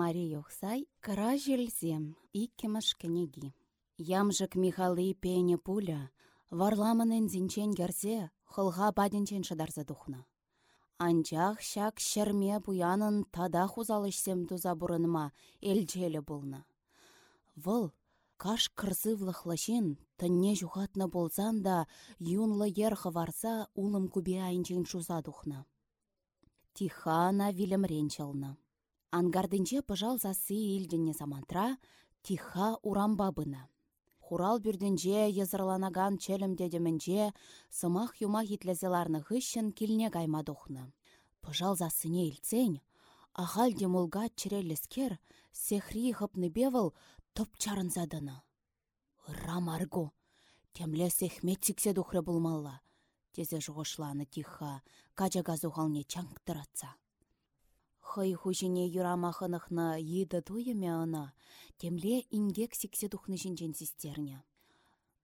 Мария Юхсай, кыра желзем, иккемыш кенеги. Ямжык Михалы пене пуля, варламынын зинчен герзе, хылға баденчен шыдарза духна. Анчах шак шерме пуянын тада хузалышсем туза бұрыныма элчелі болна. Вăл каш кырсывлăхлăçен тăнне жухатнă болсан да юнлă йерхă варса улым кубе айнчен шуза тухнă. Тихана вилемрен чăлнă. Ангардынче пыжал засы илденне самантра, тиха урамба бына. Хурал бүрдінже езырланаган челім дедеменже сымах юма хитлезеларны хыщын килне гаймадухны. Пыжал засыне илцень, ахал демулга чирелескер, сехри хыпны бевыл топ чарынзадыны. Рамарго, темле сехмет сиксе духры булмалла. Тезе жуғышланы тиха, кача газуғалне чаңктыратса. Хый хужине юрамахынықны еді туйыме ына, темле ингек сиксе тухны жинжен систерне.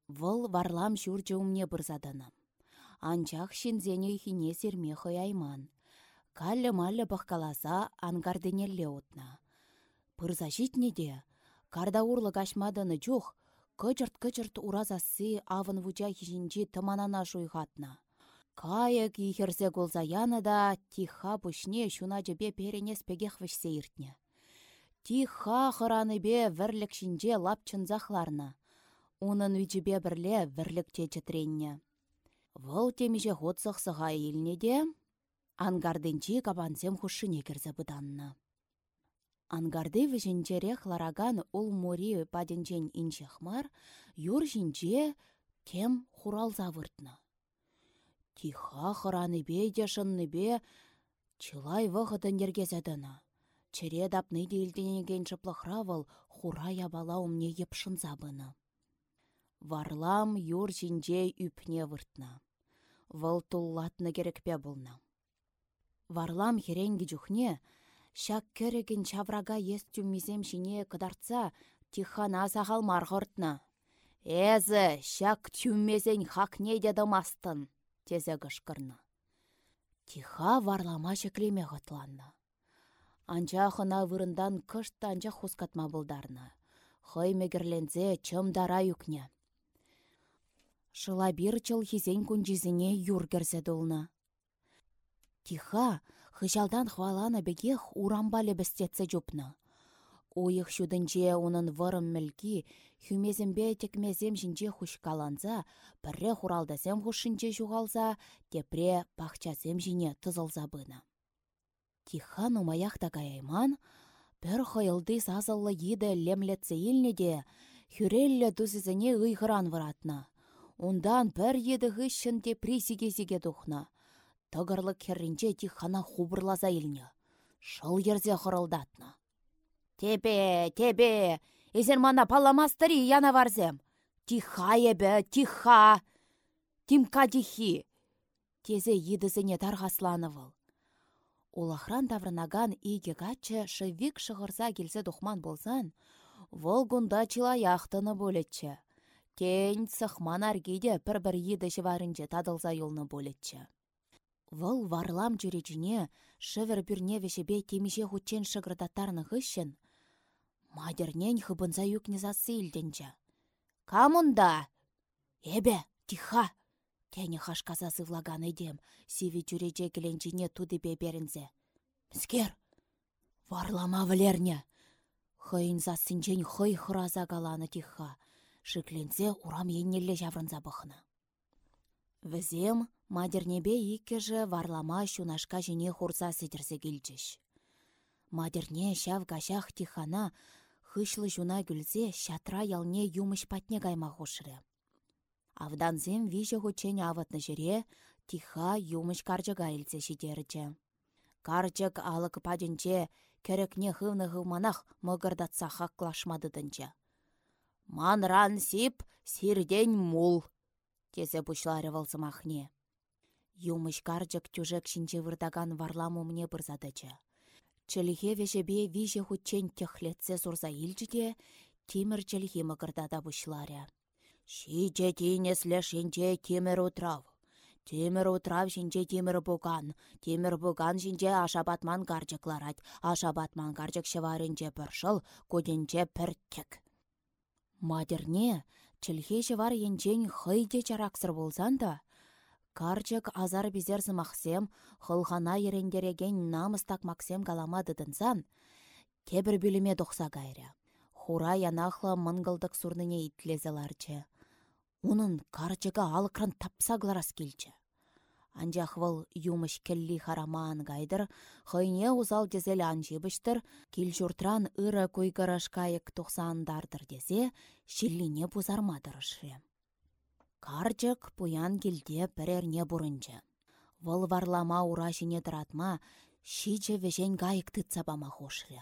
Вăл варлам çурчă умне бұрзадыны. Анчах шинзене хине серме хый айман. Каллы маллы пăхкаласа ангарденелле утна. Пырса де, карда урлы кашмадыны чух, кычырт-кычырт уразасы авын вуча хишинчи тыманана. Кайык ихерсе яны да тиха пушне шуна жебе перенес вішсе иртне. Тиха бе вірлік шинже лапчынзахларна. Унын үйчебе бірле вірлік четренне. Вăл темиже хотсық сыға илне де, ангардынчи кабансем хушшыне керзе бұданна. Ангарды вішінчерех лараган ул мури паденчен инчехмар, юр жинче тем хуралза. Тиха бе де бе, чылай вғытын ергезедіні. Чере дапны дейлденеген жыплықравыл хура ябала умне епшын забыны. Варлам юр жинже үпне выртна. Вăл туллатны керекпе бұлна. Варлам херенгі жүхне, шак кереген чаврага ест түммезем жіне кыдарца, тихана сағал марғыртна. Эзі, шак түммезен хакне деді мастын тезе кышкырнă. Тиха варлама çеклеме ғытланна. Анча хына вырындан кышт анча хускатма бұлдарны. Хăй мегерлензе чымдара юкне. Шыла бир чыл хизен күнжизіне юргерсе дулны. Тиха хыжалдан хваланы бегех урамбалі бістетсе жупны. Уйық шудынче унын вырым мілкі, хүмезімбе текмезем жінче хушкаланса, пірре хуралдасем хушынче жуғалса, тепре пахчасем жіне тызылза бына. Тихан умаях гаяйман, бір хойылды сазыллы еді лемлетсе илнеде, хүреллі дұзызіне ұйғыран варатна. Ундан бір еді ғышын те присиге-сиге дұхна. Тығырлы тихана хубырлаза илне. Шыл ерзе хырылдатна. Тебе, тебе, Эзер мана паламастыри яна варзем. Тиха ебе, тиха. Тимка тихи. Тезе едізіне тарғасланывыл. Улахран таврынаган иге гачче шывик шығырса келсе дұхман болсан, вол гунда чилаяқтыны бөлетче. Тень сықман аргиде пір-бір еді шыварынче тадылза юлны бөлетче. Вол варлам жүречіне шывір бүрне вешебе темеше хутчен шығырдаттарны ғышын, Мадернен хыбынса юкне засы илденче. Камунда? Эбе, тиха! Тәне хашказасы влаган едем, сиви жүреже келенчине туды беберінзе. Міскер! Варлама вілерне! Хыйын засынчен хый хыраза галаны тиха. Шыкленсе урам еннелле жаврынза бұхны. Візем, мадернебе иккеже варлама шунашка жіне хурса сидірсе келчеш. Мадерне шав гашах тихана хышлы жуна гүлзе шатра ялне юмыш патне кайма хушры. Авданзем виже хучен аватны жире, тиха юмыш каржыга илзе шидерче. Карчык алык паденче, керекне хывны хывманах мыгырдатса хаклашмадыдынче. Манран сип, сирден мул, тезе бушлары валзымахне. Юмыш карчык тюжек шинче вырдаган варлам умне бұрзадычы. Чіліге вешебе виже хутчен техлетсе сурза илчіде, тимір чіліге мығырдада бұшларя. Ши тинесле шинче тимір утрав. Темір утрав шинче темір буган. Темір буган шинче ашабатман карчыкларать. Ашабатман карчык шыварынче пыршыл, куденче пірттік. Мадерне, чілхе шывар енчен хыйде чараксыр болсан да, Карчык азар бизер мақсем, хылхана ерендереген намыстак максем каламады дынсан, тебір біліме доқса гайря. Хура янахла мыңғылдық сурныне итлезеларчы. Унын карчыга алықран тапса гларас келчі. Анжақ выл юмыш келли харамаан гайдыр, хойне узал дезел анжибыштыр, кил журтран ыры койгараш кайык дардыр дезе, шиллине пузармадырышры. Карчык пуян келде пірерне бұрынчы. Выл варлама урашине дыратма, шиче вешен гайык тыцапама хошры.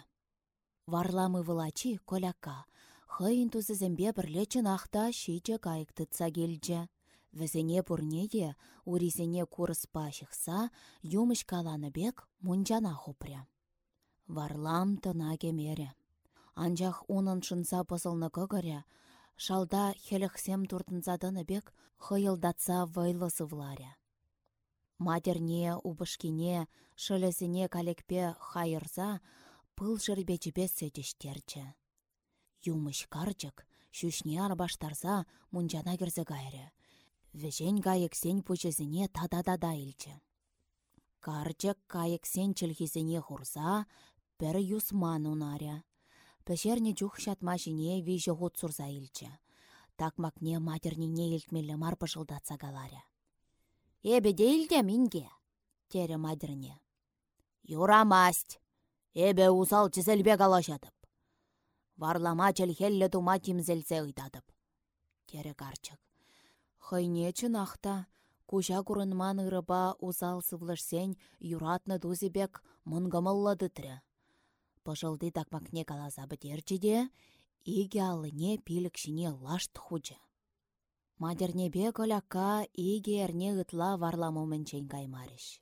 Варламы вылачи коляка, хыйын тузызембе бірле чынақта шиче гайык тытса келчі. Візіне бұрнеде, урисене курыспа шықса, юмыш каланы бек мұнжана хупря. Варлам тына кемере. Анжақ унын шынса пысылны көгірі, шалда хеліхсем туртынзадыны бек хыйылдатса вайлысы вларя. Матерне, убышкине, шылесіне калекпе хайырса, пыл жырбечіпе сетіштерчі. Юмыш карчык, шүшне арбаштарса, мұнжана кірзі гайры. Вежен кайықсен пүчізіне тада-дада илчі. Карчык кайықсен чілхізіне хурса, бір юсман унаря. Пәшерне чух шатма жіне вижі ғуд сурза илчі. Такмакне матернине илтмелі мар пышылдатса галаря. Эбе дейлде минге, тере матерне. Юрамасть, эбе усал чізелбе калашатып. Варлама чәлхеллі тума тимзелсе ұйтадып. Тере карчык. Хыйне чынақта, куча курынман ырыба узал сывлышсен юратны дузебек мұнгымыллады тірі. Пыжылды такмакне каласа бітерчі иге алыне пилікшіне лашт хучы. Мадернебе колякка иге ытла варламу мінчен каймарыш.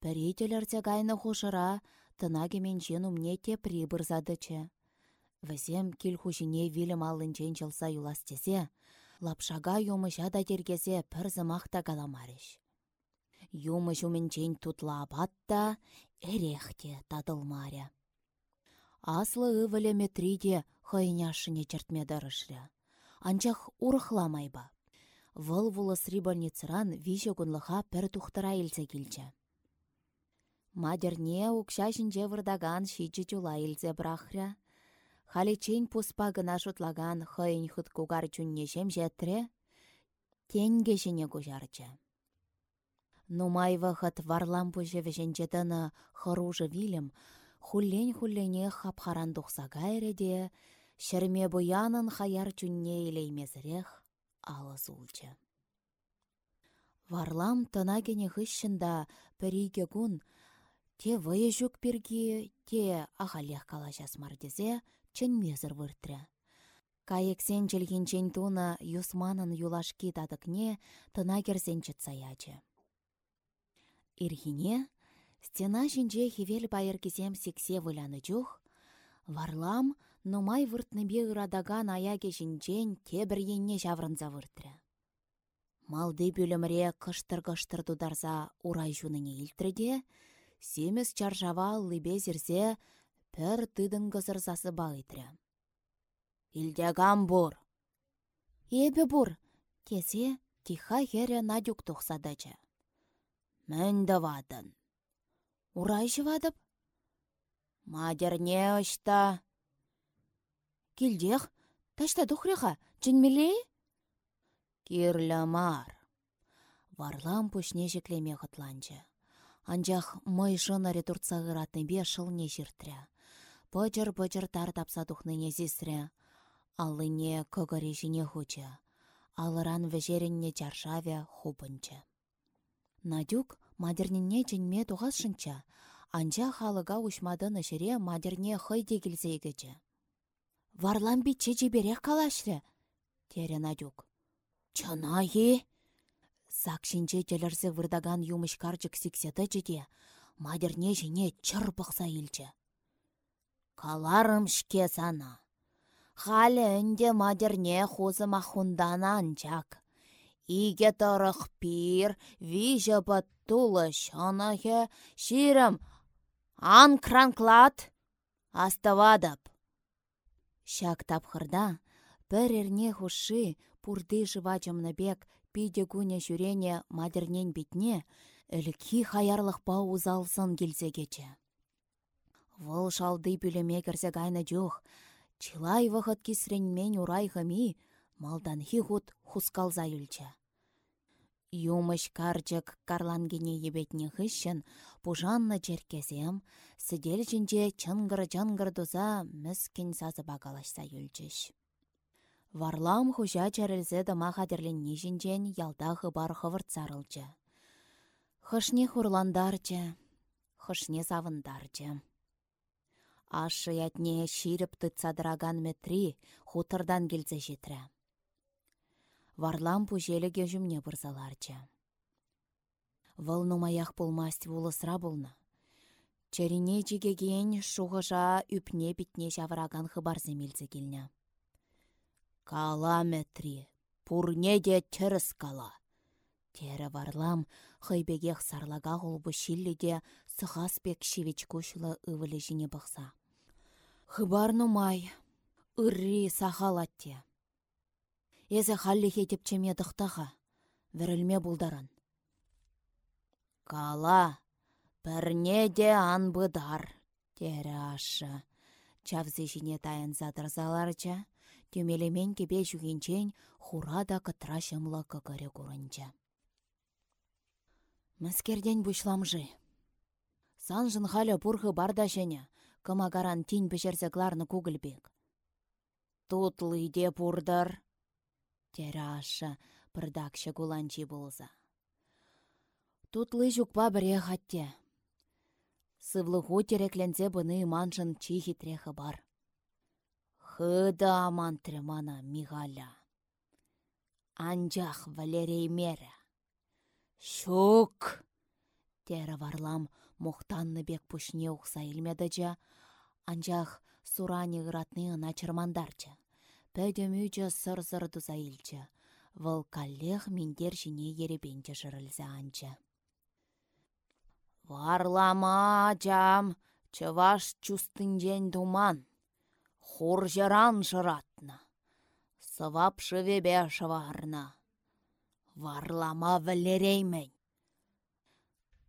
Пірителерце кайны хушыра, тына кеменчен умне те прибырзадычы. Візем кіл хушине вилім алынчен чылса юластесе, лапшага юмыша да тергезе пір зымақта каламарыш. Юмыш умінчен тутла абатта, эрехте тадылмаря. Аслы ывылі метриде хойняшыне чертмедарышря. Анчах урыхламайба. Вăл вулысри больницыран виже кунлыха пір тухтыра илсе. Мадерне укша çинче вырдаган çичи чула илсе брахря, Халичен пуспа гына шутлаган хыйын хыт кугар чуннешем жетре, тенге жіне кужарчы. Нумай вахат варлам пуже вешенчетіні хыружы вилім, хуллен-хуллене хапхаран дұқса гайреде, шерме буянын хаяр чунне илеймезірех алыс улчы. Варлам тына кене хыщында піриге күн, те вайы жүк бірге, те ағалех калашас мардезе, чӹнмезір выртря. Кайексен чӹлхинчен туна юсманын юлашки тадыкне тына керсен чытсаячы. Ирхине стена жинче хивел байыркисем сиксе выляны чух, варлам нумай выртныбе ырадаган аяке жинчен тебір енне жаврынза выртря. Малды бүлімре кыштыр-кыштыр тударса урай жуныне илтірде, семес чаржава лыбе зірсе пір тыдын сасы бағытря. Илдегам бұр. Ебі бұр, кесе тиха хере надюк тұқсадачы. Мін вадын. Урай вадып? Мадерне ұшта. Килдех, ташта дұхреха, чынмелей? Кирлі мар. Варлам пүшне жеклеме ғытланчы. Анжақ мый бе шылне жиртря пычыр-пычыр тар тапса тухныне. Аллыне көгірі жіне хуча. Алыран вежерінне чаршавя хупынчы. Надюк мадерніне ченме туғасшынча, анча халыға ұшмадын ішіре мадерне хый дегілзейгічі. Варлам бітче жіберек калашры, тере Надюк. Е? Сакшинче телерсе вырдаган юмышкарчык сиксеті жеде, мадерне жіне чыр бұқса елчі. Каларым шке сана. Халі үнде мадерне хузы махундана анчак. Иге тарық пир, вижа баттулы шанахе, ширым, ан кранклат, аставадап. Шак тапхырда, пір эрне хуши, пурды жывачымны бек, пиде гуне жүрене мадернен битне, ілкі хаярлық па узалсын келсе кече. Вұл шалды бүлеме кірсе гайны жух, чилай вғыт кисренмен урай хами, малдан хихут хускалза юлча. Юмыш карчык карлангене ебетне хыщын, пужанна черкезем, сидел жінже чынгыр-чынгыр дуза мүскін сазы багалашса юлчыш. Варлам хужа чәрілзе дыма қадірленне жінжен ялда хыбар хывыртсарылчы. Хышне хурландарчы, хышне савындарчы. Ашы ятне ширіп тұтсадыраган метри хутырдан келзе жетірі. Варлам пужеліге жүмне бұрзаларчы. Выл нумаях пулмасть вулысра болны. Черине жигеген шуғыжа үпне бітне жавыраган хыбар земелзе келні. Кала метри, пурне де тіріс кала. Тері варлам хыйбегех сарлага ғолбы шилледе көшілі ывылі жіне бұқса. Хыбар нумай, ырри сахалатте. Эзі халли хетіп чеме дықтаға, вірілме бұлдаран. Кала, пірне де анбыдар, тері ашы. Чавзы жіне тайын задырзаларча, түмелемен кебе жүгенчен хурада кытра шымлы көгірі көрінчі. Мәскерден бұшламжы. Сан жын халі бұрғы барда жіне, кымагаран тин бішерзегларны кугілбек. Тутлы де бұрдар, тері ашы пырдакшы гуланчи болза. Тутлы жүкпа біре хатте. Сывлығу тереклензе бұны маншын чихи трехы бар. Хыда аман тремана Мигаля. Анжақ Валерей мере. Шук! Тері варлам мұқтанны бек пүшне ұқса илмедіжі, анжақ сурани ғыратны ына чырмандарчы. Пөдім үйчі сыр-сыр дұза илчі. Выл каллех мендер жіне еребенчі жырылза анчы. Варлама жам, чываш чустынжен думан. Хур жыран жыратна. Сывап шывебе шыварна. Варлама вілереймен.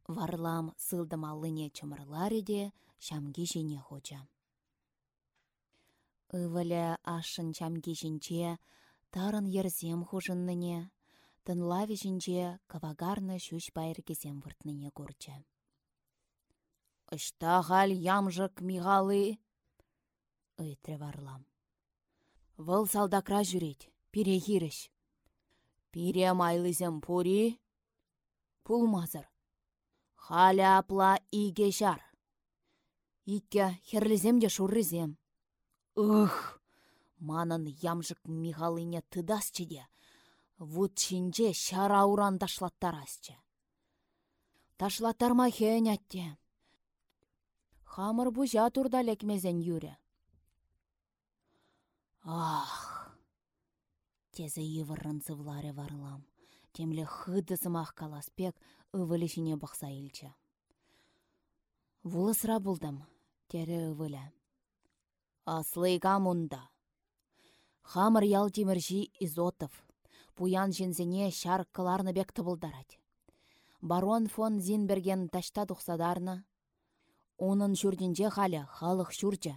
Варлам сылдымалыне чымырлареде, шамги жіне хоча. Ывылі ашын чамги жінче, тарын ерзем хужынныне, тынлави жінче кавагарны шүш байыргезем выртныне көрчі. Ышта хал ямжык миғалы, ыйтры варлам. Выл салдакра жүрет, пире хиріш. Пире майлызем пури, пулмазыр. Халя апла иге жар. Икке херлізем де шуррызем. Ух! Манын ямжык Михалыне тыдасчыде. Вуд шинже шара уран ташлаттарасчы. Ташлаттарма хен атте. Хамыр бұжа турда лекмезен юре. Ах! Тезе евырын зывларе варлам. Темле хыды зымақ каласпек ывылешіне бақса илчі. Вулысыра бұлдым, тері ывылі. Аслыйга мұнда. Хамыр ял теміржи Изотов. Пуян жінзіне шар кыларны бек тыбылдарать. Барон фон Зинберген ташта тұқсадарны. Оның жүрдінже халі халық жүрчі.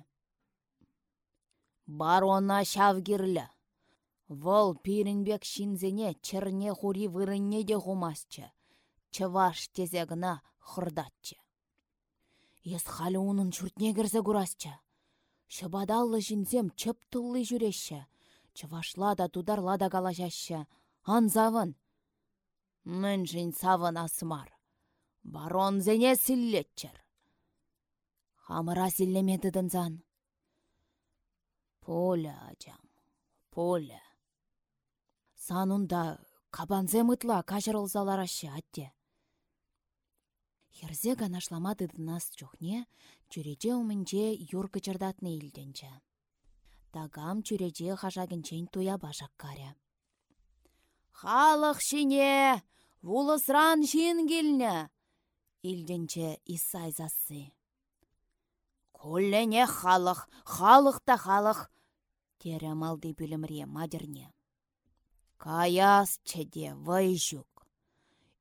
Барона шавгирлі. Вол пирінбек шинзене черне хури вырынне де хумасчы. Чываш тезегіна хырдатчы. Ес халі оның жүртне кірзі күрасчы. Шыбадаллы жінзем чып тұллы жүрешші. Чывашла да тударла да калажащы. Анзавын. Мін жын савын асмар. Барон зене силлетчір. Хамыра силлемеді дынзан. Поля, ажам, поля. Санунда кабанзе мытла кажырылзалар ашы атте. Херзе ганашламады дынас чухне, чүреже умінче юркы чырдатны илденче. Тагам чүреже хажагінчен туя башак каря. Халық шине, вулысран жин келні. Илденче Исай засы. Коллене халық, халық та халық, тере малды білімре мадерне. Каяс чеде вай жүк.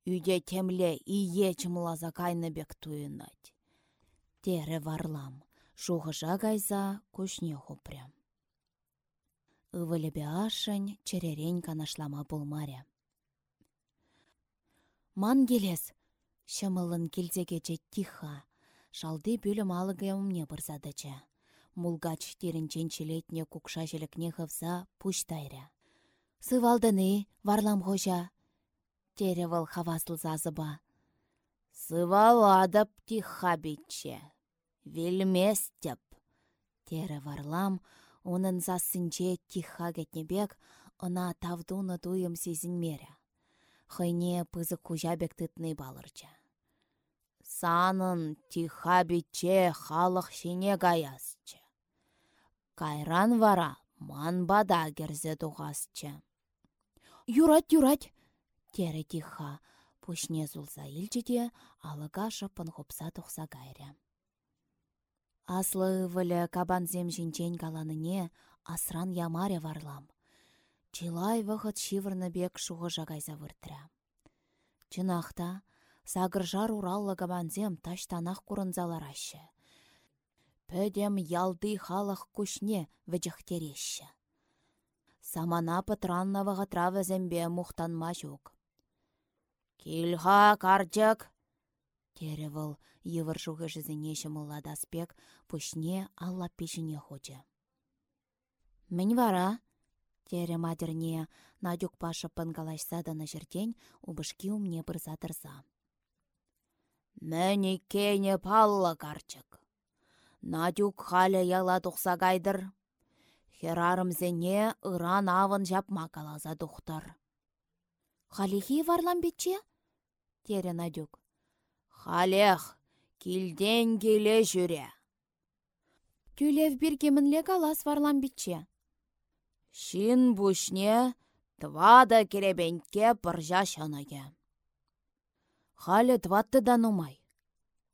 Үйде темле ие чымлаза кайныбек туйынать. Тере варлам, шуғыжа гайза күшне хупрям. Ывылебе ашын черерен канашлама болмаря. Ман келес, шымылын келзегече тиха, шалды бөлім алығы өмне бұрзадыча. Мулгач терінчен челетне кукша желікне хывса пуштайря. Сывалдыны, варлам хожа. Тере вăл хаваслы зазыба. Сываладып тиха битче. Вельместеп. Тере варлам, унын засынче тиха кетнебек, ына тавдуны туйым мере. Хыйне пызык хужабек тытны балырча. Санын тиха битче халық шине гаясчы. Кайран вара ман бада керзе туғасчы. Юрать, юрать! Тере тиха, пушне зулса илчеде, алыға шыпын хопса тұқса гайря. Аслы вілі кабанзем жинчен каланыне асран ямаре варлам. Чилай вғыт шивырны бек шуғы жағайза выртыря. Чынақта, сагыржар ураллы кабанзем таштанақ курынзалар ашы. Пөдем ялды халық күшне віжіхтереші. Самана пытраннавыға травы зәмбе мұқтанма. Килха карчык! Тере вăл йывыр шухы жызыне шымылладаспек пушне алла пешіне хочы. Мін вара? Тере мадерне Надюк паша пынгалашса даны жерден убышки умне бұрза тұрса. Мәне кене палла карчык. Надюк халя яла тұқса гайдыр. Херарымзене ыран авын жапма калаза тухтар. Халихи варлам бетче? Тере Надюк. Халех, килден келе жүре. Күлев биргемінле калас варлам бетче. Шин бушне твада керебенке пыржа шанаге. Халі тватты да нумай.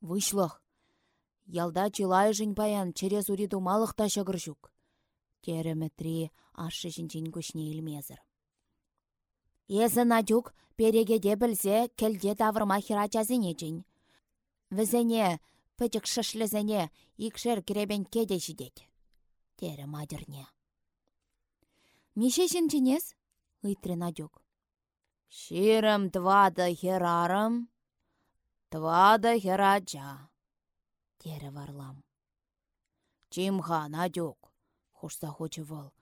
Вышлых. Ялда чылай жын паян через ури думалық та жүк. Тереметри ашы жінчен көшіне илмезір. Езі надюк перегеде білзе келде тавырма хира жазыне жін. Візене, пөчік шышлізене, икшер керебен кеде жидет. Тере мадерне. Меше жінченес? Үйтірі надюк. Ширым твады херарым, твады хераджа. Тере варлам. Чимха надюк хушса хочы вăл.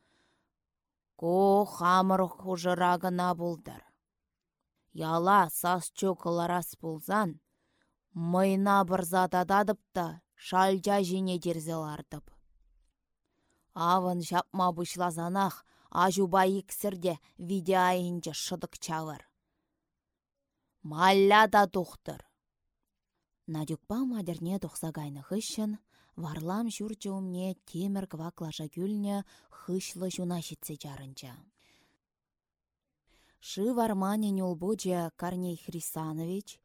Ко хамыр хужырагына булдыр. Яла сас чокыларас пулзан, мыйна дадып та шальжа жине дерзелардып. Авын жапма бұшлазанақ, ажуба иксірде видеайынче шыдық чавыр. Малля да тухтыр. Надюкпа мадерне тухсагайны хыщын, Варлам çурчче умне темір кваклаша күлнне хышлы жуна çитсе чарынча. Шы вармане юлбуче Корней Хрисанович,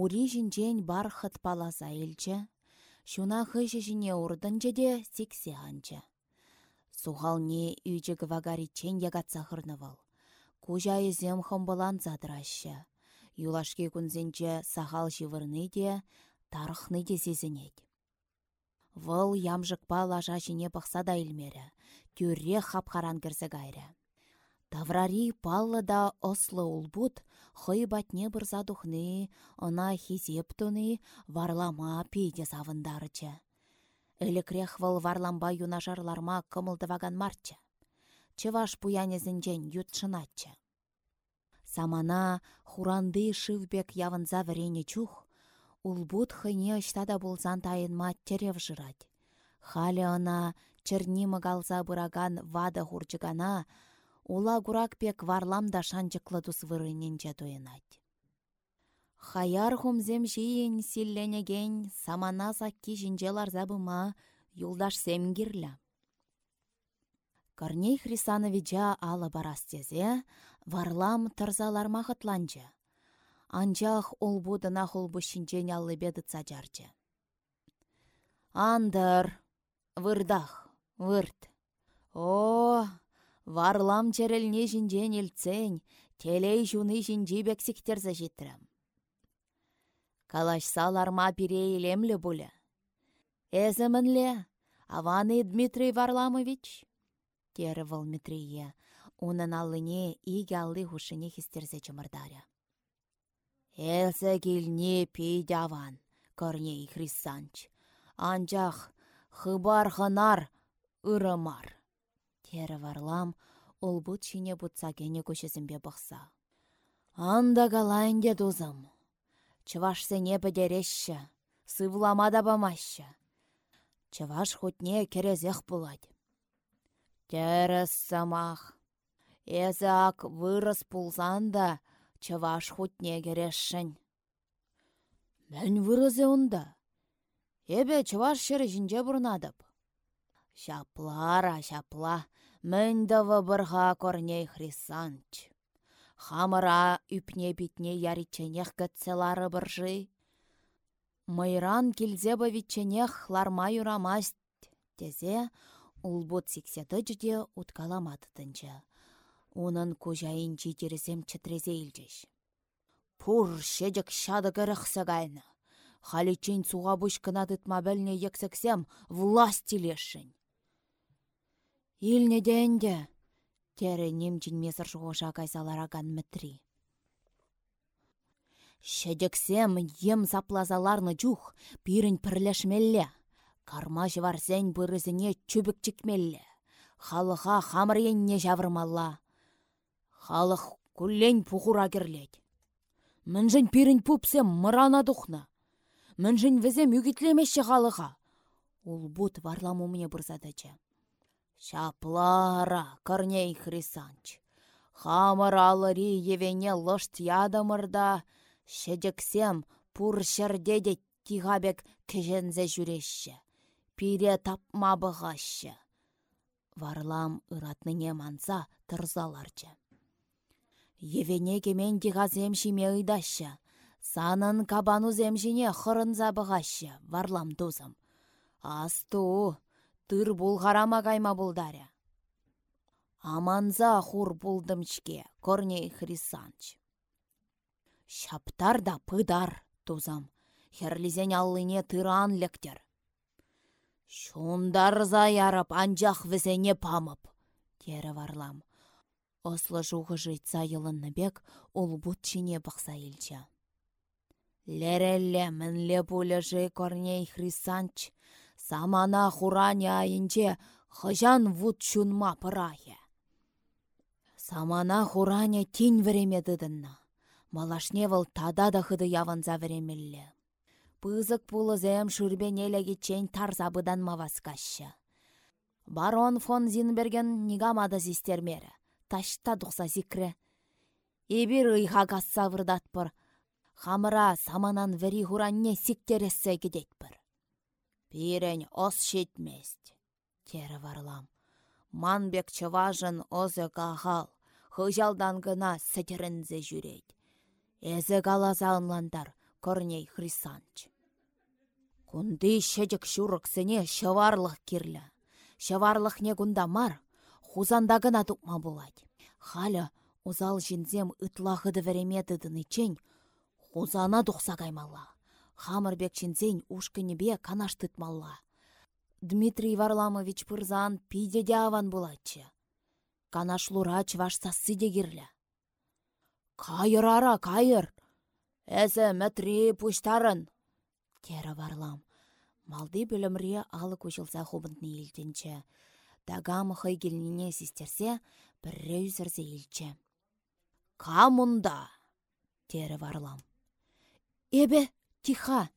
ури жинчен бархат паласа илчче, Шуна хыщы жіне урдынче де сиксе анча. Сухалне үйче квагаричен ягатса хырнывал. Кужа езем хымбылан задыраща. Юлашке күнзенче сахал живырны де, тарыхны де сезінет. Вăл ямжыкпа лажа çине пăхса да илмерӗ. Тюрре хапхаран кірсе гайрӗ. Таврари паллы да ослы улбут, хый батне бұрза тухны, ына хизеп туны, варлама пейде савындарычы. Элекрех вăл варламба юнашарларма кымылдываган марчче. Чываш пуянезінчен ютшынатчы. Самана хуранды шывбек явынса вірене чух, Улбут хыне ăçта булсан тайынма терев жырать. Халі ына черни мăгалса бұраган вада хурчыгана, ула курак пек варлам да шанчыклы тус вырынненче туйынать. Хаяр хумзем жиен силленеген самана сакки жинче ларса юлдаш сем кирлле. Корней Хрисановича алы барастезе, варлам тұрзаларма хытланчы. Анчах ол будына хулбушинчен аллы беді цаджарчы. Андыр, вырдах, вырт. О, варлам черелне жинжен илцен, телей жуны жинжи бексиктерзі житрім. Калашсаларма пире илемлі бұлі. Эзімінле, Аваны Дмитрий Варламович? Тері выл Митрие, унын аллыне иге аллы хушыне хистерзе чымырдаря. Элсе килне пейдяван, Корней Хрисанч. Анчах хыбар хынар ырымар. Тері варлам, ол бұт шине бұтса кене көшесімбе бұқса. Анда галайнде дузым. Чываш сене бідерешші, сывлама да бамашшы. Чываш хутне керезех бұлад. Терес самах. Эзі ак вырыс пулсан да, чываш хутне керешшін. Мән вырызе онда. Эбе чываш шері жінже бұрнадып. Шаплара, шапла, міндавы бұрға корней хрисанч. Хамыра үпне бітне яриченех гыцелары бұржы. Майран килзе витченех ларма юрамасть, тезе улбут сикседі жүде уткаламатытынчы. Унын кужайын житересем чытрезе илчеш. Пур шедік шады кіріқсі гайны. Халичен суға бұш кынадытма бәліне ексіксем власть тілешін. Илне денде, тері немчін месір жуғыша кайсалараган мітри. Шедексем ем заплазаларны жух, пирін пірлешмелле. Карма жыварсен бұрызыне чүбік чікмелле. Халыға хамыр енне жавырмалла. Халық күллен пұғыра керлет. Мінжін пирін пупсем мырана дұхна. Мінжін візем үгітлемеші халыға. Ол бұт варламу мне бұрзадачы. Шаплара, Корней Хрисанч. Хамыр алыри евене лышт ядымырда, Шедексем пур шердеде тихабек кежензе жүрешші. Пире тапма бұғашы. Варлам ыратныне манса тұрзаларчы. Евене кемен тихазем шиме ыдашы. Санын кабану земшине хырынза бұғашы. Варлам дузым. Асту, тыр булғарама кайма булдаря. Аманза хур булдымчке, Корней Хрисанч. Шаптар да пыдар, тузам. Херлизен аллыне тыран лектер. Шундар заярып анжақ візене памып, тері варлам. Ослы жуғы житса йылынны бек, ол бұтчине бұқса илчі. Лерелле мінле пулежы Корней Хрисанч, самана хуране айынче хыжан вуд чунма пырахе. Самана хуране тин вереме дыдынна. Малашне вăл тада да хыды яванса веремелле. Пызык пулызем шурбен чен тарса бұдан маваскашы. Барон фон Зинберген нигамада зистермері. Ташта дұқса зикре. Эбір ыйха касса вырдатпыр. Хамыра саманан вери хуранне сиктерессе кедетпір. Пирен ос шетмест. Тері варлам. Манбек чыважын озы кағал. Хыжалдан гына сәтерінзе жүрейд. Эзі каласа ынландар Корней Хрисанч. Кунды шәжік шурықсыне шаварлық кирлі. Шаварлық не кунда мар, хузанда гына тупма булать. Халя узал жинзем ытлахыды вереметыдын ичен, хузана тухса каймалла. Хамырбек чинзен ушкынебе канаш тытмалла. Дмитрий Варламович пырзан пиде аван булатчы. Канаш лурач ваш сасы дегірлі. Кайыр ара, кайыр! Әзі мәтри пуштарын! Тері варлам. Малды бөлімре алы көшілса хобынтны елтенчі. Дагам хый келніне сестерсе, бірре үзірзе елчі. Камунда! Тері варлам. Эбе, тиха!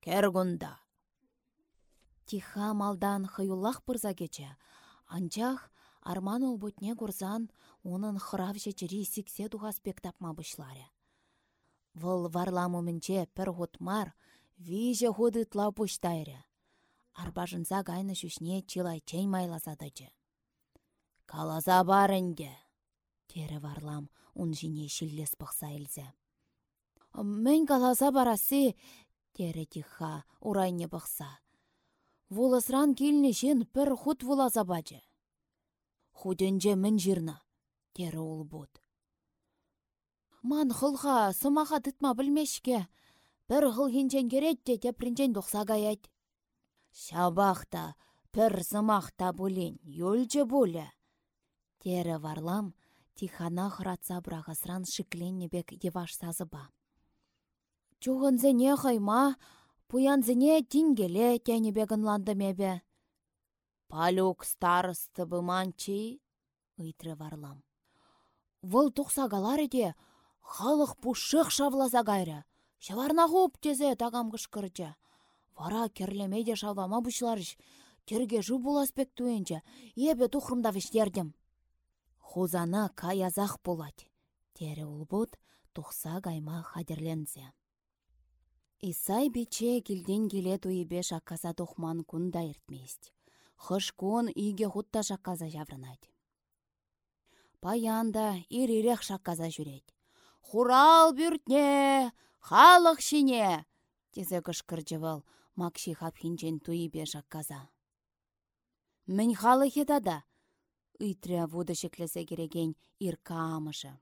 Кергунда! Тиха малдан хыюллах пырза кече. Анчах арман бұтне курзан, оның хырав жечері сіксе дуға спектапма бұшлары. Вұл варламу мінче пір ғутмар, Виже худытла пуштайры. Арбажынса гайны шүшне чилай чейн майласадычы. Каласа барынде. Тері варлам ун жіне шиллес пықса елзе. Мен каласа барасы, тері тиха урайне пықса. Вулысран келіне жен пір худ вуласа бачы. Худенже мін жирна, тері ол бұд. Ман хылға сымаға тытма білмешке, бір хыл хинчен керетте тепринчен дұқса гаят. Шабақта, пір сымақта бұлін, юлчы бұлі. Тері варлам, тихана хыратса брағасран шикленнебек деваш сазыба. Чуғынзене хайма, пуянзене тингеле тәнебегін ландымебе. Палюк старысты быманчи, ыйтры варлам. Вұл тұқсагалар де, халық пушық шавласа гайры. Шаварна хуп тезе тагам кышкырча. Вара керлемеде шавлама бұшларыш. Терге жу буласпек туенче, ебе тухрымда вештердім. Хузана каязах булать. Тере улбут тухса гайма хадерлензе. Исай биче килден келе туйбе шаккаса тухман кунда иртмест. Хыш кун иге хутта шакказа жаврынать. Паянда ирирех шакказа жүрет. Хурал бүртне, халық шине! Тезе кышкырчывал, макши хапхинчен туйбе шакказа. Мін халық едада, ыйтря вуды шеклесе кереген ирка амышы.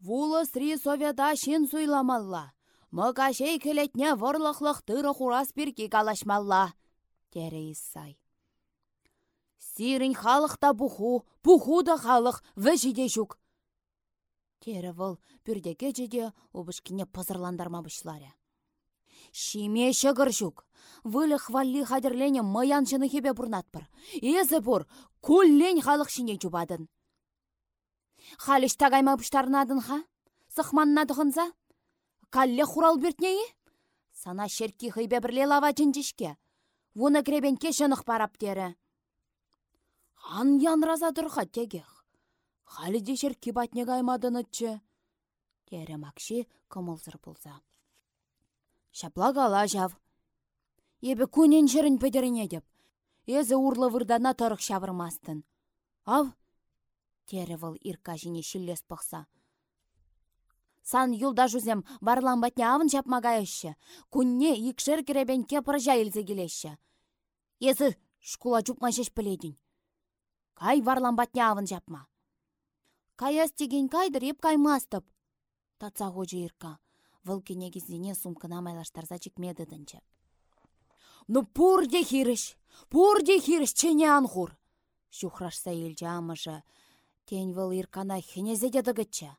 Вулы сри совета шин суйламалла. Мыка шей келетне ворлықлық тыры хурас бірге калашмалла. Тере Исай. Сирін халықта бұху, бұху да халық, вәжіде жүк. Тере выл бүрдеге жеде обышкіне пазырландарма бұшлары. Шиме шығыр жүк. Вылы хвалли хадерлене маян жыны хебе бұрнатпыр. Езі бұр, күллен халық шине жұбадын. Халыш тагайма бұштарынадын ха? Сықманнадығынза? Калле хурал бертнеи? Сана шерки хыйбе бірле лава жінжішке. Вуны кребенке жынық барап тері. Хан янраза дұрға тегех. Халі де шерки батне гаймадын үтчі. Тері макши кымылзыр бұлза. Шапла жав. Ебі көнен жерін педеріне деп. Езі урлы вырдана тұрық шавырмастын. Ав? Тері выл ирка жіне шиллес пықса. Сан юлда жүзем батне авын жапмага еші. Күнне икшер керебен кепір жайылзы келеші. Езі шкула жупма жеш біледін. Кай батне авын жапма. Каяс теген кайдыр еп каймастып. Татса хожы ирка. Вăл кенегізіне сумкына майлаштарса чекмедідінче. Ну пурде хиріш, пурде хиріш чене анхур. Шухрашса елжі амыжы. Тень вăл иркана хенезе дедігітчі.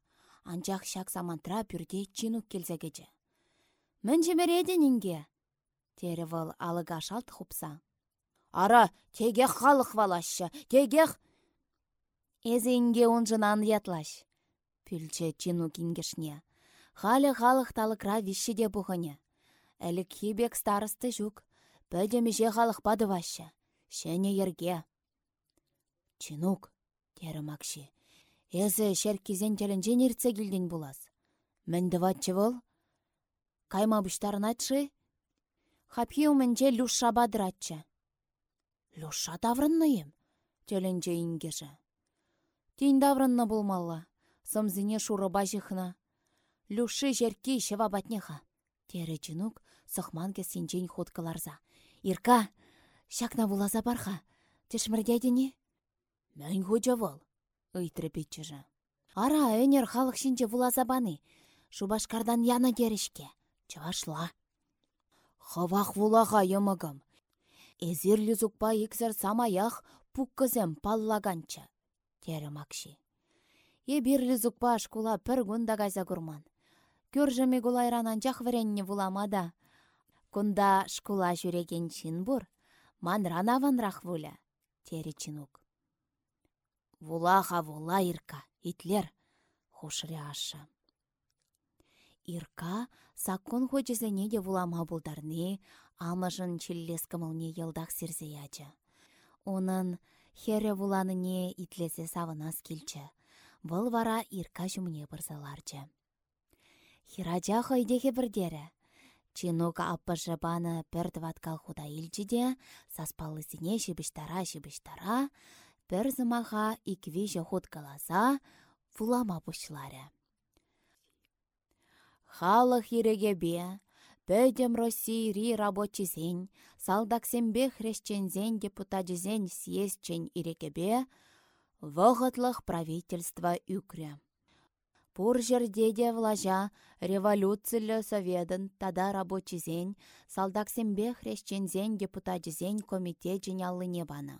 Анчах шак самантра пюрде чинук келзегече. Мін жемереден инге. Тері вăл алыға шалт хупса. Ара, тегех халық валашы, тегех... Эзенге онжынан ятлаш. Пүлче чинук ингешне. Халі халық талықра вишшіде бұғыне. Әлік хибек старысты жүк, бөдемеже халық бады вашы. Шәне ерге. Чинук, тері макши. Эзі шеркизен телінжен ертсе келден булас. Мінді ватчы бол? Кайма бұштарын атшы? Хапхи умінже люша бадыратчы. Люша даврынныйым, телінже ингежі. Тейін даврынны болмалла. Сымзіне шуры бажықына. Люши жерки шева батнеха. Тере чынук сықманке синчен хоткаларза. Ирка, шакна булаза барха. Тешмірдедіне? Мән хуча вол, ыйтры петчіжі. Ара әнер халық шинче вулаза баны. Шубашкардан яна керішке. Чавашла. Хавах вулаға йымығым. Эзірлі зукпа иксір самаях пуккызем паллаганча. Тері макши. Ебірлі зукпа шкула пір гунда гайза гурман. Кӧржіме гулайранан жақ віренне вуламада. Кунда шкула жүреген чин бұр, манран аванрақ вуля, тері чинук. Вулаха вула ирка, итлер, хушыры ашы. Ирка саккон хочесене де вулама булдарны, амыжын чиллес кымылне елдақ сирзе ячы. Онын хере вуланыне итлесе савынас келчі. Выл вара ирка жүміне бұрзаларчы. Хирадя хайдехе бірдері. Чинука аппышы баны пірді ваткал худа илчіде, саспалысыне шибіштара-шибіштара, Пір зымаха иквиже хут каласа, вулама. Халық ерегебе, Пөдем Российри рабочизен, салдаксембе хрещензен депутатизен съездчен ирекебе, вғытлық правительство үкре. Пур жерде де влажа революциялы советын тада рабочизен, салдаксембе хрещензен депутатизен комитет жиналлыне баны.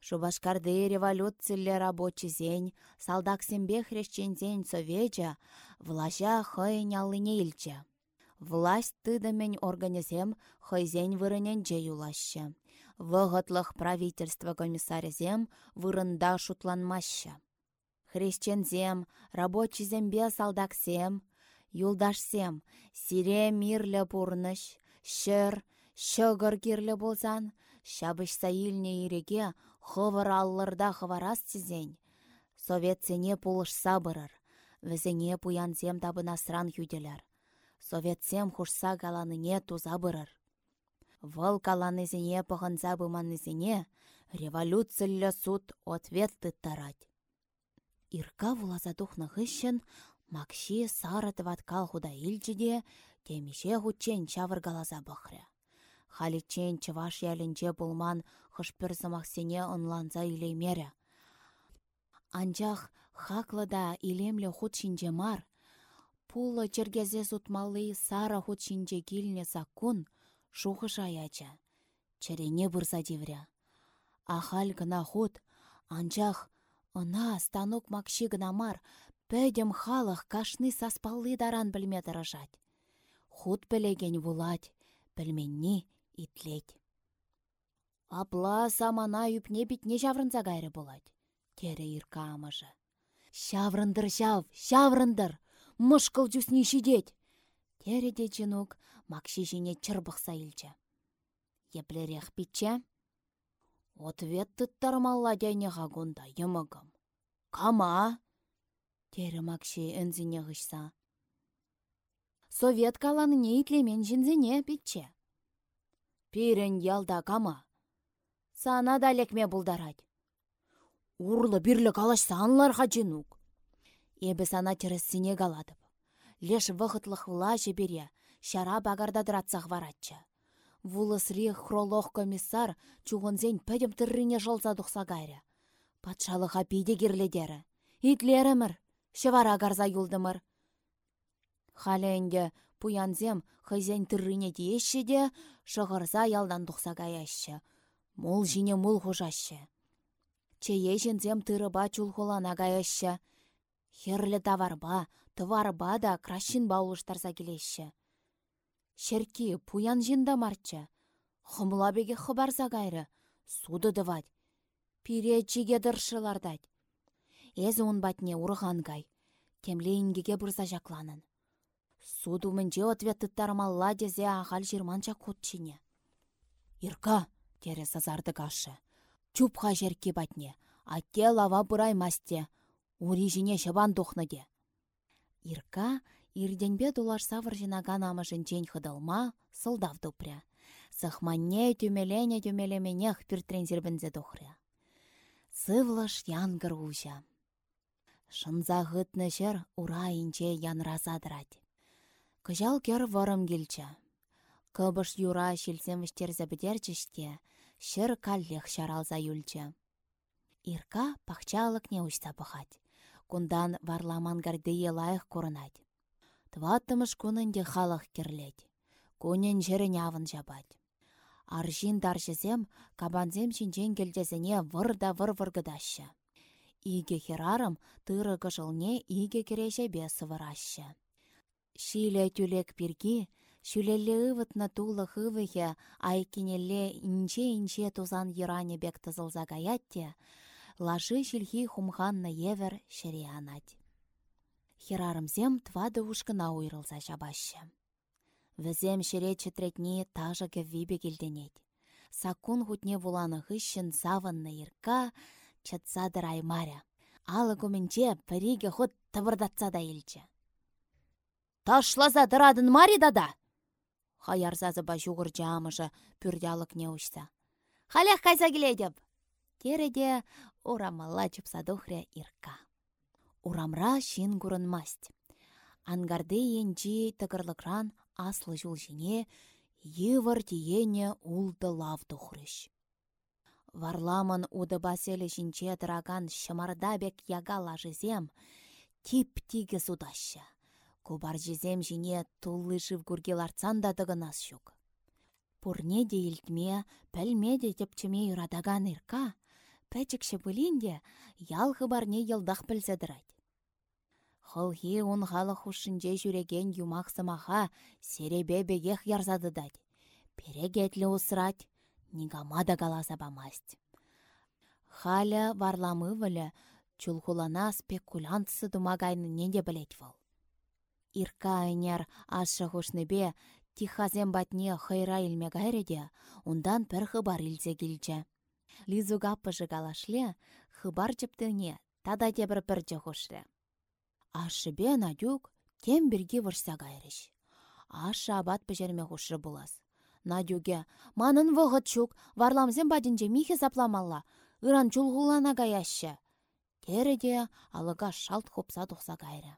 Шубашкарды революциялы рабочизен, салдаксембе хрещензен советча, влажа хойнялыне илче. Власть тыдымен организем вырынен же юлашы. Вғытлық правительство комиссаризем вырында шутланмашы. Хрещензем, рабочизембе салдаксем, юлдашсем, сире мирлі пурныш, шыр, шығыр кирлі болсан, шабыш саилне иреге хывыр аллырда хыварас тізен. Советсене пулыш сабырыр, візене пуянзем насран юделер. Советсем хушса галаныне туза бырыр. Вăл каланызене пăхынса быманнызене революциялле суд ответ тыттарать. Ирка вуласа тухнă хыщн Макши сары тываткал худа илчиде темише хучен чавыргаласа бăхрă. Халичен чываш ялінче пулман хышпірсымақсене ынланса илеймере. Анчах илемле хут шинче мар, пулы чергезе сутмалы сара хут шинче килне саккун, шухы шаяча. Черене бұрса девря. Ахал гына хут, анчах ына станок макши гына мар, пөдем халық кашны саспаллы даран білме дырыжать. Хут білеген вулать, білменні итлет. Апла самана юпне битне жаврынса гайры болать. Тере ирка амыжы. Шаврындыр шав, шаврындыр! Мышкыл жүсіне шидет! Тере де чынук макши жіне чырбықса илчі. Еплерех питче? Ответ тыттармалла дәйне ғагунда йымығым. Кама? Тере макши өнзіне ғышса. Совет каланыне итлемен жінзіне питче. Пирен ялда кама. Сана да лекме бұлдарад. Урлы бірлі калашса анлар хачынук. Эбі сана тересіне галадып. Леш вғытлық вла жебере, шара багардадыратсақ варатчы. Вулысри хролох комиссар чуғынзен пәдім түррине жылза дұқса гайры. Патшалыға пейде керледері. Итлерімір, шывара гарза юлдымыр. Халенде пуянзем хызен түррине дейші де, шығырза ялдан дұқса гаяшы. Мол жіне мул хужашы. Чее жінзем тырыба чулхулана гаяшы. Херлі таварба, тыварба да кращин баулыштарса келеші. Шерки пуян жинда марча. Хымла беге хыбарса гайры. Суды дывать. Пире чиге дыршылардать. Эзі он батне урған гай. Темлейінгеге бұрса жакланын. Суду мінже ответ тыттармалла дезе ағал жирманча кутчине. Ирка, тере сазарды кашы. Чупха жерке батне. Атте лава бұрай масте. Ури жіне шабан де. Ирка Ирденбе дулаш савыр жинаган амышын чен хыдылма, сылдав тупря. Сахманне тюмелене тюмелеменех пиртрен тухря. Сывлыш янгыр ужа. Шынза ғытны жер ура инче янраза дырать. Кыжал кер варым. Кыбыш юра шілсеміштерзі бідерчіште, шыр каллех шаралза юлчы. Ирка пахчалық не ұшса бұхать. Кундан варламан гардые лайық көрінать. Тваттымыш кунынде халық керлет. Кунен жерін авын жабать. Аржин даржызем кабанзем шинчен келдезіне вырда выр выргыдашы. Иге херарым тыры кыжылне иге кереше бесі выраща. Шиле тюлек пирги, шүлелі ывытны тулы хывыхе айкенелле инче-инче тузан йыране бек тызылза гаятте, лажы шилхи хумханна евер шерианать херарымзем твады ушкына уйрылса жабашы. Візем шере чітретне тажы кеввибе келденет. Сакун хутне вуланы хыщын заванны ирка чатсадыр аймаря. Алы көменче піреге хут тывырдатса да елчі. Ташласа дырадын мари дада! Хаярзазы ба жуғыр жамыжы пүрдялық не ұшса. Халях кайса келедеп? Тереде урамалла чупсадухря ирка. Урамра шин масть. Ангарде енчи тăкăрлăкран аслы жулжине йывăр тиене улды лав тухрыщ. Варламан уды баселі жинче дыраган шымардабек яга лажызем, тип-тиге судаща. Кубар жезем жине туллы жив гурге ларцан да дыгынас щук. Пурне де илтме, пәлме де тепчеме юрадаган ирка, пәчікші білінде ялғы барне елдақ пілзедірать. Хылхи ун халы хушинче жүреген юмақ сымаха серебе бегех ярзадыдать. Перегетлі усрать, нигама да галаса. Халя варламы вілі, чулхулана спекулянтсы думагайны неде білет выл. Ирка айнер ашы хушныбе тихазем батне хайра илме гайреде, ундан пір хыбар илзе келче. Лизуга пыжы галашле, хыбар чыптыне, тада тебір пірчі хушры. Ашыбе Надюк тем бірге вырса гайрыш. Ашы абат піжерме хушры булас. Надюге, манын вғыт чук, варламзен бадинже михе запламалла, ыран чулғулана гаяшы. Тереде алыга шалт хопса тухса гайры.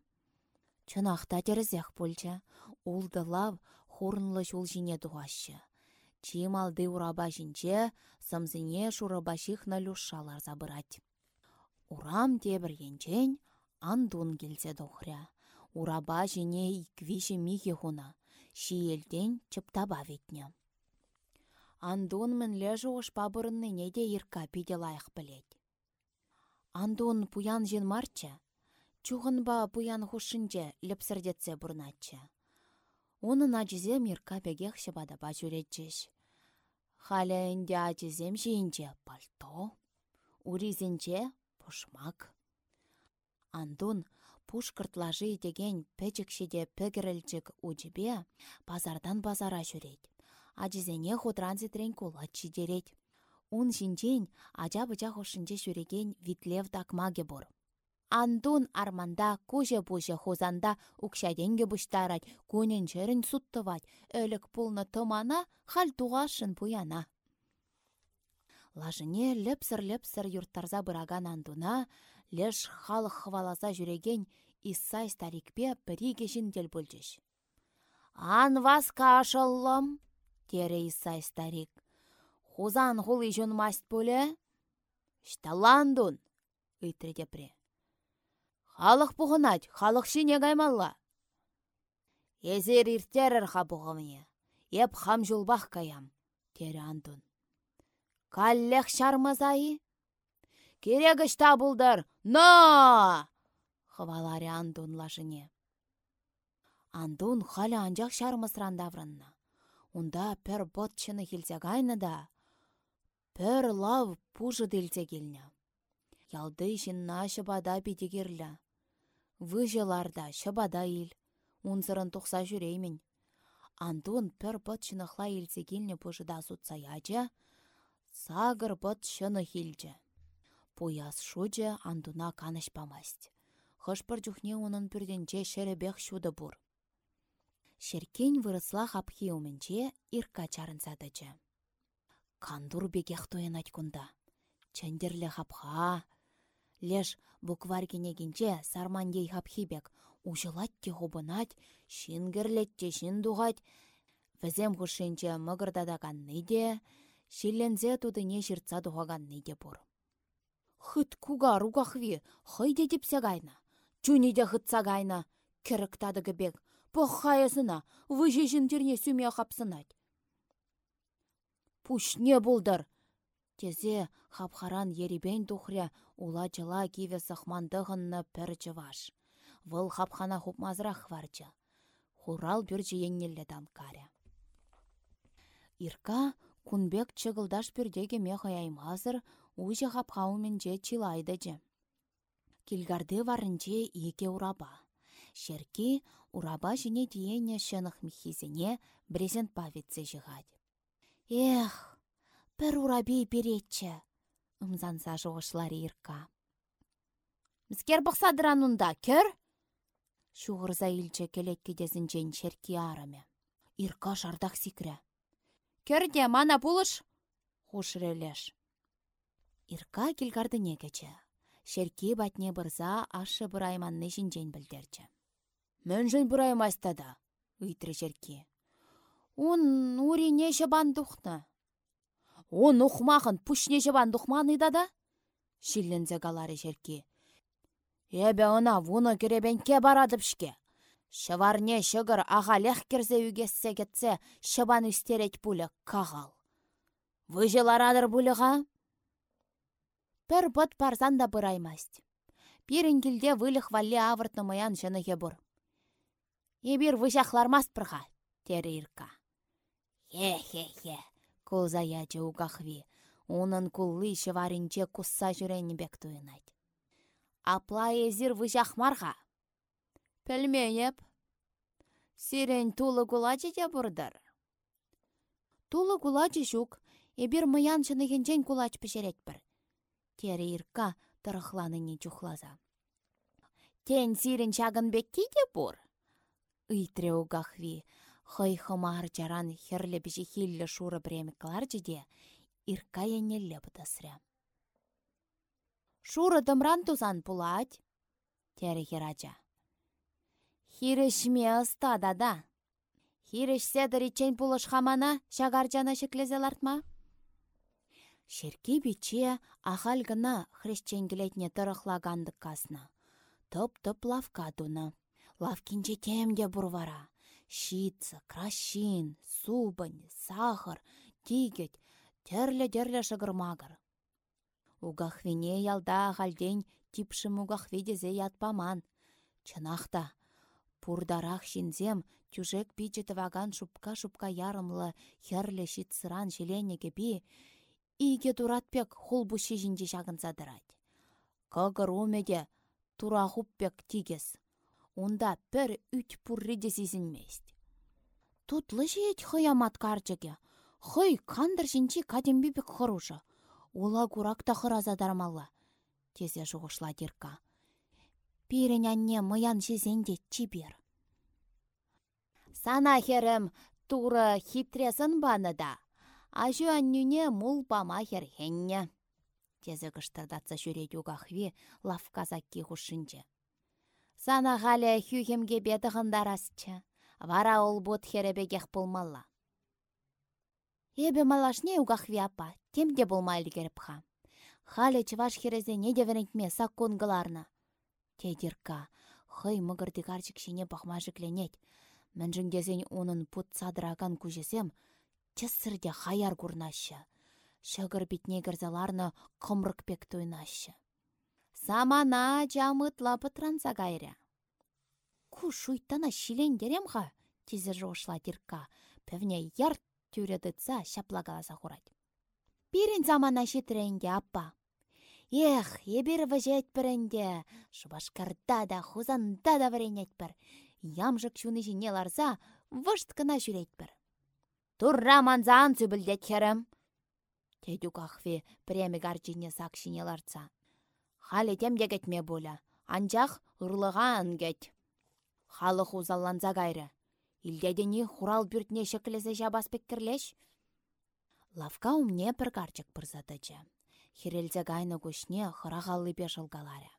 Чынақта терезех пульча, улды лав хурнлы шул жине туғашы. Чим алды ураба жинче, сымзыне шурыба шихна люшалар забырать. Урам тебір енчен, андун келсе дохря. Ураба жине иквиші михе хуна, шиелден чыптаба ветне. Андун мен лежу ош пабырынны неде ирка пиде лайық білет. Андун пуян жин марча, Чухынба пуян хушинче лепсірдетсе бұрнатчы. Оның ачызе мирка пегех шыбадапа жүретчіш. Халя әнде ачызем жейінче пальто, уризенче пушмак. Андун пушкыртлажы деген пәчікшеде пөгірілчік учебе базардан базара жүрет. Ачызене худранзитрен кулатчы дерет. Ун жинчен ажа-быча хушинче жүреген витлев такмаге бұр. Андун арманда куже-пуже хузанда укшаденге буштарать, кунен черін суттывать, өлік пулны томана хал туғашын пуяна. Лажыне лепсір-лепсір юрттарза бұраган андуна, леш халық хваласа жүреген Исай старикпе піриге жіндел бүлчіш. Ан вас кашыллым, тере Исай старик. Хузан хулы жон маст пуле? Шталандун, үйтредепре. Халық бұғынат, халық шине гаймалла. Езер иртерір ха бұғымыне. Еп хам жулбақ каям, тері антун. Каллех шармазайы? Керегіш табылдар, на! Хвалари андун лашыне. Андун халя анжақ шармысран даврынна. Унда пір ботчыны хилсе гайны да, пір лав пужы ділсе келіне. Ялды жинна шыбада бедегерлі. Выжыларда шабада ил. Унзырын тұқса жүреймін. Антон пір бұт шынықла елсегеліне пұжыда сұтса ячы, сағыр бұт шыны хилчі. Пуяс шуджы антуна канышпамасть. Хышпыр жүхне оның пүрденче шеребек шуды бұр. Шеркен вырысла хапхи өмінче ирка чарынсадычы. Кандур бекех туянать күнда. Чәндерлі хапха, Леш букваркенегенче сармандей хапхибек, ужылатте хубынать, шингерлетте шин дугать, візем хушинче мығырдадаганны де, шиллензе тудыне шыртса дуғаганны де бұр. Хыт куга ругахви, хыйде депсе гайна. Чуниде хытса гайна, керік тадығы бек, пох хайысына, выже жінтерне сүме хапсынать. Пуш не бұлдыр, Тезе хапхаран еребен тухря ула чыла киве сахмандығынны пір чываш. Выл хапхана хупмазырақ варчы. Хурал бүрчі еннелі танкаря. Ирка кунбек чығылдаш пүрдеге мех аймазыр, ужы хапхауменже чилайды же. Килгарды варынче еке ураба. Шерки ураба жіне диене шынық михизіне брезент павитсе жығад. Эх, пір урабей беретчі, ұмзанса жоғышлар ирка. Мізкер бұқсадыран ұнда, кер? Шуғырза илче келет кедезінчен шерки араме. Ирка жардақ сикрі. Керде мана бұлыш? Хушрелеш. Ирка килгардыне кече. Шерки батне бұрза ашы бұрайманны жинжен білдерчі. Мін жын бұраймастада, үйтірі шерки. Он урине шабан духна. Он ухмахын пушне шабан духманы дада? Шиллензе галары шерки. Эбе она вуны керебенке барадыпшке. Шыварне шығыр ағалех керзе үгессе кетсе, шыбан үстерет пулі кағал. Выжыларадыр бұлыға? Пір бұт парзан да бұраймаст. Пирін келде вылық валли авыртны маян жыныге бұр. Ебір вышақлармас бірға, тері ирка. Хе-хе-хе, кулза ячы уғақви. Унын куллы шываринче кусса жүрені бек туйнайд. Апла езір вышақмарға, Пәлменеп. Сирен тулы кулачы те бұрдар. Тулы кулачы шук, ебір мұян шынығынчен кулач пішерет бір. Тері ирка тұрықланыне чухлаза. Тен сирен шағын бекке де бұр. Үйтре уғахви, хой хымар жаран херлі біші хиллі шуры бремі қыларчы де, ирка енелі бұтасыря. Шуры дымран тузан пулать, тері херача. Хирішме ыстада да. Хирішсе дыричен пулыш хамана шагарчана шеклезе лартма? Шерки биче ахал гына хрещенгілетне тұрықлагандық касна. Топ-топ лавка дуна. Лавкинче темде бурвара. Щица, кращин, субань, сахар, тигет, терле-терле шығырмағыр. Угахвине ялда халден типшым угахвидезе ятпаман. Чынақта, Пурдарах шинзем тюжек пичі тываган шупка-шупка ярымлы херлі шитсыран желенеге би, иге туратпек хулбу шижінже шагын задырать. Кагыр умеде тигес. Унда пір үт пурриде сізінмест. Тутлы жет хыямат карчыге. Хый кандыр жинчи кадембибек хырушы. Ула куракта хыраза дармалла. Тезе жуғышла дирка. Пирен анне мыян жезенде чибер. Сана херім туры хитресін баны да. Ажу аннюне мул пама херхенне. Тезе кыштырдатса жүрет югахви лавказакки хушынче. Сана халя хюхемге беті ғындарасчы. Вара ол бот херебегех болмалла. Эбе малашне угахви апа, темде болмайлы керіп ха. Халя чываш херезе не девенетме сакконгыларна. Тедирка, хый мыгырды карчик бахма жікленет. Мәнжінгезен унын пут садыраган күжесем, чессірде хаяр курнашы. Шығыр бітне кірзаларны қымрық пек. Самана жамытла пытранса гайря. Ку шуйттана шилендерем ға, тезі жошла дирка, пөвне ярт тюредыца шаплагаласа хурать. Пирин замана шитренге аппа, Ех, ебір вәжет бірінде, шубашкарда да, хузанда да варенет бір. Ямжық шуны жіне ларса, вышт кына жүрет бір. Турра манзан зүбілдет херім. Тедю кахве премі гарчине сак шине ларса. Халі темде кетме боля, анжақ ұрлыған кет. Халы хузалланза гайры. Илдедені хурал бүртне шекілесі жабас пеккірлеш. Лавка умне бір гарчык бұрзадычы. Хирелзе гайны күшне хырағалы бешылгаларя.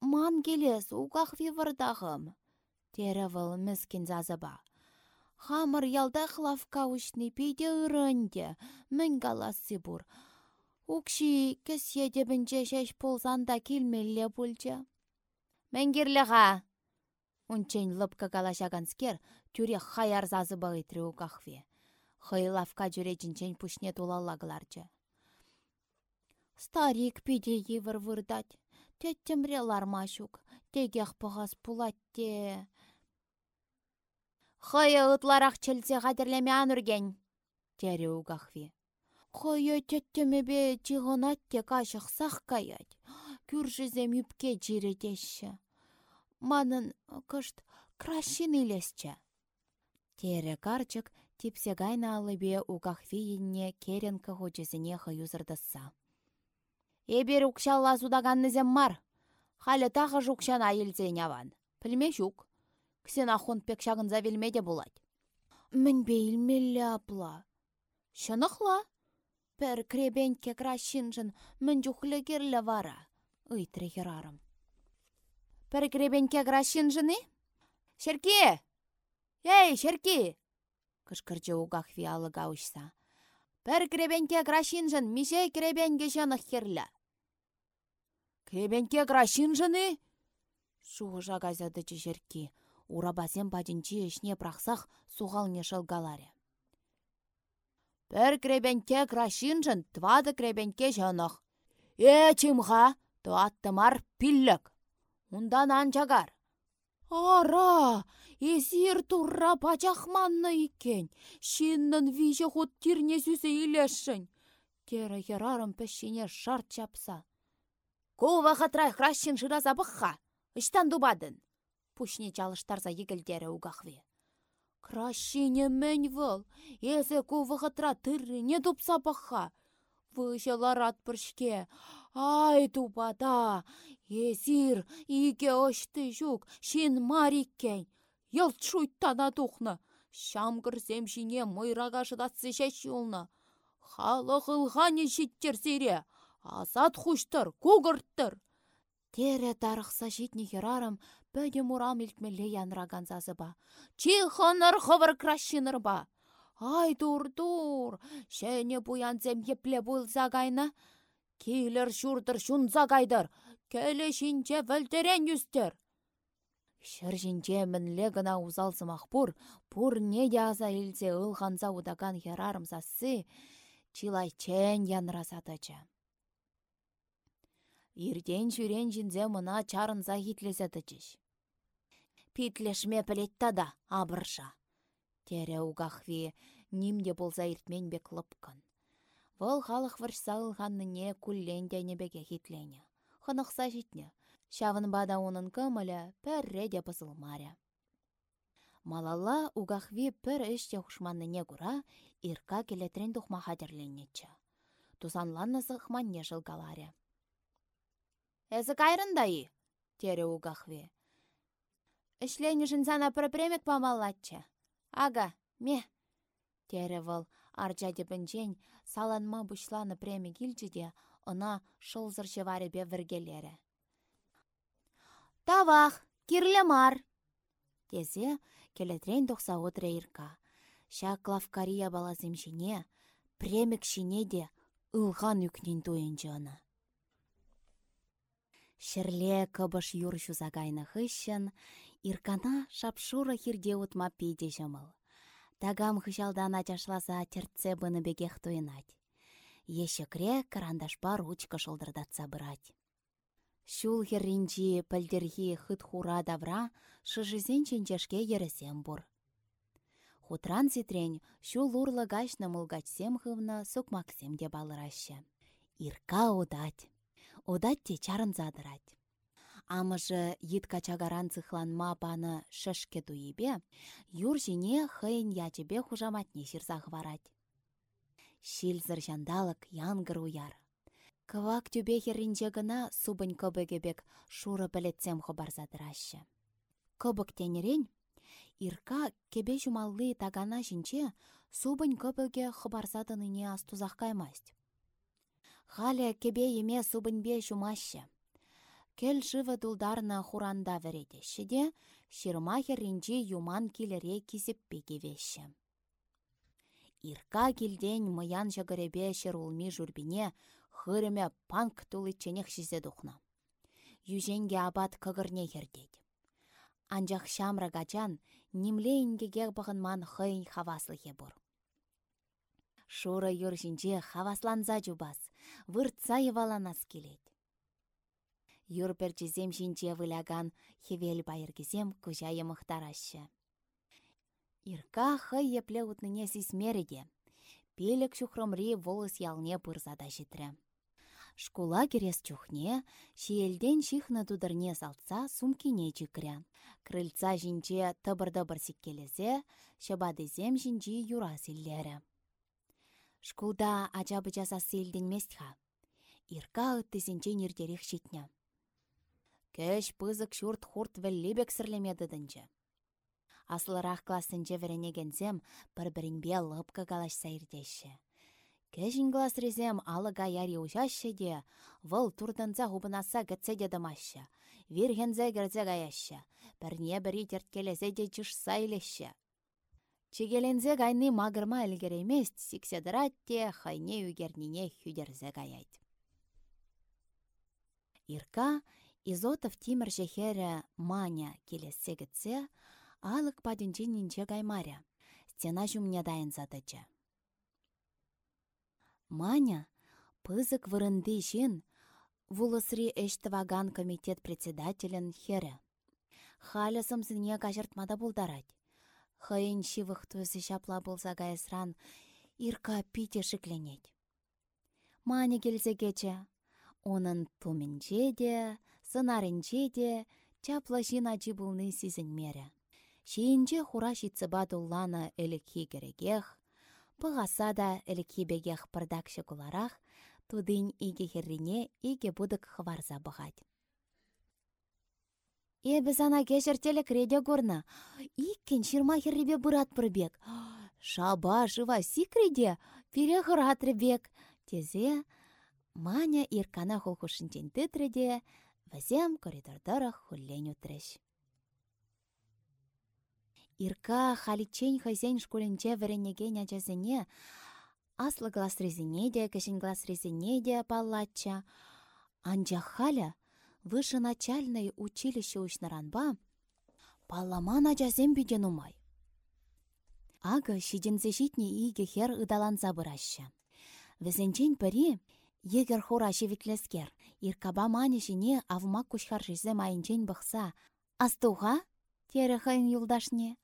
Ман келес, уғақ вивырдағым. Тері выл міскін зазыба. Хамыр ялда хлавка үшні пейде ұрынде, мін бұр. Укши кесе дебінче шеш ползанда келмелле бұлчы. Мәнгерліға! Унчен лыпка калашаганскер тюре хаяр уқақве. Хый лавка жүречінчен пүшне тулаллагыларчы. Старик пиде евір вырдать. Теттемре лармашук. Тегех пығас пулатте. Хыя ытларақ челсе қадірлеме анырген. Тері уғақви. Хыя теттемебе чиғынатте кашық сақ каять. Күршізем үпке жиретеші. Манын кышт крашын илесчі. Тері карчык типсе гайна алыбе уғақвиінне керенкі хочесіне хаюзырдыса. Эбер укшалла судаганнызем мар. Халі тағы жукшан айылзен аван. Пілме жук. Ксен ахон пек шағынза велмеде болать. Мін бейлмелі апла. Шынықла? Пір кребенке кращинжын мін жүхлі керлі вара, ұйтыры херарым. Пір кребенке кращинжыны? Шерке! Эй, Шерке! Кышкырчы угах виалы гаушса. Пір кребенке кращинжын мише кребенге жанық херлі. Кребенке кращинжыны? Шуғыжа газадычы Шерке. Урабасем бадинчи ішне прақсақ суғалне шылгаларе. Пір кребенке кращинжын, твады кребенке жанық. Э, чимға, туаттымар пиллік. Ундан анчагар. Ара, есір турра бачахманны икен. Шиннын виже хут тирне сүзі илешшін. Кері херарым пәшіне шарт чапса. Кова хатрай хращин жыраза бұққа. Іштан дубадын. Пушне чалыштарса егілдері угахве. Кращине мэнь вăл, эсе хатра не тупса пăхха. Вышеларат пыршке. Ай тупата, Есир, ике ошты жук, шин мариккен. Йылт шуйттана тухнă. Шам кірсем шине мойрага шыдатсы шәш юлна. Халық ылғаны шиттер сире. Азат хуштыр, кугырттыр. Тере тарықса житні херарым, пөде мурам илтмелле янраган зазыба. Чихыныр хывыр кращыныр ба. Ай тур-тур, шәне буянзем епле бұлза гайна. Кейлер шурдыр шунза гайдыр, келе шинче вәлтерен юстер. Шыр жинче мінле гына узалсымақ бұр, бұр не яза илсе сасы, чилай чен янрасатычы. Ирден жүрен жінзе мұна чарынза хитлесетічіш. Питлешме пілетта да, абырша. Тере угахви, нимде болса иртмен бек лыпкан. Вăл халық выршса ылханныне куллен беге хитлене. Хынықса житне. Шавын бада унын кымылі пәрре де пызылмаря. Малалла угахви пір іште хушманныне кура, ирка келетрен тухма хадерленнечче. Тусанланны сықманне жылгаларя. Эзі кайрындай, тере угахви. Ішлені жынсана премек памаллатчы. Ага, ме. Тере вăл арча депінчен саланма бұшланы премек илчіде, ына шылзыр бе віргелері. Тавах, кирлі мар. Тезе келетрен тұқса отыр ирка. Ша клавкария балазым премек шине де ылған үкнен. Шерле кыбыш юр загайны хыщын, иркана шапшура хирде утма пиде. Тагам хыщалдан ачашласа терце быны бегех туйнать. Ешекре карандашпа ручка шылдырдатса бырать. Шул херринчи пӹлдерхи хыт хура давра шыжызен ченчешке ересем бур. Хутран ситрен шул урлы гачны мылгачсем хывна сукмаксем балыраще. Ирка удать те чарын задырать. Амыжы ет качагаран цыхланма паны шышке туйбе, юр жіне хыйын ячебе хужаматне ширзах варать. Шилзір жандалык янгыр уяр. Кывак тюбе херринче гына субын кыбыгебек шуры білетсем задырашы. Кыбык тенерен, Ирка кебе жумаллы тагана жинче субын кыбыге хыбарзадыныне астузақ каймасть. Халя кебе еме субынбе жумашы. Кел живы дулдарна хуранда вередеші де, ширмахер ринчи юман келере кизеппе кевеші. Ирка келден мыян жагыребе шерулми журбине хырыме панк тулы ченех шизе духна. Юженге абат кыгырне хердет. Анжақ шамра гачан нимле ингеге бағынман хыйн хаваслы хебур. Шура юршинче хавасланза жубас, выртса еваланас келет. Юр перчизем шинче выляган хевел байыргізем күжайы мұқтарашы. Ирка хай епле утныне сисмереде. Пелек шухромри волос ялне пырзада житрі. Шкула керес чухне, шиелден шихны тудырне салтса сумкине чикря. Крыльца жинче тыбыр-дыбыр сиккелесе, шабадызем жинчи юра силлері. Шкулда ачабы жасасы илденместха. Ирка ыттысенче нердерек шитня. Кәш пызык шурт хурт вәллебек сірлемедідінче. Аслырақ классынче веренегензем бір-бірінбе лыпка калашса ирдеші. Кәжін гласрезем алыға яри ұжашы де, выл турдынза хубынаса гітсе де дымашы. Виргензе керзе гаяшы. Бірне бірі терткелезе де чышса илеші. Чигелензе гайны магырма әлгеремест, сикседіратте хайне үгернине хүдерзе гаять. Ирка Изотов Тимір жехері маня келесе гітсе, алық падінче нинче гаймаря. Стена жүмне дайын задычы. Маня пызык вырынды жин вулысри эштіваган комитет председателін хері. Халя сымсыне кажыртмада булдарать. Хайын шивых төсі шапла болса гайсран ирка пите шикленет. Маня келсе кече, оның тумінче де, сынарынче де, чапла ачы бұлны сізін мере. Шейінче хура шитсыба дуллана әлікхи керегех, Пығаса да әлікебегех пырдакшы куларах, тудын иге херрине иге будык хварза бұғад. Е, біз ана кешіртелі креде көрні. Иккен шырма херребе бұрат бұрбек. Шаба жыва си креде, пере бек. Тезе, маня иркана холхушынчен тетреде, візем коридордырық хуллен үтреш. Ирка халичен хозяин школінче віренеге нячазіне, аслы глас резине де, глас резине де паллатча. Анча халя вышеначальное училище учнаранба палламан ачасем биден умай. Ага шидензе житне иге хер ыдаланса бұраща. Візенчен пірі, егер хура шевитлескер, иркаба мане жіне авмак кушхаршизе майынчен бұқса. Астуға? Тері юлдашне.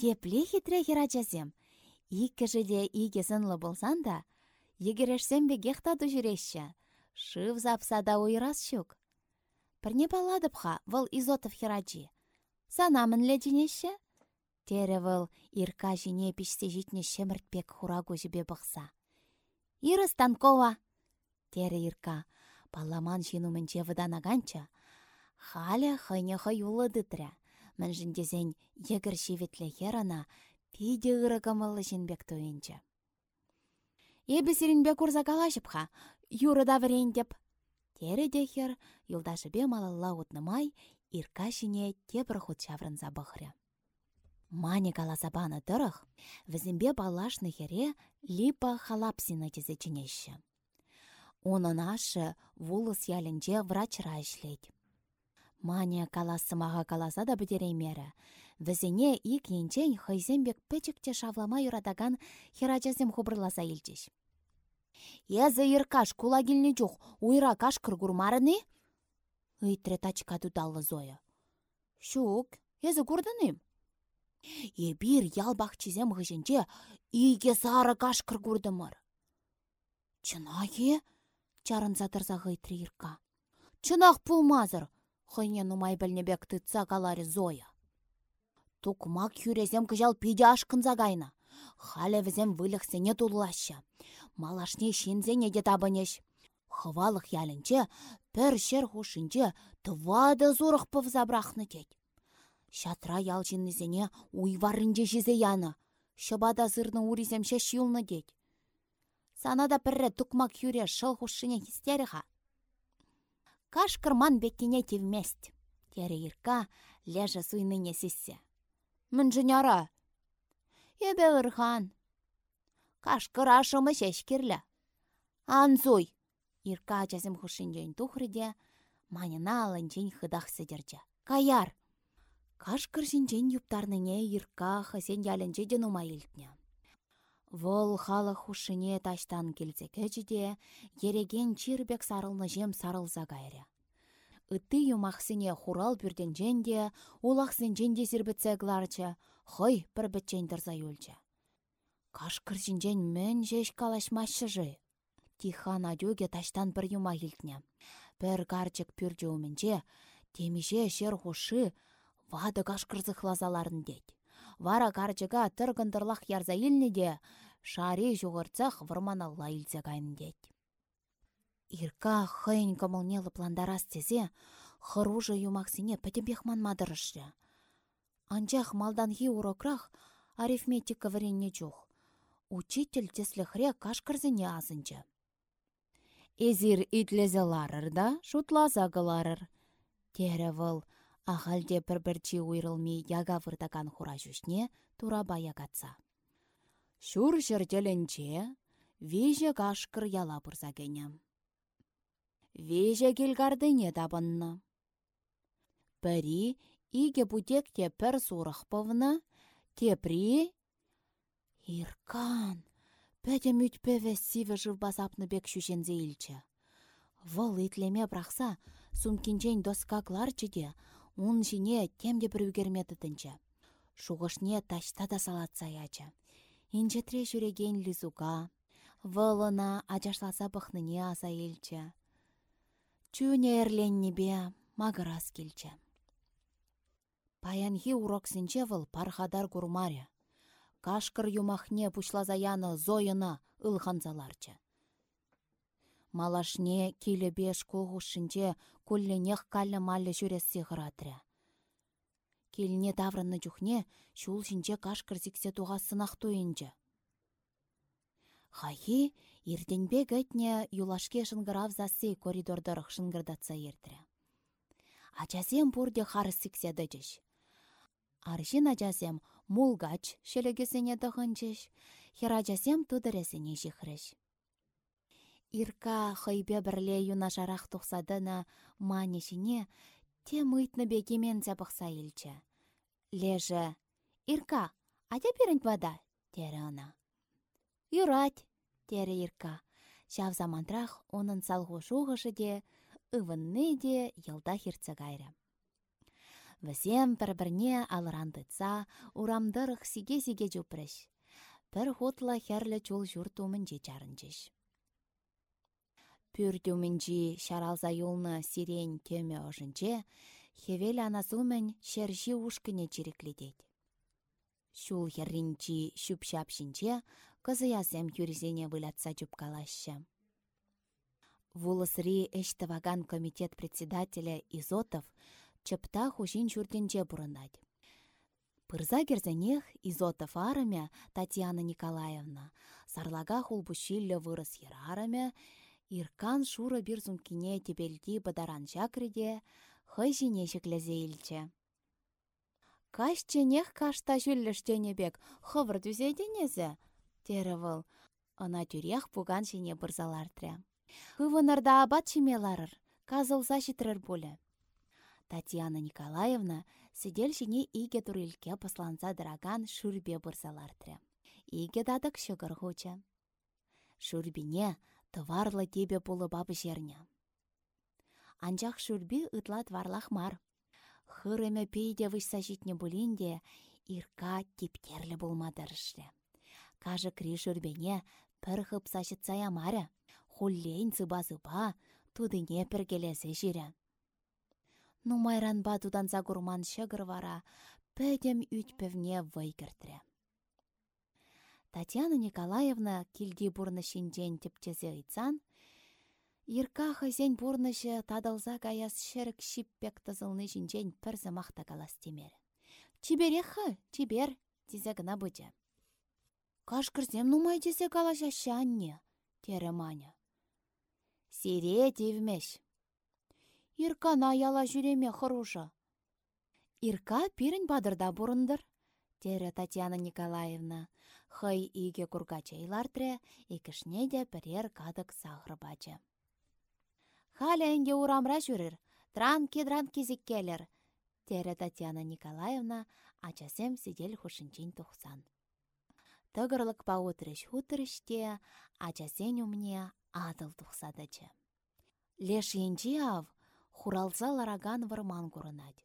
Епле хитре херачасем. Иккі жіде иге сынлы болсан да, бе гехтаду жүрешші. Шыв запсада ойрас шук. Пірне паладыпха выл изотов херачи. Санамын леденеші? Тере выл ирка жіне пішсе житне шеміртпек хурагу жібе бұқса. Ира Станкова! Тере ирка, паламан жинумынче выданаганча. Халя хайне хай улы дытря міншіндезен егір шеветлі херана пиде ырыгымылы жінбек тойынчы. Ебі сирінбек урза калашыпха, юрыда деп. Тері дехер, бе малалла утнымай, ирка жіне тепір худ чаврынза бұхры. Мане каласабаны тұрық, візімбе балашны хере липа халапсины тезе чінеші. Оның ашы вулыс ялінже врачра ішлейді. Маня каласымаға каласа да бідереймері. Візіне ик енчен хайзембек пәчікте шавлама юрадаган херачасем хубырласа елчеш. Езі иркаш кула келіне жоқ, уйра каш кыргурмарыны? Үйтірі тачка дудалы Зоя. Шук, езі күрдінім? Ебір ялбақ чизем ғышынче, иге сары каш кыргурдымыр. Чынағы? Чарын затырза ғыйтры ирка. Чынақ пулмазыр, хыйне нумай бәлнебек тытса калари Зоя. Тукмак юрезем кыжал пиде ашкынза гайна. Хале візем вылықсене туллаща. Малашне шинзене де табынеш. Хывалық ялінче, пір шер хушинче твады зурық пыв забрахны тет. Шатра ялчиннызене уйварынче жизе яны. Шыбада зырны уризем шеш юлны дет. Санада пірре тукмак юре шыл хушине хистеріға. Кашкырман беккене тевмест. Тере ирка лежа суйныне. Мін Ебе ырхан. Кашкыр ашымы шешкерлі. Анзуй. Ирка ачасым хушинжен тухрыде, манина алынчен хыдах сыдерче. Каяр. Кашкыр жинчен юптарныне ирка хасен ялінче денума илтне. Вол халы хушыне таштан келсе кәчіде, ереген чирбек сарылны жем сарылза кайры. Үтті юмақсыне хурал бүрден женде, улақсын женде зірбітсе хой бір бітчен дырза юлчы. Кашкыр жинжен мен жеш калашмашы жы. Тихан адюге таштан бір юма елтне. Бір гарчык пүрде өмінже, темеше шер хушы, вады кашкырзы хлазаларын дед. Вара карчыга тыргындырлах ярза илнеде, шари жуғырцах вырмана лайлзе кайындет. Ирка хыйн кымылнелы пландарас тезе, хыружы юмақсине пәтембек Анчах малданхи урокрах арифметика варенне чух. учитель теслехре кашкырзіне азынчы. Эзир итлезе ларыр да, шутлаза кыларыр. Тере вăл, ахалде пір-бірчі уйрылми яга вырдаган хура жүшне тура баягатса. Шур жерделенче, веже кашкыр яла бұрза кене. Веже келгардыне табынны. Пәрі, иге бутекте пір сурық пывны, тепри... Иркан, пәдем үтпеве сиве базапны бек шүшензе илчі. Вăл итлеме брахса, сумкинчен доскакларчы де, ун жіне темде бір үгерметітінчі. Шуғышне ташта да салатса ячы. Инчетре жүреген лизуга, вăлына ачашласа бұхныне аса елчі. Чүне эрленнебе магырас келчі. Паянхи уроксенче вăл пархадар гурмаря. Кашкыр юмахне пушлаза яны зойына ылханзаларчы. Малашне килебе школ хушшинче кулленех калле малле жүрессе хыратря. Келіне таврынны жүхне шул шинче кашкыр зиксе туға сынақ туйынчы. Хайхи, ирденбе гәтне юлашке шынгырав засы коридордырық шынгырдатса ердірі. Ачасем бұрде харыс сіксе дәджіш. Аршин ачасем мулгач шелегесене дұғынчыш, херачасем тудыресене жихрыш. Ирка хыйбе бірле юнашарақ тұқсадына манешіне те бекемен зәбықса илчі. Лежі, Ирка, ача пирінт бада, тері ана. Юрать, тері Ирка. Шав замантрах оның салғу шуғышы де, хирца гайры. Візем бір-бірне алырандыца, урамдырық сиге-сиге жүпіріш. Бір хотла херлі чул жұрт умінже чарынчыш. Пүрдюмінжі шаралза юлны сирен теме ожынче, хевел анасумен шерші ушкіне чирекледет. Шул херринчи шүпшап шинче, кызыясем юризене вылятса жүпкалашы. Вулысри эштаваган комитет председателя Изотов чыпта хушин чуртенче бұрындады. Пырза керзенех Изотов арымя Татьяна Николаевна, сарлага хулбушиллі вырыс ерарымя, Иркан шура бир зумкине тебелди бадаран чакриде, хый жине шеклезе илче. Каш ченех кашта бек, хывыр дүзейденезе, тері выл. Ана тюрех пуган жине бұрзалартря. Хывынырда абат чимеларыр, казылса шитрер боле. Татьяна Николаевна сидель жине иге турилке посланса дыраган шурбе бұрзалартря. Иге дадық шығыр хуча. Шурбине тыварлы тебе пулы бабы жерне. Анчах шурби ытлат варлах мар. Хырыме пейде вышса житне булинде, ирка типтерлі болмадырышлы. Кажы кри шурбене пір хып сашытса ямаря, хуллейн зыба-зыба, тудыне піргелесе жире. Ну майранба тудан загурман шығыр вара, пәдем үтпевне вайгіртірі. Татьяна Николаевна килди бурны шинчен тепчезе ыйтсан, Ирка хызен бурнышы тадылза каяс шерік шиппек тызылны шинчен пірзі мақта калас темер. Чиберехі, чибер, тизе гына бұджа. Кашкырзем нумай тесе калаша шанне, тере маня. Сире тевмеш. Ирка наяла жүреме хыруша. Ирка пирін бадырда бұрындыр, тере Татьяна Николаевна хый иге кургачайлартре, икішне де бірер кадык сағыр бачы. Халя әнге урамра жүрір, транки-дранки зиккелер, тере Татьяна Николаевна ачасем сидел хушинчин тухсан. Тыгырлык па утырыш хутырыште, ачасен умне адыл тухсадычы. Леш енчи ав, хуралса лараган варман курынать.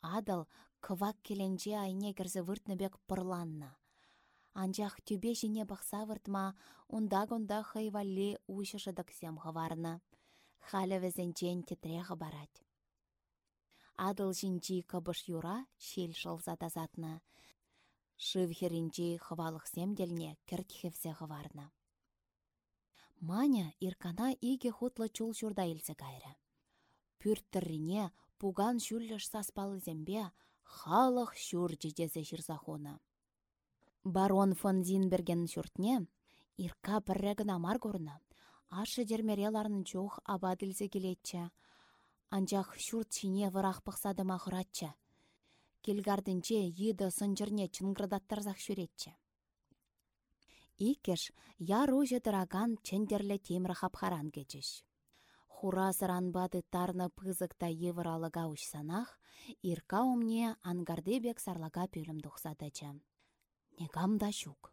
Адыл кывак келенче айне кірзі выртныбек пырланна. Анчах тюбе жіне бақса выртма, унда-гунда хайвалли ушышыдықсем хыварны. Халі візінчен тетреғі барать. Адыл жінчи кыбыш юра шел шылза тазатны. Шыв херінчи хывалықсем делне кіртхевсе хыварны. Маня иркана иге хутлы чул журда илсе кайры. Пүрттіріне пуган саспалы зембе халық шүр жедезе жырзахуны. Барон фон Зинберген шүртне, ирка піррегін амар көрні. Ашы дермере ларны чух абадылзе келетчі. Анчах шүрт чине вырах пықсадыма хыратчы. Келгардынче еді сынжырне чынгырдаттарзақ шүретчі. Икеш яр уже дыраган чендерлі темір хапхаран кечіш. Хура бады тарны пызыкта евралыга санах, ирка умне ангардебек сарлага пөлім дұқсадычы. Негам да шук.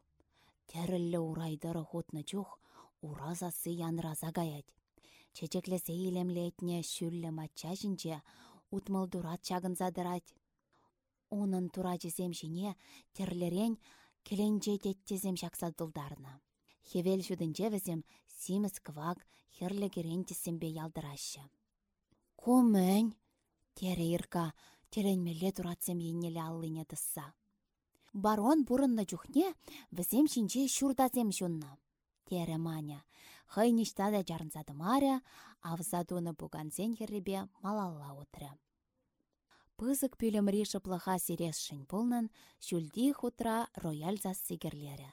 Терілі урайдыры хутны чух, уразасы янраза гаять. Чечеклесе илемлетне шүллі матча жінче, утмылдурат чагын задырать. Унын тура жезем жіне терлерен келенже теттезем дылдарына. Хевел жүдінже візем симіз квак херлі керен тесембе ялдырашы. Кумын, тере ирка, теленмеле туратсем еннелі аллыне тысса. Барон бұрынны жүхне візем шинче шурдазем жунна. Тере маня, хай да жарынзады маря, авзадуны буганзен херребе малалла отыры. Пызык пүлімри шыплыға сиресшін полнын, шүлді хутра рояль зас сигерлері.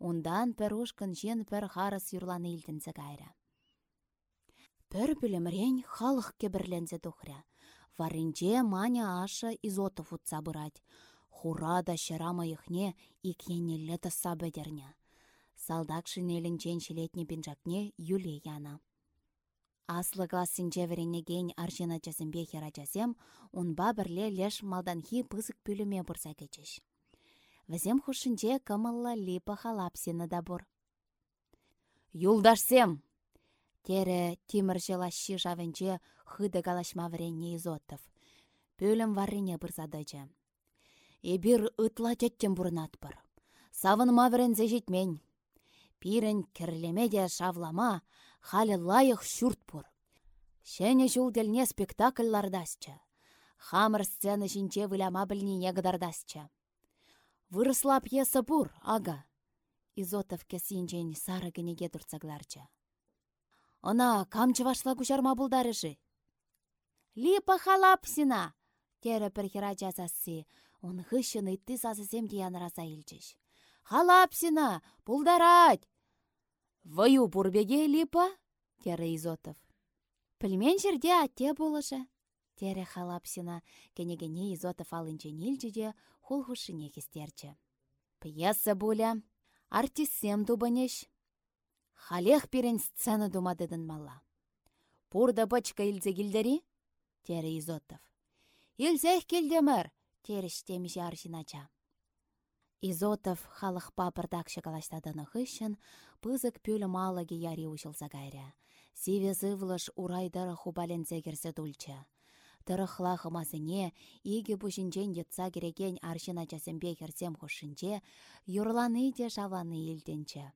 Ундан пір ушкын жен пір харыс юрланы илдінзі гайры. Пір пүлімрен халық кебірлензе тухря. Варинже маня ашы изотов утса бұрать. Хура да шырама ихне икенелі тыса бөдерне. Салдак шинелін женшілетне пинжакне юле яна. Аслыға аржина жазымбе хера жазем, унба бірле леш малданхи пызык пүліме бұрса кечеш. Візем хушынче кымылла липа халапсины да бұр. Юлдашсем! Тере тимір желащи жавенче хыды галашма вренне изотов. Пөлім варрине бұрзадычы. Эбір ытла теттен бұрынат бір. Савын маврензе жетмен. Пирін кірлемеде шавлама, халі лайық шүрт бұр. Шәне делне спектакльлардасча. Хамыр сцена жинче выляма білніне гыдардасча. Вырысла пьеса бұр, ага. Изотов кесінчен сары тұрцагларча. Она камчы вашла күшарма бұлдарышы. Липа халапсина! Тері пірхера жазасы, он хышын итті сазысем диян раза илчеш. Халапсина! Бұлдарать! Ваю бурбеге липа? Тере Изотов. Пілмен жерде атте болышы. Тере халапсина, кенегене Изотов алынче нилчеде хулхушыне хестерчі. Пьеса буля, артисем дубанеш. Халех перен сцена думадыдын мала. Пурда бачка илзе гилдери? Тере Изотов. Илзех келдемір, терештемеше аршинача. Изотов халықпа бірдақшы калаштадыны хыщын, пызык пөлі малаги яри ұшылса кайря. Сиве зывлыш урайдары хубалензе керсе дульчы. Тырықла хымасыне, иге бұшынчен етса кереген аршина жасымбе керсем хушынче, юрланы де шаваны елденче.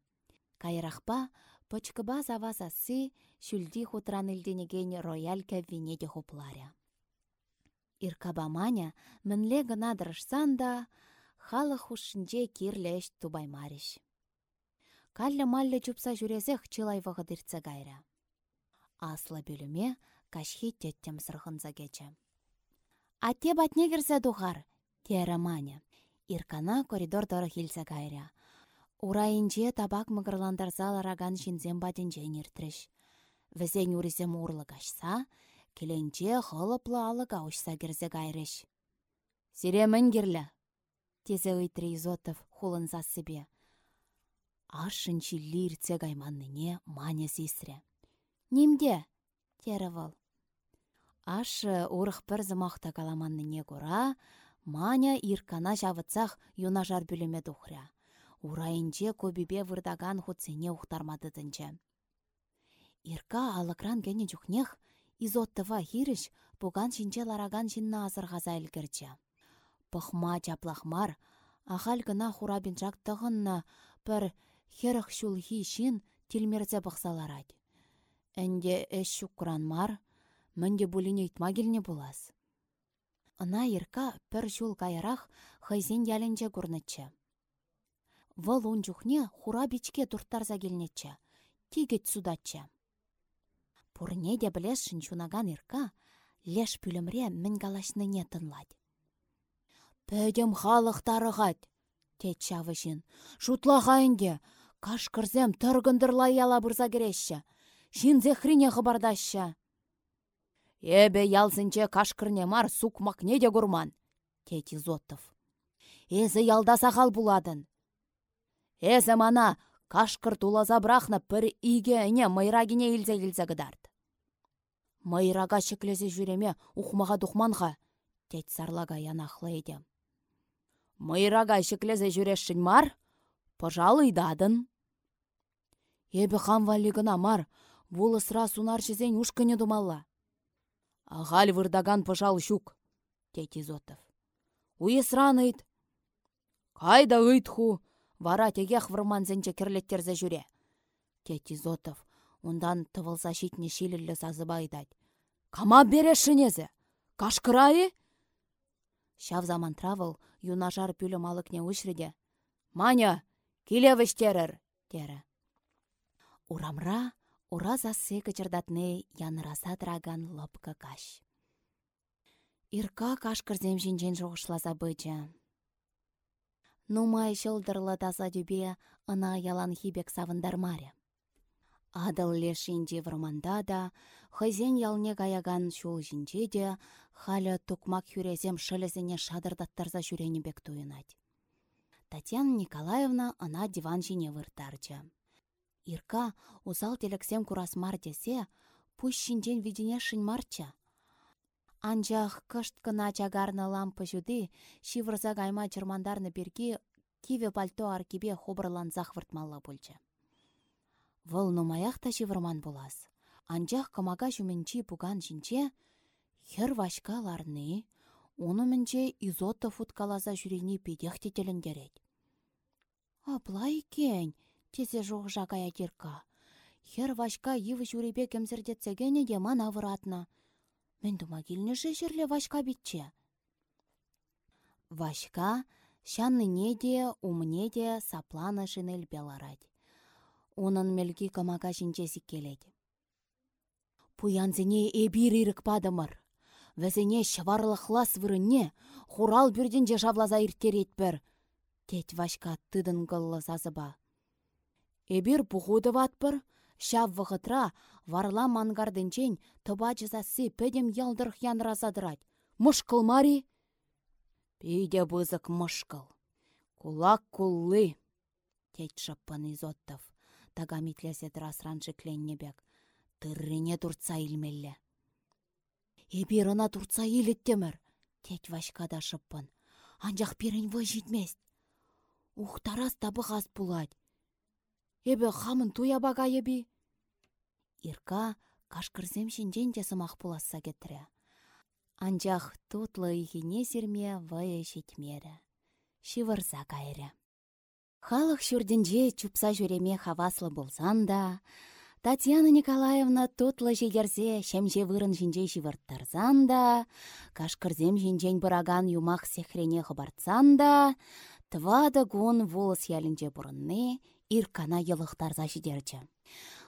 Кайрақпа, пычкыба завасасы, шүлді хутран илденеген рояль кәввине де хупларя. Иркаба маня, мінле гына да, халы хушинче кирлеш тубаймариш. Каллы маллы чупса жүрезех чылай вғыдырца гайра. Аслы бөліме кашхи теттем сырхынса кече. Атте батне кірсе дұғар, тері. Иркана коридор доры хилсе гайра. Урайынче табак мығырландарза лараган шинзен баденче нертріш. Візен уризем урлы кашса, келенче хылыплы алы каушса кірзе гайрыш. Сиремін керлі, тезе ыйтрі Изотов хулынса себе. Ашынчи лирце гайманныне маня сесре. Немде? тері вал. Ашы урых бір зымақта каламанныне кора, маня иркана жавыцах юнажар бүліме дұхря. Урайынче көбібе вырдаган хутсене ухтармадыдынче. Ирка алыкран гене жүхнех, изоттыва хиріш, бұған шинче лараган шинна азырғаза үлгірче. Пăхма чаплахмар, ахал гына хурабинчак тăхăннă пір херах шулхи çын тилмерсе пăхсаларать. Ӗнде эш шукран мар, мӹнде булине ыйтма келне булас. Ына ирка пір çул кайрах хăйсен яленче курнычче. Вăл унчухне хура бичке турттарса келнечче, тигет судатчче. Пурне де білесшін чунаган ирка, леш пүлімре мін галашныне тынлать. Пөдім халық тарығат, тет çавăçын. Шутла инде, кашкырзем тăргындырла яла бұрза керешші. Шинзе хрине хыбардаща. Эбе ялсынче кашкырне мар сукмакне де гурман, тет Изотов. Эзі ялда сахал буладын. Эзі мана кашкыр тулаза брахна пір иге әне майрагине илзе гыдард. Майрага шеклезе жүреме ухмаға духманға, тет сарлага янахлы едем. Майрага шеклезе жүрешшін мар, пожалуй дадын. Эбі хам валигына мар, сра сунар жезен ушкыне думалла. Ағал вырдаган пожал шук, тет Изотов. Уесран ыйт. Кайда ыйт ху, вара тегех вырманзенче керлеттерзе жүре. Тет Изотов, ондан тывылса шитне шилілі сазыба айдать. Кама бере шинезе? Кашкырайы? Шав заман травыл, юнажар пүлі малыкне үшреде. Маня, келевіштерір, тері. Урамра, ураза сы кычырдатны яныраса траган лыпкы каш. Ирка кашкырзем жинжен жоғышласа бычы. Нумай шылдырлы таза дүбе ына ялан хибек савындар маре. Адыл лешинде вырманда да, хызен ялне гаяган шул жинже де, халі тукмак хүрезем шылезіне шадырдаттарза бек туйынать. Татьяна Николаевна ына диван жине выртарчы. Ирка узал телексем курас мар десе, пуш видене шын марча. Анжақ кышт кына чагарны лампы жүді, шивырза гайма чырмандарны берге киве пальто аркебе хобырланзақ выртмалла болчы. Вăл нумаях та çывырман пулас. Анчах кымака çумменнчи пуган çинче хӗр вашка ларни, уну мменнче изотто футкаласа çүрени педех тетелендерет. Апла иккен, тесе жухжа кая тирка. Хер вашка йывы çурипе кемсердетсегене де мана вăратнă. Мен тума килнеше çрле вашка битче. Вашка çаннине де, умне сапланы шинель беларать онын мелги камака шинчеси келет. Пуянзене эбир ирікпадымыр. Вәзене шаварлықлас вырынне хурал бүрден жавлаза ирттеретпір. Тет вашка тыдын сазыба. Эбир бұғуды ватпыр, шав вғытра варла мангардынчен тыба жазасы пәдем ялдырх янразадырать. Мұшқыл мари? Пейде бұзық мұшқыл. Кулак куллы. Тет шаппан изоттов тагамитлесе тырасран бек. Тыррине турца илмелле. Эбир ына турца илеттемір. Тет вашкада шыппын. Анжақ перін вы. Ух, тарас табы ғаз пулать. Эбі хамын туя бага еби. Ирка кашкырзем шинжен де пуласса кетірі. Анжақ тутлы ихине серме вайы житмері. Шивырза кайры. Халық шүрдінже чупса жүреме хаваслы болсан да, Татьяна Николаевна тутлы жегерзе шемже вырын жинже живырттарзан да, кашкырзем жинжен бұраган юмақ сехрене хыбартсан да, твада гун волос ялінже бұрынны иркана йылықтарза жидерчі.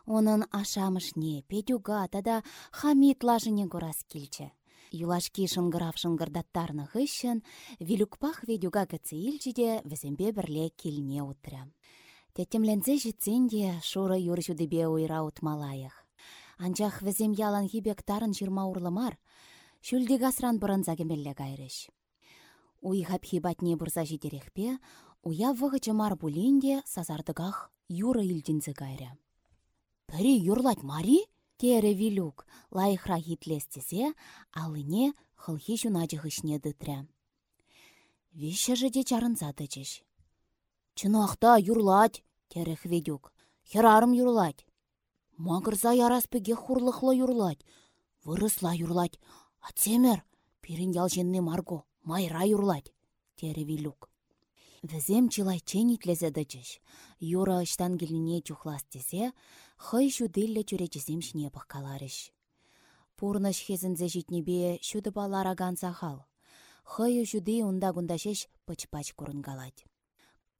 Оның ашамышне, петюга тада хамит лажыне көрас келчі. Юлашки шынгырав шынгырдаттарны хыщын, вилюкпах ведюга кіці илчиде візімбе бірле келіне утря. Теттемлензе житсенде шуры юржудыбе уйра утмалайық. Анчах візем ялан хибек тарын жирма урлымар, шүлде гасран бұрынза кемелле кайрыш. Уй хапхи батне бұрза жидерехпе, уя вғы жымар бұленде сазардығақ юры илдінзі кайры. Юрлать мари? Тере вилюк, лайхра хитлестесе, алыне хылхи жуначы хышне дытря. Вище жеде чарынса тычыш. Чынақта юрлать, тере хведюк. Херарым юрлать. Мағырза яраспеге хурлықлы юрлать. Вырысла юрлать. Ацемер, пирин ялженне марго, майра юрлать, тере вилюк. Візем чылай ченитлезе дычыш. Юра ыштан келіне чухлас тесе, хый шудилле чүречесем шіне пыққаларыш. Пурныш хезінзе житнебе шуды балараган сахал. Хый шуды унда гундашеш пыч-пач курынгалать.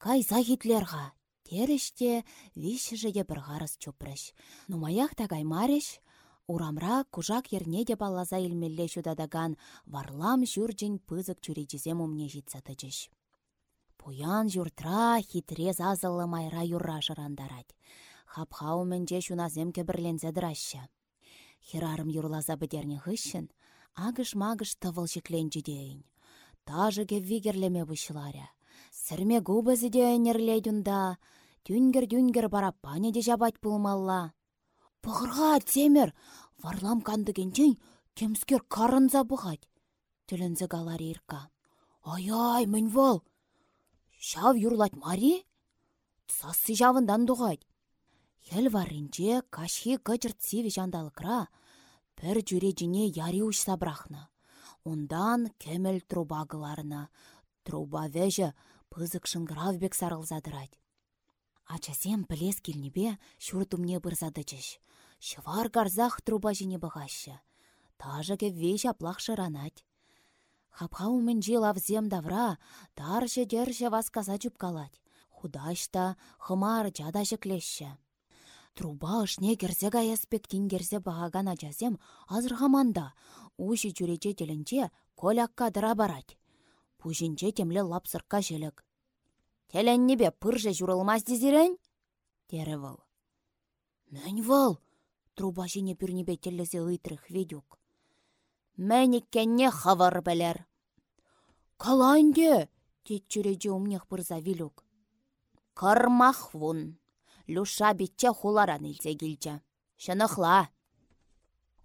Кай захитлерға, теріште вишіже де бір ғарыс чупрыш. Нумаях тагай Урамра кужак ерне де балаза илмелле шудадаган варлам жүрджін пызык чүречесем умне житса Пуян журтра хитре зазылы майра юрра жырандарать. Хапхау менже шуназем кебірлензе дыраща. Хирарым юрлаза бідерне хыщын, агыш-магыш тывыл жекленчі дейін. Тажы кеввигерлеме бұшыларя. Сірме губызы дейінерлей дүнда, түнгір-дүнгір бараппане де жабать пулмалла. Бұғырға, темір, варлам кандыгенчен кемскер карынза бұғать. Түлінзі галар ирка. Ай-ай, мін вол! Шав юрлать мари? Сасы жавындан дұғайд. Хел варринче кашхи кычырт сиві жандалықра, пір жүрежіне яри уш сабрахна. Ондан кемел труба гыларына. Труба вежі пызык шынгравбек сарылзадырать. Ачасем пілес келнебе шүртумне бұрзадычыш. Шывар гарзах труба жіне бұғашы. Тажы веш аплақ шыранать. Хапха умменнче лавзем давра, таршы дерші васказа чупкалать. Худашта хымар жада клеші. Труба ышне керсе гаяспек тингерсе бағаган ачасем азырхаманда, уши жүрече теленче колякка дыра барать. Пужинче темле лапсырка желік. Теленнебе пырже журылмас дезірен? Тері выл. Мән выл, труба жіне пүрнебе теллесе ыйтрых ведюк. Мәніккенне хавар бәлер. Каланде, тет жүреже умнех бұрза вилюк. Кырмах вун. Люша битче хуларан илсе келчі. Шынықла.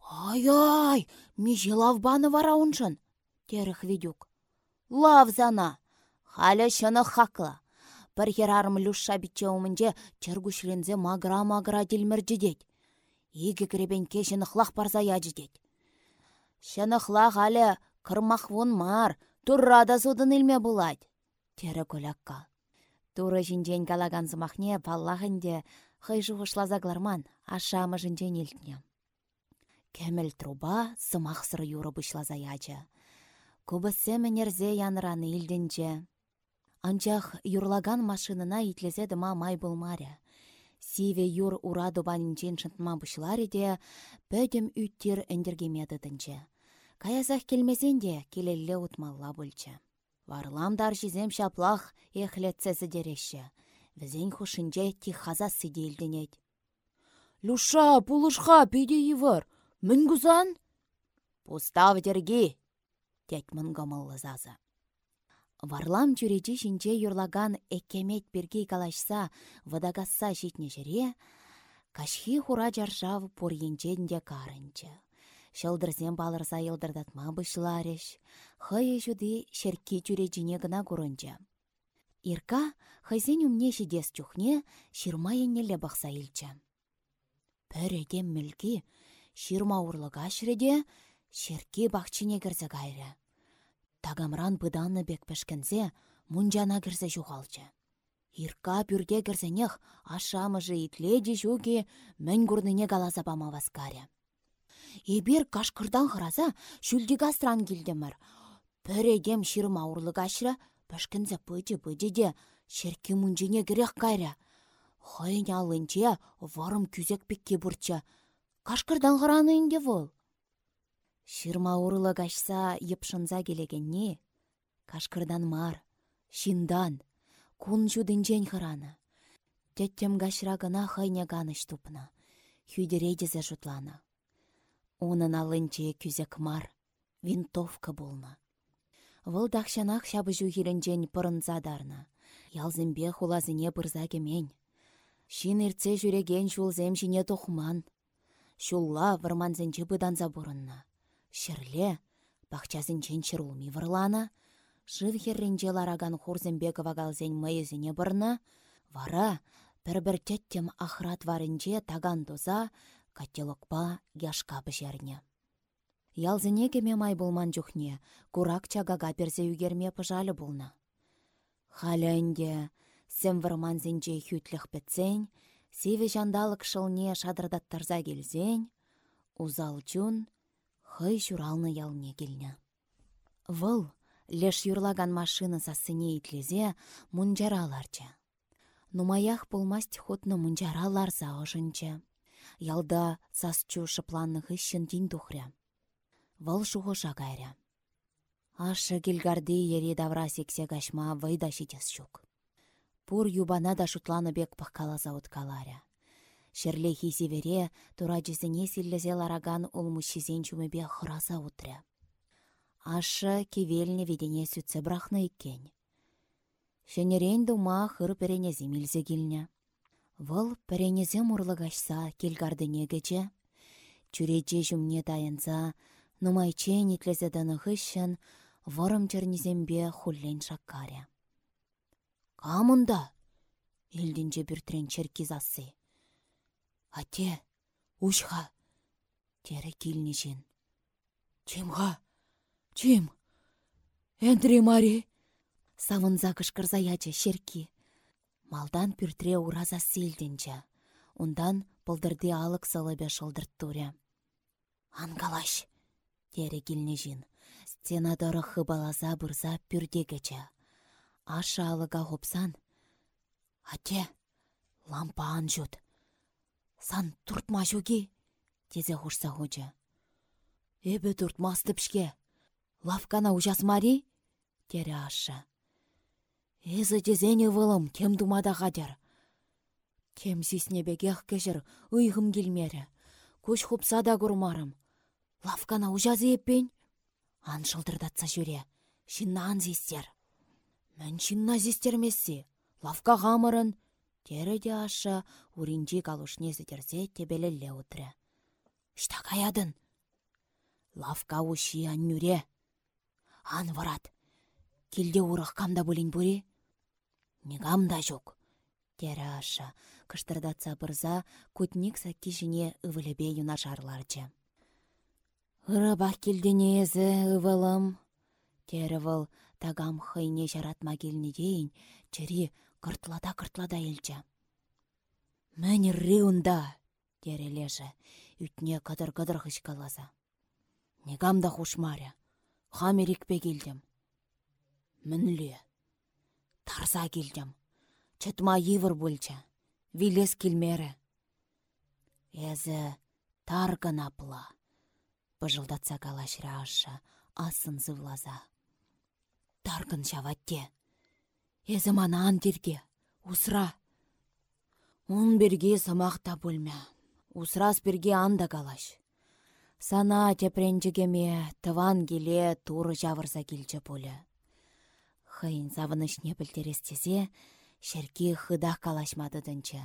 Ай-ай, ми баны вара уншын. Теріх ведюк. Лавзана. Халі шыны хақла. Бір херарым люша битче умынже чергушлензе магра-магра дилмір жедет. Игі кіребен кешінықлақ барза яжедет. Шынықла халі вон мар, туррада судын илме булать. Тері көлякка. Туры жинжен калаган зымахне баллахынде хый жуғышлазагларман ашамы жинжен илтне. Кәміл труба сымақсыры юры бұшлаза ячы. Кубысы мінерзе яныраны илдінче. Анчах юрлаган машинына итлезе дыма май булмаря. Сиве юр ура дубанинчен шынтма бұшларе де пөдім үттер әндергемедідінче. Каязах келмезен де келелі ұтмалла бұлчы. Варламдар жизем шаплах эхлетсезі дереші. Візен хушинже тихаза сиделденет. Люша, пулышха, пиде ивар, мін гузан? Пустав дерги, тек мұнгамылы зазы. Варлам жүреji шинче юрлаган эккемет берге калашса вадагасса житне жіре, кашхи хура жаржав пурйенченде карынчы. Шылдырзем балырса йылдырдатма бұшлареш, хые жуды шерки жүрежіне гына курынчы. Ирка хайзен умне дес чухне ширма еннеле бақса илчі. Пір едем мүлкі, ширма урлыға шіреде, шерки бақчыне кірзі гайры. Тагамран быданны бек пешкензе, мунжана кірсе жуғалчы. Ирка пюрде кірсенех ашамыжы итледе жуге мін күрніне галаса бама васкаря. Ебер кашкырдан хыраза шүлді гастран келдемір. Бір едем шырым ауырлы гашыра, пішкінзе пыжы-пыжы де шеркі мұнжене керех кайря. Хойын алынче варым күзек пекке бұрчы. Кашкырдан хыраны инде вол. Шырма урылы кашса епшынза келегенне, кашкырдан мар, шиндан, кун жудынчен хыраны. Теттем гашра гына хайня ганыш тупна, хүйдерейдезе жұтланы. Онын алынче күзек мар, винтовка болна. Выл дахшанақ шабы жухирінжен пырынза дарна. Ялзымбе хулазыне бұрза кемен. Шин ирце жүреген жулзем жіне тухман. Шулла бұрынна. Шерле, бақчасын ченчер улми вăрлана, шыв херренче лараган хурзембек вагалзен мыйызіне бұрны, вара бір-бір теттем ахрат варынче таган тоза, кателокпа яшка бішерне. Ялзыне кеме май булман жүхне, курак чагага перзе үгерме пыжалі булна. Варманзенче хүтліх петсен, севе жандалық шылне шадырдаттарза келзен, узал чун, хый çуралнă ялне келнне. Вăл леш юрлаган машина сассыне итлезе мунчара ларчче. Нумаях пулмасть хотнă мунчара ларса ышынчче. Ялда сасчу шыпланны хыщн тин тухря. Вăл шухӑша кайря. Ашы килгарды ери давра сексе кашма вайда шитес шук. Пур юбана да шутланы бек пахкаласа уткаларя. Шерле хизевере тура жесене силлезе лараган улмушизен чумебе хыраса утря. Ашы кевелне ведене сүтсе брахна иккен. Шенерен дума хыр перенезе милзе килнне. Вăл пӗренезе мурлăкаçса келгардыне кече. Чүрече çумне таянса, нумайче нитлесе хыщн, вырым чернизембе хуллен шаккаря. Камында? Илдинче бүртрен черкизасы. Ате, ушха, тере килнишин. Чимха, чим? Эндри Мари? Савынза кышкырза яче шерки. Малдан пүртре ураза силденче. Ундан алық сылыбе шылдырт туре. Ангалаш, тере килнежин. Стенадары хыбалаза бұрза пүрдегече. Аша алыға хопсан. Ате, лампаан жүд. Сан туртма жүге, тезе хушса хучы. Эбі туртмасты пішке. Лавкана ужас мари? Тере аша. Эзі тезене вылым, кем думада қадер. Кем бегех кешір, ұйғым келмері. Көш хупса да күрмарым. Лавкана ужазы еппен? Ан шылдырдатса жүре, шинна ан зестер. Мән шинна зестермесі, лавка ғамырын, тері де ашы, уринчи калушне зетерсе тебелелле утры. Шта каядын? Лавка уши нүре. Ан варат. Килде урық камда бұлін? Негамда жоқ. Тері ашы, кыштырдатса бұрза, көтнік сәкки жіне үвілебе юнашарларчы. Ырыба келденезі ывылым. Теревыл тагам хыйне жаратма келіне дейін, чері кыртлада-кыртлада елчі. Мәні рыунда, терелеші, үтне кадыр-кадыр хышкаласа. Негамда хушмаря, хамерикпе келдім. Мінле, тарса келдім. Чытма евір бөлчі, вилес келмері. Әзі таргын апла пыжылдатса калашра аша, асын зывлаза. Таргын шаватте. Эзі мана андерге, усра. Он берге самақта бөлмә. Усрас берге анда калаш. Сана тепренчігеме тыван келе туры жавырса келчі пөлі. Хыйын савынышне білтерестезе, шерке хыдақ калашмадыдынчы.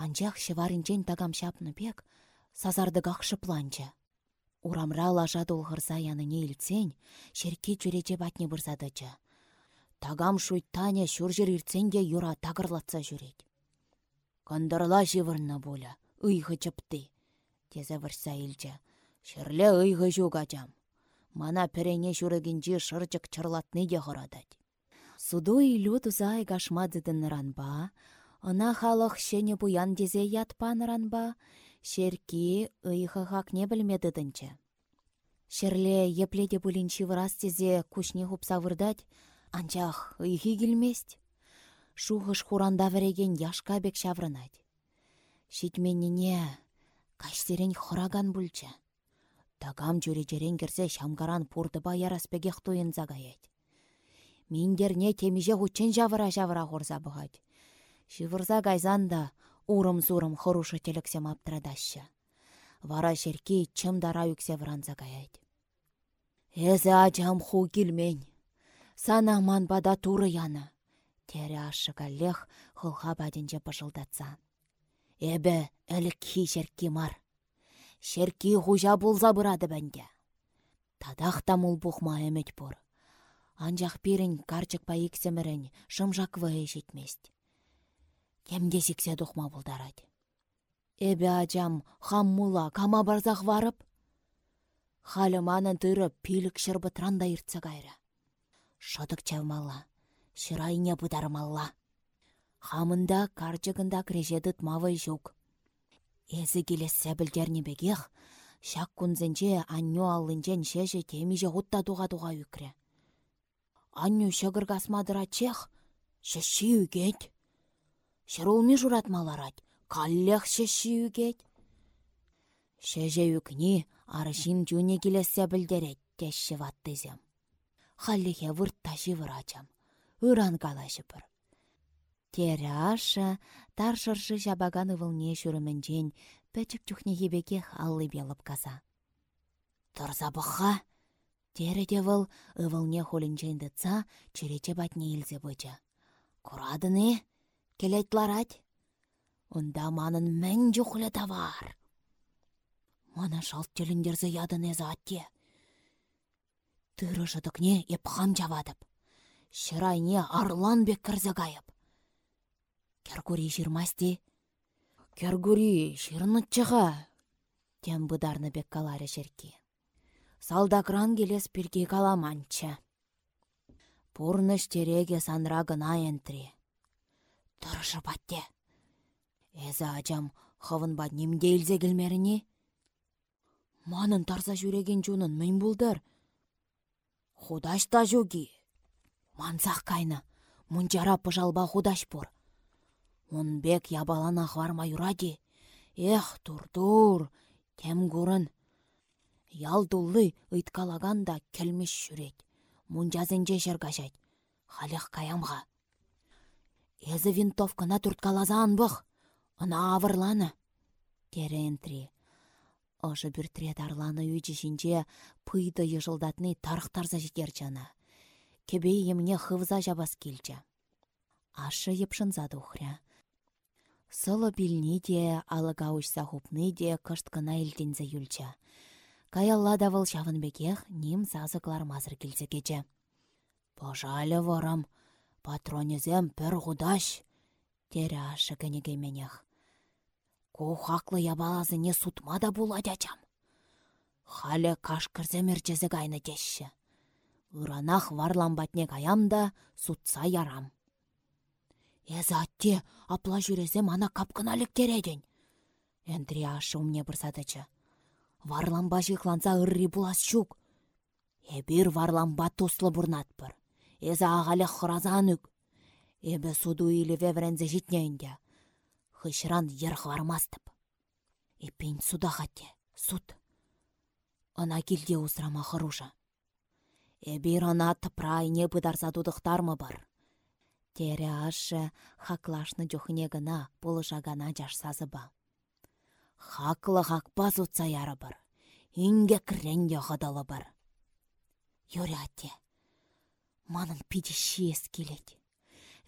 Анчақ шыварынчен тагам шапны пек, сазардыгақ шыпланчы. Урамра лажа долғырса яныне илтсен, шерке чүрече батне бұрзадычы. Тагам шуйттане шүржір иртсенге юра тағырлатса жүрет. Кандырла живырны боля, ұйғы чыпты. Тезе вырса илчі. Шырле ұйғы жугачам. Мана пірене жүрігінже шырчык чырлатны де ғырадад. Суду илю тузай гашмадыдын ранба, ына халық шене буян дезе ятпан ранба, Шерки ыйхахак не білмедідінчі. Шерле епледе бұлінчі вырас тезе күшне хупса анчах ыйхи келмест. Шухыш хуранда віреген яшка бек шаврынать. Шитменіне каштерен хұраган бүлчі. Тагам жүре жерен керсе шамгаран пурдыба яраспегех туын загаять. Миндерне темеже хучен жавыра-жавыра хорза бұғать. Шивырза гайзанда урым-зурым хорушы телексем аптырадаща. Вара жерке чымдара үксе вранза каять. Эзі ачам ху. Санаман бада туры яны. Тере ашы каллех хылха бәдінже пышылдатса. Эбі хи жерке мар. Шерки хужа болза бұрады бәнде. Тадақ та мұл бұқма әмет бұр. Анжақ бірін карчык па иксемірін шымжак вәе жетмест. Кемде сіксе дұқма бұлдарад. Эбі ажам хаммула кама барзақ варып. Халыманын тырып пилік шырбы транда иртса кайры. Шыдық чавмалла, шырайне бұдармалла. Хамында карчығында крешедіт мавай жүк. Эзі келесі білдерні бегех, шак күнзінче анню аллынчен шеші темеже ғутта туға-туға үкірі. Анню шығырғасмадыра чех, шеші үгет. Шырулми журатмаларать, каллех шеші үгет. Шеже үкні арышин жуне келесе білдерет, ваттызем. Халлихе выртта живырачам. Үран калашы бір. Тере аша, таршыршы жабаганы вылне жүрімінжен, пәчік чухне хебеке халлы беліп каза. Тұрза бұққа, тере де выл, ывылне холінженді ца, черече батне илзе быча. Курадыны, келет ларать. Онда манын мән жүхлі тавар. Мана шалт теліндерзі ядын әзі атте. Тыры жыдықне епхам жавадып. Шырайне арлан бек кірзі гайып. Кергури жирмасти. Кергури жирнытчыға. Тем бұдарны бек калары жерке. Салдакран келес пирге каламанча. Пурныш тереге санра гына энтри. Тұрышы батте. Эзі ажам хывын бат немде илзе келмеріне? Манын тарса жүреген мен бұлдар. Худаш та жүгі. Мансақ кайны, мұнчара пыжалба худаш бұр. Он бек ябалан ахварма юради. Эх, тур-тур, тем гурын. Ял дуллы ыйткалаганда келмеш жүрет. Мунжазенже жергашать. Халех каямға. Эзі винтовкана турткалазан бұх. Ына авырланы. Терентри. Ошы бүртре тарланы үйчішінче пыйды ежылдатны тарықтарза жетер жана. Кебей емне хывза жабас келчі. Ашы епшынза духря. Сылы білні де, алыға ұшса хупны де кышткына елдензі юлча. Каялла давыл шавын бекех ним сазықлар мазыр келсе кече. Пожалі ворам, патронезем пір ғудаш, тере ашы кенегеменех. Ку хаклы ябалазыне сутма да буладячам. Хале кашкырземір жезі гайны дешші. Ыранах варламбатне каямда сутса ярам. Эзі атте апла жүрезем ана капкыналік тереден. Әндри ашы умне бұрсадычы. Варламба жиқланса ырри булас шук. Эбір варламба туслы бұрнатпыр. Эзі ағалі хыразан үк. Суду илі веврензе житнейінде хышран вармастып. Эпень суда хатте, суд. Ана килде усрама хыруша. Эбир ана тыпрайне пыдарса тудықтармы бар. Тере ашы хаклашны жохыне гына полыша гана жашсазы ба. Хаклы хакпа сутса яры бар. Инге крен яхадалы бар. Юрятте. Манын пиде шиес келет.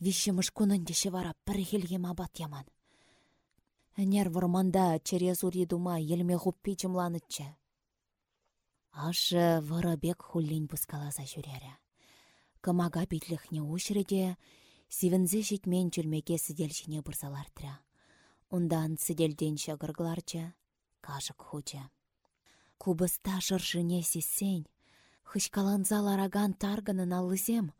Вишіміш күнінде вара бір хелгем абат яман. Әнер вұрманда через дума елме хуппи чымланытчы. Ашы бек хуллин пускаласа жүрері. Кымага битліхне ушреде, сивінзі житмен жүрмеге сіделшіне бұрсалартыра. Ундан сіделден шығырғыларчы, кажық хучы. Кубыста шыршыне сесен, хышкаланзал араган тарғынын алысем,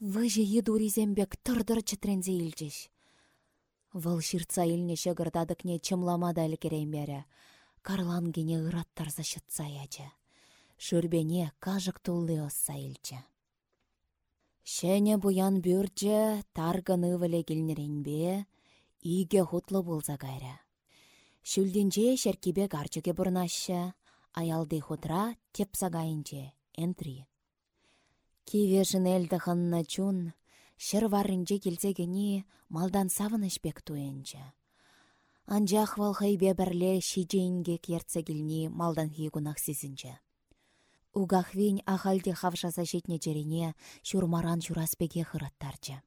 выжы едуризембек тұрдыр чытрензе илчеш. Вăл çиртса илне çăкăртатăкне чăмламада ілкереймере. Карлан кене ыраттарса çытса ячче. Шүрбене кажык тулли осса илчче. Шәне буян бюрчче таргын ывеле килнеренбе, иге хутлы болса кайрă. Шүлденче çеркипе карчыке бұрнашы, аялды хутра тепса кайынче, энтри. Киве жынелді хынна чун, Шыр варринче келзегені малдан савыныш бек туенче. Анжақ валхайбе бірле шижейінге керце келні малдан хигунақ сезінче. Угахвин ахалде хавшаса жетне жерене шурмаран шураспеге хыраттарчы.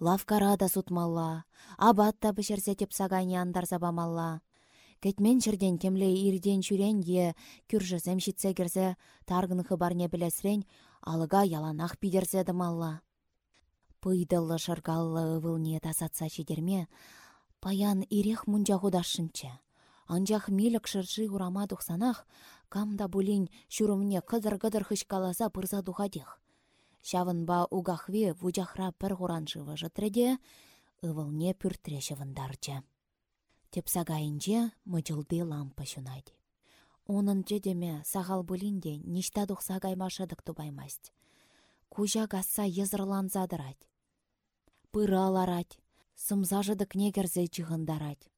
Лавкара да сутмалла, абат та бішерсе теп сагайне андарса бамалла. Кетмен жерден темле ирден чүрен е күржізем шитсе керсе таргын хыбарне білесрен алыға яланақ бидерсе малла. Пыйдыллы шыргаллы ывылне тасатса чедерме, паян ирех мунча худашшынче. Анчах милік шыржи урама тухсанах, камда булин шурумне кыдыр-кыдыр хышкаласа пырса тухадех. Шавынба угахве вучахра пір хураншы вăжытреде, ывылне пүртре шывындарчы. Тепсагайынче мычылды лампа шунайды. Онын жедеме сағал бұлінде ништа дұқса гаймашыдық тубаймасть. Кужа гасса. Пыра аларать, сымза жыдык негерзе чығындарать.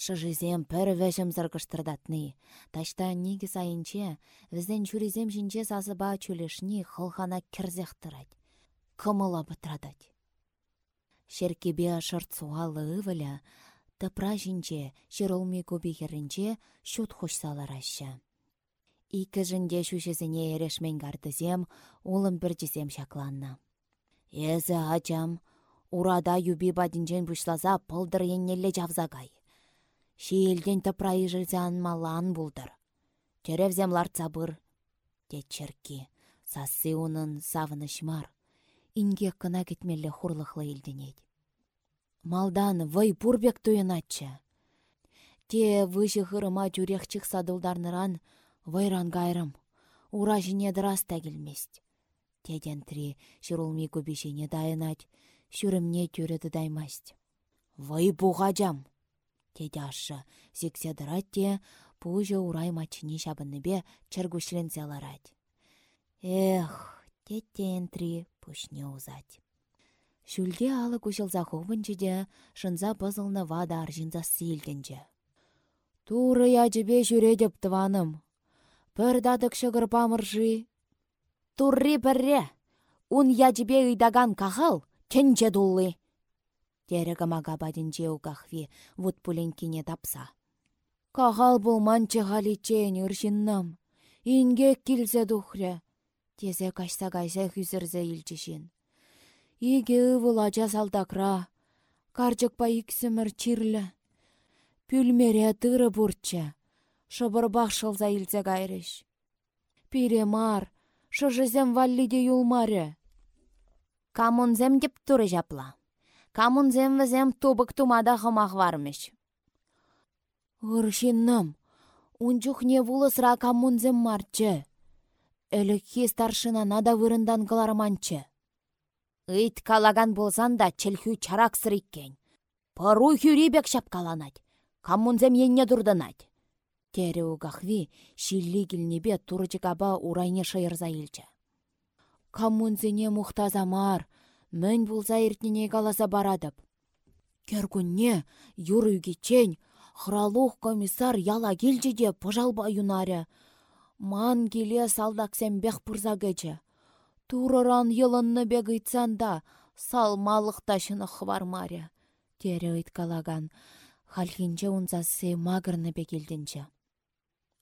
Шыжызем пір вәшім зыргыштырдатны. Ташта неге сайынче, візден чуризем жінче сазыба чулешні хылхана кірзехтырать. Кымыла бұтрадать. Шеркебе шырт суалы ывыля, тыпра жінче, шырылми көбі херінче шут саларашы. Икі жінде шушесіне ерешмен гардызем, улым бірдізем шакланна. Эзі ачам, урада юби бадинчен бұшлаза пылдыр еннелі жавзагай. Шиелден тыпра ижілзе анмалан бұлдыр. Теревзем ларца бұр, дед черки, сасы унын савынышмар инге кына кетмелле хурлыхлы илденет. Малдан вай пурбек туйынатчы. Те выжы хырыма жүрекчік садылдарныран вайран гайрым. Ура жіне дыраста келмест. Теден три шырулми көбешене дайынат, шүрімне түреді даймаст. Вай жам. Теде ашы, зексе дырат те, пужы урай мачыне шабынныбе чыргушлензе аларать. Эх, теттен три пушне узать. Шүлде алы күшілза ховынчыде, шынза пызылны вада аржинза силденче. Туры ячыбе жүредеп тываным. Пір дадық шығыр памыржи. Турри бірре, ун ячыбе ыйдаган кахал, ченче дуллы. Терегі мага бадинче уқахви, вуд пуленкине тапса. Кахал манчы халичен үршіннам. Инге килсе духря. Тезе кашса кайса хүзірзе илчішін. Иге ывыл ача салдакра, карчыкпа иксімір чирлі. Пүлмере тыры бұртча, шыбырбақ шылза илзе кайрыш. Пире мар, шыжызем валлиде юлмары. Камунзем деп туры жапла. Камунзем візем тубык тумада хымақ вармыш. Үршиннам, унчухне вулысра камунзем марчы. Әлікке старшынана да вырындан кыларманчы. Ыйт калаган болсан да чельхю чарак сыриккен. Пару бек шапкаланать. Каммунзем енне дурданать. Тере угахви шилли килнебе турчыкаба урайне шайырза илчі. Каммунзене мухтазамар, мөн булса иртнене каласа барадып. Кергунне юры чен, хралух комиссар яла келчі де пыжалба юнаря. Ман келе салдаксем бех пұрза гече. Турыран йылынны бек ыйтсанда, салмалық ташыны хвармаря. Тере ыйткалаган, халхинче унзасы магырны бекелдінче.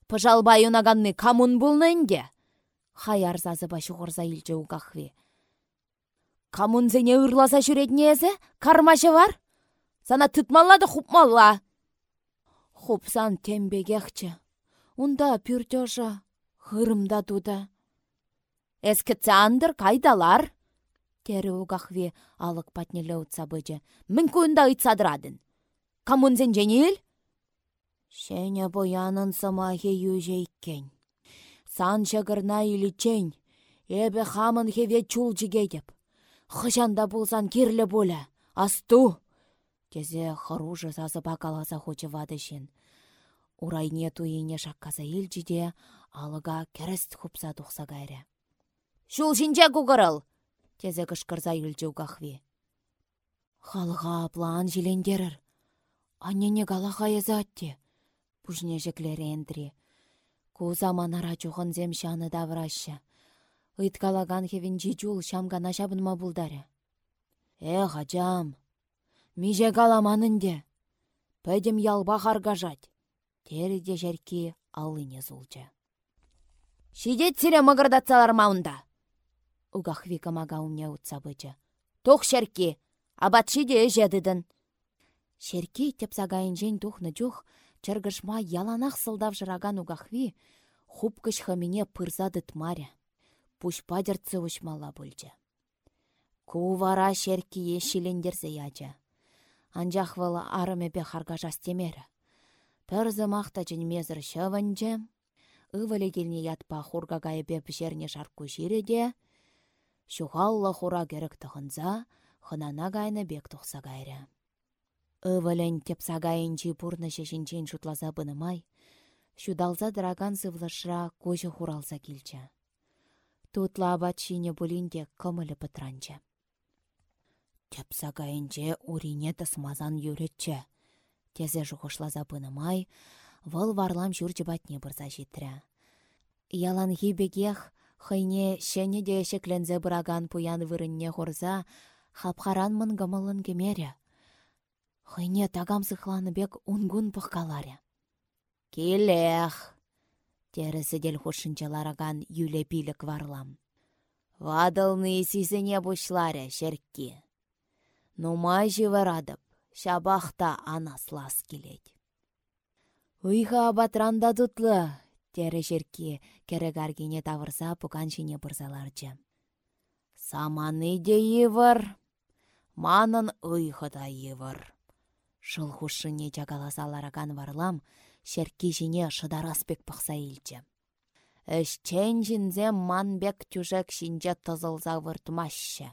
Пыжалбай юнаганны камун инде? Хаяр зазы башы ғырза илче угахви. Камунзене ырласа жүретнезе? Кармашы бар? Сана тұтмаллады хупмалла. Хупсан тембегехче. Унда пюртёжа хырымда туда. Эскітсе андыр кайдалар? Тері уғақве алық патнелі ұтса бөже. Мін көнда ұйтсадырадын. Камунзен женел? Шене боянын самахе южейкен. Сан шагырна иличен. Эбе хамын хеве чул жигедеп. Хыжанда болсан керлі боля. Асту! Кезе хыружы сазы бакаласа хочы вадышын. Урайне туйне шакказа елжиде, алыга кәріст хупса тухса кайры. Шул жинче кугырыл! Тезе кышкырза үлчу кахви. Халыға план жилендерір. Аннене галаха езатте. Пужне жеклері. Куза манара чухын зем шаны даврашы. Ыйткалаган хевін жижул шамгана шабынма булдары. Эх, ачам, меже галаманынде. Пәдім ялба харгажать. Терде жерки алыне зулчы. Шидет сире мығырдатсалар маунда. Угахви камага умне утса. Тох шерки, абат шиде жедідін. Шерки тепсагайын жен тухны жух, чыргышма яланах сылдав жыраган угахви, хупкыш хамине пырзады тмаря. Пуш падерцы ушмала бульчы. Кувара шерки шилендерзе яча. Анжақ вала арымепе харгажас темері. Пәрзі мақта жын мезір шывынчы, ывыле келне ятпа хурга кайыпе пішерне шарку жиреде, шухалла хура керек тұхынза, хынана гайны бек тұқса гайры. Ывылен тепса гайынчи пурны шешінчен шутлаза бынымай, шудалза драган сывлышра көжі хуралса келчі. Тутла абатшине бұлінде кымылы пытранчы. Тепса гайынче урине тысмазан юретчі. Тезе жухышлаза май, вăл варлам çурчы батне бұрза житрä. Ялан хибегех хыйне шене де шеклензе бұраган пуян вырынне хорза, хапхаранмын гымылын кемере. Хыйне тагамсыхланы бек унгун пăхкаларя. Келех! Тересі дел хушынчалараган юле пилік варлам. Вадылны сизене бұшларе шеркки. Нумай живарадып, шабахта анаслас келет. Уйха батранда тутлы, тері жерке керегаргене тавырса пуган жіне бұрзаларчы. Саманы де евір, манын уйхы да евір. Жыл хушыне жагаласалараган варлам, шерки жіне шыдараспек пықса елчі. Әшчен жінзе манбек тюжек шинже тызылза выртмашы.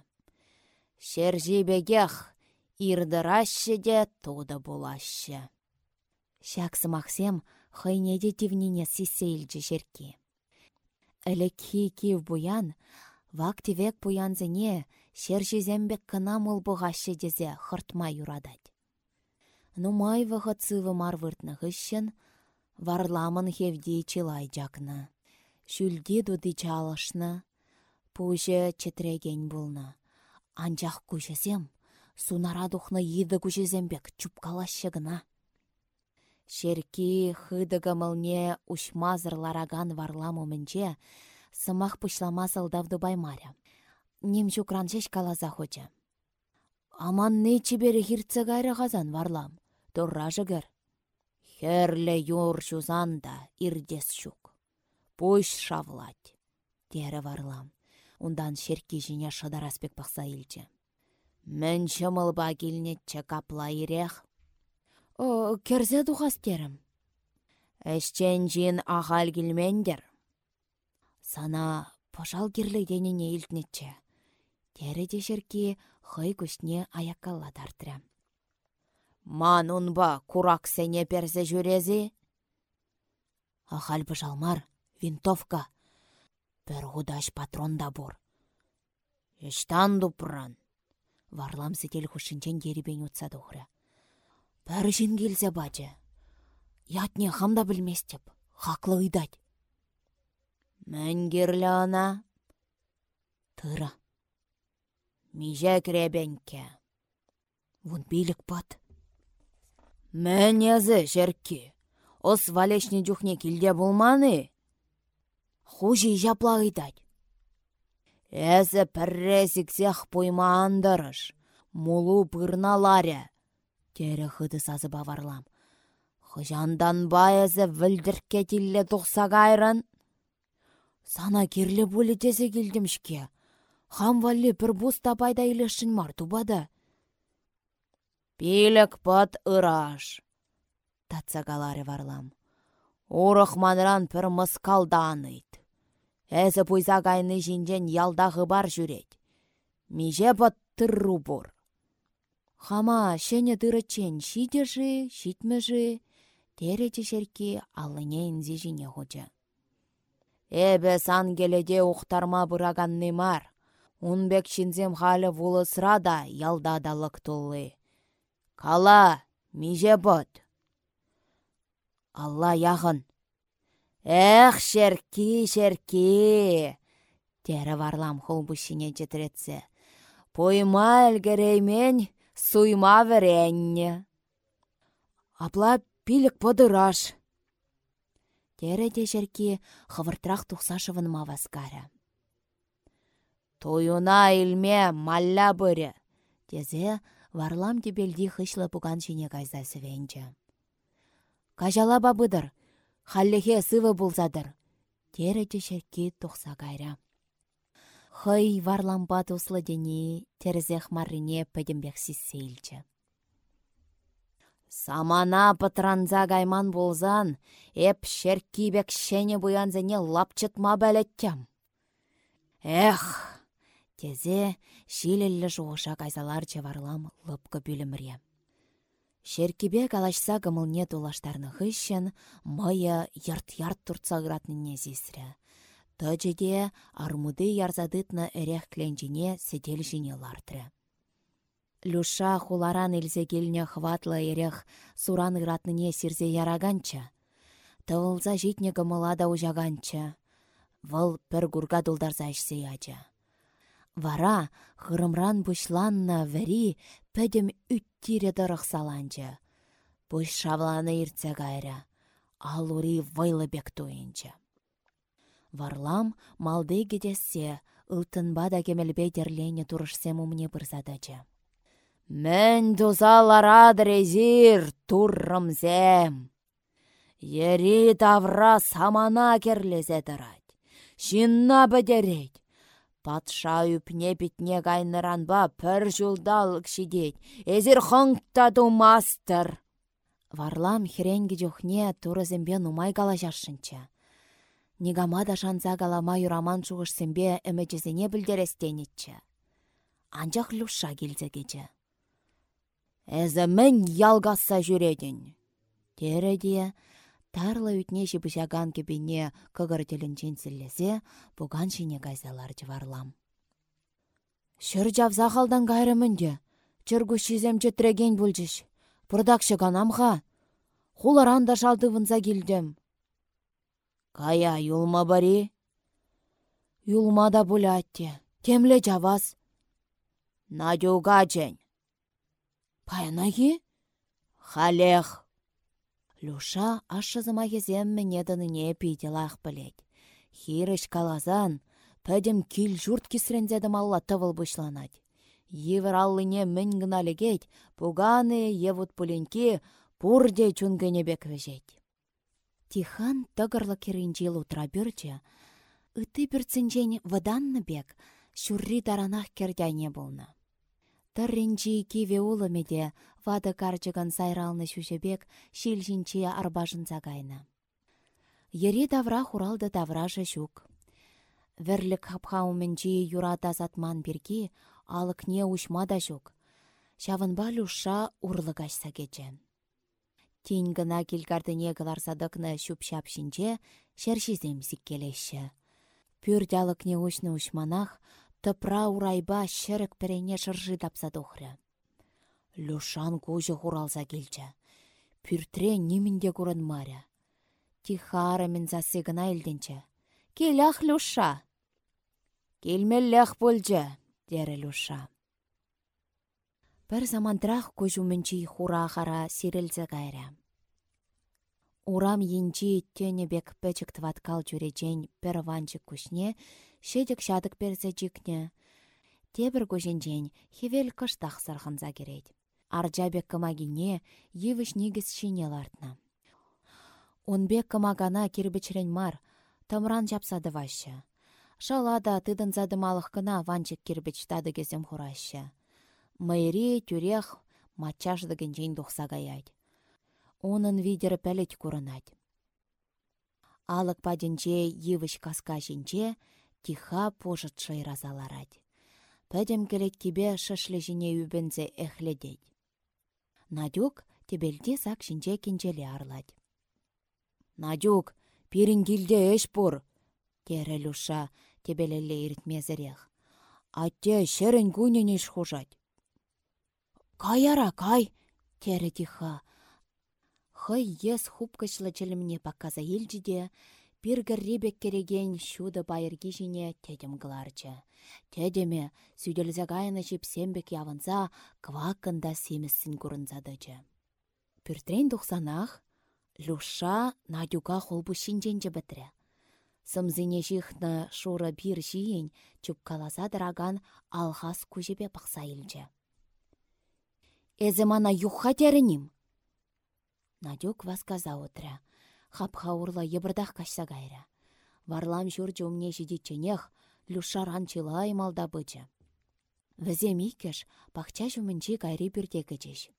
Шержі бегех, ирдырашы де туды булашы. Шаксы мақсем хыйнеде тивнине сисейлчі шерки. Әлік хи буян, вак тивек буянзыне шержізембек кына мыл бұғашы дезе юрадать. Нумай вғыт цывы мар выртны ғышшын, варламын хевди чилай жакны. Шүлде дуды чалышны, пуже четреген булны. Анчах күшесем, сунара духны еді күшесембек чупкалашы гына. Шерки хыдыгы мылне ушмазырлараган варламы мінче, сымақ пышламасылдавды баймаря. Нем жукраншеш калаза хоча. Аман не чибері хиртсе гайры ғазан варлам, тұрра жығыр. Херле юр жузанда ирдес шук. Пуш шавлать, дері варлам. Ундан шерки жіне шыдараспек бақса илчі. Мен чымылба келнетче капла ирех. О, керзе дұғас терім. Әшчен жин ағал келмендер. Сана пожал керлі денене илтнетче. Тері де шерки хый күшне аяккалла тартырам. Ман унба курак сене перзе жүрезі? Ахал жалмар, винтовка. Пір худаш патронда бур. Эштан дупран. Варлам сетел хушинчен деребен утса духры. Пір жин келзе бачы. Ятне хамда білместеп, хақлы ұйдать. Мәнгерлі ана. Тыра. Меже кребенке. Вон билік пат. Мәнезі жеркі. Ос валешне жүхне келде болманы. Хужи жаплагыдать. Әзі пірресіксех пойма андырыш. Мулу пырналаре. Тері хыды сазы баварлам. Хыжандан байызы вілдірке тилле тұқса кайрын. Сана керлі бөлі тесе келдімшке. Хам валли пір бұста пайда илешін мар тубады. Пилік пат ыраш. Татсагалары варлам. Урық манран пір мыскалда аныйд. Әзі пуйза кайны жинжен ялдағы бар жүрет. Меже пат тырру бұр. Хама шене тырычен шитежі, шитмежі, тереті шерки алыне инзе жине хуча. Эбе сан келеде уқтарма бұраганны мар. Унбек шинзем халі вулысыра да ялдадалық тұлы. Кала, меже бұд. Алла яғын. Эх, шерки, шерки. Тері варлам бұшыне жетіретсе. Пойма әлгіреймен суйма веренне. Апла пилік подыраш. Тері де шерки хывыртрақ тұқсашывын маваскары. Тойуна илме малля бұры. Тезе варлам тебелді хышлы бұған жіне кайза сөвенчі. Кажала бабыдыр, халлехе сывы болзадыр. Тереті шерки тұқса кайра. Хый варламба туслы дені терзех маррине пәдімбек сейлчі. Самана патранза гайман болзан, эп шеркибек шене буянзене лапчытма бәлеттем. Эх, Тезе шилеллі жуғыша кайзалар чеварлам лыпкы бүліміре. Шеркебе калашса гымылне тулаштарны хыщен, мая ярт-ярт туртса гратныне зесрі. армуды ярзадытны эрех кленжіне седел жіне лартры. Люша хуларан илсе келіне хватлы ерех суран ыратныне сирзе яраганча. Тывылза житне гымыла да ужаганча. Вăл пір гурга дулдарса ішсе яча. Вара хырымран бұшланна вәри пәдім үттире дырық саланча. Бұш шавланы иртсе гайра. Алури вайлы бек туйынча. Варлам малды гедессе, ылтынба да кемелбе дерлене турышсем умне бұрзадача. Мен дузалара дрезир туррымзем. Ери тавра самана керлезе дырать. Шинна бідерет. Патша үпне бітне ба пір жылдалық шидет. Эзір хыңтта мастыр. Варлам херенгі жохне турызембе нумай гала жашшынча. Нигама да шанса галама юраман чуғышсембе әмәчізіне білдерестенетчі. Анжақ люша келзегечі. Әзі мен ялгасса жүредін. Тереде, тарлы үтне жібішаган кебіне кығыр телінчен сіллесе, бұған шене кайзалар жыварлам. Шыр жавза қалдан кайрымынде, чыргу шизем жетіреген бүлжіш. Бұрдақшы ғанамға, хуларан да вынза келдім. Кая юлма бари? Юлма да бұлятте, темле жаваз. Надюга жән. Паянаги? Халех. Люша ашызыма кезем мінедініне пейделақ білет. Хирыш калазан, пәдім кил жұрт кесірендедім алла тывыл бұшланад. Евір аллыне мін гыналегет, пуганы евут пуленки пурде чунгене бек вежет. Тихан тăгăрлă керенче утра бюрче, ыты пірцінчен вăданны бек, шурри таранах кердяйне болны. Тырринчи киве улымеде вады карчыган сайралны шушебек шилжинчи арбашын загайны. Ере давра хуралды даврашы шук. Верлік хапхауменчи юрата затман бірге алық не ушма да шук. Шавынба люша урлы качса кечен. Тень гына келгардыне садықны шупшап шинче шершизем сиккелеші. Пүр не ушны ушманах, Тыпра урайба шырык пірене шыржы тапса. Люшан көжі хуралса келчі. Пүртре немінде көрін маря. Тихара мен засыгына елденчі. Келях Люша. Келмеллях болжы, дері Люша. Бір замантрах көжуменчі хура хара сирілзі гайры. Урам енчі тені бек пәчік тваткал жүречен пір ванчы күшне шедік шадық берсе жікне. Тебір көженжен хевел кыштақ сархынза керет. Арджабек кымагине евіш негіз шинел артна. Онбек кымагана кирбічрен мар, тамран жапсады вашы. Шалада тыдын задымалық кына ванчик кирбіч тады кезем хурашы. Майри тюрех матчашдыгын дұқса гаять. Онын видері пәлет курынать. Алық паденче евіш каска жінче, тиха пожыт шайразаларать. Пәдем келет кебе шышлы жіне үбінзе әхледет. Надюк тебелде сак шинче кенчеле арлать. Надюк, пирин эш пур, тере люша тебелеле иртмезірех. Атте шерін күненеш хужать. Каяра кай, тере тиха. Хый ес хупкышлы челімне показа елжіде, Пиргірребек кереген шуды байырги жіне тедім ғыларчы. Тедеме сүделізе гайны жіп сембек явынса квакында семісін күрінзадычы. Пүртрен тұқсанақ, Люша Надюга холбу шинженче бітірі. Сымзине жихны шуры бір жиін чүп каласа дыраган алхас күжебе пақса елчі. Эзі мана юхха терінім. Надюк васказа отыра хапха урла ебірдақ кашса кайры. Варлам жүр жумне жидетченех, люшаран чилай малда бычы. Візем икеш пахча жүмінчі кайри бірде кечеш.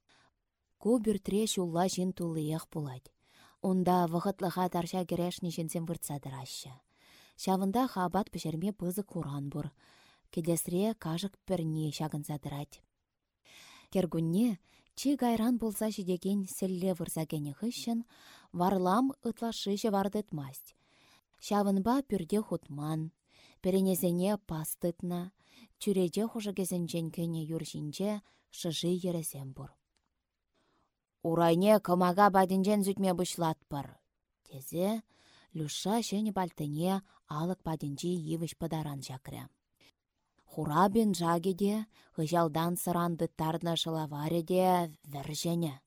Ку біртре шулла жин тулыех пулать. Онда вғытлыға тарша керешні жінсен выртсадыр ашы. Шавында хабат пішерме пызы куран бұр. Кедесре кажық пірне шағынсадырать. Кергунне Чи гайран болса жидеген сілле вырзагені хыщын, варлам ытлашыжы вардытмасть. Шавынба пүрде хутман, перенезене пастытна, чүреде хужы кезенжен кене юржинче шыжи ересем бұр. Урайне кымага бадинжен зүтме. Тезе, Люша шені балтыне алық бадинжи евіш подаран жакря. Хурабин жагеде, хыжалдан сыранды тарна шылавареде вәржене.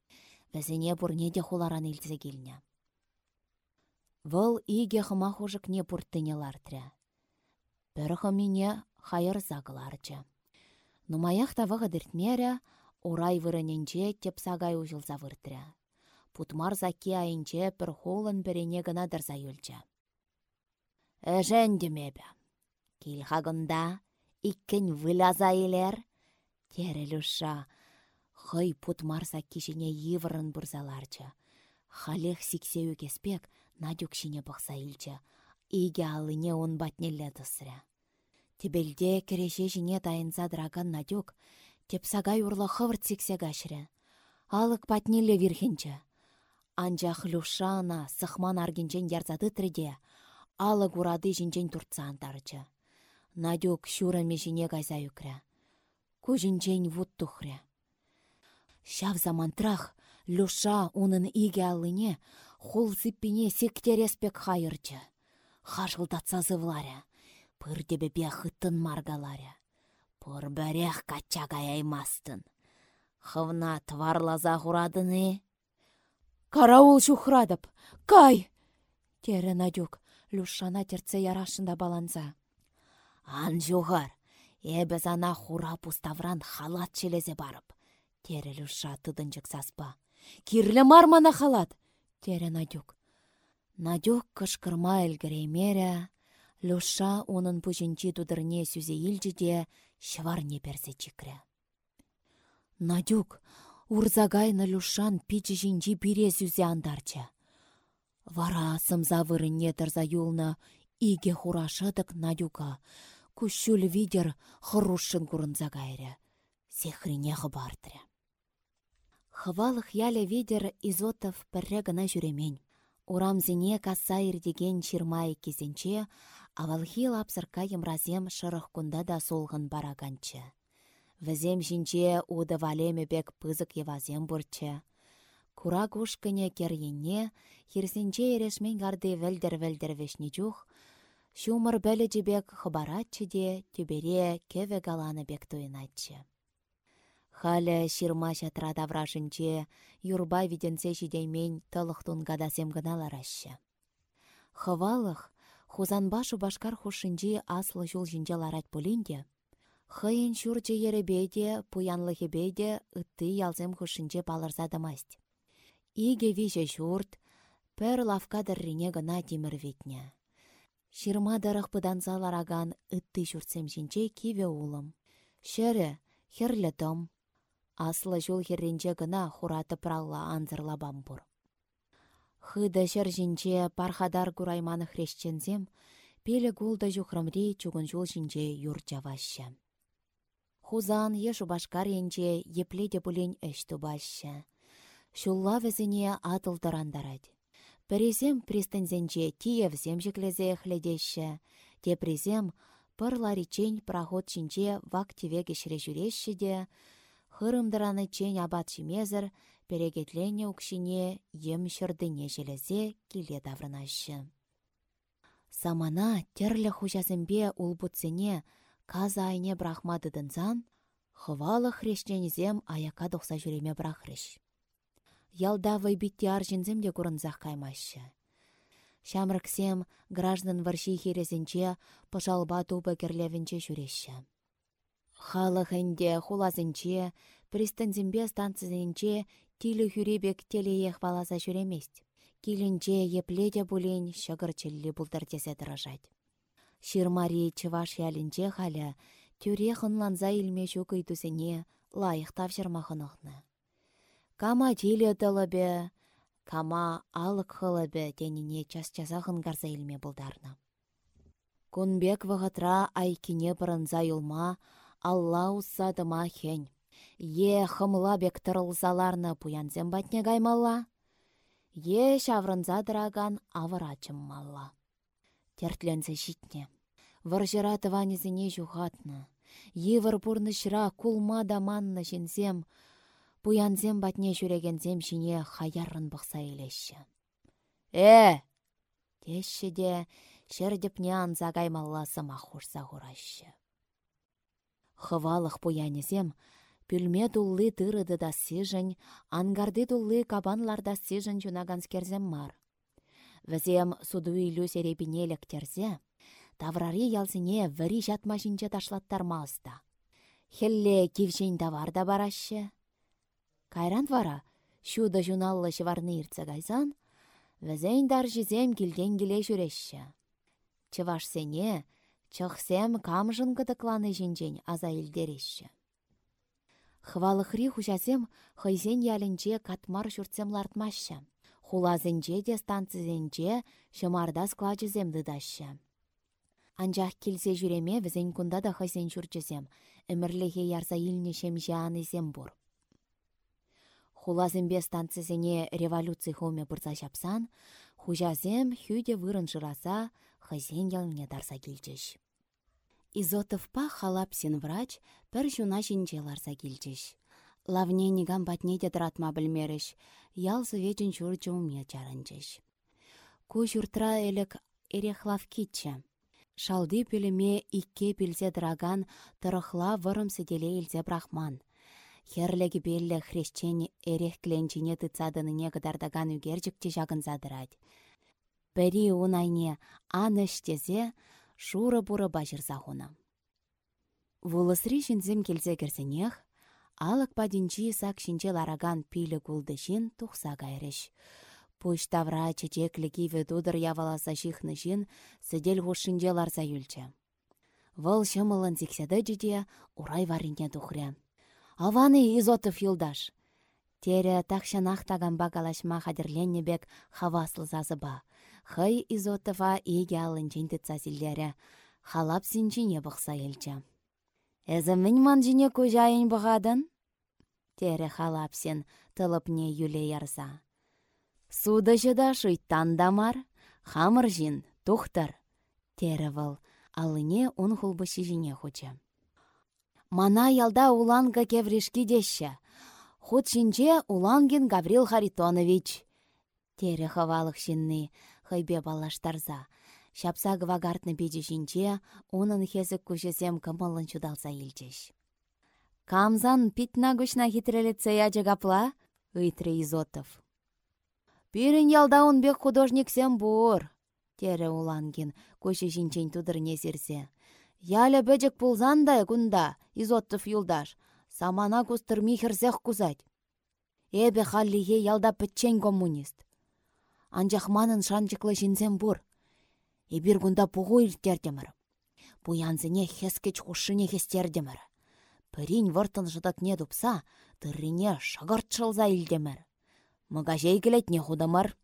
Вәзіне бұрне де хуларан илзе келіне. Вăл иге хыма хужыкне пурттыне лартря. Пір хымине хайыр загыларчы. Нумаях тавығы діртмеря, урай вырыненче тепсагай ужылза выртря. Путмар заки айынче пір холын біріне гына дырза юлча. Әжән демебе. Кил хагында, иккен вылаза илер. Тере люша, хый путмар заки жіне еврын бұрзаларчы. Халех сиксею кеспек, Надюк шине бақса илчі. Иге алыне он батнелле тысыря. Тебелде кереше жіне дайынса драган Надюк, тепсагай урла хывырт сиксе гашря. Алық батнелле вирхенчі. Анжақ люшана сықман аргенчен ярзады тірде, алық урады жінчен туртса антарычы. Надюк шураме жіне гайза юкря. Кужінчен вуд тухря. Шав замантрах, Люша унын иге алыне хул зиппине сектереспек хайырчы. Хашылдатса зывларя. Пыр дебе бехыттын маргаларя. Пыр бәрех качагай аймастын. Хывна тварлаза хурадыны. Караул шухрадып. Кай! Тере Надюк, Люшана терце ярашында баланза. Ан жуғар, эбе зана хура пуставран халат челезе барып. Тере Люша тыдынчык саспа. Кирлі мармана халат тере Надюк. Надюк кышкырма әлгіреймері, Люша унын пүжінчі тудырне сүзе илжіде шварне персе чикрі. Надюк, урзагайны Люшан пичі жінжі бире сүзе андарча. Вара сымза вырынне тұрза юлна иге хурашыдық Надюка, күшіл видер хырушын күрінза гайры. Сехрине хыбартря. Хывалық яле видер изотов пірре гына жүремень. Урамзине каса ирдеген чирмай кезенче, авалхи лапсырка емразем шырық кунда да солғын бараганчы. Візем жинче уды валеме бек пызык евазем бұрчы. Кура кушкыне керенне, хирсенче ерешмен гарды вәлдер-вәлдер вешне чух, Шумыр бәлі жібек хыбаратчы де, түбере кеве галаны бек туйнатчы. Халя ширма çатра таврашынче, юрба виденсе çитеймен тылықтун гадасем гыналараççă. Хывалых, хузанба башкар хушинчи аслы жул жинче ларать полинде, Хыйын çурче еребеде, пуянлыхебеде ытты ялсем хушинче палырсадымасть. Иге виже çурт, пір лавкадыррине гына тимір ветне. Ширма дырых пыданса лараган ытты çуртсем çинче киве улым. Шәрі, херлі тым, Аслы жол херренче гына хураты пралла анзырла бамбур. Хыда жінче пархадар курайманы хрещензем, пелі гулда жухрамри чугын жол жінче юр жаваща. Хузан ешу башкар енче епледе бұлен әш тубаща. Шулла візіне атылдырандарад. Перезем пристанзенче тиевзем жеклезе хледеші, те презем пырларичень проход чинче вак тевеге жүреші де, хырымдыраны чен абатшимезір, перегетлене укшине ем шырдыне железе келе даврынашы. Самана терлі хужасымбе улбутсене каза айне брахмадыдынзан, хывалы хрещенізем аяка дұқса жүреме брахрыш. Ялда вайбитте аржинзем де курынзақ каймашы. Шамрыксем граждан варши херезінче пыжалба тубы керлевінче жүреші. Халықынде хулазынче, пристанзимбе станцизінче тилі хүребек телеех баласа жүремест. Килінче епледе бұлін шығыр челлі бұлдартесе дыражад. Ширмари чываш ялінче халя, тюре хынланза илме шук үйтусіне лайық тавшырмахынықны. Кама тилі бе, кама алық бе теніне час-часахын гарза илме бұлдарны. Кунбек вағытра айкине бұрынза юлма, Алла хень. Е хымла бек тырылзаларны пуянзем батне гаймалла. Е шаврынза дыраган авырачым малла. Тертлензе житне. Варжыра тыванезіне жухатны. Йывыр пурнышра кулма да манны жінзем, Пуянзем батне жүрегензем жіне хаяррын бұқса елеші. Э! Теші де шердіпне анза каймалласы махурса хурашы. Хывалық пуянезем, пүлме туллы тырыды да сижін, ангарды туллы кабанларда сижін жунаганскерзем мар. Візем суду илю серебине лектерзе, таврари ялсыне вірі жатмашынче ташлаттар маста. Хелле кивжен давар да барашы. Кайран вара, шуда жуналлы шыварны гайзан, візен дар жізем келден келе жүрешші. Чывашсене, чықсем камжын кыдыкланы жинжен аза илдерешші. Хвалықри хужасем хайзен ялінче катмар жүртсем лартмашы. Хулазынче де станцизенче шымарда складжызем дыдашы. Анжақ келсе жүреме візен күнда да хайзен жүрчізем, әмірліге ярса илнешем зем бұр. Хулазымбе станцизене революций хоме бұрса шапсан, хужазем хюде вырын жыраса, хайзен ялне дарса келчіш. Изотовпа халапсин врач пір жуна жинче ларса келчіш. Лавне нигам батне де дратма білмеріш, ял вечін жүр жуме жарынчыш. Ку журтра элек эрехлав китче. Шалды піліме икке пілзе драган тұрықла вырым сіделе илзе брахман. Херлегі беллі хрещен эрех кленчине тыцадыныне кыдардаган үгерчікте жағын задырад. Пәрі унайне аныштезе шуры-буры бажырса хуна. Вулысри жінзім келзе керсенех, Алық падинчи сак шинче лараган пилі кулдышин тухса кайрыш. Пуш тавра чечеклігі ведудыр яваласа жихны жин сыдел ғушинче ларса юлче. Вăл зикседе жиде урай варине тухря. Аваны изотов юлдаш. Тере тахшанах таганба калашма хадерленне бек хаваслы зазыба. Хый изотова иге алынчен тытса силлере. Халап синчине бұқса елче. Эзі мін ман жіне көжайын бұғадын? Тере халапсен тылыпне юле ярса. Суды жыда шыйттан дамар, хамыр жин, тухтар. Тере выл, алыне он хулбышы жіне хоча. Мана ялда уланга кеврешки деші. Худ шинче улангин Гаврил Харитонович. Тере хавалық шинны, хайбе балаштарза. Шапса гвагартны беде жинче, унын хезік көшесем кымылын чудалса елчеш. Камзан питна гүшна хитрелетсе яжы гапла, ыйтры Изотов. Пирін ялда бек художниксем бур, тере улангин, көші жинчен тудырне зерсе. Ялі бөжік пулзандай күнда, Изотов юлдаш, самана кустыр михерзех кузать. Эбе халлиге ялда пітчен коммунист. Анжақманын шанчықлы жинзем бур, Эбир гунда пугу ирттердемір. Пуянзыне хескеч хушыне хестердемір. Пірін вұртын не дупса, тыррине шағырт шылза илдемір. Мұгажей келетне худамыр.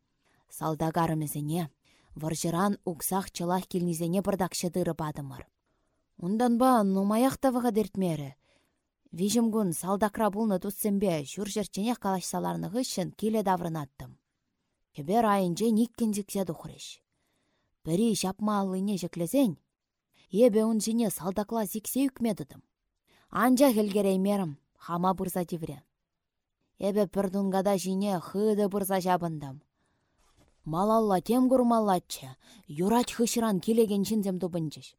Салдагарымызыне, варжыран уксах чылах келнізене бұрдақшы дыры бадымыр. Ундан ба нумаяқтавыға дертмері. Вижім гүн салдакра бұлны тұтсымбе жүр жерчене калашсаларны ғышын келе даврынаттым. Кебер айынже никкензіксе дұқырыш. Пірі жапма алыне жеклезен, ебе ұн жіне салдақла зіксе үкмедідім. Анжа мерім, хама бұрза тевре. Эбе пірдунгада жіне хыды бұрза жабындам. Малалла тем күрмаллатчы, юрать хышыран келеген жінзем дұбынчыш.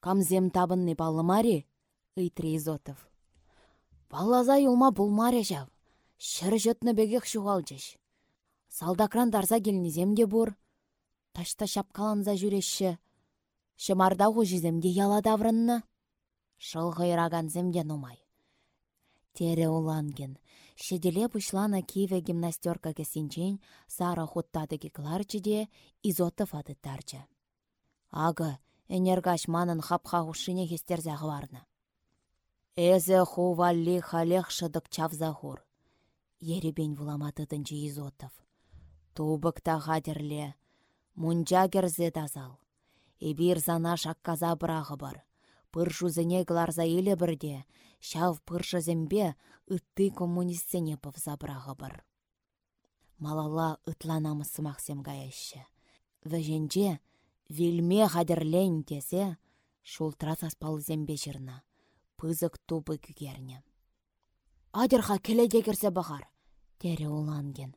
Камзем табынны балымари, ыйтри Изотов. Баллаза юлма бұлмаре жав, шыр жөтні бегек шуғалчыш. Салдакран дарза келнізем де бұр, ташта шапкаланза жүрешші. Шымарда жіземде яла даврынны. Шыл земде нумай. Тере уланген. Шеделе пушлана киве гимнастерка кесінчен сара хуттады кекларчыде изотов тарчы. Ағы, энергаш манын хапха хушыне хестерзе варны. Эзе валли халех шыдық чавзахур. Еребен вуламатыдынчы изотов. Тубыкта хадерле, Мунча керзе тазал. Эбир зана шакказа брағы бар. Пыршузыне гларза еле бірде, шав пыршызембе ытты коммунистсене пывза брағы бар. Малала ытланамысымақсем гаяшы. Вәженже, вилме хадерлен тесе, Шултра саспалызембе жырна. Пызык тубы күгерне. Адырха келеде кірсе бағар, тере уланген.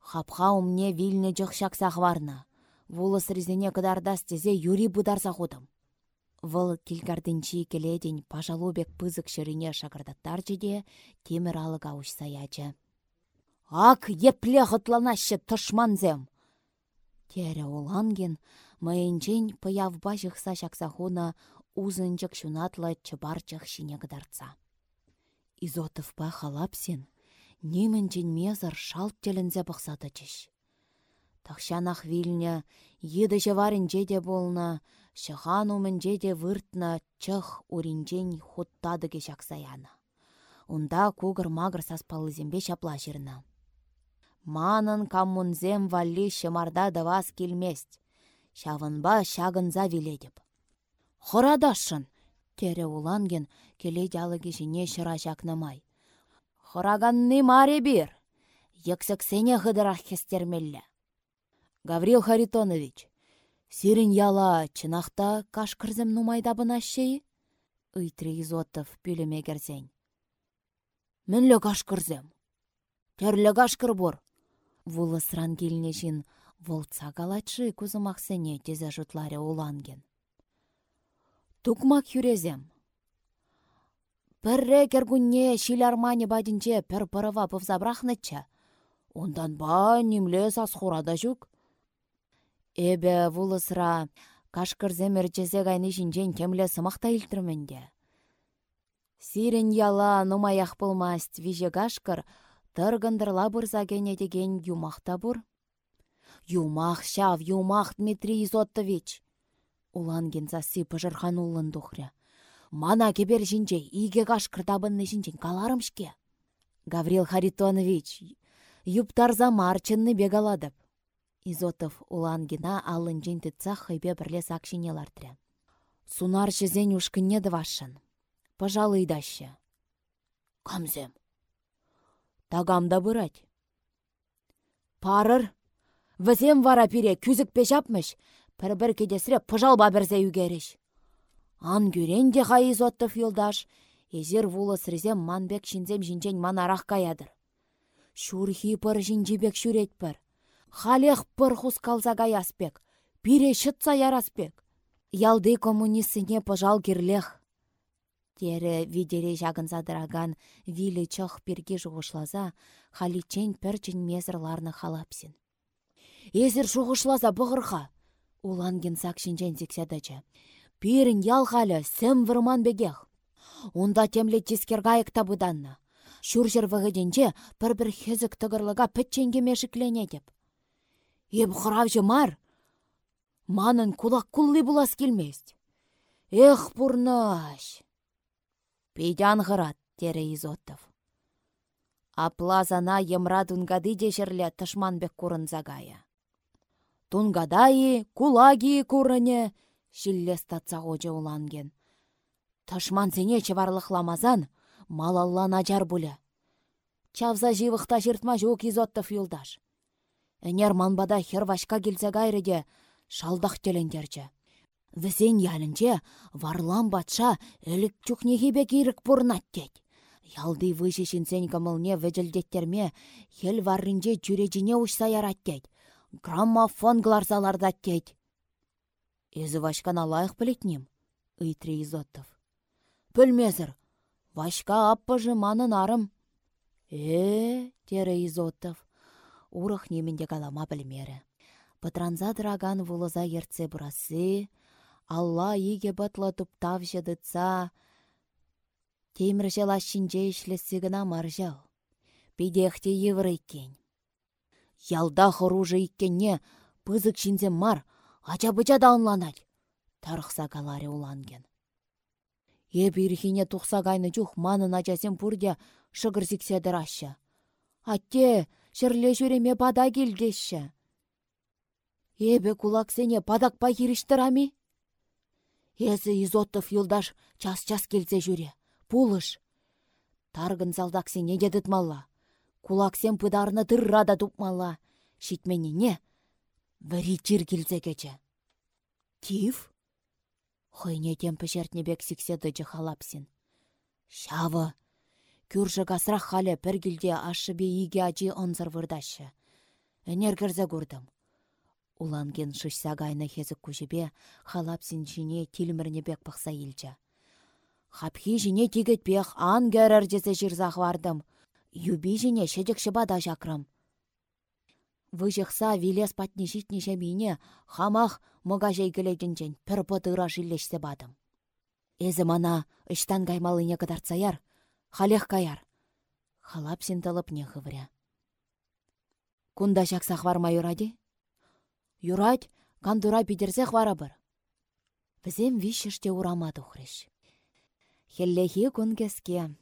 Хапха умне вилне жықшақсақ варна. Вулыс різіне кыдардас тезе юри бұдарса худым. Вăл килгардинчи келеден пажалубек пызык шырине шакырдаттар жеде темір алыға саячы. Ак епле ғытланашы тұшманзем! Тере уланген, майынчен пыявба жықса шақсахуна узынчык шунатлы чыбарчық шине кыдарца. Изотовпа халапсен, немінчен мезір шалт телінзе бұқсатычыш. Тахшанах вилне, еді жеварынче де болна, Шыхан умменнче те выртна чых уринчен хуттадыге шаксаяна. Унда кугыр-магыр саспаллызембе çапла çырна. Манын каммунзем валли шымарда дывас килмест. Шавынба шагынза виледіп. Хорадашын, тере уланген келе ялыге жіне шыра жакнамай. Хораганны маре бир. Йықсықсене хыдырах хестермелле. Гаврил Харитонович, Сирен яла чынақта кашкырзем нумайда бұнашшей? Үйтірі Изотов пүліме керзен. Мінлі кашкырзем. Терлі кашкыр бұр. Вулысран келнешін волца галачы күзімақсене тезе жұтларе уланген. Тукмак юрезем. Пірре кергунне шилармане бадинче пір пырыва пывзабрахныча. Ондан ба немле сасхурада жүк. Эбе вулысра кашкырзем ирчесе кайны шинчен кемле сымақта илтірменде. Сирен яла нумаях пылмасть виже кашкыр тыргындырла бұрза кене деген юмақта бұр. Юмах шав, юмах Дмитрий Изоттович. Уланген засы пыжырхан улын духря. Мана кебер жинче иге кашкыр табынны жинчен каларымшке. Гаврил Харитонович, юптарза марчынны бегаладып. Изотов улангина алын жентітса хайбе бірле сакшине лартря. Сунар жезен ушкынне вашын. Пожалуй дашы. Камзем. Тагамда бұрать. Парыр. Візем вара пире күзік пешапмыш. Пір-бір кедесіре пыжал бабірзе үгеріш. Ан гүрен де хай Изотов юлдаш. Езер вулы сірзем манбек шинзем жинчен ман арақ каядыр. Шурхи пыр жинжибек шүрет пір халех пыр калза гаяспек, пире шытса яраспек. Ялды коммунистсене пожал кирлех. Тере видере жагын задыраган вилі чох пирге жуғышлаза, халичен пірчен мезірларны халапсин. Езір жуғышлаза бұғырға, уланген сакшинчен. Пирін ял халі сәм вырман бегех. Онда темле тискер гайык табыданна. Шүржір вғыденче пір-бір хезік тұғырлыға пітченге мешіклене деп. Еп хыравжы мар. Манын кулак кулли булас келмест. Эх, пурнаш! Пейдян хырат, тере Изотов. Аплазана емра тунгады дешерле бек курын загая. Тунгадайы, кулаги курыне, шилле статса ғожы уланген. Тышман сене чыварлықламазан, малаллан ажар бұлі. Чавза живықта жыртма жоқ Изотов юлдаш. Әнер манбада хервашка келсе гайрыде шалдақ телендерчі. Візен ялінче варлам батша әлік чухнехебе керік бұрнат Ялды выжы шинсен кымылне вәжілдеттерме хел варринче жүрежіне ұшса ярат Граммофон гларзаларда тет. Эзі вашкана лайық білетнем, ыйтры Изотов. Пөлмезір, вашка аппыжы манын арым. Э, тере Изотов урых неменде калама білмері. Патранза дыраган вулыза ерце бұрасы, Алла иге тұптав жедыца, темір жел ашинже ішлесі маржал. Пидехте евры кен. Ялда хұружы иккенне пызык шинзе мар, ача-быча даунланать. Тарықса каларе уланген. Еп ирхине тухса кайны чух манын ачасем пурде шығырзікседір ашы. Атте, шырле жүреме бада келдеші. Эбі кулаксене падакпа ами? Эзі Изотов юлдаш час-час келсе жүре. Пулыш. Таргын залдаксене дедітмалла. Кулаксен пыдарны тыррада тупмалла. не? Вірі чир келсе кече. Тиф? Хойне темпі бек сіксе дыжы халапсин. Шавы! Күржі касрақ халі піргілде бе иге ажи онзыр вырдашы. Энер кірзі көрдім. Уланген шышса гайны хезік күжібе халапсин жіне бек пақса елчі. Хапхи жіне бек ан кәрір десе жырзақ вардым. Юби жіне шедік шыбада жақрым. Выжықса вилес патне житнеше мине хамах мұға жейгіледінчен пір бұдыра жилешсе бадым. Эзі мана үштан гаймалыне кадарцаяр, халех каяр. Халап сенталып не хывыря. Кунда жақсақ варма юради? Юрать, кандура бидерзех вара бір. Бізем вишеште урамады хреш. Хеллехи кунгеске.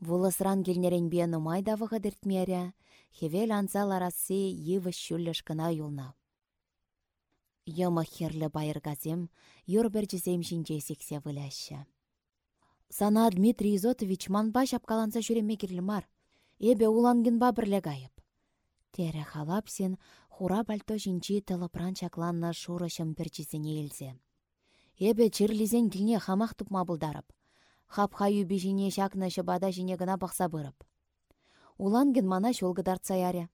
Вулысран келнеренбе нумайда вғыдыртмере, хевел анзал арасы йывы шүллеш кына юлна. Йымы херлі байыргазем, юрбір жізем жинже сексе Сана Дмитрий Изотович манба шапкаланса жүреме мар. Эбе уланген ба бірлі гайып. Тере халапсен, хура бальто жинчи тылыпран чакланна шурышым пірчізіне елзе. Эбе чирлизен кілне хамақ тұпма бұлдарып. Хап-ха юбі жіне шакны шыбада жіне гына бұрып. Уланген мана шолгыдарца яре.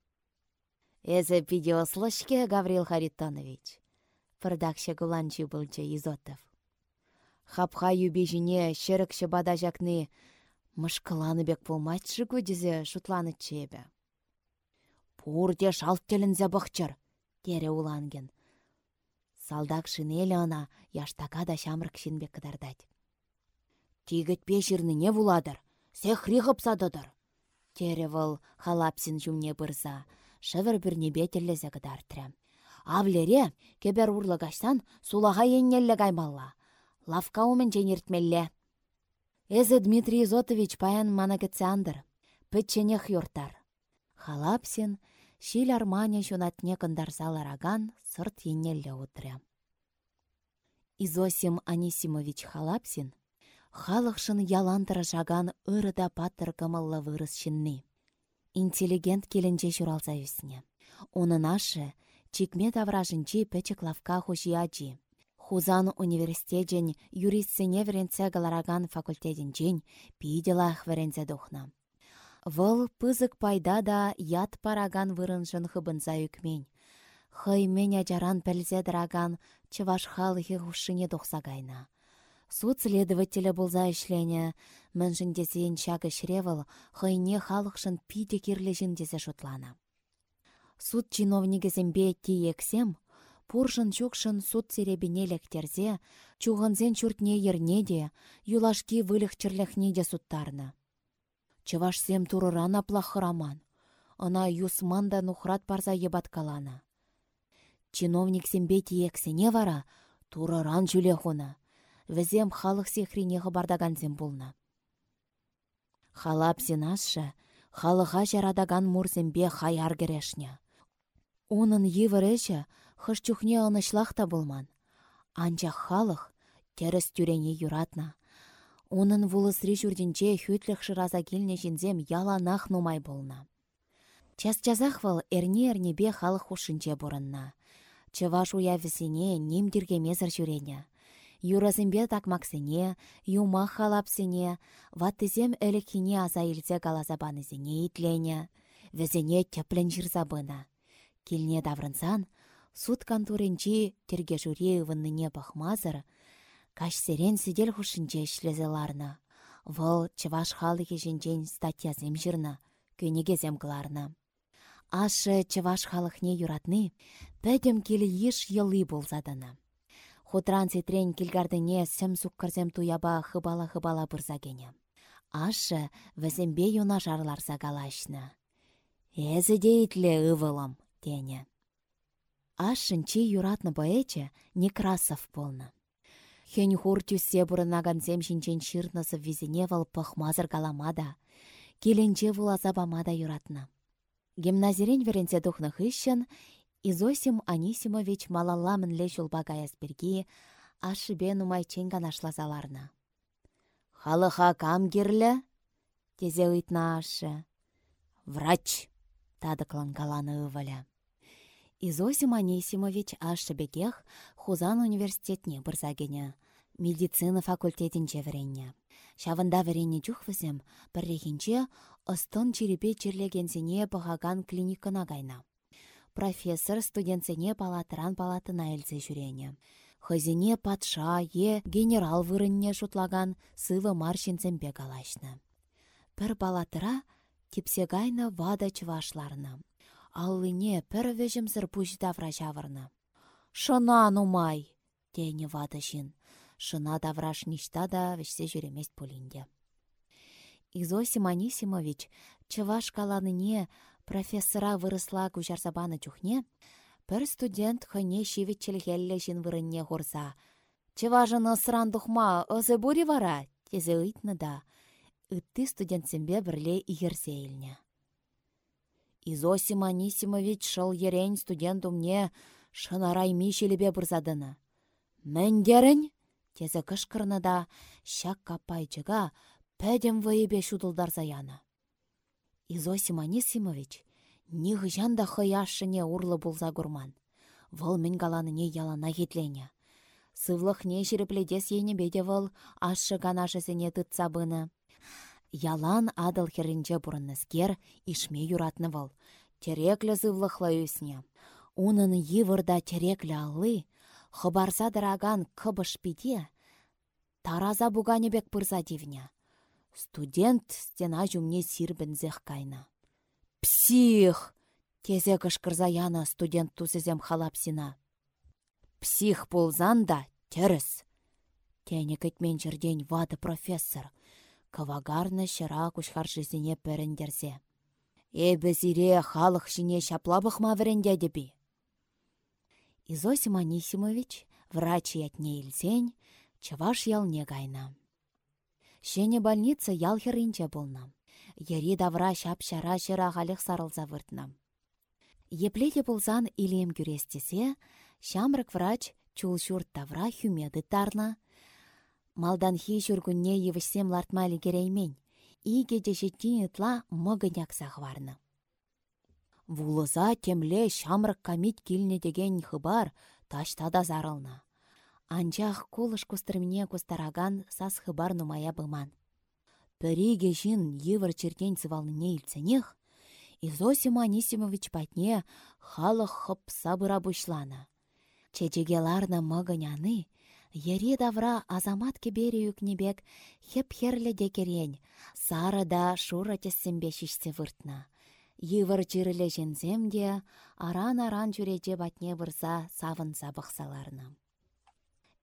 Эзе видеослышке, Гаврил Харитонович. Пырдакшы гуланчы бұлчы Изотов. Хапха жіне шерік шыбада жақны мышкыланы бек болмайтшы көдезе шутланы чебе. Пурде шалт телінзе бұқчыр, тере уланген. Салдак шинелі ана яштака да шамрық шинбек кыдардать. Тигіт пешірні не вуладыр, сехри ғыпсадыдыр. Теревыл халапсин жүмне бұрза, шывыр бірне бетеллезе кыдартры. Авлере, кебер урлығашсан, сулаға еннелі гаймалла. Лавка умен женертмелле. Эзе Дмитрий Зотович паян мана кетсяндыр. Пӹтченех юртар. Халапсин, шил армане жунатне кындарсалараган сырт еннелле утря. Изосим Анисимович Халапсин халықшын ялантыры жаган ырыда паттыр кымыллы вырыс. Интеллигент келінже журалса үсіне. Онын ашы, чикме тавражынчи пәчік лавка. Хузан университетен юристсене веренце галараган факультетінчен пиделах веренце духна. Вăл пызык пайда да ят параган вырыншын хыбынса үкмен. Хый мен ажаран пәлзе драган чываш халыхи хушыне тухса гайна. Суд следователі болза ішлене, мінжін десейін шағы шревыл, хыйне халықшын пиде керлежін десе шутлана. Суд чиновнигізімбе ексем, пуршын чукшын суд серебіне лектерзе, чуғынзен чүртне ернеде, юлашки вылық чірліхне де судтарны. Чывашсем турыран аплахыраман, ына юсман да нухрат парза ебаткалана. Чиновник сембе тиексене вара, турыран жүлехуна візем халық сехринеғы бардаганзем болна. Халап зинасша, халыға жарадаган мурзембе хаяр керешне. Унын евіречі хышчухне та болман. Анча халық теріс тюрене юратна. Унын вулысри жүрдінче хүтлік шыраза келне жінзем яланах нумай болна. Час-часах вал эрне-эрнебе халық хушынче бұрынна. Чываш уя візіне немдерге мезір жүрене. Юразымбе такмаксене, юма халапсене, ваттызем әлекіне аза илзе галазабанызене итлене, візене теплен жирзабына. Келне даврынсан, суд конторенчи терге жюри вынныне бахмазыр, каш серен сидел хушинче шлезеларна. Вăл чываш халыхи статья статьязем жирна, көнегезем кыларна. Ашы чываш халыхне юратны, пәдем келі еш йылы болзадына. Хутран цитрен килгардыне сім суккарзем туяба хыбала-хыбала бұрзагене. Ашы візімбе юна жарларса галашны. Эзі дейтлі ывылым, тене. Ашын чи юратны баэче Некрасов полны. Хен хур тюссе бұрынаган зем жинчен ширнысы визіне вал пăхмазыр галамада, келенче вуласа бамада юратны. Гимназирен веренсе тухны хыщын, Изосим Анисимович малалла ле жулба гаясберги, ашыбе нумайчен ганашлазаларна. Халыха кам керлі? Тезе ыйтна ашы. Врач! Тадыклан галаны ываля. Изосим Анисимович бекех Хузан университетне бұрзагене. Медицина факультетінче віренне. Шавында віренне чухвызем, біррехінче ыстын черепе черлегенсене бұғаган клиникына кайна. Профессор студентсене палатыран палатына әлзе жүрене. Хызине патша е генерал вырынне шутлаган сывы маршинзембе калашны. Пір палатыра тепсегайны вада чывашларны. Аллыне пір вежімзір пұждавра жавырны. Шына нумай, жин. Шына давраш ништа да вешсе жүремест полинде. Изосим Анисимович чываш каланыне профессора вырысла күжарсабаны чухне, пір студент хыне шивитчелгелле жин вырынне хорса. Чыважын ысыран духма ызы бури вара, тезе ыйтны да, ытты студентсембе бірле. Изосим Анисимович шыл ерен студент умне шынарай мишелебе бұрзадыны. Мәндерін? Тезе кышкырны да, шак капайчыға пәдем вайыбе шудылдар заяны. Изосим Анисимович, нихы жанда хыяшыне урлы болза гурман. Вăл мін галаныне ялана кетлене. Сывлық не жірепледес ені беде вăл ашы ганашысыне тытса. Ялан адыл херінче бұрынныскер ишме юратны вăл. Тереклі зывлықла. Унын йывырда тереклі аллы, хыбарса дыраган кыбыш пиде, тараза буганебек пырса дивня. Студент стена жүмне сирбінзех кайна. Псих! Тезе кышкырза яна студент тусызем халапсина. Псих болзан да теріс. Тені кітмен жерден вады профессор. Кавагарны шыра күшхаршызіне пәріндерзе. Эбі зире халық жіне шаплабық вірінде дебі. Изосим Анисимович, врач ятне илсен, чаваш ялне гайна. Шене больница ял херінче болна. Ери давра шап шара шыра ғалық сарылза выртна. Епледе болзан илем күрестесе, шамрык врач чул шурт тавра хүмеді тарна. Малдан хи жүргінне евішсем лартмалі кереймен. Иге де жеттен ытла мұгыняк сағварны. Вулыза темле шамрык камит килне деген хыбар ташта да зарылна. Анчах колыш кустырмне кустараган сас хыбар нумая быман. Піреге жин евір черген цывалныне илценех, Изосим Анисимович патне халық хып сабыра бұшлана. Чечегеларна мыгыняны, ере давра азамат кебері үкнебек хеп херлі декерен, сары да шура тессембе шишсе выртна. Йывыр чирілі жензем де, аран-аран жүреде батне вырса савынса бұқсаларны.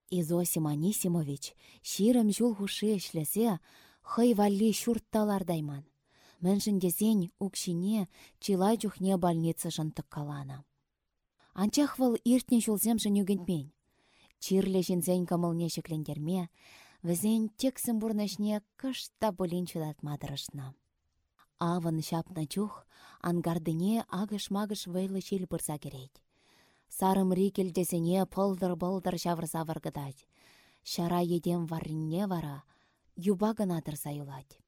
Изосим Анисимович ширым жул хушы эшлесе, хый валли шуртталардайман. Міншін дезен укшине чилай больница жынтық калана. Анчах выл иртне жулзем жүнюгентмен. Чирлі жінзен камылне шеклендерме, візен тексім бұрнышне кышта болин чудатмадырышна. Авын шапна чух, ангардыне агыш-магыш чил бұрса керейд. Сарым рикелдесене пылдыр-былдыр жавырса варгыдать. Шара едем варринне вара, юба гынадыр сайылать.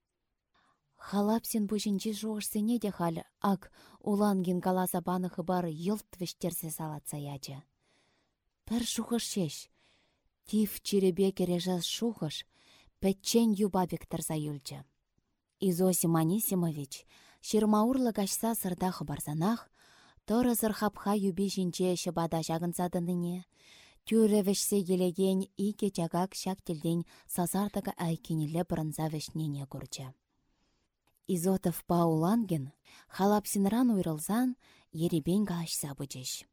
Халапсен жоғышсене де халі ак улангин каласа банығы бар йылт вештерсе салатса ячы. Пір шухыш шеш. Тиф черебе кережас шухыш, пәтчен юба бектірса юлчы. Изосим Анисимович, ширмаурлы кашса сырда хабарсанах, торы хапха юби жинче шыбада жағынсадыныне, вешсе елеген ике чагак шак тілден сазардығы айкенелі бұрынза вешнене көрчі. Изотов Пауланген халапсинран уйрылзан еребен кашса бұчыш.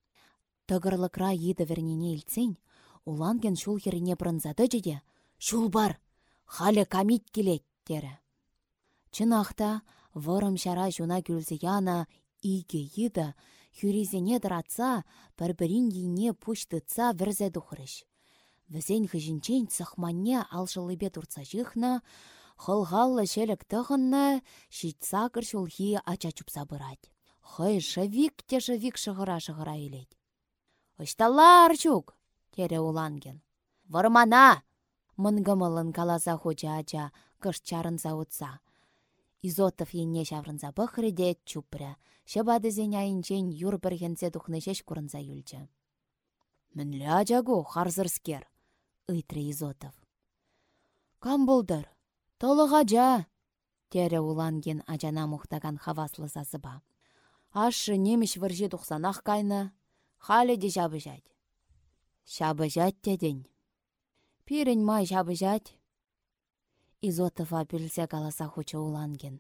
Тығырлықра еді вернене илцен, уланген шул херіне бұрынзады жеде, шул бар, халі камит келет, дері. Чынақта, вырым шара жуна күлзі яна иге еді, хүрезене дыратса, бір-бірін ейне пұштыца вірзе дұқырыш. Візен хыжінчен цахманне алжылыбе турца жихна, хылғаллы шелік тұғынна шитса кіршулхи ача чупса бұрад. Хый шывик те шывик шығыра шығыра елет. Ышталар чук, тере уланген. Вармана! Мынгымылын каласа хоча ача кыш чарын заутса. Изотов енне чупря. Шабады зен айынчен юр біргенсе тухны шеш курынса юлчы. Мінлі ажагу харзырскер, ыйтры Изотов. Кам бұлдыр? Толығажа! Тере уланген ажана мұқтаган хаваслы неміш выржи тұқсанақ кайны, халі де жабы жад. Шабы жад деден. Пирін май жабы жад. Изотова білсе қаласа хучы уланген.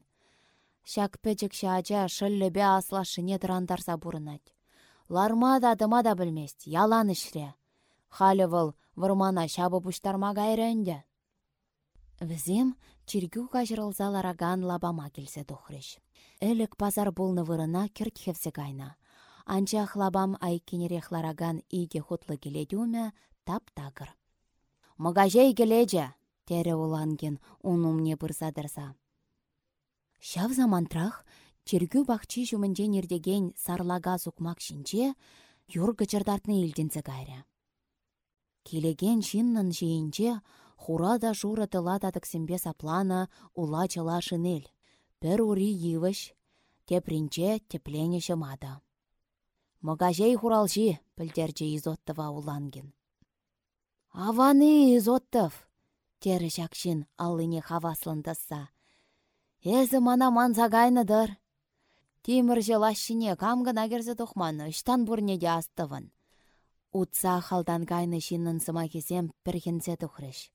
Шак пәчік шаача шыллебе асла шыне тұрандарса бұрынат. Ларма да дыма да білмест, ялан ішре. Халі выл вырмана шабы бұштарма гайрынде. Візем чиргю кажырылзалараган лабама келсе тухрыш. Элек пазар болны вырына кертхевсе гайна. Анчах лабам айкенерехлараган иге хутлы келедюмя тап тагыр. Магажей кележе, тере уланген унумне бұрзадырса. Шав замантрах чиргю бақчи жүмінде нердеген сарлага зукмак шинче юргы чырдартны илденсе гайря. Келеген шиннын жейінче Хура да жура тыла саплана ула чыла шинель. Пір ури йывыш, тепринче теплене шымада. Магажей хуралжи, пілдерче изоттыва уланген. Аваны изоттыв, тері шакшин аллыне хаваслындаса. Эзі мана манзагайныдыр. Тимір лашшине камгын агерзі тухманы, үштан бурнеде астывын. Утса халдан кайны шиннын сыма кезем пірхенсе тухрыш.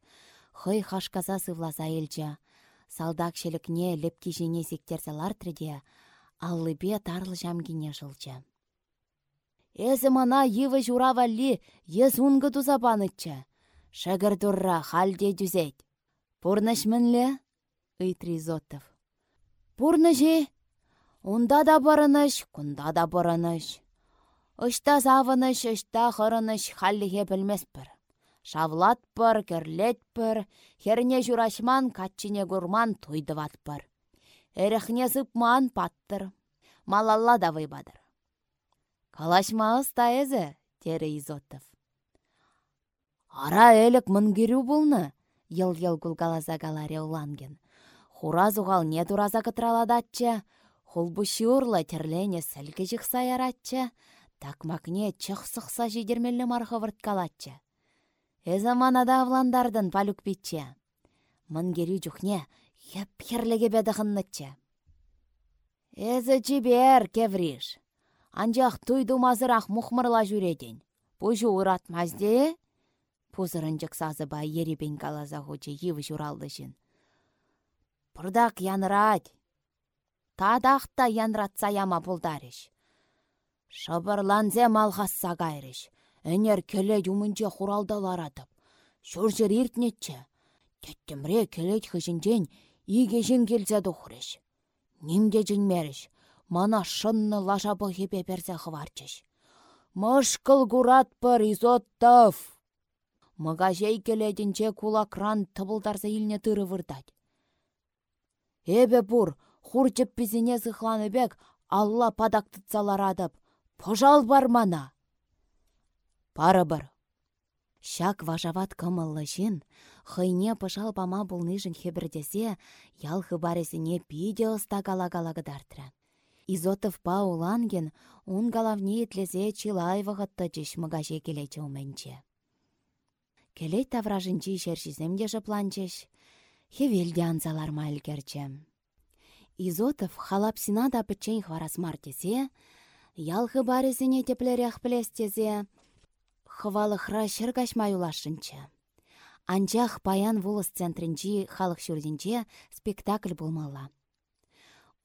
Хый хашказа сывласа елчі. Салдак шелікне лепкі жіне сектерсе лартреде, аллыбе тарлы жамгине жылчы. Эзі мана йывы жура валли, ез тузапанытчы. Шыгыр турра халде дүзет. Пурныш мінлі? Ыйтри Зотов. Пурныжи? Унда да барыныш, кунда да барыныш. Ышта завыныш, ышта хырыныш халлихе білмеспір. Шавлатпыр, керлетпір, херне журашман катчине гурман туйдыватпыр. Эрехне зыпман паттыр. Малалла да вайбадыр. Калашма ыста эзі, тері Изотов. Ара әлік мұнгеру бұлны, ел-ел гулгалаза галаре уланген. Хура зуғал не тураза кытраладатча, хулбуши урла терлене сәлгі жықса яратча, Такмакне чық сықса жидермелі марғы вұрткалатчы. Эзі манада авландардын палюк битче. Мынгері жүхне, еп херлеге бедіғыннытчы. Эзі жібер, кевриш. Анжақ туйду мазырақ мұхмырла жүреден. Бұжу ұратмазде? Пузырынчық сазы бай еребен калаза хучы еві журалдышын. Пұрдақ янырад. Тадақта янратса яма бұлдарыш. Шабырланзе малхасса кайрыш. Әнер келе юмынче хуралдаларатып. Шуржыр иртнетче. Теттімре келет хышынчен игешін келсе дұхырыш. Нимде жінмеріш. Мана шынны лашапы хепе персе хварчыш. Мышкыл курат пыр изоттов. Мыгажей келетінче кулакран тыбылдарса илне тыры вырдать. Эбе пур, хурчып пизине бек, алла падактытсаларадып, Пожал бармана. Пара-бар. Шак важават кымыллы жин, хыйне пыжал пама булныжын хебірдесе, ялхы баресіне пиде ұста гала-галагыдартыра. Изотов па уланген, ун галавне етлезе чилайвағытты жеш мыгаже келече уменче. Келей тавражынчи жершіземде жыпланчеш, хевелде анзалар ма Изотов халапсина да пычен хварас мартесе, Ялхы барысыне теплерях плестезе, хвалыхра шыргашма юлашынчы. Анчах паян вулыс центрінчі халық шүрдінче спектакль болмала.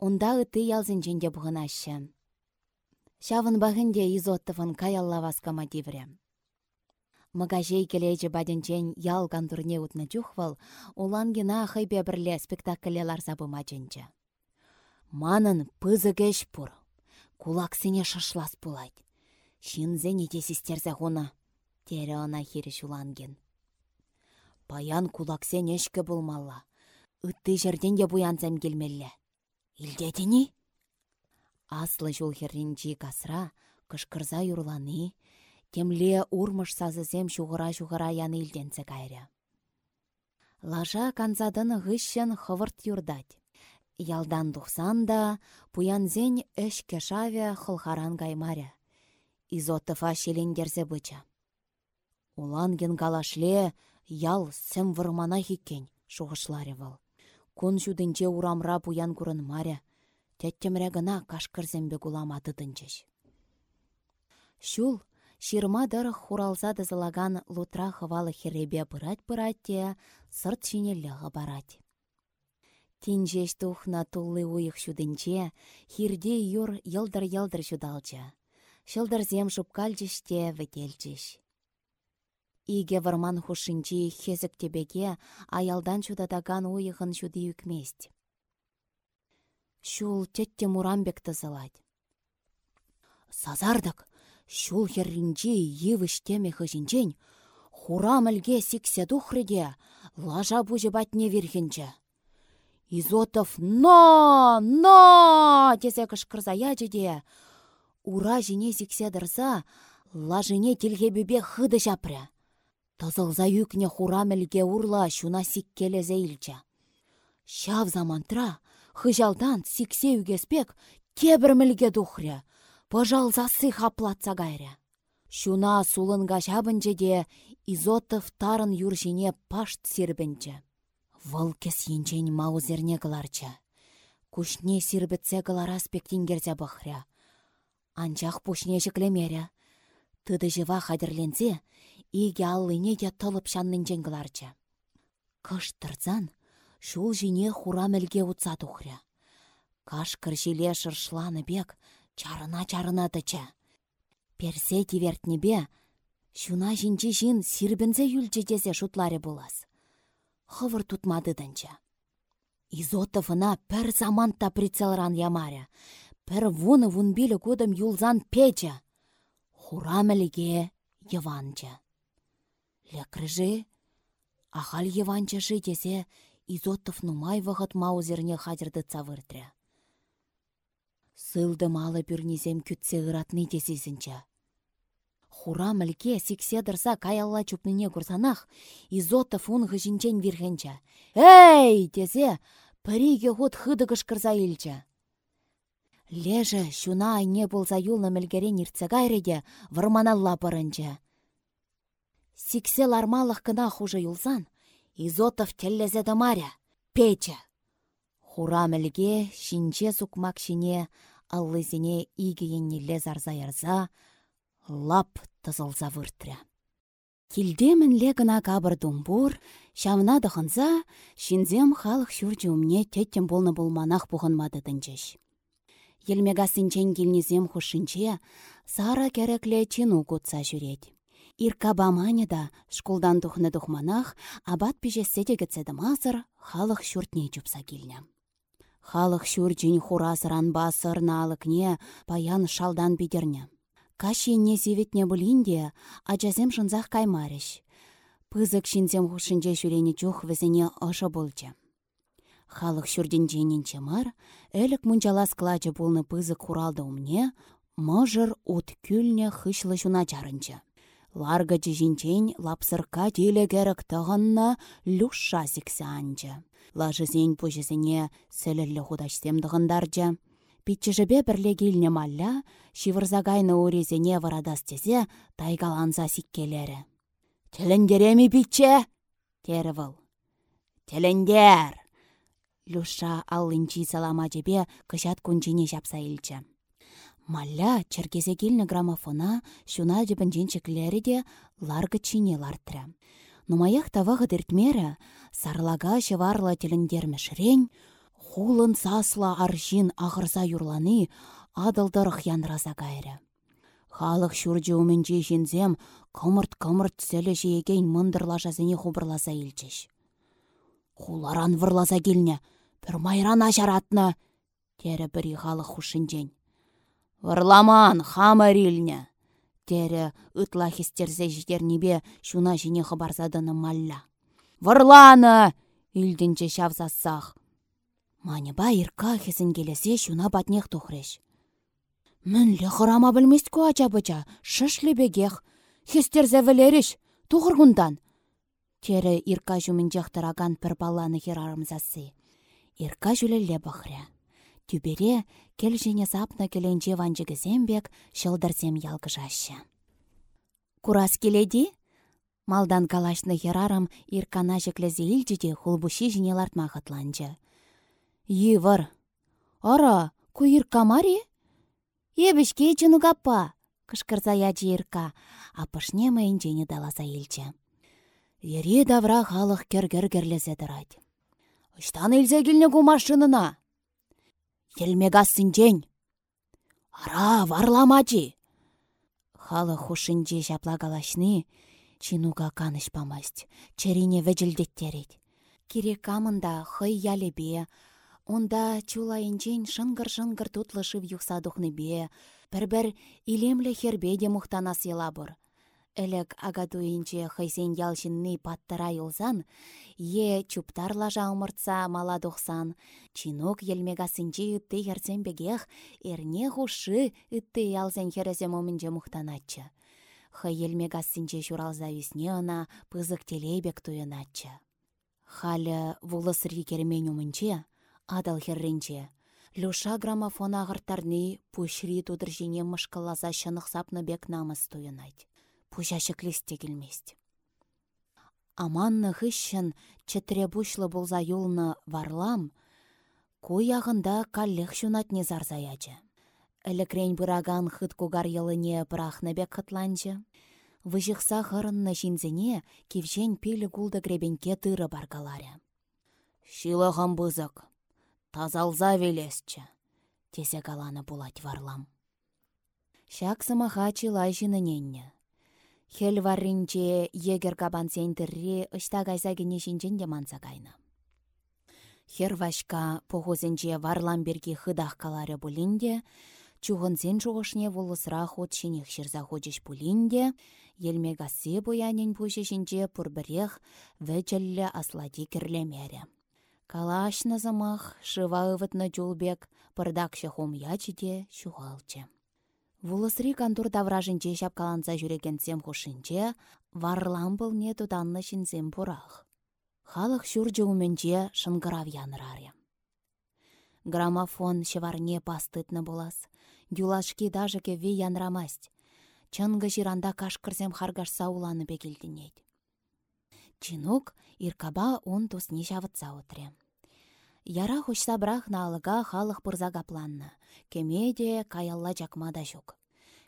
Унда ыты ялзынченде бұғынашы. Шавын бағынде изоттывын каялла васкама дивре. Магажей келейчі баденчен ял гандурне утны чухвал, улангина хайбе бірле спектаклелар забыма Манын пызы кеш пұр, сене шашлас пулать. Шинзе тесистерзе хуна, тере ана хиреш уланген. Паян сене ешкі болмалла. Үтті жерден де буянзам келмелле. Илдетіні? Аслы жол херринчи касра, кышкырза юрланы, темле урмыш сазызем шуғыра-шуғыра яны илденсе кайря. Лажа канзадын ғышын хывырт юрдать. Ялдан тухсан да, пуянзен әшке шаве хылхаран гаймаря. Изотыфа шелендерзе быча. Уланген галашле, ял сем вырмана хиккен, шухышларе вăл. Кун çутинче урамра пуян маря. Теттемре гына кашкырзембе кулама тытынчеш. Шул, ширма дырых хуралса дызылаган лутра хывалы херебе пырать-пырать те, сырт шинелле барать. Тинжеш тухна туллы уйых шудынче, хирде юр йылдыр-йылдыр шудалча. Шылдырзем шупкальчеште вӹтелчеш. Иге варман хушинчи хезік тебеге аялдан чудатаган уйығын чуди үкмест. Шул тетте мурамбек тызылать. Сазардық, шул херринчи евіш теме хыжинчен, хурам ілге сиксе духреде, лажа бұжы батне верхенче. Изотов «Но! Но!» тесе кышкырзая жеде. Ура жіне сиксе дырса, лажыне бебе хыды жапря. Тызылза юкне хурамелге урла шуна сиккелезе илчче. Шав замантра, хыжалдан сиксе үгеспек кебірмілге духря, пыжалзасы хаплатса гайря. Шуна сулынга шабынче де изотов тарын юршине пашт сирбінче. Вăл кес енчен маузерне кыларча. Кушне сирбітсе кыларас пектингерзе бұхря. Анчах пушне жіклемеря. Тыды жыва хадерленсе, иге аллыне де тылып шаннынчен кыларчы. Кыштырзан, шул жине хурам әлге утса тухря. Кашкыр жиле шыршланы бек, чарына-чарына тыча. Персе бе, шуна жинчи жин сирбінзе юлчедесе шутларе булас. Хывыр тутмады дынча. Изотовына пір заманта прицелран ямаря. Пір вуны вунбилі кудым юлзан печа. Хурам әлге Йыванча. Лекрыжи, ахал еванчашы тесе Изотов нумай вғыт маузерне хадерді цавыртря. Сылды малы бүрнезем күтсе ғыратны тесесінча. Хура сиксе дырса каялла чупныне курсанах, Изотов ун ғыжінчен вирхенча. Эй, тесе, піриге хут хыдығыш кырса илча. Лежі, шуна айне болса юлны мілгерен иртсе гайреде, варманалла парынча. Сиксе лармалық кына хуже юлсан, Изотов теллезе маря, Печа. Хурам әлге, шинче сукмак шине, аллызине игейеннеле зарза лап тызылза выртря. Килдемін легіна кабыр думбур, шамна дұхынза, шинзем халық шүрджі умне теттен болны болманақ бұғынмады дінчеш. Елмега сінчен келнезем хушинче, сара керекле чину кутса жүрет. Иркаба да шкулдан тухны тухманах, абат пижессе тегетседі мазыр, халық шүртне чупса. Халық шүрджін хурасыран басыр налыкне паян шалдан бидерне. не севетне бұлінде, ажазем жынзақ каймарыш. Пызык шинзем хушинже шүрені чух візіне ұшы болчы. Халық шүрден женінче мар, әлік мұнчалас клачы болны пызык хуралды умне, мұжыр ут күлне хышлы жуна жарынчы. Ларга жинчен лапсырка теле керек тығынна люша зіксі анчы. Лажызен пөжізіне сәлілі худашсем дығындарчы. Питчіжібе бірле келіне малля, шивырзагайны урезене варадас тезе тайгаланза сиккелері. Телендеремі питче? Выл. Телендер! Люша аллынчи салама жебе кышат күнчине жапса. Малля черкезе келні граммофона шуна жібінжен де ларгы чине лартря. Нумаях тавағы діртмері, сарлага шеварла теліндермешрен, хулын сасла аржин ағырза юрланы, адылдырық янраза кайры. Халық шүрджі өмінже жінзем, кымырт-кымырт сәлі жиеген мұндырла жазыне хубырласа елчеш. Хуларан вырласа келіне, бір майран ажаратны, тері бірі халық хушынжен. Варламан, хамарилня. Тере ытла хистерзе небе шуна жіне хабарзадыны малля. Варланы! Илдінче шавзассақ. Мане ба ирка хесін келесе шуна батнех тухреш. Мінлі хырама білмест ку ачабыча, шышлі бегех. Хестерзе вілеріш, тұғырғындан. Тере ирка жүмін жақтыраган пір баланы херарымзасы. Ирка жүлелі бақыря. Тюбере кел жене сапна келенче ванчыгізембек шылдырсем ялгыжашы. Курас келеди? Малдан калашны херарам иркана жеклезе илчеде хулбуши жіне лартма хатланчы. Йывыр. Ара, ку иркамари? Ебішке чыну каппа, кышкырса ячы ирка, а пышне майынчене даласа илчі. Ере давра халық кергер керлесе дырать. Ыштан ку машинына. Елмегассынчен. Ара, варламачи. Халық хушинче жапла калашны, чинуга каныш памасть, черине вежілдеттерет. Керек камында хый ялебе, онда чулайынчен шынгыр-шынгыр тутлышыв юхса бе, бір-бір илемлі хербеде мұқтанас елабыр. Элек агатуинче хыйсен ялшинны паттыра юлсан, е чуптар лажа умыртса мала тухсан, чинок елмегасынче ытты ерсен бегех, эрне хушы ытты ялсен хересе момынче мұқтанатчы. Хы елмегасынче шуралза весне ына пызык телейбек туйынатчы. Халі вулысырри кермен умынче, адал херренче. Люша граммофон ағыртарны пушри тудыр жіне мышкылаза шынықсапны бек намыс туйынать пушашык листе келмест. Аманны хыщын чӹтре бушлы болза юлны варлам, куяғында каллех не зарзаячы. Элекрен бұраган хыт кугар йылыне пырахны бек хытланчы. Выжықса хырынны жинзене кевжен пелі гулды гребенке тыры баргаларя. Шилығым бұзық, тазалза велесчі, тесе галаны булать варлам. Шак самаха чилай жиныненне. Хел варринче егер кабан сентірре ұшта кайса кенешінчен де манса кайна. Хер вашка похозенче варлам берге хыдах калары булинде, чухынсен жуғышне волысра ход шинех шырза ходыш булинде, елмегасе буянен пушешінче пурбірех вәчәллі аслади кірлемері. Калашны замах, шыва ывытны жулбек, пырдакшы хом шуғалчы. Вулысри кантур тавражинче çапкаланса жүрекенсем хушинче, варлам не туданны шинсем пурах. Халық шурчы уменче шынгырав яныраря. Граммофон пастытны болас. Дюлашки даже кеве янрамасть. Чынгы жиранда кашкырсем харгашса уланы бекелдінет. Чинук иркаба он тусне çавытса утре. Яра хучса брах налыга халық пырза капланны. Кемеде каялла жакмада жүк.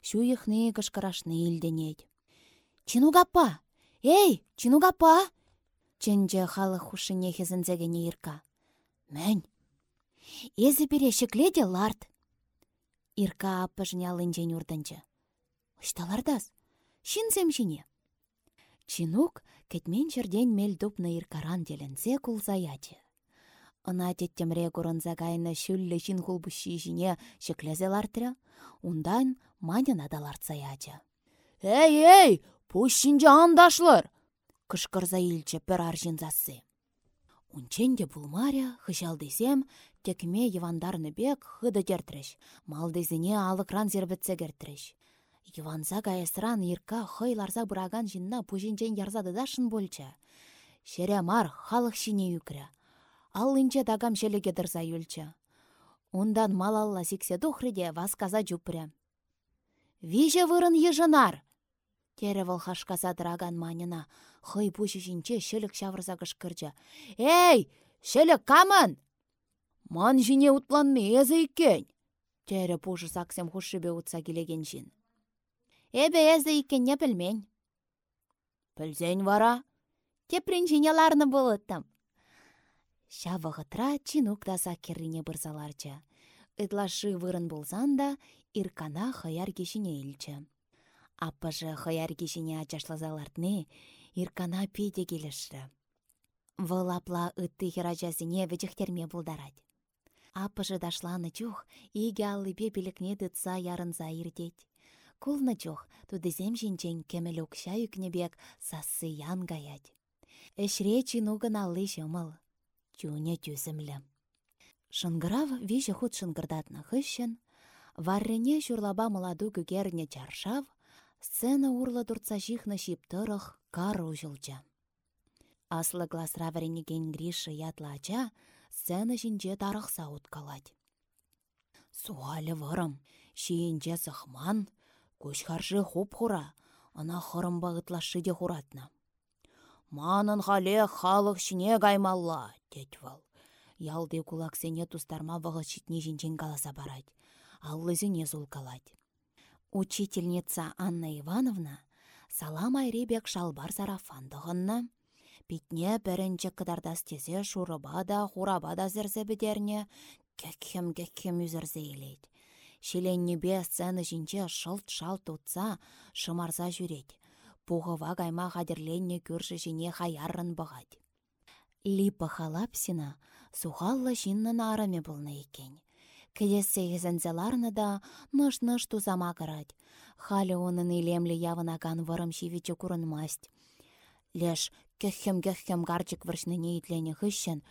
Шуйыхны кышкырашны илденет. Чинугаппа! Эй, чинугаппа! Ченже халық хушыне хезінзегене ирка. Мән! Езі бере шекледе ларт. Ирка аппыжыне алынжен урдынчы. Ышталардас, шинзем жіне. Чинук кетмен жерден мел дупны иркаран деленсе кулзаячы. Ына теттемре курынса кайны шүллі жин хулбуши жіне шеклезе лартря, ундан манын адаларца ячы. Эй, эй, пушинче андашлар! Кышкырза илче пір аржинзасы. Унченде булмаря, хыжалдызем, текме евандарны бек хыды тертреш, малдызыне алыкран зербетсе кертреш. Йыванса кайысран ирка хыйларса бұраган жинна пужинчен ярзады дашын болча. Шере мар халық шине юкря аллинче дагам шелеге дырса юлчче. Ундан малалла сиксе тухрыде васказа жупря. Виже вырын ежынар! Тере хашказа драган манина, хый пушишинче шелік шавырса кышкырча. Эй, шелік камын! Ман жіне утланны эзі иккен! Тере пушы саксем хушшыбе утса келеген жин. Эбе эзі иккен не пілмен. Пілзен вара? Теприн жіне ларны Шавығытра чинук таса керрине бұрзаларчы. Ытлашы вырын болсан да, иркана хаяр кешіне илчі. Аппыжы хаяр кешіне ачашлазалартны, иркана пейде келішті. Вылапла ытты херачасыне вӹчӹхтерме булдарать. Аппыжы дашланы чух, иге аллипе пилікне тытса ярынса иртет. Кулны чух, тудызем жинчен кемел укша юкнебек сасы ян гаять. Эшре чинугын аллы жымыл тюне тюзімлі. Шынгырав виже худ шынгырдатны хыщын, варрене журлаба маладу күгерне чаршав, сцена урла дурца жихна шиптырых кары ужылча. Аслы гласра варенеген Гриша ятла сцена жинже тарықса уткалать. Суалі вырым, шиінже сықман, көш харжы хуп хура, ана хырым бағытлашы де хуратна. Манын хале халық шіне каймалла, дед вал. Ялды кулаксене тустарма вғыл читне жинчен каласа барать. Аллызене зулкалать. Учительница Анна Ивановна салам айребек шалбар сарафандығынна. Питне пәрінчі кыдардас тезе шурыба да, хураба да зірзі бідерне, кекхем-кекхем үзірзе елейді. Шеленнебе сцена жинче шылт-шалт утса, шымарза жүрет. Пуғыва кайма хадерленне күрші жіне хаяррын бұғад. Липа халапсина сухалла жиннын араме болны екен. Кедесе езензеларны да ныш-ныш тузама кырать. Халі оның илемлі явынаган вырым шивичі масть. Леш көххем-көххем гарчик выршныне итлене хыщен,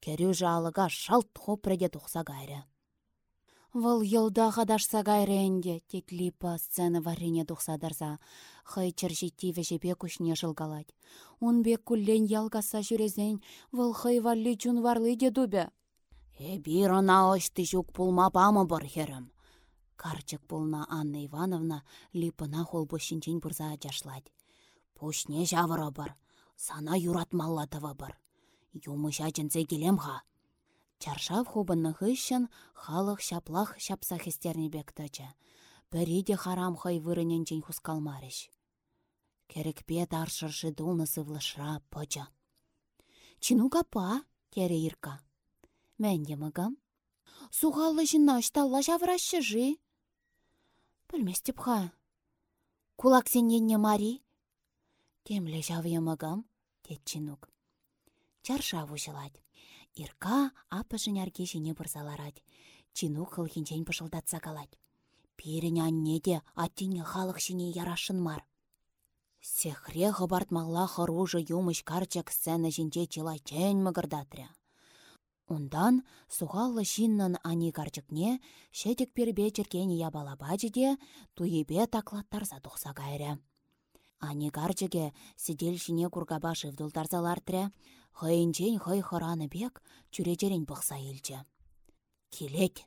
керю жалыга шалт хопреде тухса гайры. Вăл йылда хадашса гайренде, тет липа сцена варине тухсадарса. Хай чыржитиве жепе кушне жылгалать. Он бек куллен ялгаса жүрезен, вăл хай валли чун варлы де дубе. Эбир ана очты жук пулма памы бар херім. Карчык пулна Анна Ивановна липына хол бошинчен бұрза жашлать. Пушне жавыра бар, сана юратмаллатыва бар. Юмыша жінсе келем ха. Чаршав хубынны хыщын халық шаплах шапса хестерне бектача. Бірі харам хай вырыненчен хускалмарыш. Керекпе таршыршы дулны сывлышра пыча. Чину капа, тере ирка. Мәнде мыгам. Сухаллы жинна шталла жавращы жи. Пөлместіп ха. Кулак сененне мари. Темле жавы мыгам, тет чинук. Чаршав ушылать. Ирка аппышын арге жіне. Чину хынчен пышылдатса калать. Пирін анне де аттине халық жіне ярашын мар. Сехре хыбартмалла хоружы юмыш карчак сцена жинче чен мығырдатря. Ундан суғалы жиннын ани карчыкне шетік пербе черкені ябалабаджы де туебе таклаттар задуқса кайры. Ани карчыге сидел жіне кургаба шывдултарзалартря, Хăйынчен хăй хыраны бек чүречерен бұқса елчі. Келек,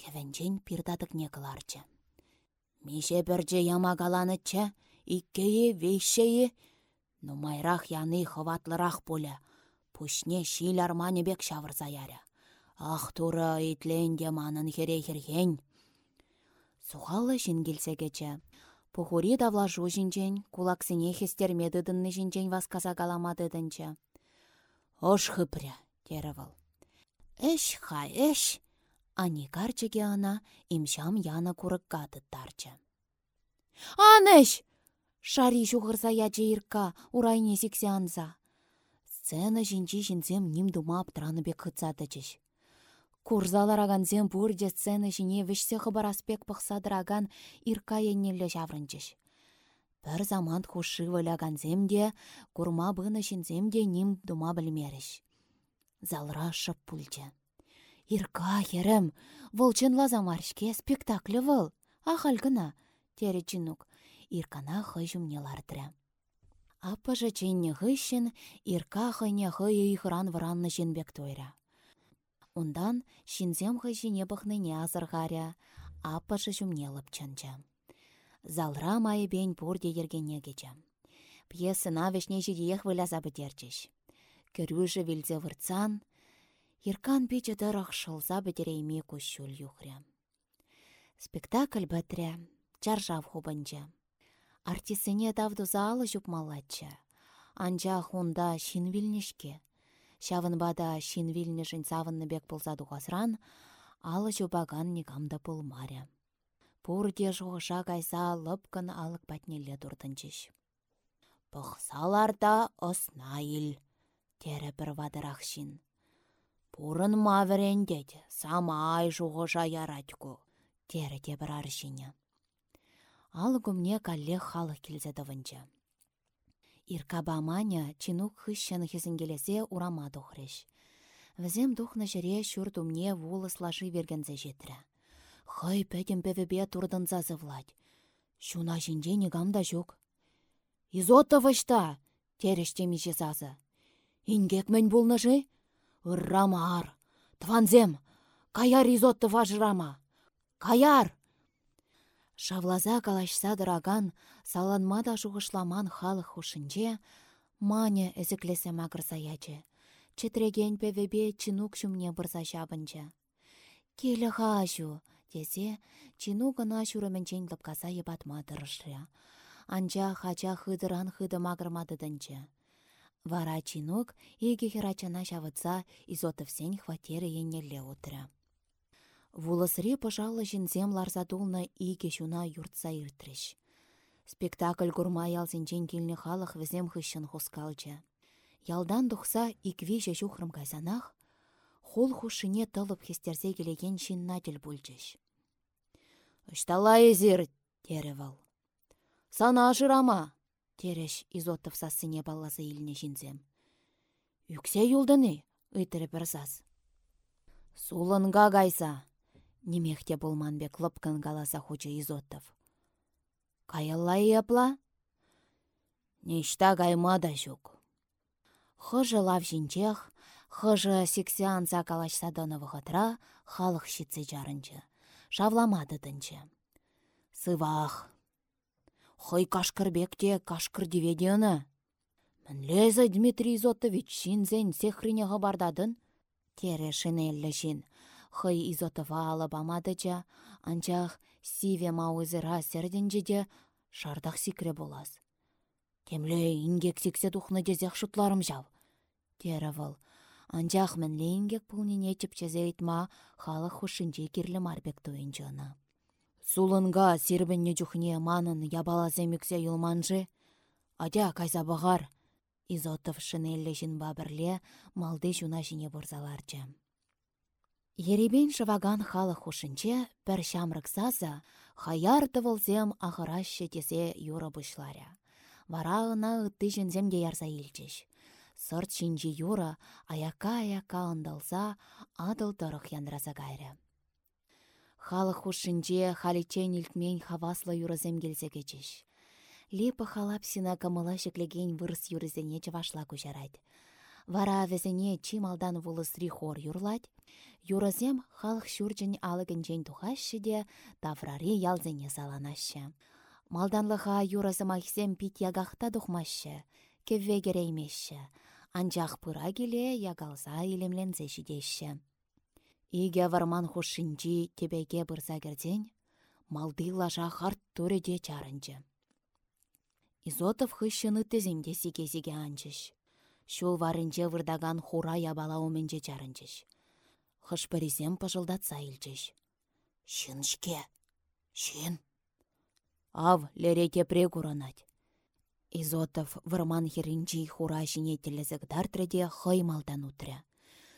хевенчен пирдадық кыларчы. Меше бірже ямагаланычча, иккее вейшее, майрақ яны хыватлырақ поля, пушне шил арманы бек шавырса яря. Ах тура итленде манын хере-херхен. Сухалы жин келсегече, Пухури давлажу жинчен, кулаксыне хестермеді дынны жинчен васказа галамадыдынча. Ош хыпря, теревал. Эш ха, эш. Ани карчыге ана имшам яна курыкка тарчы. Анеш! Шари жуғырса ячы ирка, урайне сиксе анза. Сцена жинчи жинзем ним дума бек хыцатычыш. Курзалараган бурде сцена жине вишсе хыбараспек пықсадыраган ирка еннелі жаврынчыш. Бір заман хушы вылаганземде, курма быны шинземде ним дума білмеріш. Залра шып пульче. Ирка, херем, волчын лазамаршке спектаклі выл. Ахал гына, тере чинук. Иркана хый жумнелардыры. Аппажа ченне хыщын, ирка хыне хые ихран вранны жинбек тойра. Ундан шинзем бахныне азыргаря, аппажа жумнелып чанча. Залра бен пурде ергене кече. Пьесына вешне жидех выляса бітерчеш. Кірюжі вілзе вырцан, Иркан печі дырық шылза бітерейме күшіл юхря. Спектакль бәтірі, чаржав хубынчы. Артисыне давду залы жүпмалатчы. Анжа хунда шин вилнешке. бада шин вилнешін савынны бек болзаду ғасран, алы жүбаган негамда маря. Пурде жоғыша кайса лыпкын алық патнелле туртынчыш. Пықсаларда осна ил, тері бір вадырақшин. Пурын мавірендет, самай жоғыша яратьку, тері те бір аршине. Ал күмне калле халық келзедівінчі. Иркаба маня чинук хыщын хезінгелесе урама дұхреш. Візем дұхны жіре шүрдумне вулы слажи вергензе жетірі. Хай пәтім пәвебе турдынса зывлать. Шуна жинже негамда жүк. Изотовышта, терештемеше сазы. Ингек мен болныжы? Үррамар, тванзем, каяр изотты важрама. Каяр! Шавлаза калашса дыраган, саланма да жуғышламан халық хушынче, Маня әзіклесе мағырса ячы. Четреген пәвебе чинук шумне бұрса шабынчы. Келі хажу, десе, чинук ына шурыменчен лыпкаса ебатма дырышря. Анча хача хыдыран хыды мағырмадыдынчы. Вара чинук еге херачана шавытса изотовсен хватеры еннелле утыря. Вулысри пожалы жинзем ларзадулна иге шуна юртса иртреш. Спектакль гурма ялзенчен килне халық візем хыщын хускалчы. Ялдан дұқса иквиже жухрым кайсанах, хул хушыне тылып хестерсе келеген шиннатель бульчыш. Үштала езір, теревал. Сана ажырама, тереш изотов сасыне балласы иліне жинзем. Үксе юлдыны, үйтірі бір сас. Сулынға гайса, немехте болманбек лыпкын галаса хучы изотов. Каялла епла? Нешта гайма да жүк. Хыжы лав жинчех, хыжы сексианса калашса доны вғытра, халық шитсе жарынчы. Шавламады дынчы. Сывах. Хый кашкырбекте кашкыр деведені. Мінлезі Дмитрий Изотович шинзен сехрине бардадын. Тере шинеллі жин. Хый Изотова алып амадыча, анчах сиве мауызыра серденжеде шардақ сикре болас. Темле ингек сиксе тухны дезех шутларым жав. Тере выл. Анчах мінле ингек пулнине чіпчезе айтма халық хушинче кирлі марбек туйынчыны. Сулынға сирбінне жүхне манын ябалазе мүксе юлманжы. Адя кайса бағар. Изотов шинелле жин бабірле малды жуна жіне бұрзаларчы. Еребен шываган халық хушинче пір шамрык саза хаяр тывылзем ағырашы тесе юры бұшларя. Вара ытты жінземге ярса илчеш. Сырт шинчи юра аяка-аяка ындалса адыл тұрық янраса кайры. Халық хушинче халичен илтмен хаваслы юрызем келсе кечеш. Лепі халапсина камыла шеклеген вырыс юрызене чывашла күжарайд. Вара везене чималдан вулысри хор юрлать, юрызем халық шүрджін алыгынчен тухашы де таврари ялзене саланашы. Малданлыға юразым ахсем пит ягахта духмашы, кевве анчах пыра келе ягалса илемлензе жидеші. Иге варман хушинчи тебеге бұрса керден, малды лаша харт төреде чарынчы. Изотов хыщыны теземде сиге-сиге анчыш. Шул варынче вырдаган хура ябала оменче чарынчыш. Хышпырисем пыжылдатса илчыш. Шыншке, шын. Ав лерете прекуранать. Изотов вырман херинчи хура жіне тілізік дартреде хаймалдан утря.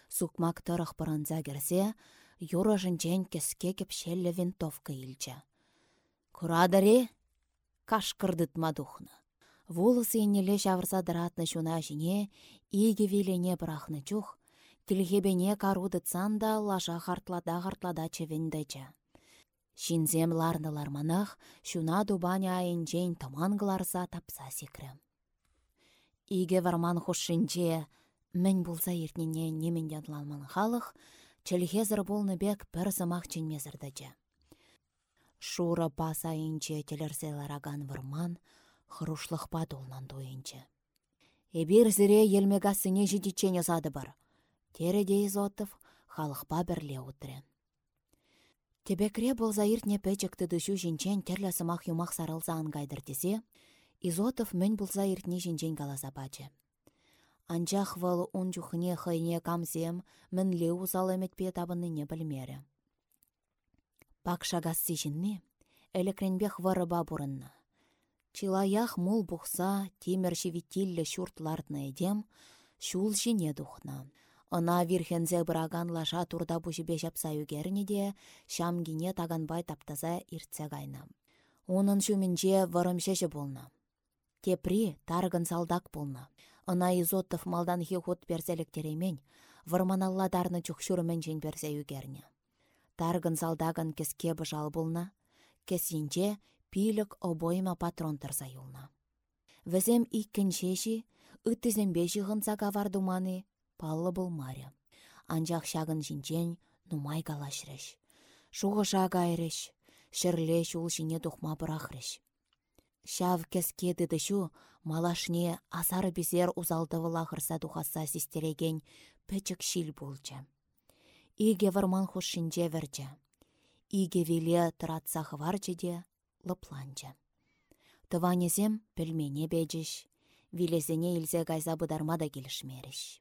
Сукмак тұрық пырынза керсе, юра жынчен кеске кепшелі винтовка илчі. Курадаре? Кашкырдыт мадухна. Волосы енеле жавырса дыратны шуна жіне, иге вилене брахны чух, тілхебене карудытсан да лаша хартлада-хартлада чевендечі. Шинзем ларнылар манах, шуна дубаня айынчен тамангыларса тапса секрем. Иге варман хушинче, мен булса ертнене немен ядланман халық, челхезір болны бек бір замақ ченмезірдіже. Шура паса инче телерселараган варман, хырушлық падулнан дуйынче. Эбир зіре елмегасыне жидичене зады бар. Тереде изотов халықпа бірле утрен. Тебекре болза иртне пәчікті дүшу жинчен терлі сымақ юмақ сарылса ангайдыр десе, изотов мін болза иртне жинчен каласа бачы. Анчах вал он чухне хайне камсем, мін леу зал әметпе табыныне білмері. Пак шагассы жинне, әлекренбех варыба бұрынна. Чилаях мул бұқса, темір шевитиллі шуртлартны едем, шул жине дұхна. Она вирхензе бұраган лаша турда бұжыбе жапса үгеріне де, шамгине таганбай таптаза иртсе гайна. Оның шумінже варымшеші болна. Тепри таргын салдак болна. Она изотов малдан хихот перселектереймен, варманалладарны чухшурымен жен персе үгеріне. Таргын салдагын кеске бұжал болна, кесінче пилік обойма патрон тұрса юлна. Візем иккен шеші, жығынса кавардуманы, паллы болмаря. Анжақ шағын жинчен нумай калашрыш. Шуғы жага айрыш, шырле шул жине тухма бұрақрыш. Шав кескеді дышу, малашне асары бізер узалдывыла хырса тухаса систереген пөчік шил болчы. Иге варман хушинче верчі. Иге виле тұратса хварчы де лыпланчы. Тыванезем пельмене бежіш, вилезене илзе гайза бұдарма да келішмеріш.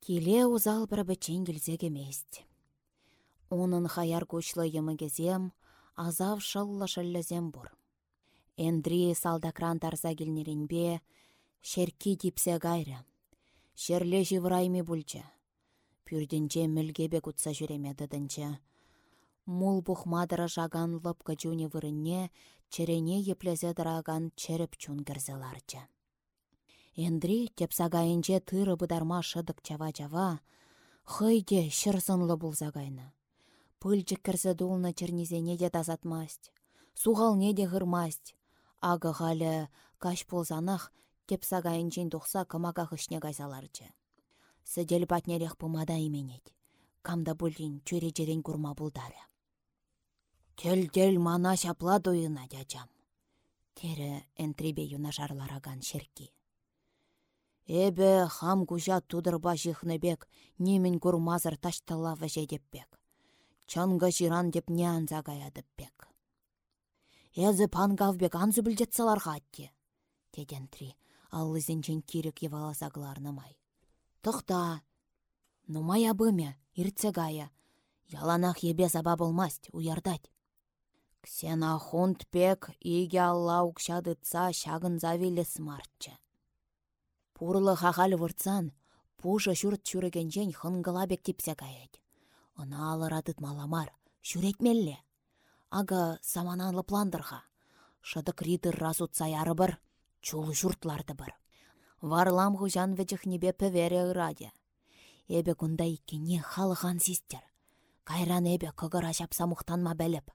Келе узал бір бічен келзе кемест. Унын хаяр көчлі емігезем, азав шыллы шыллызем бұр. Эндри салдакран тарса келнеренбе, шерки типсе гайры. Шерле живрайми бүлчі. Пүрдінче мүлгебе кутса жүреме дыдынчы. Мул бұхмадыры жаган лыпкы жүне вырынне, черене еплезе дыраган череп чун кірзеларчы. Эндри тепсагайынче тыры бұдарма шыдық чава-чава, хыйде шырсынлы бұлзагайны. Пыльчик кірзі дулны чернезене де тазатмасть, суғалне де ғырмасть, ағы ғалі каш болзанақ тепсагайынчен тұқса кымаға хышне гайзаларчы. Сәдел патнерек пымада именет, камда бұлін чөре жерен күрма бұлдары. Тел-тел мана шапла дойына дячам. Тері энтрибе юна жарлараган шерки. Эбе хам кужа тудырба жихнебек, немен күрмазыр таштала вәжедеппек. Чанга жиран деп не анза гаядыппек. Эзі пангавбек анзы білдетсаларға атте. Деден три, аллы зенчен кирік еваласағыларны май. Тұқта, нумай абыме, иртсе гая. Яланах ебе заба болмасть, уярдать. Ксена хунт пек иге алла укшадытса шагын завиле смартчы. Пурлы хахал выртсан, пуша шүрт шүрегенчен хынгыла бек типсе гаять. Ына алырадыт маламар, шүретмелле. Ага самананлы пландырға. Шыдық ридыр разутса яры бір, чулы жұртларды бір. Варлам хужан небе пөвере ыраде. Эбе кунда иккене халыған систер. Кайран эбе кыгыра шапса мұқтанма бәліп.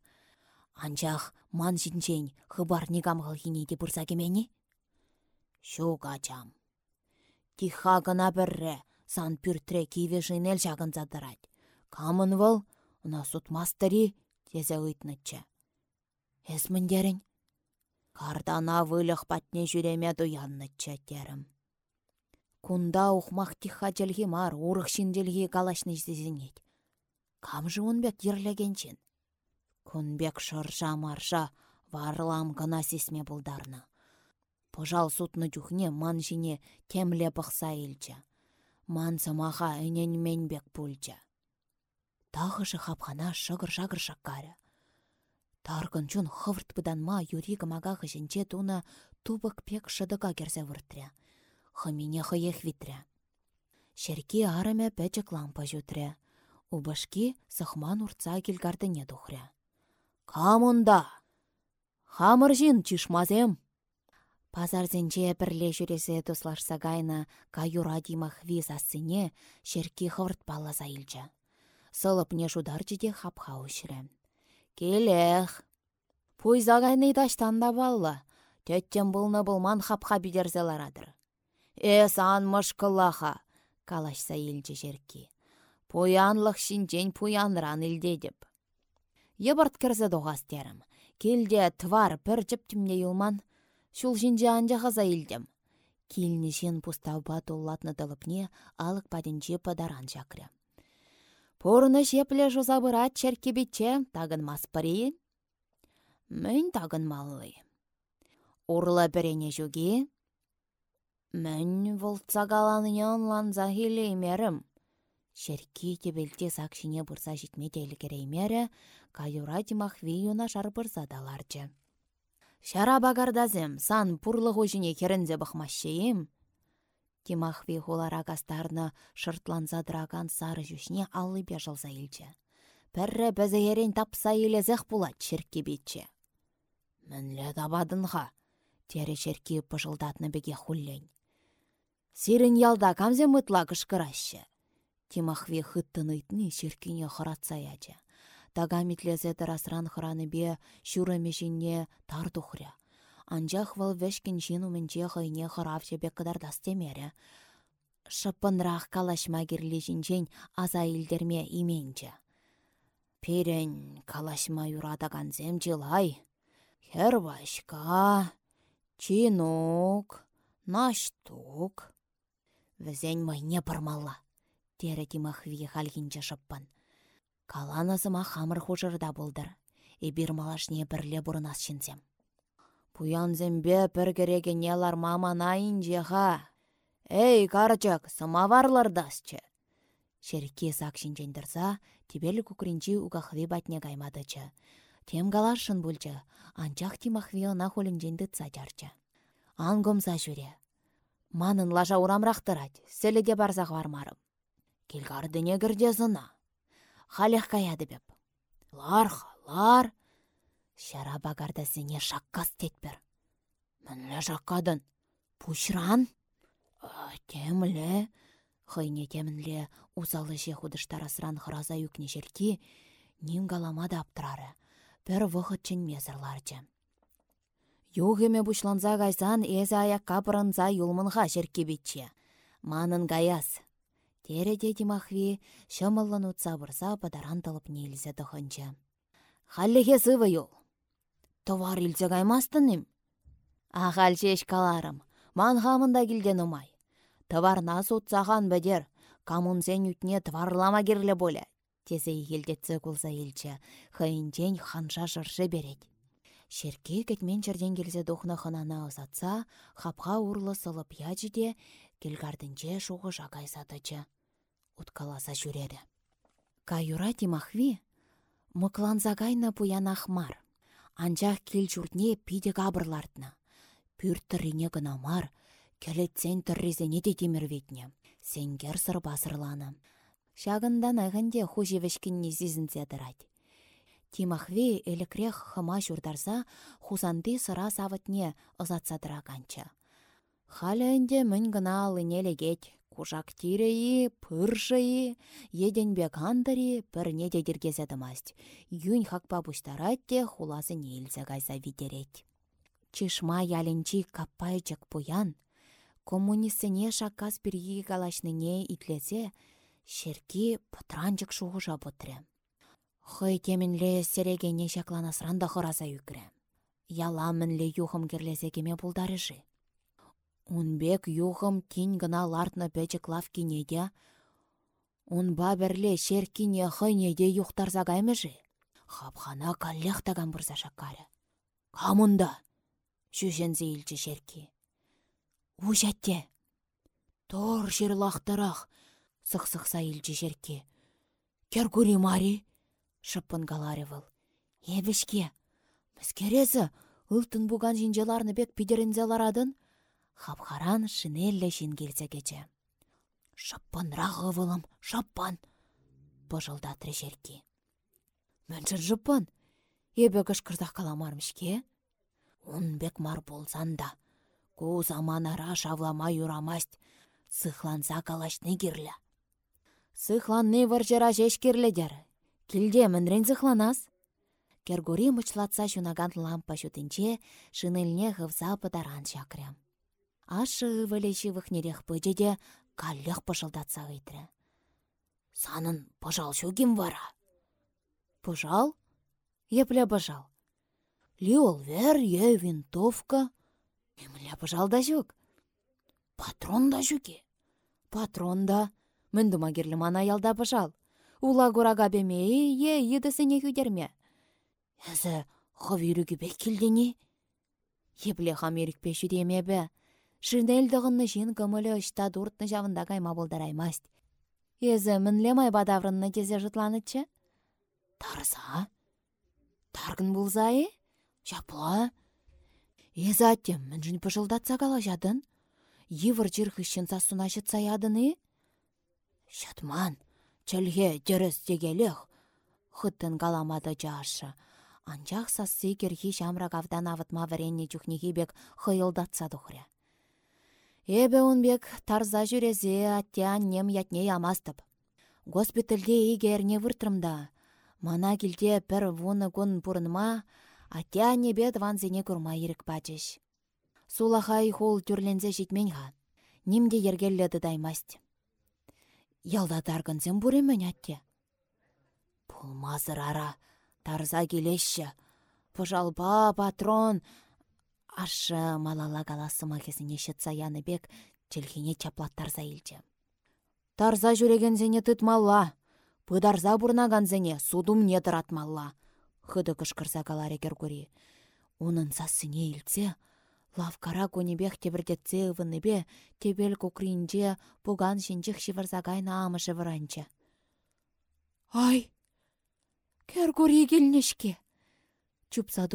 Анчах ман жинчен хыбар негамғыл хинейді бұрса кемені? Шу качам. Тиха гына бірре, сан пүртре киве жинел жағын задырать. Камын выл, уна мастыри, тезе ұйтнычы. Эс міндерін? Кардана вылық патне жүреме дуяннычы терім. Кунда ухмах тиха jelgi мар, урық шинделги калашны зезенет. Кам жы он бек ерлегенчен? Кунбек шыржа маржа, варлам гына сесме бұлдарны. Пожал сутны жүхне ман жіне темле бұқса елчі. Ман самаха әнен менбек пульча. Тағышы хапхана шығыр-жағыр шаққары. Таргын чун хывырт ма юри гымага хыженче туна тубык пек шыдыға керсе выртря. Хымине хыех витря. Шерки араме пәчік лампа жүтря. Убышки сахман урца келгардыне тухря. Камында! Хамыр жин чишмазем! Пазарзенче бірле жүресе туслашса гайна каюра димах виз ассыне шерки балаза илчі сылыпне жударчыде хапха үшірі. Келех. Пуйзагайны таштан да балла. Теттен бұлны бұлман хапха бидерзеларадыр. Эс анмыш кылаха, калашса елчі жерки. Пуянлық шинчен пуянран деп. Ебірт кірзі доғас терім. Келде твар пір жіптімне юлман, шул жинже анжа қаза елдім. Келні жен пустауба толлатны дылыпне алық падінче падаран жакры. Пурны жепле жузабырат черкебече тагын маспыри. Мін тагын маллы. Урлы бірене жүге. Мін вұлтсагаланын ланза хилеймерім. Шерки тебелте сакшине бұрса житметелі кереймері, каюра димахви юна шар бұрса даларчы. Шара багардазем, сан пурлы хожине керінзе бұқмашшейім. Тимахви хулара кастарны шыртланса драган сары жүшне аллы бежылса илче. Пәррі бәзігерен тапса елезех булат шерке бетче. Мінлі табадынға, тері шерке пыжылдатны беге хуллен. Сирін ялда камзе мытла кышкырашы. Тимахви хыттын ыйтны шеркене хыратса яче. Тага митлезе тарасран хыраны бе шүрі межіне тар тухря вешкін жину мінче хăйне хăрав çепе кăтартас темерӗ. Шыппынрах калашма кирле жинчен аза илдерме именче. Перен калашма юратаганзем жылай. Хервашка, чинук, наштук. Візен майне пармалла. Тері Тимахви халгинче шыппан. Каланызыма хамыр хужырда болдыр. Эбір малашне бірле бұрынас шинсем. Пуянзембе пір керегенелар мамана инжеха. Эй, карчак, самаварлардасчы. Шерке сак шинчендірса, тибел кукринчи угахви батне гаймадычы. Тем галашын бульчы, анчах тимахви ына холінженді цачарчы. Ангомса жүре. Манын лажа урамрақтырать, селеде барзақ вармарым. Келгардыне кірде зына. Халех каяды беп. Лар, халар. Шара багарда зіне шаккас тетпір. Мінлі шаккадын. Пушран? Темлі. Хыйне темінле узалы же худыштарасран хыраза юкне жерки, ним галамада аптырары. Бір вғыт чын мезірларчы. Юғеме бұшланза гайсан эзі аякка бұрынза юлмынға жерке бетче. Манын гаяс. Тереде Тимахви шымылын утса бұрса бадаран тылып нелізе тұхынчы. Халлеге сывы юл. Товар илзе гаймастыным. Ағал жеш каларым. Ман хамында келден умай. Товарна сутсаған бәдер. Камун сен үтне тварлама керлі боля. Тезе елдетсе кулса елчі. Хайынчен ханша жыршы берет. Шерке кетмен жерден келсе духны хынана ызатса, хапха урлы сылып ячыде, келгардынче жағай сатычы уткаласа жүреді. Каюра Тимахви мұкланзагайны пуянах мар. Анчах кел жүрдне пиде кабырлартны. Пүрттіріне гына мар, келетсен түррезене де темірветне. Сенгер сыр басырланы. Шагындан ағынде хужевешкінне зізінзе дырать. Тимахви элекрех хыма жүрдарса, хузанды сыра савытне ызатсадыраганча. Халя әнде мін гына алыне легет, Кушак тирейі, пыршайы, еденбек андыри пірне дедіргезеді маст. Юн хакпа бұштаратте хуласы нелзі гайса витерет. Чишма ялінчі каппайчык пуян, коммунистіне шаккас біргі галашныне итлесе, шерки пытранчык шуғыжа бұтыры. Хый темінле серегене шакланасранда хыраса юкірі. Яламынле юхым керлесе кеме бұлдарышы. Унбек юхым тин гына лартны печек лав кинеде. Унба бірле шер кине хыйнеде юхтарса каймыжы. Хапхана каллех таган бұрса шаккары. Камында! Шүшензе илчі шерки. Ужатте! Тор лақтырақ! Сық-сықса илчі шерки. Кергури мари! Шыппын галаревыл. Міскересі! Үлтін бұған жинжеларны бек пидерінзе? Хапхаран шинелле шин келсе кече. Шаппанрақ ывылым, шаппан! Пыжылда трешерки. Міншін жыппан, ебе кышкырдақ каламармышке? Он бек мар болсан да, ку заманара шавлама юрамасть, сыхланса калашны кирлі. Сыхланны варжыра жеш кирледер. Килде мінрен сыхланас? Кергури мычлатса шунаган лампа шутынче, шинельне хывса пыдаран шакрям. Ашы вілеші вөхнерех пөжеде каллех пыжылдатса гыйтрре. Санын пыжал шугим вара. Пыжал? Епле пыжал. вер, е винтовка. Емле пыжал да жүк. Патрон да жүке. Патрон да. Мінді магерлі мана ялда пыжал. Ула гурага беме, е едісіне хүдерме. Әзі, хавирүгі бек келдені? Епле хамерік пеші деме бе. Дығынны жин кымылы ұшта дұртны жавында кайма болдараймаст. Езі мінлемай бадаврынны тезе жытланычы? Тарса? Таргын болзайы? Жапла? Езі аттем, мін жын пыжылдатса кала жадын? Евір жир хыщын сасуна жытса ядыны? Шатман, чәлге дерес дегелех. Хыттын каламады жашы. Анчақ сасы керхи шамра кавдан авытма варенне чухнеге бек хыйылдатса. Эбе унбек тарза жүрезе аттян нем ятне ямастып. Госпитальде игерне выртрымда. Мана килде пір вуны күн пурынма, аття небет ванзене күрма ерік бачыш. Сулахай хол түрлензе житменға. Нимде ергелледі даймаст. Ялда таргынзен буремен атте. Пулмазыр ара, тарза келешші. Пожалба, патрон. Ашы малала каласыма кезіне шытса яны бек чаплаттарса илче. Тарза жүрегензене тытмалла. Пыдарза бурнаганзене судумне тыратмалла. Хыды кышкырса каларе кергури. Унын сасыне илсе, лавкара кунебех тебірдетсе ывыныбе, тебел кукринже пуган шинчик шивырса кайна амышы вранче. Ай! Кергури келнешке! Чупса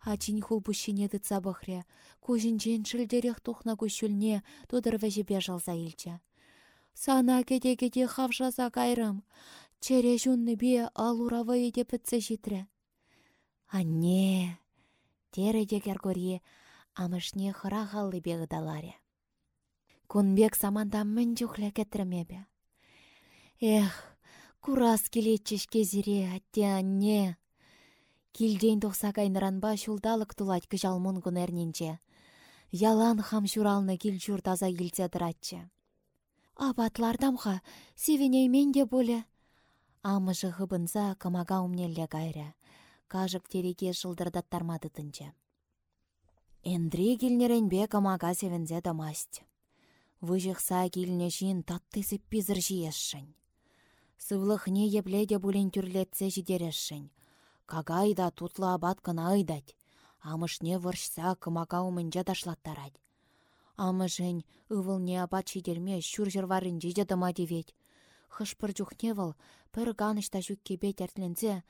ачин хулбушине тытса бахре, кужинчен шылдерех тухна кущульне тодыр вәжіпе жалса илче. Сана кеде-кеде хавшаса кайрым, чере бе алуравы еде пітсе житрі. Анне, тере де кергорие, амышне хыра халлы бе даларе. Кунбек саманда мін жүхлі кетірмебе. Эх, курас келетчешке зире, атте анне. Килден тоқса кайныранба шулдалық тулать кыжалмун күнерненче. Ялан хам шуралны кил шур таза килсе дыратчы. Абатлардамха, сивенеймен де боле. Амыжы хыбынса кымага умнелле кайры. Кажык тереге жылдырдаттармады тынчы. Эндри килнеренбе кымага севензе дамасть. Выжықса килне жин татты сыппизір жиешшін. Сывлықне епледе бұлен түрлетсе жидерешшін Кагайда тутла абаткана айдать. Амышне варшса кымака умынча ташлаттарать. Амышын ывылне абат шидерме шур жырварын жиде дыма девет. Хышпыр жүхне выл, пір ганышта жүккебе тәртленсе,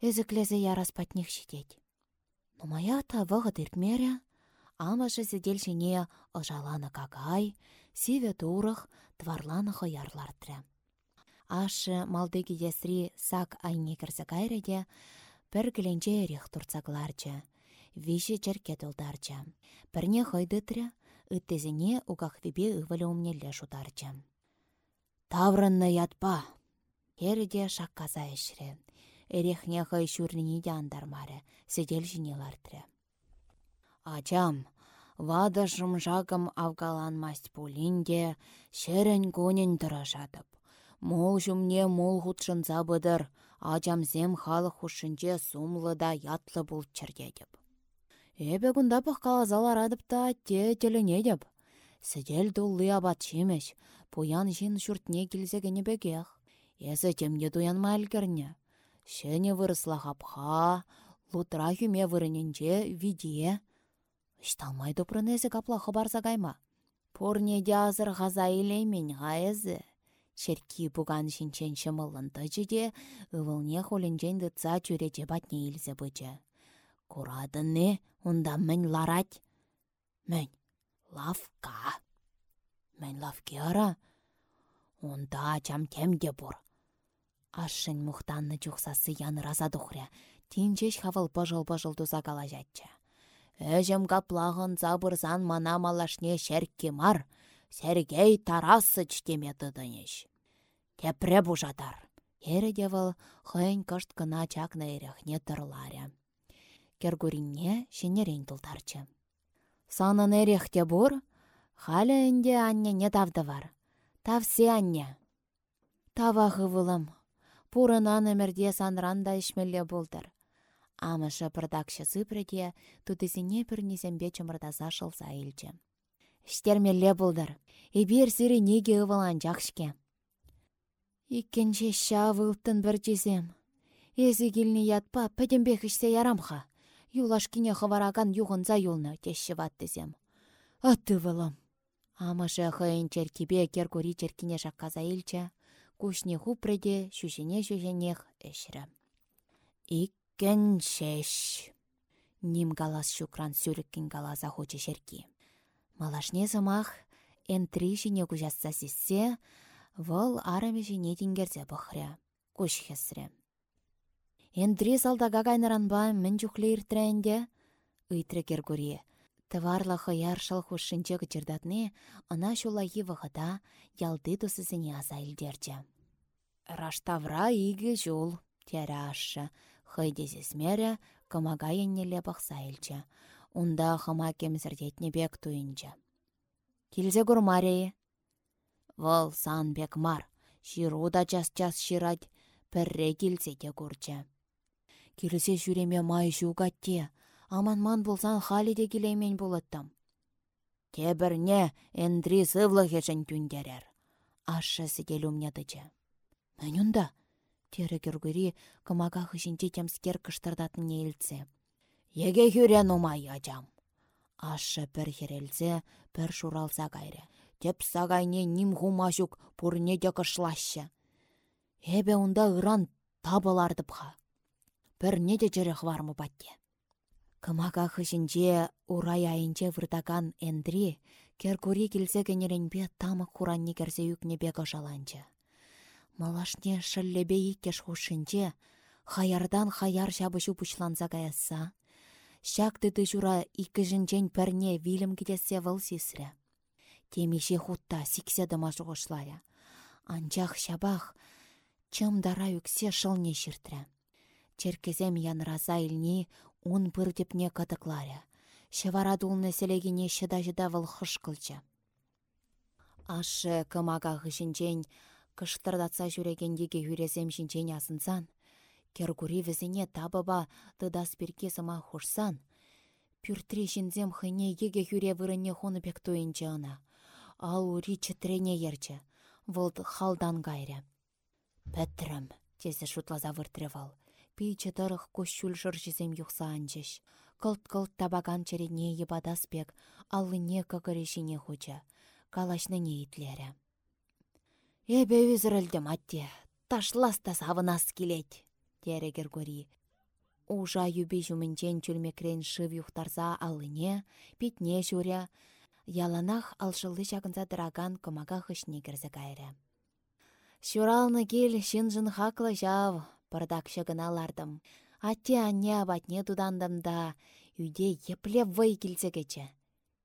эзіклезе ярас патнех шидет. Нумая та вғыт иртмере, амышы сиделшіне ыжаланы кагай, сиве турых, тварланы ярлартры. Ашы малдыги ясри сак айне кірзі кайреде, Пір кіленче ерех турцакларча. Виші черке тұлдарча. Пірне хойдытря, үттезіне угахвибе ывылі умнелле шутарча. Таврынны ятпа. Кереде шаққаза ішірі. Эрехне хай шүрніне де андармары, седел жинелартры. Ачам, вада жымжагым авгаланмасть пулинде, шерен конен тұрашадып. Мол жүмне мол хутшынса бұдыр, ачамзем халық хушинче сумлы да ятлы бұл чірдедіп. Эбе күнда пыққалазалар адып та те телене деп. Сідел дуллы абат чемеш, пуян жин шүртне келзегені бегех. Есі темне дуянма әлгірне. Шене вырысла хапха, лутра хүме вырыненче виде. Ишталмай допрынезі капла хабарса кайма. Порнеде азыр ғаза илеймен ғайызы. Шерки буган шинчен шымылын тыжыде, ывылне холінжен дытса чүреде батне илзе бычы. Курадыны, унда мін ларать. Мін, лавка. Мін лавке ара. Унда чам темге бұр. Ашшын мұхтанны чухсасы яны раза дұхря. Тинчеш хавыл пыжыл-пыжыл туза калажатчы. Әжім каплагын забырзан мана малашне шеркке мар. Сергей Тарасыч теме тыдынеш. Тепре бужатар. Эре девыл хыйн кышт кына чакна эрехне тырларя. Кергуринне шенерен тултарчы. Санын эрехте бур, халя энде анне не тавды бар. Тавсе анне. Тава хывылым. Пурынан өмірде санранда ишмелле болдыр. Амышы пырдакшы сыпреде, тудызіне пірнезембе чымырдаса шылса илчі. Штермелле болдыр. Эбир сири неге ывылан жақшке. Иккенче ша вылттын бір жезем. Эзі келіне ятпа пәдембек ішсе ярамха. Юлашкине хывараган юғынза юлны тешші ваттызем. Атты вылым. Амышы хыйын черкебе керкури черкине шаққаза илче. Кушне хупреде шүшене-шүшенех әшірі. Шеш. Ним галас шукран сүріккен галаза хочы шерки. Малашне замах энтри жіне күжатса сессе, вăл араме жіне тенгерсе бұхря, күш хесре. Энтри салдага кайнаранба мін жүхле иртрәнде, ыйтры кергуре. Тыварлы хыяр шыл хушшинче кычырдатны, ына шулайы вғыда ялды тусысыне аса илдерче. Раштавра иге жул, тәрі ашшы, хыйдезесмері, кымага еннеле бақса. Унда хама кемсірдетне бек туйынча. Килзе гурмарее. Вăл сан бек мар, ширу да час-час ширать, пірре килсе те курча. Килсе жүреме май жугатте. Аман-ман болсан халі де келеймен болаттым. Тебірне әндри сывлығы түндерер. Ашы сіделі умнядычы. Мәнюнда, тері кіргірі кымаға хышынче темскер кыштырдатын нейлце. Еге хүрен умай ажам. Ашы бір херелзе, бір шуралса кайры. Теп сагайне ним хумашук пурне де кышлашы. Эбе унда ыран табылардыпха. Бір не де жерех вармы батте. Кымаға хышынче урай айынче выртаган эндри, керкури келсе кенеренбе тамық хуранне керсе юкнебе кышаланчы. Малашне шыллебе иккеш хушынче, хаярдан хаяр шабышу пучланса каясса. Шак ты жура иккіжінчен пәрне вилім кетесе выл сесрі. Темеше хутта сиксе дыма жуғышлая. Анчах шабах, чым дара юксе шылне шіртрі. Черкезем янраза илни ун пырдепне катыкларя. Шевара дулны селегіне шыда-жыда выл хышкылчы. Ашы кымага хышынчен кыштырдатса жүрегендеге хүрезем шинчен асынсан, кергури візіне табыба тыдас перке сыма хушсан, пюртри шинзем хыне еге хүре вырыне хоны бек ына. Ал ури чытрене ерчі, вылд халдан гайры. Пәттірім, тезі шутлаза выртревал пи чытырых кощул жыржизем юхса анчыш. Кылт-кылт табаган черене ебадаспек, аллыне кагырешине хуча. Калашныне итлері. Эбе үзірілдім атте, ташласта савынас келет, тере Гергори. Ужа юбе жүмінчен чүлмекрен шыв юхтарса аллыне, питне жүря, яланах алшылы жағынса дыраган кымага хышне кірзі кайры. Шуралны кел, шын хақлы жав, пырдакшы гына лардым. Атте анне абатне тудандым да, үйде епле вай келсе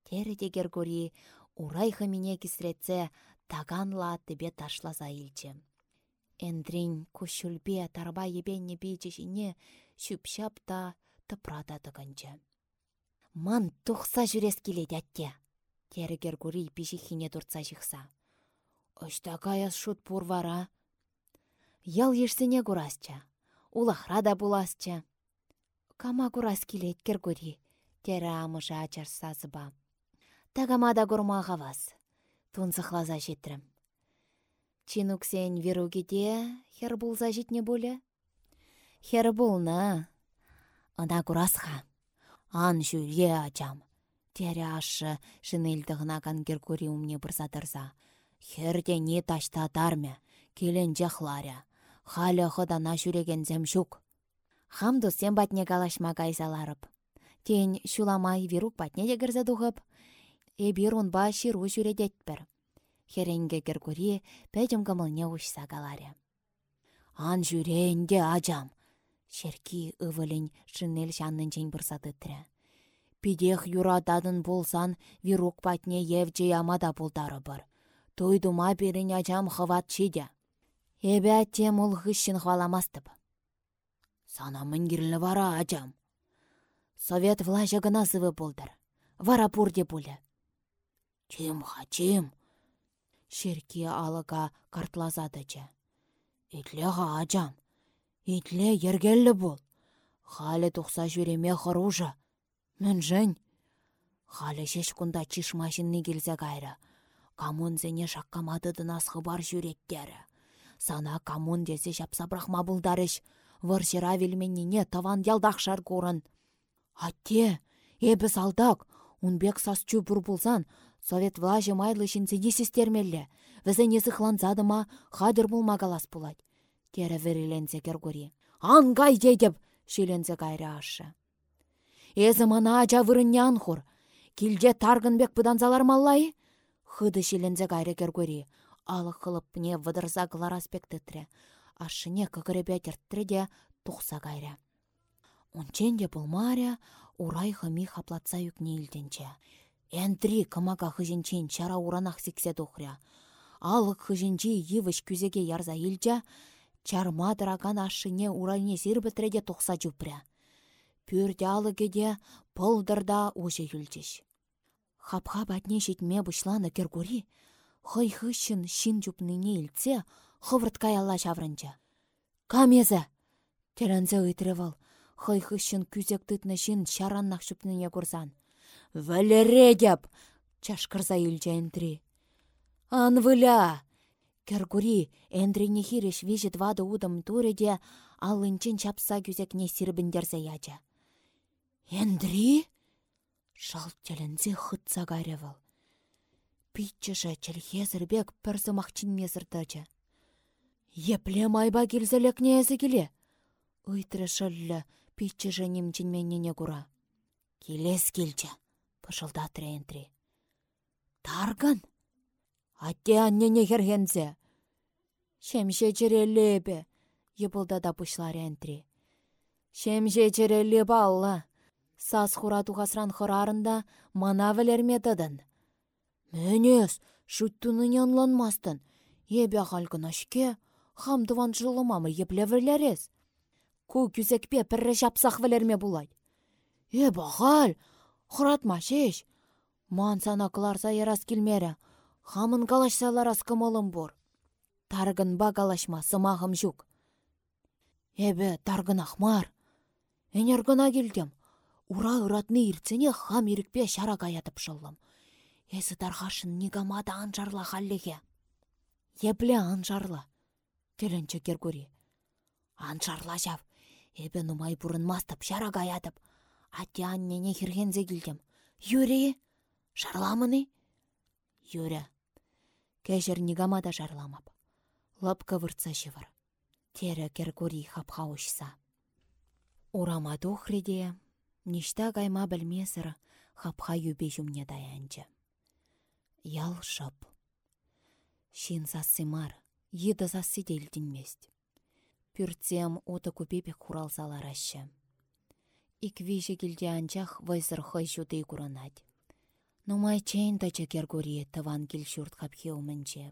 Тереде гергори, урай хымине кисретсе, таганла тебе ташласа илче. Эндрин кушулбе тарба ебенне бейчешіне шүпшап та тыпрата тыгынчы. Ман тухса жүрес келет әтте. Тері гергори пишихине туртса жықса. Ошта каяс шут пурвара, Ял ешсене курасча. Улахра да буласча. Кама курас келет кергури. Тері амыша ачарса зыба. Тагамада курмаға вас. Тунсықлаза жетірім. Чинуксен веругеде хер булза жетне боле? Хер булна. Ана курасха. Ан жүре ачам. Тері ашы жынелдіғына кангер умне бұрзадырза. Херде не ташта дармя, келен жахларя Халя хыдана жүрегензем жүк. Хамду сен батне калашма кайсаларып. Тен шуламай вирук батне де кірзі дұғып. Эбир ба ширу жүредетпір. Херенге кіргүри пәдім кымылне ұшса каларе. Ан жүрейінде ажам. Шерки ывылін шынел шаннын чен бұрсатытры. Пидех юрададын болсан, вирук патне евже ямада бұлдары бір. Тойдума берін ажам хыват чиде. Эбе аттем ол хыщын хваламастып. Сана мынгірлі вара ачам. Совет влажа гына сывы болдыр. Вара пурде пулі. Чим ха, чим? Шерки алыға картлазадычы. Итлеға ачам. Итле ергеллі бол. Халі тұқса жүреме хыружа. Мін жын. Халі шеш күнда чишмашынны келзе кайры. Камун зене шаққамадыдын асқы бар жүреттері. Сана камун десе шапса брахма бұлдарыш. Варшыра вельменіне таван ялдақшар көрін. Атте, эбі салдақ, унбек сасчу бұр бұлсан, совет влажы майлы шинсене сестермелле. Візіне зықланзады ма, хадыр бұлма галас бұлад. Тері вереленсе кергори. Ангай дедіп, шелензе кайры ашы. Эзі мана ажа вырынне анхур. Килде таргынбек бұданзалар маллай? Хыды шелензе кайры кергори алық қылып не вăдырса кылар аспектітрі. Ашыне кікіребе де тұқса кайры. Ончен де бұлмаря, урай хыми хаплатса юкне. Энтри кымака хыжинчен чара уранах сиксе тухря. Алық хыжинчи йывыш күзеге ярза илча, чарма дыраган ашыне урайне сирбітреде тұқса жүпря. Пүрде алыгеде пылдырда уже юлчеш. Хапха батне жетме бұшланы кергури, хый хыщын шин жупныне илтсе, хывырт каялла çаврынча. Камезі! Терензе ыйтрывал, хый хыщын күзек тытны шин шараннах шупныне курсан. Валере деп! Чашкырза илче Андри. Ан выля! Кергури Эндрине хиреш вижет вады удым туреде алынчын чапса күзекне сирбіндерзе яча. Эндри? Шалт тілінзе хытса гаревал. Питчіша чілхезірбек пірзі мақчин мезірдача. Епле майба келзелекне әзі келе. Үйтірі шыллі питчіша немчінменнене кура. Келес келчі, пышылдатыр Эндри. Тарган? Атте аннене хергензе. Шемше черелебе, ебылдада пушлар Эндри. Шемше черелебе алла. Сас хура тухасран хырарында мана вілерме тыдын. Мәнес, шуттуны янланмастын. Ебе халгын ашке, хамдыван жылымамы епле вілерес. Ку күзекпе піррі жапсақ вілерме булай. Ебе хуратма шеш. Ман сана кыларса ярас келмері. Хамын калашсаларас кымылым бұр. Таргын ба калашма сымағым жүк. Эбе таргын ахмар. Энергына келдем. Ура ыратны ирцене хам ирікпе шара гаятып шыллым. Эсі тархашын нигамада анжарла халлеге. Епле анжарла. Келінші кергури. Анжарла жав. Эбе нумай бұрын мастып шара гаятып. Атте аннене хиргензе келдем. Юре, шарламыны? Юре. Кәжір нигамада жарламап. Лапка выртса живыр. Тере кергури хапха ұшса. Урама тухриде, ништа кайма білмесір, хапха юбе жүмне даянчы. Ял шып. Шин сассымар, еді сассы делдінмест. Пүртсем оты күпепек хуралсалар ашы. Иквижі келде анчах вайзыр хой жуды куранад. Нумай чейн тачы кергури тыван кел шурт хапхе умынче.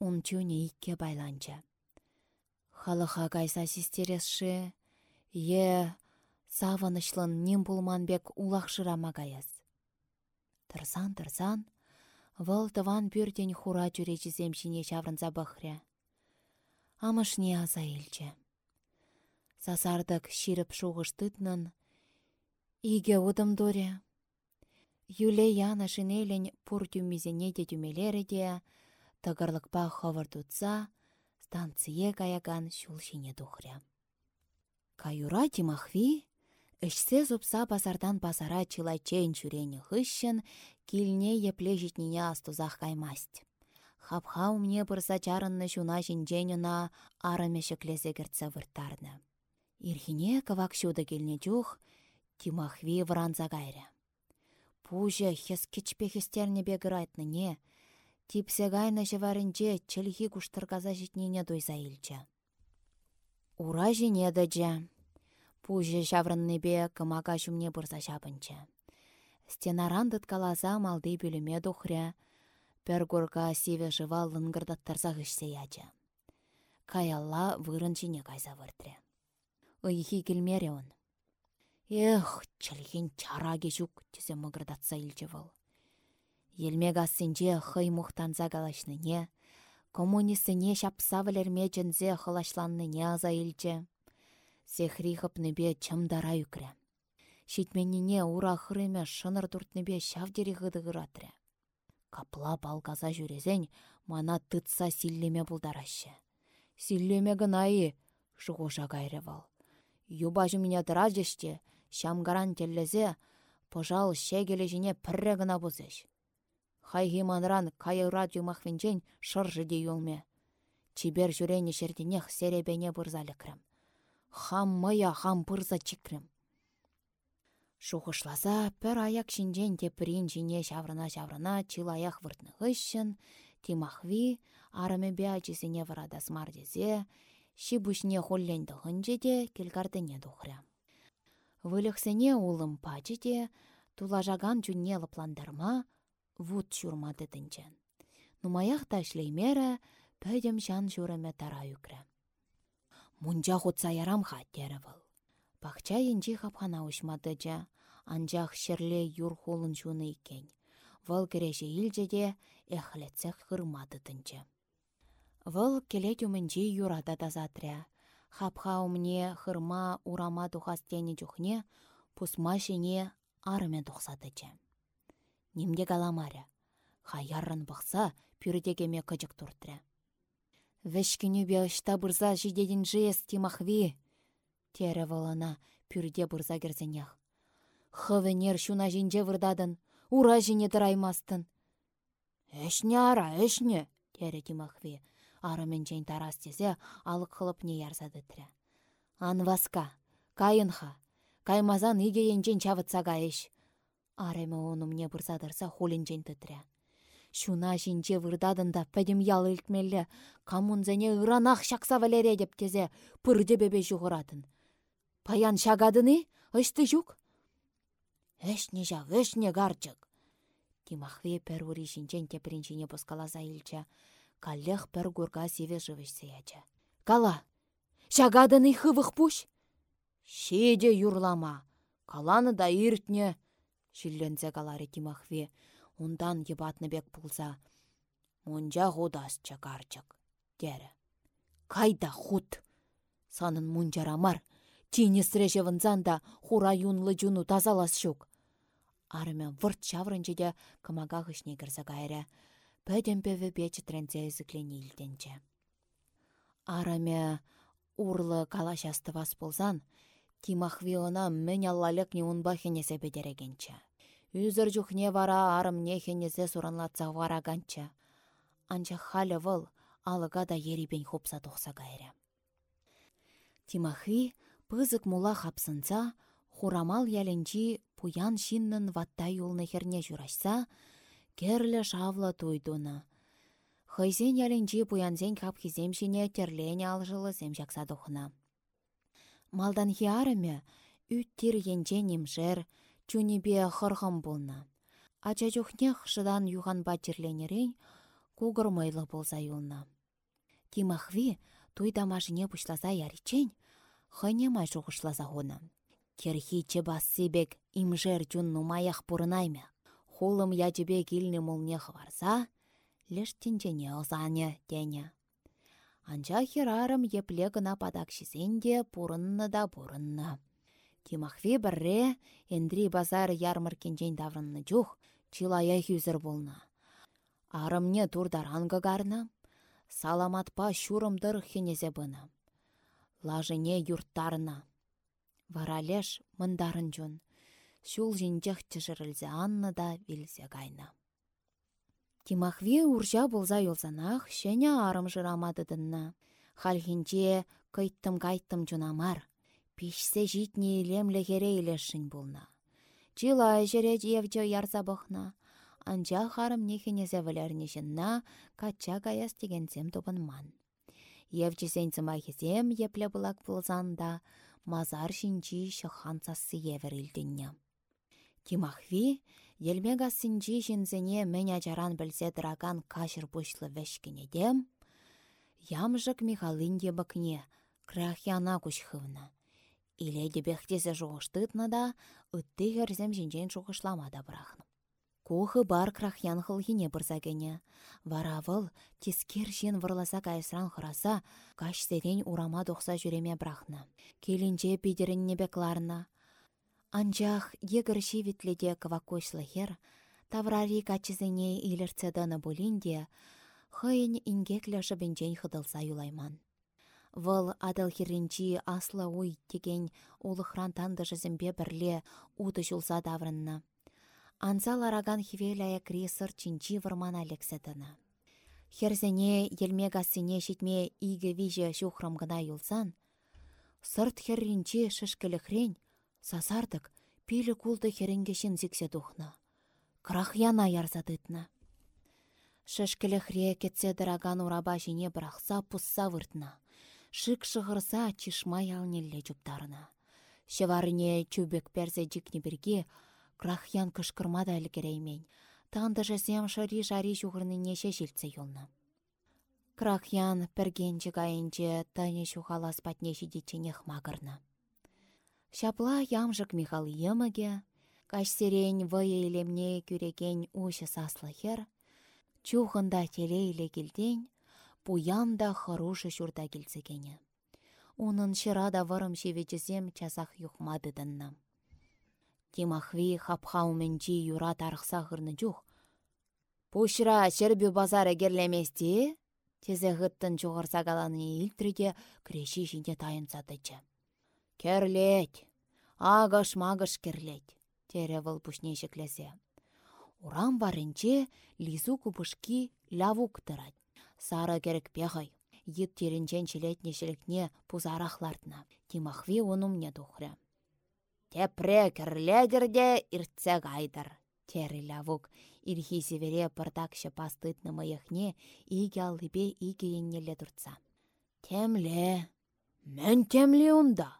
Ун чуне икке байланча. Халыха кайса систерешші, е савынышлын ним пулманбек улақшырама каяс. Тырсан-тырсан, вăл тыван пюртен хура чүречізем шине çаврынса бăхря. Амышне аса илчче. Сасардык çиріп шухыштытнын, иге удым доре. Юле яна шинелен пур тюммизене те тюмелері де, каякан çул çине тухря. Каюра Тимахви, Ишсе зупса базардан базара чилайчен чүрені хыщын, килне епле житнине астузах каймасть. Хапха умне бұрса чарынны жуна жинженюна араме шеклезе кертсе выртарны. Ирхине кавак шуды келне чух, Тимахви вранза гайры. Пуже хес кичпе хестерне бегірайтны не, типсе гайны жеварынче чілхи куштырказа житнине дойса илчі. Ура жіне дәджі. Пуже бе кымака жүмне бұрса шабынчы. Стенаран каласа малды бүліме дұхря, пір гурга сиве жыва лынгырдаттарса ғышсе ячы. Каялла вырын жіне кайса выртря. Ыйхи келмере он. Эх, чілген чараге жүк, тізе мұгырдатса илчі выл. Елмег ассынче хый мұқтанза не, коммунистіне шапса вілерме жінзе не аза илчі. Сехри хыпныбе чымдара үкрі. Шитменіне ура хырыме шыныр туртныбе шавдері ғыдығыратры. Капла балказа жүрезен мана тытса силлеме бұлдарашы. Силлеме гынайы, шығуша кайры вал. Юбажы меня дыражеште, шамгаран теллезе, пожал шегелі жіне пірре гына бұзеш. Хайхи манран кайыра дюмахвенчен шыржы де юлме. Чибер жүрені жерденех серебене бұрзалі крім хам мыя хам пырса чикрем. Шухышласа пір аяк шинжен тепірін жіне шаврына-шаврына чил аяқ выртны ғышшын, тимахви арымебе ачисене варада смардезе, шибушне холленді ғынжеде келгардыне дұхря. Вылықсене улым пачеде, тулажаган жүнне лыпландарма, вуд шурмады тінчен. Нумаях ташлеймері, пөдім жан жүріме тара үкрі. Мунча хутса ярам хаттері выл. Пахча енчи хапхана жа, анчах шерле юр хулын жуны икен. Вăл кереше илчеде эхлетсех хырмады тынчы. Вăл келе тюмменнчи юрада тазатря. хапха умне хырма урама тухастене чухне, пусма шене арымен тухсатычы. Немде каламаря. Бұқса, пюрдегеме кыжық туртря. Вешкіне бе ұшта бұрза жидедін жиес тимахви. Тере волана пюрде бұрза керзенях. Хывенер шуна жинже вырдадын, ура жине дыраймастын. Эшне ара, эшне, тере тимахви. Арымен жейн тарас тезе, алық қылып не ярзады тірі. Анваска, кайынха, каймазан иге енжен чавытсага еш. Ареме оны мне бұрзадырса хулинжен тітрі. Шуна жинче вырдадында пәдім ял илтмелі, камунзене ыранах шақса валере деп тезе пырде бебе жуғыратын. Паян шагадыны, ұшты жүк? Эшне жа, эшне гарчык. Тимахве пәр жинчен илча. Каллех пәр гурга севе живышсе яча. Кала, шагадыны хывых пуш? Шеде юрлама, каланы да иртне, шиллензе каларе Тимахве Ундан бек пулса. Мунжа худас чакарчык, тере. Кайда худ? Санын мунжарамар. Тине сіреже вынзанда хура юнлы жуну тазалас шук. Арымен вұрт чаврынчы де кымага кірзі Пәден пәві бечі трензе үзіклені илденче. Араме урлы калашасты вас болзан, Тимахвиона мен аллалек не унбахенесе бедерегенче. Үзір жүхне вара арым нехенезе суранлатса вараганча. Анча халі выл, алыға да еребен хопса тоқса кайры. Тимахи пызык мула хапсынса, хурамал яленчи пуян шиннын ватта юлны херне журашса, керлі шавла туйдуна. Хыйзен яленчи пуянзен капхизем шине терлене алжылы зем жақса Малдан хиарыме, үттір енче немшер, чунипе хырхым болна. Ача чухнех шыдан юхан батерленерен майлы болса юлна. Тимахви туйда машине пушласа яричен, хыне май шухышласа хона. Керхи чебас себек имжер чун нумаях пурнайме. Хулым ячебе килне молне хварса, лештинчене озане тене. Анча херарым епле гына падак шизенде пурынны да пурынны. Тимахви бірре, Эндри базар ярмаркенчен даврынны чух, чилая хюзір болна. Арымне турдаранга гарна, саламатпа шурымдыр хенезе бұна. Лажыне юрттарына. Варалеш мындарын жон, шул жинчех чышырылзе анны да вилзе гайна. Тимахви уржа болза юлзанах, шене арым жырамадыдынна. Хальхинче кайттым-кайттым жунамар. Пишсе житне лемле хере илешшін болна. Чила жере евче ярса бұхна. Анча харым нехенезе вілерне жынна, кача каяс дегенсем ман. Евчесен цымахезем епле бұлак болзанда, мазар шинчи шыхан сасы евер илденне. Тимахви, елмега синчи жінзіне мен ажаран білсе драган кашыр бұшлы вешкенедем, ямжык Михалын ебакне, крахяна күшхывна. Иле дебехтесе жоғыштытна да, үтті ғырзем жинжен жоғышлама брахны. Кухы бар крахян хылхине бұрзагене. Варавыл, тискер жен вырласа кайсран хыраса, каш урама доқса жүреме брахны. Келінже бекларна. Анжақ егір шевітледе квакошлы хер, таврари качызыне илерцеданы болинде, хыйын ингеклі бенжен хыдылса юлайман. Вăл адал хирринчи асла уй теген улыхран тандыжы зімбе бірле уды жулса даврынна. Анса лараган хивеляя кресыр чинчи вырман алексетіні. Херзене елме гассине шитме игі виже шухрам гына юлсан, сырт херринчи хрень, сасардык пилі кулды херенгешін зіксе тухна. Крахяна ярзадытна. хре кетсе дыраган ураба жіне бірақса пусса выртна шык шығырса чишма ялнелле жұптарына. Шеварыне чубек перзе жикне бірге, крахян кышкырмада әлгереймен. Таңды жасем шари жари не шешілтсе юлна. Крахян піргенчі гайынче тайне шухалас патне шидеченех мағырна. Шапла ямжык Михал еміге, кашсерен вые илемне күреген ұшы саслы хер, чухында телейле келден, пуян да хорошы шурда келсегене. Унын шырада вырым шевечесем часах юхмады дынна. Тимахви хапха уменчи юра тарықса хырны жух. Пушра шербі базары керлеместе, тезе ғыттын чуғырса галаны илтірге креші жінде тайынсадычы. Керлет, агаш-магаш керлет, тере выл пушне шеклесе. Урам барынче лизу кубышки лавук тырать. Сара керек пехай, ет терінчен челетне шелікне пузарахлартна. Тимахви онумне тухря. Тепре керледерде иртсе гайдар. Тері лавук, ирхи севере пыртакшы пастытны мыйықне иге аллыбе иге еннеле тұртса. Темле, мен темле унда,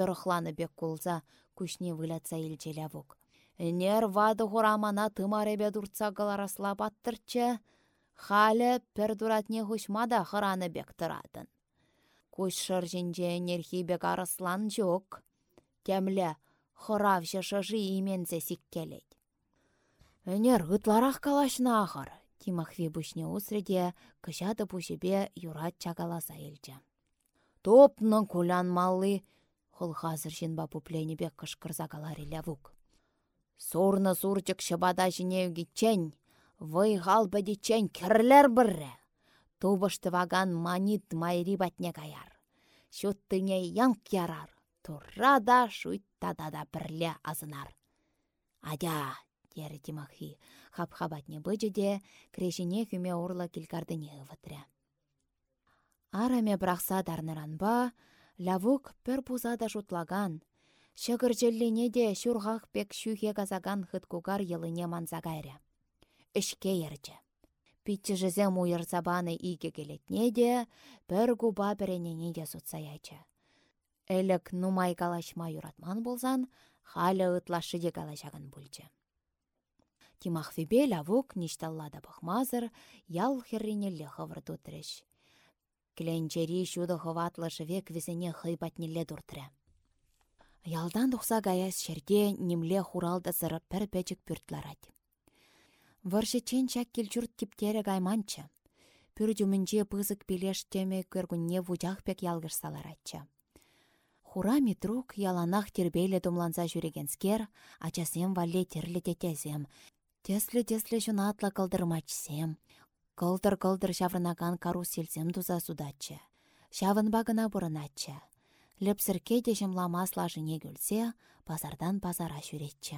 тұрықланы бек кулза, күшне вылятса илче лавук. Нер вады хурамана тымаребе дұртса галарасла баттырчы, халі пір дуратне хушмада хыраны бек тұратын. Күш шыржинже нерхи бек арыслан жоқ. Темле, хыравшы шыжы имензе сиккелет. Өнер ытларақ калашна ахыр. Тимахви бұшне усреде кышады бұшебе юрат чагаласа елчі. Топның кулян малли, хыл хазыр жинба бек кышкырза калари лявук. Сорны сурчык шыбада жинеугі чен, вый ғал бәді чен кірлер бірі. Тубышты ваган манит майри батне каяр. Шуттыне янк ярар, турра да шуйтта да бірле азынар. Адя, Ері Тимахи. Хап-хабатне де, крешіне хүме орла келгардыне ывытря. Араме брақса дарныранба, лавук пір пузада жутлаган. Шығыр желлене де шурғақ пек шүйхе газаган хыткугар елыне манзагайря. Ішке ерчі. Питчі жізем уйырзабаны иге келетне де, бір губа біренене де сутсаячы. Әлік нумай калашма юратман болзан, халі ытлашы де калашагын бүлчі. Тимахвебе лавук ништаллада бахмазыр, ял херринелле хывыр тутрыш. Кленчери шуды хыватлы век візіне хыйбатнелле дуртры. Ялдан тухса гаяс шерде немле хуралда зырып пір пәчік пүртларад. Варшы чен чак келчүрт типтері гайманчы. Пүр жүмінже пызык пелеш теме көргінне вудях пек ялгырсаларатчы. Хура митрук яланах тербейлі думланса жүрегенскер, ачасем валле терлі тетезем, Теслі-теслі жунатла кылдырмачсем. Кылдыр-кылдыр шаврынаган каруселсем туза судаччы. Шавын багына бұрыначчы. Лепсірке де жымламасла жыне көлсе, базардан базара жүретчі.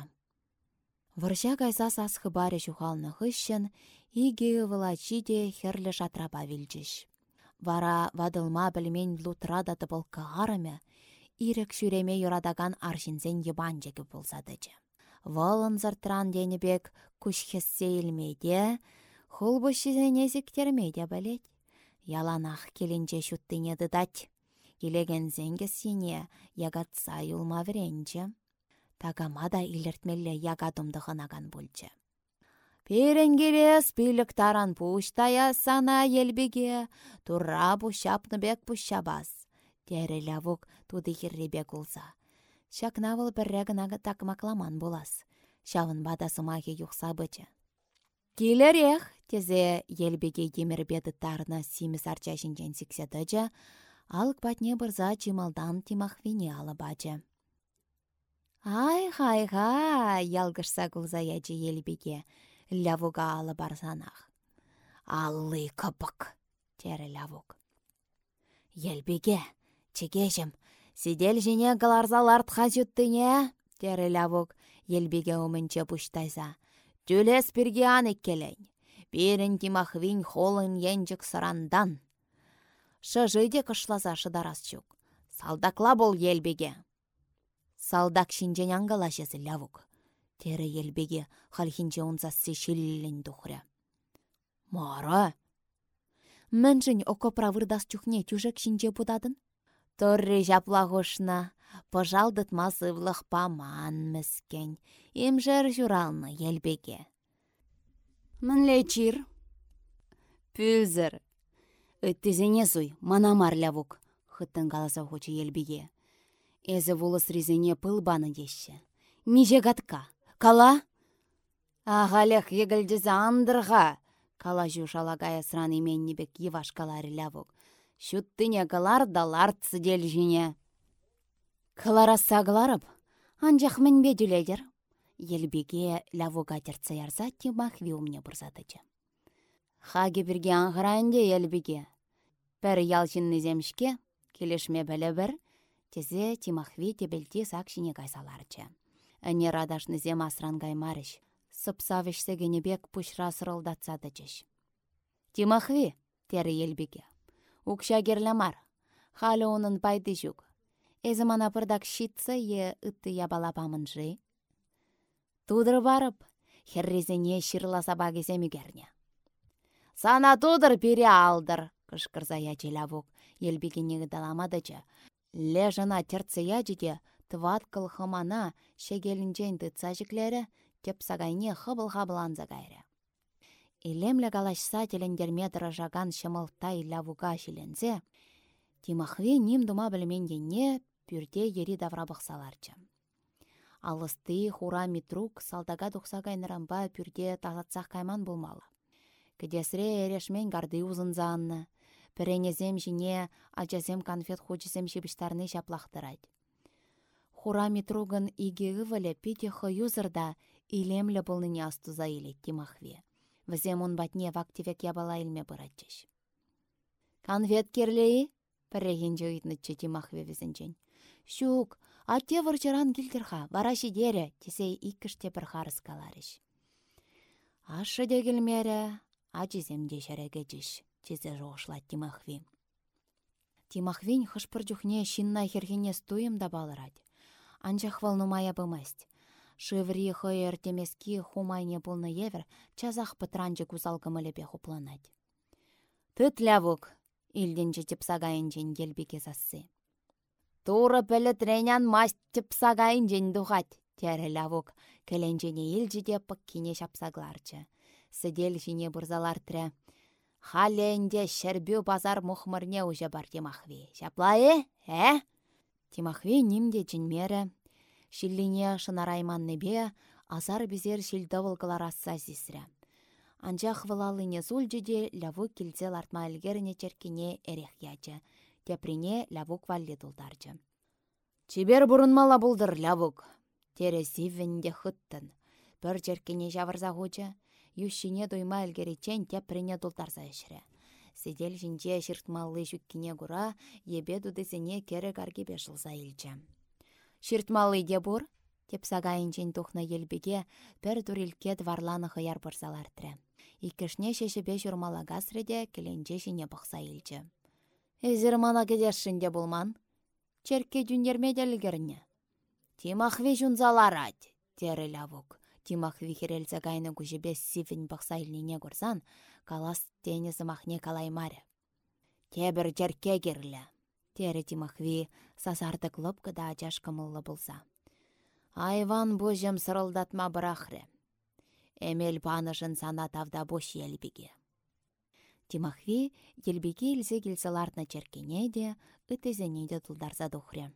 Вырша кайса сасқы баре жухалны хыщын, иге вылачи де херлі шатраба вилчіш. Вара вадылма лутрада тыбылка арымы, ирек жүреме юрадаган аршинзен болсадычы. Валын зартран денебек күшхессе илмейде, хул бұшызене зіктермейде білет. Яланақ келінже шуттыне дыдать. Келеген зенге сине ягатса юлма вренче. Тагама да илертмелле ягадымдығынаган бульче. Перенгелес пилік таран пуштая сана елбеге, тура пушапны бек пушабас. Тере лавук туды хирребек улса. Шакнавыл біррәгін ағы такмакламан болас. Шавын бадасы махи юқса бычы. Келерех, тезе елбеге беді тарына симіс арча жінжен сікседіжі, алык батне бұрза чималдан алы бачы. Ай, хай, хай, ялгышса кулза ячы елбеге, лявуга алы барсанах. Аллы кыпық, тері лявуг. Елбеге, чегежім, Сидел жіне галарзалартха жүттіне, тері лавук, елбеге өмінче пұштайса. Түлес бірге анық келейн. Берін тимахвин холын енжік сырандан. Шыжыде кышласа шыдарас чук. Салдакла бол елбеге. Салдак шинжен аңгала жезі лавук. Тері елбеге халхинче унзасы шиллин тухря. Мара! Мэнжін око правырдас чухне тюжек шинче будадын? Торри жаплагушна, пожалдытма сывлых паман міскен. Имжер журалны елбеге. Мінле чир. Пүзір. Үттізене зуй, манамар лявук, хыттын қаласа хочы елбеге. Эзі вулыс ризене пылбаны деші. Меже гатка. Кала? Ағалех егілдізі андырға. Кала жу шалагая сран именнебек еваш калары лявук. Шуттыне кылар да ларт сыдел жіне. Кылараса кыларып, анжақ мінбе дүледер. Елбеге лавуга терце ярса Тимахви умне бұрзадычы. Хаге бірге аңғырайынде елбеге. Пәрі ялшынны земшке, келешме бәлі бір, тезе Тимахви тебелте сақшыне кайсаларчы. Әне радашны зем асран гаймарыш, сыпсавышсе генебек пұшра сырылдатсадычыш. Тимахви, тері елбеге. Укша керлемар, халі оның пайды жүк. Эзі мана пырдак шитсы е ытты ябалапамынжы. Тудыр барып, херрезене шырласа багесе мүгерне. Сана тудыр пере алдыр, кышкырза ячы лавук, елбегене гыдаламадычы. Лежына терцы ячыде, тват кылхымана шегелінжен тытса жіклері, теп сагайне хыбыл-хабыл анза гайры. Илемлі галашса телендерме дырыжаган шымылтай лавуга шилензе, Тимахве ним дума білменденне пюрте ери давра бұқсаларчы. Алысты хура митрук салдага тухса кайнырамба пюрте тазатсақ кайман болмалы. Кедесре эрешмен гарды узынзанны, піренезем жіне ачасем конфет хочесем шибіштарны шаплақтырайды. Хура митругын игегі вілі пете юзырда илемлі болныне Тимахве. Візем он батне вактивек ябала илме бұратчыш. Конфет керлейі? Піррегенже үйтнітчі Тимахве візінчен. Шук, атте варчаран килтерха, вара шидере, тесе иккіште бір харыс каларыш. Ашы де келмері, ачыземде шәрегечіш, тезе жоғышла Тимахви. Тимахвин хышпыр жүхне шинна хергене стуем да балырад. Анчах бымасть. Шыври хыйыр темески хумайне пулны евер, чазах пытранчы кузалгымылепе хупланать. Тыт лявук, илденче тепсагайынчен елбеке зассы. Туры пілі тренян масть тепсагайынчен духать, тәрі лявук, кәленчене илчеде пықкине шапсагларчы. Сыдел жіне бұрзалар тірі. Халенде шербю базар мұхмырне уже бар Тимахви. Шаплайы, ә? Тимахви нимде жінмері. Шиллине шынарайманны бе, азар бізер шилдавыл асса зисрі. Анчах вылалыне зульжеде ляву килзе лартма әлгеріне черкене эрех ячы. Теприне лявук валли дулдарчы. Чибер бұрынмала бұлдыр лявук. Тере зивенде хыттын. Бір черкене жавырза хучы. Ющине дойма әлгеречен теприне дулдарса ешірі. Седел жинже шыртмалы жүккіне күра, ебе дудызіне. Шыртмалы де бұр, теп сагайынчен тухна елбеге пір турилкет варланы хыяр бұрсалар тірі. Икішне шешебе жүрмалага среде келенже жіне бұқса илчі. Эзір мана кедешшінде болман. Черке дүндерме делгерне. Тимахве жүнзаларад, тері лавук. Тимахви херелзе гайны күжебе сивін бұқса иліне көрсан, калас тенізі махне калаймаре. Тебір жерке керлі. Тері Тимахви сасарды клопкада ачаш кымыллы болса. Айван божем сырылдатма бірахры. Эмел панышын сана тавда бош елбеге. Тимахви елбеге илсе келселарына черкене де, үтізене де тұлдарса дұхры.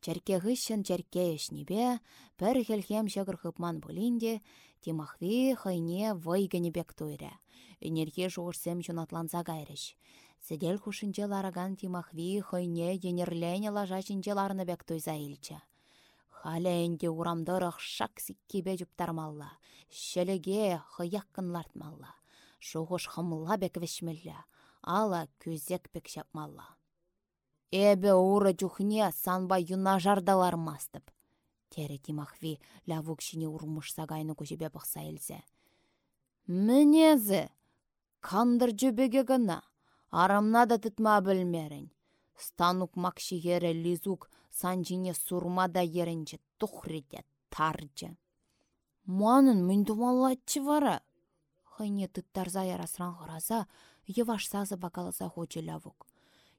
Черке ғышын черке ешнебе, бір хелхем шығыр хыпман болинде, Тимахви хайне вайгенебек тойры. Энерге жуғырсем жунатланса гайрыш. Сидел хушинче лараган Тимахви хайне енерлене лажачинче ларны бек тойза илчі. Халя энде урамдырық шак сиккебе жұптармалла. Шелеге хыяққын лартмалла. Шуғыш хымылла бек. Ала көзек бек шапмалла. Эбе уры чухне санба юна жардалар мастып. Тере Тимахви лавук шине урмыш сагайны көжебе бақса елзе. Мінезі, кандыр жөбеге гына, арамна да тытма білмерін. Станук макшигері лизук санжине сурмада ерінче тухриде таржы. Манын мүндумалатчы вара. Хайне тыттарза ярасран ғыраза, еваш сазы бакаласа хочы лавук.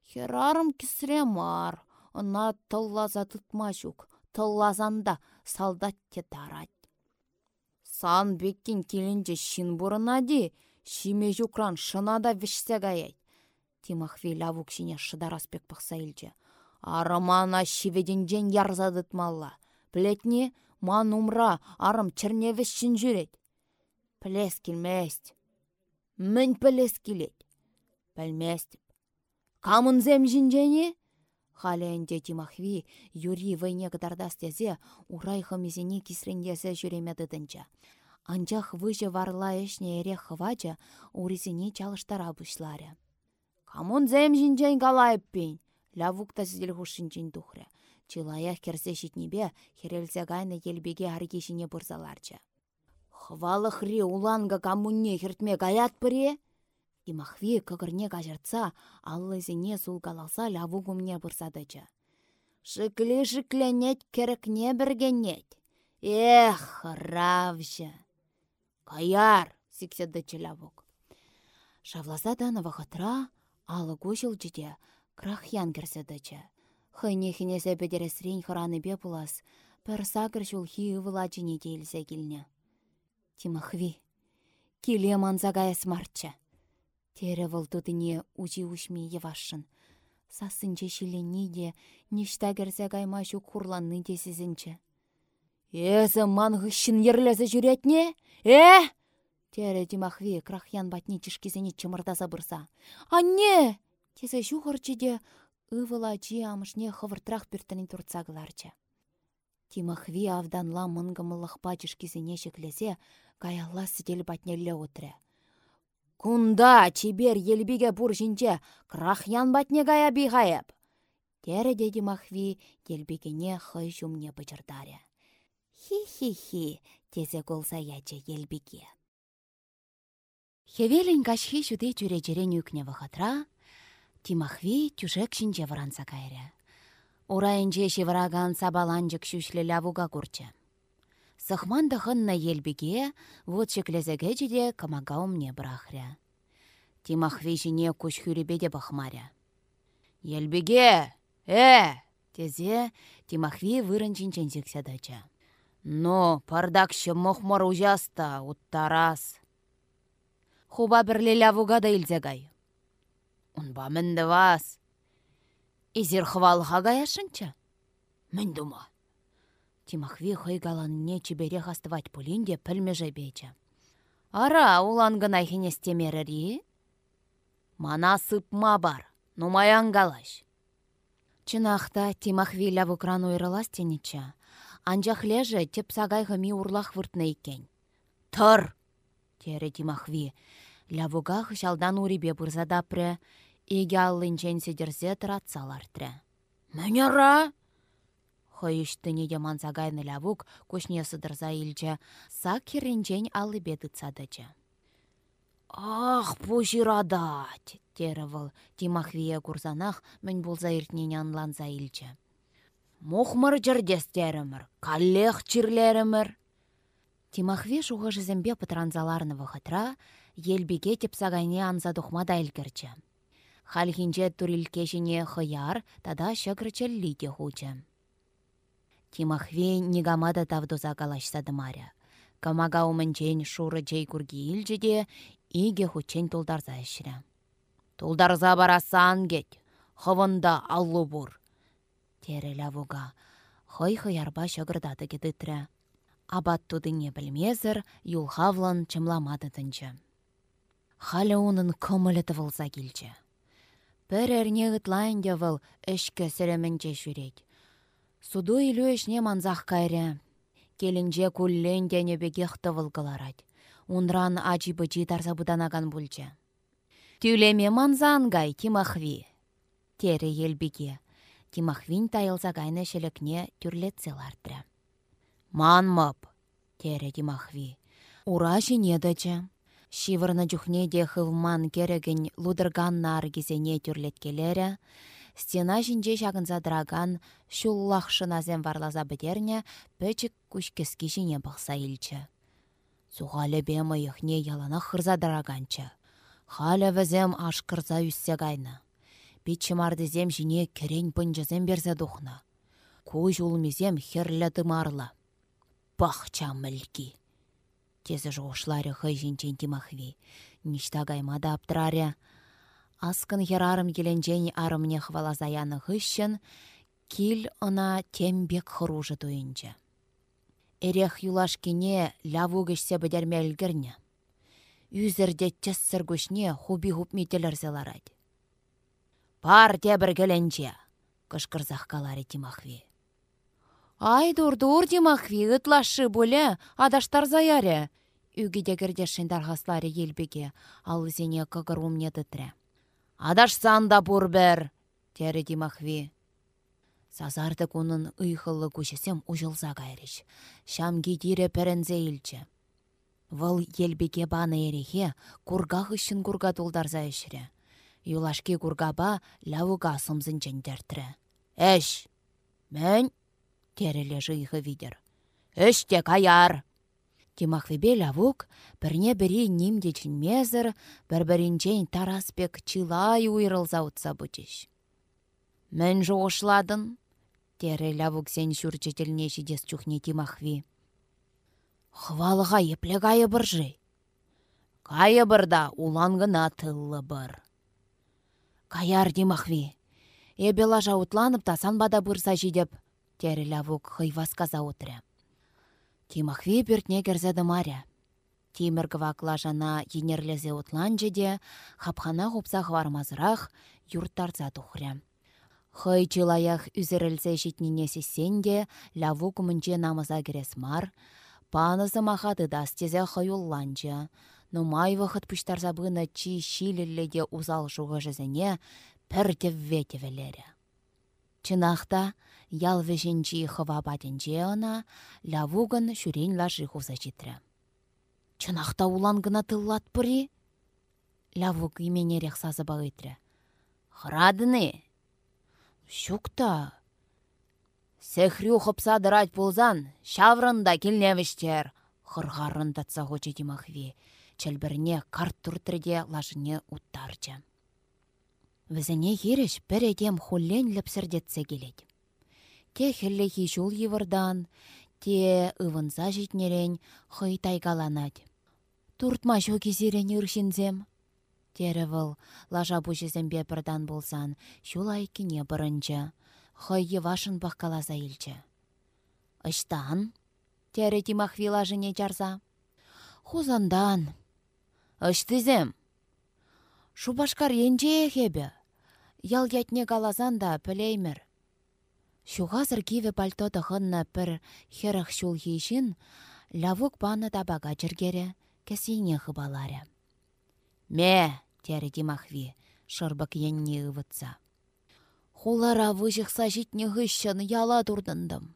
Херарым кисре мар, ына тыллаза тытма жүк, тыллазанда солдат те тарать. Сан беккен келінже шин бұрына де, шиме жүкран шынада вішсе гаяй. Тимахви лавук шине шыдараспек илже. Арымана шиведенжен ярзадытмалла. Плетне, ман умра, арым черневес шин жүрет. Плес келмест. Мін плес келет. Пәлместіп. Камынзем жинжене? Халенде Тимахви Юри вайне кыдардас тезе урай хымезене кисрендесе жүремедідінчі. Анчах выжы варла эшне эре хывача урисене чалыштара бұшлары. Камынзем жинжен галайыппен, лавукта сізіл хушинчен тухры. Чилаях керсе шитнебе херелсе гайны елбеге аргешіне бұрзаларчы. Хвалы хри уланга камунне хертме гаят пыре? Имахви кыгырне кажыртса, аллызене сулгалалса лавугумне бұрсадычы. Шыклі-шыкленет керекне бергенет. Эх, равжы. Каяр, сикседдычы лавук. Шавласа да навахатра, алы гушыл жиде, крахян керседычы. Хыне хинесе бедересрен хыраны бе пулас, пір сагыр жулхи ывылачыне дейлсе келне. Тимахви, келе манзагая смартчы. Тере вăлтутыне учи ушми евашшын. Сасынче шиленни де, ништа керсе кайма хурланны те сізінчі. Эзі ман хыщын ерлесі жүретне? Э? Тере Тимахви крахян батни чышкесене чымырдаса бұрса. Анне! Тесе жухырчы де ывыла жи амышне хывыртрах пүртінін турцагыларчы. Тимахви авданла мынгымылықпа чышкесене шеклесе, каялла сидел батнелле отыры. Кунда чибер елбиге бур жинче крахян батне гая бихайып. Тере деди махви елбигене хый жумне бычырдаре. Хи-хи-хи, тезе голса яче елбиге. Хевелін кашхи жүре жерен үкне вахатра, Тимахви тюжек шинче варанса кайры. Урайынче шевраган сабаланчык шүшлі лавуга курчы. Сахманда хынна елбеге, вот шеклезеге жиде камага умне брахря. Тимахви жіне күш хүребеде бахмаря. Елбеге, э! Тезе Тимахви вырын жинчен сексядача. Но, пардакшы мохмар ужаста, уттарас. Хуба бірле лавуга да илзегай. Унба мінді вас. Изер хвалыға гаяшынча? Мін дума. Тимахви хыйгаланне чибере хастывать пулинде пілмеже бечі. Ара улан гына хенестемерері? Мана сыпма бар, нумаян галаш. Чынақта Тимахви лавукран уйрылас тенечі. Анжақ леже теп сагайғыми урлах выртны екен. Тұр! Тере Тимахви. Лавуға хышалдан урибе бұрзада прэ, иге аллынчен седерзе тұратсалар трэ. Мәнера! Хойыштыне яман загайны лавук көшне сыдырза илче, сак херенчен аллы бедыцадычы. Ах, пуширадать! Теревыл Тимахвия курсанах мін болза иртнен анланза илче. Мохмыр жердестерімір, каллех чирлерімір. Тимахви шуғы жізімбе пытранзаларны вахытра, елбеге тепсагайне анза духмада илкерчі. Хальхинче турилкешіне хыяр, тада шыгрычелли те хучы. Тимахви нигамада тавдуза калашса дымаря. Камага умынчен шуры жей курги илжеде, иге хучен тулдарза ішірі. Тулдарза барасан кет, хывында аллу бур. Тере лавуга, хой хыярба шыгырдады кедітрі. Абат тудыне білмезір, юлхавлан чымламады тынчы. Халі унын көміліті вылса келчі. Пір әрне ғытлайын девіл ішкі сірімінче жүрет. Суду илю ішне манзақ кайры. Келінже күллен денебеге хтывыл кыларад. Унран ачи бычи тарса буданаган бульчы. Тюлеме манзан гай Тимахви. Тере елбеге. Тимахвин тайылса гайны шелекне тюрлетселартры. Манмап, тере Тимахви. Ура жинедачы. Шивырны жүхне де хывман кереген лудырганна аргизене тюрлеткелері, стена жинже шагынса драган шуллахшыназем варлаза бідерне пөчік күшкески жине бақса илчі. Суғалі бемі ихне ялана хырза драганчы. Халя візем ашқырза үссе гайны. Битчімардызем жине керен пынжызем берзе духна. Көж улмезем херлі дымарла. Бақча мүлки. Тезі жоғышлары хый жинчен Тимахви. Ништа гаймада аптыраря. Аскын херарым келенчен арымне хвалазаяны хыщын, кил ына тембек хыружы туйынчы. Эрех юлашкине лаву гішсе бідермелгірне. Үзірде тессір күшне хуби хупметелер зеларад. Пар тебір келенче, кышкырзақ каларе Тимахви. Ай дур-дур Тимахви, ытлашы бұлі, адаштар заяре. Үгіде кірдешін дарғаслары елбеге, ал зене кығыр умне дытры. Адашсан да бұрбір, тері Тимахви. Сазарды кунын ыйхылы күшесем ұжылза кайрыш. Шамги дире пәрінзе илчі. Вăл елбеге баны ерехе кургах үшін курга тулдарза үшірі. Юлашки кургаба лавуга сымзын жәндертрі. Әш! Мән? Терелі жыйхы видер. Әште каяр! Тимахвебе лавук бірне бірі нимде мезір, бір-бірінчен тараспек чилай уйрылза утса бұтеш. Мән жоғышладын? Тере лавуксен çурчетелне çитес чухне тимахви. Хвалыға епле кайы бұржы. Кайы бұрда улан гына тыллы бір. Каяр тимахви. Эбе лажа утланып та санбада бұрса жидеп. Тере лавук хыйвасказа утря. Тимахви пертне керзеді маря. Тимір лажана енерлезе утлан жеде, хапхана хупса хвармазырақ юрттарца тухря. Хый чылаях үзірілсе житніне сесенде, лаву күмінче намыза керес мар, панызы махады дастезе хыюлланчы. Нумай вахыт пуштарса бұны чи шилелледе узал жуғы жызіне пір тевве Чынақта, ял вешенчи хыва баденче ына, лавугын шүрен лажы хуза житрі. Чынақта улан гына тыллат пыри? Лавуг именерек сазы бағытрі. Храдыны, Шукта. Сехрю хопса дырать пулзан, шаврында келневіштер. Хырғарын татса хоча димахви. Чәлбіріне карт туртрыде лажыне уттарча. Візіне ереш бір едем хуллен ліпсірдетсе келет. Те хілі хишул евырдан, те ывынса житнерен хый тайгаланад. Туртма шо кезерен үршінзем. Тері выл, лажа бұшызембе бірдан болсан, шулай кіне бұрынчы. Хойы вашын баққалаза илчі. Ыштан? Тері тимахви лажыне чарса. Хузандан. Ыштызем. Шубашкар енче ехебе. Ял ятне калазан да пілеймір. Шуғазыр киве пальто тұхынна пір херах шул хейшін, лавук баны табаға жіргері, кәсейне хыбалары. Ме, тәрі Димахви, шырбак енне ұвытса. Хулара выжықса житне ғышшын яла турдындым.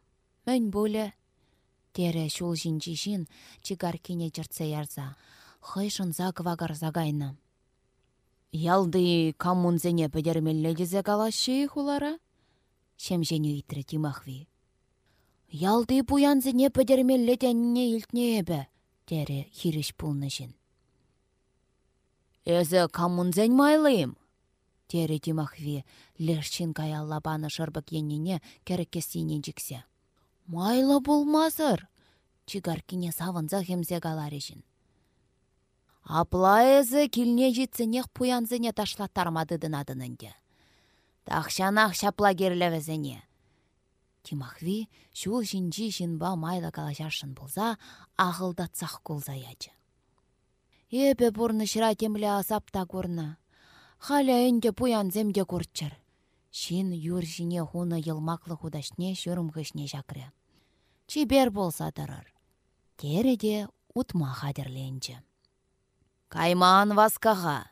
Мін бөлі. Тері шул жинчишин чигар кене жыртса ярза. Хыйшынса квагар загайны. Ялды коммунзене педермелле дезе калашы хулара? Шемжені үйтірі Димахви. Ялды буянзене педермелле тәнне илтне ебі. Тері хиріш пулны жин. Эзі камунзен майлыйым. Тері Тимахви лершін каяллабаны шырбық еніне кереккесіне жіксе. Майлы болмазыр. Чигаркине савынза хемзе галарежін. Апла эзі кілне жетсінех пуянзыне ташлаттармадыдын адынынде. Тақшанақ шапла керлевізіне. Тимахви шул жинжи жинба майла калашашын болса, ағылдатсақ колза Эпе бұрны шыра темлі асапта көрні. Халя әнде пуян земде көртчір. Шин юр жіне хуны йылмаклы худашне шүрім ғышне жакры. Чибер болса дырыр. Тереде утма хадерленчі. Кайман васкаға.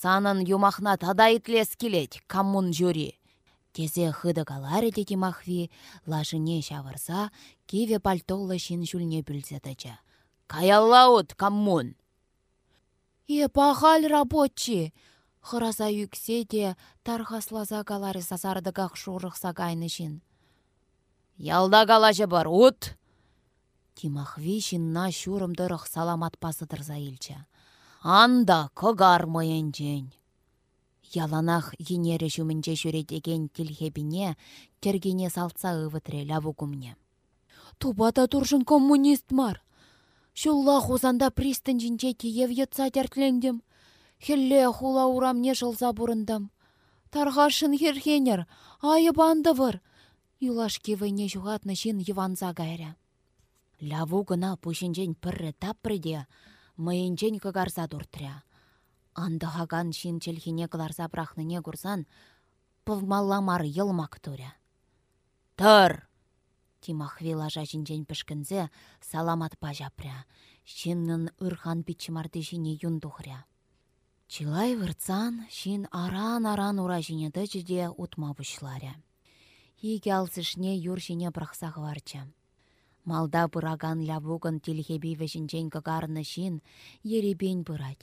Санын юмахна тада итлес келет, каммун жюри. Тезе хыды каларе деті махви, лашыне шавырса, кеве пальтолы шин жүлне бүлзетача. Каяллаут! Е пахаль рабочий. Хыраса юксе де тархаслаза калары сазардыгақ шурықса кайнышын. Ялда калашы бар, ут! Тимахви на дырық саламат пасыдырза илчі. Анда көгар жен. Яланах енері жүмінже жүредеген тілхебіне тергене салтса ывытре лавугумне. Тубата туржын коммунист мар. Шулла хузанда пристань жинче киев етса тәртлендім. Хелле хула урамне жылза бұрындым. Тарғашын херхенер, айы банды выр. Юлаш кевайне жуғатны жин еванза гайря. Лаву гына пушинчен піррі таппірде, майынчен кагарза дұртря. Андығаган шин челхине кыларса брахныне курсан, пывмалламар йылмак туря. Тыр! Тимахви лажа жинжен пішкінзе саламат пажапря. Шиннын ырхан питчимарды жіне юндухря. Чилай вырцан, шин аран-аран ура жинеді жиде утма бұшларя. Хиге алсышне юр жіне брақсақ варча. Малда бұраган лявугын тілхеби вешінчен кагарны шин еребен бұрад.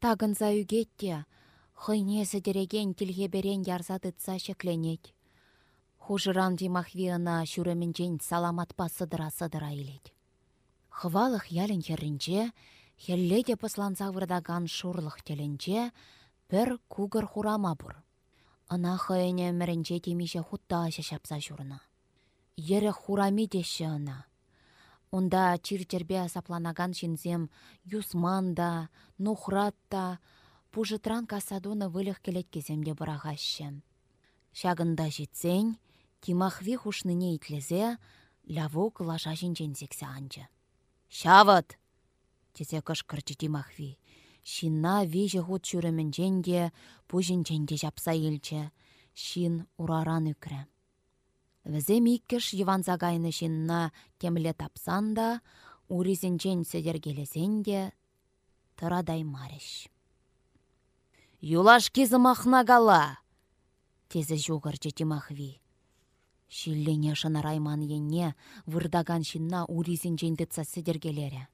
Тагын заюгетте, хыйне сідереген тілхеберен ярзадытса шекленет. Хужыран димахвиына шүременчен саламатпа сыдыра-сыдыра илет. Хвалық ялін херринче, хелле де пысланса шурлық теленче, бір кугыр хурама бұр. Ана хыйне мірінче темеше хутта шапса журна. Ере хурами деші ана. Онда чир-чербе сапланаган шинзем юсман да, нухрат да, пужытран касадуны вылық келет кеземде бұрағашы. Шагында жетсен, Тимахви хушныне итлезе, лявок лаша жинченсексе анчы. Шавыт! Тезе кышкырчы Тимахви. Шинна веже хут чүременченде, пужинченде жапса елче. Шин ураран үкрі. Візем иккеш Иван загайны шинна темле тапсан да, уризінчен седергелесен де, тырадай мареш. Юлаш кезімахна гала! Тезе жуғырчы Тимахви. Шиллене шынарайман енне вырдаган шинна уризін жендітса сідергелері.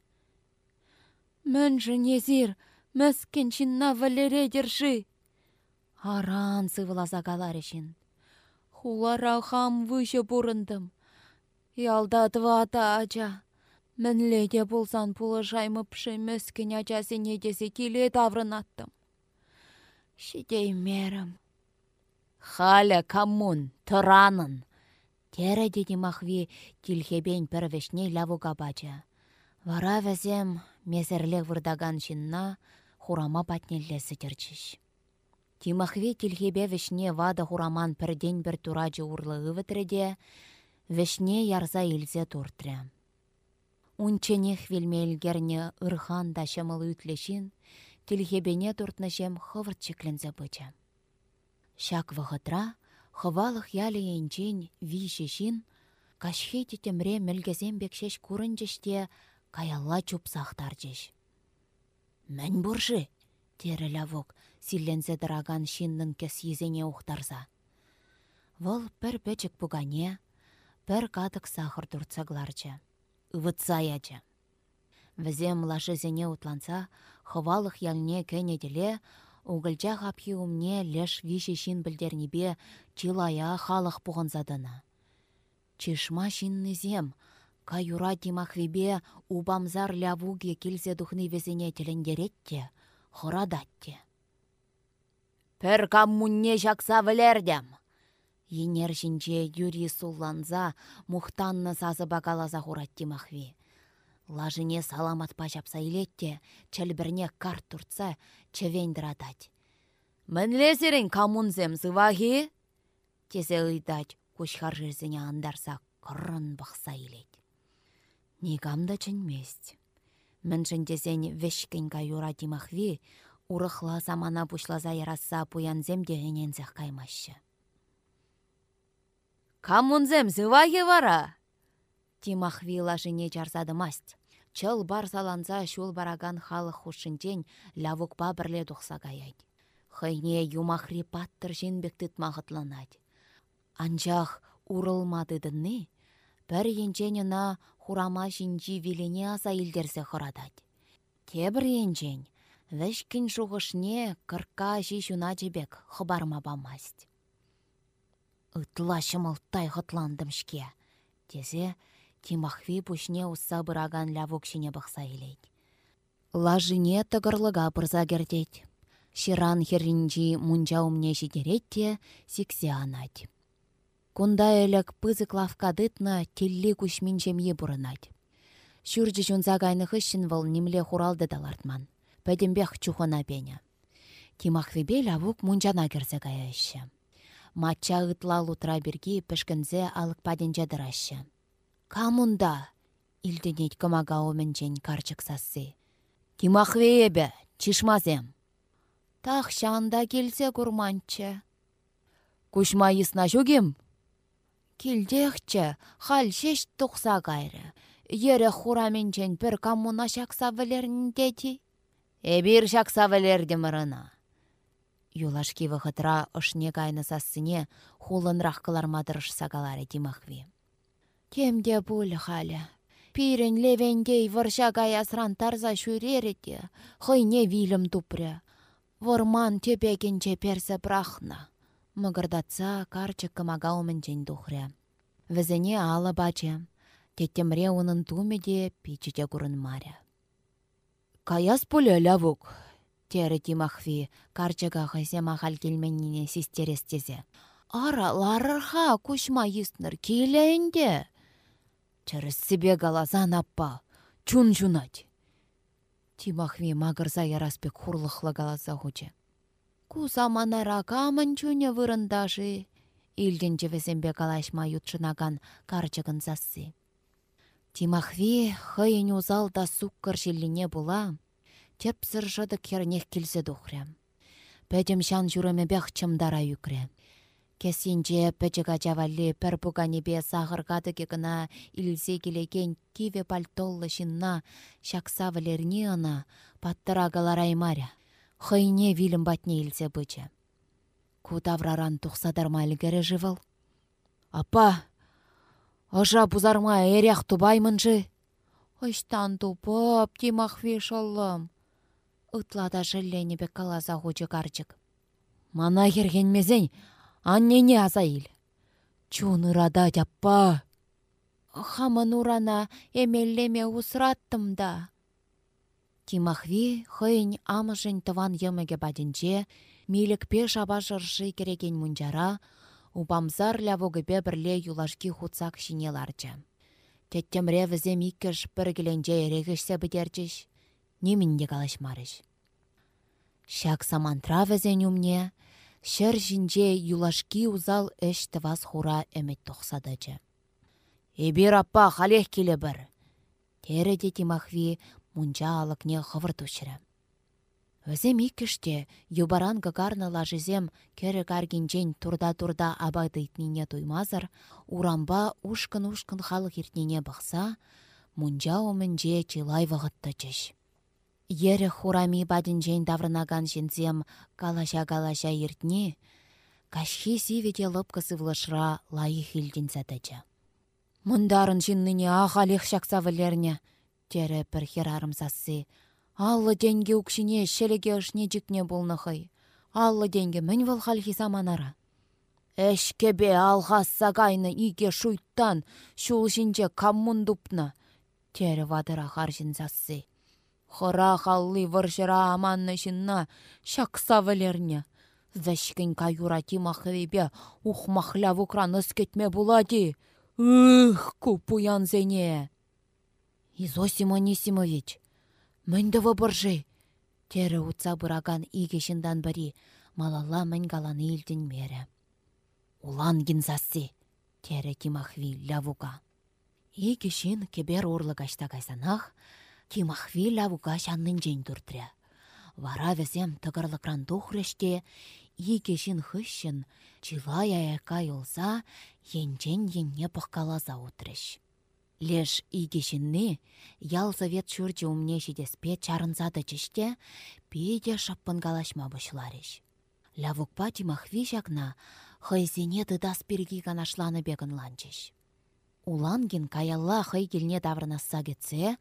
Мін жынезір, мәскен шинна валере держи. Аран сывылаза галарешін. Хулара хам выше бұрындым. Ялда двата ача. Мінледе болсан пулы жаймы пши мәскен ачасы недесе келе таврынаттым. Шидей мерім. Халя камун, тұранын, Тере деди махви тилхебен первешне лавуга бача. Вара вәзем мезерлех вырдаган шинна хурама патнелле сытерчиш. Тимахви тилхебе вешне вада хураман пірден бір тураджы урлығы вітірде, вешне ярза илзе туртря. Унченех вилмелгерне ырхан да шымыл үтлешін, тилхебене туртнышем хывырт чеклензе. Шак вғытра, хывалық ялі енчен вишешін, кашхе темре мелгезен бекшеш курынчеште каялла чупсақтар жеш. Мән бұржы, тері силлензе дыраган шиннын кес езене ухтарса. Вұл бір бәчік бұгане, бір кадық сахыр дұртсагларчы, ұвытса ячы. Візем лашы зене утланса, хывалық ялне кәнеделе, Угылча хапхи умне леш виші шин білдернебе чилая халық задына. Чешма шиннезем, каюра тимахвебе убамзар лявуге килсе духны везене теленгеретте, хорадатте. Пір каммунне жақса вілердем. Енер жинче юри сулланза мухтанны сазы бакалаза хурат тимахви. Лажыне саламат пачапса илетте, чәлбірне карт туртса, чевендірадать. Мінлесерін камунзем зывахи? Тезе ыйдать, кушхар жерзіне андарса, құрын бақса илет. Негамда чынмест. Мін жіндезен вешкен юра димахви, урықла замана бұшлаза яраса пуянзем дегенензех каймашы. Камунзем зывахи вара? Тимахвила жіне жарзады масть. Чыл бар саланса шул бараган халық хушинчен лавукпа бірле тухса гаяйд. Хыйне юмахри паттыр жинбектіт мағытланад. Анчах урылмадыдынны, бір енченіна хурама жинчи вилене аса илдерсе хырадад. Тебір енчен, вешкін шуғышне кырка жи жуна жебек хыбарма бамасть. Ытла шымылтай хытландым шке. Тезе, Тимахви пушне усса бұраган лявукшине бұқса елейд. Лажыне тығырлыға бұрза кердет. Ширан херринжи мунжа умне жидеретте сиксе анать. Кунда әлік пызык лавкадытна телли күшмін жемье бұрынать. Шүржі жунза гайны хыщын выл немле хуралды далартман. Пәдембех чухона пеня. Тимахвебе лавук мунжана керзе гаяшы. Матча ытла лутра берги пішкінзе алык паденже дырашы. Камунда, илденет кымага омінчен карчык сассы. Тимахвеебе, чишмазем. Тах шанда келсе курманчы. Кушма исна жүгем? Килдехче, хал шеш тұқса кайры. Ере хураменчен бір коммуна шақса вілерін дети. Эбир шақса вілерді мұрына. Юлашки вғытра ұшне кайны сассыне хулынрақ кылармадырыш сагалары димахви. Темде бұл халі. Пирен левендей варша гаясран тарза шүререде, хыйне вилім тупры. Ворман тепекенче персе прахна. Мығырдатса карчы кымага умінчен тухря. Візіне алы бачы. Теттемре унын тумеде пичите курын маря. Каяс пулі лявук, тері Тимахви, хайсе махал келменіне систерестезе. Ара ларырха кушма юстныр келейінде. Чырыс себе галазан аппа, чун жунать. Тимахви мағырза яраспек хурлықлы галаза хучы. Куза манара камын чуне вырындажы. Илденче весембе калашма ютшынаган карчыгын зассы. Тимахви хыйын узал да суккыр жиліне була, тепсір жыды кернех келсе дұхря. Пәдім шан бәқ чымдара юкре. Кесінже пәчіға жавалли пір бұғанебе сағырғады кегіна илсе келеген киве пальтоллы шынна шақса валерне ана паттырагалар аймаря. Хыйне вилім батне илсе бычы. Кутавраран тұқсадарма әлгері жывыл. Апа, Ыжа пузарма эрях тубаймынжы. Ыштан тупып, тимахви шоллым. Ытлада бек каласа хучы карчык. Мана хергенмезен, аннене азаил. Чун ырада тяппа. Хамын урана эмеллеме усраттым да. Тимахви хыйн амышын тыван йымыге бадинче, милік пеш абашыршы кереген мунжара, Упамзар лявогыпе бірле юлашки хутсак шинеларчы. Теттемре візем иккіш бір келенже ерегішсе бідерчіш, немінде калашмарыш. Шак самантра візен умне, шыр жинже юлашки узал эш тывас хура әмет тоқсадычы. Эбир аппа халех келе бір. Тері де Тимахви мұнча алықне хывыр Өзем иккіште юбаран гагарны лажызем кәрі каргенчен турда-турда абайдыйтнине туймазыр, урамба ушкын-ушкын халық ертнене бақса, мұнжа омынже чилай вағытты чеш. Ері хурами бадінжен даврынаган жензем калаша-калаша ертне, кашхи сиведе лыпкысы влышра лайы хилден сәтәчі. Мұндарын жинныне шақса вілерне, тері бір херарым сасы, Аллы денге укшине шелеге ышне жікне болнықай. Аллы денге мін вал саманара. Әшкебе алғасса кайны иге шуйттан шул жинже каммундупна. Тері вадыра харжин зассы. Хора халли варшыра аманны шынна шақса валерне. Зәшкін каюра тимахвебе ухмахля вукран кетме булади. Ух, купуян зене. Изосим Анисимович, Мӹнді бұржы. Тері ұтса бұраган игешіндан бірі, малала мін галаны елден мері. Улан гинзасы, тері Тимахви лавуга. Игешін кебер орлы кашта кайсанах, Тимахви лавуга шаннын жен дұртря. Вара візем тұғырлықран тухрыште, игешін хыщын, чилай аяка юлса, енчен енне пыққалаза утрыш. Леш игешінне, ял совет чурчы умне шидеспе чарынзады чеште, пейде шаппын галашма бұшларыш. Лявукпа тимахви жақна, хайзене дыдас перги канашланы бегін ланчыш. Улангин каялла хай келне даврынасса кетсе,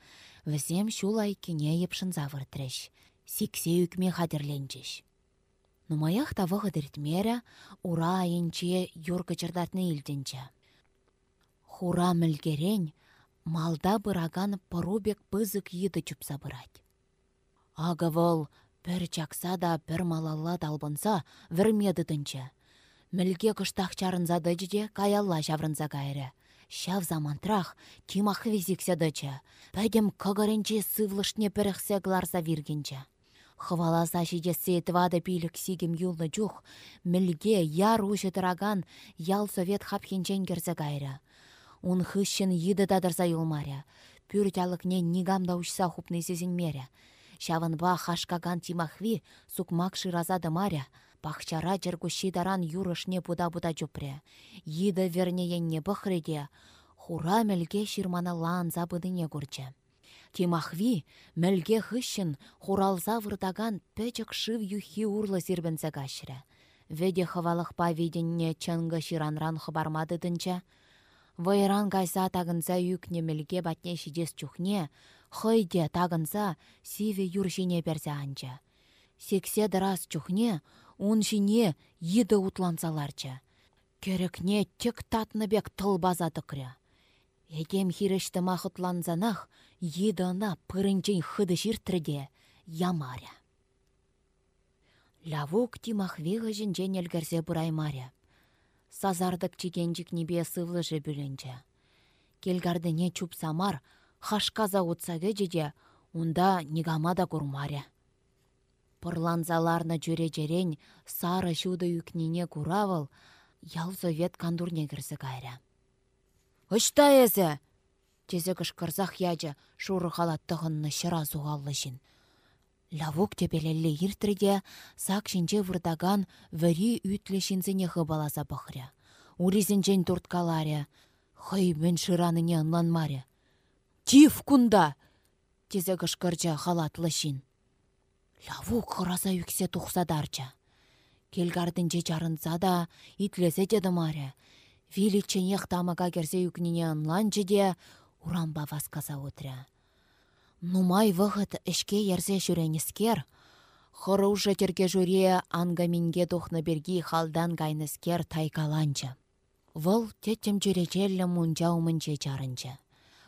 візем шулай кене епшін завыртреш. Сиксе үкме хадерленчеш. Нумаях тавы ғыдыртмері, ура айынче юргы чырдатны илдінчі. Хура мүлгерен, малда бұраган порубек пызык еді чупса бұрать. Ага вол, бір чакса да бір малалла далбынса, вірмеді. Мілге күштақ чарынза дыжде каялла жаврынза кайры. Шав замантрах тимах визиксе дычы. Пәдем көгірінче сывлышне піріқсе гларса виргенче. Хваласа шидесе твады пилік сигім юлны жух, мілге яр ұшы ял совет хапхенчен керсе кайры. Он хыщен йыды тадырса юлмаря. Пүр тялыкне нигамда учса хупны меря. Шаванба хашкаган тимахви сукмак ширазады маря. Пахчара жыргу шидаран юрышне буда-буда жупре. Йиді вернеенне бұхреде, хура мелге ширмана лаанза бұдыне күрчі. Тимахви мелге хыщын хуралза вырдаган пөчік шыв юхи урлы зірбінзі гашыры. Веде хывалықпа виденне чынгы ширанран хыбармады дынча. Вайран гайса тагынса юкне мелге батне шидес чухне, хойде тагынса сиве юршине берзе анча. Сексе дырас чухне, ун жине еді утлансаларча. Керекне тек татныбек тылбаза тықря. Егем хирешті махытланзанах, еді ына пырынчен хыды жиртріде ямаря. Лавук тимахвиғы жінжен елгерзе бұраймаря. Сазардық чигенжік небе сывлы жы бүлінче. Келгардыне чуп самар, хашказа утсаге жеде, унда нигамада курмаря. Пырланзаларны жүре жерен, сары шуды үкнене куравыл, ялзы вет кандурне кірсі кайря. Үшта езі! Тезе кышкырзақ ячы шуры халаттығынны шыра зуғаллы жин. Лавук тепелелле иртреде сак шинче вырдаган вәри үтлі шинзіне хыбаласа бұхря. Уризінчен турткаларя. Хай мен шыраныне ынланмаря. Тиф кунда! Тезе кышкырча халатлы шин. Лавук хыраса юксе тухсадарча. Келгардынче чарынса да, итлесе деді маря. Виличченех тамаға керсе юкнене ынланчы урамба васказа утря. Нумай вғыт ішке ерзе жүренескер, Хыры уже терге жүре ангаминге тухны берги халдан гайныскер тайкаланчы. Вăл теттем жүречеллі мунча умынче чарынчы.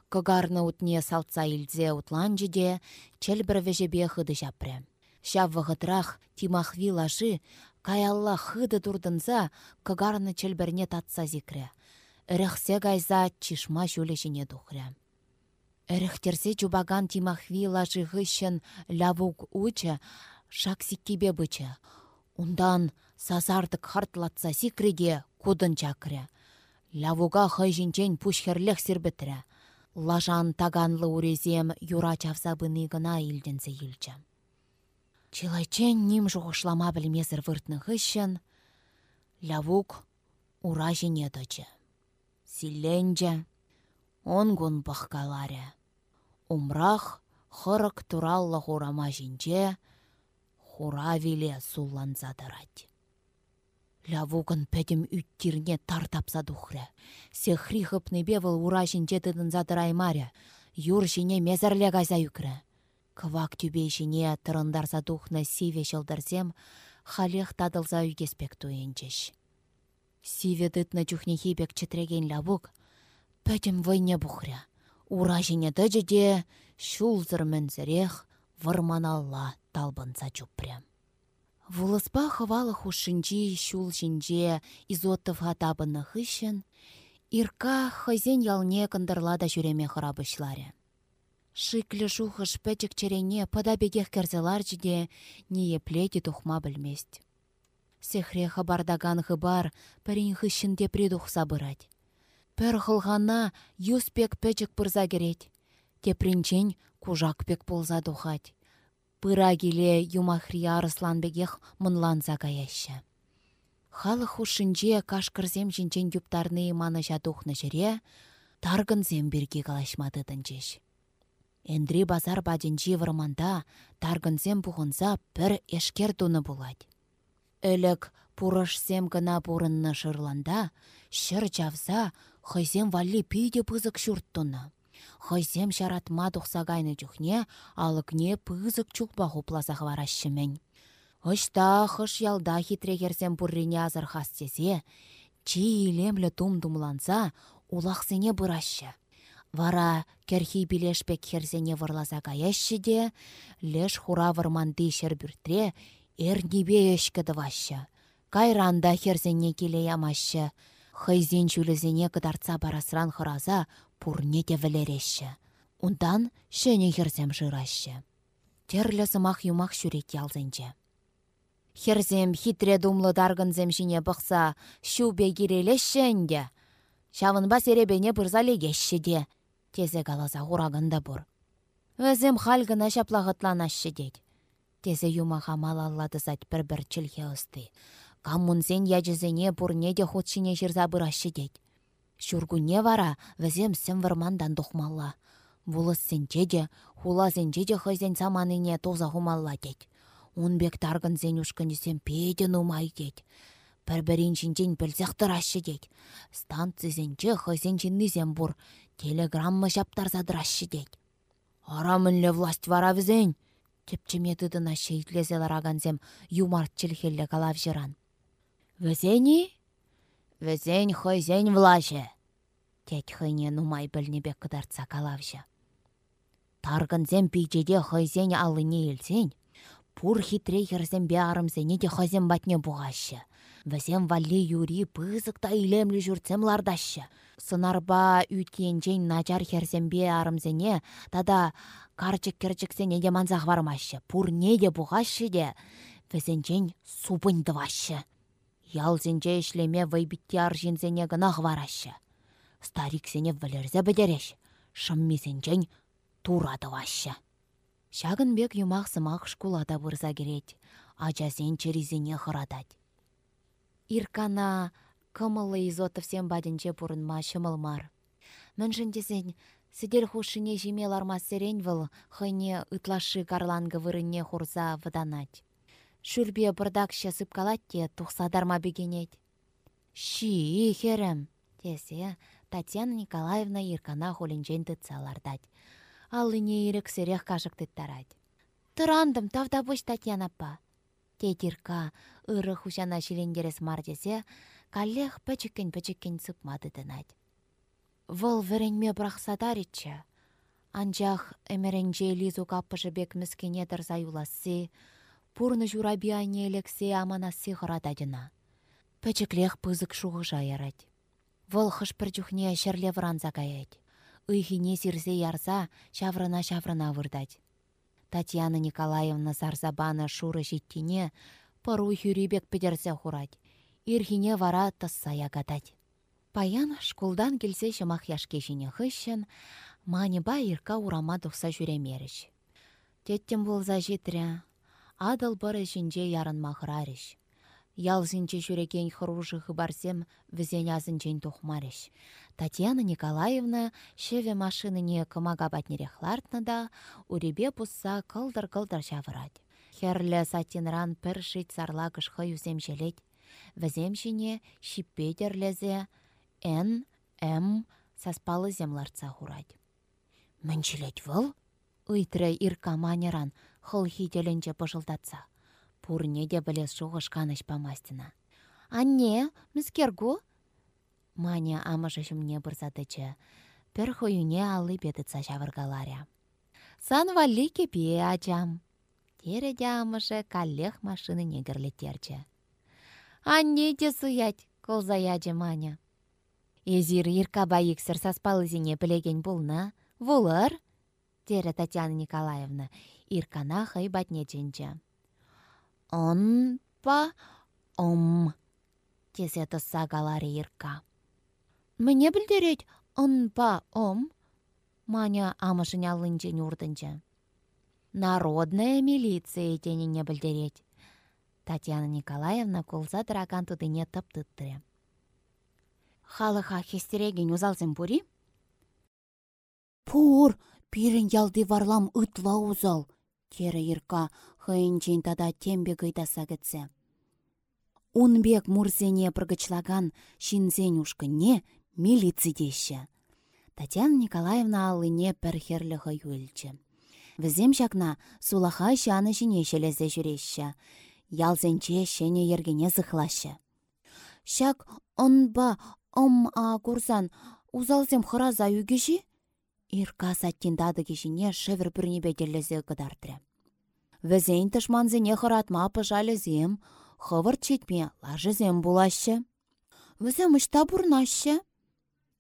Кыгарны утне салтса илзе утланчы де, чел бір вежебе хыды жапры. Шав вғытрах тимахви лашы, каялла хыды турдынса, кыгарны челберне татса зикре. Іріқсе гайза чишма жүлешіне тухря. Әріхтерсе чубаган тимахви лажы ғышын лавук учы, шак сиккебе бычы. Ундан сазардык хартлатса сикреде кудын чакря. Лавуга хыжинчен пушхерлех сирбітрі. Лажан таганлы урезем юра чавса бұны гына илденсе илчі. Чилайчен ним жуғышлама білмезір выртны хыщын, лавук ура жіне дочы. Онгун бахкаларе. Умрах хырык тураллы хурама жинче, хура виле сулланса дырать. Лявугын пәдім үттірне тартапса духры. Сехри хыпны бевыл ура жинче тыдын задыраймаря. Юр жине мезерле газа юкры. Кывак түбе жине тырындарса духны сиве жылдырсем, халех тадылза үйгеспек туенчеш. Сиве дытны чухнехи бек чітреген пәдім войне бухря. Ура жине дыжыде, шулзыр мінзірех, вырманалла талбынса чупря. Вулыспа хывалы хушинчи шул шинче изоттов хатабыны хыщын, ирка хызен ялне кындырла да жүреме хырабышларе. Шиклі жухыш пәчік черене падабегех керзелар жиде не еплеті тухма білмест. Сехре хабардаган хыбар пәрін хыщын тухса бырать. Пір хылғана юспек пәчік пырза керет. Тепринчен кужак пек полза духать. Пыра келе юмахри арысланбегех мұнланса каяща. Халы хушинче кашкырзем жинчен юптарны маны жадухны жіре, таргынзем бірге калашмады дынчеш. Эндри базар баденчи вырманда таргынзем бұғынса бір эшкер туны булать. Әлік пурышсем гына пурынны шырланда, шыр жавса, хызем валли пүйде пызык шүрттуны. Хойсем шаратма тухсагайны чухне, алыкне пызык чукпа хупласах варащымен. Ышта хыш ялда хитрегерсем пуррине азыр хастезе, чи илемлі тум-тумланса, улақсене бұращы. Вара керхи билешпек херзене варласа каящы де, леш хура варманды шербүртре, эр небе өшкіді ващы. Кайранда херзене келе ямащы. Хыйзен жүлізене кыдарца барасран хыраза пурне те вілереші. Ундан шөне херзем жырашы. Терлі сымақ юмақ шүрек ялзенче. Херзем хитре думлы даргынзем жіне бұқса, шу бегірелеші әнде. Шавынба серебене бұрза легеші де. Тезе қалаза ғурағында бұр. Өзім халгына шаплағытланашы дед. Тезе юмаха малалладызать бір-бір чілге ысты. Каммунсен яжызене пурне де хотшине жырза бұрашы дед. Шүргүне вара візем сім вармандан дұхмалла. Вулыс сенче де, хула сенче де хызен саманыне тоза хумалла дед. Унбек таргын зен ушкынесем пейден умай дед. Бір-бірін жинжен білзек тұрашы дед. Станци зенче хызен жиннізем бұр, телеграмма жаптарза дырашы дед. Арамынле власть вара візен. Тепчеме тыдына шейтлезе лараганзем юмарт чілхелле калав жыран. Візені? Візен хойзен влаще. Тет хыйне нумай білнебек кыдартса калавжы. Таргынзем пейчеде хойзен алыне елсен, пур хитре херзем арымзене де хойзен батне буғашы. Візем валли юри пызықта илемлі жүртсем лардашы. Сынарба үткенжен начар херзембе арымзене, тада карчык керчіксене де манзақ вармашы. Пур не де буғашы де, візенчен субындывашы. Ялзенче ішлеме вайбитте аржинзене гынақ варашы. Стариксене вілерзе бідереш, шыммесенчен турады вашы. бек юмақ сымақ шкулада бұрза керет, ачасен черезене хырадать. Иркана кымылы изотовсен бадінче бұрынма шымылмар. Міншіндесен сидел хушыне жеме ларма серен выл, хыне ытлашы карлангы вырынне хурза выданать. Шүрбе бұрдакшы сыпкалатте тухсадарма бегенет. Ши, херем, тесе Татьяна Николаевна Иркана тытсалардать. Аллыне ирек серех кажык тыттарать. Тырандым тавда бұш Татьяна па. Тетирка ыры хушана шилендерес мардесе, каллех пөчіккен-пөчіккен сыпмады дынать. Выл віренме брақсадаритча. Анжақ әміренже лизу каппыжы бек міскене дырза юласы, пурны журабияне элексе аманасы хырададына. Пөчіклех пызык шуғы жайарать. Вăл хышпір жүхне çрле вранса каять. Ыйхине сирсе ярса, çаврына-çаврына вырдать. Татьяна Николаевна зарзабаны шуры життине, пыру хюрибек педерсе хурать. Ирхине вара тысса ягатать. Паян шкулдан келсе шымах яшке жіне хыщын, ба ирка урама тухса жүремеріш. Теттім болза житря, адыл бұры жінже ярын махырарыш. Ялзинче жүреген хыружы хыбарсем візен азынчен тухмарыш. Татьяна Николаевна шеве машиныне кымага батнерехлартны да, уребе пусса кылдыр-кылдыр шавырать. Херлі сатинран пір шит сарлагыш хыюзем желет. Візем жіне шиппедерлезе Н, М саспалы земларца хурать. Міншілет выл? Үйтірі ирка манеран хыл хителенче пыжылдатса. Пурне де білес шуғыш каныш памастина. Анне, міскергу? Маня амыжы жүмне бұрзадычы. Пір хойуне алы бедіца жавыргаларя. Сан валли кепе ачам. Тереде амыжы каллех машины негірлетерчі. Анне де суять, колзаячы Маня. Езір ирка байықсыр саспалызіне білеген бұлна. Вулар? Тере Татьяна Николаевна. Иркана хай батнеченчі. Он па ом. Тесе галары ирка. Мне білдерет он па ом. Маня амышын алынчен урдынчы. Народная милиция не білдерет. Татьяна Николаевна колза драган тудыне тып тыттыры. Халыха хестереген узалзым пури? Пур, пирін ялды варлам ытла узал. Тері ирка хыйынчен тада тембе гыйтаса кітсе. Унбек мурзене прыгычлаган шинзен ушкыне милицидеші. Татьяна Николаевна алыне пәрхерлі юльчі. Візем жакна сулаха жаны жіне шелезе жүреші. Ялзенче шене ергене зықлашы. Шак онба ом а курсан узалзем хыраза үгеші? Ирка саттиндады кешіне шевір бүріне беделлезе кыдардыры. Візен тышманзене хыратма зем, хывырт четме зем булашы. Візем ұшта бұрнашы.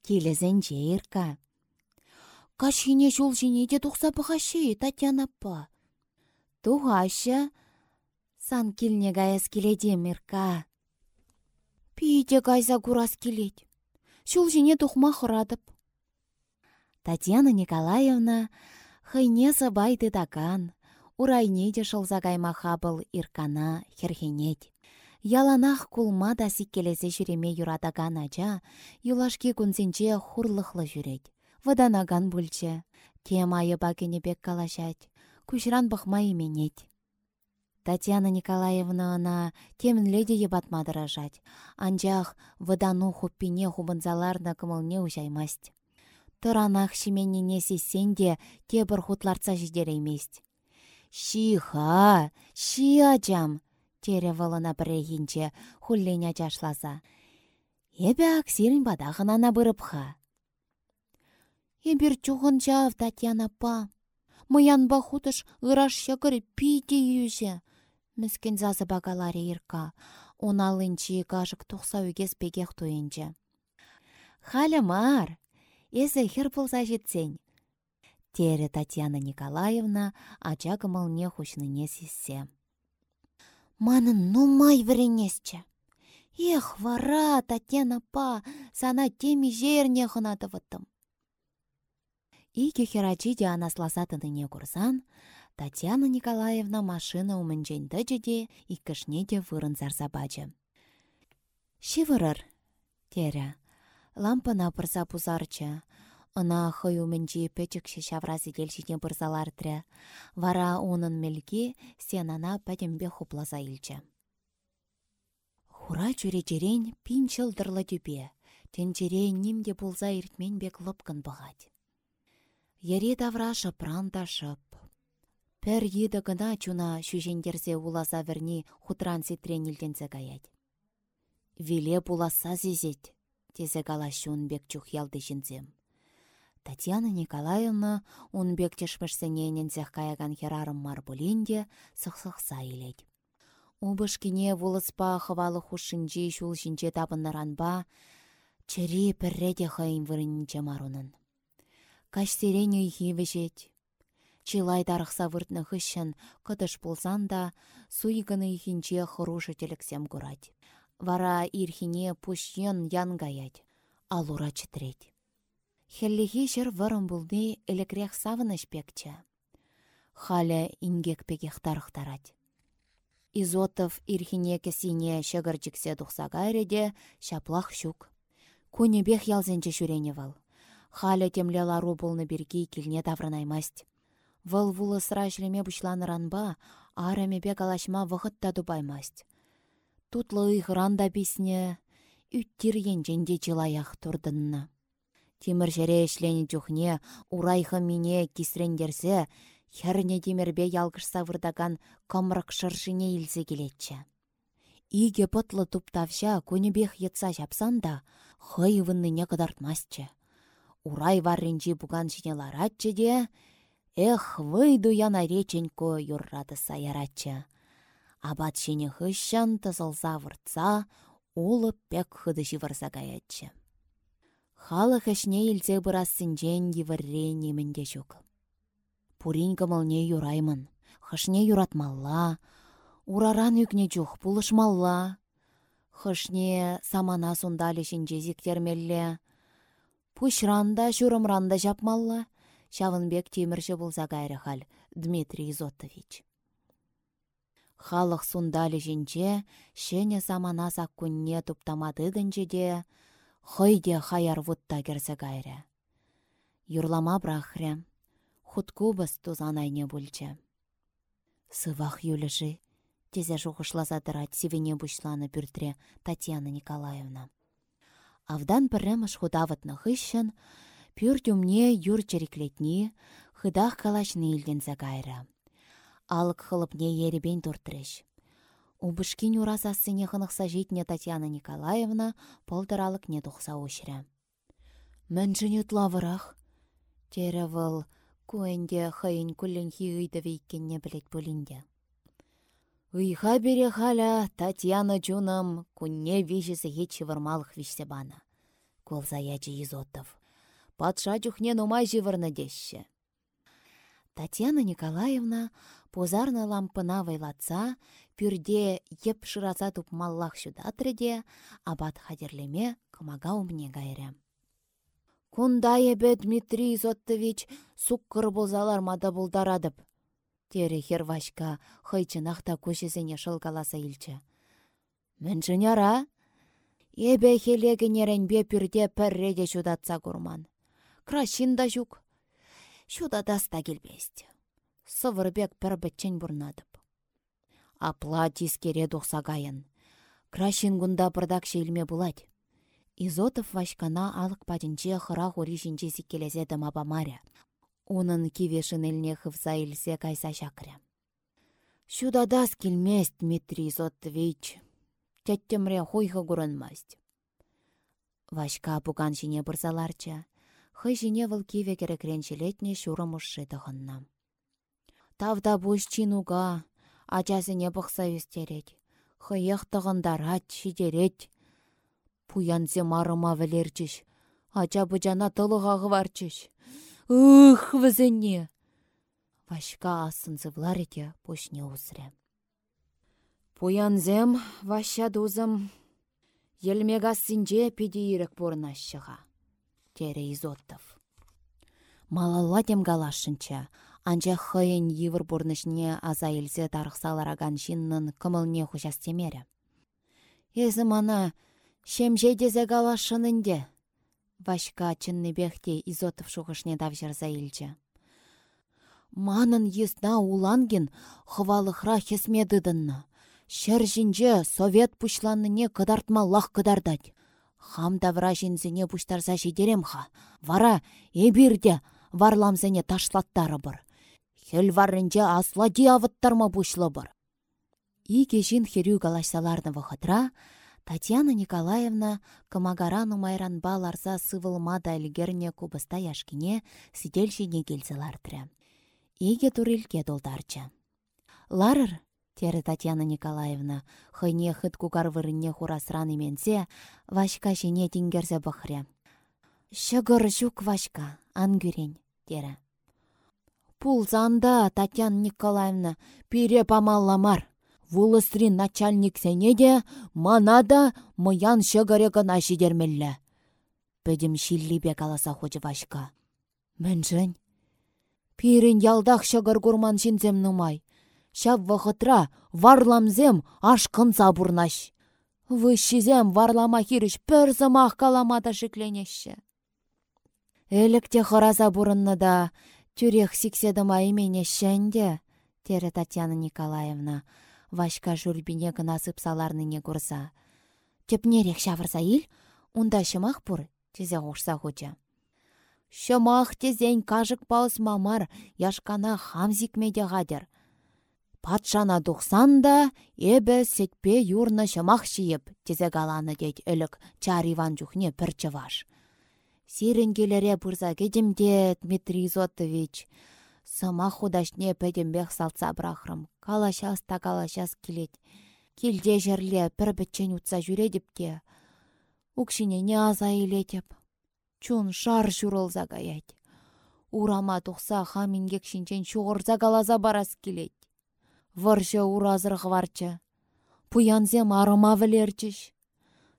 Келезен жейірка. Кашине жол де тұқса бұғашы, Татьяна па. Туғашы. Сан келіне гаяс келедем, Ирка. Пейде гайза курас келет. Жол жіне тұқма хырадып. Татьяна Николаевна хыйне сабайды даган, Урайне де шылза кайма хабыл иркана херхенет. Яланах кулма да сиккелесе жүреме юрадаган ача, юлашки күнсенче хурлықлы жүрет. Ваданаган бүлче, тем айы бек калашать, күшран бұқма именет. Татьяна Николаевна ана темінледе ебатмадыражать. Анжақ выдану хуппине хубынзаларна кымылне ужаймасть. Тұранақ шименнене сесен де тебір хутларца жидереймест. Шиха, ши ачам, тере вылына бірегінче хулленя жашласа. Эбе аксирін бадағынана бұрыпха. Эбір чуғын жав, Татьяна па. Мыян бахутыш ыраш шагыры пейте юзе. Мүскен зазы багаларе ирка. Оналынчы кажык тұқса үгес бегех туйынчы. Халя мар, эсі хер пулса жетсен. Тере Татьяна Николаевна ача кымылне хушныне сиссе. Манын нумай віренесчі. Эх, вара, Татьяна па, сана теми жерне хынатывыттым. Ике херачи де анасласатыныне курсан, Татьяна Николаевна машина умынченді жеде иккішне де вырын зарсабачы. Шивырыр, тері, лампына пырса пузарчы, Ына хый умменнчи пөчікші шавразы делшіне бұрзалардыры. Вара оның мелге сенана пәдембе хупласа илчі. Хура жүре жерен пин чылдырлы түбе. Тенчерен немде болза иртмен бек лыпкын бұғад. Ере давра шыпран да шып. Пір еді гына чуна шүжендерзе уласа верни хутран ситрен илтенсе. Виле буласа зезет, тезе гала шун бек чух ялды жінзем. Татьяна Николаевна унбек тешмешсене нензех каяган херарым мар бұлінде сықсықса елет. Убышкине вулыспа хывалы хушинчи шул шинче табыннаранба, чыри пірреде хайын вырынче марунын. Каштерен үйхи вежет. Чилай дарықса выртны хыщын кытыш пулсан да, суйгыны ихинче хырушы телексем курать. Вара ирхине пущен ян гаять, алура читрет. Хеллихи жыр вырым бұлды элекрех савыныш пекчі. Халя ингек пекех тарықтарад. Изотов ирхине кесине шығырчіксе тұқса гайреде шаплах шук. бех ялзенче шүрене вал. Халя темле лару болны бірге келне таврынаймасть. Вăл вулысра шлеме бұшланыранба, бек алашма вғыт та дубаймасть. Тутлы ыйхыран бисне, үттір енженде жылаях турдынна. Тимір жере ішлене жүхне, урайхы мине кисрендерсе, херне темірбе ялғыш савырдаган камрық шыршыне илсе келетчі. Иге пытлы туптавша көнебех етса жапсан да, хый вынныне кыдартмасчы. Урай варринчи буган ларатчы де, эх, выйду яна реченько юррады саяратчы. Абат шине хыщан тызылса выртса, улы пек хыды живырса гаятчы. Халық әшне илзе бұрассынжен евірре немінде жүк. Пурин кымылне юраймын, хышне юратмалла, ураран үкне жүк пулышмалла, хышне самана сундалі зіктермелле, пушранда журымранда жапмалла, Шавынбек темірші болса гайры хал Дмитрий Изотович. Халық сундалі жінже, шене самана күнне тұптамадыдынже де, Хойде хаяр вутта керсе гайры. Юрлама брахря. Хуткубыз тузан айне бүлчі. Сывах юліші. Тезе жуғышласа дырать сивене бұшланы бүртре Татьяна Николаевна. Авдан пірремыш худавытны хыщын, пүр тюмне юр череклетні, хыдах калашны илденсе гайры. Алык хылыпне еребен туртрыш. Убышкин уразасыне хынықса житне Татьяна Николаевна полдыралық не тұқса өшірі. Мәнжіне тұлавырақ. Тері выл көенде хайын күлін хиғыйды вейкенне білет бөлінде. Бере халя Татьяна Джунам күнне вежесі хетші вармалық вишсе бана. Колза ячы Изотов. Патша жүхне нумай живырны дешші. Татьяна Николаевна позарны лампына вайлатса, пюрде еп шыраса тупмаллах шудатрыде, абат хадерлеме кымага умне гайры. Кунда ебе Дмитрий Зоттович суккыр болзалар мада булдарадып. Тере хер вашка хыйчынах та көшесене шылгаласа илчі. Міншін ара? Эбе хелегенеренбе пүрде пірреде шудатса курман. Крашин да. Шудадаста келбесті. Сывырбек пір бітчен бұрнадып. Апла тискере дұқса гайын. Крашин гунда бұрдак шейлме бұлад. Изотов вашкана алық падінче хыра хори жинче сиккелесе дымаба маря. Унын кивешін елне хывса илсе кайса шакря. Шудадас келмест Дмитрий Изотович. Тәттемре хойхы гурынмаст. Вашка пуган жіне бұрзаларча. Хый жіне выл киве керекренчелетне шурым ұшшы Тавда бұш чинуга, ачасыне бұқса өстерет. Хыйық тығындарат, шидерет. Пуянзе марыма вілерчіш. Ача бұжана тылыға ғыварчыш. Ух, візіне! Вашка асын зывлар ете пушне усры. Пуянзем, ваша дузым, елмега синже педиирек бұрнашыға. Тере изоттов. Малалла галашынча, анча хыйын йывыр бұрнышне аза илсе тарықсалараган шиннын кымылне хұшас темері. Езі мана, шемже дезе галашынынде, Вашка чынны бехте изотов шухышне давжарза илчче. Манын есна уланген хывалыхра хесме дыдынна. Шер жинже совет пучланныне лах кыдардать. Хам давра жинзіне пуштарса ха. Вара эбирде варламзене ташлаттары бір. Хел варрынже аслади авыттарма пушлы бір. Иге жин херю галашсаларны вахытра, Татьяна Николаевна кымагарану майранба ларса сывылмада ілгерне кубыста яшкине сиделшине келзелартря. Иге турилке долдарча. Ларыр, тері Татьяна Николаевна, хыйне хыт кугар вырынне хурасран именсе, вашка жіне тингерзе бұхря. Шығыр жүк вашка, ангюрен, тері. Пулзанда, Татьяна Николаевна, пире памалламар. Вулыстрин начальник сенеде, манада мыян шыгыры гына шидермелле. Пөдім шиллибе каласа хочы вашка. Міншін? Пирин ялдах шыгыр гурман шинзем нумай. Шав вахытра варламзем ашқын забурнаш. Вышшизем варлама хиріш пір зымақ каламада шикленеші. Элікте хыраза бұрынны да тюрех сикседіма именешшенде, тері Татьяна Николаевна. Вашка журбине гына сыпсаларныне курса. Тепнерек шавырса ил, унда шымақ пұр, тезе ғушса хуча. Шымақ тезен кажык паус мамар, яшкана хамзикмеде ғадыр. Патшана дұқсан да, эбі сетпе юрны шымақ шиіп, тезе галаны дед өлік чар Иван жүхне ваш. Сиренгелере бұрза кедімде, Дмитрий Зотович, Сама худашне пәдембек салца брахрым. Калашас та калашас келет. Келде жерле пір бітчен утса жүредіпте. Укшине не аза илетеп. Чун шар журылза гаять. Урама тұқса хамингек шинчен шуғырза калаза барас келет. Варшы уразыр ғварчы. Пуянзем арыма вілерчіш.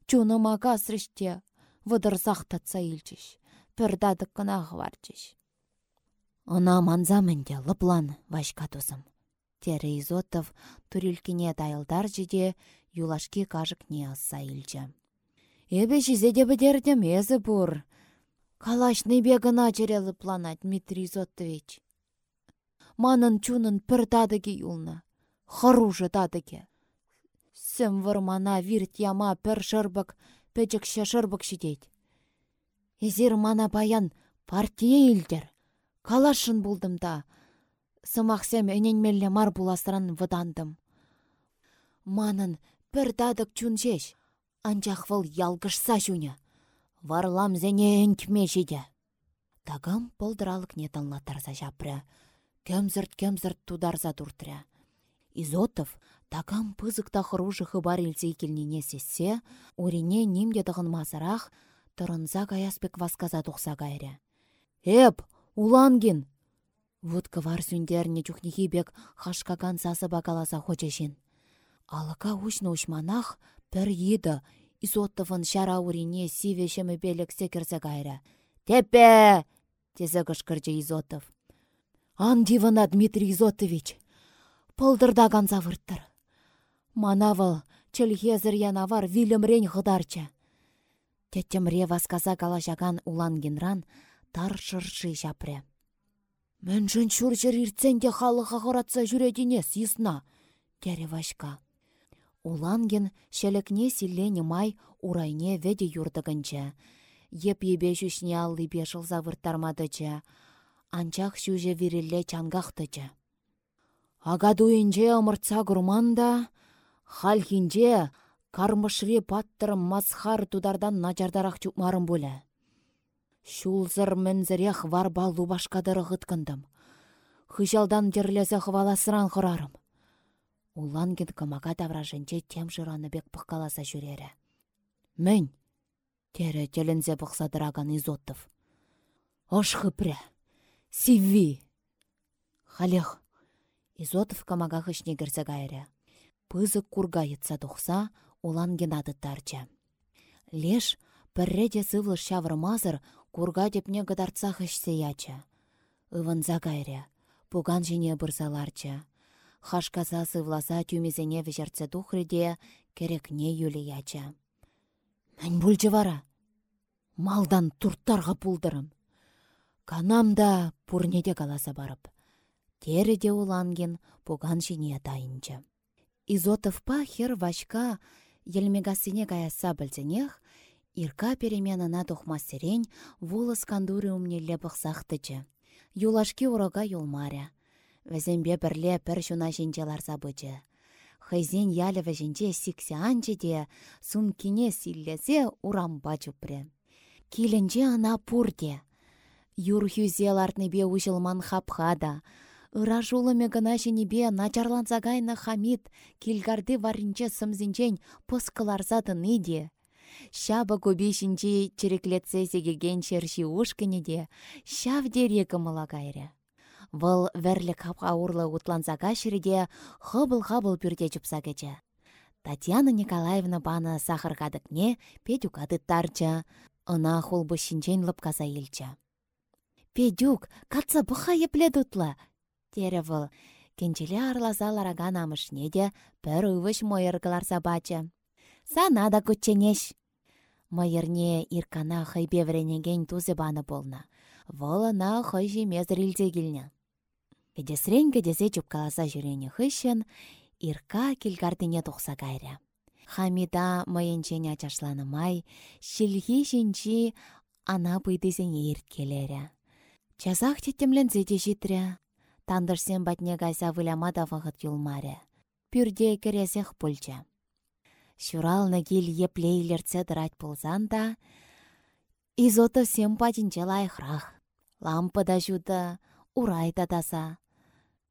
Чуныма касрыште. Вăдыр сахтатса илчіш. Пірдадық кына ғварчыш. Она манзаменде лыплан вашка тусым. Тере Изотов турилкине тайылдар жиде юлашки кажыкне асса илчі. Эбе жизе де бідердім езі бұр. Калашны бегіна жере лыплана Дмитрий Изотович. Манын чунын пір тадыге юлна. Харужы тадыге. Сім вырмана вирт яма пір шырбык, пөчікші шырбык шидет. Езір мана баян партия илдер. Калашын булдым да. Сымақсем әненмелі мар буласыран вăдандым. Манын пір дадық чунчеш. Анчах вăл ялгышса çуня. Варлам зене әнкме жиде. Тагам пылдыралық не тарса жапры. Кемзірт-кемзірт тударза туртря. Изотов тагам пызыкта хыружы хыбар илсе келнене сессе, урине нимде тығын мазырақ, тұрынза гаяспек васказа тұқса гайры. Эп, Уланген! Вудка вар сүндерне чухнихи бек хашкаган сасы бакаласа хочешин. Алыка ушны ушманах пір еді, изоттывын шара урине сивешемі белек секірсе гайра. Тепе! Тезе кышкырчы изотов. Андивана Дмитрий Изотович. Пылдырда ганза вырттыр. Манавыл, чӹлхезір янавар вилімрен хыдарча. Теттемре васказа калашаган улан генран тар шыршы жапры. Мӹншін шүрчір ирценде халыға хоратса жүредінес, исна, тере вашка. Уланген шәлікне силлене май урайне веде юрдығынча. Еп ебе жүшне аллы бешіл завырттармадыча. Анчах шүже вирилле. Агадуинче ымыртса гурманда, хальхинче кармышри паттырым масхар тудардан начардарах чупмарым бөлі. Шулзыр мінзірех варба лубашкадыры ғыткындым. Хыжалдан дерлезе хваласыран хырарым. Уланген кымага тавражынче тем жыраны бек пыққаласа жүрері. Мін, тері телензе бұқсадыраган Изотов. Ош хыпре, сиви. Халех, Изотов камага хышне гайры. Пызык курга етса тухса, уланген адыттарча. Леш, пірреде сывлыш шавырмазыр, курга депне гыдарца хышсе яча. Ыванза гайря, пуган жіне бұрзаларча. Хашказа сывласа тюмезене вежерце тухрыде, керекне юлі яча. Мән бүлчі вара. Малдан турттарға пулдырым. Канамда пурнеде каласа барып. Тереде уланген пуган жіне тайынча. Изотовпа хер вашка елмегасыне каяса білзенех, ирка переменына тухмастерен волос кандуры умнелле бұқсақтычы. Юлашки урага юлмаря. Вәзембе бірле пір жуна жинчелар забычы. Хайзен ялі вәжінче сиксе анчы де, сун кине силлезе урамба чупре. Киленче ана пурде. Юр бе ужылман хапхада, Ыра жулыме гына женебе начарланса хамид, килгарды варинче сымзинчен пыскыларзатын иде. Шаба көбешінче череклетсе сегеген черши ушкіне де, шав дере кымыла гайры. Вăл вәрлік хапқа урлы утланса шіреде хыбыл-хыбыл пүрде чупса кече. Татьяна Николаевна баны сахаркадыкне Петюкады тарча, ына хулбы шинчен лыпказа илча. Педюк, катса бұха епле дутла, тере вăл. Кенчеле арласа лараган амышне де пір ұвыш мойыргылар сабачы. Сана да күтченеш. Майырне иркана хайбе вренеген тузе баны болна. Волына хай жемезір илзе келіне. Ведесрен кедесе чупкаласа жүрене хыщын, ирка келгардыне тұқса кайры. Хамида майынчене ачашланымай, шилхи жинчи ана пыйдызен ерт келері. Чазақ теттемлензе де житрі, Тандырсен батне гайса выляма вағыт юлмаре. Пюрде кересех пульча. Шуралны кил еплейлерце дырать пулзан да, изоты сем патинче лайхрах. Лампа да жуды, урай да даса.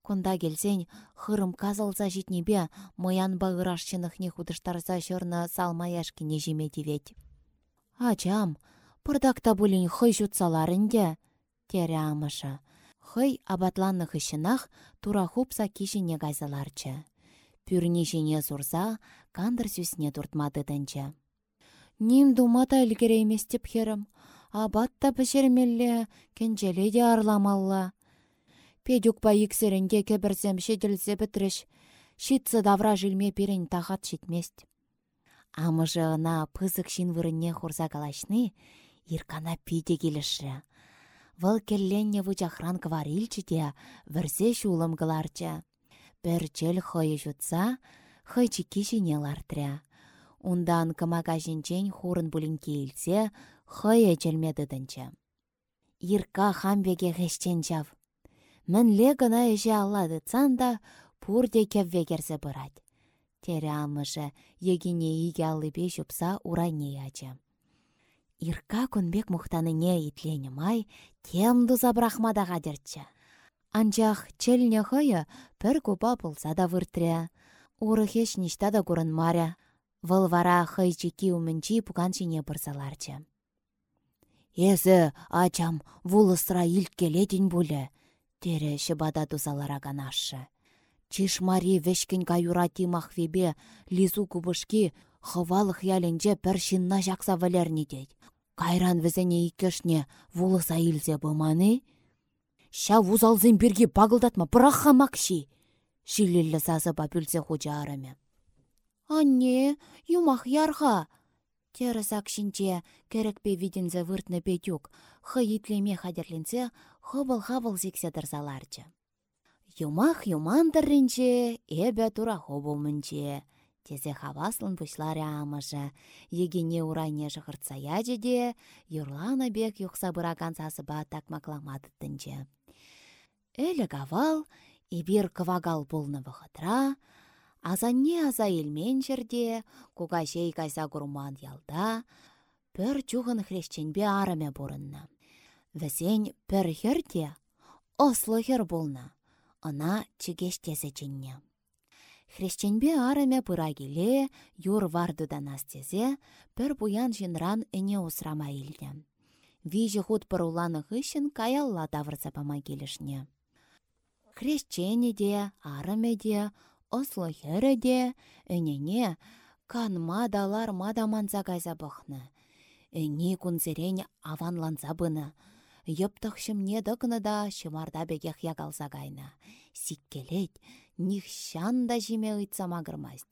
Кунда келсен, хырым казалса житнебе, моян бағырашчынықне худыштарса шырны салма яшкіне жеме девет. Ачам, пырдакта бұлін хый жутсаларынде, тере амыша. Хый абатланны хыщынах тура хупса кишине гайзаларчы. Пүрне жіне зурса, кандыр сүсіне туртмады дынчы. Ним думата ілгереймес теп херім. Абатта пішермелле, кенжеле де арламалла. Педюк па иксерінде кебірсем шеделсе бітріш. Шитсы давра жилме перен тахат шитмест. Амыжы ына пызык шин вырынне хурса калашны, иркана пиде келіші. Вăл келленне вычахран кварилчче те вірсе шулым кыларчы. Пір чел хăйы жутса, хăйчи кишине лартря. Ундан кымака жинчен хурын булинке илсе, хăйы челме тытынчы. Ирка хамбеге хештен чав. Мӹнле гына эше аллады цанда пурде кевве керсе бырать. Тере амышы, егине иге аллыпе шупса урайне ячы. Ирка күнбек мұқтаныне итлене май, тем дуза брахмада қадерчі. Анчах челне хыйы пір купа пулса да выртря. Уры хеш ништа да курын маря. Вăл вара хый чеки умменнчи пукан чине пырсаларчы. Эзі, ачам, вулысра илткелетін бұлі, тере шыбада тузалараган ашы. Чишмари вешкін каюрати махвебе лизу кубышки хывалық яленже пір шинна жақса валерні дейд. Кайран візіне икешне вулыса илзе бұманы? Ша вузалзен бірге бағылдатма, бірақ хамақши. Шилелі сазы бапүлсе хуча араме. Анне, юмах ярға. Теріс акшинче керекпе видензе выртны петюк. Хы итлеме хадерленсе, хыбыл-хабыл зексе дырзаларчы. Юмах юмандырринче, эбе тура хобылмынче. Тезе хаваслын пушларе амыжы. Егене урайне жығыртсая жеде, юрлана бек юқса бұраган сасыба такмакламадыттынче. Әлі гавал, ибір кывагал болны вғытра, азанне аза елмен жерде, куга жей кайса гурман ялда, пір чуғын хрещенбе араме бұрынна. Візен пір херде, ослы хер болна, ына чигештезе ченне. Хрещенбе араме пыра келе, юр вардыдан астезе, пір буян жинран эне усрама илді. Вижі худ пыруланы хыщын каялла давырса пама келішне де, арыме де, ослы хері де, әнене, канма далар мада манза кайза бұхны. Әне күнзерен аванланса бұны. Йыптықшым не дықны да шымарда бегех кайна. Сиккелет, нихшан да жиме ұйтса мағырмаст.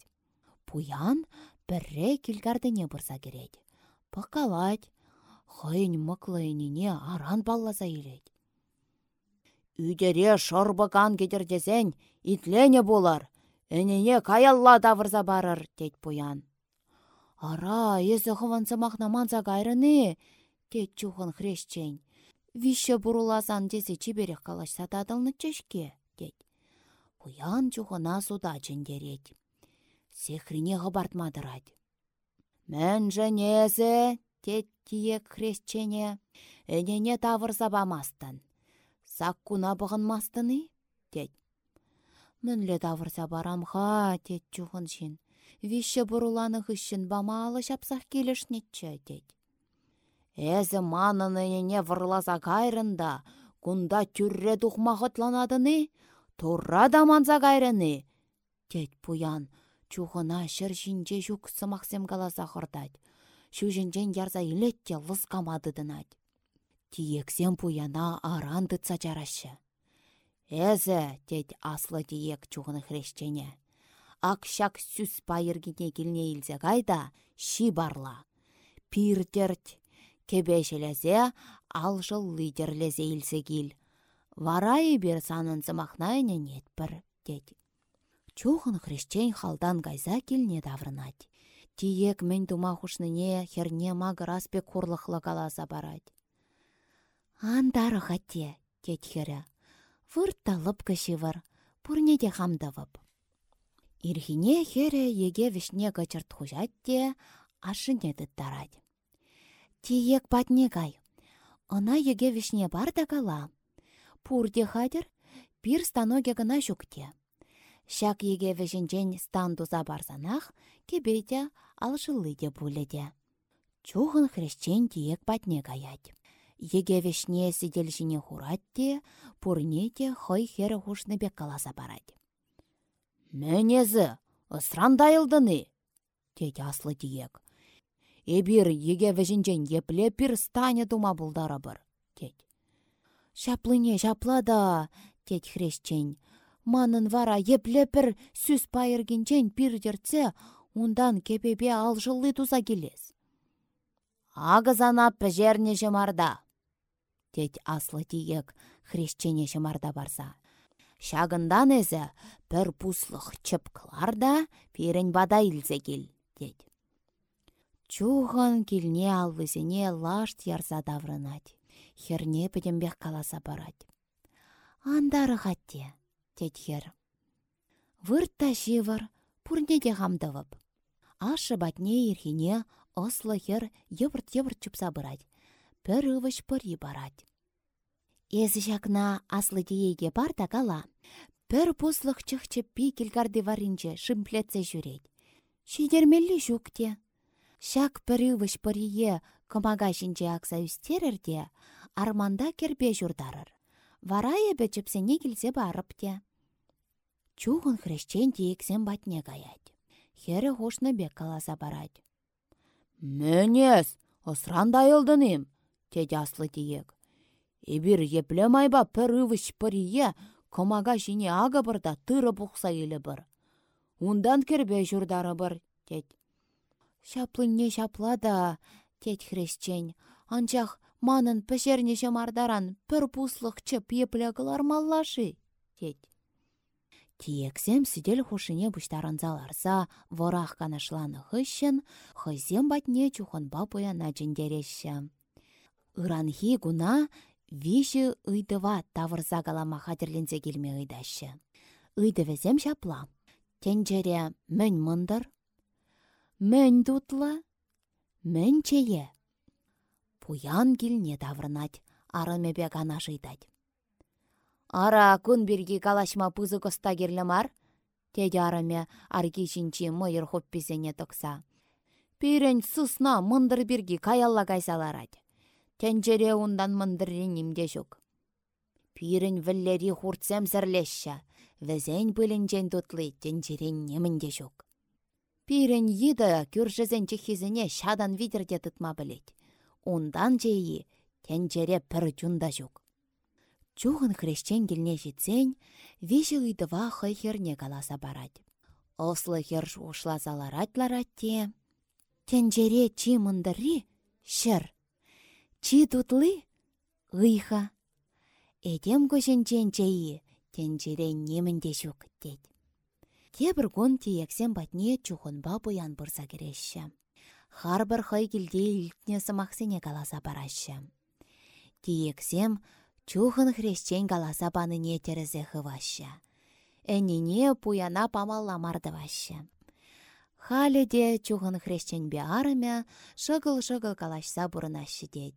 Пуян бірре не бұрса керет. Пықалать, хойн мұқлы әнене аран балласа елет. Үдере шорбыкан кетердесен, итлене болар. Әнене каялла давырза барыр, тет пуян. Ара, езі хывансы махнаманса кайрыны, тет чухын хрещен. Вище буруласан десе чиберек калаш сатадылны чешке, тет. Пуян чухына суда чендерет. Сехрине ғыбартмадырад. Мен женезе, тет тиек хрещене, әнене тавырза бамастын саккуна мастыны, тет. Мінле тавырса барамха, тет чухын шин. Вище бұруланы хыщын бамалы шапсақ келішнетчі, тет. Әзі не вырласа кайрында, кунда түрре тухмағытланадыны, турра да манза кайрыны. Тет пуян, чухына шыр жинже жүк сымақсем хырдать. Шу жинжен ярза илетте лыскамадыдынать. Тиексем пуяна аран тытса чарашы. Эзі, дед аслы тиек чуғыны хрещене. Акшак сүз пайыргіне келне илзе кайда, ши барла. Пиртерт, кебешелезе, алжыл лидерлезе илзе кил. Варай бір санын зымақнайны нет бір, дед. Чуғын хрещен халдан гайза келне даврынать. Тиек мен тума хушныне херне магыр аспек хурлықлы каласа барать. Андары хатте, тетхері. Вұртталып кішівір, пұрнеде хамдавып. Ирхине хері еге вишне гачырт хужатте, ашыне дыттарад. Тиек патне гай. Она еге вишне бар да кала. Пурде хадыр, пир станоге гына жүкте. Шак еге вишінчен стандуза барсанах, кебейте алшылы де буледе. Чухын хрещен тиек патне гаять. Егевешне сиделшіне хуратте, пурнете хой хері хушны бек каласа барад. Мәнезі, ысрандайылдыны, тет аслы тиек. Эбір егевешінчен епле пір стане тума бұлдара бір, тет. Шаплыне шаплада, тет хрещен. Манын вара епле пір сүз пайыргенчен пір дерце, ундан кепепе алжылы туза келес. Ағызана піжерне жымарда, тет аслы тиек хрещене шымарда барса. Шагындан әзі бір пуслық чыпкылар да перін бада илзе кел, дед. Чуғын келне алвызене лашт ярса даврынать. Херне педембек каласа барать. Андары хатте, дед хер. Вырт та живыр, пурнеде хамдывып. Ашы батне ирхине ослы хер йыбырт-йыбырт чупса бырать пір ывыш пырри барать. Езі жақна аслы диеге бар да кала. Пір пуслық чықчы пи келгарды варынче шымплетсе жүрет. Шидермелі жүкте. Шак пір ывыш пырие кымага жінже акса үстерірде, арманда кербе жүрдарыр. Вара ебе чіпсене келсе барыпте. Чуғын хрещен диексен батне гаять. Хері хошны бек каласа барать. Мәнес, осран дайылдыным, теді аслы диек. Эбір епле майба пір ывыш пырие, комага жіне ага бұрда тыры бұқса елі бір. Ундан кербе жұрдары бір, дед. Шаплынне шаплада, дед хрещен. Анчах манын пішерне мардаран пір пуслық чып епле қылар маллашы, дед. Тиексем сидел хушине заларса, ворах канашланы хыщен, хызем батне чуханба пуяна джендереща. Ыранхи гуна виші ыйдыва тавырза галама хадерлензе келме ыйдашы. Ыйдывезем шапла. Тенджере мін мындыр, мін тутлы, мін чее. Пуян келне таврнать, арымебе гана жыйдать. Ара күн бірге калашма пызы коста керлімар? Теде араме арги жинчи мыйыр хоппизене токса. Пирен сысна мындыр бірге каялла кайсаларад. Тенджере ундан мындырре нимде жүк. Пирен віллери хуртсем зірлешші. Візен бүлінжен тутлы тенджерен немінде жүк. Пирен еді күржізен чехизіне шадан видерде тұтма білет. Ундан жейі тенджере пір жүнда жүк. Чухын хрещен келне жетсен, веші ұйдыва хый херне каласа барад. Ослы херш те. Тенжере чи мындырри, шыр. Чи тутлы, ұйха. Эдем көшінчен чейі, тенжере немінде жүк дед. Тебір гон тиексен батне чухынба бұян бұрса кереші. Харбір хай келде илтне сымақсене каласа барашы. Тиексем, Чухын хрещен галаса паныне терезе хываща. Әніне пуяна памалла мардываща. Халі де чухын хрещен арымя, шыгыл-шыгыл калашса бұрынашы дед.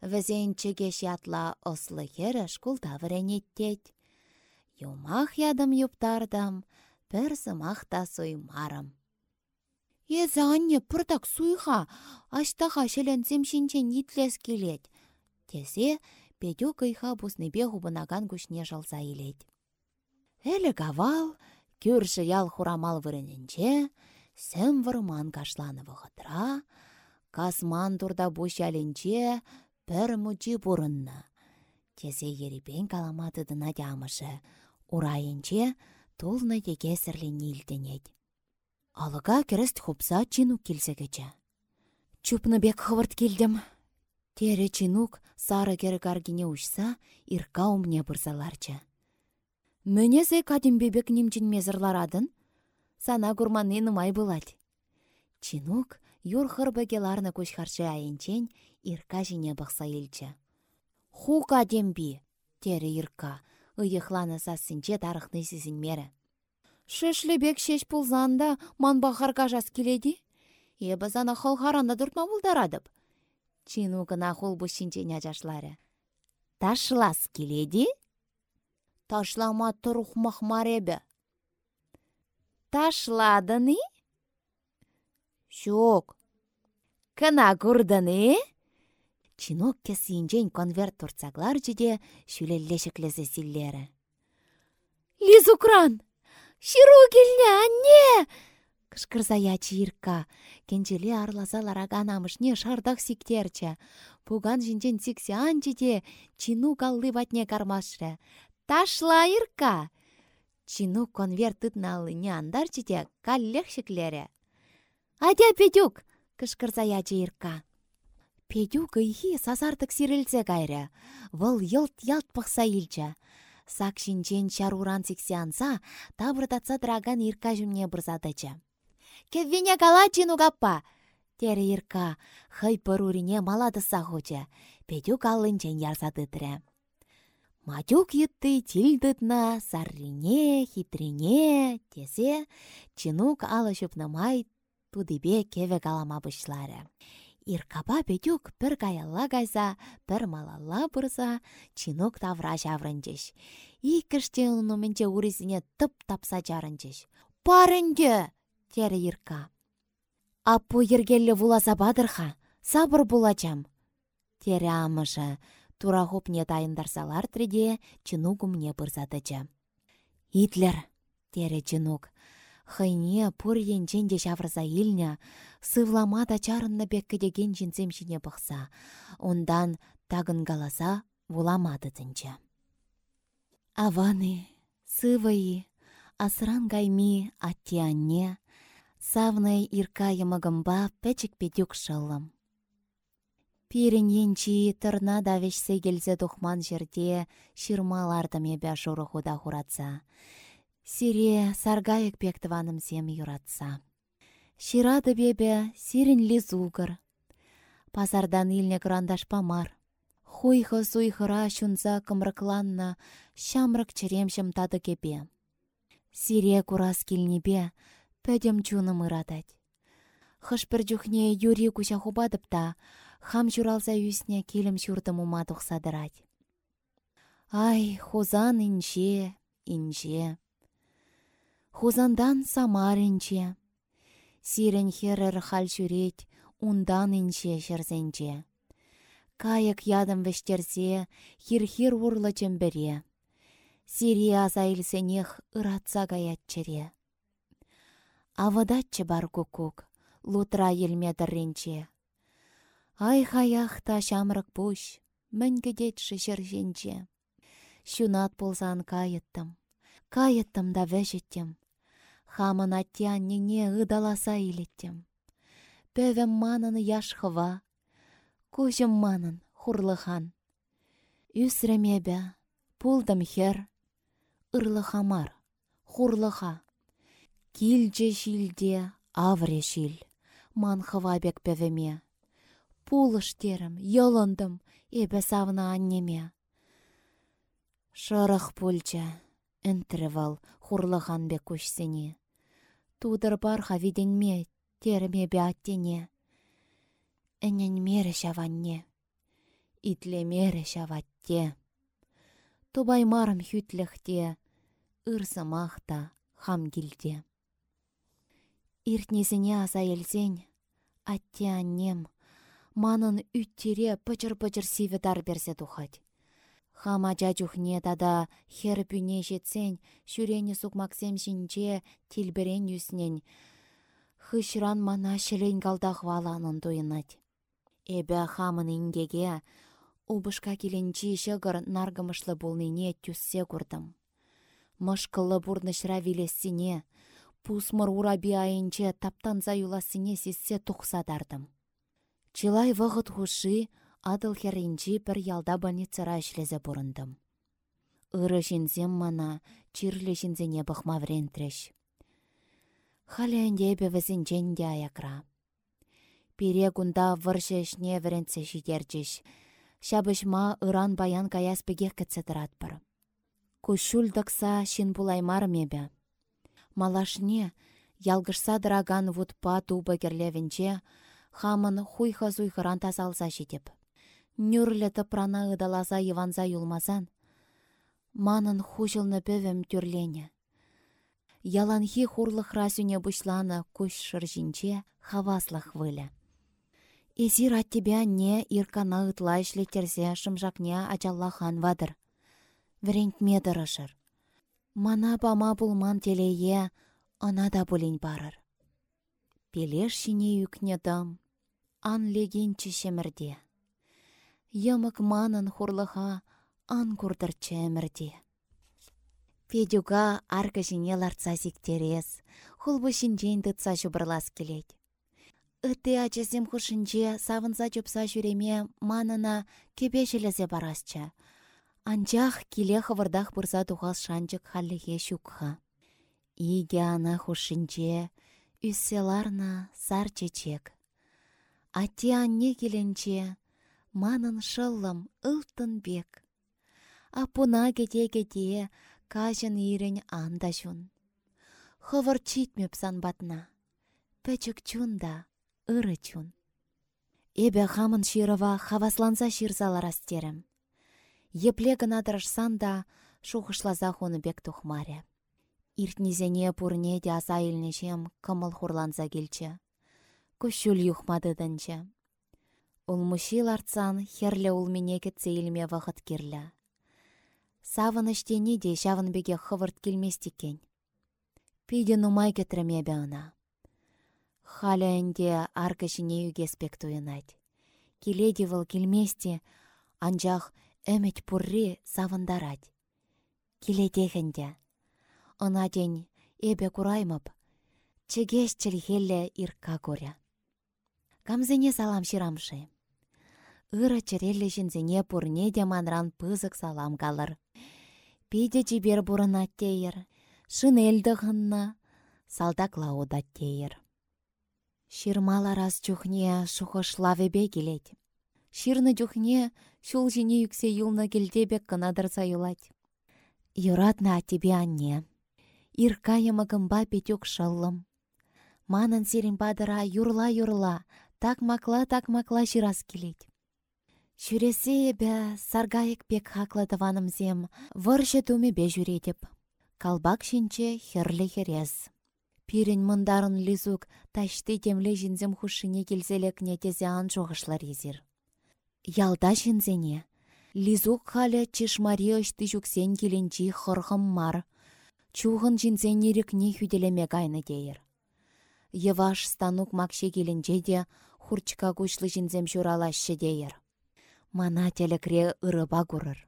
Візен чегеш ятла ослы хері шкулда. Юмах ядым юптардам, бір сымақ та суймарым. Езі анне пұртак суйха, аштаға шинчен итлес келет. Тесе Петю кыйха пуснепе хупынакан күшне жалса илет. Әлі кавал, күрші ял хурамал вырыненче, сәм вырман кашланы вғытра, касман турда бұш әлінче пір мұчи бұрынны. Тесе ерепен каламатыдына тямышы, урайынче тулны теге сірлені илтенет. Алыға керіст хупса чину келсегече. Бек хывырт келдім. Тере чинук сары кері каргине ұшса, ирка умне бұрзаларчы. Мөнезе бебек немчін мезірларадын, сана күрманны нымай бұлад. Чинук юр хырбагеларны көшхарчы айынчен ирка жіне бақса елчі. Ху кадембе, тері ирка, ұйықланы сасынче тарықны сізін мері. бек шеш пулзанда манбахар жас келеді? Ебі зана халхаранда дұртма бұлдарадып. Чину гына хул бушинчене жашлары. Ташлас келеди? Ташлама тұрухмақ маребі. Ташладыны? Шок. Кына күрдіні? Чинок кесінжен конверт турцаглар жеде шүлеллешіклесі силлері. Лизукран! Ширу келне, анне! Кышкырзая чирка. Кенчеле арласа лараган амышне шардах сиктерчче. Пуган жинчен сиксе чину каллы ватне кармашры. Ташла ирка! Чину конверт тытна алыне андарчите каллех шеклере. Адя Петюк! Кышкырзая чирка. Петюк ыйхи сазартык сирелсе кайры. Вăл йылт-ялт пăхса илчче. Сак шинчен чаруран сиксе анса, табыртатса драган ирка жүмне бұрзадычы. Кеввене кала чину каппа. Тере ирка, хай пăрурине маладыса хуча. Петю каллынчен ярса тытрре. Матюк йытты тилдытна, саррине, хитрине, тесе, чинук алы май тудыбе кеве калама бұшлары. Иркапа Петюк пір каялла кайса, пір малалла бұрса, чинук тавра жаврынчыш. Иккіште ұнымынче урисіне тып тапса жарынчыш. Парынде! тері ирка. Аппу ергеллі вуласа бадырха, сабыр булачам. Тері амышы, тура хопне тайындарсалар триде, чынугу мне бұрзадычы. Итлер, тері чынук, хайне пұр енченде шаврза илня, сывлама да чарынны беккі деген жінсем жіне бұқса, ондан тагын галаса вуламадыдынча. Аваны, сывайы, асран гайми аттианне, савнай ирка йымыгымба пәчік педюк шылым. Пирін енчи тырна давешсе келзе тухман жерде ширмалардым ебя журы худа хуратса. Сире саргайык пектываным зем юратса. Ширады бебе сирін лизугыр. Пазардан илне грандаш памар. Хуйхы суйхыра шунза кымрыкланна, шамрык черемшім тады кепе. Сире курас килнебе, пөдем чуным ыратать. Хышпір жүхне юри куча хубадып та, хам журалса үсіне келім шүрді мұма тұқсадырад. Ай, хузан инже, инже. Хузандан самар инже. Сирен херір хал жүрет, ундан инже жерзенже. Кайык ядым вештерсе, хир-хир урлы чембере. Сири аза илсенех ыратса гаятчере. Авыдатчы бар кукук, лутра елмедірренче. Ай хаях шамрык пуш, мінгідетші жерженче. Шунат болзан кайыттым, кайыттым да вәжеттім. Хамын аттян нене ыдаласа илеттім. Пөвім манын яшхыва, кужым манын хурлыхан. Үсремебе, пулдым хер, ырлыхамар, хурлыха. Килже шилде, авре ман бек пөвеме. Пулыштерім, йылындым, эбі савна аннеме. Шырық пульча, інтірвал хурлыған бек көшсене. Тудыр бар хавиденме, терме аттене. Әнен мере шаванне, итле мере шаватте. Тубаймарым хүтліхте, ырсымақта хам келде. Иртнесіне аса елсен, атте аннем, манын үттере пычыр-пычыр сиведар берсе тухать. Хама жачухне тада хер пүне жетсен, шүрені сукмаксем шинче тилберен юснен. Хышран мана шелен калдах валанын туйынать. Эбе хамын ингеге, убышка келенчи шығыр наргымышлы болныне түссе курдым. Мышкылы бурнышра вилессине, пусмыр ураби айынче таптанза юласыне сессе тухсадардым. Чылай вғыт хуши адыл херінчі бір ялда больницара ішлезе бұрындым. Үрі жінзем мана, чирлі жінзене бұқма врентреш. Халі әндебе візінчен де аякра. Пире күнда выршешне вренце жидерчеш. Шабышма ыран баян каяспеге кітсе тұратпыр. Кушулдықса шин булаймар мебе. Малашне, ялгышса дыраган вудпа тубы керлевінче, хамын хуйха зуйхыран тазалса жидеп. Нүрлі тыпрана ыдаласа йыванса юлмасан, манын хужылны пөвім тюрлене. Яланхи хурлыхра сүне бұшланы күш шыржинче хаваслах вылі. Эзир аттебе не иркана ытла ишлетерсе шымжакне ачаллахан вадыр. Врент медырышыр. Мана пама булман телее, ана да булин барыр. Пелеш юкне дам, ан легенчі шемірде. Йымык манын хурлыха ан курдыр чемірде. Педюга арка жіне ларца зиктерес, хулбы шинжен дытса жубырлас келет. Үтті ачасем хушинче савынса жупса жүреме манына кебешелесе барасча. Анчах киле хывырдах бұрса тухас шанчык халлихе шукха. Иге ана хушинче, үсселарна сар чечек. Ати анне манын шыллым ылтын бек. Апуна кете-кете, кажын ирен анда жун. Хывыр читмеп батна. Пәчік чун да, ыры чун. Эбе хамын ширыва хавасланса ширзалар астерім. Епле гына дырышсан да, шухышлаза хуны бек тухмаре. Иртнизене пурне де аса илнешем кымыл хурланса келчі күшіл. Улмушил артсан херлі улмене кетсе илме вақыт керлі. Савын іштені де шавын беге хывырт келместекен. Пиде нумай кетірме бәуна. Халя әнде аркышыне югеспек туйынать. Келеде выл келместе, анжақ Әмет пурри савындарать. Килетехенде. Ына день эбе кураймып. Чегеш чілхелле ирка көрі. Камзене салам ширамшы. Ыры черелле жінзене пурне де манран пызык салам калыр. Пиде жибер бурына тейір. Шинелді ғынна. Салдакла ода тейір. Ширмала раз чухне шухышлавебе келет. Ширны чухне шул жіне юксе юлна келдебек кынадырса юлать. Юратна тебе анне. Ирка ямагымба петюк шыллым. Манын сирин бадыра юрла-юрла, так макла, так макла жирас келет. Шүресе бе саргайык пек зем, выршы бе жүредіп. Калбак шинче херлі херез. Пирен мындарын лизук ташты темле жинзем хушыне келзелекне тезе ан жоғышлар езір. Ялда жинзене. Лизук халя чешмари ышты жүксен келенчи хырхым мар. Чуғын жинзен ерікне хүделеме гайны дейір. Еваш станук макше келенче де шуралашы дейір. Мана телекре ырыба курыр.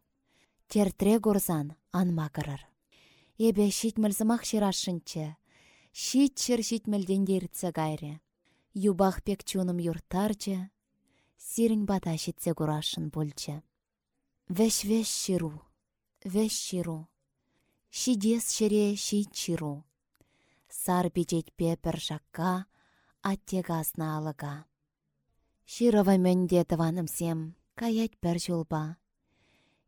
Тертре гурзан анма кырыр. Эбе шитмілзімақ ширашынчы Шитчер шитмелдендерітсе гайре. Юбах пек чуным юртарчы, сирін бата шитсе курашын бульчы. Вәш-вәш ширу, вәш ширу. Шидес шере шит ширу. Сар пе пір шакка, аттегасна алыға. Широва мөнде сем, каять пір жулба.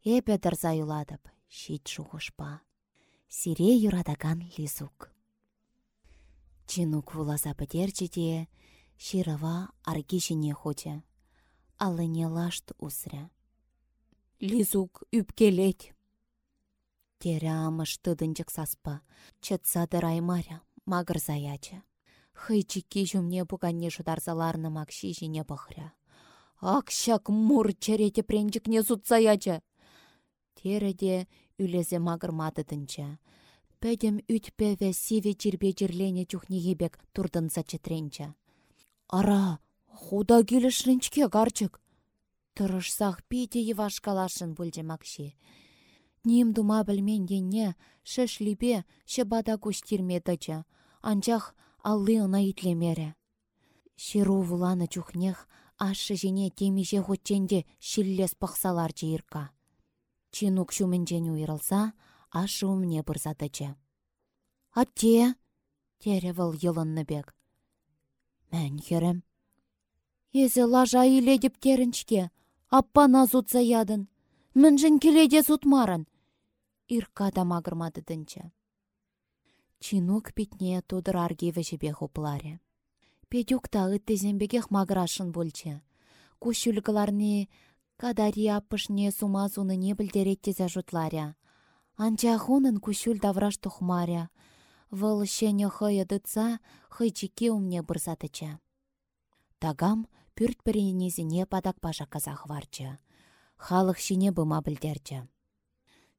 Эпе дырза юладып, шит шухышпа. Сире юрадаган лизук. Чинук вуласа арги çине хоча. Аллыне лашт усря. Лизук үпкелет. Тере амыш тыдынчык саспа, чытса аймаря, магыр заяча. Хыйчики жүмне бұғанне шударзаларны макши жіне бұхря. Акшак мур черете пренчикне сутсаяча. Тереде үлезе магыр матыдынча. Пәдем үтпәве сиве чирбе чирлене чухнегебек турдын четренча. Ара, худа келішрінчке гарчык. Тұрышсақ пейде еваш калашын макши. Ним дума білмен енне шешлипе шебада куштирмедача, анчах аллы ына итлемере. Ширу вуланы чухнех ашы жене темиже хотченде шиллес пақсалар жиырка. Чинук шуменжен уйрылса, ашы умне бұрзадычы. Атте, тере вăл йылынны бек. Мән херем. Езі лажа иледіп терінчке, аппана зутса ядын. Міншін келеде зутмарын. Ирка да магырмады дінчі. Чинук питне тудыр аргеве жебе хупларе. Петюк та ыттезембегех магырашын бульче. Кушүлгыларны кадари аппышне сумазуны не білдереттезе жұтларя. Анча хунын кушул давраш тухмаря. Вăл çене хăйы тытса хăйчике умне бұрзатыча. Тагам пүрт піренезіне падак паша казах варчы. Халық шине бұма білдерчі.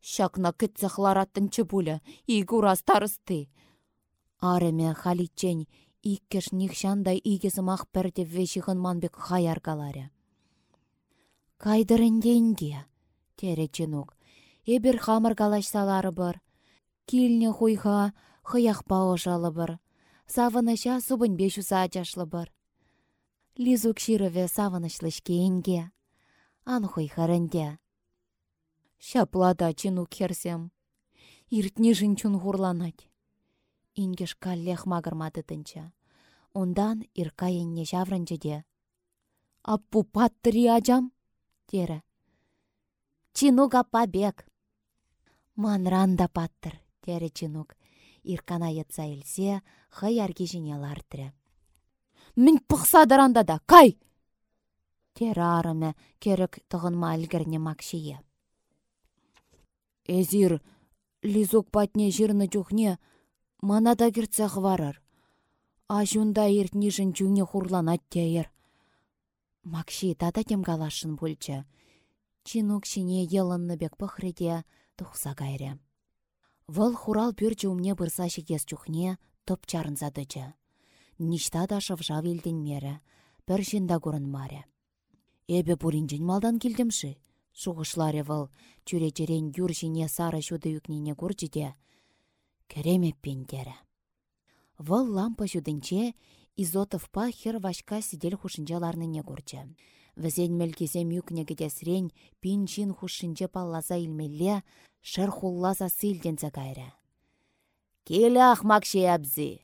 Шакна кітсі хлараттынчы пулі, игурас тарысты. Арыме халитчен иккеш нихшандай игесімақ пірде вешіғын манбек хаяргалары. Кайдырынденге, тере чынук, Эбір хамыр калашсалары бар. Килне хуйха хыяхпа ожалы бір. Савыныша субын бешуса ачашлы бір. Лизук ширыве савынышлышке енге. Ан хуйхарынде. Шаплада чинук херсем. Иртне жынчун хурланать. Ингеш каллех магырмады тынча. Ондан ирка енне жаврынчы де. Аппу паттыри ажам? Тері. Чинуга побег. Манранда паттыр, тәрі чынук. Иркана етса елсе, хай арге жіне лартры. Мін пұқсадыранда да, кай! Тері арымы керік тұғынма әлгірне макшие. Эзир, лизук патне жирны жүхне, манада кіртсе хварыр. Ажунда иртнижін жүне хурланат тейір. Макши тата тем галашын бульчы. Чинук шине елынны бек пăхреде, тухса кайрре. Вăл хурал пӱрчче умне бұрса шекес чухне топ чарынсадычы. Ништа да шывжа мере, пір жинда маре. Эбе пуринчен малдан келдімші, Шуғышларе вăл, чүречерен юр жіне сары çуды үкнене курчче Кереме пендері. Вăл лампа çутынче изотовпа хер вашка сидел хушинче ларныне курчче. Візен мелкесем юкне кедесрен пин чин хушинче палласа илмелле шыр хулласа силденсе кайры. Келях макши абзи.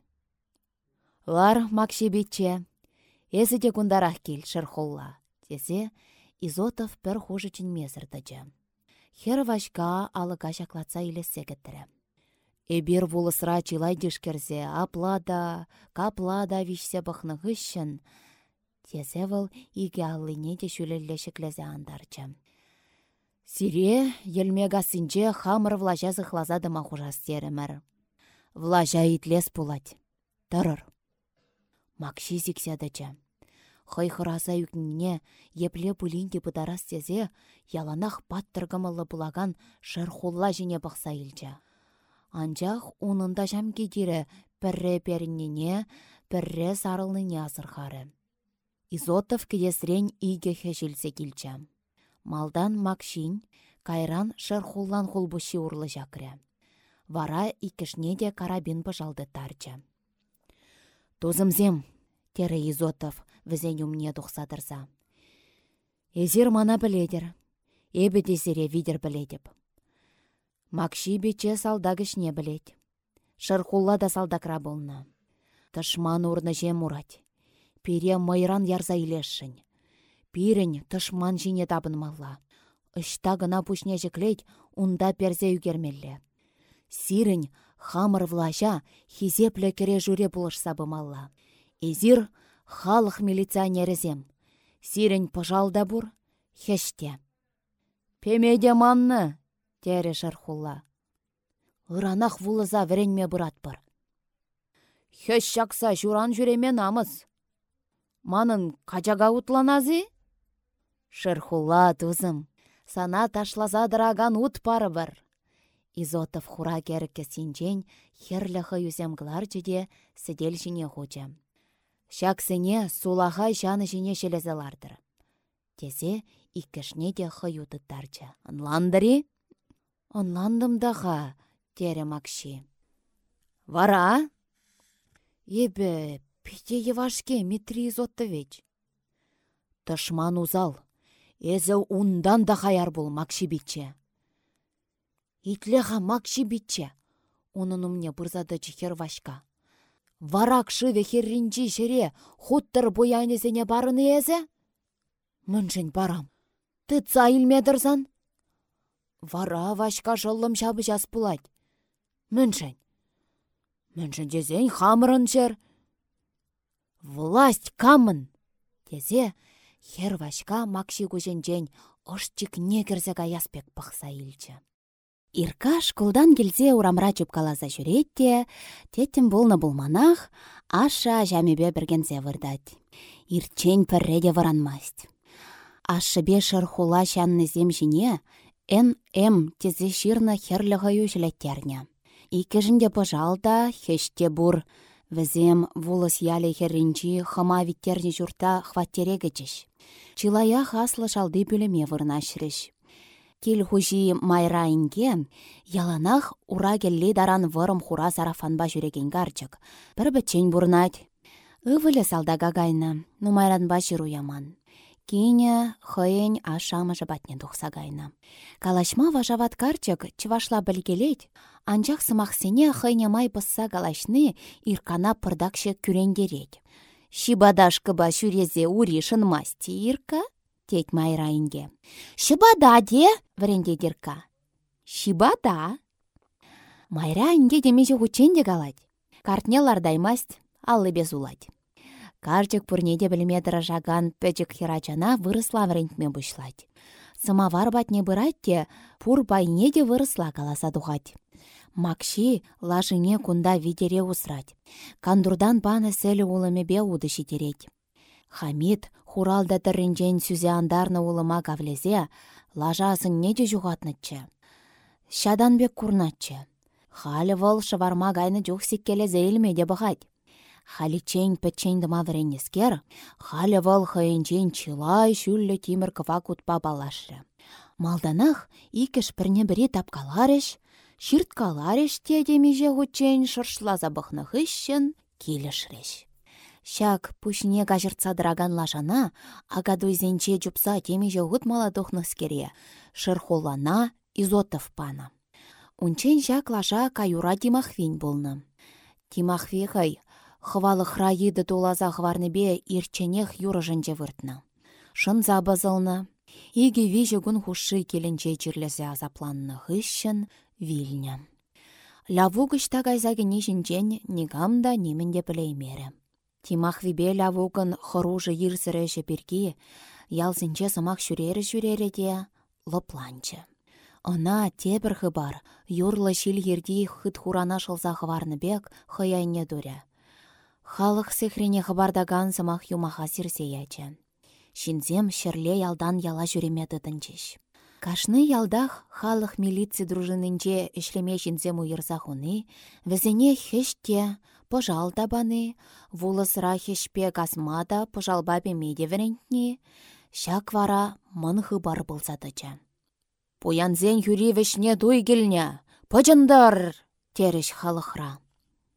Лар макши битче. Эсі де кундарах кел шыр хулла. Тесе изотов пір хужычын мезірдічі. Хер вашка алыға шаклатса илесе кеттірі. Эбир вулысра чилай дишкерсе аплада, каплада вишсе бұхнығышын. Тесе выл иге аллыне де шүлелі шеклезе андарчы. Сире елмегасынче хамыр влажа зықлаза дыма хужас терімір. Влажа итлес пулать. Тұрыр. Макши зіксядычы. Хый хыраса юкніне епле пулинде бұдарас тезе яланах паттыргымылы булаган шырхулла жіне бақса. Анчах унында жам кедері пірре періннене, пірре сарылныне азырхары. Изотов кедесрен иге хешілсе келчі. Малдан макшин, кайран шырхуллан хулбуши урлы жакры. Вара икішне де карабин пыжалды тарчы. Тозымзем, тере Изотов, візен умне тұқсадырса. Эзір мана біледір, эбі десере видер біледіп. Макши бече салдагышне білет. Шырхулла да салдакра болна. Тышман урны жем урать. Пире майран ярза илешшін. Пирін тышман жине табынмалла. Ышта гына пушне жеклет, унда перзе үгермелле. Сирін хамыр влажа хизепле кере жүре бұлышса бымалла. Эзир халық милиционерізем. Сирін пыжалда бұр, хеште. Пемеде манны, тере шархулла. Ыранах вулыза вренме бұратпыр. Хеш шақса журан жүреме намыз. Манын қажаға утланазы? Шырхулла тузым, сана ташлаза дыраган ут пары бір. Изотов хура керікке синчен, херліхі юзем гылар жеде сідел жіне хуча. Шаксыне сулаға жаны жіне шелезелардыр. Тезе иккішне де хы ютыттарчы. Анландыри? Онландым даға, тере макши. Вара? Ебе, пите евашке Митри изотты веч. Тышман узал. Эзі ундан да хаяр бұл макши битче. Итлеха макши битче. Унын умне бұрзады чехер вашка. Варак шыве херринчи шере хуттыр буянезене барыны эзе? Міншін барам. Ты ца илмедірзан? Вара вашка жоллым шабы жас пулать. Міншін. Міншін дезен хамырын жер. Власть камын. Тезе хер вашка макши күженжен оштик негірзе яспек пықса илчі. Ирка шкулдан келсе урамра чупкаласа жүретте, теттім болны болманах, аша жәмебе біргензе вырдать. Ирчен пірреде варанмасть. Ашшыбе шырхула шанны жіне, Н.М. тезе ширна херліға южілеттерне. Икежінде пожалда, хеште бур. Візем вулыс яле херринчи хыма виттерне журта хваттерегечіш. Чилая хаслы шалды бүлеме вырнашрыш. Кил хужи майра инге, яланах ура даран вырым хура сарафанба жүреген гарчык. Бір бітчен бурнать. Ывылы салдага гайна, нумайранба жиру яман. Кине хыйын ашамыжы батне тухса гайна. Калашма важават карчык чывашла білгелет, анчах сымақсене хыйне май калашны иркана пырдакше күрендерет. Шибадашкы ба шүрезе уришын масти ирка? Тет майра инге. Шибада де, вренде дирка. Шибада? Майра инге демеже хученде галать. Картнелардай масть, аллы без улать. Карчык пурнеде білмедірі жаган пөчік херачана вырысла врентме бұшлать. Самавар батне бұратте пур байне де вырысла каласа дұғать. Макши лашыне кунда видере усрать. Кандурдан паны сәлі улымебе уды шитерет. Хамид хуралда тірінжен сүзе андарны улыма кавлезе, лажасын неде жуғатнычы. Шаданбек курнатчы. Халі вăл шыварма гайны зейлмеде бұғать. Халичень пӹччень дыма вреннескер, халі вăл хăйенчен чылай шүллі тимір кыва кутпа балашры. Малданах икеш пірне бірі тапкаларыш, ширткаларыш те демеже хучен шыршлаза бұхны хыщын келішреш. Шак пушне кажыртса драган лажана, агадуйзенче жупса темеже хутмала тухнықскере, шырхолана изотов пана. Унчен жак лажа каюра Тимахвин болны. Тимахви хвалыхра еді тулаза хварныбе ирченех юрыжынче выртны. Шын забазылны, Иге виже гун хушы келінче чирлесе азапланны хыщын вильня. Лавугыш тагайзагыне жінчен нигамда немінде білеймері. Тимахвибе лавугын хыружы ирсіреше перки, ялзінче сымақ шүрері жүрере де. Она тебір хыбар, юрлы шил хыт хурана шылза бек хыяйне дуря. Халық сехрене хыбардаган сымақ юмаха сирсе ячы. Шинзем шерле ялдан яла жүреме тытынчыш. Кашны ялдах халық милиция дружинынче ішлеме шинзем уйырса хуны, візіне хеште, пожал табаны, вулысыра хешпе газмада пожалба бемеде верентні, шак вара мын хыбар бұлсатыча. Пуянзен юри вешне дуй келне, пыжындар! теріш халықра.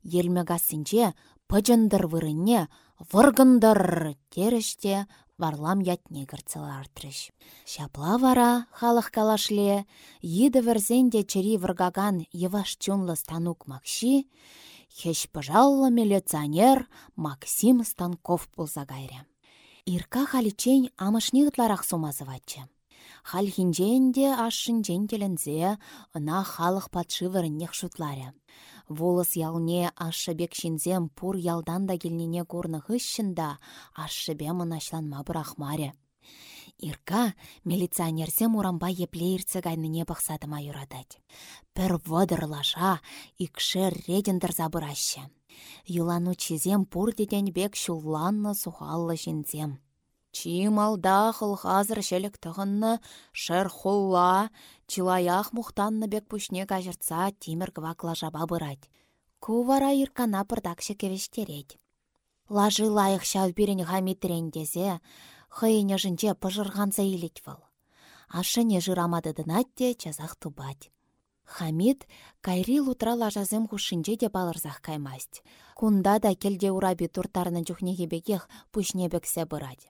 Елмегасынче пыжындар вырынне, выргындар теріште варлам ятне гырцылартрыш. Шапла вара, халық калашле, еді вірзенде чыри выргаган еваш чунлы станук макши, хеш пыжаллы милиционер Максим Станков пулса гайря. Ирка халичень амышни ытларах сумазываччы. Хал хинженде ашшынчен телензе, ына халық патшы віріннех шутларя. Волос ялне ашшыбек шинзем пур ялдан да келнене корны хыщында ашшыбе мынашланма бұрахмаре. Ирка милиционерсем урамба еплеерце гайныне бақсадыма юрадать. Пір вăдырлаша икшер редендір забыраще. Юлану чизем пур детен бек шулланны сухаллы жинзем. Чималда хазыр шелік тұғынны шыр хулла, чилаях мұхтанны бек пүшне кажыртса тимір гвак лажаба бұрать. Кувара иркана пырдакшы кевештерет. Лажы лайық шау берін ғамитрендезе, хыйыне жынче пыжырғанса илет выл. Ашыне жырамады дынатте чазақ тубать. Хамид кайри лутра лажазым хушинче де балырзақ каймасть. Кунда да келде ураби туртарны жүхнегебекех пүшнебексе бұрать.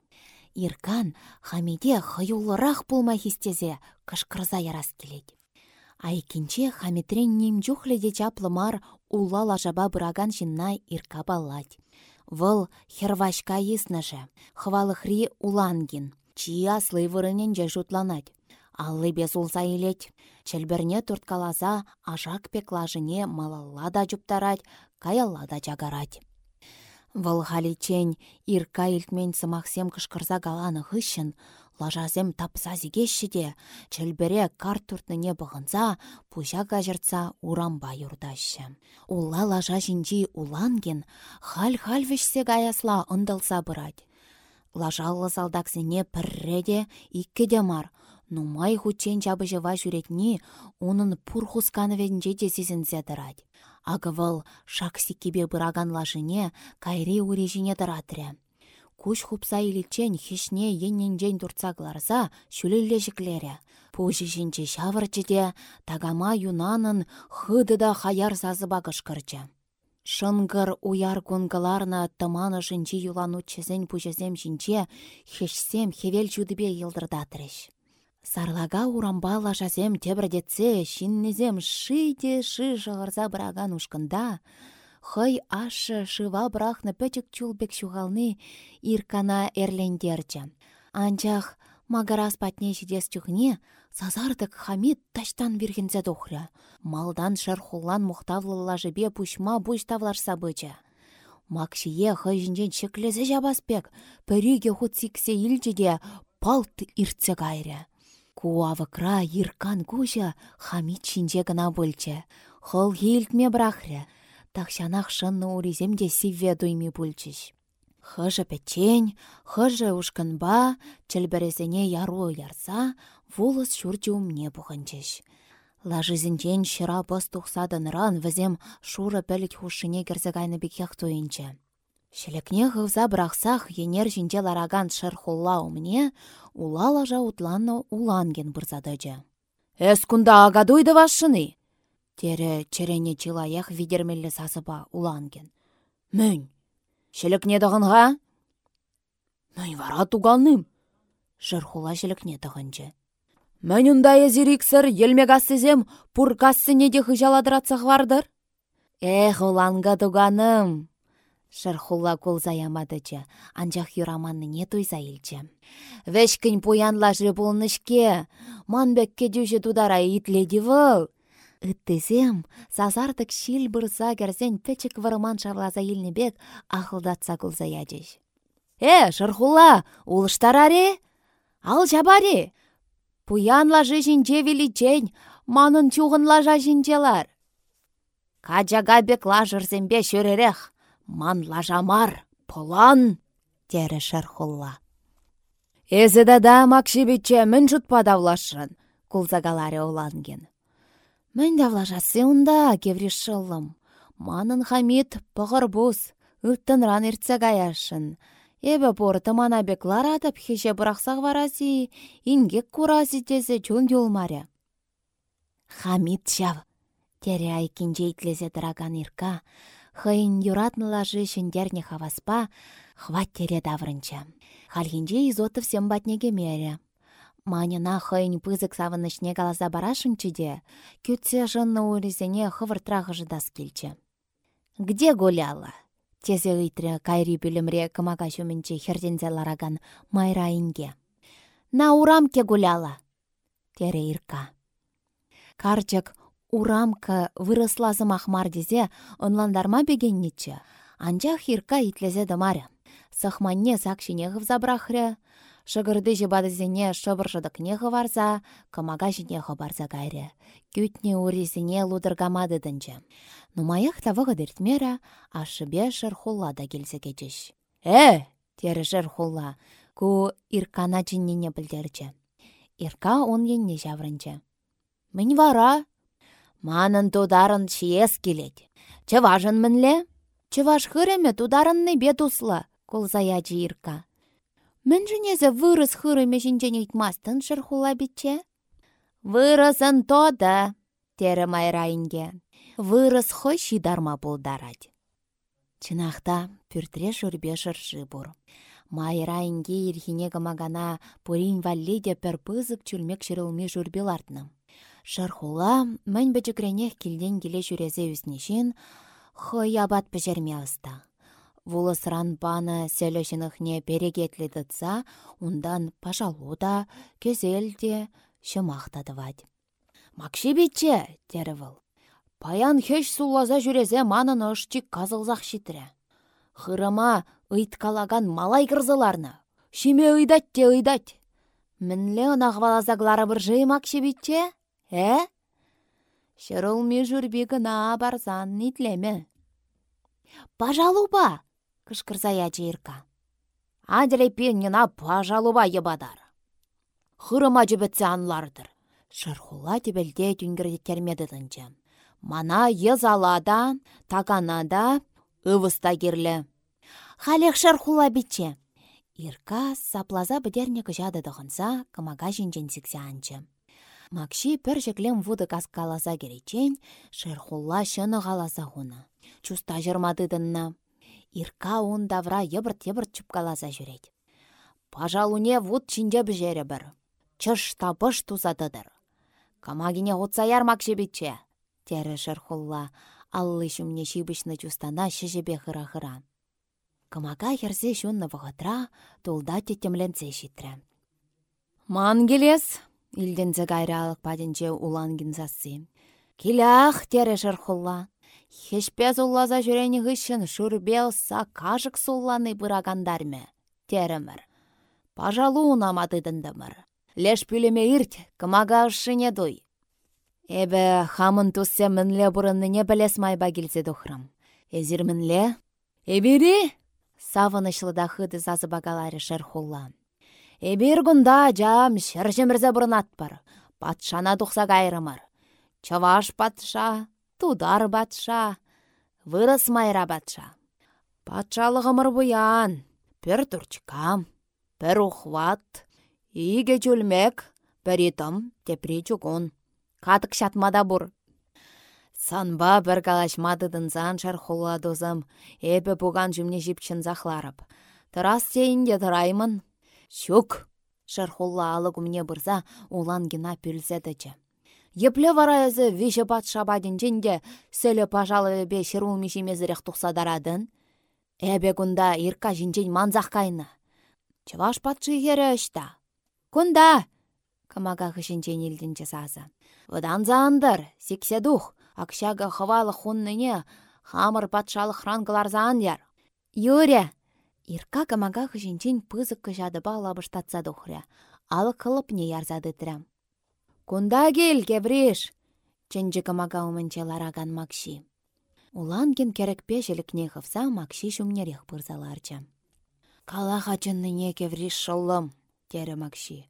Иркан Хамиде хыюлырақ пулма хистезе кышкырза ярас келет. Айкинче Хамитрен нем де чаплы мар ула лажаба бұраган жинна ирка. Вăл хервашка есныжы, хвалыхри улангин, чи аслы вырынен же жутланать. Аллы без улса илет. Турткалаза ажак пеклажыне малалла да жуптарать, каялла да жагарать. Вăл халичень ирка илтмен сымахсем кышкырса галаны хыщын, лажазем тапса зигешші де, чәлбере кар туртныне бұғынса, пужа кажыртса урамба юрдашы. Ула лажа жинжи уланген, хал-хал вешсе гаясла ындылса бұрад. Лажалы залдаксене пірреде, икке де мар, Нумай хучен жабы жыва жүретні, оның пұр хускановенже де сезінзе. Агывыл шаксиккебе бұраган лажыне кайри урежіне дыратря. Куш хупса иличен хишне енненжен дурцагларса шүлелле жіклері. Пужи жінче шавырчыде тагама юнанын хыды хаяр сазыба кышкырчы. Шынгыр уяр кунгыларна тыманы жінчі юлану чізін пужезем жінче хешсем хевел жудыбе йылдырдатрыш. Сарлага урамба лажазем тебірдетсе, шиннезем шиде ши шығырза біраган ушкында, хый ашы шыва брахны пөчік чулбек шуғалны иркана эрлендерчі. Анчах магарас патне жидес чухне, сазардык хамид таштан виргензе дохря. Малдан шархуллан мұқтавлы лажыбе пушма буш тавларса быча. Макшие хыжынжен шеклезе жабаспек, пөриге хут сиксе илчеде палт иртсе кайря. Куавыкра иркан кужа хамит чинче гына бульче. Хол хилтме брахря. Тахшанах шынны уриземде сивве дуйми бульчиш. Хыжы печень, хыжы ушканба, чельберезене яру ярса, волос шурчы умне бұғынчыш. Лажызінчен шыра пыс тухсадын ран візем шуры пәлік хушыне керзегайны бекех туйынчы. Шелекне хывса брахсах енер жинче лараган шырхулла умне улалажа утланно уланген бұрзадыжы. Эс кунда агадуйды вашшыны? Тере черене чилаях видермелле сасыба уланген. Мөн, шелекне дағынға? Мөн вара тугалным. Шырхула шелекне дағынчы. Мөн унда езириксір елмегассызем пургассыне де хыжаладыратсақ вардыр? Эх, уланға туганым, Шырхулла кулза ямадычы, анчах не туйса илчі. Вешкін пуянлажы болнышке, манбекке жүжі тудара итледі выл. Үттізем, сазардық шил бұрса керсен печік варыман шарлаза бек ақылдатса кулза ядыш. Э, Шырхулла, улыштараре? Ал жабаре? Пуянлажы жинче чен, манын чуғынлажа жинчелар. Каджага бек лажырзембе шөререх, Ман лажамар, полан, тері шархулла. Эзі дада макшибиче мін жұтпа давлашын, кулзагаларе оланген. Мін давлажасы унда, кеври шылым. Манын хамид пығыр бұз, ран иртсе гаяшын. Эбі порты мана беклар атып хеше бұрақсақ варази, ингек курази тесе чун юлмаре. Хамид жав, тере айкинже итлезе дыраган ирка, Хыйын юратнылажы шендерне хаваспа, хват тере даврынча. Хальгинже изотов сем батнеге мере. Манина хыйын пызык савынышне галаса барашынчы де, кютсе жынны улисене хывыртрағы жыдас келчі. Где гуляла? Тезе ыйтры кайри білімре кымага шөмінче хердензе лараган майра инге. На урамке гуляла. Тере ирка. Карчык урамка вырыслазымах мардезе онландарма бегенничче. Анча хирка итлезе дымаря. Сахманне сакшине забрахря, Шығырды жебадызіне шыбыржыдықне варза, кымага жіне барза кайры. Күтне урезіне лудыргамады дынчы. Нумаях тавығы дертмера, ашыбе шырхулла да келсе кечіш. Э, тері шырхулла, ку иркана жиннене білдерчі. Ирка он енне жаврынчы. Вара, Манын тударын чиес келет. Чыважын мінле? Чываш хыреме тударынны бет усла, колзая. Мін жінезі вырыс хыреме жінжен үйтмастын шырхула бітче? Вырысын тода, тері майрайынге. Вырыс хой шидарма болдарад. Чынақта пүртре шүрбе шыршы бұр. Майрайынге ирхине гамагана пурин валли де пір чүлмек шырылме журбелартным. Шархула мін бәчікренех келден келе жүрезе үзнешін, хой абат пішерме аста. Вулысран паны сәлішініхне перегетлі дытса, ундан пашалу да, кезел де, шымақтадывад. Макши бетче, тері выл. Паян хеш сулаза жүрезе манын ұшчик казылзақ шитірі. Хырыма ұйткалаган малай кырзыларны. Шиме ұйдат те ұйдат. Мінле ұнағвалазаглары бір жыймакши бетче? Ә? Шырылми жүрбі гына барзан нитлеме. Пажалуба! кышкырзая жейірка. Аделе пеннена пажалуба ебадар. Хырыма жібітсе анлардыр. Шырхула тебелде термеді дынчы. Мана езалада, тағанада, ывыста керлі. Халех шырхула бітче. Ирка саплаза бідерне жады дығынса, кымага жинжен сіксе. Макши пір жеклем вуды каскаласа керечен, шерхулла шыны қаласа хуны. Чуста жырмадыдынна. Ирка он давра ебірт-ебірт чупкаласа жүрет. Пажалуне вуд чинже біжері бір. Чыш тапыш тузадыдыр. Камагине отсаяр макши бітче. Тері шерхулла. Аллы шумне шибышны чустана шыжебе хыра-хыра. Камага херсе шунны вғытра, тулда тетемленце шитрі. Ман Илдензе гайралық паденче улангин зассы. Килях тере шырхулла. Хешпез уллаза жүрені ғышын шүрбел са кажық сулланы бұрагандарме. Теремір. Пажалу унамадыдындымыр. Леш пүлеме ирт, кымага ұшыне дуй. Эбі хамын туссе мінле бұрынны не білес майба келсе дұхрым. Эзір мінле? Эбері? Савынышлыда хыды зазы багалары шырхулла. Эбир гунда жам шыржымырза бұрынат бар. Патшана тұқса кайрымыр. Чаваш патша, тудар патша, вырыс майра патша. Патшалығымыр бұян, пір турчкам, пір ухват, иге жүлмек, бір етім, тепри чугун. Катық шатмада бұр. Санба бір калашмадыдын зан шархулла дозым, эпі бұған жүмне жіпчін захларып. Тырас тейінде тұраймын. Шук, шархулла алы күмне бұрза, улан гена пүлзедічі. Епле варайызы виже патша бадинченде сөлі пажалы бе шырулмеші мезірек тұқсадарадын. Эбе күнда ирка жинчен манзақ кайны. Чываш патшы ері үшта. Күнда! Камага хышынчен елдінче сазы. Вадан заандар, сиксе дух, акшага хывалы хунныне, хамыр патшалық хрангалар яр. Юре! Ирка камага хышынчен пызык кыжады лабыштатса духря. Алы кылып не ярзады трям. Кунда кел, кевриш! Ченчі камага умынче лараган макши. Уланген керекпе желікне хывса макши шумнерех пырзаларча. Кала хачынныне кевриш шоллым, тері макши.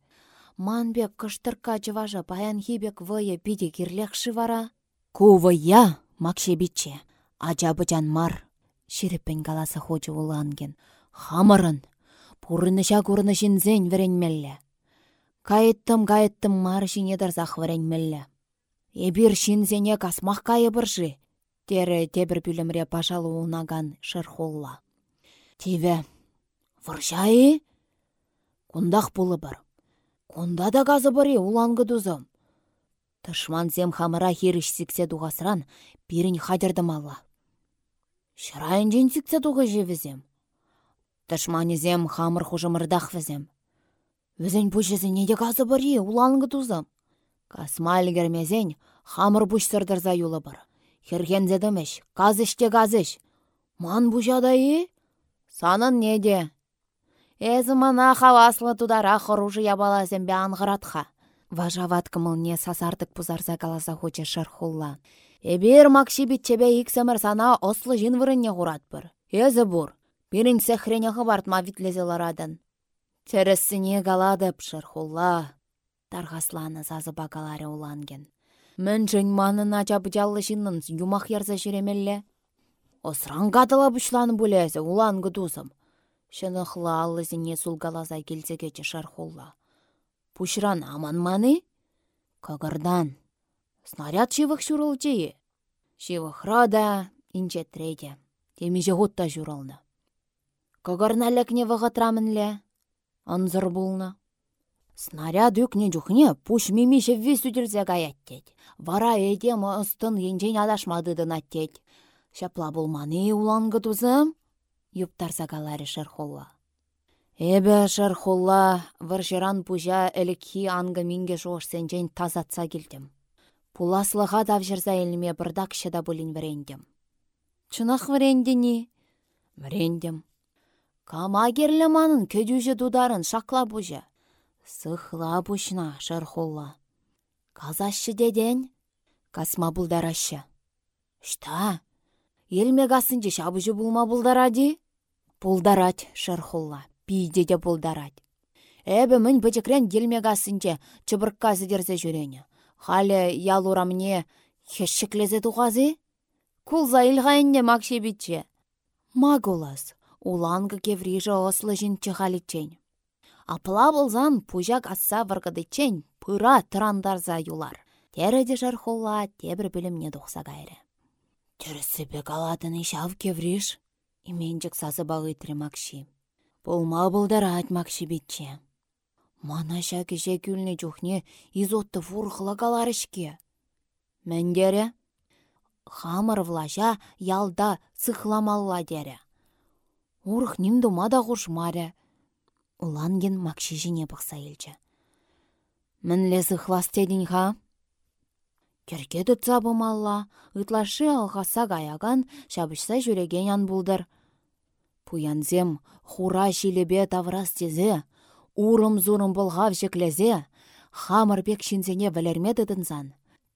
Манбек кыштырка чыважа паян хибек вые биде кирлехші вара. Кувыя, макши битче, ача бычан мар. Ширіппен уланген. Хамырын, пурыныша курнышын веренмелле. Кайыттым кайыттым мар шинедір захваренмелле. Эбір шинзене касмақ кайы бұржы. Тері тебір бүлімре пашалы унаган шырхолла. Теве, вұршайы? Кундақ бұлы бір. Кунда да газы бұры улангы дұзым. Тышман зем хамыра херіш сіксе дуғасыран, бірін хадырдым алла. Шырайын жен сіксе дуғы жевізем. Тышманы зем хамыр хұжымырдақ візем. Візен пүшізі неде қазы бұри, уланғы тузым. Касмал кермезен хамыр бұш сырдырза юлы бір. Херген зедімеш, казыште казыш. Ман бұжадайы? Санын неде? Эзі мана хаваслы тудара хоружы ябалазем бе аңғыратха. Важават кымылне сасардық пузарса каласа хоче шархулла. Эбир макши битчебе иксемір сана ослы жин вырынне бір. Эзі бұр, бірін сәхрене бартма витлезе ларадын. Тересіне галады пшырхулла. Тарғасланы сазы бакаларе уланген. Мін жын манын ача бұжалы жиннын юмақ ярза жүремелле. Осран гадыла бұшланы бұлезі улангы дузым. Шынықлы аллы зіне сулгалаза келзегечі шархулла. Пушран аман маны? Кагардан. Снаряд шивық шурыл жейі. Шивықрада, инче треде. Темеже ғутта журалны. Кагарналекне вағытрамынле. Анзыр булна. Снаряд үкне жүхне пуш мимише вес үдірзе гаяттет. Вара едем ыстын енжен адашмадыдын аттет. Шапла булманы улангы тузым? Юптар загалари шырхолла. Эбе шырхолла варшыран пужа элекхи ангы минге жош сенжен тазатса келдім. Пуласлыға давжырза елме бірдак шыда бұлін вірендім. Чынақ вірендіні? Вірендім. Кама керлі манын көдюжі дударын шақла бұжы. Сықла бұшна шырхулла. Казашы деден? Касма бұлдарашы. Шта? Елме касынчы шабыжы бұлма бұлдаради? Бұлдарад шырхулла. Пейде де бұлдарад. Әбі мін бөтекрен елме касынчы чыбырққазы дерзе жүрені. Халі ялурамне хешшіклезе туғазы? Кулза илғайынне макши бітче. Магулас, уланғы кеврижі ослы жин чыхаличен. Апыла болзан пужак асса варгадычен пыра тырандарза юлар. Тереде жархолла тебір білімне дұқса кайры. Түрісі бек аладыны шав кевриш, именчік сазы бағыйтыры макши. Болма бұлдар айтмакши бітче. Мана шәкі жекүліне жүхне изотты фурхла каларышке. Мәндері? Хамыр влажа ялда сыхламалла дере. Урх нимду мада маре. Уланген макши жіне бұқса елчі. Мін лезі хластедін ха? Керке тұтса бұмалла, ұтлашы алғаса гаяган шабышса жүреген ян бұлдыр. Пуянзем хура шилебе таврас тезе, урым-зурым бұлғав жеклезе, хамыр бек шинзене зан.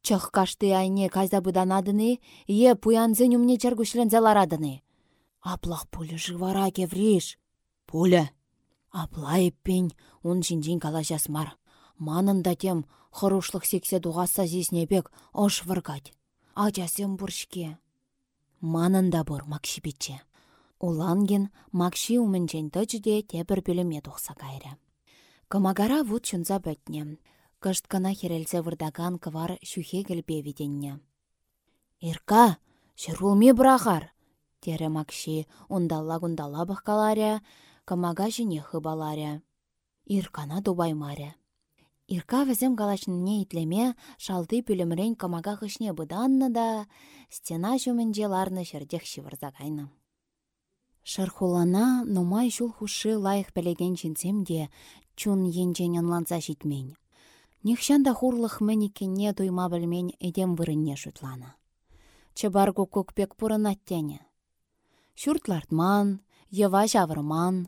Чық кашты айне каза бұданадыны, е пуянзен чергушлензе ларадыны. Аплах пулі живара кевриш. Пуля. Апла еппен он жинжин калажас мар. Манын тем хырушлық сексе дуғаса зеснебек ош выргать. Ачасем бұршке. Манын да бұр макшипетче. Уланген макши умменчен тăчче тепір пүліме тухса кайры. Кымагара вуд чунса бөтне. Кышт кына херелсе вырдаган кывар шухе келбе виденне. Ирка, шырулме брахар! Тере макши ундалла гундалла бахкаларя, кымага жіне хыбаларя. Иркана дубаймаря. Ирка візем галашныне итлеме шалды пүлімрен камага хышне бұданны да стена жүмінде ларны шердех шивырзагайны. Шырхулана нумай жул хушы лайық пәлеген жінсем чун енжен анланса житмен. Нихшанда хурлых мәнекенне дуйма білмен едем вырынне шутлана. Чыбаргу көкпек пұрын аттене. Шүртлартман, ева жавырман,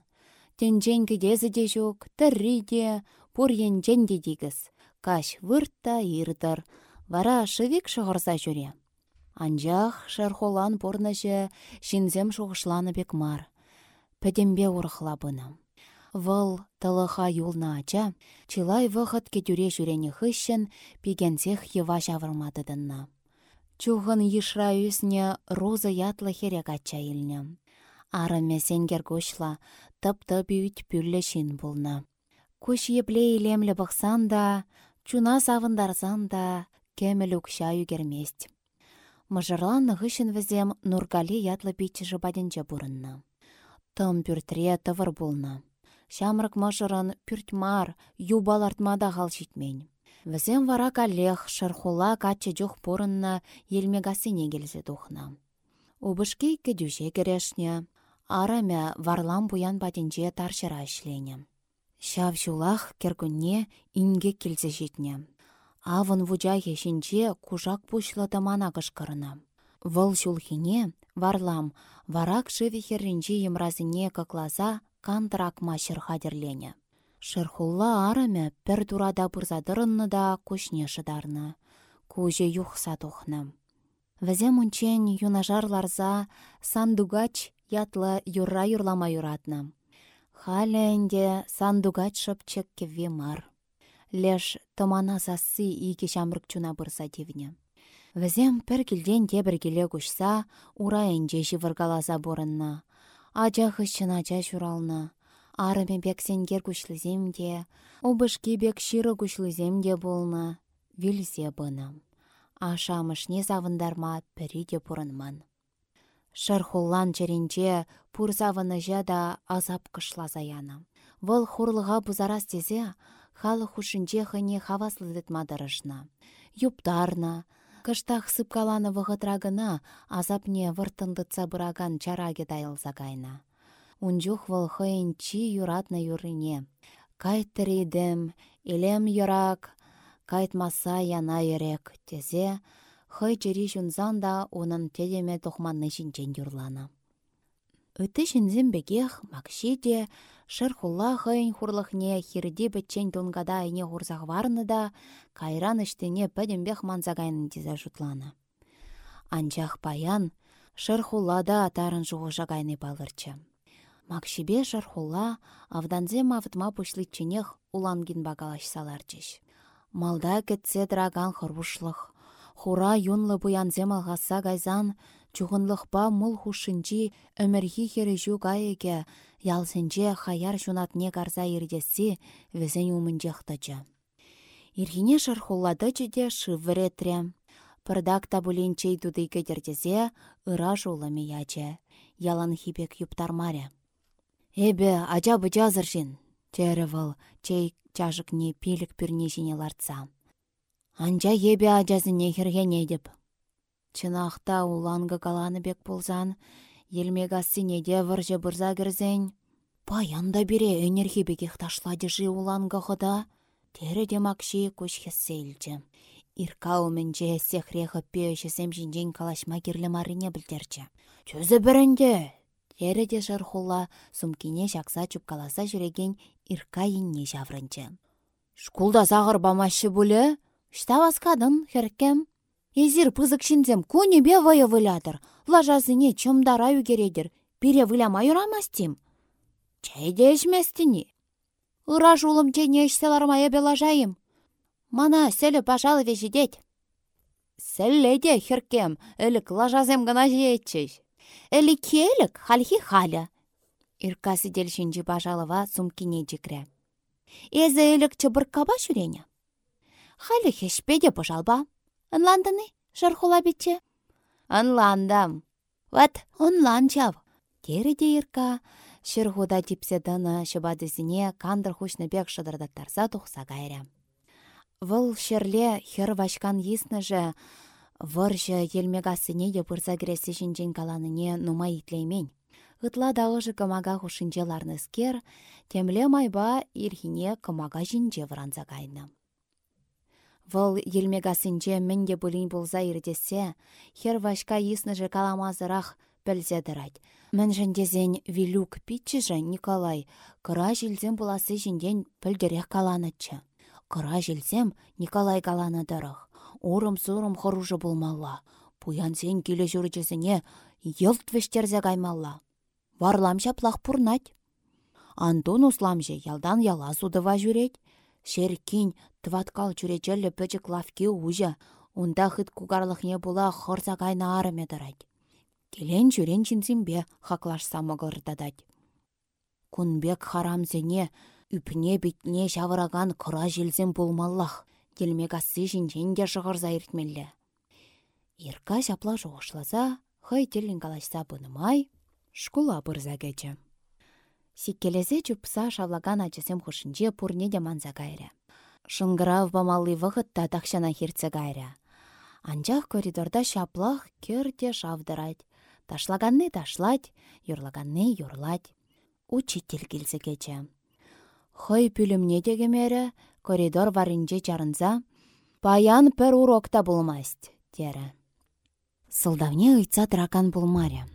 тенжен кедезі де жүк, тірри де, пурьен дегіз. Каш выртта ирдыр, вара шывик шығырса жүре. Анжақ шархолан порнышы шинзем шуғышланы бек мар. Пәдембе бұны. Вăл тылыха юлна ача, чылай вăхăт кетюре жүрені хыщн пигенсех йыва çавырматăтăнна. Чухын йышра үсне роза ятлы херек ача илнне. Арыме сенгер кушла тып-тып үйт пүлле шин булна. Куш епле бұқсан да, чуна савындарсан да, кәміл үкша үгермест. Мыжырлан ғышын візем нұргали ятлы битчі жыбаденче бұрынна. Тым пүртре тывыр болна. Шамрык мыжырын пүртмар, юбалартмада ғал житмен. Візем вара калех шырхула качы жоқ бұрынна елмегасыне келзе тухна. Убышки кедюже керешне, арамя варлам буян баденче таршыра ішлене. Шав жулах кергунне инге келсе жетне. Авын вучахе шинче кужак пучлы мана кышкырына. Вăл çулхине варлам варак шыве херринчи йымразине какласа хадерлене. Шырхулла араме пір турада пырзадырынны да кушне шыдарны. Куже юхса тухны. Візем унчен юнажарларза сандугач ятлы юрра юрлама юратны. Халя сандугать шыпчык кеве мар. Леш тымана сасы иге шамрык чуна бұрса девне. Візем пір келден тебір келе күшса, борынна. Ача хыщын ача журална. Арыме бек сенгер күшлізем де, обышки бек ширы күшлізем де болна. Вилсе бұны. Ашамышне завындарма пірі де бұрынман. Шархуллан черенче пурсавыныжа да азап кышласа яны. Вăл хурлыға бузарас тезе, халы хушинче хыне хаваслы мадырышна. Юптарна, кыштах сыпкаланы вғытрагына азапне выртындытса бұраган чараге дайылса кайна. Унчух вăл хăйынчи юратна юрыне. Кайттыридем, илем юрак, кайтмаса яна ерек, тезе, хăй чери çунсан да унын тедеме тухманны çинчен юрлана. Ыты çынсем бекех макши те шыр хулла хăйын хурлăхне хирди бӹтчен тунгада айне хурсах варны да кайран ӹштене пӹтӗмбех манса кайнын тесе шутлана. Анчах паян шыр хуллада тарын жуғыша кайны палырчы. Макшибе шыр хулла авданзем авытма пушлитченех улангин багалашсаларчыш. Малда кетсе драган хырвушлых, Хура юнлы буянзем алғаса гайзан, чуғынлықпа мұл хушынчи өмірхи хережу гайеге, ялсенче хаяр жунатне гарза ердесі везен умынжақтачы. Ирхине шархулладычы де шывыретре. Пырдак табуленчей туды кедердезе ыра жолы яче. Ялан хипек юптармаре. Эбе, ача бычазыршин, тері выл, чей чажыкне пилік пүрне ларца. Анча ебе ажазыне хергене деп. Чынақта уланғы каланы бек болзан, елмегассине выржы бұрза кірзен. Паянда бире энерхи бекех ташлады жи уланғы хыда, тері демакши көшхессе илчі. Ирка өмінже сехрехі пөші жинжен калашма керлі марыне білдерчі. Чөзі бірінде, тері де жархула сумкине жақса чупкаласа жүреген ирка енне жаврынчы. Шкулда сағыр бамашы бұлі? Штаваскадын, херкем. Езір пызык шинзем бе вайы вылядыр. Лажазыне чымдара үгередір. Пире выляма юрамастим. Чайде ешместіні. Ыра жулым чене ешселарма ебе лажайым. Мана селі пажалы вежедет. Сәлледе херкем, өлік лажазем гына жетчіш. Әлі келік, халхи халя. Ирка сидел шинчи пажалыва сумкине жикре. Эзі әлік чыбыр каба шүрене. Халі хешпеде пожалба. Ынландыны, жархула бітче. Ынландам. Вот, онлан чав. Тереде Ирка, Шырхуда типсе дыны шыбадысыне кандыр хушны бек шыдырдаттарса тухса кайря. Вăл шерле хер вашкан йыснăжы вăржы елмегасыне де пырса кіресі жінжен каланыне нума итлеймен. Ытла дағыжы кымага хушинче ларныскер, темле майба ирхине кымага жинче вранса кайны. Вăл елмегасынче мменнде пулин пулса иртесе, хер вашка йыснăжы каламазырах пӹлсе тырать. Мӹншӹн Вилюк питчӹжӹ Николай кыра жилсем пуласы жинден пӹлдерех каланыччы. Кыра Николай каланы дырых. Урым-сурым хыружы булмалла. Пуянсен келе жүрчесіне йылт вештерзе каймалла. Варлам плах пурнать. Антон усламжы ялдан яла судыва жүрет. Шеркин тваткал жүречелі пөчік лавки ужа. Унда хыт кугарлықне була хорса кайна арыме дырать. Келен жүрен чинзимбе хаклашса мығырдадать. Кунбек харамзене, үпіне бітне шавыраган кыра желзен болмаллах, келмек ассы жинженге шығырза иртмелле. Ирка шапла жоғышласа, хай телін калашса бұнымай, шкула бұрза кечі. Сиккелесе чупса шавлаган ачысем хушинче пурне де манза кайры. Шыңгырав бамалли вғытта тақшана хирце кайры. Анчах коридорда шаплах керде шавдырать. Ташлаганны ташлать, юрлаганны юрлать. Учитель келсе. Хой пүлімне дегемері, коридор варынче чарынса, паян пір урокта булмасть, тері. Сылдавне ыйтса тракан булмаре.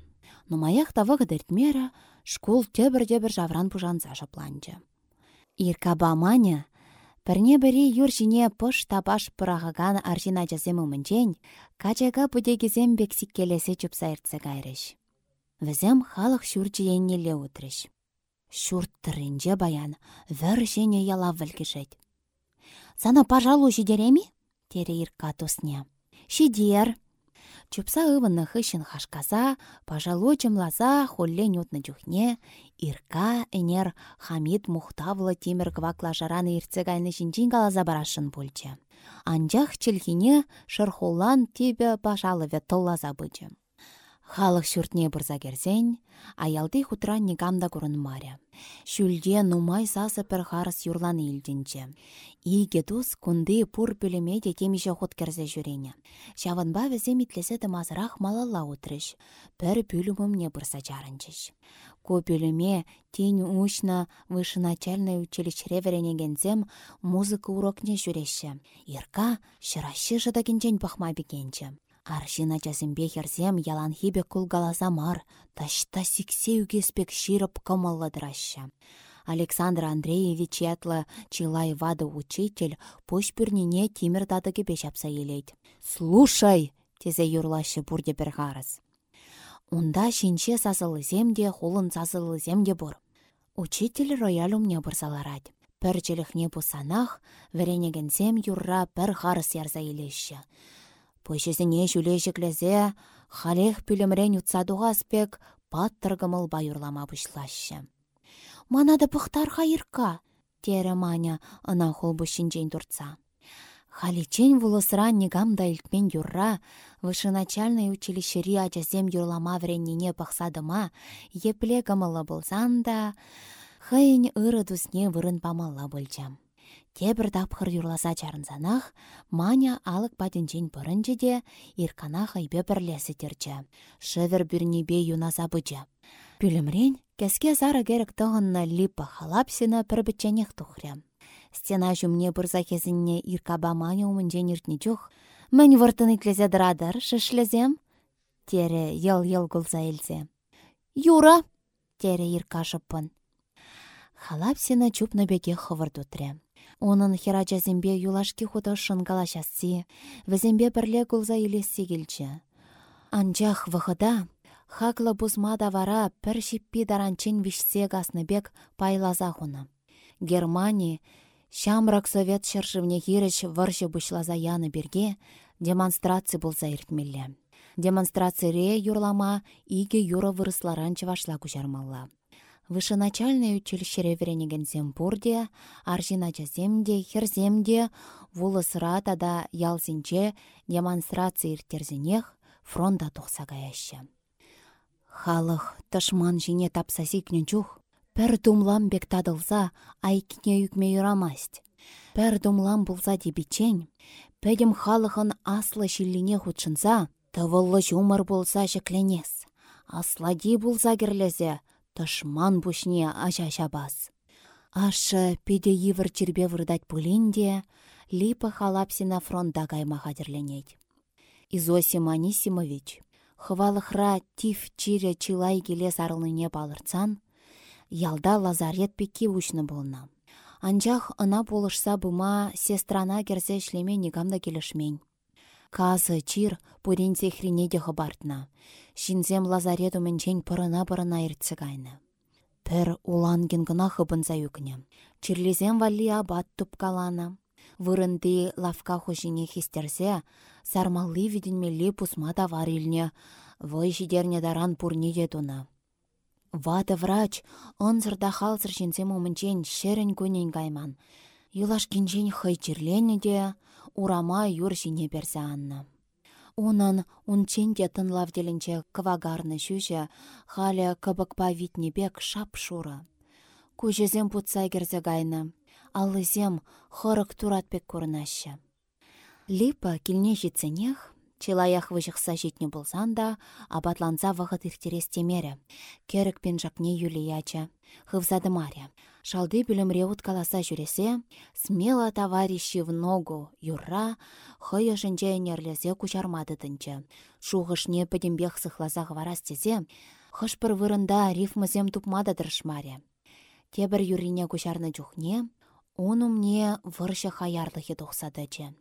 Нумаях тавы гыдыртмері, шкул төбір-төбір жавран пужанса шапланчы. Ирка баманя Пірне бірі юр жіне пыш табаш пырағыған аржина жаземі мүнчен, качаға бүдегізем бексік келесе чупса ертсе кайрыш. Візем халық шүр жиеннеле отырыш. Шүр тұрынже баян, вір жене яла вілгішет. Сана пажалу жидереми? Тере ирка тосне. Шидер, Чупса ывынны хышын хашказа, пажалу чымласа холлен утны чухне, ирка энер Хамид мухтавлы темір квакла жараны иртсе гайны жинжин калаза барашын пульче. Анжах чилхине шырхулан тибе пажалы вет толлаза. Халық шүртне бұрза керсен, аялды хутра негамда күрін маря. Шүлде нумай сасы пір харыс юрланы илдінче. Иге дус кунды пур пүлемеде темеше хут керзе жүрене. Шаванба візе митлесе мазырақ малалла утрыш. Пір пүлімімне бұрса жарынчыш. Ко пүліме тень ушна вышеначальное училище веренегензем музыка урокне жүреші. Ирка шырашы жыдагенчен пахма бекенче. Аршина часембе херсем ялан хибе кулгаласа мар, ташта сиксе үгеспек ширып кымыллыдыраща. Александр Андреевич ятлы чилай вады учитель пуш пүрнине тимір дадыге бешапса елейд. «Слушай!» тезе юрлашы бұрде бір ғарыз. Унда шинче сасылыземде, холын сасылыземде бұр. Учитель рояль умне бұрсаларад. Пір челіхне бұсанах, веренегенсем юрра бір ғарыз ярза. Пөшесіне жүлежіклезе, халех пүлімрен ұтсадуға аспек паттыргымыл байырлама бұшлашы. Манады пұқтар хайырка, тері маня ына хол бұшынжен тұртса. Халичен вулысыра негамда илтмен юрра, вышеначальный училищери ачасем юрлама вреннине пақсадыма, епле гымылы болсан да, хайын ыры дусне вырын болчам. Тебір тапхыр юрласа чарынсанах, маня алық патенчен пырынчы де, иркана хайбе бірлесі терчі. Шывер бүрнебе юнаса бұчы. Пүлімрен, кәске зары керек тұғынна липа халапсина пір бітченех тұхря. Стена жүмне бұрза кезінне иркаба маня умынжен иртне чух. Мән вұртын итлезе дырадар, шышлезем? Тере ел-ел гулза елзе. Юра! Тере ирка шыппын. Халапсина чупны беге хывыр Онын херачазембе юлашки хута шынгалашасы, візембе бірле гулза елесі келчі. Анчах вғыда, хакла бузмада вара пір шиппи даранчен вишсе гасныбек пайлаза хуны. Германия, Шамрак совет шыршывне хирыш варшы бұшлаза яны берге демонстрация болса иртмелле. Демонстрацияре юрлама иге юра вырысларан чывашла кучармалла. Вышеначальное училище веренегенсем пурде, аржиначасемде, херземде, вулысыра тада ялсинче демонстрация иртерзенех фронта тухса каяща. Халық тышман жине тапса пір думлам бек тадылса, айкіне юкме юрамасть. Пір думлам булса дебичен, пәдім халықын аслы шиллине худшынса, тывыллы жумыр болса жекленес. Аслади булса керлесе, тышман пушне ача бас. Ашы педе йывыр чербе вырдать пулинде, липа халапсина фронта кайма хадерленет. Изосим Анисимович, хвалыхра тиф чире чилай келе сарылныне балырцан, ялда лазарет пекки учны болна. Анчах ына болышса бума сестрана керсе шлеме нигамда келешмень. Казы чир пуринсе хринеде хабартна. Шинзем лазарету менчен пырына-пырына иртсе кайны. Пір уланген гына хыбынса юкне. Чирлезем валли абат тупкалана. Вырынды лавка хушине хистерсе, сармалли виденмелли пусма тавар илне, вой жидерне даран пурниде туна. Вады врач, онзырда халзыр жинсем умынчен шерін көнен кайман. Юлаш хай чирлене де, урама юр жине берсе анна. Унан унчен де тынлавделінче квагарны шүші, халя кыбыкпа витнебек шап шура. Кужезем путса керзе гайны, аллызем хырык туратпек көрінаші. Липа килне житсенех, Чилаях вышықса жетне болсан да, абатланса вағыт ихтерес темері. Керік пен жақне юлияча. Хывзады Мария. Шалды білімре уткаласа жүресе, смело товарищи в ногу, юра, хыя жынче энерлезе кучармады тынчы. Шуғышне пөдембех сықласа хварас тезе, хыш бір вырында рифмызем тупмада дыршмаре. Тебір юрине кучарны жүхне, онумне выршы хаярлығы тұқсадычы.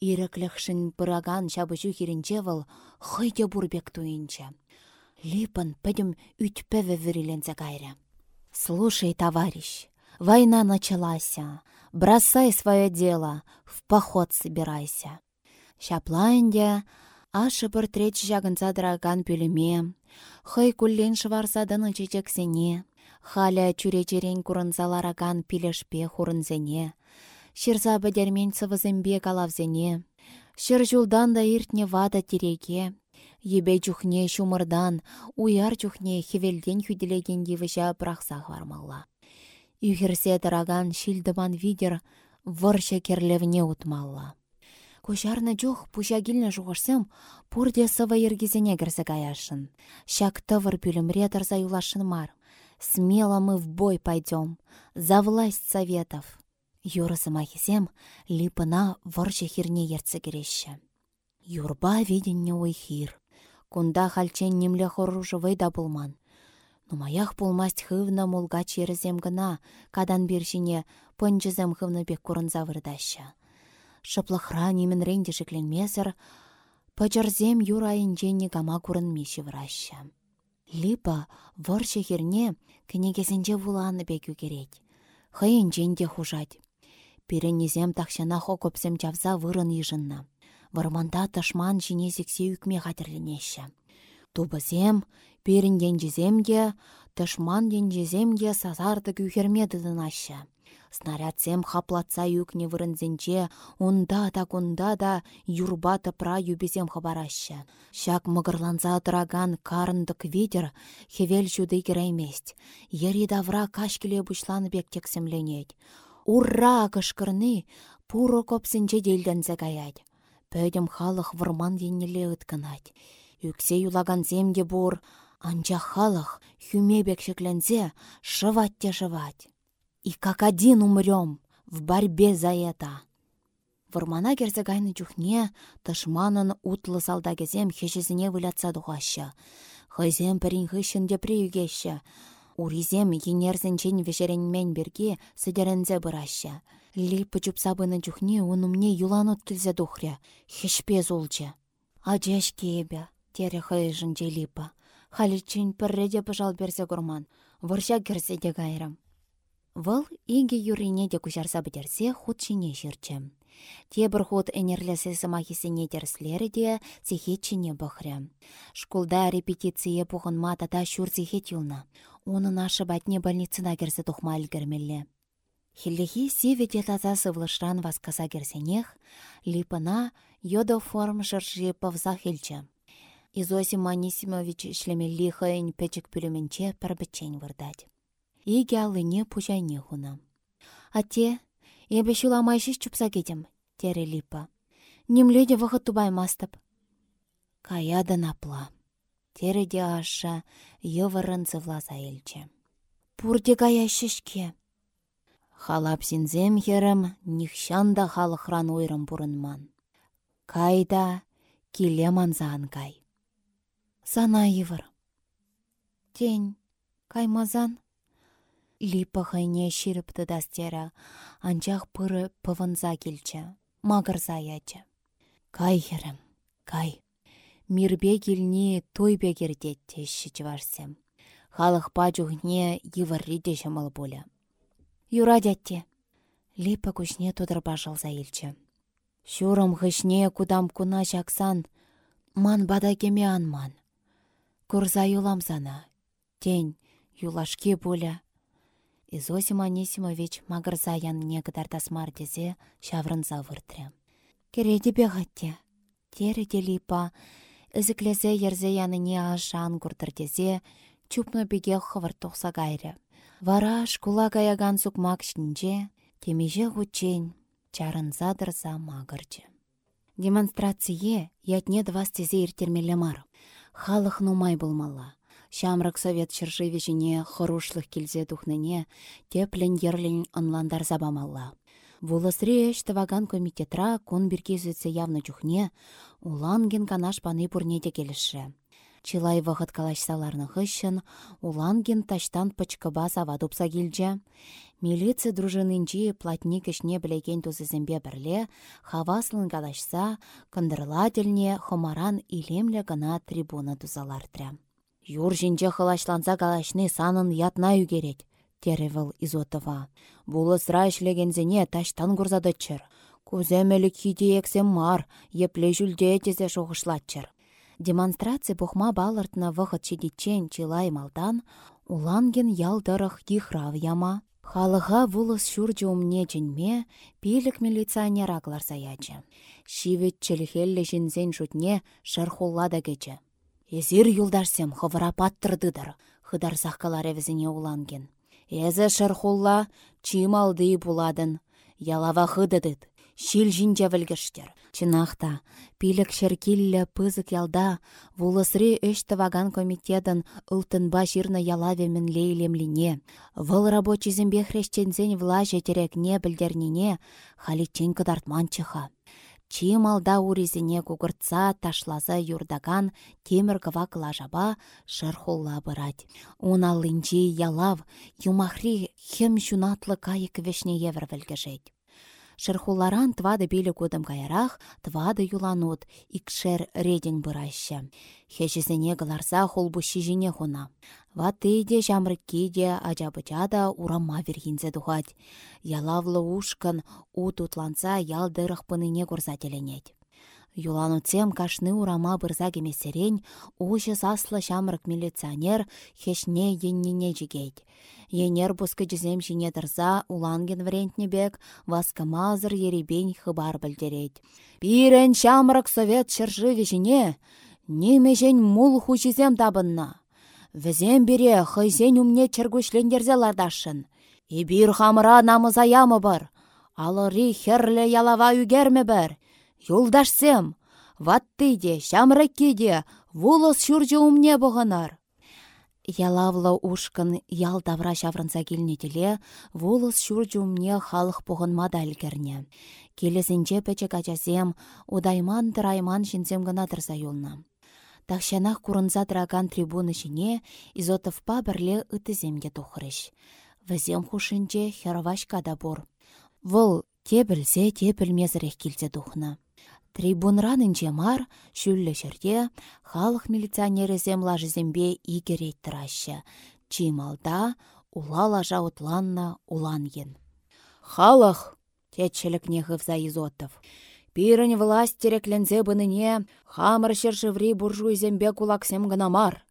Иріклікшін пыраган шабыжу хирінче выл хыйде бурбек туинче. Липан пӹдім үтпеве вірилензе кайры. Слушай, товарищ, война началась. Бросай свое дело, в поход собирайся. Шаплайнде, ашы бір жагынса драган пүліме, хый куллен шварсадыны чечексене, халя чуречерен курынзалараган пилешпе хурынзене, Шырса бәдермен сывызымбе калавзене. Шыр жулдан да иртне вада тереке. Ебе чухне шумырдан, уяр чухне хевелден хүделеген девіжа брақсақ вармалла. Үйхерсе дыраган шилдыман видер вырша керлевне утмалла. Кушарны жух пушагилнă жуғышсем, пурде сывы ергезене кірзі каяшын. Шак тывыр пүлімре юлашын мар. Смело мы в бой пойдем. За власть советов. Юрысыма хисем липына варчы хирне ерцы керешші. Юрба виденне хир. Кунда хальчен немле хоружывый да булман. Нумаях пулмасть хывна мулга черезем гына, кадан биршине пынчызем хывны бек курынза вырдаща. Шыплахра немен ренде жекленмесір, пачарзем юра инженне гама меші враща. Липа варчы хирне кінегесенже вуланы бек югерет. Хыйынчен де хужать. Перенезем тахшана хокопсем чавза вырын ижынна. Варманда тышман жине зіксе үкме қатірленеші. Тубызем, перін денжеземге, тышман денжеземге сазарды күйхермеді дынашы. Снарядсем хаплатса юкне вырынзенче, унда да кунда да юрба тыпра юбезем хабарашы. Шак мығырланса дыраган карындык видер хевел жуды кереймест. Ери давра кашкеле бұшланы бек тексемленет. Ура кышкырны пуро копсенче делденсе каять. Пөдім халық вырман еннеле ытканать. Үксе юлаган земде бур, анча халық хүме бекшекленсе шывать те шывать. И как один умрем в борьбе за это. Вырмана керзе гайны чухне, тышманын утлы салдагезем хешесіне вылятса дұғашы. Хызем пірін хышын приюгеші, Уризем енерзінчен вешеренмен берге сідерензе бұраща. Липы сабыны жүхне унумне юланут тілзе духря, хешпе зулча. Аджеш кебе, тере хайжынче липа. Халичин пірреде пыжал берсе гурман, вұрша керсе де гайрам. Вăл иге юрине де кучарса бідерсе хутчине çирчче. Тебір ход энерлесе сымахисене дерслері де зехетчіне бұхря. Шкулда репетиция бұғынма тата шур зехет юлна. Оны нашы бәтне больницына керсе тұхма әлгірмелі. Хиллихи севеде таза сывлышран васкаса керсенех, липына йодо форм жыржи павза хелчі. Изосим Анисимович шлемелли хыйын печек пүліменче пірбічен вырдать. Иге алыне пужайне хуна. Ате, ебе шуламайшыш чупса кетем, тере липа. Немледе вахыт тубаймастып. Каядан апла. Тереде аша йывырын власа елче. Пурде кая шишке. Халап синзем херім нихшанда халықран ойрым бұрынман. Кайда киле манзан кай. Сана йывыр. Тень, каймазан. Липа хайне ширіпті дастера, анчах пыры пывынза келчі, мағырза ячы. Кай херім, кай. Мирбе келне тойбе кердет теші чыварсем. Халық па жүхне йывырри дешіміл болы. Юра дәтте. Липа күшне тұдырба жылза елчі. Шурым хышне кудам куна жақсан, ман бада кеме анман. Курза юламзана. Тень, юлашке боля. Изосим Анисимович мағырза янне кыдартасмар дезе шаврынза выртры. Кереде беғатте. Тері делипа, ізіклесе ерзе яныне ашан куртырдезе, чупны беге хывыр тоқса гайры. Вара шкула каяган сукмак шинче, темеже хучен, чарынза дырза мағырчы. Демонстрация ятне двас тезе иртермелі мар. Халық нумай болмалла. Шамрак совет чыршывешіне хорушлық келзе тухныне теплен ерлен онландар забамалла. Вулысре таваган комитетра кун биркезіце явны чухне, уланген канаш паны пурнете келіші. Чилай вахыт калашсаларны хыщын, уланген таштан пычкыба сава тупса келже. Милиция дружинынчи платник ішне білеген тузызембе бірле, хаваслын калашса, кындырлательне хомаран илемле гына трибуна тузалартря. Юр жинче хылашланса калашны санын ятна үгерет, теревіл Изотова. Булысра ішлегензене таштан курзадычыр. Куземелік хиде ексем мар, епле жүлде тезе шоғышлатчыр. Демонстрация пухма балыртна вăхăт чедичен чилай малдан, уланген ялдырых йыхрав яма. Халыға вулыс шурчы умне ченме, пилік милиционер акларса ячы. Шивет челхелле жінзен шырхулла да кечі. Езір юлдарсем хывыра паттырдыдыр, хыдар саққалар әвізіне уланген. Эзі шырхулла чималды буладын, ялава хыдыдыд, шил жинче вілгіштер. Чынақта, пилік шеркиллі пызык ялда, вулысри ваган комитетын ұлтынба жирна ялавемен лейлемлине, выл рабочий зембе хрещензен влаже терекне білдернине, халичен кыдартман чыха. Чим алда урезіне кугыртса ташлаза юрдаган темір кыва кылажаба шырхулла бырать. Уналлинчи ялав, юмахри хем шунатлы кайык вешне евр вілгіжет. Шырхуларан твады белі кудым кайрах, твады юланут, икшер реден бұрайшы. Хешесіне гыларса холбуши жіне хуна. Ватыйде жамрыккиде ажабычада урама вергензе духать. Ялавлы ушкан у тутланса ялдырых пыныне курса теленет. Юлануцем кашны урама бырза кемесерен, ушы саслы шамрык милиционер хешне еннене жигейд. Енер бұскы жізем жіне дырза уланген врентнебек васкамазыр еребен хыбар білдерет. Бирен шамрык совет шыржы вешіне, немежен мул хучизем табынна. Візем бере хыйзен умне чыргушлендерзе лардашын. Ибир хамыра намыза ямы бар. Алыри херлі ялава үгерме бір. Юлдашсем, ваттыйде, шамрыккеде, вулыс шүржі умне бұғынар. Ялавлы ушкын ял давра шаврынса келнетеле, вулыс шүржі умне халық бұғынмада әлгерне. Келесінче пәчек ачасем, удайман тырайман шинсем гына тұрса. Тахшанах курынса траган трибуны шине, изотовпа бірле ытыземге тухрыш. Візем хушинче хервашка да бур. Вұл те білсе, те білмезірек келсе тухна. Трибунранынче мар, шүллі жерде, халық милиционерізем лажызембе игерет тұрашы. Чималда, улала жаутланна уланген. Халық, Тетчелікне хывза Изотов. Пирін власть тереклензе бұныне, хамыр шершеври буржуйзембе кулаксем гына мар.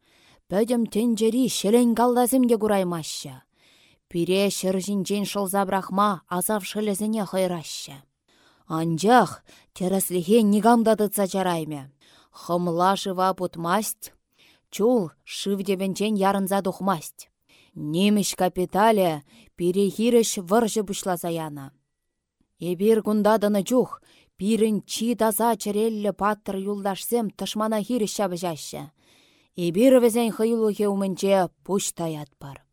Пөдім тенджери шелен галдаземге кураймаща. Пире шыржинчен шылза брахма азав шылезіне хайраща. Анжақ тереслихе нигамдадыца чарайме. Хымла шыва путмасть, чул шывдевенчен ярынза духмасть. Немеш капитале перехирыш выржы бұшласа яна. Эбир кундадыны чух, пирін чи таза чыреллі паттыр юлдашсем тышмана хиріш шабы жашы. Эбир візен хыйлухе умынче пуштаят бар.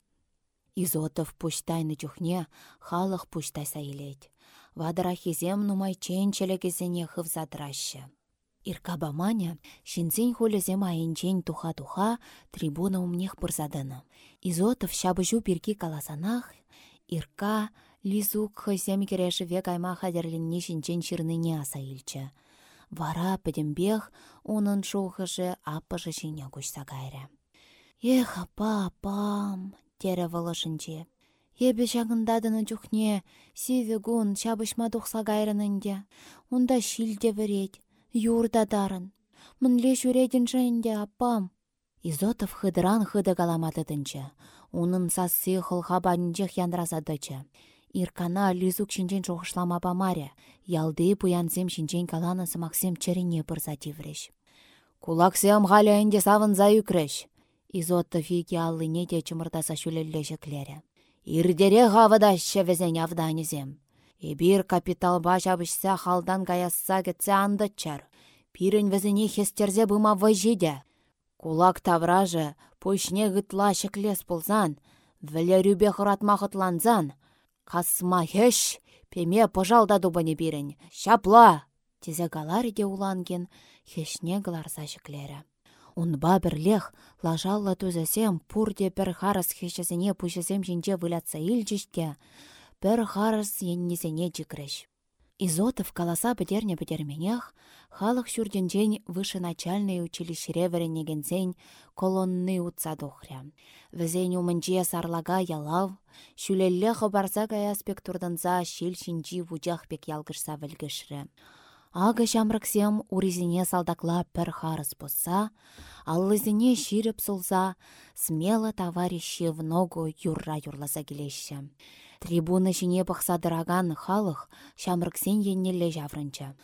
Изотов пуштайны чухне халық пуштайса илет. Вадыра хизем нумай ченчелегізіне хывзадырашы. Иркаба маня, шинзен холезем айынчен туха-туха трибуна умнех пырзадыны. Изотов шабыжу пирки каласанах, Ирка лизук хызем век айма хадерленне шинчен чирныне аса илчі. Вара пӹдембех унын шухыжы аппыжы шине кучса кайры. Эх, апа, апам, тере вылышынче. Ебе жағындадыны жүхне, севе гун шабышма тухса кайрынынде. Унда шилде верет, юрда дарын. Мынле жүредін жайынде, апам. Изотов хыдыран хыды каламатыдынчы. Унын сасы хылха банчех янразадычы. Иркана лизук шинчен чухышлама памаре. Ялды пуянсем шинчен каланы сымақсем чырине пырса тивреш. Кулаксем халя савын савынза юкреш. Изотто фиги аллыне те чымыртаса жеклері. Ирдере хавада шевезен авданезем. Эбир капитал башабышса халдан каясса кетсе андычар. Пирін візіне хестерзе бұма вайжиде. Кулак тавражы пушне гытла шеклес вілерюбе хыратма хытланзан, Касма хеш, пеме пожалда дубыне бирен. Шапла! Тезе галариде уланген, хешне галарса жіклері. Унба бірлех, лажалла түзесем, пурде бір харыс хешесіне пүшесем жинже вылятса илчіште, бір харыс еннесене жікреш. Изотов каласа бідерне бідерменех, халық шүрденжен вышеначальное училищере віренегензен колонны утса духря. Візен умынже сарлага ялав, шүлелле хабарса кая спектурданса шел шинчи вучах пек ялгышса вілгішрі. Ага шамрыксем уризине салдакла пір харыс босса, аллызине ширіп сулса, смело товарищи в ногу юрра юрласа келеші. Трибуна жіне дыраган халық шамрыксен еннелле жаврынча.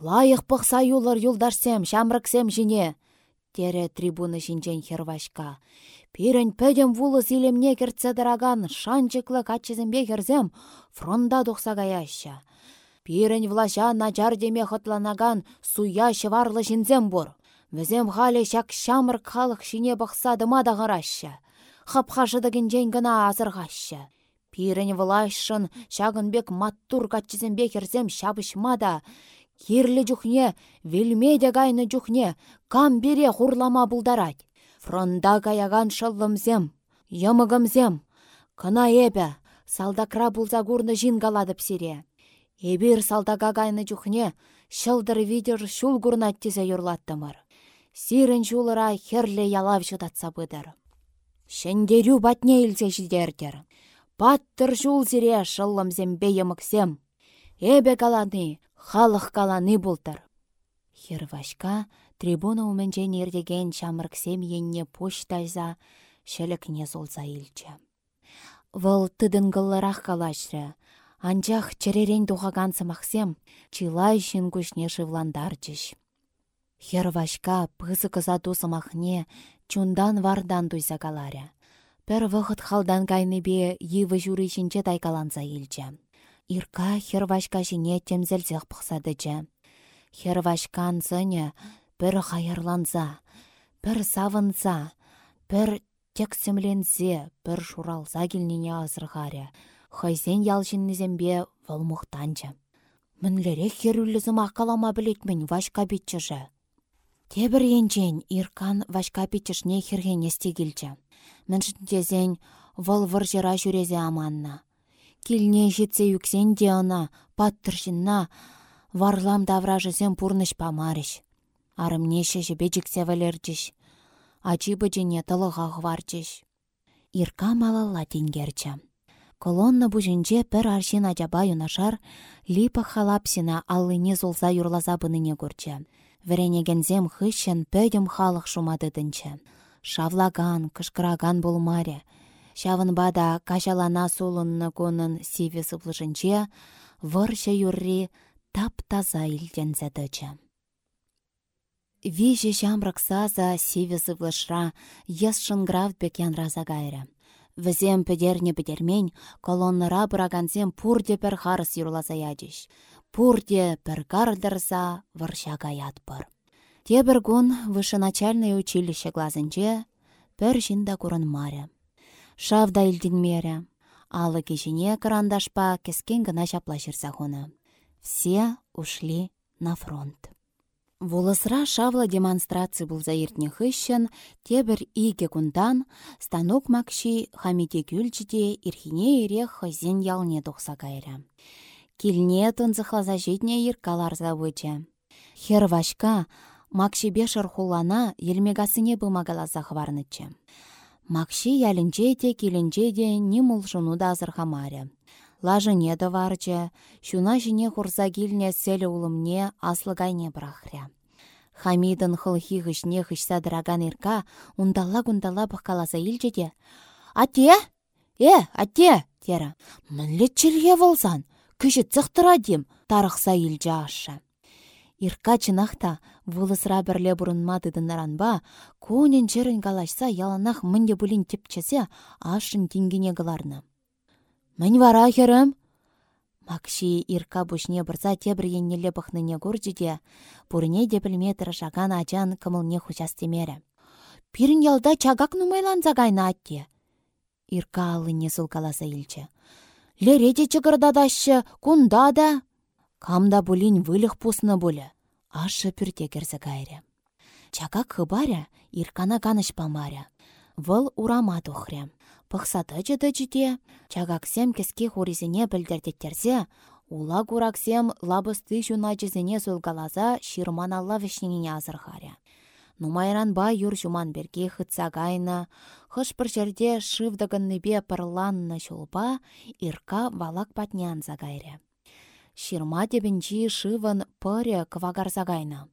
Лайық пықса юлар юлдашсем, шамрыксем жіне. Тере трибуна жинчен хервашка. Пирен пөдем вулы зилемне дыраган шанчыклы качызембе херзем фронда тухса гаяща. Пирен влаша начар деме хытланаган суя шыварлы жинзем бур. Візем халі шак шамрык халық шине бұқса дыма да ғыраща. Хапхашыдығын гына азырғаща. Пирен влашшын шагынбек маттур каччизембе херзем шабышмада. Кирлі жүхне, вельмеде гайны жүхне, кам бере хурлама булдарать. Фронда каяган шыллымзем, йымығымзем, кына эбе, салдакра гурны жин галадып сире. Эбир салдага гайны жүхне, шылдыр видер шул гурнат тизе юрлаттымыр. Сирен жулыра херле ялав быдыр. Шендерю батне илсе. Паттыр жул зире шыллымзем бейіміксем. Эбе каланы, халық каланы бұлтыр. Хервашка трибуна уменчен ердеген чамырксем енне почтайза, шелікне золза илчі. Вăл тыдынгыллырах калашры, анчах чререн тухаган сымахсем, чилай çын кушне шывландарчыш. Хервашка пызы кыза тусымахне, чундан вардан туйса каларя. Пір вғыт халдан кайныбе йывы журы шинче тайкаланса илчі. Ирка хервашка жіне темзелзех пықсадычы. Хервашкан зыне бір хайырланса, бір савынса, бір тексімленсе, бір шуралса келнене азырғаря. Хайзен ялшыннезембе выл мұқтанчы. Мінлерек херулізім ақалама білетмен вашка бітчіжі. Тебір енчен Иркан вашка бітчішне херген естегілчі. Міншіндезен вăл вăржыра жүрезе аманна. Килне житсе юксен де ына, паттыршынна, варлам давражызем пурныш памарыш. Арымнеше жібе жіксе вәлерчіш. Ачы бөжіне тылыға ғварчыш. Ирка малалла тенгерчі. Колонна бұжынже пір аршин ажаба юнашар, липа халапсина аллыне зулза юрлаза бұныне көрчі. Віренегензем хыщен пөдім халық шумадыдынчы. Шавлаган, кышкыраган болмаре. Шавын бада кашалана сулынны конын сиві сыплышынче, выршы юрри тап-таза илдензедычы. Виже жамрак саза сиві сыплышра, ес шынграв бекен раза гайры. Візем педерне педермен, колонныра бұрагансем пурде пір харыс юрласа ядеш. Пурде пір кардырса варша гаят пыр. Тебір гун вышеначальное училище глазынче пір жинда курын маре. Шавда илденмере. Алы кешіне карандашпа кескен гына жапла Все ушли на фронт. Волысра шавла демонстрация был заиртне хыщен, тебір иге кундан, станок макши хамите күлчіде ирхине ире хызен ялне кайры. Килне тунзыхлаза житне иркалар завычы. Хер макши бешір хулана елмегасыне бымагаласа хварнычы. Макши ялінче де келінче де не мұлшыну да азырхамаре. Лажыне да шуна жіне хурса килне селі улымне аслыгайне брахря. Хамидын хылхи хышне хышса дыраган ирка ундалла-гундалла бұққаласа илчеде. Ате? Э, ате? тері. Мінлі чілге болсан, күші цықтыра дем, тарықса илче ашы. Ирка чынақта вулысыра бірле ба, конен жерін галашса яланақ мінде бұлін тепчесе ашын тенгене ғыларны. Мін вара херім? Макши ирка бушне бұрса тебір еннелі бұқныне көрдіде, бұрыне де білметір жаган ажан кымылне хучас темері. Пирін ялда чагак нумайлан загайна атте. Ирка алыне сулкаласа илче. Лереде чыгырдадашы, кунда да. Камда бұлін вылық пусны бұлі. Ашы пүрте керзі. Чагак хыбаря, иркана каныш памаря. Выл урама тухря. Пықсаты жыды жыде, чагаксем кеске хоризіне білдердеттерзе, ула кураксем лабысты жуна жізіне сөлгалаза ширман алла вишненине азырхаря. Нумайран ба юр жуман берге хытса хыш бір жерде шывдығынныбе пырланны шулба, ирка валак патнян загайры. Ширма дебінчи шывын пыры квагар загайны.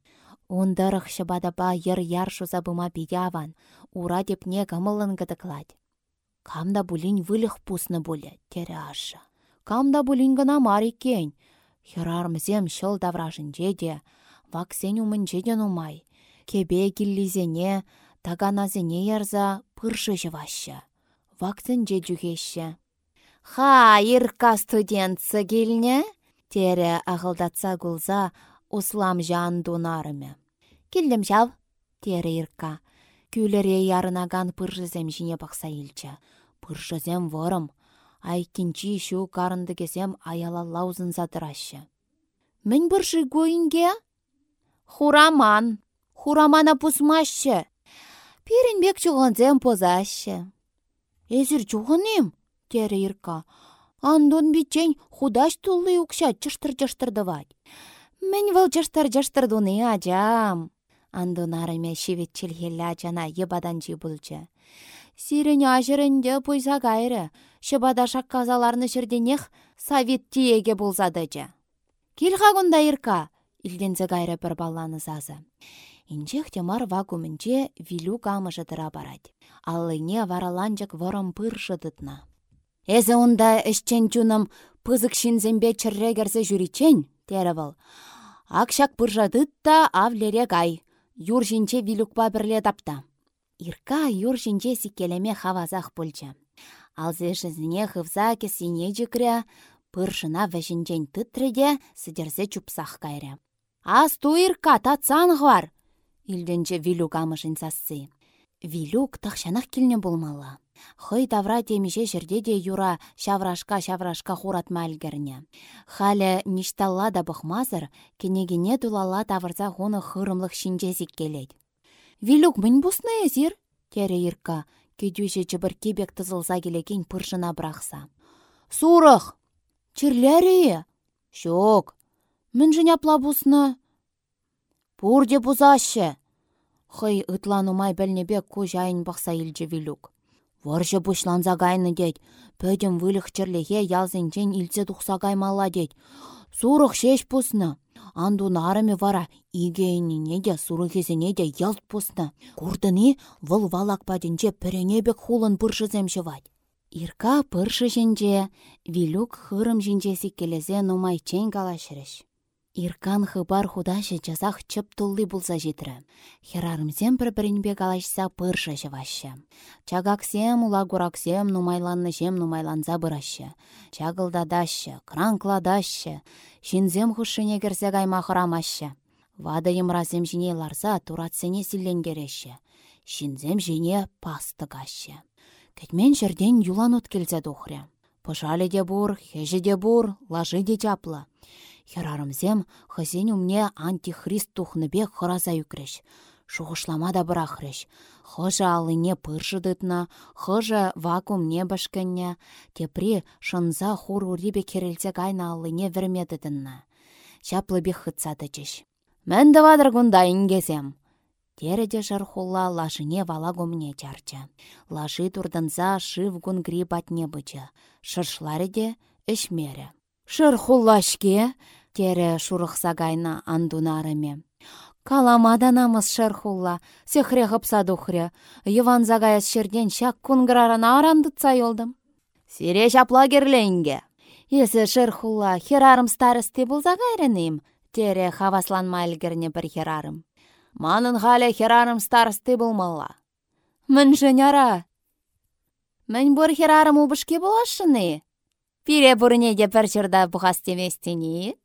Ундырық шыбадыба ер яр шуза бұма бидяван, ура депне кымылын гыдықладь. Камда булин вылых пусны буле, тере ашы. Камда булин гына мар екен. Херармзем шыл давражынже де, ваксен умынже де нумай. Кебе киллизене, таганазене ярза пыршы жывашы. Ваксенже жүгеші. Ха, ирка студентсы келне? Тере ағылдатса гулза услам жан дунарыме. Келдім жав, тере ирка. Күлере ярынаган пыршызем жіне бақса илчі пыршызем вырым, айкинчи шу карынды кесем аяла лаузын задырашы. Мін бұршы гойынге? Хураман, хурамана пусмашы. Пирінбек чуғынзем позашы. Эзір чуғынем, тері ирка. Андон бичен худаш тулы укша чыштыр-чыштырдывать. Мен вăл чыштыр-чыштырдуны ажам. Андон арыме шивет чилхелля ачана ебаданчи булчы. Сирен ажырынде пойса кайры, шыбада шакказаларны шырденех совет тиеге болзадычы. Кел хагунда ирка, илдензе кайры бір балланы зазы. Инчех темар вакуумінче вилю камышы тыра барать. Аллыне вараланчык вырым пыршы дытна. Эзі онда ішчен чуным пызык шинзембе чыррегерсе жүричен, тері был. Акшак пыржадыт та авлере гай. Юр жинче вилюкпа бірле тапта. Ирка юр жинче сиккелеме хавазах пульчче. Алзешізіне хывза кесине жікря, пыршына вәжінчен тытреде сідерзе чупсах кайры. Асту ирка татсан хвар! Илденче вилюк амышын сассы. Вилюк тахшанах килне болмалы. Хый тавра темеше жерде де юра шаврашка-шаврашка хуратма әлгерне. Халі ништалла да бұхмазыр, кенегене тулала тавырза ғуны хырымлық шинжезік келет. Вилюк мін бұсны әзір? Тере ирка, кедюше чыбыр кебек тызылза келеген пыршына брақса. Сурық! Чирләрі? Шок! Мін жыняпла бұсны? Пурде бұзашы! Хый ытланумай бәлнебек ко жайын бақса Вилюк. Варжы пушланса кайны дед. Пөдім вылық чірлехе ялзенчен илсе тұқса каймалла дед. Сурық шеш пусны. Анду нарыме вара игейнине де сурыхесене де ялт пусны. Курдыны выл валак падінче піренебек хулын пыршызем шывать. Ирка пыршы жінже, вилюк хырым жінжесі келезе нумайчен калашырыш. Иркан хыбар худашы жазақ чып тулли булса житрі. Херарымсем бір-бірінбе калашса пыршы жывашы. Чагаксем, улагураксем нумайланнышем нумайланса бұрашы. Чагылдадашы, кранкладашы, шинзем хушыне керсе кайма хырамашы. Вады емразем жіне ларса туратсене силленгереші. Шинзем жіне пастыгашы. Кетмен жерден юлан от келсе тухря. Пышалі де бур, хежі де лажы де чаплы. Херарымзем хызен умне антихрист тухныбек хыраза юкреш. Шухышлама да бырахреш. Хыжы алыне пыршыдытна, хыжы вакуумне башкенне, тепри шынза хур урибе керелсе кайна алыне вермедытынна. Чаплы бек хытсатычыш. Мен давадыр гунда ингесем. Тереде жархулла лашыне вала гумне чарча. Лашы турданза шыв гун гри батне бычы. Шыршлареде эшмере. Шырхуллашке, тере шурықса гайна андунарыме. Каламада намыс шырхулла, сехре ғыпса духре. Йыван загаяс шерден шак кунграрана арандытса йолдым. Сире шапла керлейнге. Есі шырхулла, херарым старысты бұлза гайренем, тере хавасланма әлгірне бір херарым. Манын халя херарым старысты болмалла. Мін жыняра. Мін бұр херарым убышке болашыны. Пире бұрыне де бір жырда бұғас деместені.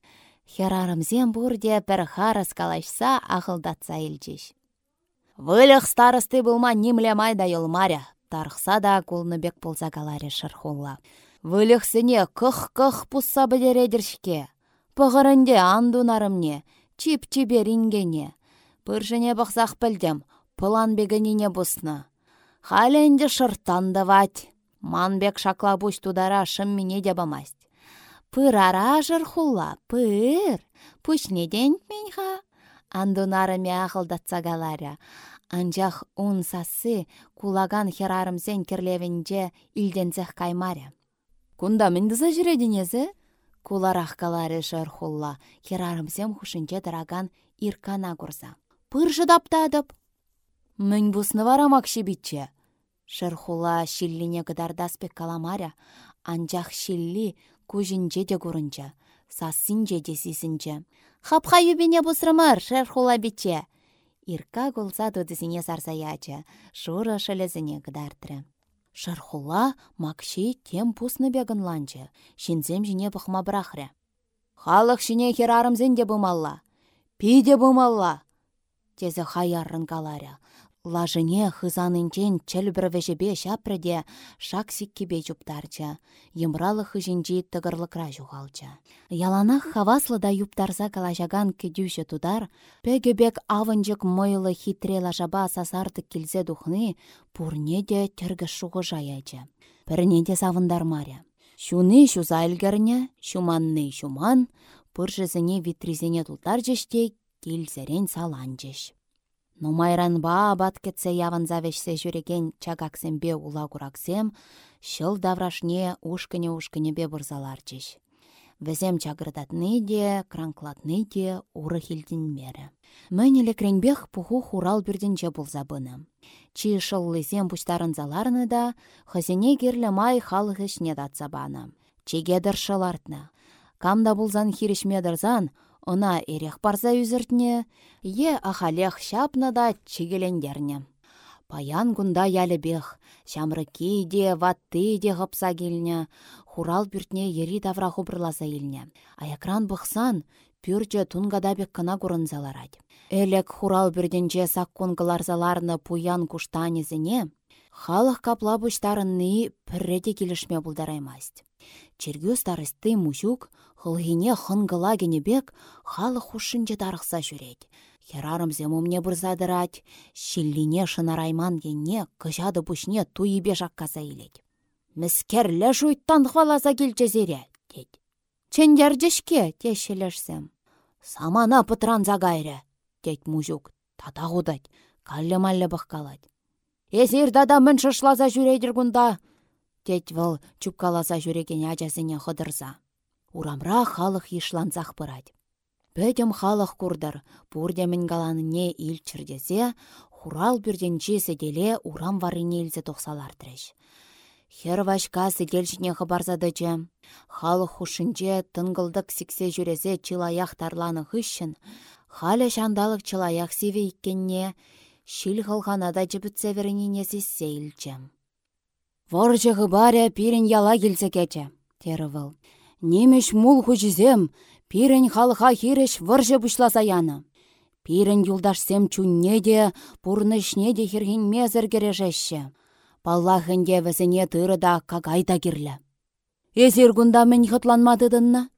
Херарымзен бұрде бір харыс калашса ақылдатса елчеш. Вылық старысты болма немлемай да елмаря. Тарықса да бек болса каларе шырхулла. Вылық сіне кық-кық пұсса білередіршке. Пығырынде андунарымне, чип-чиберингене. Пыржыне бұқсақ білдім, пылан бегініне бұсны. Халенде шырттан давать. Манбек шаклабуш тудара шым мине де бамасть. Пыр ара хула, пыр, пуш неден менха. Андунары мяхылдатса галаря. Анжақ ун сасы кулаган херарымсен керлевенже илдензех каймаря. Кунда міндіза жүредінезі? Куларах калары хулла, херарымсем хушынче дыраган иркана курса. Пыр жыдаптадып. Мін бұсны варамакши битче. Шырхула шиллине кыдардаспек каламаря, анчах шилли кужинче де курынча, сассинче де сисінче. Хапха юбине бұсрымыр, шырхула битче. Ирка гулса тудысине сарсаячы, шура шелезіне кыдартры. Шырхула макши тем пусны бегінланчы, шинзем жіне бұхма бірахры. Халық шине херарымзен де бұмалла. Пиде бұмалла. Тезі каларя. Лажыне хызанынчен чел бірвежебе шапрыде шак сиккебе юптарча, Емралы хыжинчи тыгырлыкра жуғалча. Яланах хаваслыда юптарса калажаган кедюші тудар, пөгебек авынжык мойлы хитре лажаба сасардык келзе духны, пурне де тіргі шуғы жаяча. Пірне де савындармаря. Шуны шуза ілгерне, шуманны шуман, пыржызыне витризене тултар жеште, келзерен салан жеш. Нумайранба бат кетсе яван завешсе жүреген бе ула кураксем, шыл даврашне ушкыне бе бұрзалар чеш. Візем чагырдатны де, кранклатны де, уры мере. Мөн элекренбех пуху хурал бүрдінче бұлзабыны. Чи шыллызем заларны да, хызене керлі май халық ішне датсабаны. Чегедір шылартны. Камда бұлзан хирішмедірзан, Она эрех парза үзіртне, е ахалех шапна да чигелендерне. Паян гунда ялебех, шамры кейде, ватты де ғыпса келіне, хурал бүртне ери давра хубырласа еліне. Аякран бұқсан, пүрче тунгадабек кына заларад. Элек хурал саккун кыларзаларны пуян куштанезіне, халық капла бұштарынны пірреде келішме бұлдараймаст. Чергю старысты мужук, хылгине хынгыла бек халы хушынче тарықса жүрет. Херарымзе мне бұрзадырать, шиллине шынарайман генне кыжады бұшне туйыбе жаққаса илет. Міскерлі жуйттан хваласа келчезере, дед. Чендер жешке, тешелешсем. Самана пытран загайры, дед мужук, тата худать, калле-малле бұққалать. Эсир дада мін жүредір күнда. Тет вăл чупкаласа жүреген ачасыне хыдырса. Урамра халық ишланзақ пырать. Пөтім халық курдыр, пурдемін галаныне ил чірдесе, хурал бүрденче седеле урам варыне илсе тоқсалар тіреш. Хер вашка сиделшіне хабарзадычы. Халық хушынче тынгылдық сіксе жүресе чылаяқ тарланы хыщын, халя шандалық чылаяқ севе иккенне, шил хылханада жібітсе верініне сессе илчем. Ворчы баря пирен яла келсе кече, тері выл. Немеш мул хучизем, Пирен халха хиреш выржы бұшласа яны. Пирен юлдашсем чунне де, пурнышне де хирген мезір кережешші. Паллахынде візіне тырыда кагайда кирлі. Эзір гунда мен хытланмадыдынна?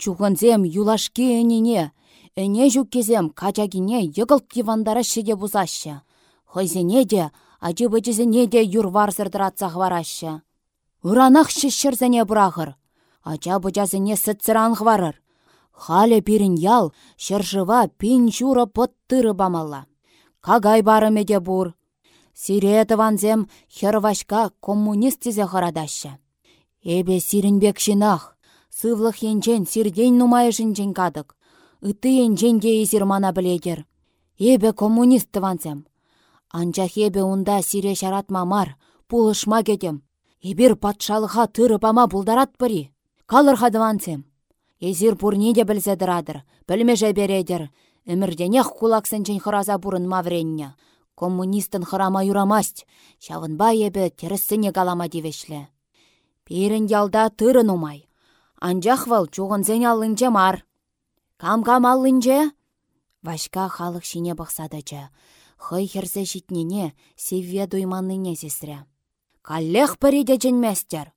Чухынзем юлашки әніне, әне жүккезем качагине йығылт дивандара шеде бұзашы. Хойзене де, ажы бөжізіне де юр варсырдыратсақ варашы. Уранақ шешірзіне бұрағыр. Ача бұжазыне сыtsыран хварыр. Хале пирін ял, шыршыва пин чура пыттыры бамалла. Кагай барымеде бур. Сиреті ванзем хервашка коммунистізе харадаща. Эбе сирінбек жинах, сывлық енчен сирден нумай жінчен кадық. Үті енчен де мана біледер. Эбе коммунист ванзем. Анчах эбе унда сире шаратма мар, пулышма кетем. Эбір патшалыға тыры бама бұлдарат бірі. Калыр хадывансем. Езір пурни де білсе дырадыр, білмеже бередір. Өмірденех кулаксенчен хыраза бұрын мавренне. Коммунистын хырама юрамасть, шавынба ебі теріссіне калама девешлі. Пирін ялда тырын умай. Анжақ вал зен алынче мар. Кам-кам алынче? Вашка халық шине бақсадычы. Хый херсе житнене, севве дуйманныне сестря. Каллех піреде жәнмәстер.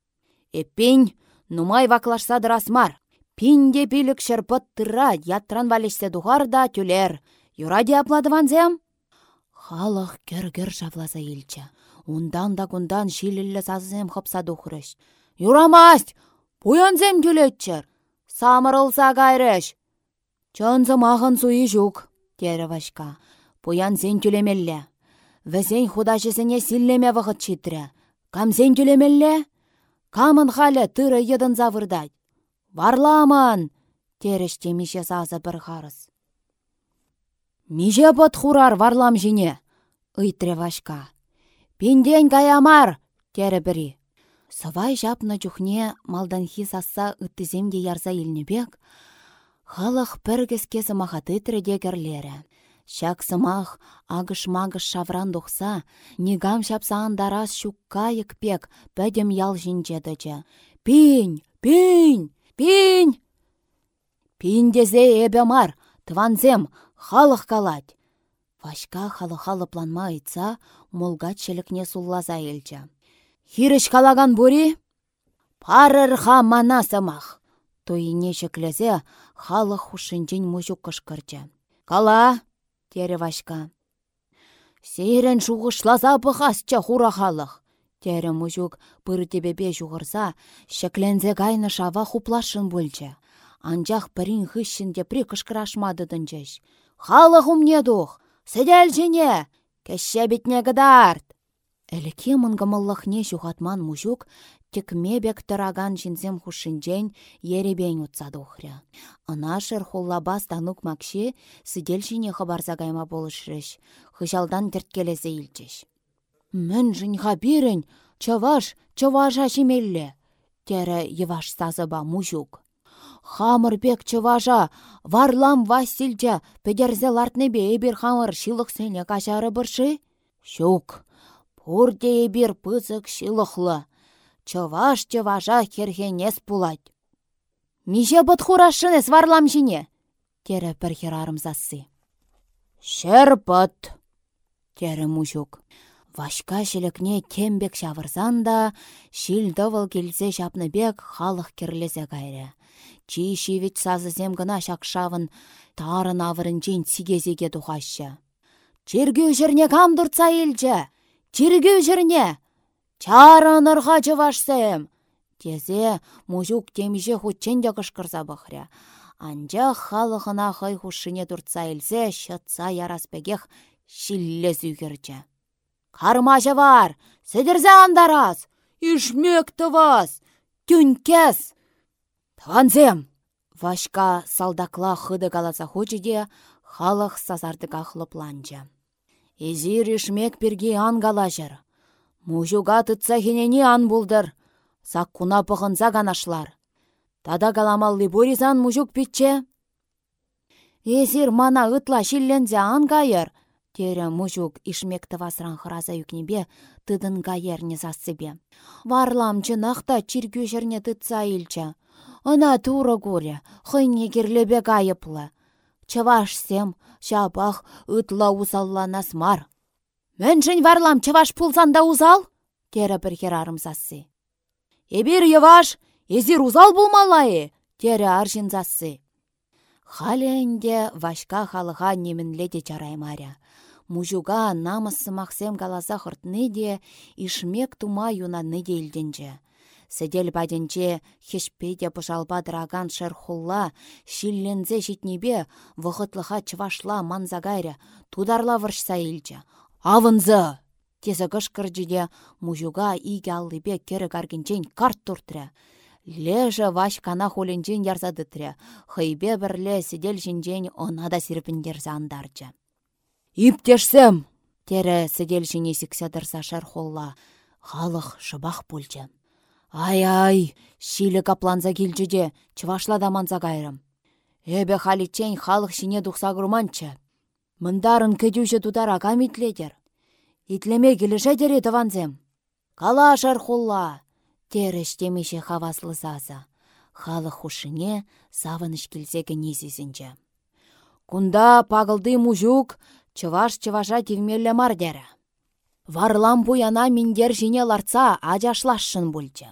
Эппен, нумай ваклашса дырасмар. Пинде пилік шырпыт тыра ятран валешсе духарда тюлер. Юради апладыванзем? Халық кер-кер шавласа илчче. Ундан да кундан шилілі сазызем хыпса духрыш. Юрамасть! Пуянзем тюлетчер! Самырылса кайрыш! Чонзым ағын суи жук, тері вашка. Пуянзен тюлемелле. Візен худашысыне силлеме вғыт читрі. Камсен тюлемелле? Камын халі тыры едін завырдать. Варламан! Терештемеше мише сазы бір қарыз. Меже бұт хурар варлам жіне, ұйтре вашка. Пенден гаямар, тері бірі. Сывай жапны жүхне малданхи сасса үттіземде ярса елнебек, халық кезі махаты дегерлері. Шак сымах агыш-магыш шавран дұқса, негам шапсаан дарас шукка екпек бәдем ял жинчедічі. Пень! Пень! Пинь! Пиндезе эбе мар, тванзем, халық калать. Вашка халы-халы планма айтса, молга челікне суллаза елчі. Хиріш калаган бури? Парыр ха мана самах. Тойине шеклезе халық хушинчен мужук кышкырчы. Кала, тере Вашка. Сейрен шуғышлаза бұғасча хура халық. Тәрі мұжук пырытебебе жуғырса, шеклензе гайны шава хуплашын бөлчі. Анжақ бірін хыщінде пре кышкырашмадыдын жеш. Халық умне дух, сәдәл жіне, кәшшә бітне гыдарт. Әліке мұнгымыллықне жуғатман мұжук, тек мебек тұраган жінзем хушинжен еребен ұтса дұхря. Ана шыр хуллаба станук макши сидел жіне хабарзагайма болышрыш, хыжалдан дірткелезе илчеш. Мін жынға берін, чаваш, чаваша шимелле. Тәрі еваш сазыба мужук. Хамыр бек чаважа, варлам Васильча, педерзе лартнебе ебір хамыр шилық сене кашары бұршы? Шук, пурде ебір пызык шилықлы. Чаваш чаважа херхенес пулать. Миже бұт хурашынес варлам жіне? Тері бір херарым зассы. Шер бұт, тері мужук. Вашка шілікне тембек шавырзан да, шил довыл келсе бек халық керлезе кайры. Чи шивет сазызем гына шақшавын тарын авырын жен сигезеге тухаща. Чергеу жерне кам дұртса елчі! Чергеу! Чарынырға жывашсым! Тезе мужук темиже хутчен де кышкырса бұхря. Анжа халықына хай хушыне дұртса елзе, шытса яраспегех шилле зүйгерчі. Кармаша вар, сідірзе андарас, ишмек тывас, түнкес. Тыванзем! Вашка салдакла хыды каласа хочеде, халық сазардыға хлыпланча. Изир ишмек пирги ан галажыр. Мужуга тытса хенени ан булдыр. Саккуна пăхынса канашлар. Тада каламал либуризан мужук питче. Эсир мана ытла шиллензе ан кайыр. Тере мужук ишмек тывасран хыраза юкнебе тыдын кайерне засыбе. Варлам чынақта чиргю жерне тытса илчче. Ына тура куре, хыйне кирлепе кайыплы. Чываш сем, шапах ытла усалланас мар. Мӹншӹн варлам чываш пулсанда узал? Тере бір херарым зассы. Эбир йываш, езир узал булмалайы, тере аршин зассы. Халенде вашка халыға немінледе чараймаря. Мужуга намысы мақсем галаса хыртны де, ишмек тума юнанны де илденче. Сәдел бәденче хешпеде пышалба драган шерхулла, шиллензе житнебе вғытлыға чывашла манзагайря, тударла выршса илче. Авынзы! Тезі кышкыржыде мужуга иге аллыбе кері каргенчен карт туртря. Лежі ваш кана холенчен ярзадытря. Хыйбе бірле сидел жинчен она да сирпіндерзі андарчы. Иптешсем! Тере сидел жіне сікседірса шерхулла. Халық шыбақ пульчы. Ай-ай, шилі капланза келжіде, чывашла да манза кайрым. Эбе халичен халық шине дұқса күрманчы. Мындарын кедюші тудара камитледер. Итлеме келіше дере тыванзем. Кала шархулла. Тереш темеше хаваслы саза. Халық хушыне савыныш келсегі незесінче. Кунда пағылды мужук, чываш-чываша тивмелле мардері. Варлам буяна миндер жіне ларца ажашлашшын бульчы.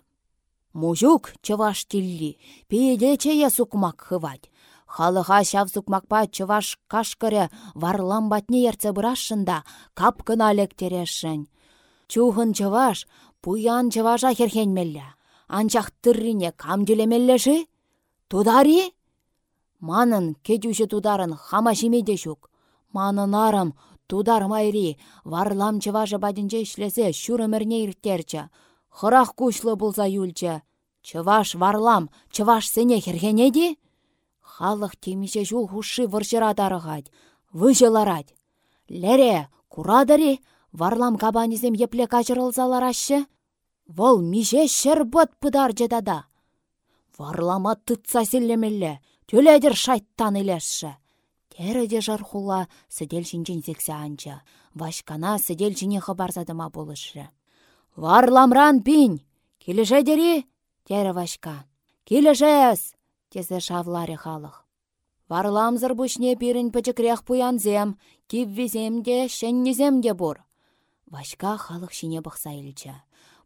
Мужук чываш тилли, пейде чее сукмак хывать. Халыға шав сукмакпа чываш кашкыры варлам батне ерце бұрашшында капкына лектерешшін. Чухын чываш, пуян чываша херхенмелле. Анчақ тыррине камделемеллеші? Тудари? Манын кедюші тударын хама жемеде жүк. Манын арым тудар майри варлам чыважы бадінче ішлесе шүрімірне ирттерчі. Хырах кушлы болса юлчы. Чываш варлам, чываш сене хергенеди? Халық темеше жул хуши варшырадарығад, выжыларад. Лере, курадари, варлам кабанизем епле качырылзаларашы? Вол миже шербот пыдар жедада. Варлама тытса селлемелле, төледір шайттан илешші. Тереде жархула сідел жинжен зексе анча. Вашкана сідел хабарзадыма болышы. Варламран пин, кележе Тере вашка. Келешес! Тезе шавларе халық. Варламзыр бұшне пирін пычықрех пуянзем, киввизем де, шеннезем де бұр. Вашка халық шине бұқса илчі.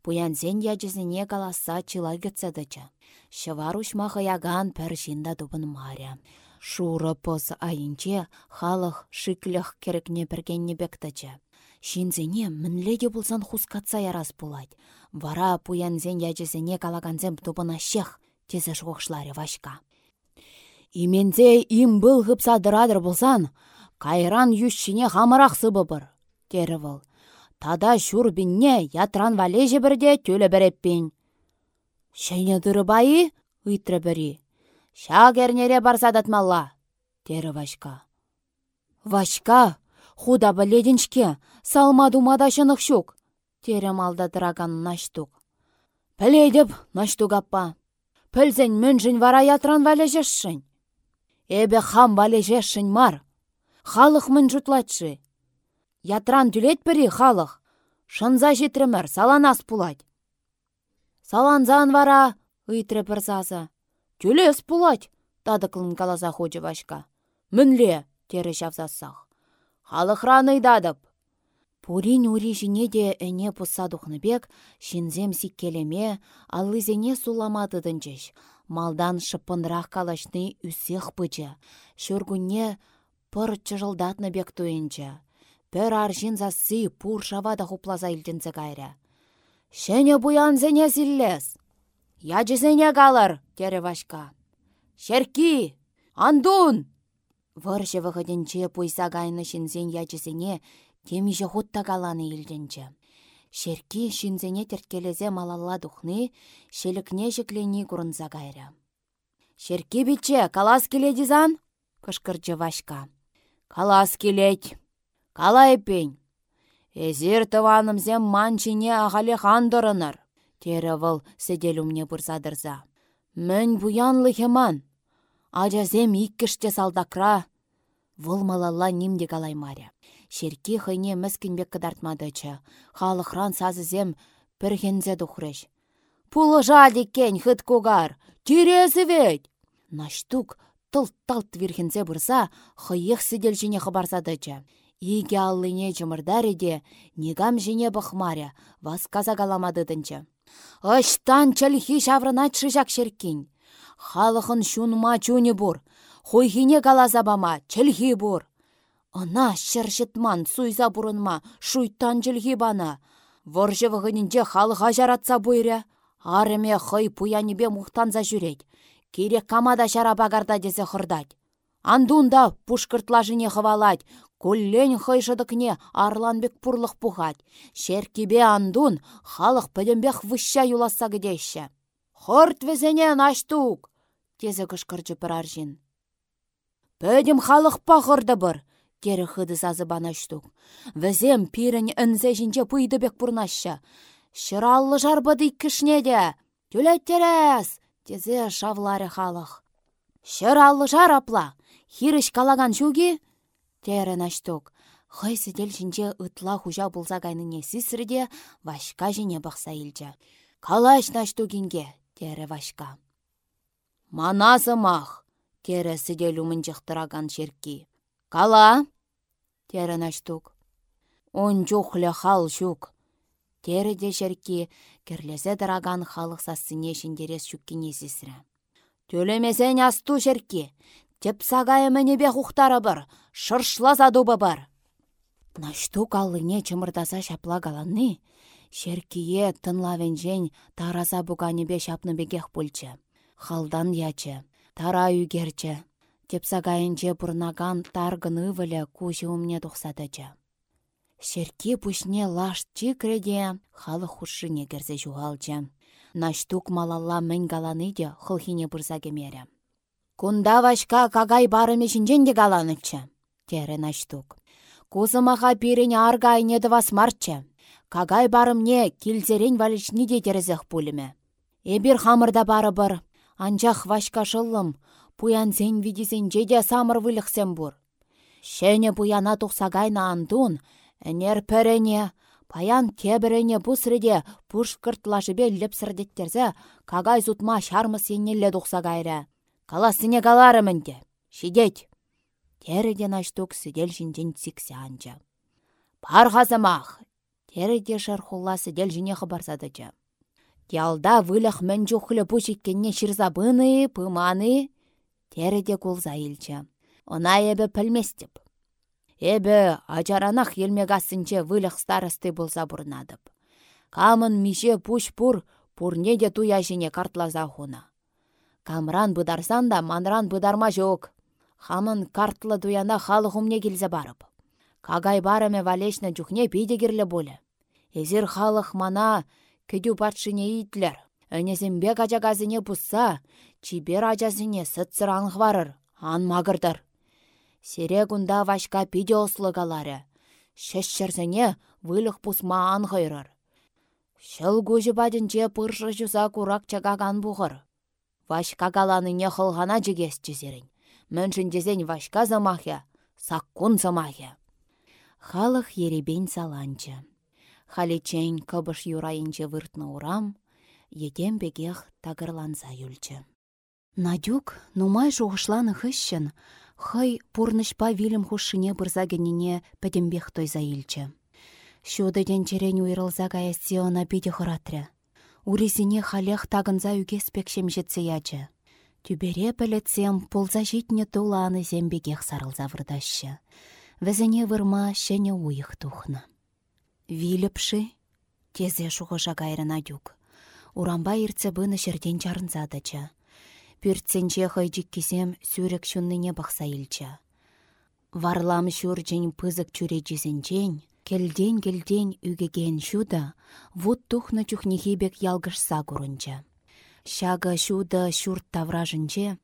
Пуянзен яжызіне каласа чылай гыцадычы. Шывар ушмақы яган пір жинда маря. Шуры пос айынче халық шиклях керекне піргенне бектачы. Шинзене мінледе болсан хускатса ярас булать. Вара пуянзен яжызіне калаганзем тупына шех, тезі жоқшлары вашка. Имензе им был ғыпса дырадыр болсан, кайран юшшіне хамырақ сыбы бір, тері был. Тада шурбинне ятран валеже бірде төлі біреппен. Шәйне дыры байы, ұйтры бірі. Ша кернере барсадатмалла, тері вашка. Вашка, худа біледіншке, салма думада шынық шук, тері малда дыраган наштук. Піледіп, наштук аппа. Пілзен мүнжін вара ятран валежешшін. Эбе хам валежешшін мар. Халық мін жұтлатшы. Ятран түлет бірі халық. Шынза жетірімір, саланас пулать. Саланзан вара, ыйтры пірзазы. Түлес пулать, тадықлын каласа ходжы вашка. Мінле, тері шавзасақ. Халық раны дадып. Пурин ури жіне де әне бек, шинзем сиккелеме, аллызене суламадыдынчыш. Малдан шыпынрақ калашны үсех пычы. Шүргүнне пыр чыжылдатны бек туйынчы. Пөр аршин засы пур шавада хуплаза илтінці кайры. Шәне буян зене зиллес. Яжызене калыр, тері вашка. Шерки! Андун! Выршы вғыдінче пуйса гайны шинзен темиже хутта каланы илченче. Шерки шинзене терткелезе малалла духны, шелікне жіклені курынса кайры. Шерки биче, калас келедізан? кышкырчы Вашка. Калас келет. Кала эпень. Эзір тыванымзем манчине ағале хандырыныр. Тері выл седел умне бұрзадырза. Мін буянлы хеман. Ажазем иккіште салдакра. Выл малалла нимде калаймаря. Шерки хыйне міскінбек кыдартмадычы. Халықран сазызем пірхензе дұхрыш. Пулы жадекен хыт кугар. Тирезі ведь! Наштук тылт-талт вирхензе бұрса, хыйық сидел жіне хыбарсадычы. Иге аллыне жымырдаре де, негам жіне бұхмаря, вас каза каламадыдынчы. Ыштан чылхи шаврынат шыжак шеркин. Халықын шунма чуне бұр, хойхине калазабама чылхи бұр. Ына шыршытман суйза бұрынма шуйттан жылги бана. Вұржы вғынінже халыға жаратса бұйры. Арыме хый пуянебе мұқтанза жүрет. Керек камада шара багарда десе хырдать. Андунда пушкыртлажыне хывалать, Куллен хыйшыдыкне арланбек пурлық пухать. Шеркебе андун халық пӹлембех вышша юласа гдеще. Хорт везене наштук! Тезе кышкырчы пір аржин. Пөдім халық пахырды бір, Кері хыды сазы банаштук. Візем пирін үнзе жінче бек бұрнаща. Шыраллы жарбады кішнеде. Түлеттерес! Тезе шавлары халық. Шыраллы жар апла. Хиріш калаган шуги? Терен аштук. Хай сидел жінче ытла хужа болса кайныне сисірде вашка жіне бақса илчі. Калаш наштугинге, тере вашка. Маназымах, тере сидел умын жықтыраган. Кала? Терін аштук. Он жухлі хал жук. Тері де жерке керлезе дыраган халық сассыне шіндерес шүккене сесірі. Төлемесен асту жерке. Теп сағайы бе құқтары бір, шыршла задубы бар. Нашту каллыне чымырдаса шапла галанны, Шеркие тынлавен жен тараза бе шапны бегех пульчы. Халдан ячы, тара үгерчі, Тепсагайынче бұрнаган таргын ывылі куші умне тұқсадычы. Шерке пүшне лашт чикреде халы хушыне керзе жуғалчы. Наштук малалла мін галаныде хылхине бұрза кемері. Кунда вашка кагай барыме де галанычы, тере наштук. Кузымаға пирене аргайне вас марчы. Кагай барымне килзерен валични де терезех пулеме. Эбір хамырда бары бір, анчах вашка шыллым, пуянсен видисен жеде самыр вылықсен бұр. Шәне пуяна тұқсагайна андун, әнер пәрене, паян кебірене бұсыреде пұшкыртлашыбе лепсірдеттерзе, кагай зутма шармы сеннелле тұқсагайра. Каласыне калары мінде, шидет. Тереден аштук сидел жінден сіксе анча. Пар хазамах, тереде шархулла сидел жіне хабарсадыча. Ялда вылық мен жүхлі пұшиккенне шырзабыны, пыманы, Тереде кулза илчі. Она ебі пілместіп. Эбі ажаранақ елмегасынче вылық старысты болса бұрнадып. Камын мише пуш-пур, пурне де туя жіне картлаза хуна. Камран бұдарсан да манран бұдарма жоқ. Хамын картлы дуяна халық умне келзе барып. Кагай барыме валешна жүхне пейдегерлі болы. Эзір халық мана кедю батшыне итлер. Өнезембек ажагазыне бұсса, чибер ажазыне сытсыр аңғварыр, ан мағырдыр. Сере күнда вашка пиде ослыгалары. Шешчерзіне вылық пусма аңғырыр. Шыл көжі бадынче пыршы жуза курак чагаган бұғыр. Вашка галаныне хылғана жігес жезерін. Міншіндезен вашка замахя, саққун замахя. Халық еребен саланчы. Халичен кыбыш юрайынче выртны урам, етем бегех тагырланса юлчы. Надюк нумай жуғышланы хыщын, хый пурнышпа вилім хушшыне бұрзагеніне пәдембех тойза илчі. Шуды денчерен уйрылза гаяссе она биде хыратря. Урезіне халех тагынза үгес пекшем жетсе ячы. Тюбере пілетсем полза житне туланы зембегех сарылза вырдащы. Візіне вырма шене уйық тухна. Виліпші, тезе шуғыша гайры Надюк урамба иртсе быны чарынзадычы. Пүртсенче хайджиккесем сүрек шунныне бақса илчі. Варлам шүрчен пызык чүре жезенчен, келден-келден үгеген шуды, вуд тухны чухнехибек ялгышса курынча. Шагы шуды шурт тавражынче,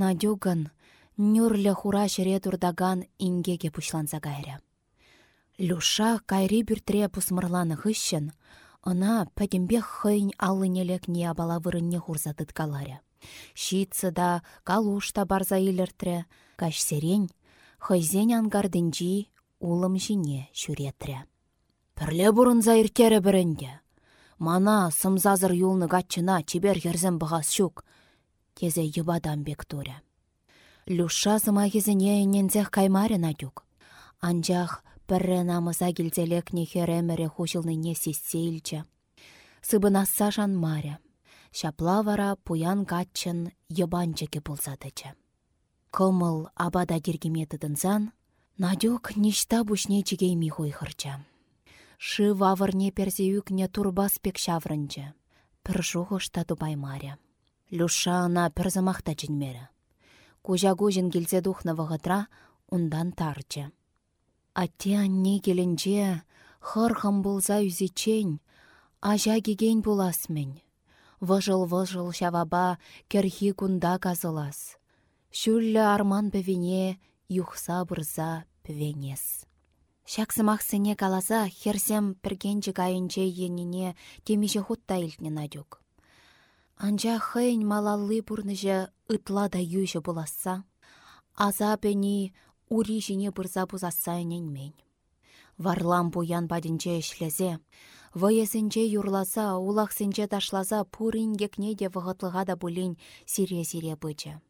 Надюган нүрлі хура шыре турдаган ингеге пушланса кайря. Люша кайри бүртре пусмырланы хыщын, ына пәтембех хыйн аллынелек не абала вырынне каларя. Щитсы да, калушта барза илертре, каш серень, хыйзен ангардынжи улым жине шүретрі. Пірле бұрынза иртері бірінде. Мана сымзазыр юлны гатчына чебер ерзім бұғас шук. Тезе ебадан бек туря. Люша зыма кезіне енензех каймарен адюк. Анжақ піррі намыза келзелек не херемере не сесейлчі. Сыбынасса жан маря. Шапла вара пуян гатчын ебанчыке болсадычы. Кымыл абада дергеметыдынзан, Надюк ништа бушне чигейми хойхырча. Шы вавырне перзеюкне турбас пек шаврынчы. Пір жуғышта тубаймаря. Люша ана пір жінмері. Кужагу келзе духна вағытра, ундан тарчы. Атте анне келінже, хырхым болза үзечен, ажа кеген боласмен. Вăжыл-вăжыл çаваба керхи кунда казылас. Шүллі арман бөвіне юхса бұрза пвенес. Шаксымақсыне каласа херсем піргенчі кайынче еніне темеше хутта илтне надюк. Анжа хыйн малаллы бұрныжы ытла да юйшы буласса, аза бені ури жіне бұрза бұзасса мен. Варлам буян бадинче ішлезе, вăйесенче юрласа, улахсенче ташласа пурин гекне де вғытлыға да бұлін сире-сире бычы.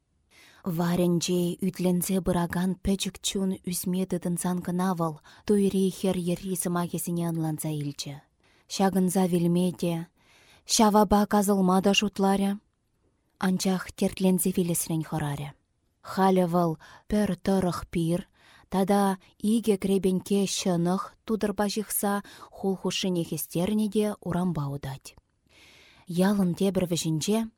Варенче ütленсе бұраган пәчік чун үзме тыдынсан кынавыл, туйри хер ерри сымакесіне анланса илчі. Шагынза вилмете, шаваба казылмада шутларе, анчах тертлензе вилесрен хораря. Халі выл пір тұрық пир, тада иге кребенке шынық тудырба жықса хул хушыне хестеріне де урамба удать. Ялын тебір вішінче,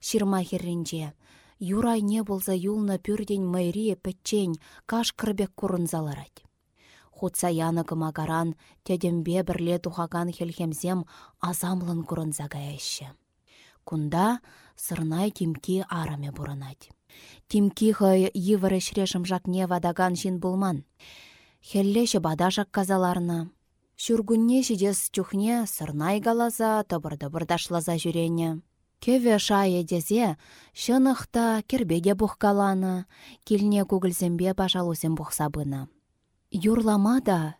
ширма херринче, Юрайне болса юлна пүрден майри пӹтчен каш кірбек курынзаларать. Хутса яны кымагаран тедембе бірле тухаган хелхемзем азамлын курынза гаяща. Кунда сырнай тимки араме бурынать. Тимки хай йывырышрешым жакне вадаган жин булман. Хеллеші бадашак казаларна. Шүргүнне жидес чухне сырнай галаза, табырды-бырдашлаза жүрене. Кеве шае дезе, шынықта кербеде бұққаланы, келіне көгілзімбе бажалузем бұқсабыны. Юрлама да,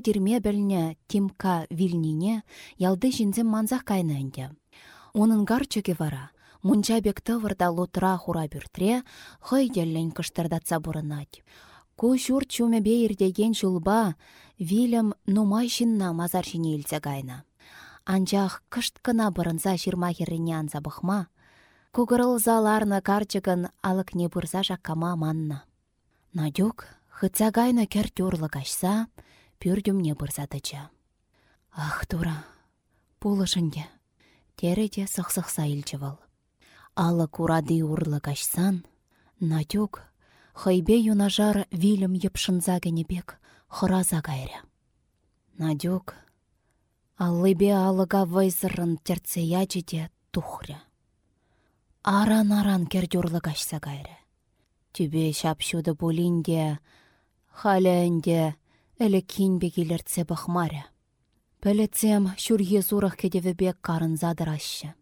дерме біліне Тимка вильнине ялды жінзем манзақ кайнынде. Оның вара, мұнча бек тывырда лутра хура бүртре, хой деллен кыштырдатса бұрынат. Ку шур чумебе ирдеген жулба, Вильям нумай шинна мазар шине кайна. Анчах кышт кына бұрынса жирма херрене анса бұхма. Кугырыл заларны карчыгын алыкне бұрса жақкама манна. Надюк хытса гайна кертюрлы кашса, пүрдюмне бұрсатыча. Ах, тура, пулышынде, тереде сықсықса илчевал. Алы курады урлы кашсан, Надюк хайбе юнажар вилім епшынза генебек хыраза гайря. Надюк Аллыбе алыға вайзырын терце ячеде тухря. Аран-аран кердюрлы кашса кайры. Түбе шапшуды болинде, халяінде әлі кинбе келерце бұхмаря. Пәлетсем шүрге зурық кедевебек задыр ашы.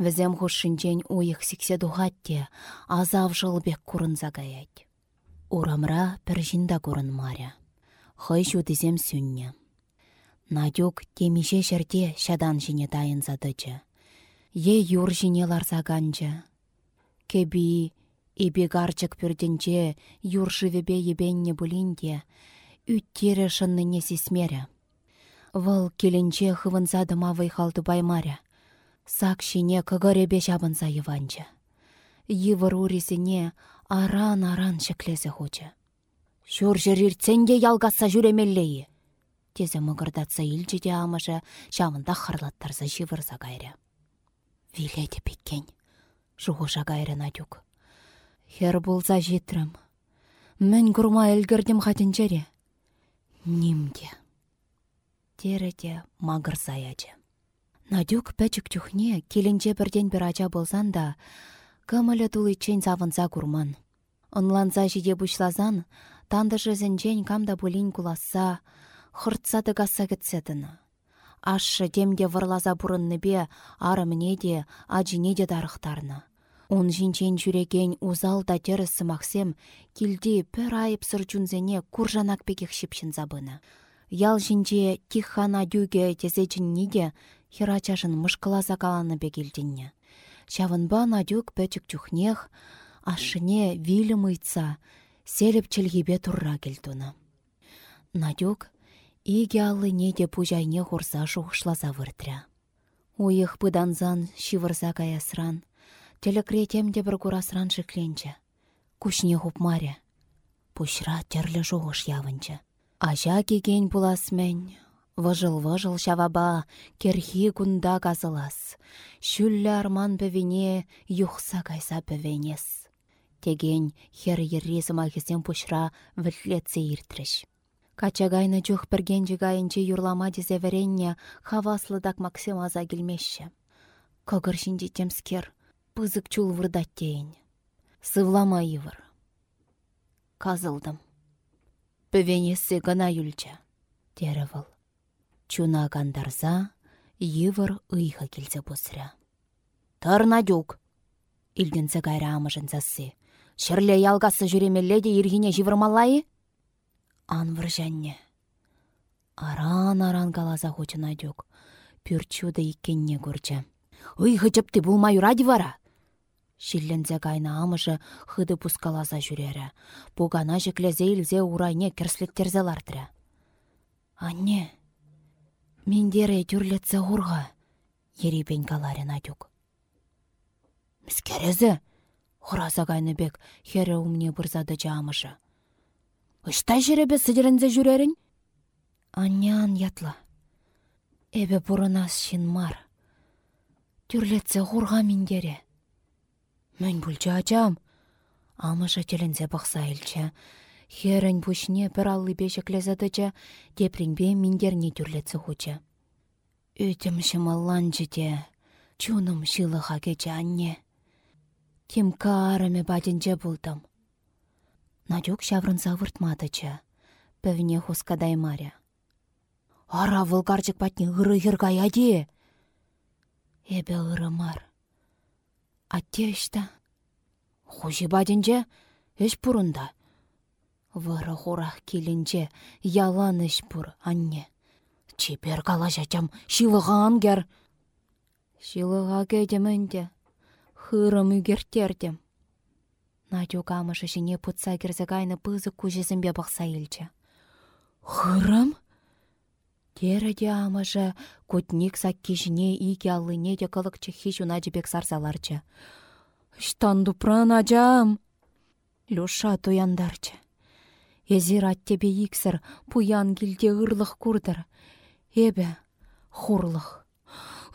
Візем хушшинчен уйық сіксе дұғатте, азав жылбек курынза гаять. Урамра пір жинда курын маря. Хой шудызем сүнне. Надюк темише шерде шадан жіне дайын задычы. Е юр жіне ларзаганчы. Кеби, ибі гарчык пүрдінче юр живебе ебенне бұлінде, үттері шынныне сесмері. Вăл келінче хывынса дыма вайхалты баймаря. Сак шине кыгыребе жабынса йыванчы. Йывыр урисіне аран-аран шеклесе хочы. Шур жырирценде ялгаса жүремеллейі тезе мығырдатса илчеде амыжы, шамында харлаттарса живырса кайры. Виледе пеккен, жуғыша кайры Надюк. Хер болса жетірім. Мен күрма әлгірдім қатынчере. Нимде. тереде мағыр саячы. Надюк пәчік тюхне келінче бірден бір ача болсан да, кымылы тулы чен завынса курман. Онланса жиде бұшлазан, танды жызінчен камда бұлін куласа, хұртса дығаса кетсетіні. Ашшы демде варлаза бұрынны бе, арымне де, ажине де дарықтарны. Он жинчен жүреген узал да терісі мақсем, келді пір айып сыр жүнзене куржанак бекек шипшін забыны. Ял жинче тихана дюге тезечін де, хирачашын мышкыласа каланы бекелденне. Шавынба надюк пәчік чухнех, ашыне вилім ыйтса, селіп чілгебе турра келтуны. Надюк иге аллы неде пужайне хурса шухшласа выртря. Уйых пыданзан шивырса каясран, телекретемде бір курасран шекленче. Кушне хупмаре. Пушра терлі жуғыш явынчы. Ажа кеген буласмен, Вăжыл-вăжыл çаваба керхи кунда казылас. Шүллі арман пөвене юхса кайса пөвенес. Теген хер еррезім ағызен пұшра вітлетсе иртріш. Качагайны жүх біргенжі гайынче юрлама дезе веренне хаваслыдак Максим аза келмешші. Когыр жинде темскер, пызык чул вырдаттейін. Сывлама ивыр. Казылдым. Пөвенесі гына юлча. Дері Чуна кандарса, йывыр ыйха келсе бұсыра. Тарнадюк! Илгенсе кайра амышын зассы. Шырле ялгасы жүремелле де иргине живырмалайы? Анвыр жәнне. Аран-аран каласа хочын адюк. Пүрчуды иккенне көрчі. Ыйхы жыпты бұлмай ради вара. Шиллензе кайна амышы хыды пускаласа жүрері. Бұғана жеклезе илзе урайне керслеттерзе лартыры. Анне, Мендере түрлетсе ғұрға, еребен каларен адюк. Міскерезі, хұраса бек, хері умне бұрзады жамышы. Үштай жеребе сідерінзе жүрерін? Аннян ятла. Эбе бұрынас шын мар. Түрлетсе ғұрға мендере. Мен бүлчі ачам. Амыша телензе бақса елчі. Херін пушне бір аллы бешек лезадыча, депринбе миндерне түрлетсі хуча. Үтім шымаллан жіде, чуным шылыға кече анне. Тим караме бадинче булдым. Надюк шаврын завыртмадыча, пөвіне хускадай маря. Ара вылгарчык патне ыры хиргай аде. Эбе ыры мар. Атте ішті. Хужи бадинче, эш пурында. Вара хурах келінче яланыш бұр, анне. Чепер кала жатам шилыға ангер. Шилыға кедемінде. Хырым үгертердем. Надю камышы жіне пұтса керзе кайны пызы күжесімбе бақса елчі. Хырым? Тереде амышы күтнік сакки жіне иге аллыне де кылықчы хиш унадебек сарсаларчы. Штанду пранажам. Люша туяндарчы. Езер аттебе иксір, пуян келде ұрлық күрдір. Эбе, хурлық.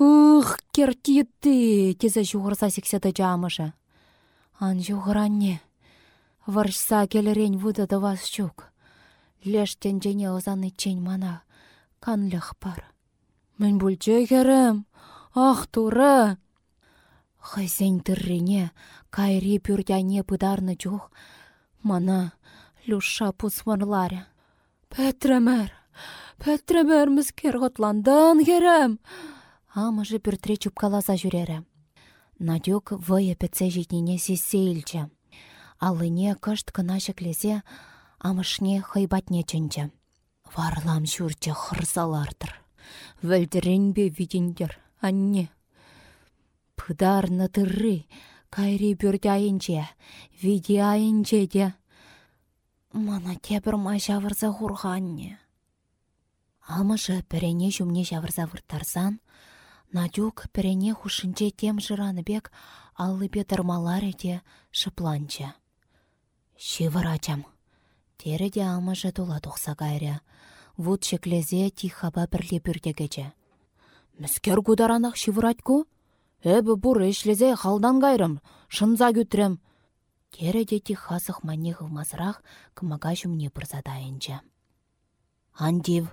Ух, кертетті, тезі жуғырса секседі жамышы. Ан жуғыранне. Варшса келерен вудады вас чук. Лештен жене озаны чен мана. Канлық бар. Мен бұл керім. Ах, туры. Хайсен түррене, кайри пүрдяне пыдарны жух. Мана, Люша пусварларя. Пәтремәр, пәтремәр мүскер ғотландан керем. Амыжы пүртре чупкаласа жүрері. Надюк вăйы пӹтсе житнине сесе илчче. Аллине кышт кына çеклесе, амышне хăйбатне чынчче. Варлам çурчче хырсалартыр. Вӹлдеррен бе видендер, анне. Пыдарны тырры, кайри пюртяйынче, видяйынче де. Мана тебір май жавырза хурғанне. Амыжы пірене жүмне жавырза вырттарсан, Надюк пірене хушынче тем жыраны бек аллы бетірмалар еде шыпланча. Шивыр ачам. Тері де амыжы тула тұқса кайря. Вуд шеклезе тихаба бірле бүрдегече. Мүскер кударанақ шивыр атку? Әбі бұр ешлезе халдан кайрым, шынза күтірім. Кереде хасық мане ғылмазырақ кымага жүмне бұрзадайынча. Андив,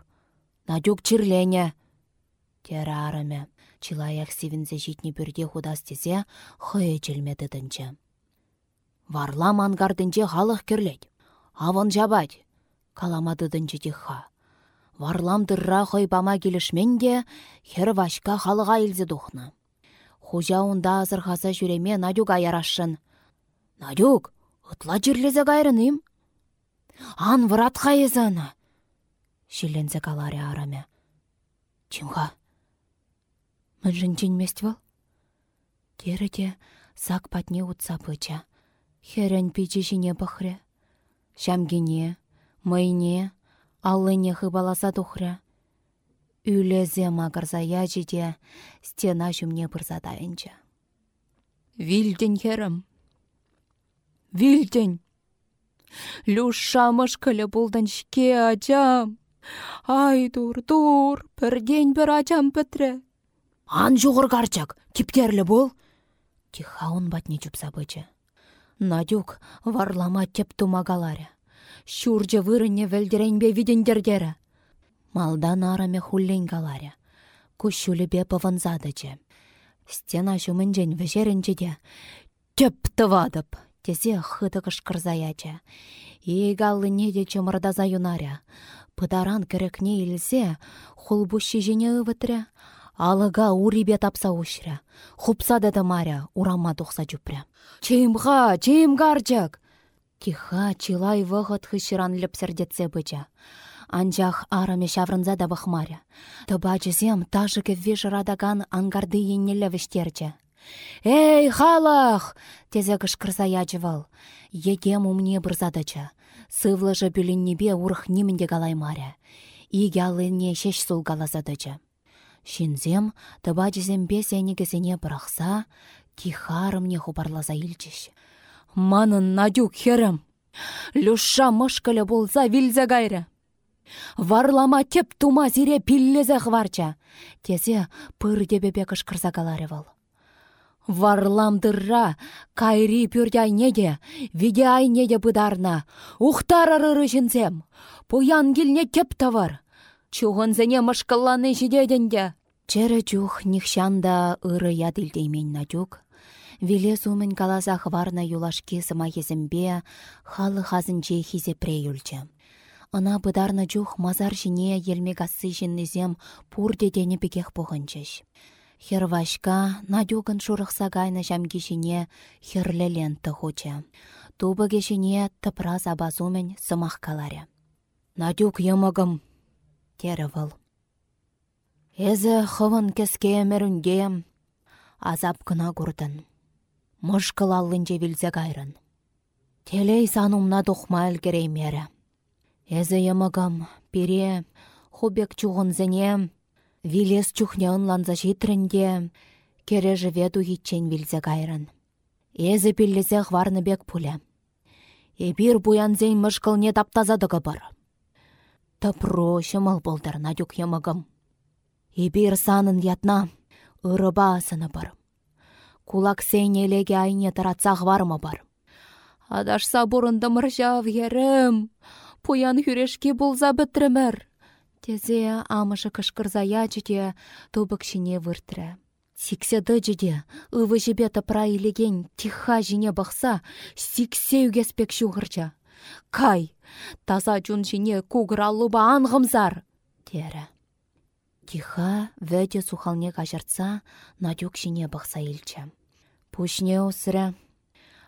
Надюк чирлене. Тері арыме. Чилаяк сивінзе житні бүрде худас тезе, хые челмеді дінчі. Варлам ангардынче халық керлет. Авон жабать. Каламады дінчі тихха. Варлам дырра бама келішменде, хер вашка халыға илзе духна. Хужа унда азырхаса жүреме Надюга ярашшын. Надюк, ытла жерлезе кайрыным. Ан врат хайызаны. Шилензе каларе араме. Чимха? Мӹнжӹн чӹньмест вăл? Тереде сак патне утса пыча. Херен пичи çине пăхрре. Çамкине, мăйне, аллыне хыбаласа тухря. Үлезе мағырза яжиде стена жүмне бұрзадайынча. Вилден херім. Вилден. Люша мышкылы бұлдан шке ачам. Ай, дур, дур, бірден бір ачам пітірі. Ан жоғыр қарчак, типтерлі бол. Тихаун батне чупса бычы. Надюк варлама теп тумагаларя. Шурже вырыне вәлдеренбе видендердері. Малдан араме хуллен каларя. Кущулебе паванзадычы. Стена шумынжен вешерінчі де. Теп тывадып, тезе хыды кышкырзаячы. Игаллы неде чымырдаза юнаря. Пыдаран керекне илсе, хулбущи жене ывытря. Алыга урибе тапса ушря. Хупса да маря, урама тухса чупря. Чеймға, чейм гарчак! Киха чилай вғыт хышыран лепсердетсе быча. Анчах араме шаврынза да бахмаря. Тыба жезем тажыке радаган ангарды еннелі віштерче. «Эй, халах!» тезе кышкырса ячывал. Егем умне бұрзадыча. Сывлыжы бүліннебе урх немінде галаймаря. Иге алыне шеш сул галазадыча. Шинзем тыба жезембе сенегізіне бұрақса, тихарымне хубарлаза илчеш. Манын надюк херім. Люша мышкілі болса вилзе гайры. Варлама теп тума зире пиллезе хварча. Тезе пыр дебебе кышкырса вал. Варлам дырра, кайри пюрде айнеде, виде айнеде бұдарна. Ухтар арыры жінзем. Пуян теп тавар. Чуғынзене мышкылланы жидеденде. Чері чух нихшанда ыры ядылдеймен надюк. Виле сумын каласа хварна юлашки сыма езімбе, халы хазынче хизепре юлчы. Ына бұдарны чух мазар жіне елме гассы жіннізем пур дедені бекех бұғынчыш. Хервашка надюгын шурықса жамги жіне херлелен тұхучы. Тубыге жіне тыпра забазумен сымақ каларе. Надюк емігім, тері выл. Эзі хывын кеске өмірінде азап кына күрдін. Мұшқыл аллынже вілзе кайрын. Телей санумна тухма әлгереймері. Эзі емігім, пере, хубек зене, вилес чухне ынланза житрінде, кере живе тухитчен вілзе кайрын. Эзі піллесе хварны бек пуле. Эбир буянзен не таптазадығы бар. Тапро шымыл болдар надюк емігім. Эбир санын ятна, ырыба асыны бар. Кулак сен елеге айне таратсақ варма бар. Адашса бұрынды мұржав ерім, пуян хүрешке болза бітірімір. Тезе амышы кышкырза ячыде тобықшіне выртыры. Сиксе дыжыде, ывы жібе тыпра илеген тиха жіне бақса, сиксе үгеспек шуғырча. Кай, таза чун жіне куграллыба анғымзар, тері. Тиха вәде сухалне кажарца, надюк жіне бақса илчі. Пушне осыры.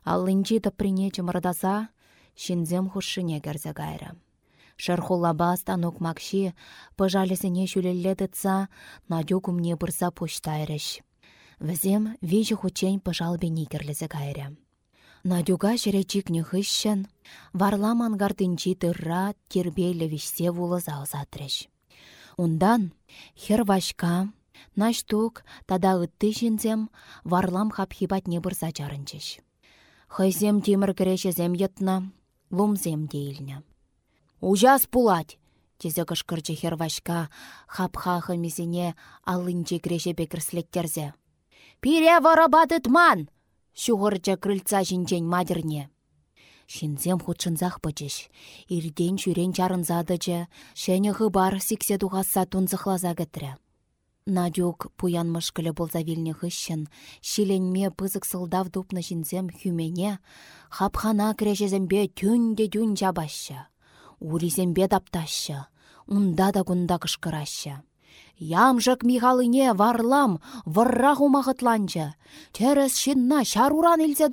Аллынчи тыприне чымырдаса, шинзем хушшыне керзе гайры. Шархулаба станок макши, пыжалесіне шүлелле тытса, надюк умне бұрса пуштайрыш. Візем вежі хучень пыжал бені керлізе гайры. Надюга не хыщын, варламан гардынчи тырра тербейлі вишсе вулы заузатрыш. Ундан хервашка, наштук тада ытты жинзем варлам хапхибат не бұрса жарынчыш. Хыйзем темір зем етна, лумзем дейлні. Ужас пулать! Тезе кышкырчы хервашка хапха хымезіне алынчы кіреше бекірслеттерзе. Пире варабадытман! Шуғырча крыльца жинчен мадерне. Шинзем худшынзах пычыш. Ирден чүрен чарынзадычы, шәне хыбар сиксе тухасса тунзықлаза кітрі. Надюк пуян мышкілі болза вилне хыщын, шиленме пызык сылдав дупны шинзем хүмене, хапхана кірешезембе түнде түн жабаща. Уризембе таптаща, унда да кунда кышкыраща. Ямжык Михалыне варлам вырра хумахытланчы. Терес шинна шаруран илсе.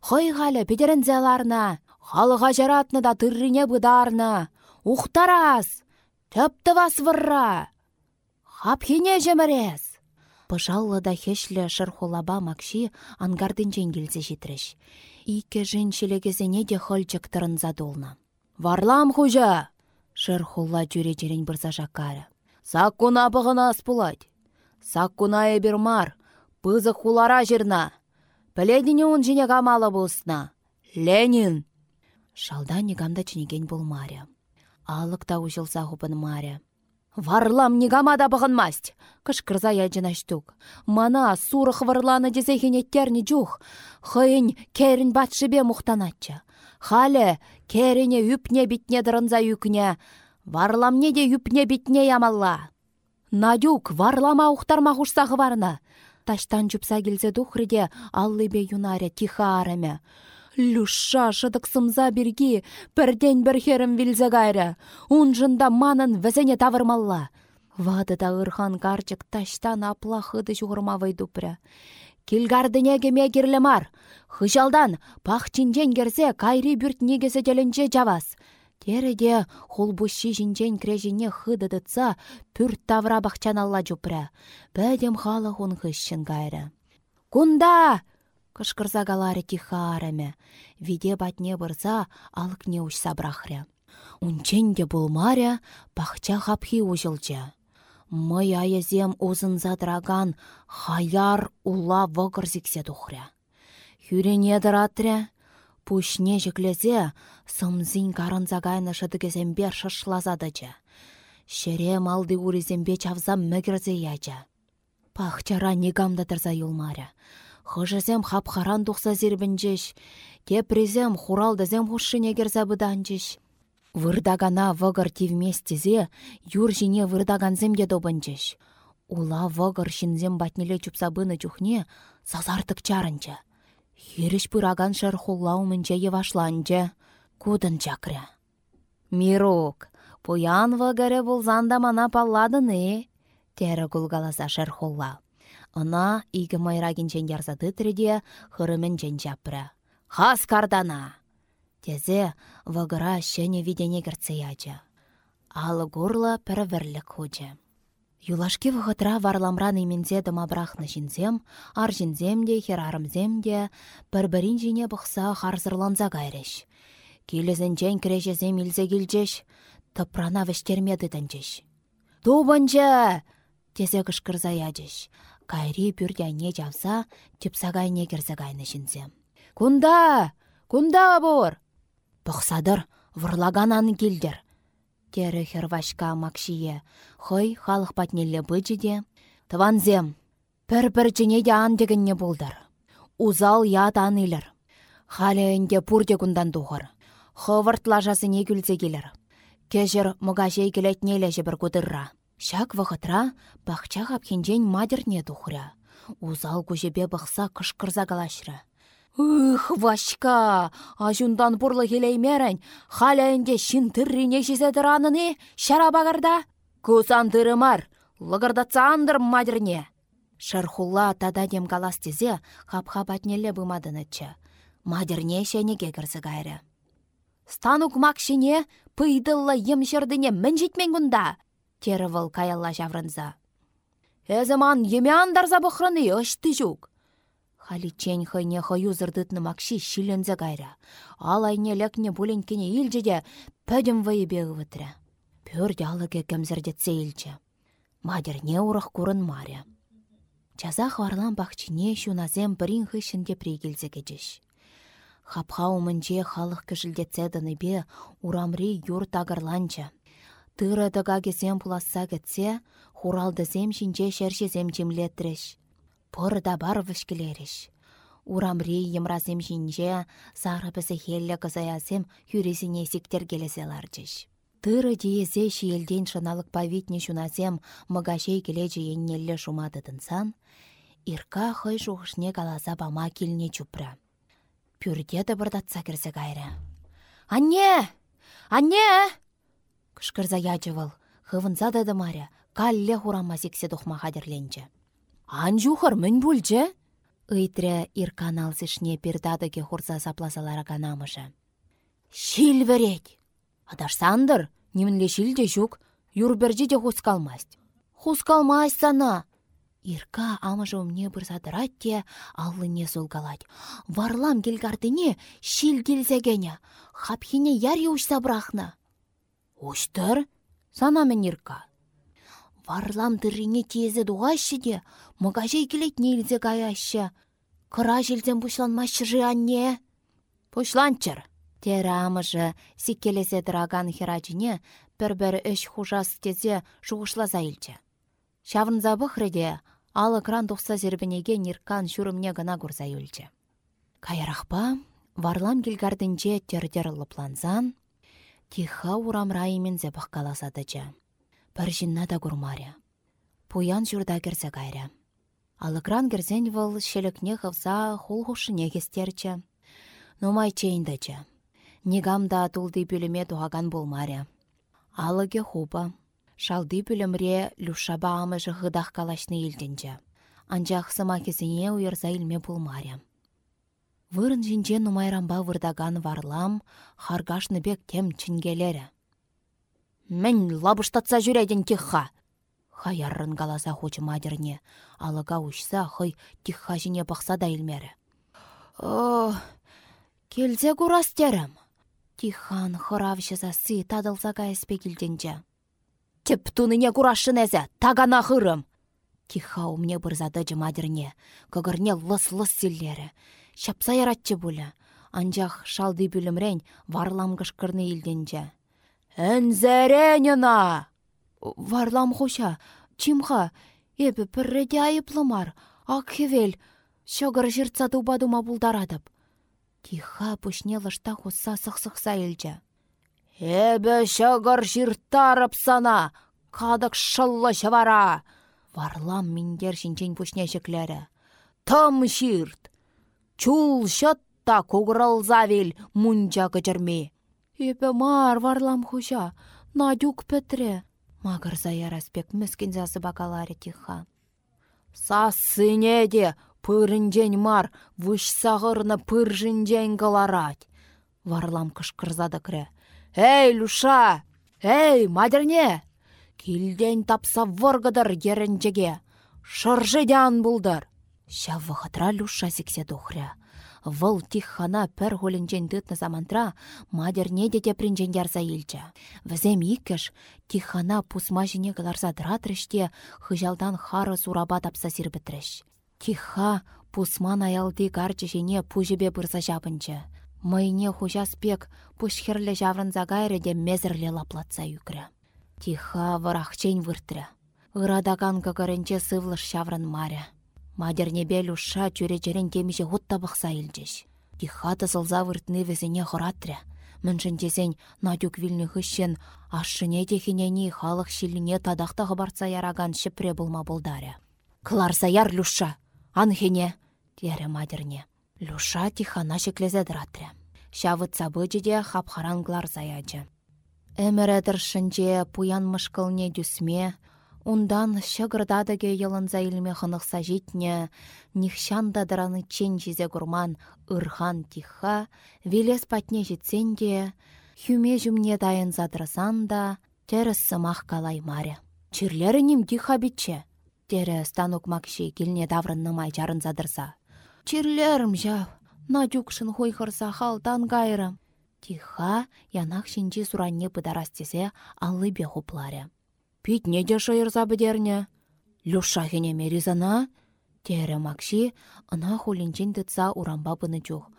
Хой халі педерензеларна. Халыға жаратны да тыррине бұдарны. Ухтарас! Төпті вас вырра! Хапхине жемірес! Пыжаллы да хешлі шырхулаба макши ангардын жеңгілзе житріш. Ике женшілегезене де тұрын задолна. Варлам хужа! Шырхулла жүре жерен бірза жақары. Саккуна бұғынас пулать. Саккуна ебір мар, пызы хулара жерна. Піледіне он жіне камалы болсына. Ленин! Шалда негамда чінеген бұл Маря. Алықта ұжылса ғупын Маря. Варлам негамада бұғынмаст. Кышкырза яджынаштук. Мана сурық варланы дезехенеттерні жух. Хыйын керін батшыбе мұқтанатча. Халі керіне үпне бітне дырынза үкіне. Варламне де үпне бітне ямалла. Надюк варлама ухтарма хушсағы варна. Таштан жүпса келзе духрыде аллыбе юнаря тиха араме. Люша шыдықсымза бірге бірден бір херім вілзе гайры. Унжында манын візіне тавырмалла. Вадыда ырхан карчык таштан апла хыды. Килгардыне кеме кирлемар. Хыжалдан пахчинжен керсе кайри бүрт негесі теленче жавас. Тереде холбуши жинчен крежине хыдыдытса пүр тавра бахчаналла жупря. Бәдем халы хун хыщын гайры. Кунда! Кышкырза галары тихараме. Виде батне бұрза алыкне учса брахря. Унченде булмаря пахча хапхи ужылча. Мый аязем узын задраган хаяр ула вăгăр зиксе тухря. Хюрене дыратря, Пушне жіклезе, сымзин карынза гайны шыдыгезембе шышлазадычы. Шере малды урезембе чавзам мөгірзе яча. Пахчара негамда тұрза юлмаря. Хыжызем хапхаран тухса зирбінчеш, тепрезем хуралдызем хушшыне керза бұданчеш. Вырдагана вăгăр тивместезе юр жине вырдаганземде добынчеш. Ула вăгăр шинзем батнеле чупсабыны чухне сазартык чарынча. Хиріш пыраган шыр хуллаумынче евашланче. Кудын чакря. Мирук, пуян вăгăре булзанда мана палладыны. Тері гулгаласа шыр хулла. Ына игі майрагинчен ярзады тіріде хырымын жапря. Хас кардана! Тезе вăгыра шәне видене яча. Алы гурла пәрвірлік хуче. Юлашки вғытра варламран имензе дымабрахны жинзем, ар жинзем де, херарымзем де, бір-бірін жине бұқса харзырланза гайреш. Келезінчен кірежезем илзе келжеш, тыпрана вештермеді тінжеш. Тубынчы! Тезе кышкырза ядеш. Кайри пүрдяне жавса, гайны жинзем. Кунда! Кунда бұр! Бұқсадыр, вұрлаган аны келдер. Тері хервашка макшие, хой халық патнелі бычыде. Тыванзем, пір-пір де ан дегенне болдар. Узал ят ан илер. Халі өнде пурде күндан дұғыр. Хывырт лажасыне күлзе келер. Кежір мұға жей келетнелі жібір күдірра. Шак вғытра бақча хапхенжен мадерне дұғыря. Узал күжебе бұқса кышкырза калашыры. Ух, Вашка! Ажундан бурлы келеймерін, халяйынде шин тыррине жезедір аныны, шара багарда? Кузан тырымар, лығырдатса андыр мадірне. Шархулла тада дем галас тезе, хап-хап атнелі бұмадынычы. Мадірне шәнеге кірзі гайры. Станук макшине пыйдылла емшердіне мін жетмен күнда, тері выл каялла жаврынза. Эзіман еме андарза бұқрыны өшті жүк. Халичен хыйне хыю зырдытны макши шилензе гайра. Ал айне лекне буленкене илжеде пөдім вайы бегі вітрі. Пөрде алыге кәмзірдетсе илче. Мадерне урық курын маря. Чазах варлан бақчине шуназем бірін хышынде пригілзе кечеш. Хапха умынче халық кішілдетсе бе урамри юрт агарланча. Тыры дыға кезем пуласса кетсе, хуралды зем шинче шершезем чемлетреш. Пырда бар вішкілеріш. Урамри емразем жинже, сары бізі хеллі кызаясем хүресіне сектер келесе ларчыш. Тыры диезе шиелден шыналық павитне шунасем мыгашей келечі еннелі шумады тынсан, ирка хой жуғышне каласа бама келіне чупра. Пюрде бұрдатса кірсе кайры. «Анне! Анне!» Кышкырза ячывал, хывынса дады маря, калле хурама сексе тухма хадерленче. «Анжухыр мін бүлче?» Ыйтрре иркан алсышне пердадыге хурса сапласалара канамыша. Шил вереть! Адашсандыр, немінле шилде жүк, юрберже де хускалмасть. Хускалмасть сана! Ирка амыжы умне бұрсадырат те аллыне солгалать. Варлам келгардыне шил келзегене, хапхине яр еушса брахна. Уштыр? Сана мен Ирка. Варлам тыррине тезе дуғашы де, мұғажай келет нелзе гаяшы. Кыра жилден бұшланмашы анне. Пушланчыр. Тері амыжы сиккелесе дыраган херачыне бір-бір үш хужас тезе жуғышлаза илчі. Шавынза бұхрыде, алы кран тұқса зербінеге ниркан шүрімне гына күрза үлчі. Кайрақпа, варлам келгардынче тердер лыпланзан, тиха урамрайымен зәбіқ каласадычы. Бір жинна да күрмаря. Пуян жүрда керсе кайря. Алыкран керзен выл шелікне хывса хул хушыне кестерчі. Нумай чейіндачы. Нигамда тулды пүліме туғаган болмаря. Алыге хупа. Шалды пүлімре люшаба амыжы ғыдақ калашны елденчі. Анжақ сыма кезіне уйырза илме болмаря. Вырын жинже нумайрамба вырдаган варлам, харгашны бек тем. Мен лабыштатса жүреден тихха. Хаяррын галаса хочы мадерне, алыга ұшса хый тихха жіне бақса да илмері. О, келзе курастерім. Тихан хыравшыза сы тадылса кайыспе келденче. Теп туныне курашын әзі, тагана хырым. Тиха умне бұрзады жымадерне, көгірне лыс-лыс силлері. Шапса яратчы бұлі. Анжақ шалды бүлімрен варлам кышкырны. Әнзәреніна! Варлам хуша, чимха, епі пірреде айыплымар, ак хевел, шогыр жыртса тубадума бұлдарадып. Тиха пүшне лышта хусса сықсықса елчі. Эбі шогыр жырттарып сана, кадық шыллы шывара. Варлам миндер шинчен пүшне шеклері. Тым шырт, чул шатта завел мұнжа кычырме. Эпе мар варлам хужа, Надюк петре. Магыр заяраспек мүскін засы бакаларе тиха. Сасыне де пырынжен мар, выш сағырны пыржынжен галарать. Варлам кышкырзады кіре. Эй, Люша! Эй, мадерне! Килден тапса выргыдыр ерінжеге. Шыржыдян бұлдыр. Ша вғытра Люша сіксе дұхря. Вăл тиххана пір хулінчен тытны замантра мадерне де тепринчен ярса илчче. Візем иккеш тиххана пусма жіне кыларса дыратрыште хыжалдан хары сураба тапса сирбітріш. Тихха пусман аялды гарчы жіне пужебе бұрса жабынчы. Майне хужаспек пушхерлі жаврынза гайры де мезірлі лаплатса юкрі. Тиха варахчен выртры. Ырадаган кагарынче сывлыш шаврын маря. Мадернебе люша чүречерен темеше хутта бұқса илчеш. Тихата сылза выртны весене хоратря. Міншін тесен Надюк вилні хыщен ашшыне техинени халық шиліне тадақта барса яраган шіпре бұлма бұлдаря. Кларса яр люша, анхене, тере мадерне. Люша тихана шеклезе дыратря. Шавыт сабыджеде хапхаран кларса ячы. Әмірәдір шынже пуян мышкылне дүсме, Ундан шығырдадаге елінза илме хынықса жетне, нихшан дадыраны чен жезе гурман ырхан тиха, велес патне жетсен де, хүме жүмне дайын задырсан да, теріс сымақ калай маре. Чирлері тиха бітче, тері станок макши келне даврынны май жарын задырса. Чирлерім жав, надюкшын хойхырса халдан гайрым. Тиха янақ шинчи суранне пыдарастесе аллы бе хупларе. Питне де шайырса бідерне. Люша хенеме ризана? Тере макши, ына хулинчен тытса урамба бұны чух.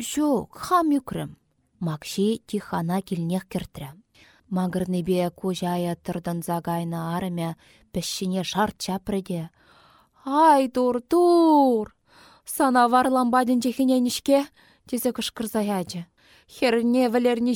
Шо, хам юкрым. Макши тихана килнех кертрі. Магырныбе кужая тұрдан загайна арымя пішіне шарт чапрыде. Ай, тур, тур! Сана варлам бадын жехененішке, тезе кышкырза ячы. Херне вілерне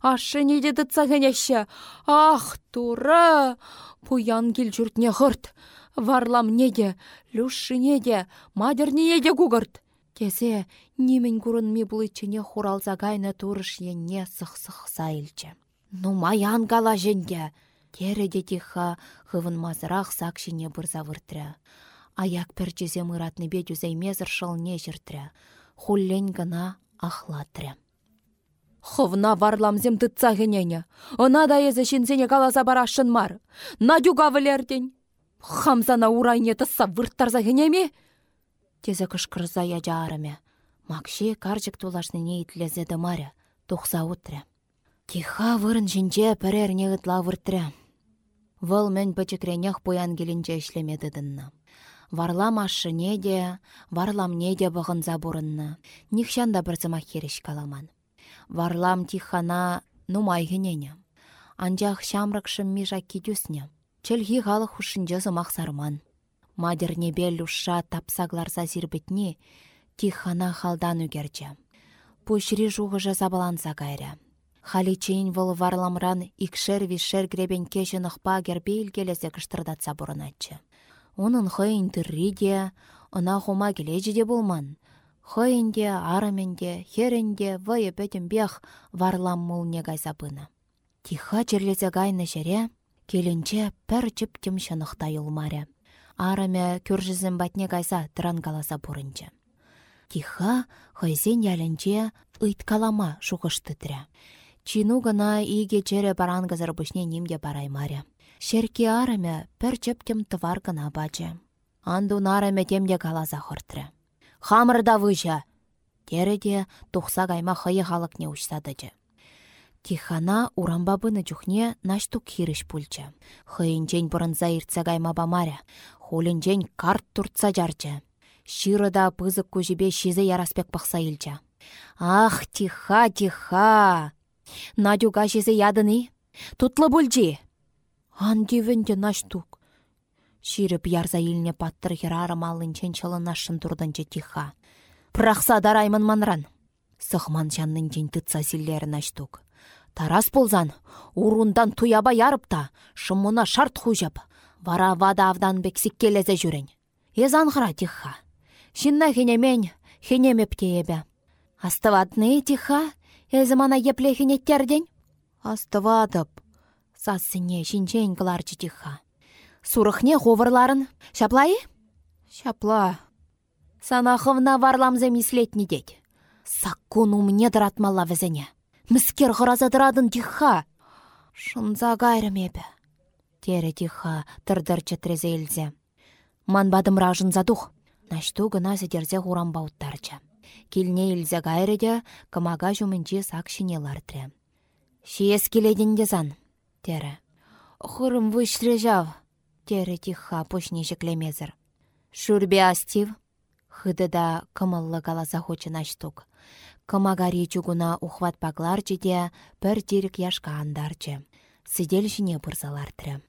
ашы неде дытса Ах, тура! Пуян кел жүртне ғырт. Варлам неде, люшшы неде, мадер неде гугырт. Тезе немен күрін ми бұлычыне хуралза гайны турыш енне сық-сық сайылчы. Ну маян кала женге, Тереде тиха хывын мазырақ сакшине бұрза выртря. Аяк пәрчезе мұратны бе мезір шылне жыртря. Хуллен гына. Хывна варламзем тытса генене. Она да езі шинсене каласа барашын мар. Надюга вілерден. Хамзана урайне тысса вырттарза генеме? Тезе кышкырза яжа арыме. Макши карчык тулашныне итлезеді маря. Тухса утря. Тиха вырын жинче пірерне ытла выртря. Вăл мӹнь пычекренех пуян келінче ішлемеді дынна. Варлам ашшыне де, варламне де бұғынза бұрынны. Нихшанда бірзімақ хереш каламан. Варлам тихана нумай генене. Анжақ шамрықшым мижа кидюсне. Чӹлхи халық хушинче зымақ сарман. Мадерне бел ұшша тапсагларса зирбетне, тихана халдан үгерче. Пушри жуғыжы забаланса кайря. Халичейн вăл варламран икшер вишер гребен кеше нăхпа гербе келесе кыштырдатса бұрынатчы. Унын хăйын тырри де, ына хума де болман. Хăйынде, арыменде, херенде, вăйы бех варлам гайса пына. Тиха черлесе гайны жере, келінче пір чіптім шынықта юлмаре. Араме күржізін батне гайса тыран каласа бұрынчы. Тиха хăйсен ялінче ыйткалама шуғыштытря. Чину гына иге чере барангызыр бұшне немге бараймаре. Шерке араме пір чептем тывар гына бачы. Анду нараме темде калаза хортры. Хамырда выжа! Тереде тухса гайма хыйы халық не учсадыжы. Тихана урамбабыны чухне наштук хирыш пульчы. Хыйынчен бұрынза иртса гайма бамаря. Хулинчен карт туртса жарчы. Ширыда пызык көжібе шизі яраспек пақса илчі. Ах, тиха, тиха! Надюга жезе ядыны. Тутлы бүлжи. Андивенде наштук. Ширіп ярза илне паттыр херарым алынчен чылынашын турдынчы тиха. Прақса дараймын манран. Сықман жанның жен тытса силлері наштук. Тарас болзан, урундан туяба ярыпта, шымына шарт хужап. Вара вада авдан бексик келезе жүрен. Езан хра тиха. Шинна хенемен, хенемеп ебе. Астыватны тиха, Эзі мана еплехінеттерден? Астывадып. Сассыне шинчен кыларчы тиха. Сурықне ховырларын. Шаплайы? Шапла. Санахывна варламзе мислетні дед. Саккун умне дыратмалла візіне. Міскер ғыраза дырадын тиха. Шынза гайрымебі. Тере тиха тырдыр чытрезе елзе. Манбадым ражын задух. Нашту гына зедерзе хурамбауттарчы. Килне илзе гайрыде кымага жумынчи сак шинелартрре. Шиес келедінде зан, тере. Хұрым жав, тере тиха пушне жеклемезір. Шурбе астив, хыдыда кымыллы галаса хочын аштук. Кымагари чугуна ухват пакларчы де пір терік яшка андарчы. Сидел жіне бұрзалартры.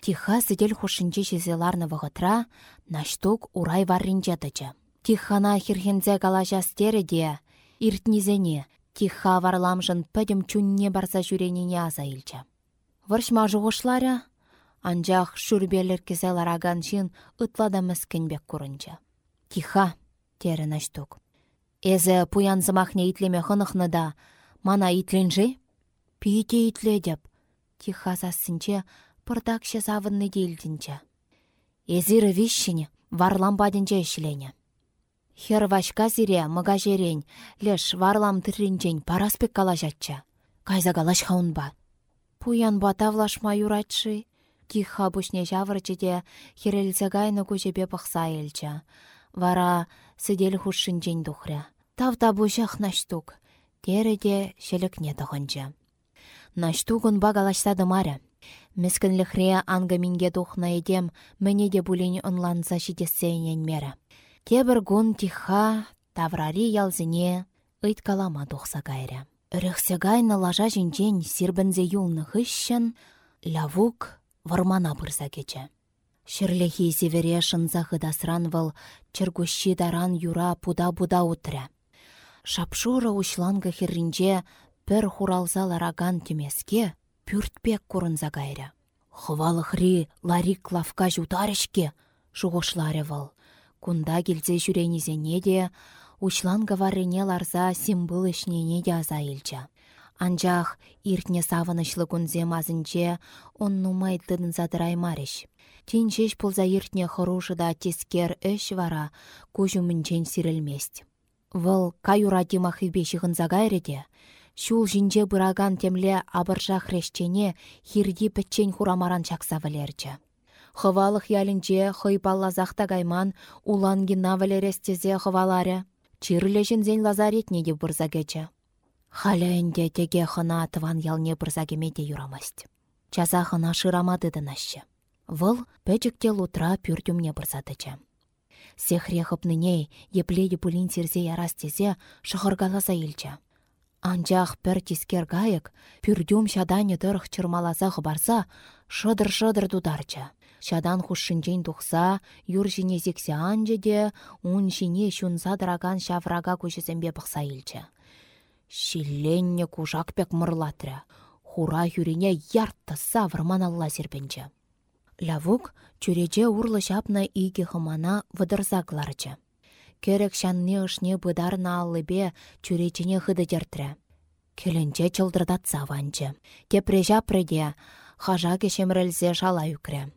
Тиха сидел хушынчы жезеларны вғытра, наштук урай варринче Тихана хирхензе калажас де, иртнизене, тиха варламжын пәдім чунне барса жүреніне аза илчі. Варшма жуғышларя, анжақ шүрбелер кезел араган жин ытлада мүскінбек көрінчі. Тиха, терін аштук. Эзі пуянзымахне итлеме хынықны да, мана итленжі? Пейте итле деп, тиха сасынче пырдакше савынны дейлдінчі. Эзірі варлам бадінче Хер вашка зире мыга жерен, леш варлам тірринчен параспек калажатча. Кайза калаш хаунба. Пуян батавлашма юратши. Тиха бушне де херелзе гайны көжебе пықса елча. Вара сидел хушшинчен. Тавда бушах наштук. Тереде шелікне тұғынча. Наштугын багалашсады маря. Міскінліхре анга минге тухна едем, мәне де бұлені онланса шидесейнен мері. Тебір гун тиха, таврари ялзіне, калама тухса кайря. Гайны лажа жинчен сирбінзе юлны хыщын, лавук вармана бұрса кече. Шырлехи севере шынза хыдасран вăл чыргущи даран юра пуда-пуда утря. Шапшуры ушланга херринче пір хуралза лараган тюмеске пюртпек курынза кайря. Хывалыхри ларик лавка жутарышке, шуғышларе вăл. Кунда келзе жүренізене де, учланга варрене ларза симбыл ішнене де аза Анжақ иртне савынышлы күнзе мазынче, он нумай тыдын задыраймарыш. Тин шеш пулза иртне да тескер өш вара кужу мінчен сирілмест. Вăл каюра тимахи шығын загайреде, Шул жинже бұраган темле абыржа хрещене хирди пӹтчен хурамаран чакса вілерчі. Хывалық ялінче хыйпаллазақта гайман улан гина вілерестезе хываларе. Лазаретне кечі. Халя теге хына тыван ялне бұрза кемеде юрамасть. Чаза хына шырамады дынашы. Вăл пәчікте лутра пюртюмне бұрзадычы. Сехре хыпныне епледе пулин серзе ярастезе шықыргаласа илчі. Анчах пір тискер гайык, пюрдюм шадане дырых чырмаласа барса, шыдыр-шыдыр дударча. Шадан хушшинчен тухса, юр жіне зексе анчы де, ун жіне шунса дыраган шаврага бұқса илчі. Шилленне кужак пек мырлатря. Хура юрине яртты савырман алла серпенчі. Лавук чүреже урлы шапна иге хымана вăдырзакларчы керек шанны ышне бұдарна аллыбе чүречіне хыды дертрі. Келінче чылдырдатса ванчы. Тепре жапреде, хажа кешемрелзе шала үкре.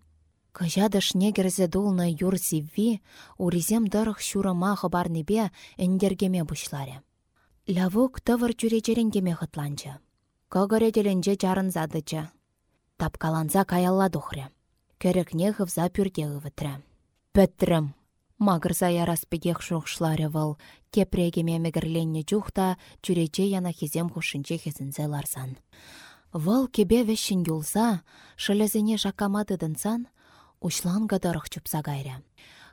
Кыжадышне керзе дулны юр сивви, уризем дырых шурыма хыбарныбе эндергеме бұшларе. Лавук тывыр чүречеренгеме хытланчы. Көгіределенже жарынзадычы. Тапкаланса каялла духры. Керекне хывза пюрде ывытры. Пөттірім, Магырса яраспегех шухшларе вăл, кепрегеме мегірленне чухта, чүрече яна хизем хушинче хезінзе ларсан. Вăл кебе вешшін юлса, шылезене дынсан, ушлан гадарых чупса гайря.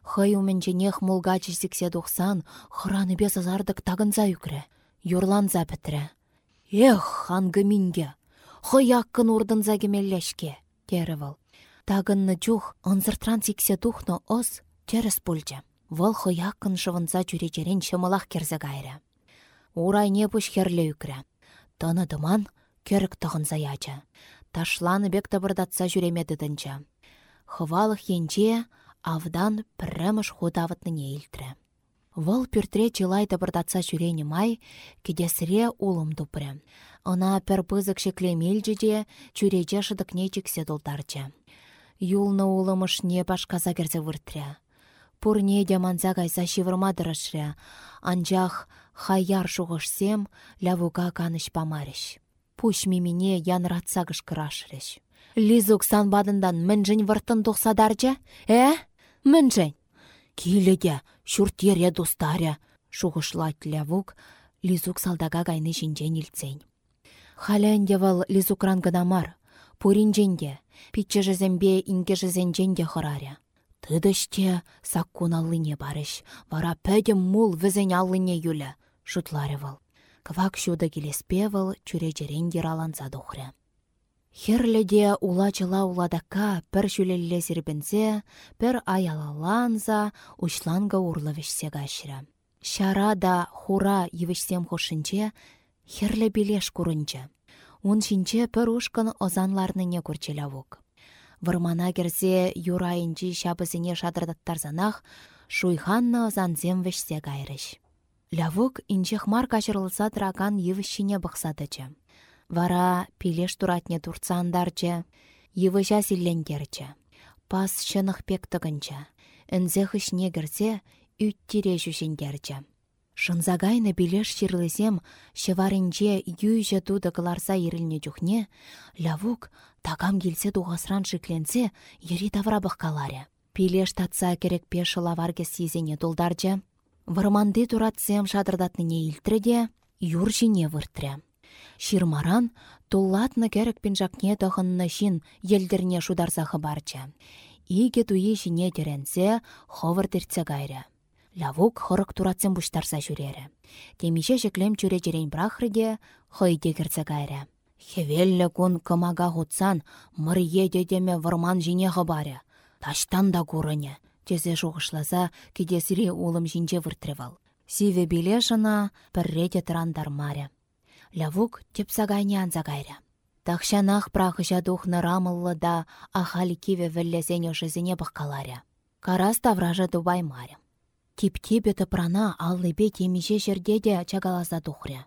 Хый нех мулга чесіксе дұқсан, хыраны бес азардық тагынза юкре, юрланза бітірі. Эх, ангы минге, хый аккын урдынза кемеллешке, тері вăл. Тагынны чух, ынзыртран сиксе тухно ос, Терес пульчче. Вăл хăяккын шывынса чуречерен çмылах керзе кайрӗ. Урайне пуç херле үкрӗ. Тăны тыман керк тăхынса ячче. Ташланы бек тăпыртатса жүреме тытынча. Хывалых енче авдан піррәмыш худавытныне илтрре. Вăл пюртре чылай тăпыртатса жүрене май, кедесре улым тупрре. Ына пір пызык шеклемелчче те чүрече шыдыкне чиксе тултарчче. Юлны улымышне пашказа керсе выртрре. Пурне де манза кайса шивырмадырышря, анчах хаяр шуғышсем лявуга каныш памарыш. Пуш мимине янратса кышкырашрыш. Лизук санбадындан міншін выртын тұқсадарча? Ә? Міншін? Килеге, шүрт ере достаря, шуғышлайт лявук, лизук салдага кайны жинжен илтсен. Халянде вал лизукран гынамар, пуринженде, питче жезембе инге жезенженде хыраря. Тыдыште саккун аллыне барыш, вара пәдем мул візен аллыне юлі, шутлары выл. Квак шуды келеспе выл, чүрежерен аланса дұхры. Херледе ула-чыла уладака пір жүлелле зірбінзе, пір аялаланза, учланга урлы вешсе. Шара да хура евішсем хошынче, херле билеш курынчы. Ун шинче пір ушкын озанларныне күрчелявук. Вырмана керсе юрайынчи шабысыне шадырдаттарзанах, шуйханна занзем вешсе кайрыш. Лявук инчех мар качырлыса траган йывышчине бұқсадычы. Вара пилеш туратне турцандарчы, йывыжа силленгерчі. Пас шынық пек тұгынчы. Үнзех ішне кірсе, үттіре жүшінгерчі. Шынзагайны билеш ширлызем, шеваринче юйже туды кыларса ерілне жүхне, лявук Тагам келсе туғасран шикленсе, ери тавра бұққаларе. Пилеш татса керек пеші лаварге сизене долдарчы. Варманды туратсем шадырдатныне илтірде, юр. Ширмаран туллатны керек пен жақне тұғынны шин елдерне шударса хыбарчы. Иге туе жіне теренсе, ховыр терце гайры. Лавук хырык туратсем бұштарса жүрері. Темеше жеклем чүре жерен брахрыде, хойде керце гайры. Хевелле кун кымага хутсан, мыр едедеме вырман жине хыбаря. Таштан да курыне, тезе шуғышласа кедесіре улым жинже выртревал. Сиве биле жына пірреде тұрандар маре. Лявук тепсагайне анза кайря. Тахшанах прахыша духны рамыллы да ахали киве віллезене жизіне бұққаларя. Карас тавража дубай маре. Тип-типе тыпрана аллыбе темиже жерде де чагаласа тухря.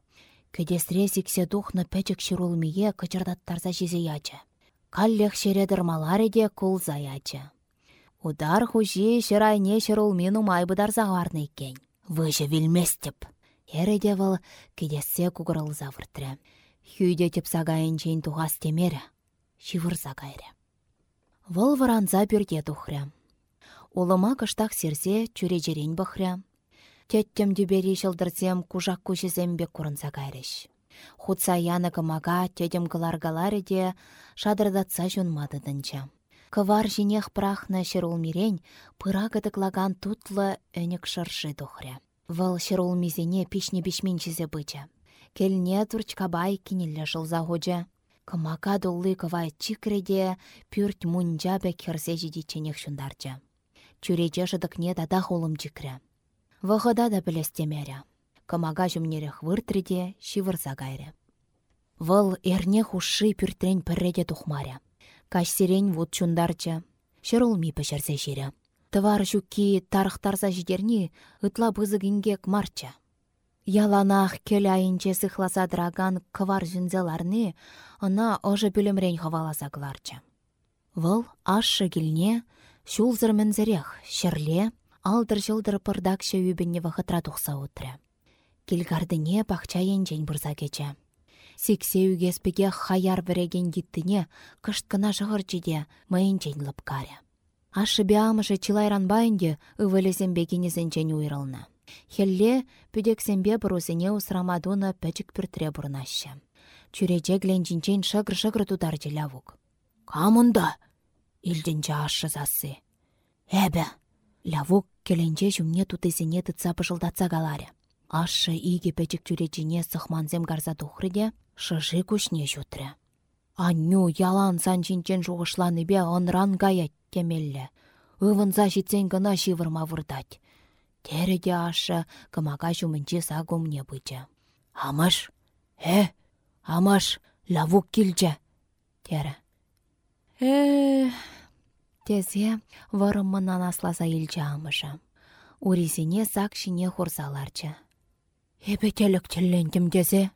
Кедесре сиксе тухны пәчік шырулмие кычырдаттарса жезе ячы. Каллех шередірмаларе де кулза ячы. Удар хужи шырайне шырулмин умай бұдарса ғарны екен. Выжы вилместіп. Ереде выл кедессе кугырылза. Хүйде тіп сағайын чейін туғас темері. Шивырза кайры. Выл варанза бірде тухря. Улыма кыштақ серсе чүрежерен бұхря. Теттем дүбері жылдырсем кужак көшізембе курынса кайрыш. Хутса яны кымага тедем кыларгалары де шадырдатса дынча. Кывар жинех прахна мирень пыра кытыклаган тутлы өнік шыршы тухря. Вăл мизене пишне бишменчизе быча. Келне турчкабай кинелле жылза хуча. Кымака дуллы кывай чикреде пюрт мунча бек херсе жидиченех шундарча. Чуреже жыдыкне дада холым чикря. Вăхăта да пӗлестемерӗ. Кымага жүмнерех выртрриде шивырса кайрӗ. Вăл эрне хушши пюртрен пірреде тухмаря. Кашсерен вуд чундарча. Шырулми пӹçрсе çирӗ. Тывар çукки тарықтарса жидерни ытла пызык марча. Яланах кел айынче сыхласа драган кывар жүнзеларны ына ожы пүлімрен хаваласа кыларча. Вăл ашшы килне, çулзыр мӹнзерех, çрле, алдыр-жылдыр пырдакшы үбінне вақытра тұқса отыры. Келгардыне бақча енжен бұрза кече. Сиксе үгеспеге хаяр біреген гиттіне кышт кына шығыр жиде майынчен лыпкаре. Ашы биамышы чилайран байынде ывылесембе кенезенчен уйрылны. Хелле пүдексембе бұрузыне усрамадуны пәчік пүртіре бұрнашы. Чүреже гленжинчен шығыр-шығыр тудар желявук. Камында? Илденче ашы засы. Әбі, Лявук келенче жүмне тутысене тытса пыжылдатса галаре. Ашы иге пәчік жүречіне сықманзем гарза тухрыде, шыжы күшне жүтрі. Анню ялан санчинчен жуғышланы бе онран гаят темеллі. Ывынза житсен гына шивырма вырдать. Тереде ашы кымага жүмінче сагумне. Амыш, э, амыш, лавук килче, тері. Э, Тезе вырыммынан асласа илчі амышы. Урисене сак шине хурсаларчы. Эбетелік теллендім дезе.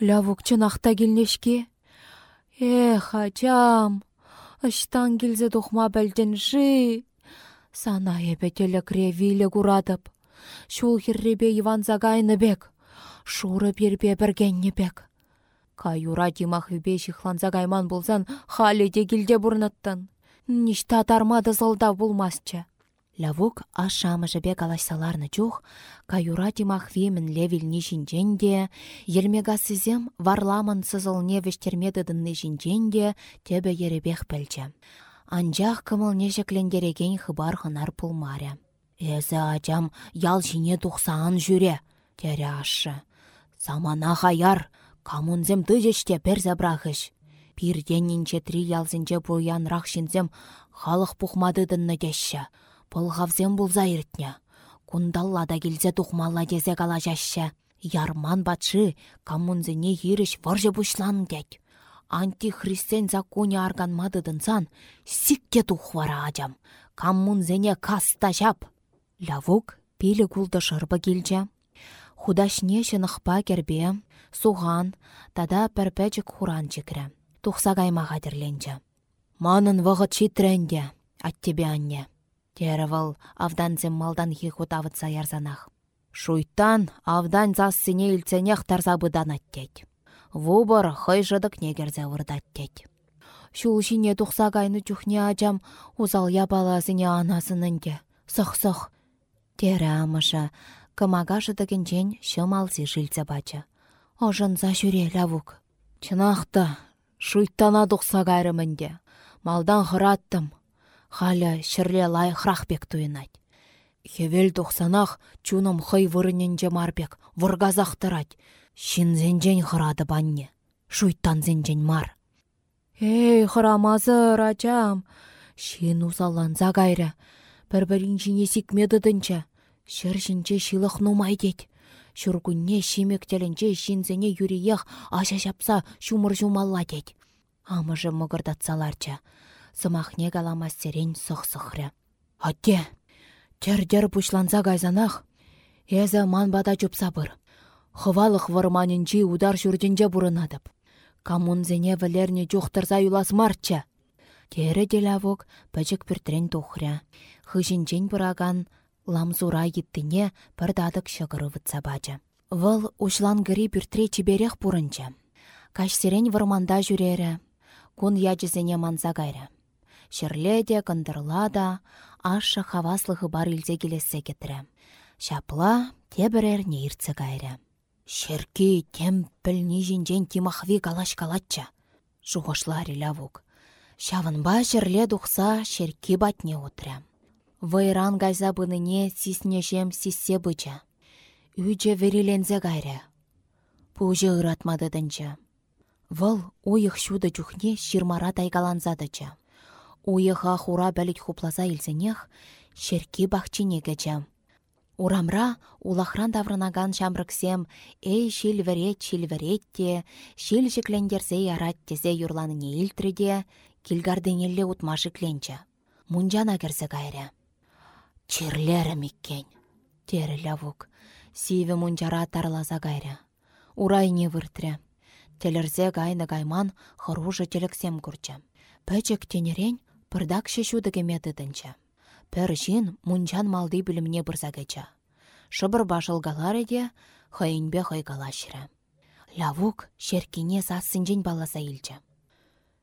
Лявук чынақта келнешке. Эх, ачам, ыштан келзе тухма жи. Сана эбетелік ревилі курадып. Шул хирребе Иван загайны бек. Шуры бербе біргенне бек. Каюра димах үбе шихлан загайман болзан халі де келде бұрнаттан. Ништа тармады зылда булмасчы. Лявук ашамыжы бек алайсаларны чух, каюра тимах вемін левел жинченде, елмега сізем варламын сызыл невештермедыдынны жинченде тебе еребех пәлчі. Анжақ кымыл нежеклендереген хыбар хынар пулмаря. Эзі ачам ял жине тухсаан жүре, тере ашы. Самана хаяр, камунзем тыжеште пер забрахыш. Пирденнинче три ялзінче буянрақ шинзем халық пухмадыдынны дешші. Пылғавзем бұлза иртне. Кундаллада келзе тухмалла дезе кала жашшы. Ярман батшы коммунзіне хиріш варжы бұшлан дед. Антихристен законе арганмадыдынсан сикке тухвара ажам. Коммунзіне каста жап. Лавук пилі кулды шырбы келже. Худашне шынықпа кербе, суған, тада пәрпәчік хуран чекірі тухса кайма хатірленчі. Манын вғыт шитренде, аттебе анне. Тері выл авданзем малдан хихут авытса ярзанах. Шуйтан авдан зассыне илценех тарзабыдан аттет. Вубыр хый жыдық негерзе вырдаттет. Шул шине тухса кайны чухне ачам узал ябалазыне анасынынде. Сық-сық. Тері амыша, кымага жыдыкенчен шым алсы жилце бачы. Ожынса жүре лавук. Чынақта, Шуйттана тұқса кайрымынде. Малдан хыраттым. Халя шырле лай храхбек туйнать. Хевел тұқсанақ чуным хый вырыненже марбек, выргазақтырать. Шинзенжен хырады банне. Шуйттан зенжен мар. Эй, хырамазыр, ачам. Шин усалланса кайры. Бір-бірін жіне сикмедыдынча. Шыр жінче шилық нумай дед. Шүргүнне шимектелінче шинзене юриех аша шапса шумыр жумалла дед. Амыжы мұгырдатсаларча. Сымахне каламас серен сық-сықры. Атте, тердер пушланса кайзанах, Эзі манбада жұпса бір. Хывалық варманинчи удар жүрдінже бұрынадып. Камунзене вілерне жоқтырза юлас марча. Тері делавок пәчік піртрен тухря. Хыжинчен бұраган ламзура еттіне бір дадық шығыры вытса бачы. Выл ушлан гыри піртре чиберех бұрынча. Кашсерен варманда жүрері. Кун ячызене манса кайры. Шерле де, кындырла да, ашы хаваслығы бар илзе келесе кетірі. Шапла тебірер нейірці кайры. Шерки тем пілні жинжен тимахви калаш калатча. Жуғышлар лавук. Шавынба жерле дұқса шерки батне утря. Вайран гайза бұныне сиснешем сиссе быча. Үйже верилензе кайры. Пужы ыратмадыдынча. Вăл уйых çутă чухне çирмара тайкаланзадыча. Уйыха хура бәліт хупласа илсенех, шерки бахчине кеча. Урамра улахран таврынаган çамрыксем эй шилверет шилверетте, шил çиклендерсе яраттесе юрланыне илтрреде, килгарденелле утма шикленчче. Мунчана керсе кайрре. Миккен, тері лавук. Сиве мунчара тарласа кайрре. Урайне выртрре. Телерзе гайны гайман хыружы телексем курчче. Пәчек тенерен пырдак шешудыге методынча. Пір жин мунчан малды білімне бұрзагача. Шыбыр башылгалар еде, хайынбе хайгалашыры. Лавук шеркине сассынжен баласа илчі.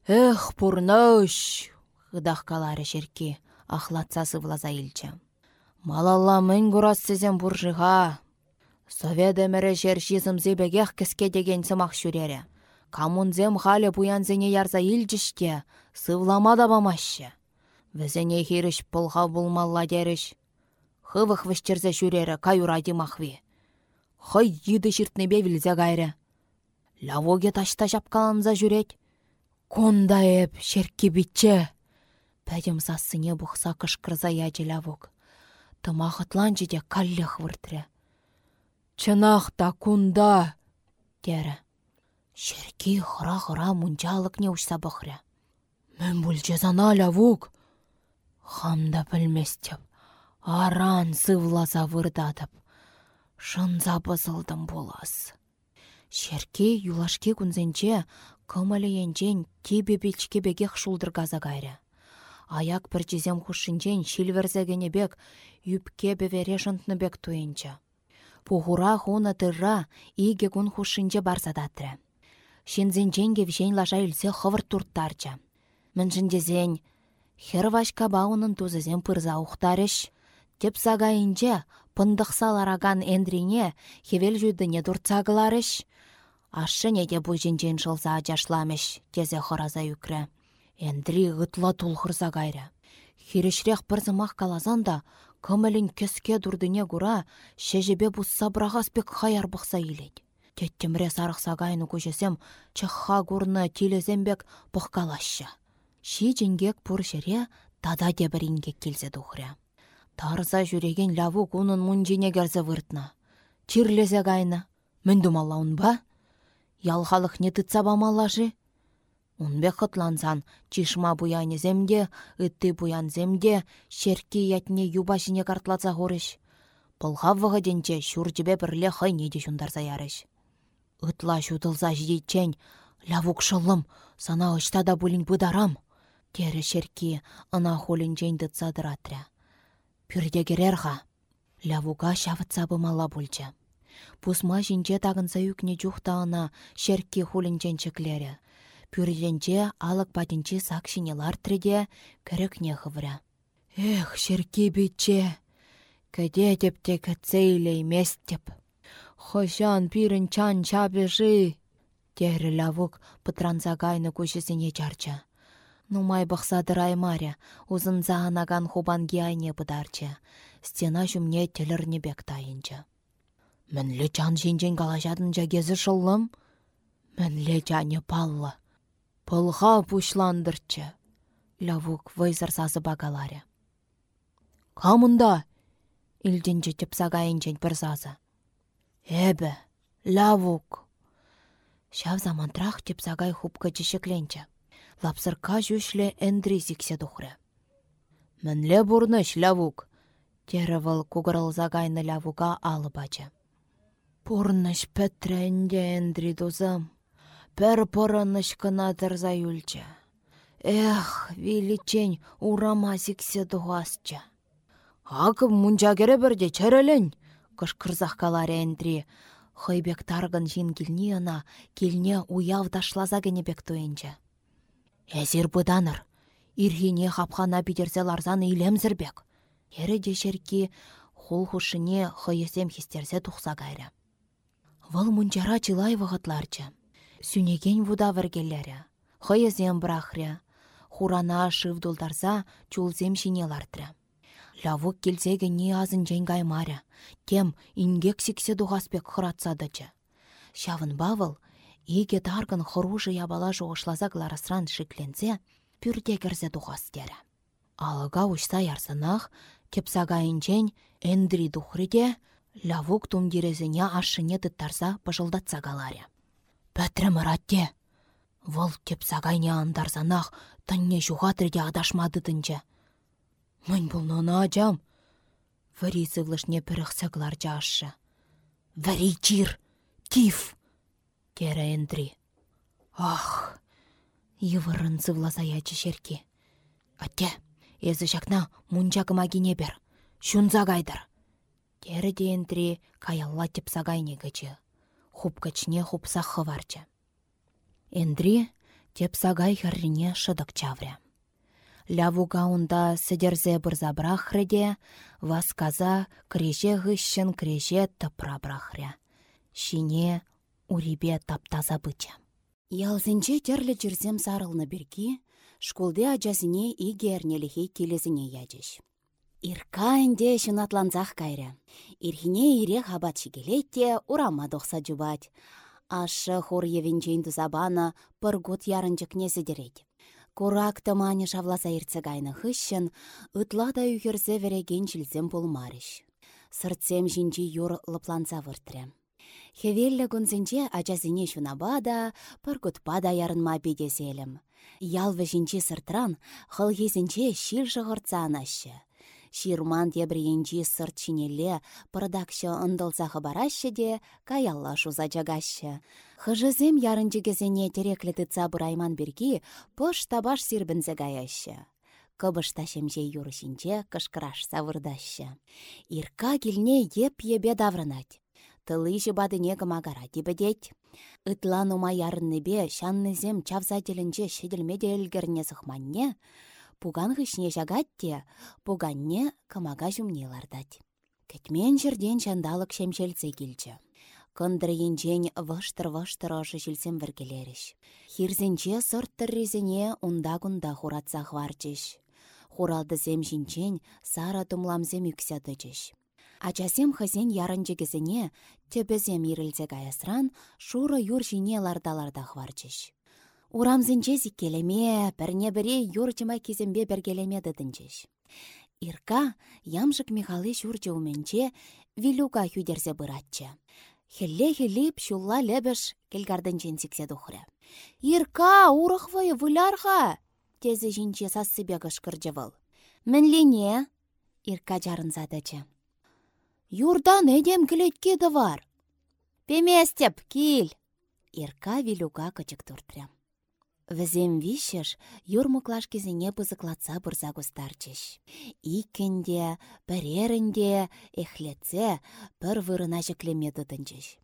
Эх, пурныш! Хыдах калары шерки, ахлатсасы влаза илчі. Малалла мін курас сізен буржыға. Совет әмірі жер жизымзы бегех кіске деген сымақ. Камунзем халі буянзене ярза илчіште, сывлама да бамашы. Візене хиріш пылға булмалла деріш. Хывых вішчерзе шүрері каюради махви. Хай еді шіртнебе вілзе гайры. Лавоге ташта жапкаламза жүрет. Конда эп, шеркі бітче. Пәдем сассыне бұқса кышкырза яджі лавок. Тымақытлан жеде каллях выртыры. Чынақ та кунда, дәрі. Шерки хыра-хыра мұнчалық не ұшса бұқыры. Жезана лавук. Хамда білместеп, аран сывласа вырдатып. Шынза бызылдым болас. Шерке юлашке күнзенче кымылыенчен тебе белчке бегех шулдыргаза гайры. Аяк бір жезем хушинчен шилверзегенебек юпке бевере бек туенча. Пухура хуна тырра иге кун хушинче. Шинзенчен кевшен лаша үлсе хывыр турттарча. Міншіндезен, хервашка бауынын тузызен пырза ухтарыш. Теп сагайынче пындықсалараган эндрине хевел жүйдіне дұртсағыларыш. Ашы неде бұ жінжен жылза ажашламыш, тезе хораза үкрі. Эндри ғытла тулхырса кайры. Хирешрех пырзымақ калазанда, көмілін көске дұрдыне күра, шежебе бұсса бірағаспек хаяр бұқса илет. Теттімре сарықса гайны көшесем, чықха күрні телезембек бұққалашы. Ши жінгек пұр жере тада дебірінге келзе дұхря. Тарза жүреген лаву кунын мұнжене керзе выртна. Чирлезе гайны, мен думалла ба? Ялхалық не тытса бамалажы? Унбе хытлансан, чишма буяне земде, ытты буян земде, шерки ятне юбашине картлаца хорыш. Пылға вғыденче шур жібе бірле хайнеде шундарса ярыш. Ытла шутылса жидетчен, лавук шылым, сана ұшта да бұлін бұдарам. Тері шерки ына холін жен дытса дыратря. Пүрде керерға. Лавуға шавытса бымала бұлчы. Пусма жинче тағынса үкне ана шерки холін жен чеклері. Пүрденче алық бадинче сакшинелар тірде кірікне хывыря. Эх, шерки бітче, кәде тепте кәтсейлей местеп. Хошан пирін чан чабежи. Тері лавук пытранса кайны көшесіне чарча. Нумай бұқсадыр аймаря, узын зағанаган хубан гиайне бұдарча. Стена жүмне телірне бек тайынча. Мінлі чан жинжен калажадынча кезі Мінлі чане паллы. Пылға пушландырчы. лавук вайзыр сазы багаларе. Камында? Илденче тепсагайынчен бір сазы. Эбі, лавук. Шав замантрах тепсагай хупка чешекленче. Лапсырка жүшле әндри зиксе духры. Мінле бурныш, лавук. Тері выл кугырылзагайны лавуга алы бачы. Пурныш пәтрәнде әндри дузым. Пәр порыныш кына тырза юлчы. Эх, виличень урама зиксе дуғасчы. Акым мұнча кере бірде чәрелін, кышкырзақ каларе әндри. Хойбек таргын жин килни ына, килне уяв ташлаза генебек туенче. Әзір бұданыр, ирхине хапхана бидерсе ларзан илемзірбек. Ері дешерки хул хушыне хойесем хистерсе тухса гайры. Вăл мунчара чылай вғытларчы. Сүнеген вуда віргеллері. Хойесем брахря. Хурана шывдулдарса чулзем шине лартры. Лавук келсегі не азын каймаря. Тем ингек сиксе дуғаспек хыратсадычы. Шавын бавыл, иге таргын хұружы ябала жоғышлаза гларасран шикленсе, пүрде керзе дуғас дері. Алыға ұшса ярсынақ, тепсагайынчен әндри духриде, лавук тумдерезіне ашыне тұттарса пыжылдатса галаре. Пәтрі мұратте! Вол тепсагайне андарзанақ, тынне жуғатырде адашмады тынче. Мін бұлнына ажам. Вари сывлышне піріқсі қыларча ашы. Кері әндри. Ах, евырын сывласа ячы шерки. Атте, езі жақна мұнча кымагине бер, шунза гайдар. Кері де әндри каялла теп сагайне гычы. Хуп качне хупса хыварчы. Эндри теп сагай хәррине шыдық чавря. Лявуга унда сідерзе бұрза брахреде, васказа креше ғышшын креше тыпра брахря. Шине урибе таптаза быча. Ялзінче терлі жүрзем сарылны бірге, шкулде ажазіне игернеліхе келезіне ядеш. Ирка әнде атланзақ кайры. Ирхине ире хабат шигелетте урама доқса жубать. Ашы хур евенчейн тузабана пыр год ярынчыкне сідерет. Курак тымане шавласа иртсе гайны хыщын, ытла да үхерсе вереген чилзем болмарыш. Сыртсем жинчи юр лыпланса выртрре. Хевеллі күнсенче ачасыне шунаба да, пыркутпа да ярынма бедеселім. Ялвы жинчи сыртран, хылхесенче шил шығыртса анашы. Ширман тебрейінчи сырт чинелле пырдакшы ындылса хабарашы де каялла шуза жагашы. Хыжызем ярынчыгезене тереклі тыца бұрайман берги пыш табаш сирбінзе гаяшы. Кыбышта шемже юрышинче кышкыраш савырдашы. Ирка килне еп ебе даврынать. Тылы жыбадыне кымагара тибедет. Ытлан ума ярынныбе шаннызем чавза телінче шеделмеде әлгерне зықманне, Пуган хышне жагатте, пуганне кымага жүмне лардать. Кетмен жерден чандалык шемшелце келчі. Кындыр енчен вăштыр-вăштыр ыжы жилсем віргелеріш. Хирзенче сырт тіррезіне унда-кунда хуратса хварчыш. Хуралдызем жинчен сара тумламзем үксядычыш. Ачасем хызен ярынчыгізіне төбізем ирілзе гаясран шуры юр жине лардаларда хварчыш. Урамзінче зиккелеме, пірне біре юрчыма кезембе бергелеме дедінчеш. Ирка ямжык Михалы шурчы уменче вилюка хюдерзе бұратчы. Хелле-хелле пшулла лебеш келгардынчен сиксе духры. Ирка, урықвай вылярға! Тезе жинче сассыбе кышкырчы выл. Мінлене? Ирка. Юрдан эдем кілетке бар. Пеместеп, кил! Ирка вилюка кычык туртря. Візем вишеш, юрмуклаш кезіне пызыклатса бұрза густарчыш. Икенде, бірерінде, эхлетсе, бір вырына жеклеме дыдынчыш.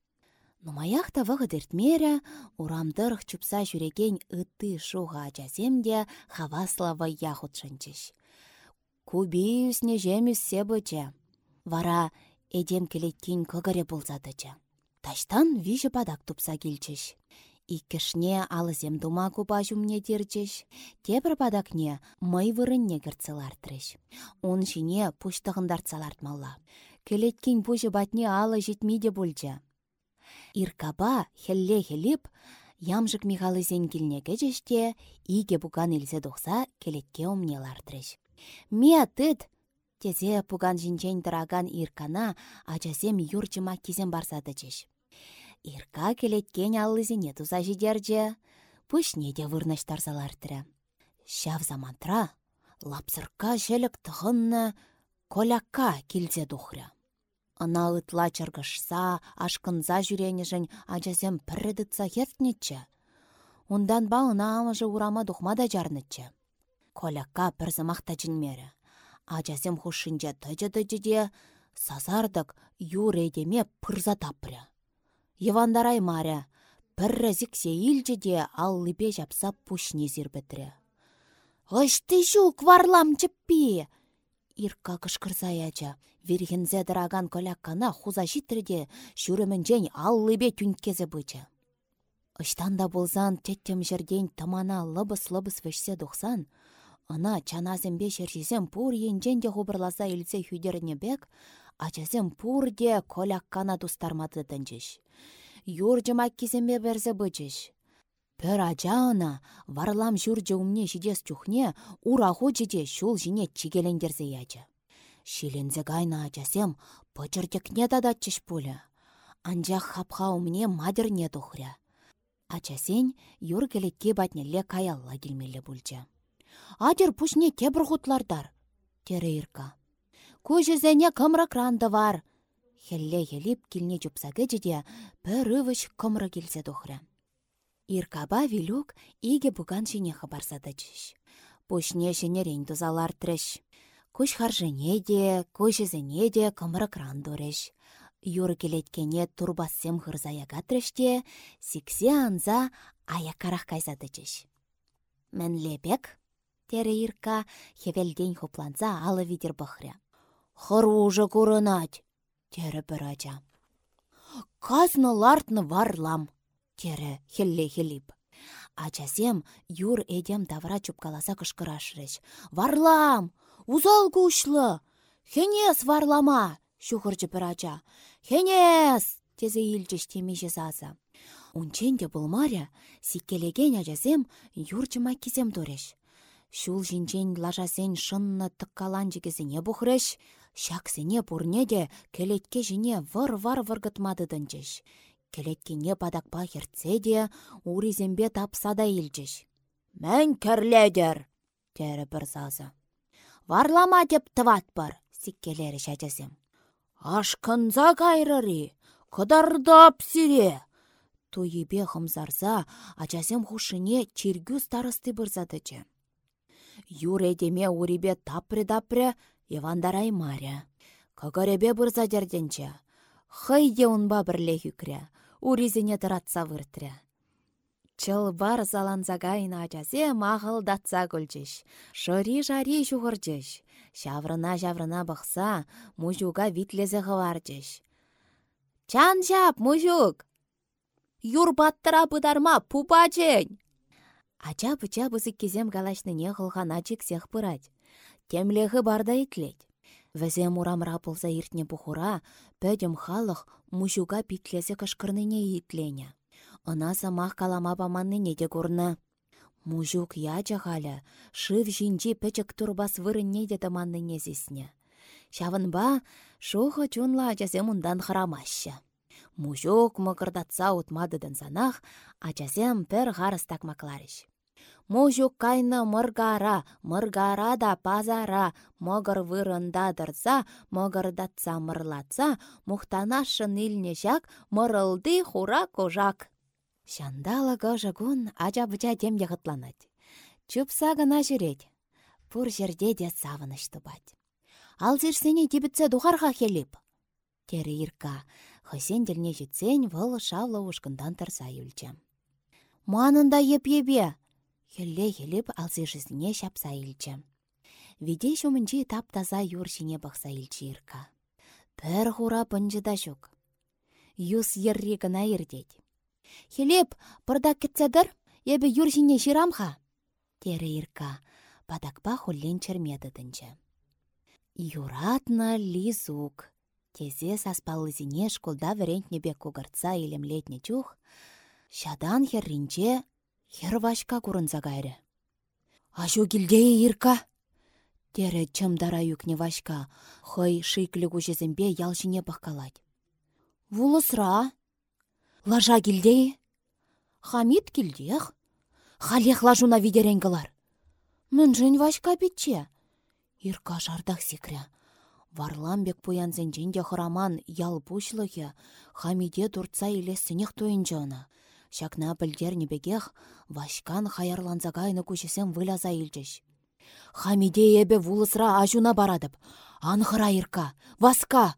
Нумаях та вғыдыртмере, урамдырх чупса жүреген ыты шуға ачасемде хаваслава яхутшынчыш. Куби үсне жеміс себычы. Вара эдем келеткен көгіре болзадычы. Таштан виші падак тупса келчіш. Иккішне алызем дума купа жүмне дерчеш. Тепір падакне май вырынне кірцелартрыш. Он жіне пуштығындарцалартмалла. Келеткен пұжы батне алы жетмейде бұлчы. Иркаба хелле хеліп, Ямжык Михалысен килне кечеште, иге пуган илсе тухса келетке омнелартрыш. Ме тыт, тезе пуган жинчен тыраган иркана ачасем юрчыма кизем барсадычыш. Ирка келеткен аллызине туза жидерже, пүшне де вырнаштарсалартыры. Шав замантра, лапсырка желік тұғынны колякка килзе духря. Ына ытла чыргышса, ашкынза жүренежін ажазем пірредітса хертнетче. Ундан ба ына амыжы урама духма да жарнытче. Колякка пір замақта жінмері. Ажазем хушинче сазардық юредеме пырза тапря. Евандарай маря, піррі зіксе илчі де аллыбе жапса пушне зірбітірі. Ышты жук варлам чіппи! Ирка кышкырзаяча, Вирхензе дыраган коляккана хуза житрде шүрімінжен аллыбе түнкезе бычы. Ыштанда болзан теттем жерден тамана лыбыс-лыбыс вешсе дұқсан, ына чаназембе шержезем пур енжен де хубырласа илсе хүдеріне бек, ачазем пур де коляккана тустармады дінжіш. Юржыма кизембе берзе бычыш. Пөр ача варлам жүржі умне жидес чухне, ураху жиде шул жине чигелендерзе ячы. Шилензе гайна ачасем пычыртекне дадатчыш пулі. Анжақ хапха умне мадерне тухря. Ачасен юр келетке батнелле каялла келмелі бүлчі. Адер пушне тебір хутлардар, тере ирка. Көжізене кымры кранды бар. Хелле хеліп келне жупсаге жеде пір ывыш кымры келсе тухря. Иркаба вилюк иге буган жіне хабарсады чиш. Пушне рейн тузалар треш. Күш харжыне де, көшізіне де кымры кран дөреш. Юры келеткене турбассем хырзаяга треште, сиксе анза аякарах кайзады чеш. Мен лепек, тере ирка, хевелден хупланса алы видер бахря. Хыружы курынать, тере бір ача. Казны лартны варлам, тере хелле хелип. Ачасем юр эдем давра чупкаласа кышкырашрыш. Варлам! Узал кушлы! Хенес варлама! Шухырчы бір. Хенес! Тезе илчіш темеше сазы. Унчен де маря, сиккелеген ажасем юрчыма кизем тореш. Шул жинчен лажасен шынны тықкалан жігізіне шаксене пурне де келетке жіне вар-вар выргытмады дынчеш. Келеткене падакпа херце де, уризембе тапса да илчеш. Мән кәрләдер, тәрі бір. Варлама деп бар, сиккелері шәчесім. Ашқынза кайрыри, кыдардап сире. Туйыбе хымзарса, ачасем хушыне чиргю старысты бұрзадычы. Юре деме урибе тапры-дапры, Ивандарай маря. Кагаребе бұрза дерденче. Хайде унба бірле хүкрі, уризіне тұратса выртря. Чылбар заланзагайна ачасе датса күлчеш. Шыри-жари жуғырчеш. Шаврына-жаврына бақса, мужуга витлезе ғыварчеш. Чан жап, мужук! Юр баттыра бұдарма, пупачен! Ача быча бызык кезем галашныне қылған ачик сех пырать. Темлегі барда итлет. Візем урамра болса иртне бұхура, пөдім халық мужуга битлесе кышкырныне итлене. Ына самах калама паманныне де курнă. Мужук яча халя, шыв жинчи пӹчӹк турбас вырынне де тыманныне зисне. Çавăнпа шухă чунла ачасем ундан хырамаҫҫă. Мужук мăкыртатса утмадыдын санах, ачасем пӹр харыс такмакларищ. Мужук кайны мыргара, мыргара да пазара, мăгăр вырындадырса, мăгырдатса мырлатса, мухтанашшын илне çак, мырылды хура кожак. Шандала гыжы гун ача-быча тем яғытланать. Чупса гына. Пур жерде де савыныш тубать. Ал зерсене тибітсе духарға хеліп. Тері ирка, хысен ділне жетсен выл шавлы ушкындан тарса юлчы. Манында еп-ебе. Хелле хеліп ал зерсене шапса илчі. Шумынчи тап таза юршине бақса илчі ирка. Пір хура пынжы да жүк. Юс ерри гына ердеть. Хелеп, пырда кетседір, ебі юржине жирамха. Тере ирка, падакпа хуллен чермедыдынчы. Юратна лизук. Тезе саспалызине школда бек кугарца илемлетне чух. Шадан херринче хер вашка курынса кайры. Ажу килдее ирка. Тере чымдара юкне вашка, хый шиклі күжезімбе ялшине баққалад. Вулысра. Лажа килдее. Хамид килдех. Халех лажуна видерен кылар. Міншін вашка бітче. Ирка жардах секря. Варламбек пуянзенчен де хыраман ял пушлығы, хамиде турца илесінех тойынчы она. Шакна білдерні бегех, вашкан хаярланзагайны күшесен выляза илчеш. Хамиде ебе вулысра ажуна барадып. Анхыра ирка, васка!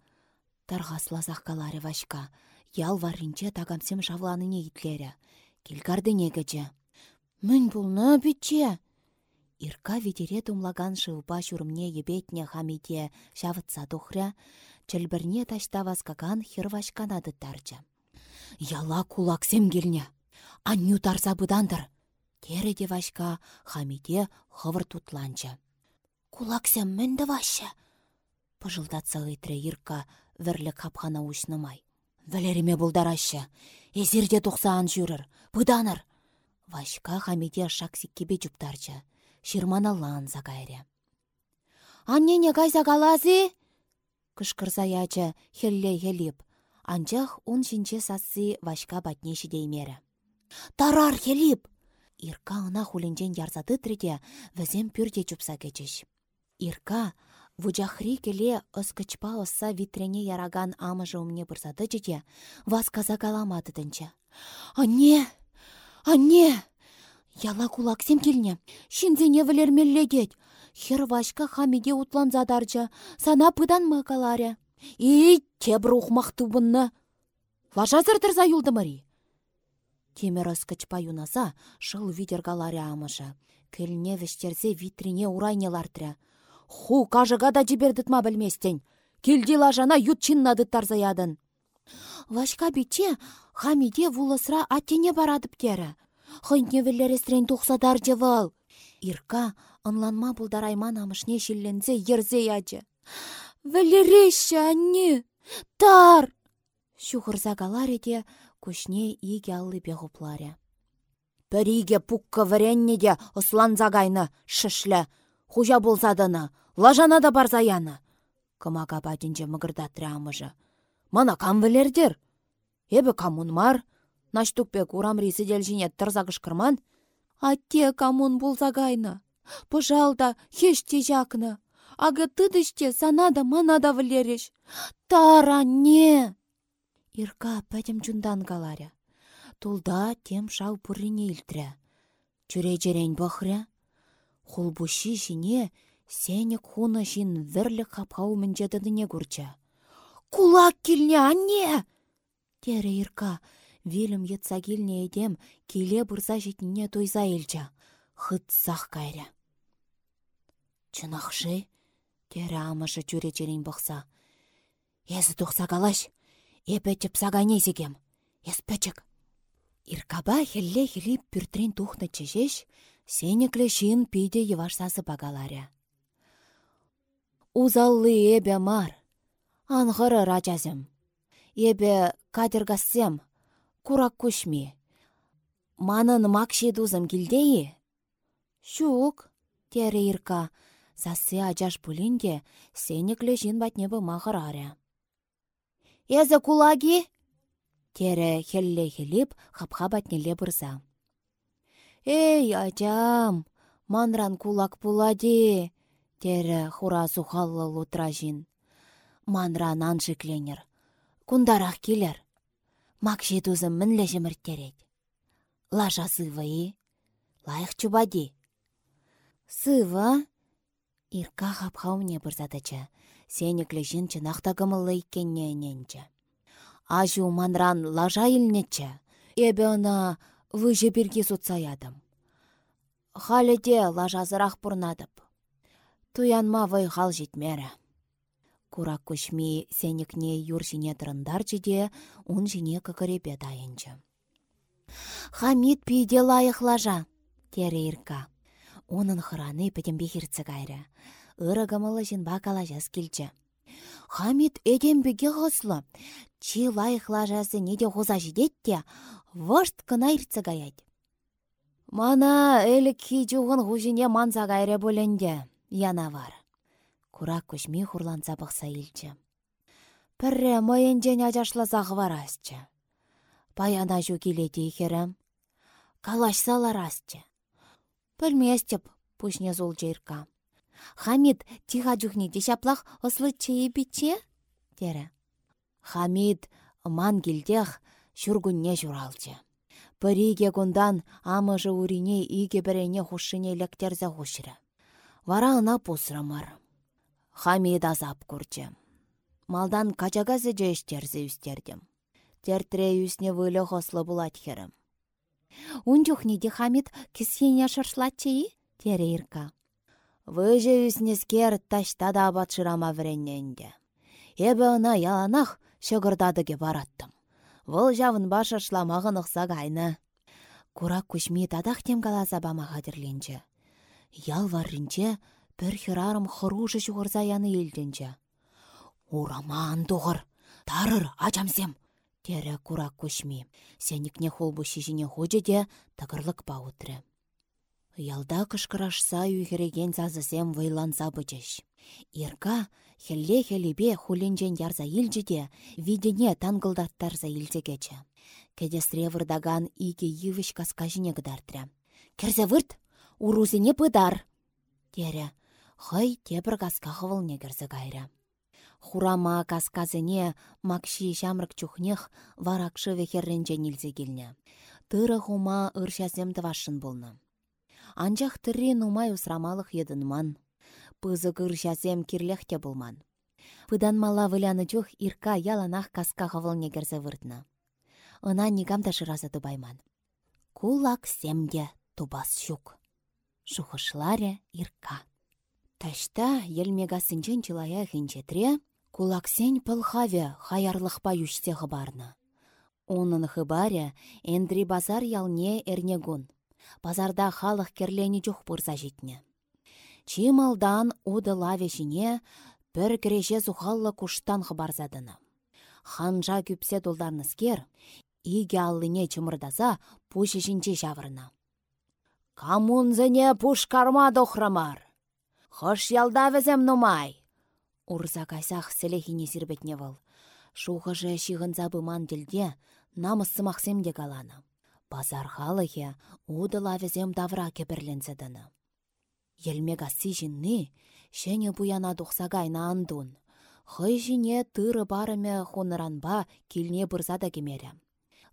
Тарғаслазақ каларе вашка. Ял варринче тагамсем шавланыне итлері. Келгардыне гычы. Мін бұлны бітче. Ирка ветере тумлаган шывпа шурымне ебетне хамиде шавытса тухря, чӹлбірне ташта васкакан хирвашканады тарча. Яла кулаксем келне. Анню тарса бұдандыр. Тереде вашка хамиде хывыр тутланча. Кулаксем мінді ваша. Пыжылдатса ыйтрре Ирка вірлік хапхана ушнымай. Вәлереме бұлдарашы. Эзерде тұқсаан жүрір. Бұданыр. Вашка хамиде шаксиккебе жұптарча ширманаллан загайре. Аннене кайса калази? Кышкырса ячы хелле хелип. Анчах ун шинче сасси вашка батне шидеймері. Тарар хелип! Ирка ына хулинчен ярзады триде візем пюрде чупса кечеш. Ирка вұжахри келе ыскычпа ысса витрене яраган амыжы умне бұрсады жеде вас каза каламады дінчі. Анне! Анне! Яла кулаксем келне. Шинзене вілермеллегет. Хер вашка хамиде утланзадарча. Сана пыдан макаларе. И тебір ухмақты бұнны. Лажазыр тұрза юлды мари. Темір ыскычпа юнаса, шыл видергаларе амыша. Келіне вештерзе витрине урайнелартря. Ху кажыға да жібердітма білместен. Келді лажана ют чиннады тарзаядын. Вашка битче хамиде вулысра аттене барадып кері. Хыйне віллерестрен тухсадар жевал. Ирка ынланма бұлдарайман амышне шиллензе ерзе ячы. Віллерещі анне! Тар! Шухырза галареде күшне иге аллы беғупларе. Бір иге пукка вареннеде ұслан загайны шышлі. Хужа болсадыны, лажана да барзаяны. Кымаға бәдінже мұгырдатры амыжы. Мана кам вілердер? Эбі камун мар? Наштукпе курам рисы делжине тұрза кышкырман? Атте камун болзагайны. Пожалда, хеште жакны. Ага тыдыште санада манада вілереш. Тара не! Ирка пәдім чундан каларя. Тулда тем шау пуррине илтря. Чүре жерен бахря. Хулбуши жине сенек хуна жин верлік хапхау мінжедідіне күрча. Кулак келне, анне! Тере Ирка, вилім етса келне едем, келе бұрза жетіне тойза елча. Хытсақ кайря. Чынақшы, тере амышы чүре жерен бақса. Езі тұқса калаш, Эпетчіп сагане зегем. Еспечік. Иркаба хелле хелип пүртрен тухнă чешеш, сенекле шин пиде евашсасы багаларя. Узаллы эбе мар. Анғыры рачазым. Эбе кадыргассем. Курак күшми. Манын макши дузым килдейі? Шук, тере Ирка. Сасы ажаш пулинде сенекле жин батнебі мағыраря. Эзі кулаги? Тере хелле хелип хапха батнеле бұрза. Эй, ачам, манран кулак пулади, тере хура сухаллы лутра жин. Манран аншыкленер. Кундарах келер. Макши тузым мінлі жемірттерет. Лажа сывы Лайық чубади. Сыва? Ирка хапхауне бұрзадыча. Сенеклі жин чынақта гымылы иккенне ененче. Ажу манран лажа илнече. Эбе она выжы бірге сутсаядым. Халеде лажазырақ бұрнадып. Туянма вай хал жетмері. Курак күшми сенекне юр жіне тұрындар жеде, он жіне кікірепе дайынчы. Хамид пейде лайық лажа, тере ирка. Оның хыраны пәдембе хирцы кайры. Ыры гымылы жын бакала жас келчі. Хамид эдембеге ғыслы. Чи лайық лажасы неде ғоза жидетте, Вошт кына иртсе гаять. Мана әлік хи жуғын хужине манса гайре боленде, яна вар. Курак күшми хурланса бұқса илчі. Пірре мойынжен ажашлазағы варасчы. Паяна жу херім. Калашсалар. Пілместіп, пушне зул жирка. Хамид тиха жүхнеде шаплақ ослы чейі бітче? Дері. Хамид ман келдех шүргүнне журалчы. Піриге күндан амыжы урине иге бірене хушыне лектерзе хушыры. Вара пусрамар. Хамид азап күрчі. Малдан качагазы жештерзе үстердім. Тертіре үсіне вылы хослы херім. Унчухниде Хамид кисене шыршлатчы тере ирка. Выжы үснескер ташта да батшырама вренненде. Эбі ына яланах шығырдадыге бараттым. Вұл жавын баша шламағын ұқса гайны. Курак күшми тадақ тем каласа бама қадірленчі. Ял варринче бір хирарым хыружы шуғырса яны елденчі. Ураман тұғыр, тарыр ачамсем, тере курак күшми. Сенікне холбу шишіне хожы де тығырлық бауытры. Ялда кышкырашса үйгереген зазысем вайланса бычыш. Ирка хелле-хелебе хуленжен ярза илжіде, видене тангылдаттарза илзегечі. Кедесре вырдаган иге йывыш каскажіне гыдартря. Керзе вырт, урузіне пыдар. Тере, хай тебір каска хывылне керзе гайря. Хурама касказыне макши шамрык чухнех варакшы вехерренжен илзе келне. Тыры хума ыршазем тывашын болны. Анчах тірре нумай усрамалық едінман. Пызы ыршазем кирлехте болман. Пыдан мала выляны чух ирка яланах каска хавылне керзе выртна. Ына нигамда шыразы тубайман. Кулак семде тубас щук. Шухышларе ирка. Ташта елмега сынчен чылая хинчетре, кулаксен пылхаве хаярлықпа юште хыбарны. Унын хыбаре эндри базар ялне эрнегун. Базарда халық керлені жүх бұрза жетіне. Чималдан уды лавешіне бір кіреше зухаллы куштан хыбарзадыны. Ханжа күпсе долдарныскер, иге аллыне чымырдаза пушешінче жавырына. Камунзыне пуш карма дохрамар. Хош ялда візем нумай. Урза кайсах селехине сирбетне выл. Шухыжы шиғынза быман делде намысы мақсемде каланы. Базар халыхе уды лавезем давра кепірлензедіні. Елмег асси жинны, шәне буяна дұқсагайна андун. Хый жине тыры барыме хуныранба килне бұрзада кемері.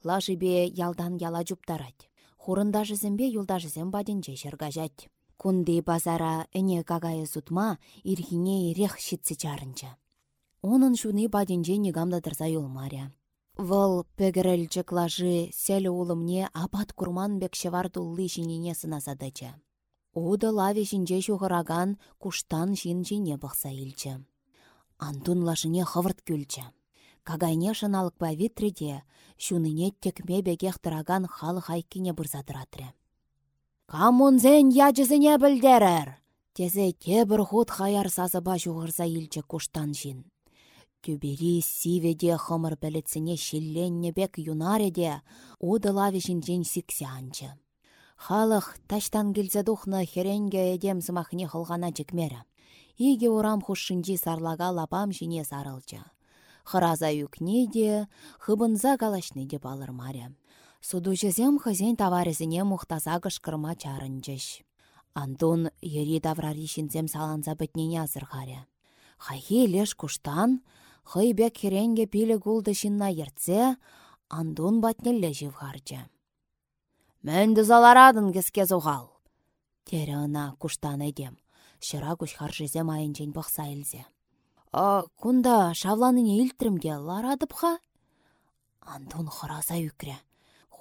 Лажыбе ялдан яла жуптарать. Хурында жызембе юлда жызем баденче жергажать. Кунди базара эне кагайы сутма ирхине ирех шитси чарынча. Онын шуны баденче негамда дырза юлмаря. Вăл пөгірілчік лажы сәлі улымне апат курман бекшевар жинене сынасадычы. Уды лаве жинже шуғыраган куштан жин жине бұқса илчі. Антун лашыне хывырт күлчі. Кагайне шыналық ба витреде, шуныне текме бегех тұраган халық айкине бұрзадыратры. Камунзен яжызыне білдерір! Тезе тебір худ хаяр сазыба жуғырса илчі куштан жин. Тюбери сиведе хымыр бәлетсіне шилленне бек юнареде, уды лавишін жен сіксе анчы. Халық таштан келзе духны херенге едем зымахне хылғана жекмері. Иге урам хушшынжи сарлага лапам жіне сарылчы. Хыраза юкне де, хыбынза галашны де балыр маре. Суду жезем хызен таварезіне мұқтаза кышкырма чарынчыш. Антон ери даврари шинзем саланза бітнене азырғаре. Хайхи леш куштан, хый бек херенге пиле гулды шинна ертсе, андун батнелле живгарчы. Мәнді заларадын кеске зуғал. Тере ына куштан едем. Шыра күш харжызем айынчен бұқса илзе. А, кунда шавланыне илтірімге ларадып ха? Андун хыраза үкре.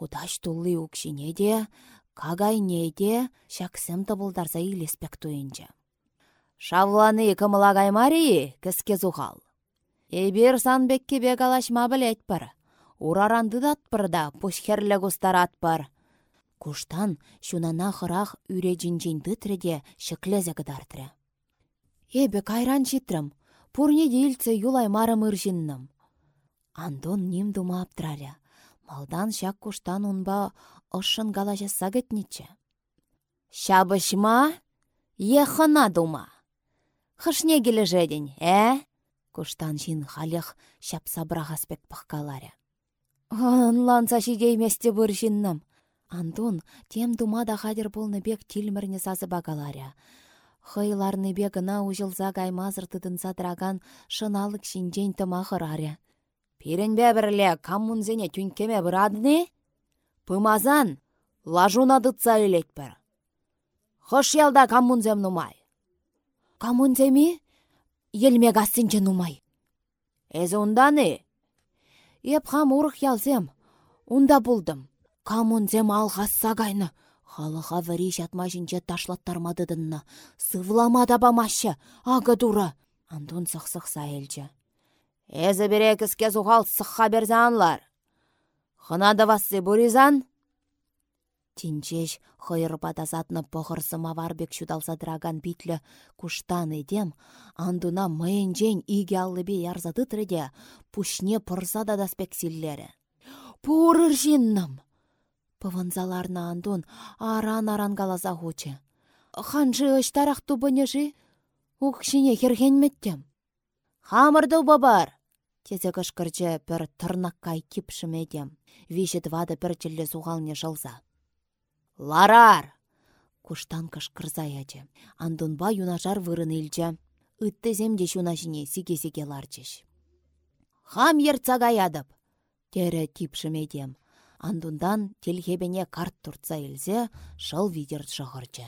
Худаш тулли укшине де, кагайне де, шаксем табылдарса илеспек туйынчы. Шавланы кымылагай марии кіске зухал. Эбир санбекке бек алашма білет бір. Ураранды дат да пушхерлі густарат бір. Куштан шунана хырах үре жинжинді тіреде шықлезе гыдартыры. Эбі кайран житрым, пурне юлай марым ыржинным. Андон ним дума аптыраря. Малдан шак куштан унба ышшын галажаса кетнече. Шабышма? Ехына дума. Хышне кележеден, ә? Куштан жин халех шап сабрағаспек пыққаларя. Ланса шидейместе бұр жинным. Антон тем думада хадер болны бек тилмірне сазы багаларя. Хыйларны бегіна ұжылза гаймазыр тыдынса драган шыналык шинжен тымахыр аря. Пиренбе бірле түнкеме бұрадыне? Пымазан лажуна дытса бір. Хош ялда каммунзем нумай. Каммунземи? Елме гастинче нумай. Еп хам урық ялзем. Унда булдым. Каммунзем алғасса гайны. Халыға вәри жатма жинче ташлаттармадыдынна. Сывлама да бамашы, ага дура. Антон сайылчы. Эзі бере кіске зуғал сыққа берзанлар. Хынады вассы буризан? Тинчеш хыйыр батазатны пăхăр самаварбек çуталса битлі куштан едем, андуна мыйынчен иге аллыбе ярзаты треде пушне пырса да даспек силлері. Пурыр жинным! Пывынзаларна андун аран-аран галаса хучы. Ханжы ыштарах тубынежи, ухшине хергенметтем. Хамырды бабар! Тезе кышкырчы пір тырнаққай кипшімедем. Вишет вады пір тілі суғалне жылза. Ларар! Куштан кышкырза ячы. Андунба юнашар вырын илчі. Үтті земде шунашыне сиге-сиге ларчыш. Хам ерца ядып. Тере типшімедем. Андундан телхебене карт туртса илзе шыл видер шығырчы.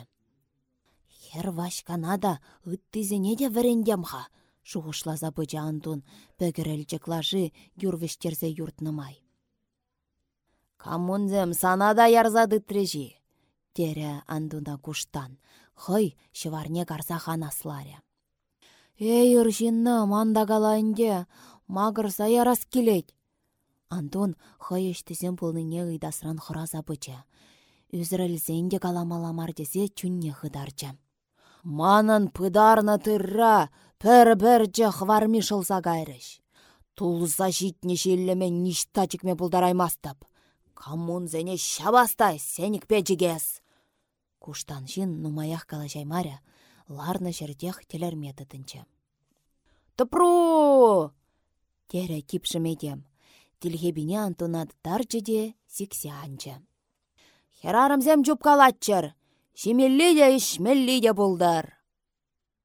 Хер вашканада де вірендемха. Шуғышлаза быча андун, пөгірілчік лажы юрвештерзе юртнымай. Камунзем санада ярзады трежи тере андуна куштан. Хый, шыварне карса ханасларя. Эй, ыржинна, манда галайынде, магырса ярас келет. Антон хый ештізен пулныне ыйдасран хыраза быча. Үзірілзенде каламаламар десе чүнне хыдарча. Манын пыдарна тырра, пір-бір хварми шылса гайрыш. Тулса житне шеллеме ништачикме пулдараймастап. Камун зене шабастай сенік печігес. Куштан жин нумаях калажаймаря, ларны жердех телерметі тінчі. Тыпру! Тере кипшімедем. Тилхебине антонат тарчыде сиксе анчы. Херарымзем жупкалатчыр. Шимелли де ишмелли де болдар.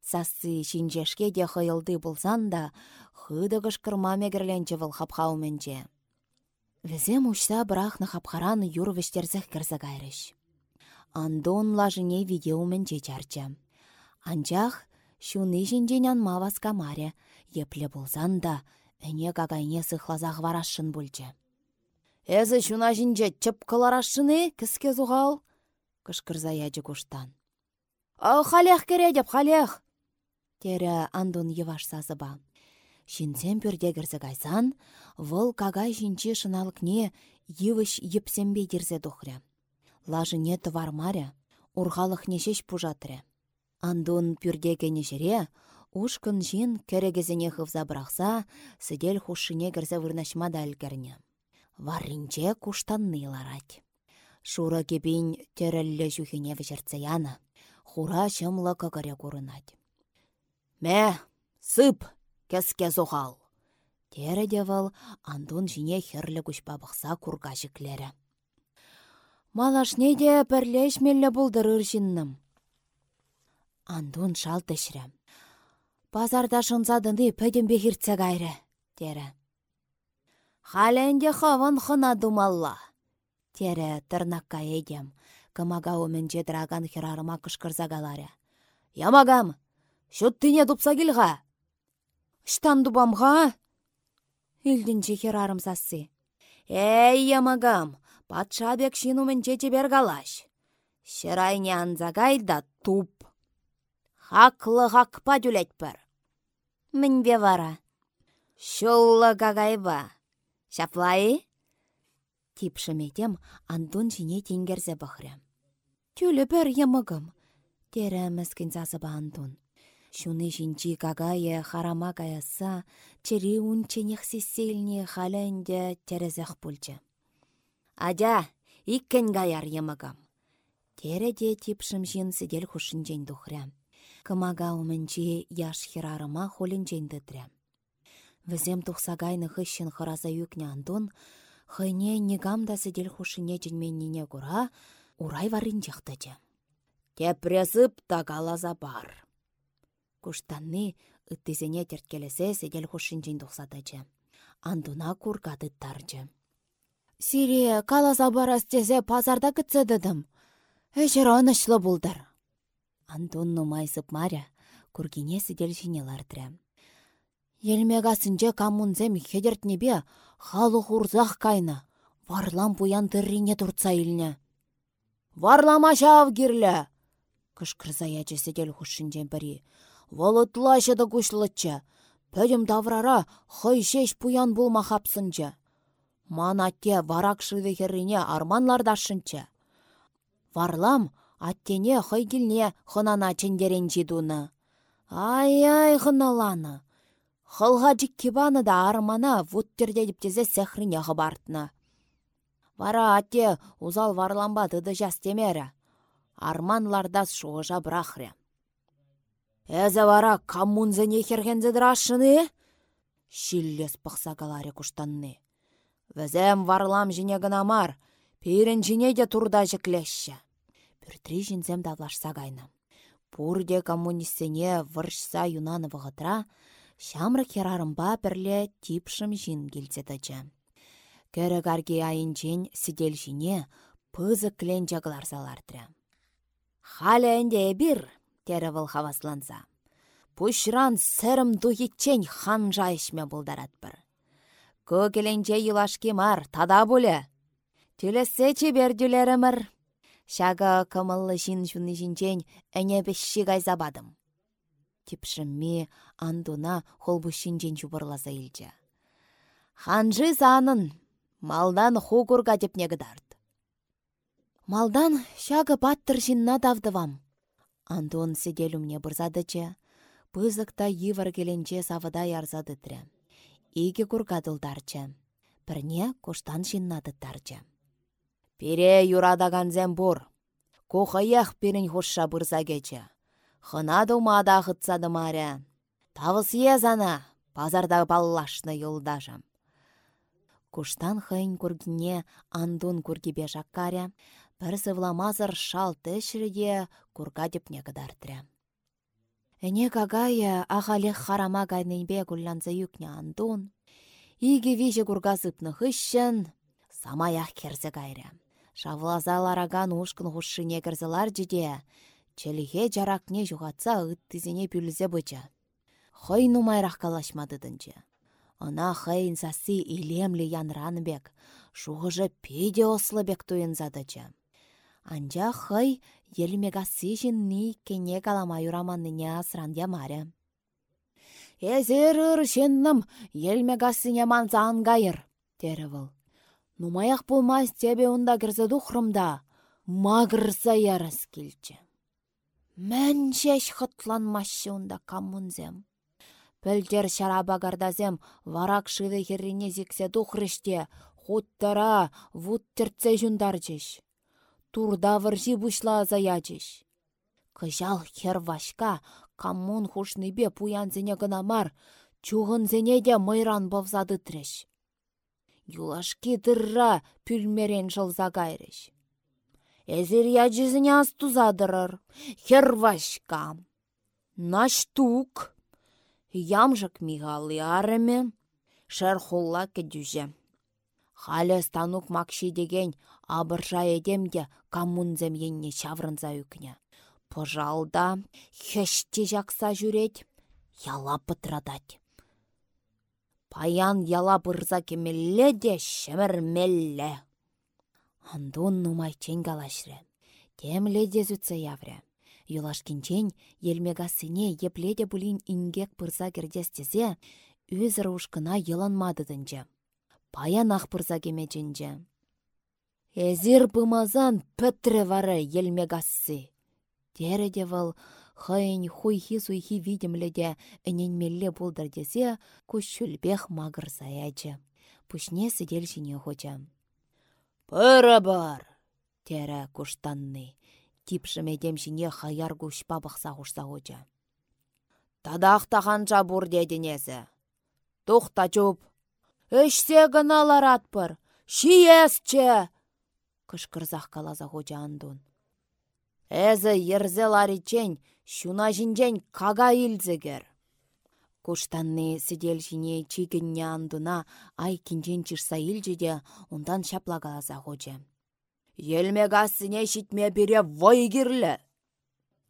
Сасы шинжешке де хыйылды болсан да, хыды кышкырма мегірленчі выл хапхауменче. Візем ұшса бірақны хапхараны юр вештерзіх кірзі гайрыш. Андон лажыне видеомен чарча. Анчах шуны жинжен анма васкамаре, епле болсан да, әне гагайне сыхлазақ варашын бульчы. Әзі шуна жинже чып кыларашыны кіске зуғал? Кышкырза. Ау халех кередеп халех! Тере андон еваш сазыба. Шинсем пүрдегірзі гайсан, вăл кагай жинче шыналыкне йывыш йыпсембе дерзе тухря лажыне тывармаря, урғалық нешеш пужатры. Андун пюрдеге жере, ушкын жин керегезене хывза брахса, сыдел хушыне кірзі вырнашма да әлгірне. Варринче куштанны ларать. Шура кебин терелле жухине яна, хура шымлы кагаре курынать. Мә, сып, кәске зоғал. Тере девал андун жине херлі күшпа бұқса курга жіклері. Малашне де пірлешмелі бұлдырыр жинным. Андун шал тішірі. Пазарда шынзадынды пөдім бехіртсе гайры, дері. Халенде хаван хына думалла. Тере тырнаққа едем. Кымага омен жедраган херарыма кышкырзагалары. Ямагам, шуттыне дупса келға. Штан дубамға? Илдінче херарым сассы. Эй, ямагам, Патша бек шинумен чечебер галаш. Шырайне анзагайда туп. Хаклы хакпа жүлетпір. бе вара. Шуллы гагайба. Шаплайы? Типшіметем андун жіне тенгерзе бұхры. Тюлі бір емігім. Тері мүскін ба андун. Шуны жинчи гагайы харама гаяса, чері унченех сесселіне халэнде терезех пульчы. Адя, иккен гаяр емагам. Тереде типшым жин сидел хушинчен тухря. Кымага умменнче яш хирарыма холинчен дытря. Візем тухсагайны хыщын хыраза юкне антон, хыйне негам да сидел хушине жинменнине кура, урай варин жақтачы. Тепресып тагалаза бар. Куштанны ыттызене терткелесе сидел хушинчен тухсатачы. Андуна кургады тарчы. Сире каласа барас тезе пазарда кытседыдым. Эшер анышлы булдыр. Антон нумайсып маря, кургине сидел жинелардыры. Елмегасынче камунзем хедертнебе халы хурзах кайна. Варлам пуян тыррине турца илне. Варлама шав кирлі! Кышкырзаячы сидел хушшинчен пірі. Волытлашы да күшлытчы. Пөдім даврара хый шеш пуян булма хапсынчы. Манатте варак шыве херрине арманлардашынчы. Варлам аттене хыйгилне хынана чендерен жидуны. Ай-ай хыналаны. Хылға жиккебаны да армана вуттерде тезе сәхрине хыбартны. Вара атте узал варламба тыды жастемері. Арманлардас шуғыжа брахря. Әзі вара каммунзы нехергензі драшыны? Шиллес пықсагаларе куштанны. Візем варлам жіне гынамар, пейрін жіне де турда жіклеші. Пүртри жінзем давлашса кайны. Пурде коммунистене выршса юнаны вғытра, шамры керарымба бірле типшым жин келцетачы. Кәрі гарге айынчен сидел жіне пызы клен жағыларзалардыры. Халі әнде бір, выл хавасланса. Пұшран сәрім дұйетчен хан жайшме бұлдарат бір. Көкеленче юлашки мар, тада бұлі. Түлесе чеберділерімір. Шага кымыллы жин жуны жинчен әне бешші гайзабадым. Типшімме андуна холбу шинчен жубырласа илчі. Ханжы санын, малдан хугурга деп негідард. Малдан шага баттыр жинна давдывам. Андон седелумне бұрзадычы, пызықта йывыр келенче савыда ярзады тірі. Иге кургадылдарчы. Бірне коштан жиннадыттарчы. Пире юрадаганзем бур. Кухаях пирін хушша бұрза кечі. Хына думада хытсады маря. Тавыс езана, пазарда баллашны юлдажам. Куштан хыйн кургине андун кургибе жаккаря, бір сывламазыр шал тешірге курга депне кыдартыря. Эне кагая ағалех харама гайнынбе гулланза юкне андун, иге виже кургазыпны хыщын, самаях керзе гайря. Шавлазалараган ушкын хушшыне кірзілар жиде, челіге жаракне жуғатса ыттызіне пүлізе быча. Хой нумайрақ калашмадыдынчы. Она хыйын сасы илемлі янранбек, шуғыжы педе ослыбек туйынзадычы. Анжа хый елмегасы жинни кене калама юраманныне асран ямаря. Эзер ыр шеннім елмегасыне манса ангайыр, тері выл. Нумаях болмас тебе онда кірзі дұхрымда, мағырса ярас келчі. Мән шеш хытланмашы онда каммунзем. Пөлдер шараба гардазем варак шыды херрине зіксе дұхрыште, хуттара вуттерце жундарчыш. Турда выржи бушла заячыш. Кыжал хер вашка каммун хушныбе пуянзене гынамар, чуғынзене де мыйран бовзады треш. Юлашки тырра пүлмерен жылза кайрыш. Эзір яджізіне астузадырыр. Хервашка. Наштук. Ямжык мигалы арыме. Шерхулла кедюже. Халя станук макши деген абыржа едемде камунзем енне чаврынза үкне. Пожалда, хеште жақса жүрет, яла пытрадать. Паян яла бұрза кемелле де шемірмелле. Андун нумай чен галашры. Темле де зүтсе явры. Юлашкинчен елмегасыне епледе бұлін ингек бұрза кердестезе, үзір ушкына еланмадыдынчы. Паян ақ бұрза кемечінчі. Эзір бұмазан пөттірі вары елмегасы. Тере де выл хыйн хуйхи суйхи видимледе эненмелле булдыр десе, күшшүлбех магыр саячы. Пушне сидел жіне хоча. Пыры-бір! Тері күштанны. Типшімедем жіне хаяр күш пабықса құшса. Тадақта ханжа бұр дедінезі. Тұқта чуп. Үшсе гыналар атпыр. Шиесче! Кышкырзақ калаза ғуча андун. Әзі ерзе ларичен, шуна жинжен кага илзігер. Куштанны сидел жіне чигінне андуна ай кинжен чырса илжеде, ондан шаплагаласа хожа. Елме гассыне шитме бере войгірлі.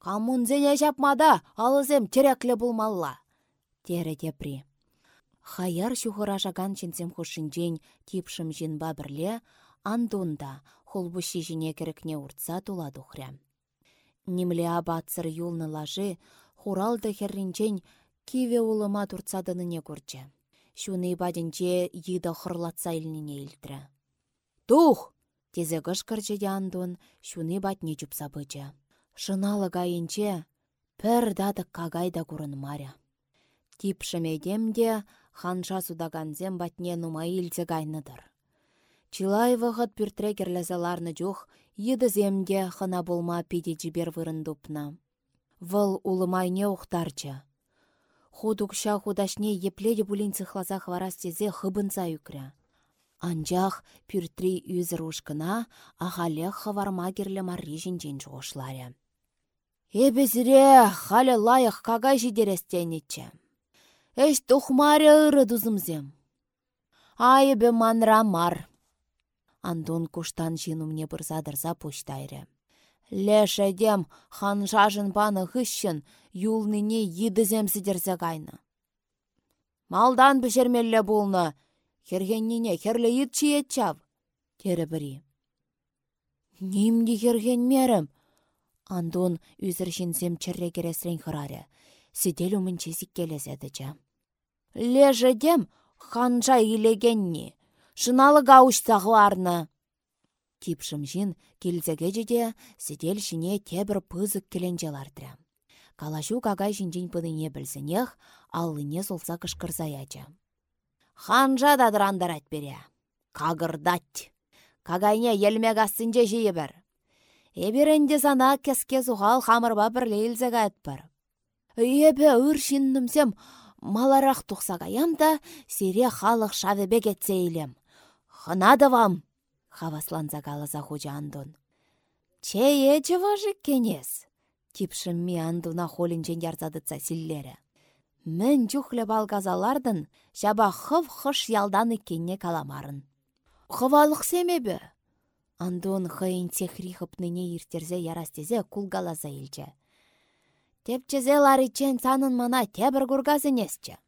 Камунзене шапмада алызем тереклі булмалла. Тере. Хаяр шухыра жаган чынсем хушинжен типшым жинба бірле, андунда холбуши жіне керекне уртса тула духря. Нимле абатсыр юлны лажы, хуралды херринчен киве улыма турцадыныне көрчі. Шуны бадінче йыда хырлатса илнине илтірі. Тух! Тезе кышкырчы андун, шуны батне чупса бычы. Шыналы гайынче, пір дадық кагайда курын маря. Тип шымедемде, ханша судаганзем батне нума илзе гайныдыр. Чилай вғыт пүртре керлезаларны жух, земде хына болма пиде жібер вырын дупна. Выл улымайне ухтарчы. Худукша худашне епледе булин цихласа хварастезе хыбынса юкря. Анжақ пүртри үзір ушкына ағале хаварма керлі марри жинжен жоғышларя. Эбезіре халі лайық кага жидерестенетче. Эш тухмаре ыры дузымзем. Айыбе манра мар. Андон куштан жинумне бұрзадырза почтайры. Лешедем ханжажын паны хыщын юлныне йыдызем сидерсе кайны. Малдан пішермелле болны, хергеннине херле йыт чиет чав, тері бірі. Нимді мерім? Андон үзір жінсем чірре кересрен хырары. Сидел умынче сиккелезеді жа. Лежедем ханжа илегенни, шыналы гаушсағыларны. Типшым жин жеде сидел шине тебір пызык келенжелардыры. Калашу кагай жинжин пыдыне білсінех, аллыне солса кышкырзаячы. Ханжа да дырандарать бере. Кагырдать. Кагайне елме гассынже жейі бір. Эберенде сана кеске сухал хамырба бір лейлзеге әтпір. Ебе үр шиннімсем маларақ тұқсағаям да сере халық шавебе кетсе илем. Хынадывам хавасланса каласа хуча андун. Чее чыважы кенес. Типшін ми андуна холинчен ярзадытса силлері. Мін чухлі балгазалардын шаба хыв хыш ялданы кенне каламарын. Хывалық семебі? Андун хыйын техри хыпныне иртерзе ярастезе кулгаласа илче. Тепчезе ларичен санын мана тебір кургазынесче.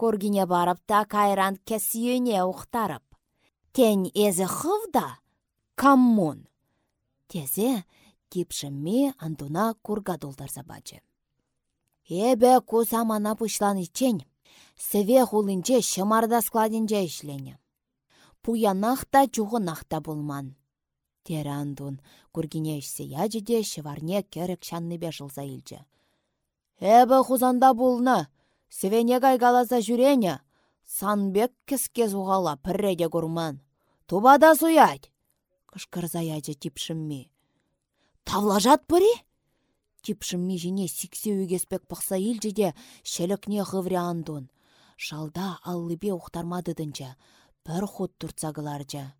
Кургине барып та кайран кесиюне ухтарып. Тень эзі хывда? Каммун. Тезе типшімме антуна курга долдарса бачы. Эбе кусамана пушлан ичен, севе хулынче шымарда складинче ішлене. Пуянах та чуғынах та болман. Тері андун, кургине ішсе яжыде шыварне керек шанныбе жылза илчі. Эбі хузанда болны, севене кайгаласа жүрене, санбек кіске зуғала пірреде курман. Тубада суять! Кышкырза ячы типшімме. Тавлажат пыри? Типшімме жіне сиксе үгеспек пықса илжеде шелікне ғывре андун. Шалда аллыбе ұқтармадыдынча, бір худ турцагыларжа.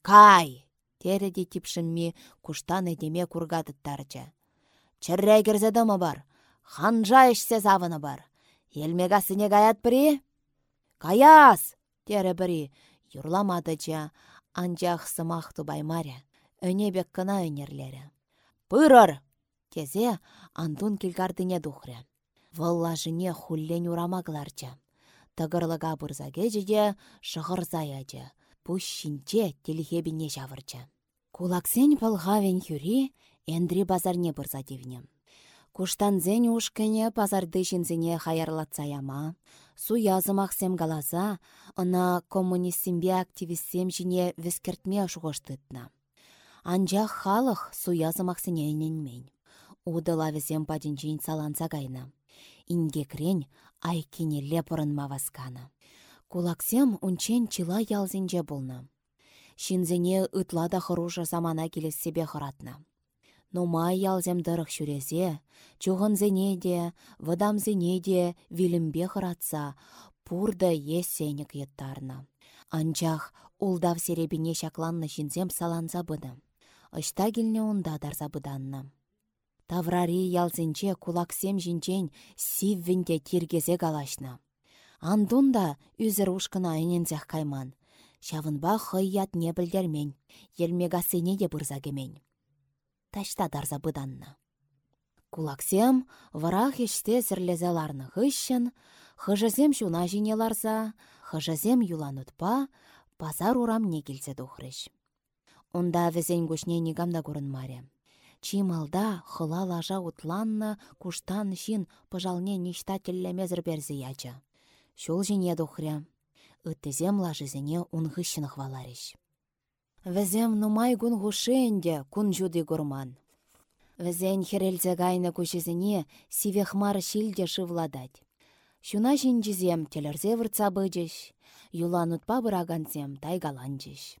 Кай! Тереде типшімме куштан эдеме кургадыттаржа. Чыррай кірзедімі бар, ханжа ішсе завыны бар. Елмегасыне гаят пыри? Каяс! Тере бірі, юрламадыча, анчах сымахту баймаря, бек кына өнерлері. Пырыр! Тезе андун килгардыне духры. Вăлла жіне хуллен урамагларча. Тăгырлыга бұрзаге жеде шығырза ячы. Пуш шинче телехебіне жавырча. Кулаксен пылғавен хюри, эндри базарне бұрза девнем. Куштанзен ушкене пазарды жінзіне хаярлатса яма, су язымақсем галаза, ына коммунистимбе активистсем жіне вескертме шуғыштытна. Анжақ халық су язымақсыне ененмен. Удыла візем падінжен саланса гайна. Ингекрен айкене лепырын мавасканы. Кулаксем унчен чила ялзинже болна. Шинзене ытлада хыруша самана себе хыратна. Но май ялзем дырық шүрезе, чуғынзене де, вадамзене де вилімбе хыратса, пурда есенік еттарна. Анчах улдав серебине шакланны шинзем саланса бұды. Ышта келіне онда дарса бұданна. Таврари ялзенче кулаксем жинчен сиввінде тиргезе галашна. Андунда үзір ушкына айнензех кайман. Шавынба хыйят не білдермен, елмегасыне де бұрза кемен. Ташта дарза бұданна. Кулаксем варах еште зірлезе ларны хыщын, хыжызем шуна жине ларза, хыжызем юланутпа, пазар урам не келсе тухрыш. Онда візен көшне негамда маре. Чималда хыла лажа утланна куштан шин пыжалне ништа теллемезір берзі яча. Шул жине тухря ыттезем лажызене унхыщын хваларищ. Візем нумай гун гушенде кун жуды гурман. Візен херелзе гайны көшізіне сивехмар шилде шывладать. Шуна жинжізем телерзе вырца быжыш, юлан утпа бұраганзем тайгаланжыш.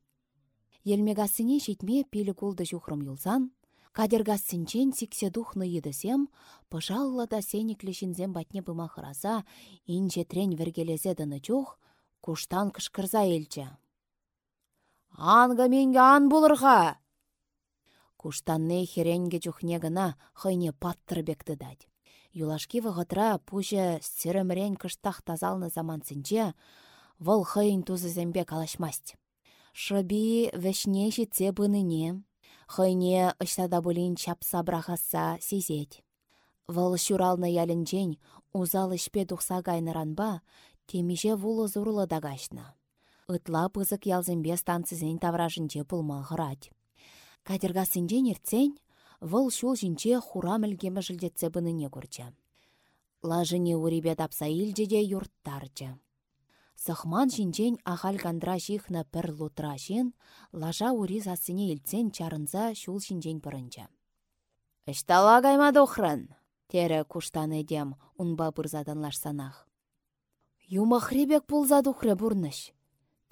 Елмегасыне житме пилі кулды жухрым юлсан, Кадергасынчен сиксе духны едісем, пыжалла да сениклі жінзем батне бұма хыраса, инже трен вергелезе дыны чух, куштан кышкырза елчі. Анга менге ан булырға! Куштанны херенге чухне гына хыйне паттыр бекті дать. Юлашки вғытра пуже сірімрен кыштақ тазалны замансынче, вăл хыйын тузызембе калашмасть. Шыби вешне житсе быныне, хыйне ыштада бұлін чапса брахаса сезет. Вăл шуралны ялінчен узал ішпе тухса гайныранба, темиже вулы зурлы дагашна. Ытла пызык ялзембе станцизен тавражынче пулма хырать. Катерга сынчен ертсен, вăл çул çинче хура мӹлгеммӗ жылдетсе быныне курчча. Лажыне урипе тапса илчеде юрттарчы. Сăхман çинчен ахаль кандра çихнă пӗр лутра çын, лажа ури засыне илтсен чарынса çул çинчен пырынча. Ыçтала кайма тухрын, тере куштан эдем унба лашсанах. Юмахребек пулза тухрре бурныш.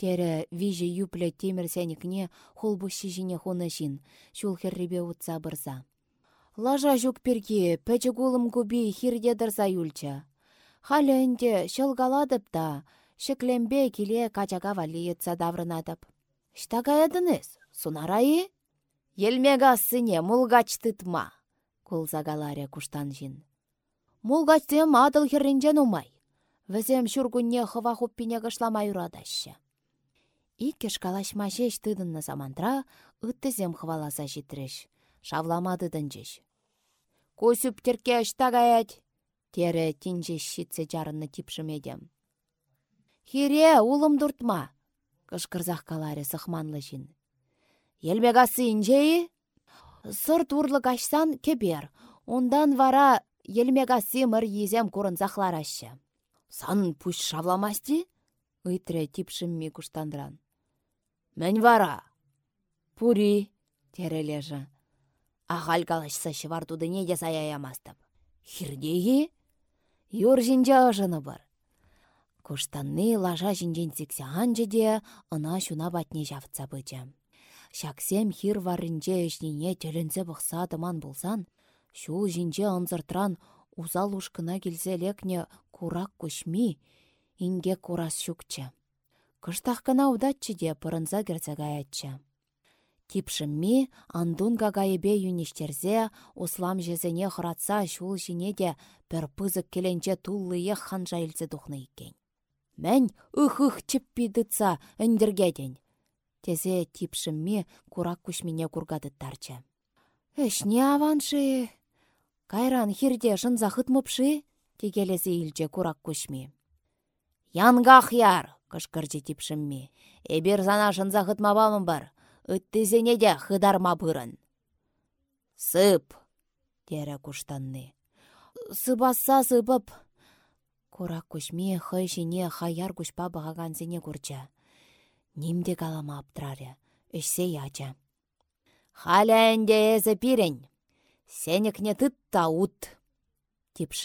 Тере виже юпле темір сәнікне холбущи жіне хунышин, шул херребе утса бұрза. Лажа жүк перге, пәчі гулым губи хирде дырза юлча. Халі үнде шылгаладып та, шекленбе келе качага валиетса даврынадып. Штага едініз, сунарайы? Елмега сыне мулгач тытма, кулзагаларе куштан жин. Мулгачтем адыл херренжен умай. Візем шүргүнне хыва. Иккеш калашма жеш тыдынны замантра, ыттызем хваласа житреш. Шавламадыдын жеш. Көсүп терке ашта гаять. Тере тинже щитсе жарынны типшімедем. Хире, улым дуртма. Кышкырзақ каларе сықманлы жин. Елмегасы инжейі? Сырт урлы кашсан кебер. Ондан вара елмегасы мыр езем курын захларашы. Сан пусть шавламасти? Ыйтрре типшімме куштандран. Мән вара. Пури, терележі. Ағал калашса не де саяямастып. Хирдеге? Юр жинже ажыны бар. Куштанны лажа жинжен сіксе анжы де, ына шуна батне жавтса бычы. Шаксем хир варринже ішнене теленсе бұқса дыман болсан, шул жинже анзыртран узал ушкына келсе лекне курак кушми, инге курас щукчче. Кыштах кына удатчы де пырынса керсе гаятчы. Типшімми андун гагайыбе юништерзе услам жезене хыратса шул жине де пір пызык келенче туллые ханжа илсе тухны иккен. Мән ых-ых чіппі дытса өндіргеден. Тезе типшімми курак кушмине кургадыттарчы. Эшне аваншы? Кайран хирде жынза хытмыпшы? тегелесе илче курак кушми. Янгах яр, кышкырчы типшімме. Эбір зана шынза хытмабамын бар, үттізене де хыдарма бұрын. Сып, тере куштанны. Сыбаса сыбып. Курак кушме хай жіне хаяр кушпа бағаған зене курча. Нимде калама аптраре, үшсе яча. Халя әнде әзі пирен. Сенекне тытта ут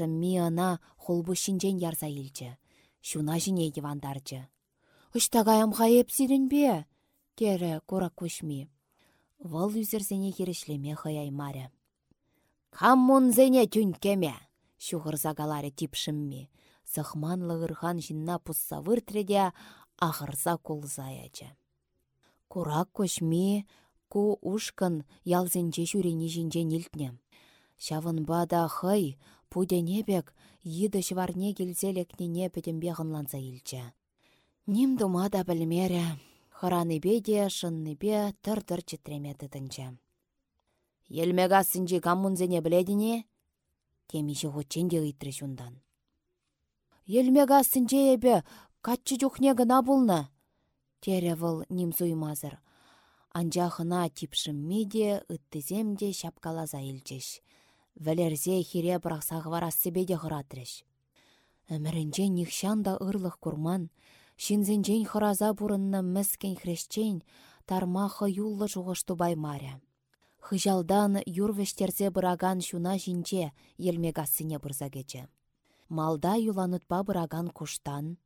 ми ана холбушинчен ярса илчче. Шуна жіне дивандарчы. Үштагаямға еп бе? тере курак көшми. Вăл үзерсене хирешлеме хăяй маря. Каммунзене түнкеме, Шухырса галаре типшімме. Сăхманлы ырхан жинна пусса выртреде ахырса кулзаячы. Курак көшми, ку ушкын ялзенче çурени жинче нилтне. Шавынба хăй, пуденебек, йыдыш варне келзелекнене пӹтембе ланса илчче. Ним дума да білмере, хыраныбе де, шынныбе тыр-тыр читреме тытынчы. Елмега сынчи каммунзене біледіне? Темише хотчен де ыйтры шундан. Елмега ебе, катчы жүхне гына булны. Тере вăл ним суймазыр. Анчахына типшімме де, ыттызем де шапкалаза илчеш. Вәлерзе хире бірақсағы варас себе де ғыратрыш. Әмірінчен нихшан да ырлық курман, Шинзенчен хыраза бурынна мәскен хрещен, тармахы юллы жуғышты баймаря. Хыжалдан юрвештерзе бұраган шуна жинче елмегассыне бұрза кече. Малда юланытпа бұраган куштан,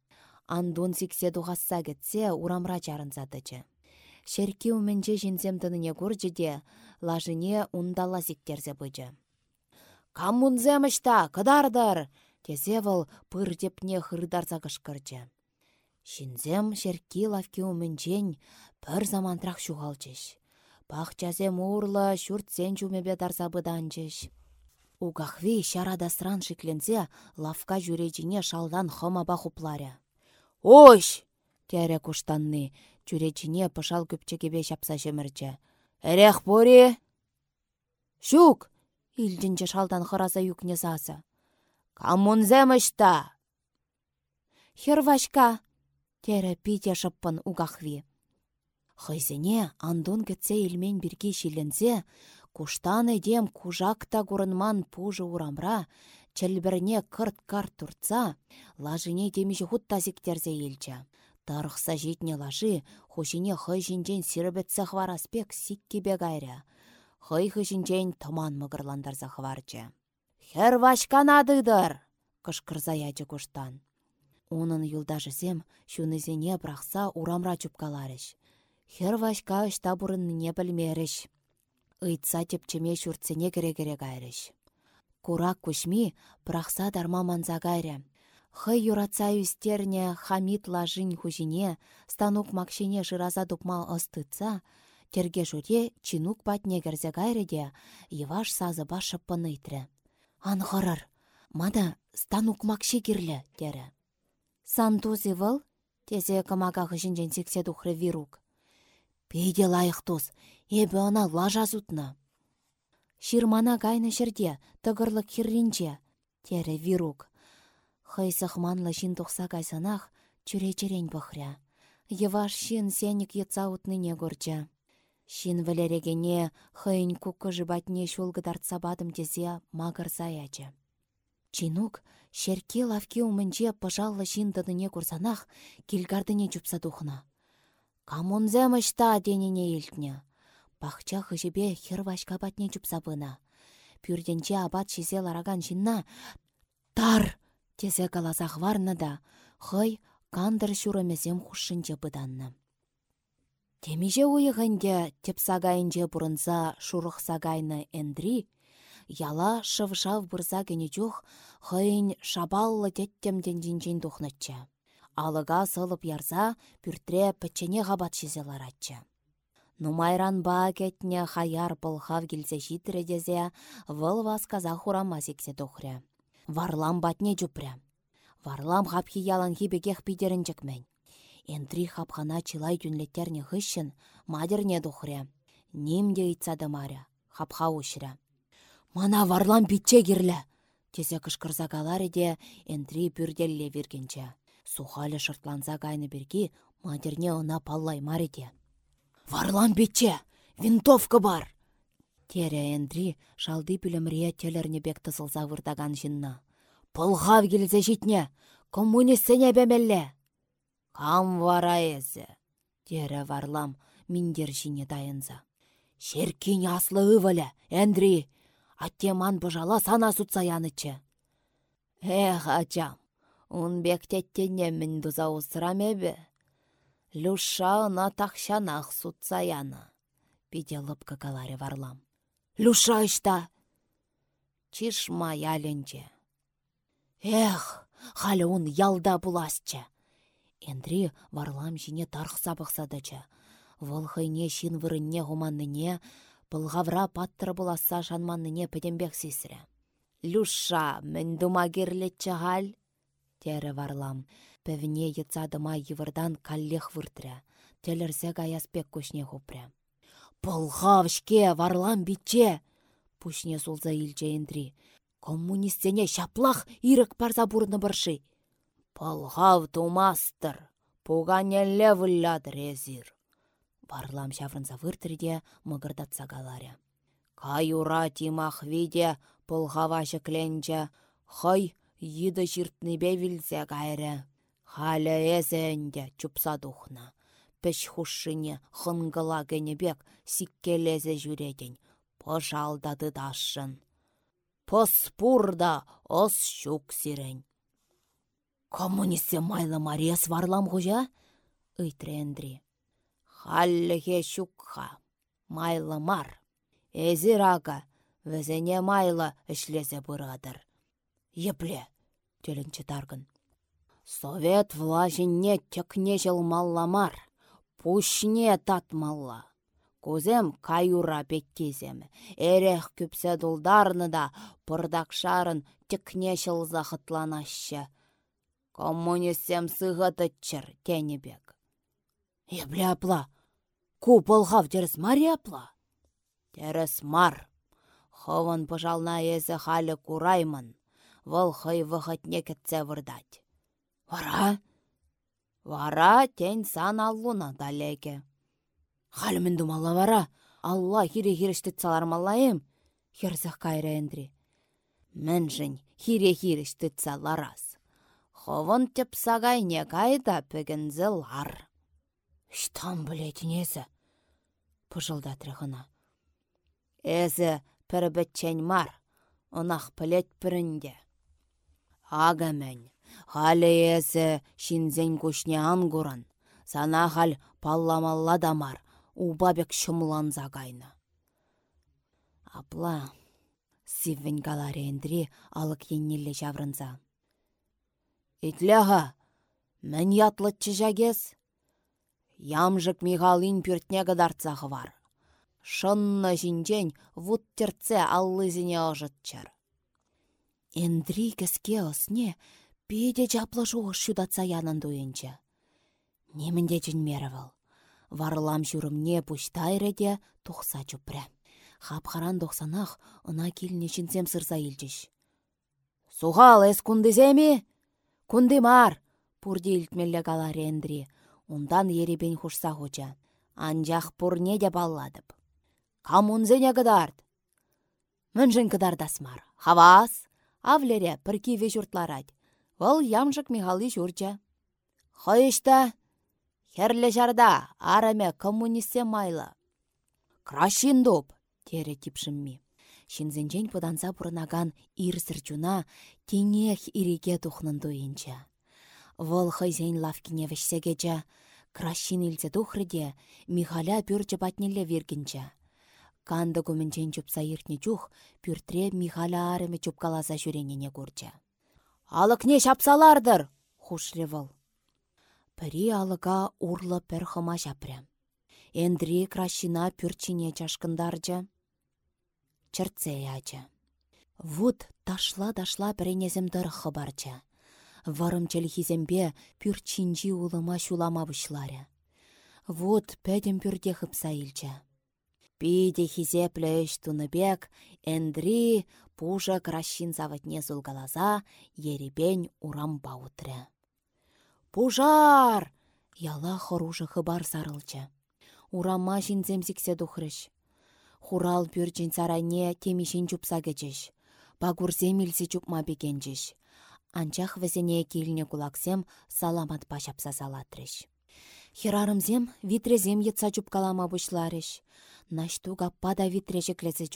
андун сиксе дұғасса кетсе урамра жарынзадычы. Шерки үменче жинзем тыныне де, лажыне ундала зиктерзе бычы. Каммунземышта, кыдардар! Тезе вăл пыр депне хырдарса кышкырчы. Шинзем шерки лавки умменчен пір замантрах шуғалчыш. Пахчасем урлы шуртсен чумебе тарса бұданчыш. Угахви шарадасран шикленсе лавка жүречіне шалдан хымаба хупларя. Ой! Тәрі куштанны, жүречіне пышал көпчекебе шапса жемірчі. Әрех бори! Шук! Илдінче шалдан хыраса юкне сасы. Камунземышта! Хервашка! Тере пите шыппын угахви. Хыйсене андун кетсе илмен бірге шиленсе, куштан эдем кужакта курынман пужы урамра, чәлбірне кырт-карт турца, лажыне демеші хутта зиктерзе елчі. Тарықса жетне лажы, хушине хый жинжен хвараспек сиккебе гайря. Хый хышинчен тыман мығырландарса хварчы. Хер вашканадыдыр! кышкырза ячы куштан. Унын юлдашысем шунызене брахса урамра чупкаларыш. Хер вашка ышта не білмеріш. Ыйтса тепчеме шуртсене кере-кере гайрыш. Курак кушми брахса дарма манза гайры. Хый юратса юстерне хамит лажын хужине, станук макшине жыраза дукма ыстыца, терге журе чинук патне керзе гайры де, еваш сазы башы пыныйтры. Анғырыр, мада станук. Сантузи вăл? Тезе кымака хышинчен сиксе тухры вирук. Пейде лайық тус, ебі ана лажа зутна. Ширмана кайны шерде, тыгырлык хирринче, тере вирук. Хыйсық манлы шин тухса кайсанах, чүре-чирен бұхря. Еваш шин сенік етса утныне горча. Шин вілерегене хыйн куккы жыбатне шулгыдартса бадым тезе заячы. Чинук Шерке лавке умменнче пыжаллы çинтăтыне курсанах килгардыне чупса тухнă. Камунземышта тенине илтнне. Пахча хыжепе хер вашка патне чупса пына. Пюрденче абат çисе лараган çинна «Тар!» тесе каласах варнă да, хăй кандыр çурăмесем хушшинче пытаннă. Темиже уйығынде тепса гайынче бұрынса шурықса гайны Эндри, яла шывшав бұрза чух, хыйн шабаллы теттемден жинжин тухнычча. Алыга сылып ярса, пүртре пӹччене ғабат шизе ларатча. Нумайран ба кетне хаяр пылхав келсе житре дезе, вăл васказа хурама сексе тухря. Варлам батне жупря. Варлам хапхи ялан хибекех чекмен. Энтри хапхана чилай түнлеттерне хыщын, мадерне тухря. Нимде итсады маря, хапха ушря. Мана варлам питче кирлі. Тезе кышкырса каларе де энтри пүрделле виргенче. Сухалі шыртланса кайны бірге матерне она марите. Варлам питче, винтовка бар. Тере эндри шалды пүлімрие телерне бек тысылса выртаган жинна. Пылғав келзе житне, коммунистсене бемелле. Кам вара езі. Тере варлам миндер жине дайынса. Шеркин аслы ывылі, Эндри, аттеман бұжала сана сутса янычы. Эх, ачам, ун бек теттене мін дұза ұсырам әбі. Люша ына тахшанах сутсаяна. Пиде лыпкы каларе варлам. Люша ішта! Чишма яленче. Эх, халі он ялда буласча. Эндри варлам жіне тарқса бұқсадыча. Вăл шин вырынне гуманныне, пылғавра паттыры буласа шанманныне пӹтембек сисрӗ. Люша, мӹн дума керлетчі хал? Тері варлам. Пәвіне йыцадыма йывырдан каллех выртря. Телерсе гаяспек көшне хупря. Пылғавшке варлам битче! Пушне сулза илче Эндри. Коммунистене шаплах ирек парса бурны бұрши. Пылғав тумастыр, пуганелле вылладыр езір. Барлам шаврынса выртырде мығырдатса галаря. Каюра тимах виде пылғава жекленче, хай йыды жиртнебе вилсе кайры. Халя эзенде чупса духна. Піш хушшыне хынгыла генебек сиккелезе жүреден. Пожалдады дашын. Поспурда ос щук сирен. Коммунисте майлы марес варлам хужа? Ыйтры Эндри. Халлыхе щукха. Майлы мар. Эзір ага, візіне майлы ішлезе бұрадыр. Епле, телінчі таргын. Совет влажинне текне малламар. Пушне татмалла. Кузем каюра пеккезем. Эрех күпсе дулдарны да пырдакшарын текне захытланашы. Коммунистем сығытычыр тенебек. Ебле апла, ку полхав терес мари апла. Терес мар. Хован пожална езі халі кураймын. Вăл хăй вăхăтне кетсе вырдать. Вара? Вара тень сан аллуна далеке. Хальмін думалла вара, Алла хире хирештет салармаллайым, херзах кайры Эндри. Міншін хире хирештет саларас. Ховын теп сагайне кайда пөгінзі лар. Штам білетін есі, пұжылдатры ғына. Әзі пірі мар, ұнақ пілет пірінде. Ага мән, халі әзі шинзен көшне ангуран, сана хал палламалла дамар, убабек шымланза кайны. Апла, сиввен галаре ендри алык еннелле жаврынза. Итлеға, мән ятлытчы жагес? Ямжык Михалин пүртне гадарцағы бар. Шынны жинжен вуд терце аллызіне ожытчыр. Эндри кіске осне педе жаплы жоғы шудатса янын дуйынчы. Немінде жін мерівіл. Варлам жүрімне пұштайреде тұқса чупря. Хапхаран доқсанақ ұна келінешінсем сырза елчіш. Суғал әс күндіземе? Күнді мар! Пұрди илтмелі калар Эндри. Ундан еребен хушса хуча. Анжақ пұрне де балладып. Камунзене кыдард. Міншін кыдардасмар. Хавас! Авлере піркиве жұртларад. Ол ямжық Михалы жұрча. Хойышта! Херлі жарда, араме коммунисте майла. Кращин доп, тере типшімми. Шинзенчен поданса бұрынаган ирсір жуна теңех иреге тухнын дуйынча. Вол хайзен лавкине вешсегеча, кращин илзе тухрыде, Михаля пүрчі батнелле вергенча. Канды көмінчен чупса иртне чух, пүртре Михаля арыме чупкаласа жүренене көрча. Алыкне шапсалардыр, хушле вол. Пірі алыға урлы пір хыма жапря. Эндри кращина пүрчине чашкындаржы. Чыртсе ячы. Вуд ташла-дашла біренезім дырхы барчы. Варым челхизембе пүрчинжи улыма шулама бұшлары. Вуд пәдім пүрде хыпса илчі. Пиде хизеплі үш туныбек, Эндри пужа кращин заватне зулгалаза, еребен урам баутры. Пужар! Яла хоружы хыбар сарылчы. Урама земзиксе духрыш. Хурал пүрчін сарайне темешін чупса кечеш. Багурзем илсе чупма бекенчеш. Анчах візіне келіне кулаксем саламат пашапса салатрыш. Херарымзем витрезем етса чупкалама бұшларыш. Нашту гаппа да витреже клезе.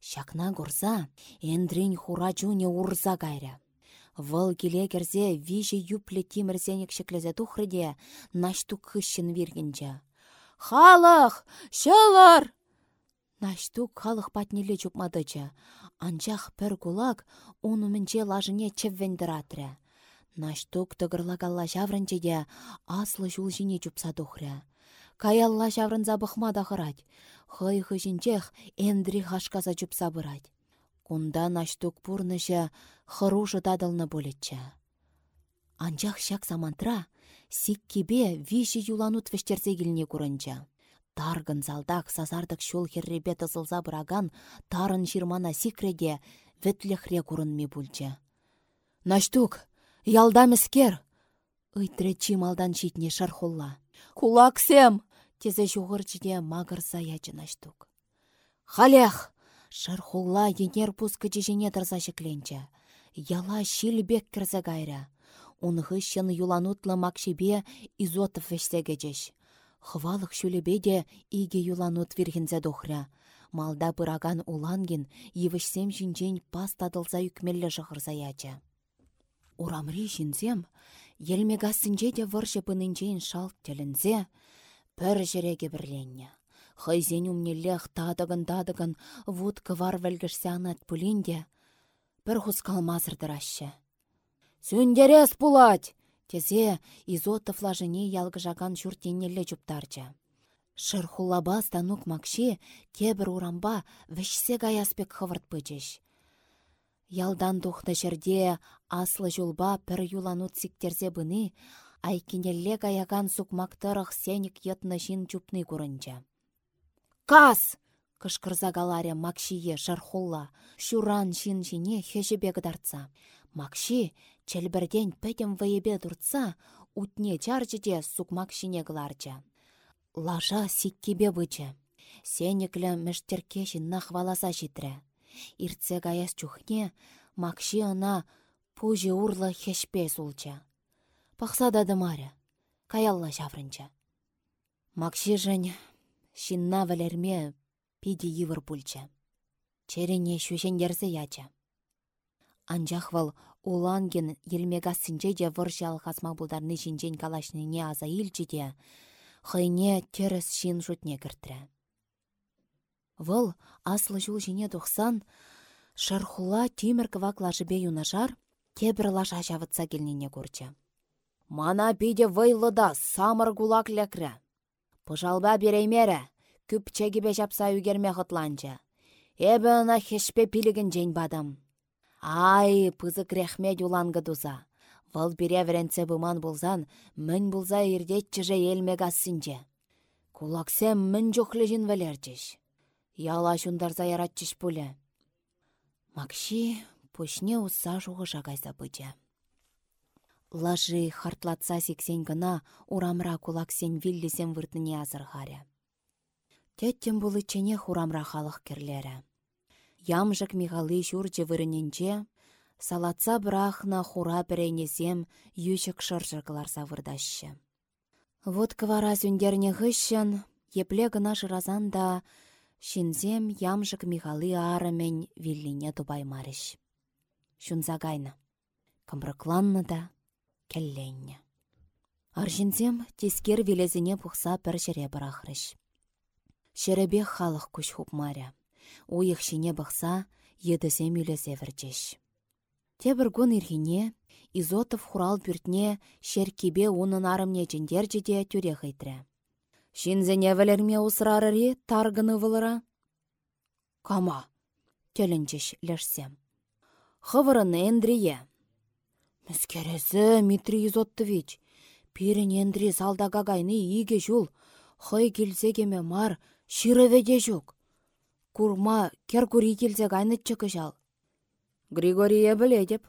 Шакна гурса, эндрин хура жуне урза кайря. Вăл киле керзе виже юпле тимірсенек шеклезе тухрыде, наштук хыщын виргенче. Халық! Шылыр! Наштук халық патнеле чупмадычы. Анчах пір кулак унумінче лажыне чеввендіратры. Наштук тыгырлагалла де аслы жул жіне чупса тухря. Каялла çаврынса бұхмада хырать. Хый хыжинчех эндри хашказа чупса бырать. Кунда наштук пурныша хырушы тадылны болетче. Анчах шак самантра, сик кибе виші юланут вештерсе келіне курынча. Таргын залдақ сазардық шул херребе тысылса бұраган тарын ширмана сикреде ветлехре курынме бульче. Наштук, ялда міскер! Ыйтрре чималдан шитне шархулла. Кулаксем! Тезе жуғырчыде мағырса ячы наштук. Халех! Шархулла енер пускы жіне тұрса шекленче. Яла шилбек кірзі гайра. Унғы шын юланутлы макшибе изотов. Хвалық шүлебеде иге юланут виргензе дохря. Малда бұраган улангин евішсем жинжен пас тадылса үкмеллі жығырса ячы. Урамри жинзем, елмегасынже де выршы пынынжен шалт телінзе, пір жереге бірленне. Хыйзен умнеллех тадыгын-тадыгын вуд кывар вәлгішсе анат пулинде, бір хускалмазырдыр ашы. Сүндерес пулать! Тезе изотов лажыне ялгыжаган шүртеннелле чуптарча. Шырхулаба станук макши тебір урамба вішсе гаяспек хывырт пычыш. Ялдан тухны жерде аслы жулба пір юланут сиктерзе бұны, айкенелле гаяган сукмактырық сенік етны жин чупны көрінчі. Кас! Кышкырза галаря Макшие шархулла, шуран шин жіне хешебе гыдарца. Макши челберден пәтем вайебе дұртса, утне чарчыде сукмак шине гыларча. Лажа сиккебе бычы. Сенеклі мәштеркешін нахваласа житрі. Иртсе гаяс чухне, Макши ана пужи урлы хешпе сулча. Пақса дадымаря, каялла жаврынча. Макши жын Шинна валерме пиди йывыр пульчче. Черене ерзе яча. Анчах вал уланген елмегассинче де выржы алхасма булдарны шинчен калашныне аза илчі де, хыйне терес шин жутне кіртірі. Вăл аслы жул жине тухсан, шархула тимір кывак лашыбе юнашар, тебір лаша çавытса келнене курчче. Мана пиде вăйлыда самыр гулак лекрі. Пыжалба береймері, күпчегібе жапса үгерме ғытланча. Эбі ына хешпе пилігін жен бадым. Ай, пызык рехмет юлангы дуза. Вăл бире вренце быман болзан, мін болза ирдетчі же елмег ассынче. Кулаксем мін жохлы жин вәлерчіш. Яла шундарза яратчыш пулі. Макши пушне уса жуғы жағайса бычы. Лажы хартлатса сексен гына урамра кулаксен виллисен выртыне азырғаря. Теттен чене хурамра халық керлері. Ямжык Михалы шурчы вырыненче, салатса брахна хура перейнесем ючік шыржықларса вырдашы. Вот квара зюндерне хыщын, епле гына жыразанда, шинзем ямжык Михалы арымен виллине тубаймарыш. Шунза. Кымрыкланны да, келленне. Аржинзем тескер вилезіне пухса пір жере бірахрыш. Шеребе халық күш хупмаря. Уйық шине бұқса, едізем үлесе вірчеш. Тебір гон ирхине, Изотов хурал бүртне шеркебе унын арымне жіндер жеде түре хыйтры. Шинзене вәлерме усрарыри таргыны вылыра? Кама, телінчеш лешсем. Хывырыны эндрие. Мүскересі, Митрий Изоттович. Пирін ендри салдага гайны иге жул. Хой келзегеме мар, ширеведе жүк. Курма кер кури келзе гайнытчы кыжал. Григория біледеп.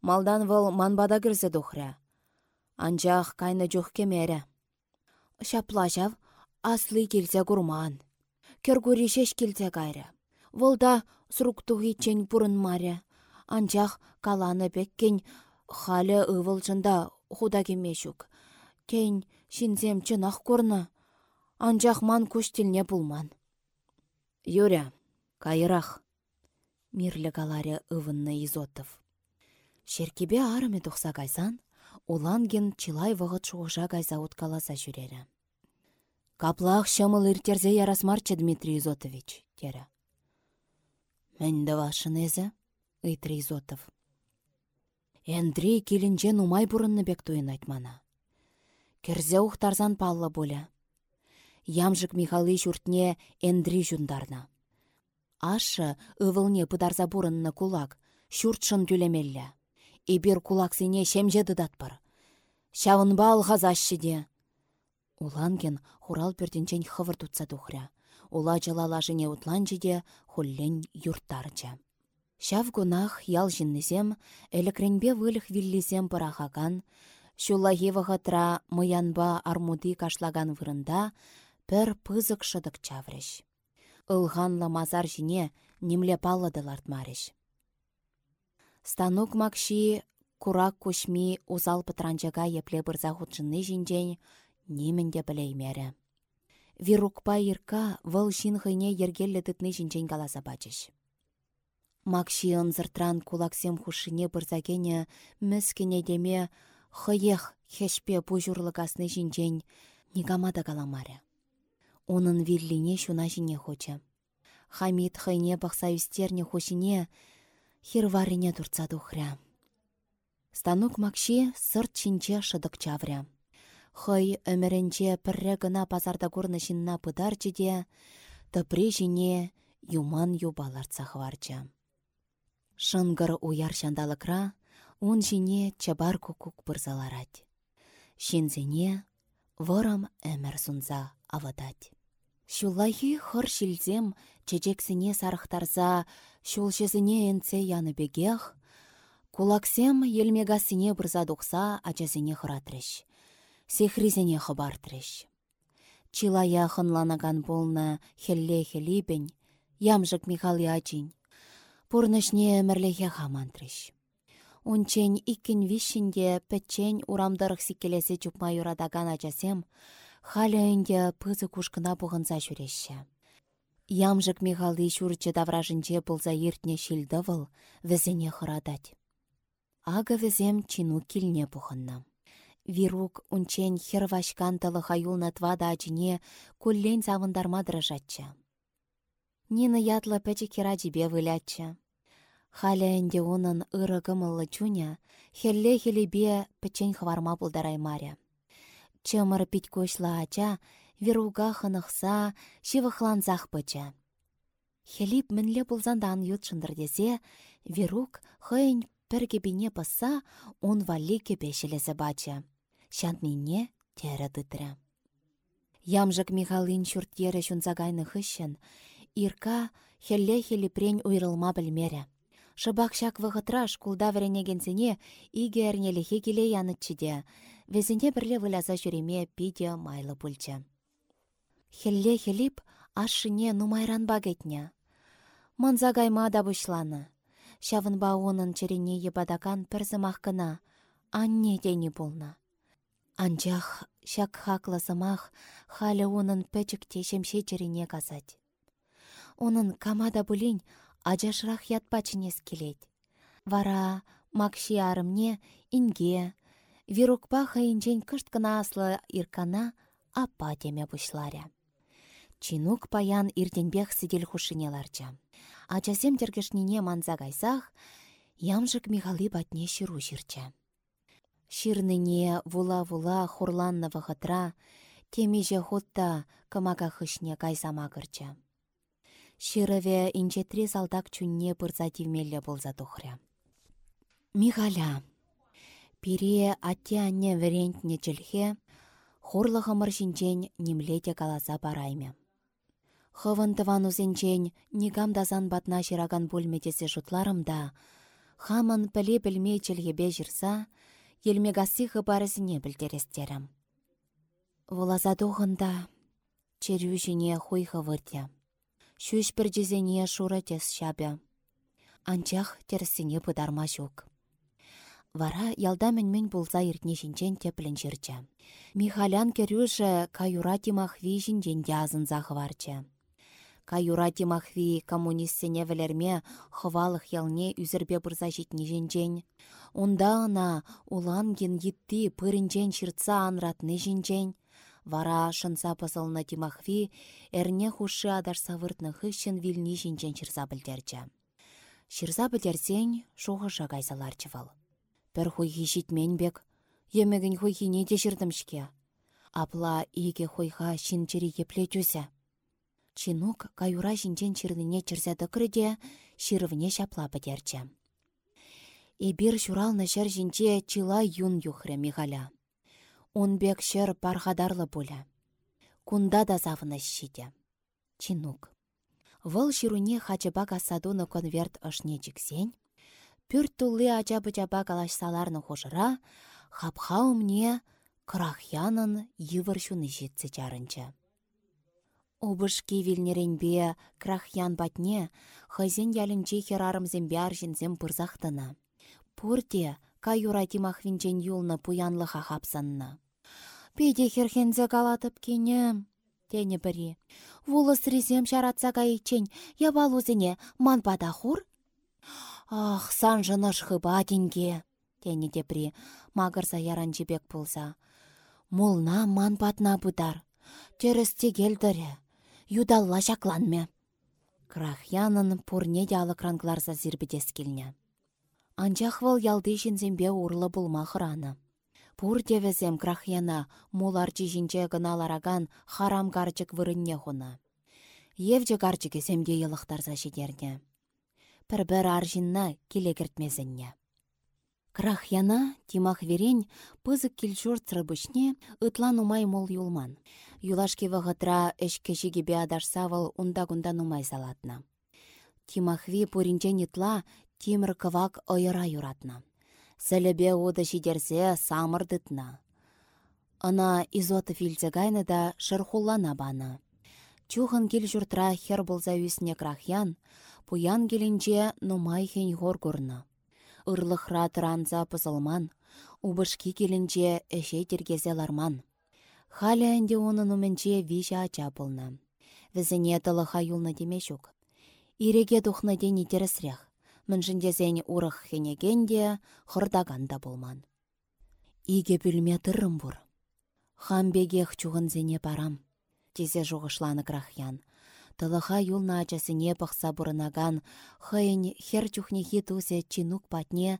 Малдан вăл манбада кірсе духря. Анчах кайны жух кемере. Шапла жав, аслы келзе курман. Кер кури шеш келзе гайры. Вăлда сруктухи чен пурын маре. Анчах каланы беккен Халі ывылжында худа кемешук. Тень шинзем чынақ көрні. Анжақ ман көштілне бұлман. Юря, кайырақ. Мирлі галаре ывынны Изотов. Шеркебе арыме тухса кайсан, уланген чилай вғыт шуғыша кайса уткаласа жүрері. Каплах шамыл иртерзе ярасмарчы Дмитрий Изотович, тері. Мәнді вашын әзі, Ыйтры Изотов. Эндрей келінжен умай бұрынны бек туын айтмана. Керзе ухтарзан паллы боля. Ямжык Михалы журтне Эндри жундарна. Ашы ывылне пыдарза бұрынны кулак, шуртшын түлемеллі. Эбир кулаксыне шемже дыдатпыр. Шавынба алғазашшы де. Уланген хурал пөрденчен хывыр тұтса тухря. Ула жылала жіне де хуллен юрттарчы. Шав гунах ял жиннесем, элекренбе вылых виллисем пырахаган, Шулахи вғытра мұянба армуды кашлаган вырында пір пызык шыдық чаврыш. Үлғанлы мазар жіне немле паллады лартмарыш. Станук макши курак кушми узал пытранчага епле бұрза худшынны жинжен немінде білеймері. Вирукпа ирка вăл çын хыйне ергелле тытны çинчен каласа пачăç. Макши ынзыртран кулаксем хушине бұрзагене міскене деме хыех хешпе пужурлыкасны çинчен нигамада каламаря. Унын виллине шуна çине хоча. Хамид хыйне бақса үстерне хушине хирварине турца тухря. Станук макши сырт чинче шыдык чавря. Хый өмірінче піррі гына пазарда курны шинна пыдарчы де, тыпри жіне юман юбаларца хварча. Шынгыр уяр шандалықра, ун жіне чабар кукук бұрзаларать. Шинзене ворам әмір сунза авадать. Шулайы хыр шилзем чечексіне сарықтарза, шулшызіне энце яны бегех, Кулаксем елмегасыне бұрза дұқса ачасыне хыратрыш. Сехризене хыбартрыш. Чилая хынланаган болна хелле-хелипен, ямжык Михал ячин. Пурнышне әмірлеге хамантрыш. Унчен иккен вишінде пәтчен урамдарық сикелесе чупма юрадаган ачасем, халя әнде пызы кушкына бұғынса жүреші. Ямжык Михалы шурчы давражынче болза ертне шилдывыл, візене хырадать. Ага візем чину килне пухынна. Вирук унчен хервашкан тылыха юлна твада ачине куллен савындарма дрожатча. Нина ятлы пәчі кера жібе вылятча. Халя әнде унын ыры гымыллы чуня, хелле хелебе пәчен хварма булдараймаря. Чымыр көшла ача, вируга хынықса, шивықланзақ пыча. Хелип мінле бұлзандан ютшындыр десе, вирук хыйн пірге біне пыса, он валли кепешелесе бача. Шантнине тәрі дытры. Ямжык Михалин шүрттері шунзагайны хыщын, ирка хелле прень уйрылма білмері. Шыбақ шак вғытра шкулда вренегенсене иге әрнеліхе келе янытчыде, везінде бірле выляза жүреме пиде майлы пульчы. Хелле хелип ашшыне нумайран багетне. Манзагайма да бұшланы. Шавынба онын черене ебадакан кына, анне дені болна. Анчах шак хакласымах халі онын пәчікте шемше черене казать. Онын камада бұлін ажашырақ ятпачынес келет. Вара макши арымне инге, вирукпа хайынчен кышт кына аслы иркана апа теме бұшларя. Чинук паян ирденбех сидел хушынеларча. Ачасем тергешнине манза кайсах, ямжык Михалы батне шыру ширча. Ширныне вула-вула хурланны вғытра, темеже хутта кымака хышне кайсама кырча. Ширыве инчетри салтак чунне пырса тивмелле болза. Михаля. Пире атте анне верентне чілхе, хурлы хымыр шинчен немлете каласа барайме. Хывын тыван узенчен нигам дазан батна шираган бөлметесе жұтларымда, хамын піле білмей чілгебе жырса, елмегаси хыбарысыне білдерестерім. Волаза тухында черю жіне хуй хывырте. Шүш бір жезене шура тес шабя. Анчах терсіне пыдарма жүк. Вара ялда мен болза иртне жинчен теплін жерче. Михалян керюжі каюра тимах ви жинчен язын захварчы. Каюра Тимахви коммунистсене вілерме хывалық ялне үзірбе бұрза житні жінжен. Онда ана уланген етті пырінжен шыртса анратны жінжен. Вара шынса пызылны Тимахви әрне хушы адар савыртны хыщын вилни жінжен шырса білдерчі. Шырса білдерсен шуғы жағайсалар Бір хуйхи житмен бек, емегін хуйхи не жырдымшке. Апла иге хуйха шинчері епле жүзі. Чинук каюра жинчен чирнине чирсе тăкрре ширвне çапла пӗтерчче. Эбир çуралнă çр çинче чыла юн юхрре Михаля. Унбек çр пархадарлы пулă. Кунда да савнăç çите. Чинук. Вăл çируне хачыпа кассадуны конверт ышне чиксен, пӱрт тулли ача-пычапа калаçсаларнă хушыра, хапха умне крахянын йывыр çуни çитсе чарынчы. Убышки вилнеренбе крахян батне, хызен ялінче херарымзембе аржинзем пырзақтына. Пурте, каюра тимахвинчен юлны пуянлы хапсанна. Педе херхензе калатып кене, тене бірі. Вулыс резем шаратса кайчен, ябалузене ман бада хур? Ах, сан жыныш хыба денге, тене депри, магырса яранчебек пулса. Молна ман батна будар, терісте келдірі юдалла жакланме. Крахянын пурне ялықрангларса зирбедес келне. Анчах вăл ялды çынсемпе урлы пулма. Пур тевесем крахяна муларчы çинче гыналараган харам карчык вырынне хуна. Евче карчыке семде йылықтарса шедерне. Пір-бір аржинна келе кертмезінне. Крахяна тимах верен пызык килчур црыбышне ытлан умай мол юлман. Юлашки вағытра жигебе адарсавыл унда-гунда нумай салатна. Тимахви пуринчен итла тимір кывак ойыра юратна. Сәлебе оды шидерсе самырдытна. Ына изоты филзе гайны да шырхуллана баны. Чухын кел хер болза үсіне крахян, пуян келінче нумай хен хор көрні. Ырлықра тұранза пызылман, убышки келінче әше тергезе ларман. Халя әнде оның үмінче виша ача болна. Візіне тылыха юлны демешук. Иреге дұхны ден итерісірек. Міншіндезен урық хенегенде хырдаганда болман. Иге бүлме тұрым бұр. Хамбегех чуғын зене барам. Тезе жуғышланы крахян. Тылыха юлна ачасыне пықса бұрынаган, хыйын хер чухнехи тусе чинук патне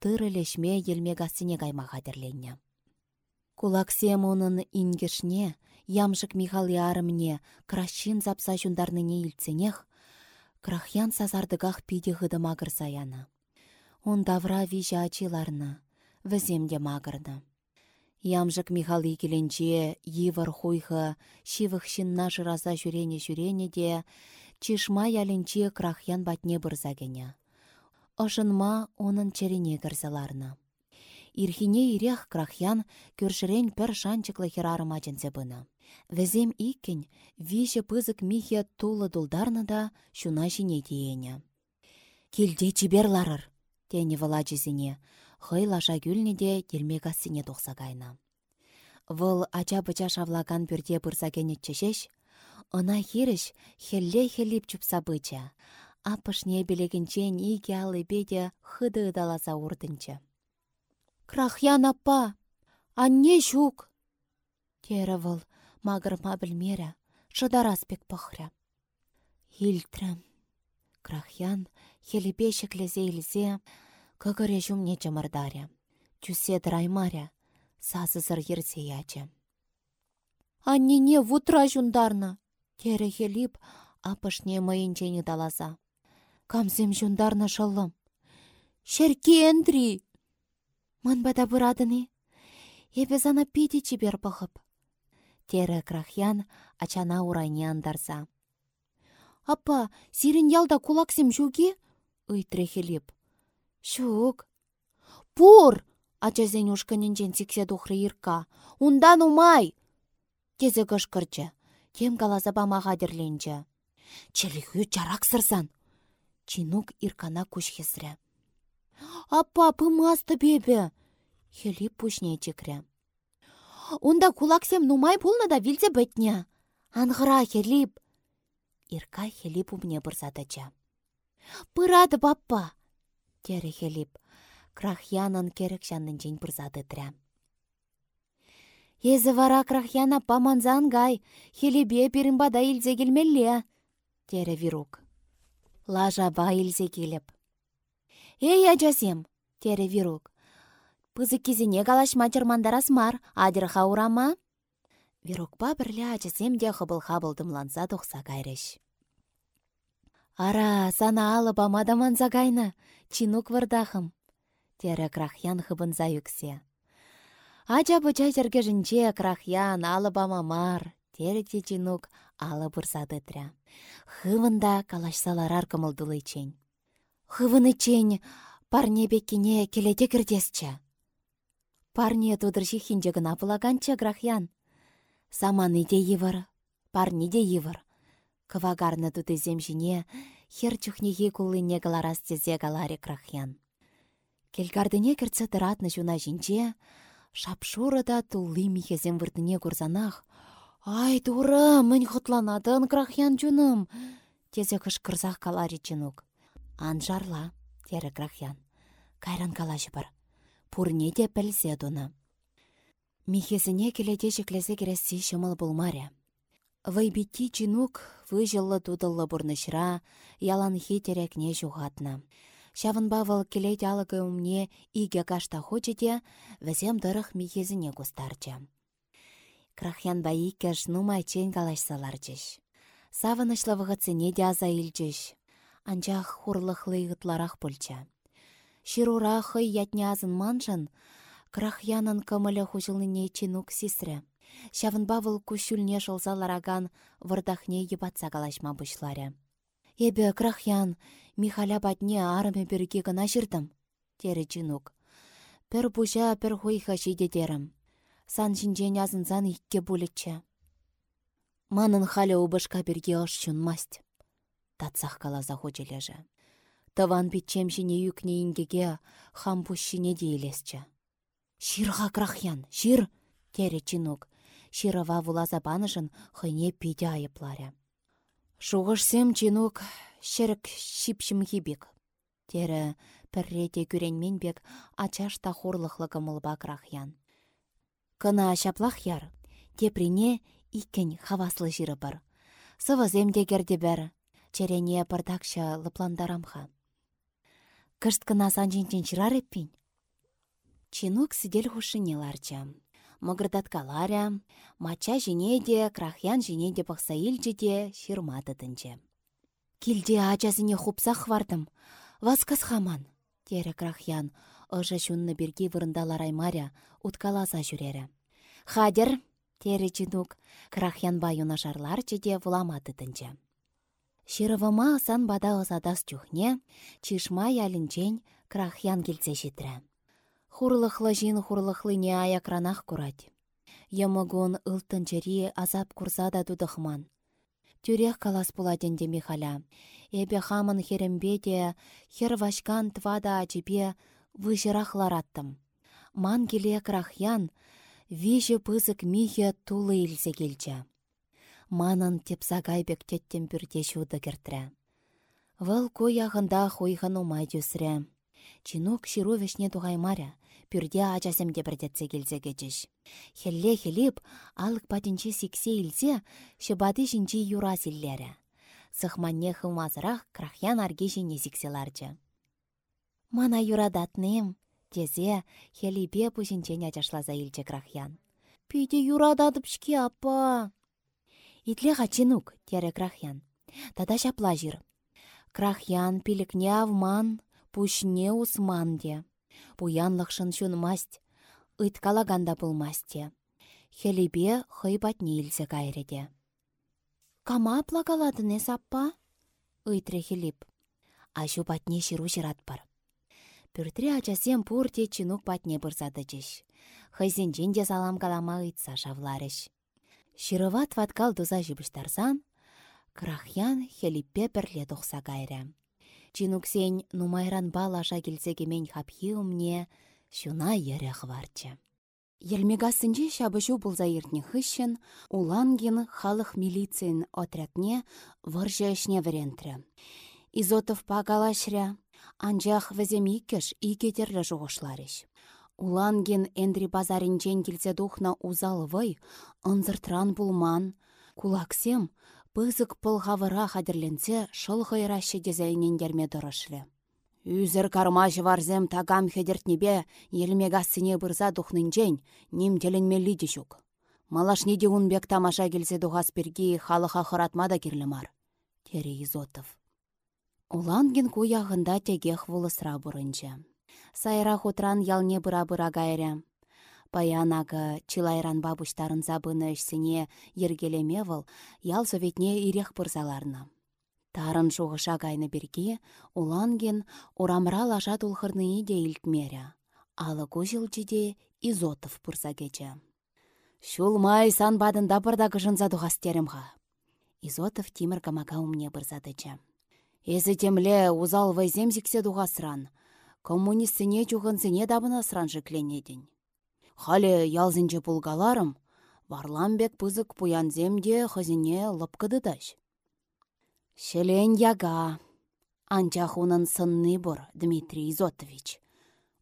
тыры лешме елме гасыне гаймаға дерленне. Кулаксем онын ингешне, ямжык Михал ярымне, кращин запса не илценех, крахян сазардыгах пиде хыды саяна. Он давра вижа ачиларна, магырны. Ямжык Михалы келенче, йывыр хуйхы, шивых шинна жыраза жүрене-жүрене де, чишма яленче крахян батне бұрзагене. Ошынма onun черене кірзіларны. Ирхине ирех крахян көршірен пір шанчықлы херарым ачынсе бұны. Візем иккен виже пызык михе тулы дулдарны да шуна жіне дейіне. Келде чиберларыр, тені вала жізіне, хый лаша гүліне де келмек асыне тоқса кайна. Выл ача-быча шавлаган пүрде бұрса чешеш, ына херіш хелле хеліп чупса быча, апышне білегінчен иге алы беде хыды ыдаласа урдынчы. Крахян аппа, анне жук. Тері выл, мағырма білмері, шыдараспек пықры. Хилтрім. Крахян хеліпе шеклезе илзе, көгіре жумне жымырдаря. Чусе драймаря, сазызыр ерсе ячы. Аннене вутра жундарна. Тері хеліп, апышне майынчені далаза. Камзем жундарна шылым. Шерке Андри! Ман бада бұрадыны. Ебе зана пиде чибер бұғып. Тері крахян ачана урайне андарса. Апа, сирен ялда кулаксем жуге? Ыйтры Шук. Пур! Ачазен ушканенчен сиксе духры ирка. Ундан умай! Тезе кышкырчы. Тем каласа бама хадерленчі. Челихю чарак сырсан. Чинук иркана күш хесрі. Апа, пымасты бебе. Хелип пушне чекрі. Онда кулаксем нумай пулна да вилзе бітне. Анғыра хелип. Ирка Хелип умне бұрзадыча. Пырады паппа! Тері Хелип. Крахянын керек жаннын жен бұрзады тря. Езі вара крахяна паманзан гай, хелебе бада илзе келмелле, тері вирук. Лажа ба илзе келіп. Эй, ажасем, тері вирук. Пызы кезіне калашма чырмандарас мар, адырха урама? Вирукпа бірлі ачысем де хыбыл-хабыл дымланса тұқса кайрыш. Ара, сана алы бамадаманса кайны, чинук вырдахым. Тері крахян хыбынса юксе. Ача быча жінче крахян алыбама мар, терете чинук алы бұрсады тря. Хывында калашсаларар кымылдылы чен. Хывыны чен парне беккене келете кірдесчі. Парне тудырши хинче гына пылаганчы крахян. Саманы де евір, парне де евір. Кывагарны тутызем жіне, хер чухнеге кулыне галарас тезе галаре крахян. Келгардыне кіртсі тыратны жуна жінче, Шапшуры да тулли михезем выртыне курсанах. Ай, тура, мін хутланадын крахян чуным. Тезе кышкырзах калари чынук. Анжарла, тері крахян. Кайран калашы бар. Пурне де пілсе дуны. Михезіне келеде жеклесе кересі шымыл булмаре. Вайбитти чинук выжыллы тудыллы бурнышра, ялан хитерекне жуғатна. Шавынба вăл келет алыкы умне иге кашта хочете, вӹсем дырых михезіне кустарчы. Крахянба иккеш нумай чен калашсаларчыш. Савынышлы вғыцыне де аза илчыш. Анчах хурлыхлы ытларах пульча. Ширура хый ятне азын маншын, крахянын кымылы хужылныне чинук сисрі. Шавынба вăл кущулне шылзалараган вырдахне ебатса калашма бұшлары. Эбе крахян, Михаля патне арыме бірге гына жырдым, тері жинук. Пір бұжа пір хойха жиде дерім. Сан жинжен язынзан икке бұлітчі. Манын халя убышка бірге ош масть. Татсақ кала захочележі. Таван бітчем жіне юкне ингеге хам пұшшіне дейлесчі. Ширға крахян, шир, тері чинук. Ширава вулаза банышын хыне пиде айыпларе. Шуғышсем чинук шірік шипшім хибек. Тері піррете күренмен бек ачашта хорлықлы кымылба крахян. Кына шаплах яр, теприне иккен хаваслы жиры бар. Сывызем дегерде бәр, черене пырдакша лыпландарамха. Кышт кына санчинчен чырар. Чинук сидел хушыне ларчам мăгырдаткаларя, мача жинеде, крахян жинеде пăхса илчеде çырматăтăнче. Килде ачасыне хупсах вардым, васкас хаман, тере крахян, ăжа çуннă пирки вырындалар аймаря, уткаласа жүрері. Хадер, тере чинук, крахян баюна шарларче де вуламатăтăнче. Шырывыма сан бада ысадас чухне, чишма ялінчен крахян келсе житрі. Хурлыхлы жин хурлыхлыне аякранах курать. Ямагон ылтынчери азап курса да тудыхман. Тюрех калас пуладенде Михаля. Эбе хамын херембе де хер вашкан твада ачипе выжырах лараттым. Ман келе крахян, виже пызык михе тулы илсе келчі. Манын тепса гайбек теттен пүрде шуды кояғында хойхан умай дюсрі. Чинук ширу вешне туғаймаря, пүрде ачасемде бірдетсе келсе кечеш. Хелле хеліп, алық патинче сиксе илсе, шыбады жинчи юра силлері. Сықманне хылмазырақ крахян арге жіне. Мана юрадатным, тезе хелипе пушинчен ачашлаза илче крахян. Пүйде юрадатып шке апа. Итле чинук, тере крахян. Тада шапла жир. Крахян пилікне авман, пушне усманде. Пуянлықшын масть, ыт калаганда пулмасте. Хелебе хый патне илсе кайреде. Кама плакаладыне саппа? Ыйтре хелип. Ашу патне ширу жират бар. Пүртре ачасем пурте чинук патне бұрзады жеш. Хайзен де салам калама ыйтса шавларыш. Шырыват ваткал дуза жібіштарсан, крахян хелиппе пірле тұқса кайры. Чинуксен нумайран бал аша келсе хапхи умне, шуна ере хварчы. Елмегасынче çапăçу пулса иртнне хыщн улангин халық милицин отрядне ӹçне вӗрентрӗ. Изотов пагалашря, анчах вӹзем иккеш икетерлле жуғышларыш. Улангин эндри базаринчен килсе тухнă узал вăй, ынзыртран пулман, кулаксем пызык пăлхавыра хаттерленсе шăл хăйраççы тесәйнен терме тӑрăшлы. Үзір кармаш варзем тагам хедертнебе елмегассыне бұрза дұхнынчен ним теленмелі де жүк. Малашнеде унбек тамаша келсе дұғас берге халыға хыратмада керлімар. Тере Изотов. Улангин куяғында тегех вулысра бұрынчы. Сайра хутран ялне бұра-бұра гайря. Паянагы чилайран бабуштарын забыны ішсіне ергелемевыл ял советне ирех бұрзаларны. Тарын шуғыша кайны берге, уланген урамра лаша тулхырныи де. Алы көжілчіде изотов пұрса кече. Шулмай сан бадында бұрда дұғастерімға. Изотов тимір камака умне бұрзадычы. Эзі темле узал вайзем зіксе дұғасран. Коммунистіне чуғынсыне дабына сран жікленедін. Халі ялзынчы пулгаларым, варламбек пызык пуянземде хызіне лыпкыдыдаш. Шелен яга. Анчах унын сынны бұр, Дмитрий Изотович.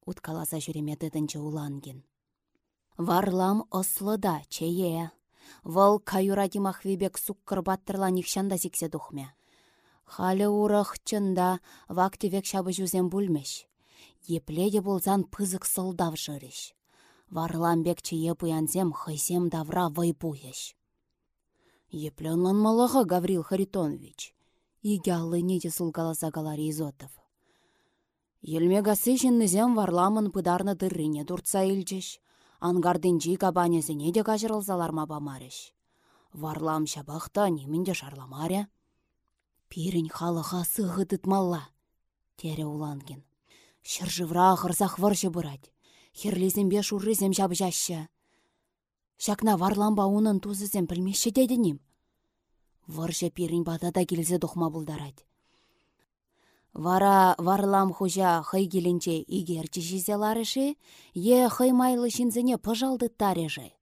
Уткаласа жүреме тыдынчы улангин. Варлам ослыда, чее. Вăл каюратимах вебек суккыр баттырла нихшанда сиксе духме. Халі урах чында вактивек шабы жүзем бүлмеш. Епледе болзан пызык сылдав жырыш. Варламбек чие пуянзем хайсем давра вайпуеш. Еплянлан малаха Гаврил Харитонович игяллы неде сулгаласа галари изотов. Елмегасы нізем варламын пыдарны дыррине дуртса илчеш, ангардынчи кабанезіне де кажырылзаларма бамарыш. Варлам шабақта немінде шарламаря. Пирін халыға сығы тытмалла, тере уланген. Шыржывра ағырзақ варжы бұрад. Херлезембе шуррызем жабы жашы. Шакна варламба унын тузызем білмеші дедінім. Варжа пирин батада келзе дұхма бұлдарад. Вара варлам хужа хай келінче игерчі жизеларышы, е хай майлы шинзіне пыжалды тареже.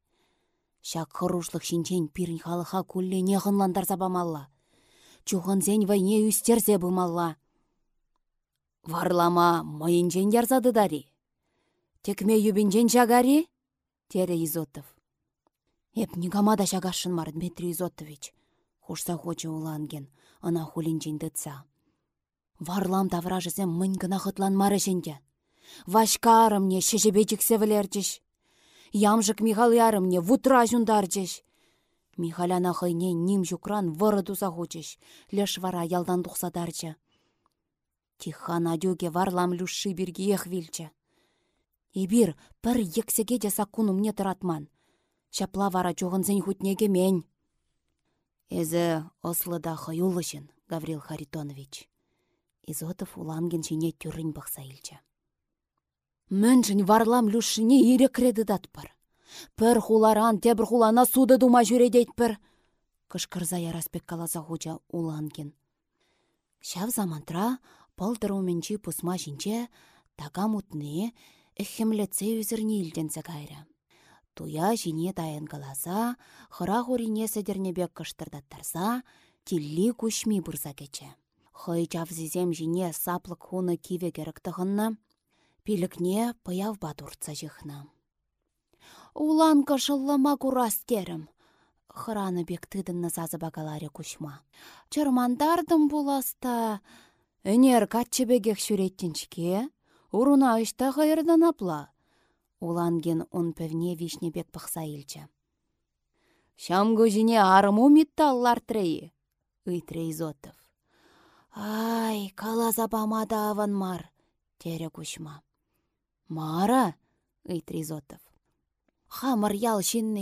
Шак хырушлық шинчен пирин халыха күлле неғынландар забамалла. Чуғын зен вайне үстерзе бұмалла. Варлама майынчен ярзады дари. Текме юбинчен жагари? Тере Изотов. Эп негамада жагашын мар, Дмитрий Изотович хушса хоча уланген, ына хулинчен тытса. Варлам тавражызем мынь гына хытланмары женде. Вашка арымне шешебе жіксевілерчіш. Ямжык Михал ярымне вутра жундарчыш. Михаляна хыйне ним жукран выры туса леш вара ялдан тухсадарчы. Тихан адюге варлам люши бирге ех. Ибир пір ексеге де сакунумне тұратман. Шапла вара чоғынзен хутнеге мен. Эзі ослыда хаюлышын, Гаврил Харитонович. Изотов уланген шине түрін бақса илчі. Мөнжін варлам люшыне ире креды датпыр. Пір хуларан, тебір хулана суды дума жүредейт пір. Кышкырза яраспек каласа хуча уланген. Шав замантра пылдыр уменчи пусма мутны эхемлетсе үзірне илденсе кайры. Туя жине тайын каласа, хыра хурине сәдернебек кыштырдаттарса, тилли күшми бұрса кече. Хый жавзизем жине саплык хуны киве керіктіғынна, пилікне паяв батурца жихна. Улан кашыллама курастерім. Хыраны бек тыдынны сазы багаларе кушма. Чырмандардым буласта. Өнер катчыбегек шүреттінчке, уруна ұшта ғайырдан апла. Уланген он пөвне бек пықса илчі. Шам көжіне арыму митталлар треи, ыйтрей Зотов. Ай, калаза бамада аван мар, тере кушма. Мара, ыйтрей Зотов. Хамыр ял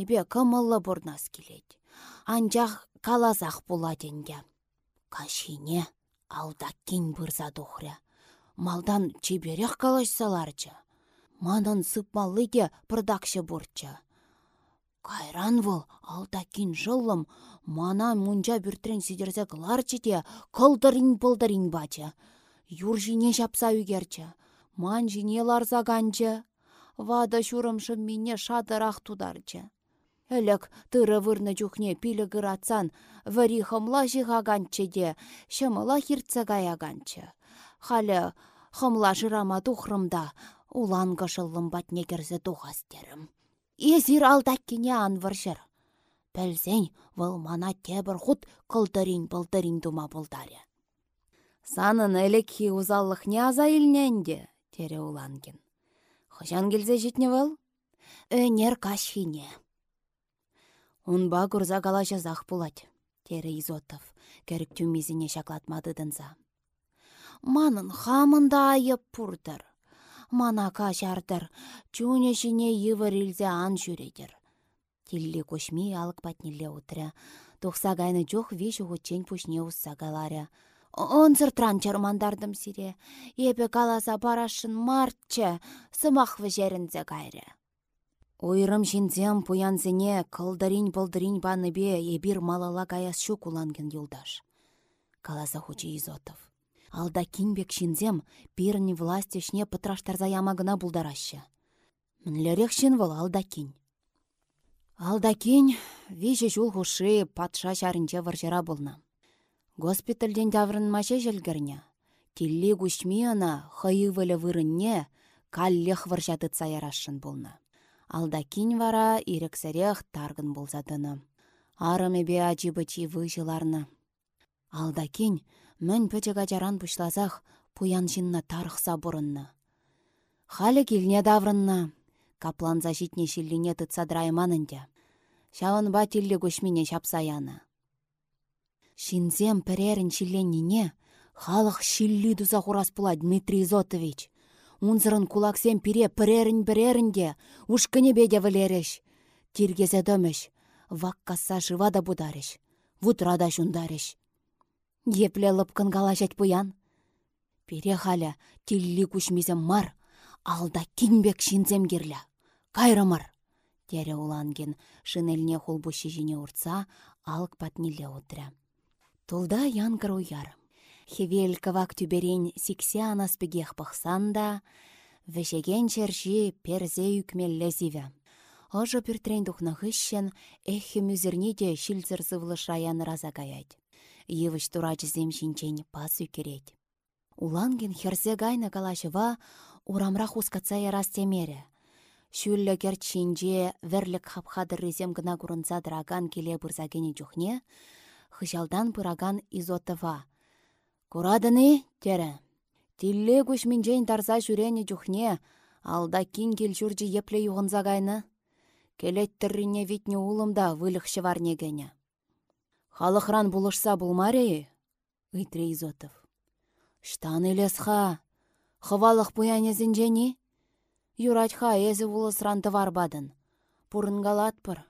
бе кымыллы бұрнас келет. Анжақ калазақ була денге. Кашине алдаккин бұрза дұхря. Малдан чеберех калашсаларчы манын сыпмаллыге пырдакшы бурчча. Кайран вăл алтакин жыллым мана мунча бүртрен сидерсе кыларчы те кылдырин пылдырин бачы. Юр жине жапса үгерчі. Ман жине ларса ганчы. Вада шурымшым мине шадырах тударчы. Әлік тыры вырны жүхне пілі гыратсан, вари хымла жиғаганчы де, шымыла хиртса гаyaганчы. Халі хымла жырама тухрымда, улан гышылым батне керзе тухастерім. Езір алдаккене анваршыр. Пәлсен, выл мана тебір худ кылдырин-пылдырин дума бұлдаре. Санын әлекхи узаллық не аза илненде, тере уланген. Хожан келзе жетне выл? Өнер кашхине. Унба курза кала жазақ пулать, тере Изотов, кәрік түмезіне шаклатмадыдынса. Манын хамында айып пурдыр. Мана кашардыр, чуне жіне йывыр илзе ан жүредір. Тилли кошми алық патнелле утыря. Тухса гайны жох веші ғучен пушне ұсса галаря. Онзыртран чармандардым сире. Епе каласа парашын мартчы, сымақ вежерінзе кайры. Ойрым жинзем пуянзене кылдырин-пылдырин бе ебір малала каяс шу куланген юлдаш. Каласа хучи Изотов. Алда кинбек шинзем пирни власти шне пытраштарза ямагына булдараща. Мінлерек шин вол алда кин. Алда кин, виже жул хуши патша шарынче варжара болна. Госпитальден даврын маше желгірне. Тилли гушми ана хайывылы вырынне каллех варжатыца ярашын болна. Алда кин вара ирексерех таргын болзадыны. Арымы бе ачи-бычи выжыларны. Алда кин мін пөчі гачаран пушлазах пуян жинна тарықса бұрынны. Халі келне даврынна. Каплан защитне шиллине тытса драйманынде. Шавын ба тиллі көшміне шапсаяны. Шинзем пірерін шилленнине, халық шилли дұза құрас бұла Дмитрий Зотович. Унзырын кулаксем пире пірерін бірерінде, ушкыне беде вілереш. Тиргезе дөміш, ваккаса жывада будареш, вутрада жундареш. Епле лыпкын галашать пуян. Пире халя тилли кушмизем мар, алда кинбек шинзем керлі. Кайрымар. Тере уланген шинелне хулбуши жіне урца, алк патниле утря. Тулда янгыр уяр. Хевел кавак тюберен сикся анаспегех пахсанда, вешеген черши перзе юкмелле зиве. Ожо піртрен духна хыщен, эхе мүзірне де шилзір зывлышаян раза. Евыш турач зем шинчен пас үкерет. Уланген херзе гайна калашыва урамрах ускатса ярас темере. Шүллі чинже верлік хапхадыр резем гына гурынса драган келе бұрзагені жүхне, хыжалдан пыраган изотыва. Курадыны, тере. Тилле күшмінжен тарса жүрені жүхне, алда кин кел жүржі епле юғынза гайны. Келеттіріне витне улымда вылықшы var негене. Халықран бұлышса бұлмаре, үйтре изотов. Штан елесха, хывалық бұянезінжені? Юратха езі улысран тывар бадын. Пурынгалатпыр.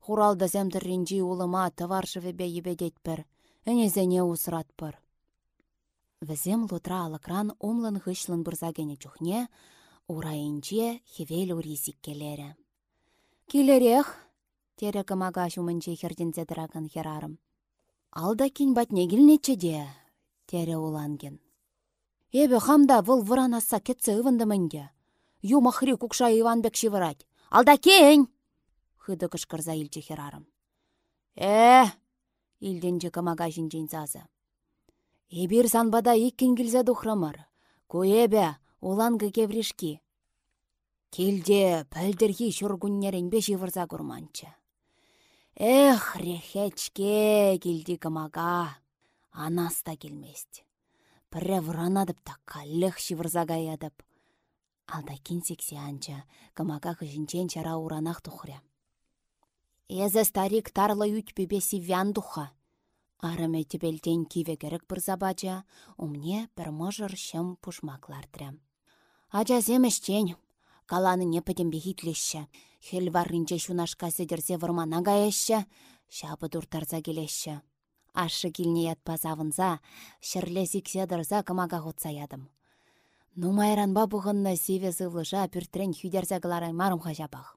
Хуралда ринжи улыма товаршыве ебедетпір, әнезене усратпыр. Візем лутра алыкран умлын ғышлын бұрзагене чухне, урайынче хевел уризик келері. Келерех, тере кымага шумынче хердензе дырагын херарым. Алда кин батне де, тере уланген. Эбе хамда вұл вұранаса кетсе ывындымынге. Ю махри кукша Иванбек шивырать. Алда кень! хыды кышкырза илче херарым. Э, илденче камага жинчен зазы. Эбир санбада иккен килзе духрамар. Куэбе, улангы кевришки. Келде пәлдерхи шүргүннерен беші вырза курманчы. Эх, рехечке келді камага. Анаста келмест. Пірі вранадып та каллех шивырза гаядып. Алда кенсексе анча, камага хыжинчен чара уранах тухря. Эзі старик тарлы үтпебе сивян духа. Араме тебелден киве керек бір забача, умне бір мұжыр шым пушмаклардря. Ача земештен, каланы не пәдембе хитлеші. Хел варринче шунашка седерсе вармана гаеші, шапы дуртарза келеші. Ашы килне ятпазавынза, шырле сикседырза кымага ғотса ядым. Нумайранба бұғынна севе зывлыжа пүртрен хүйдерза кыларай марым хажабақ.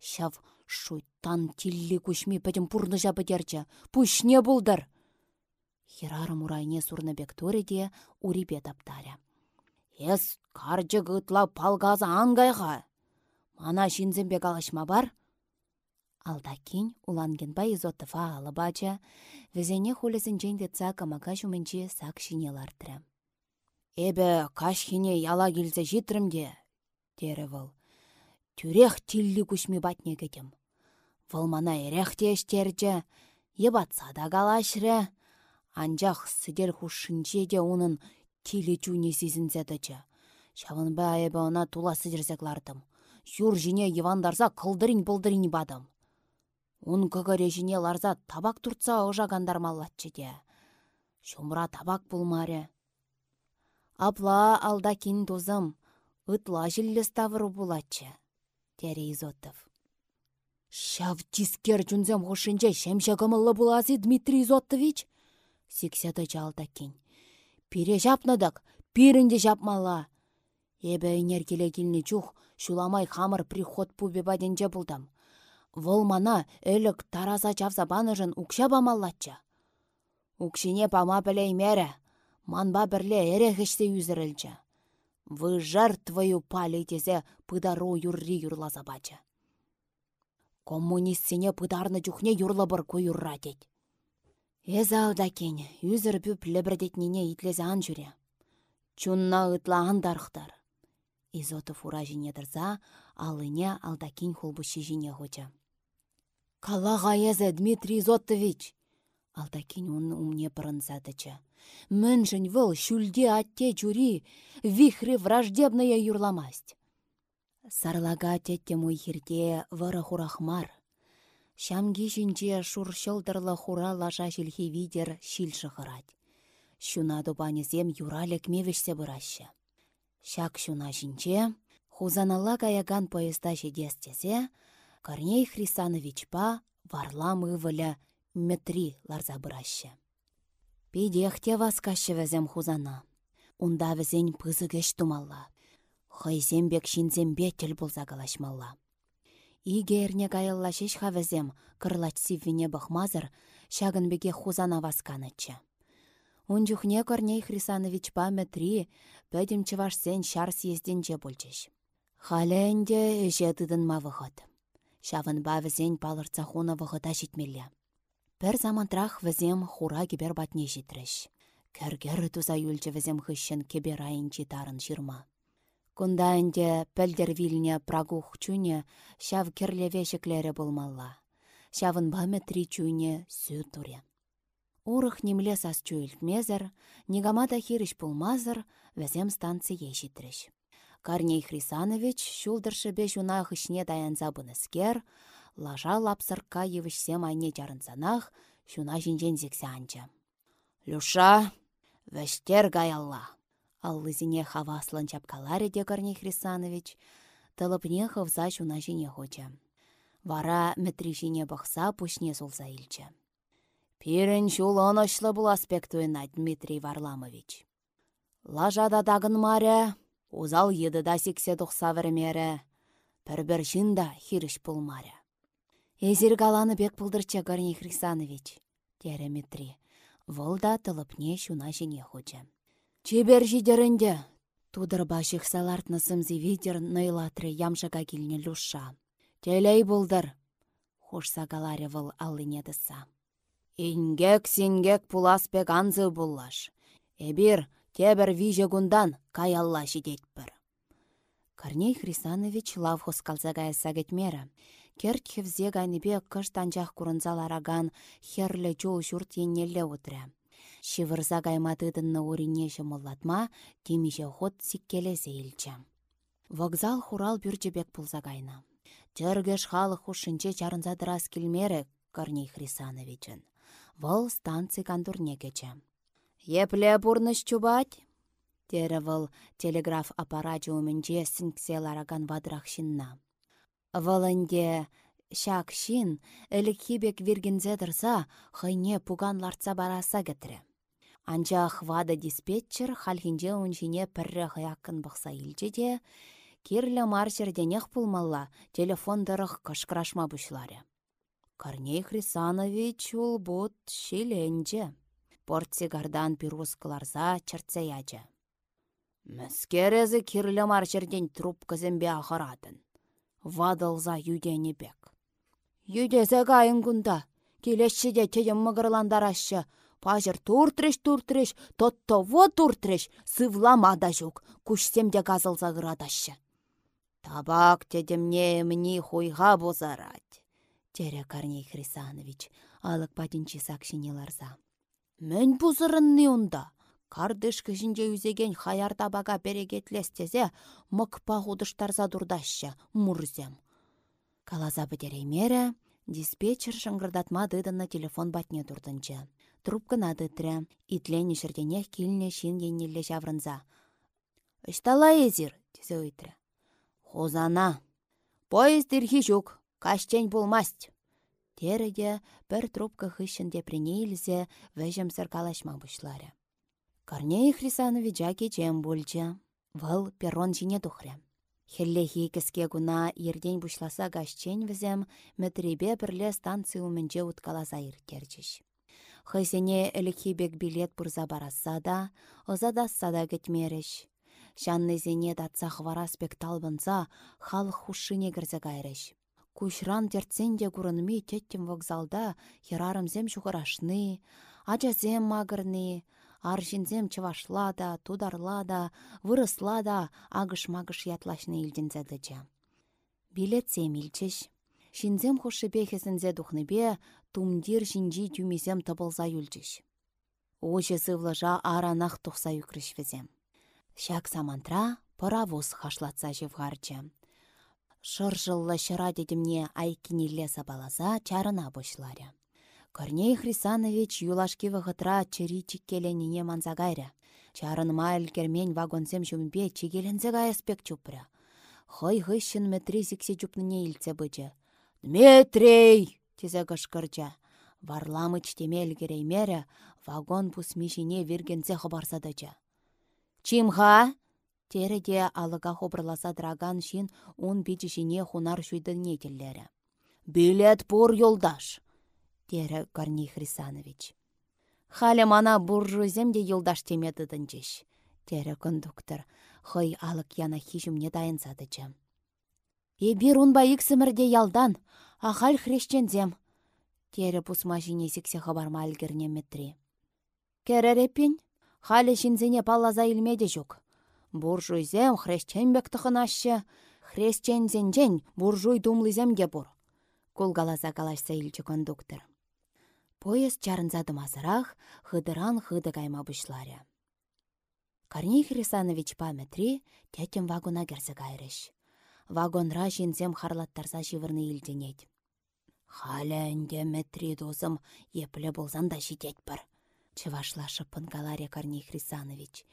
Шав Шуйтан тилли күшми пәдім пұрныжа бідерчі. Пүшне бұлдыр. Херарым урайне бек төреде урипе таптаря. Ес, карчы гытла палгазы ангайға. Мана шинзембе калашма бар? Алдакин улангенба изотыфа алыбача, візене хулесін жеңді ца камака жүмінче сак шине лартыры. Эбі каш хине яла келсе житрімде, дері выл. Тюрех тилли күшмі батне кетем. Выл мана ерехте ештерчі, ебатса да калашры. Анжақ сідел хушынче де оның тилі чуне сезінзедічі. Шавынба эбі она тула сідерзеклардым. Юр жіне евандарса кылдырын бұлдырын бадым. Ун көгіре жіне ларза табак туртса маллатчы де. Шумра табак бұлмаре. Апла алда кин тузым, ытла жилі ставыру булатчы. Тере Изотов. Шав тискер жүнзем хушинче шемше кымыллы булази Дмитрий Изотович? Сикседі жалда кин. Пире жапнадық, пирінде жапмала. Эбе келе келіне чух, шуламай хамыр приход пубе баденже бұлдам. Вұл мана өлік тараза чавса баныжын укша бамаллатча. Укшине пама мере, манба бірле эрехішсе үзірілчі. Вы жертвою пали тезе пыдару юрри юрлаза бача. Коммунистсене пыдарны чухне юрлы бір кuyurра дед. Эза кен, үзір бүп лебірдетнене итлезе ан жүре. Чунна ытла андарықтар. Изотов ура дырза, алыне алдакин холбуши жіне хоча. Калаға езі Дмитрий Зоттович. Алдакин он умне пырынсадычы. Міншін выл шүлде атте чури, вихры враждебная юрламасть. Сарлага тетте мой хирте вара хурахмар. Шамги жінче шур шылдырлы хура лаша шілхи видер шилші хырать. Шуна дубанезем юралек мевішсе бұрашы. Шак шуна жінче, хузанала каяган поезда жедестезе, Корней Хрисановичпа варлам ывыля метри ларза бұращы. Педехте васкашы вәзем хузана. Унда візен пызыгеш тумалла. Хайзем бек шинзембе тіл болза калашмалла. Игерне гайылла шеш хавізем кырлачси вине бахмазыр, шагын беге хузана васканычы. Унчухне Корней Хрисановичпа метри пөдім чывашсен шар съезденче болчеш. Халенде эже тыдын мавығыд. Шавынба візен палырца хуна вғыта житмелле. Пір замантрах візем хура кебер батне житріш. Кәргер туза юлчы візем хыщын кебер айын жирма. Кунда әнде пәлдер вилне прагух чуне шав керлеве шеклері болмалла. Шавын метри чуне сü туре. Урых немле сас чуйлтмезір, негамада хиріш пулмазыр, візем станция ешитріш. Карней Хрисанович шулдыршы бе жуна хышне даянза бұныскер, лажа лапсырка евішсем айне жарынсанах, шуна жинжен зексе анча. Люша, вәштер гаялла. Аллызине хаваслан чапкаларе де Карней Хрисанович, тылыпне хывза шуна жине хоча. Вара мәтри жине бұқса пушне солза илчі. Пирен шул онышлы бұл аспектуына Дмитрий Варламович. Лажада дагын маре, Узал еді да сексе тұқса вірмері. Пір-бір жында хиріш пулмаря. Эзір галаны бек пулдырча Гарни Хрисанович, дәрі Митри. Волда тылыпне шуна жіне хоча. Чебер жидерінде, тудыр башық салартны сымзы видер найлатры ямшаға келіне люша. Телей бұлдыр, хушса галаре выл алынедіса. Ингек сингек пуласпек анзы бұллаш. Эбір Тебір виже гундан каялла жидетпір. Корней Хрисанович лавхос калзагая сагетмері. Керт хевзе гайныбе кыш танчах курынзалараган херлі жол журт еннелле утря. Шивырза гайматыдынны урине моллатма, темиже ход сиккелесе илчі. Вокзал хурал бюрчебек пулзагайна. Тергеш халық хушинче чарынзадырас келмері Корней Хрисановичын. Вол станций кандурне кече. Епле бурныш чубать? Тері вăл телеграф аппарат умменнче сінксе лараган вадрах çынна. Вăлынде ӹлікхипек виргенсе тырса хăйне пуган лартса бараса кетрре. Анчах вада диспетчер хальхинче унчине піррі хыяккын бұқса илче де, кирлі маршерденех пулмалла телефон дырых кышкрашма бұшлары. Корней Хрисанович ул бут шеленче портсигардан пирускаларса чыртса ячы. Мәскерезі кирлі марчерден трубкызембе ағыратын. вадылза юдені бек. Юдезе кайын кунда, келешші де тедім мығырландарашы, Пажыр туртреш-туртреш, тотто-во туртреш, сывлама да жүк, күшсем де газылза ғырадашы. Табак тедімне мні хуйға бозарать. Тере Корней Хрисанович, алық патинчи сакшинеларза. Мен бұзырынны унда. Кардыш кішінже үзеген хаяр табаға берегетлестезе, мұқпа худыштарза дурдашы, мурзем. Калаза бідереймері, диспетчер шыңғырдатма дыдынна телефон батне турдынчы. Трубкына дытры, итлені шырденех килне шин еннелле шаврынза. Ыштала езір, тезе ыйтры. Хозана. Поезд ирхи жүк, кашчен болмасть. Тереде бір трубка хыщынде принейлзе вәжімсір калашма бұшлары. Корней Хрисанович жаке чем бульча. Вăл перрон жине тухрре. Хеллехи кіске гуна ерден бұшласа гашчен візем, мәтребе бірле станция уменче уткаласа иркерчіш. Хыйсене бек билет бұрза бараса да, ыза да сада кетмереш. Шаннызене датса хвара спекталбынса, халық хушыне кірзе кайреш. Кушран терценде курынми теттім вокзалда херарымзем шухырашны, ачасем магырны, аршинзем чывашла да, тударла да, вырысла да, агыш-магыш ятлашны илдензедыча. Билетсем илчеш. Шинзем бе духныбе тумдир шинжи тюмизем табылза юлчеш. Оже сывлыжа аранах тухса юкрыш Шак самантра паравоз хашлатса жевгарчы. Шыржыллы шыра дедімне айкинелле сабалаза чарына бұшларя. Корней Хрисанович юлашки вғытра чыри чиккеленіне манзагайря. Чарынма кермен вагонсем жүмбе чигелензе гаяспек чупря. Хой хыщын метри зиксе чупныне илце бычы. Дмитрий! Тезе кышкырча. Варламыч темел кереймері вагон пусмишине виргензе хабарсадыча. Чимха? Тереде алыға хобырласа драган шин он бичішіне хунар шүйдіне теллері. Билет пур юлдаш, тере Корней Хрисанович. Халя мана буржуземде юлдаш темедідінчеш, тере кондуктор. Хой алык яна хижімне дайынсадычы. Ебір унба иксімірде ялдан, ахал хрещензем. Тере пусма жинесіксе хабарма әлгірне метри. Керереппен, халі шинзене паллаза илмеде жүк. Буржуйзем хрещенбек тұхынашы, хрещензенжен буржуй думлыземге бур. Кулгаласа калашса илчі кондуктор. Поезд чарынза дымазырах, хыдыран хыды кайма бұшларя. Корней Хрисанович паметри тетем вагона керсі кайрыш. Вагонра жинзем харлаттарса живырны илденет. Халя әнде метри дозым епле болзан да жидет бір. Шыпын каларе Корней Хрисанович.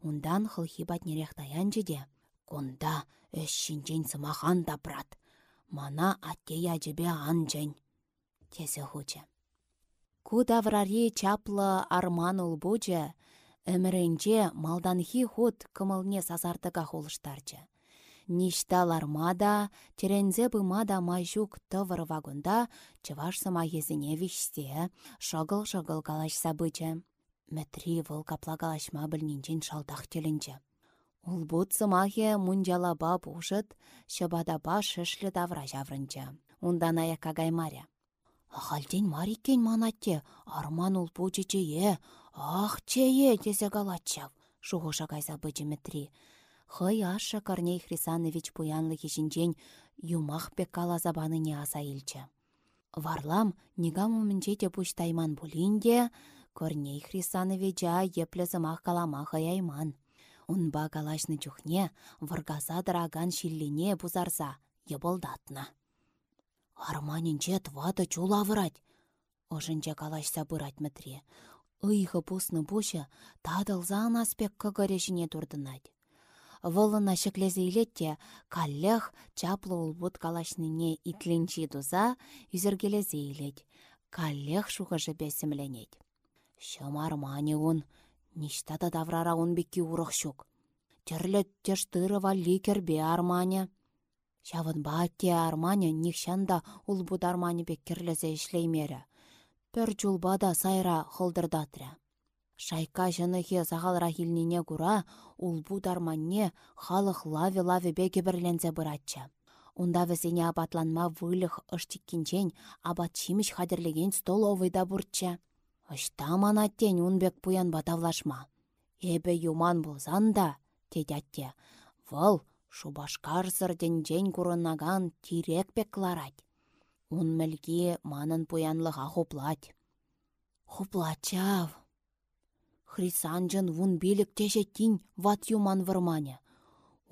Ундан хылхи батнерех таян жеде. Кунда өш шинчен сымахан да брат. Мана атте яжебе анжен. Тесе хуче. Кудаврари чаплы арман ұлбуче, әмірінче малданхи худ кымылне сазартыға холыштарчы. Ништаларма да, терензе быма да майжук тывыр вагонда чываш сама езіне вишсе, шагыл-шагыл калашса бычы. Мәтри вăл капла калашма білнинчен шалдах теленче. Улбут сымахе мунжалаба пушыт, ба шышлы давра жаврынча. Ундан аякка гаймаря. Ахальден мариккен манатте, арман улбу чечее, ах чее тесе галатчав, шухуша кайса бычы Мәтри. Хый аша Корней Хрисанович пуянлы хишинчен юмах пек калазабаныне аса илчче. Варлам нигам умменче те пуç тайман булинде, Корней Хрисановича еплесымах каламах аяйман. Унба калашны чухне, выргаса дыраган шиллине пузарса, ебылдатна. Арманинче твады чула вырать. Ожынче калашса бырать мітре. Ыйхы пусны пуша тадылзан аспек кыгырешіне турдынать. Вылына шеклезе илетте, каллях чаплы улбут калашныне итленчи дуза, юзергелезе илет. Каллях шухыжы бесімленет. Шамармане он, ништата даврара он бекки урықшук. Терлет тештыры валли кербе армане. Шавын батте армане нихшанда улбуд армане бек керлезе ишлеймері. Пір жулбада сайра хылдырдатря. Шайка жынығы сағалра хилнине кура, улбуд арманне халық лави-лави беке бірлензе бұратча. Унда візене абатланма вылых ыштиккенчен абат чиміш хадерлеген столовыйда бурчча. Ышта манаттен унбек пуян батавлашма. Эбе юман болзан да, тедятте, вăл шубашкар сырденчен курыннаган тирек пек кларать. Ун мәлге манын пуянлыға хуплать. Хуплачав. Хрисанжын вун билік тежеттін ват юман вырмане.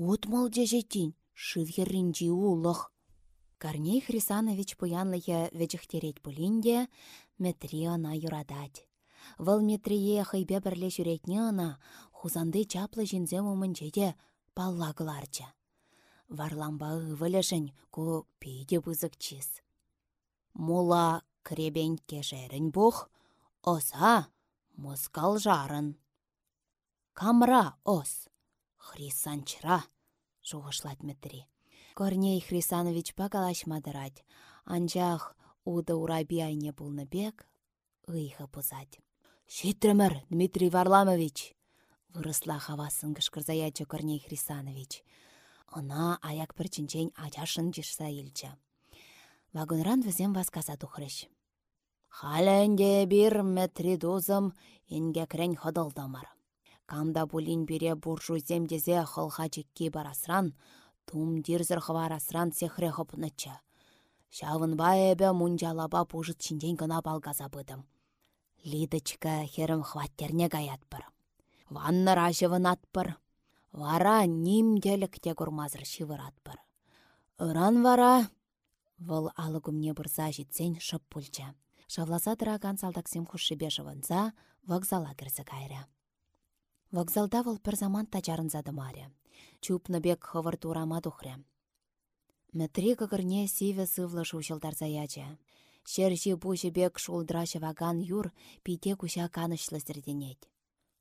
Утмал тежеттін шывьерринчи улық. Корней Хрисанович пуянлығы вечіхтерет пулинде, метри ана юрадать. Вăл метрие хыйбе бірле жүретне ана, хузанды чаплы жинзем умынчеде паллагыларча. Варламба ывылышын ку пейде бызык чиз. Мула кребен кешерін бух, оса мұскал жарын. Камра ос, хрисанчра, жуғышлат метри. Корней Хрисанович мадырать, анчах уды ураби айне булны бек, пузать. Шитрімір, Дмитрий Варламович! Вырысла хавасын кышкырзаячы Корней Хрисанович. Она аяк пірчінчен ачашын жышса елчі. Вагонран візем васказа тухрыш. Халенде дозым крен ходылдамар. Камда булин бире буржу земдезе хылха жекке барасран, тум дирзір хварасран сехре хопнычы. Шавын эбе мунжалаба пужыт чинден гына балгаза быдым. Лидочка херім хваттерне гаятпыр. Ванна ражывын атпыр. Вара нимделік те курмазыр шивыратпыр. Ыран вара Вăл алăкумне бұрза жетсен шып пульчча. Шавласа тыраган салдаксем хушшипе шывынса, вокзала кірсі кайры. Вокзалда вăл пір заман тачарынса маре. Чупны бек хывыр турама тухрре. Мәтри кăкырне сиве сывлă шушылтарса ячче. Шерши пуши бек шулдра ваган юр пите куша канышлы сірденет.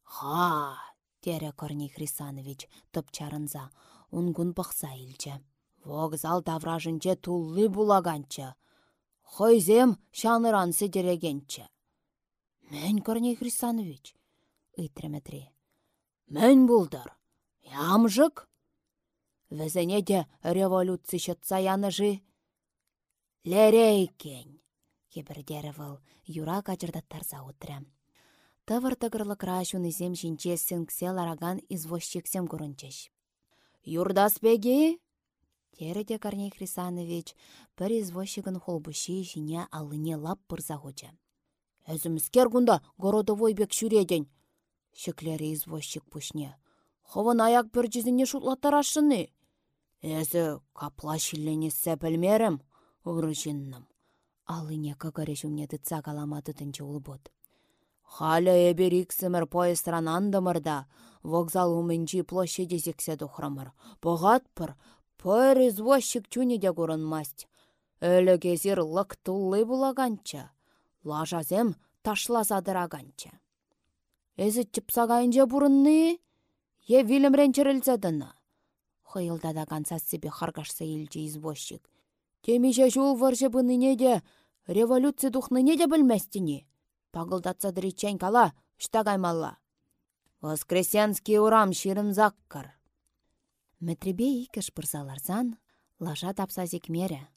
Ха! тере Корней Хрисанович топчарынса, унгун пықса илчче. Вокзал тавражынче тулли булаганча. Хойзем шаныран седерегенче. Мен Корней Хрисанович, ыйтреметри. Мен булдар. Ямжык? Візіне де революция шытса яныжы. Лерейкен. Кебірдері выл, юра качырдаттарса утры. Тывыр тыгырлықра изем жинче сіңксе лараган извозчиксем күрінчеш. Юрдас беги? Тереде Корней Хрисанович бір извозчигін холбуши жіне алыне лап пырза хоча. Әзіміскер күнда городовой бек шүреден. Шеклері извозчик пушне. Ховын аяк бір жүзіне шутлаттар ашыны. Әзі капла шиллене сәпілмерім, ұры жинным. Алыне кагаре жүмне дытса каламады тінчі ұлбот. Халя эберик сімір поездран андымырда, вокзал умінчі площади зекседі тухрамыр. Бұғат пыр, Пыр извозчик чуниде масть. Өлі кезір лық туллы булаганча. Лажазем ташласадыраганча. Эзі чыпсагайынча бұрынны? Е вилімренчірілзадыны. Хыйылдада кансас себе харгашса илчі извозчик. Темиже жул варжы бұныне де, революция духныне де білместіне. Пағылдатса дыричен кала, штагаймалла. Воскресенский урам ширым заккар. Мәтребе икіш пырзаларзан, лажа тапса зекмере.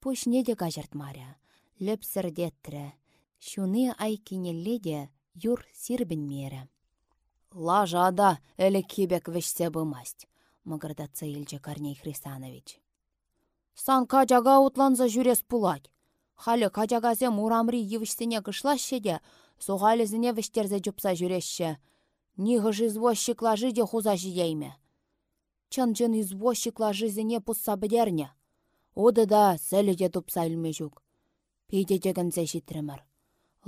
Пушне де кажартмаря, лепсірдеттірі, шуны айкенелле де юр сирбін мере. Лажа да әлі кебек вешсе бұмаст, мұгырдатса елже Корней Хрисанович. Сан кажага утланза жүрес пулать. Халі кажагазем урамри евішсене кышлаще де, соғалізіне вештерзе жүпса жүрешші. Нигыш извозчик лажы де хуза жидейме. Чын-чын извозчикла жизіне пұсса бідерне. Оды да сәліде тұпса үлме жүк. Пейде дегінзе життірімір.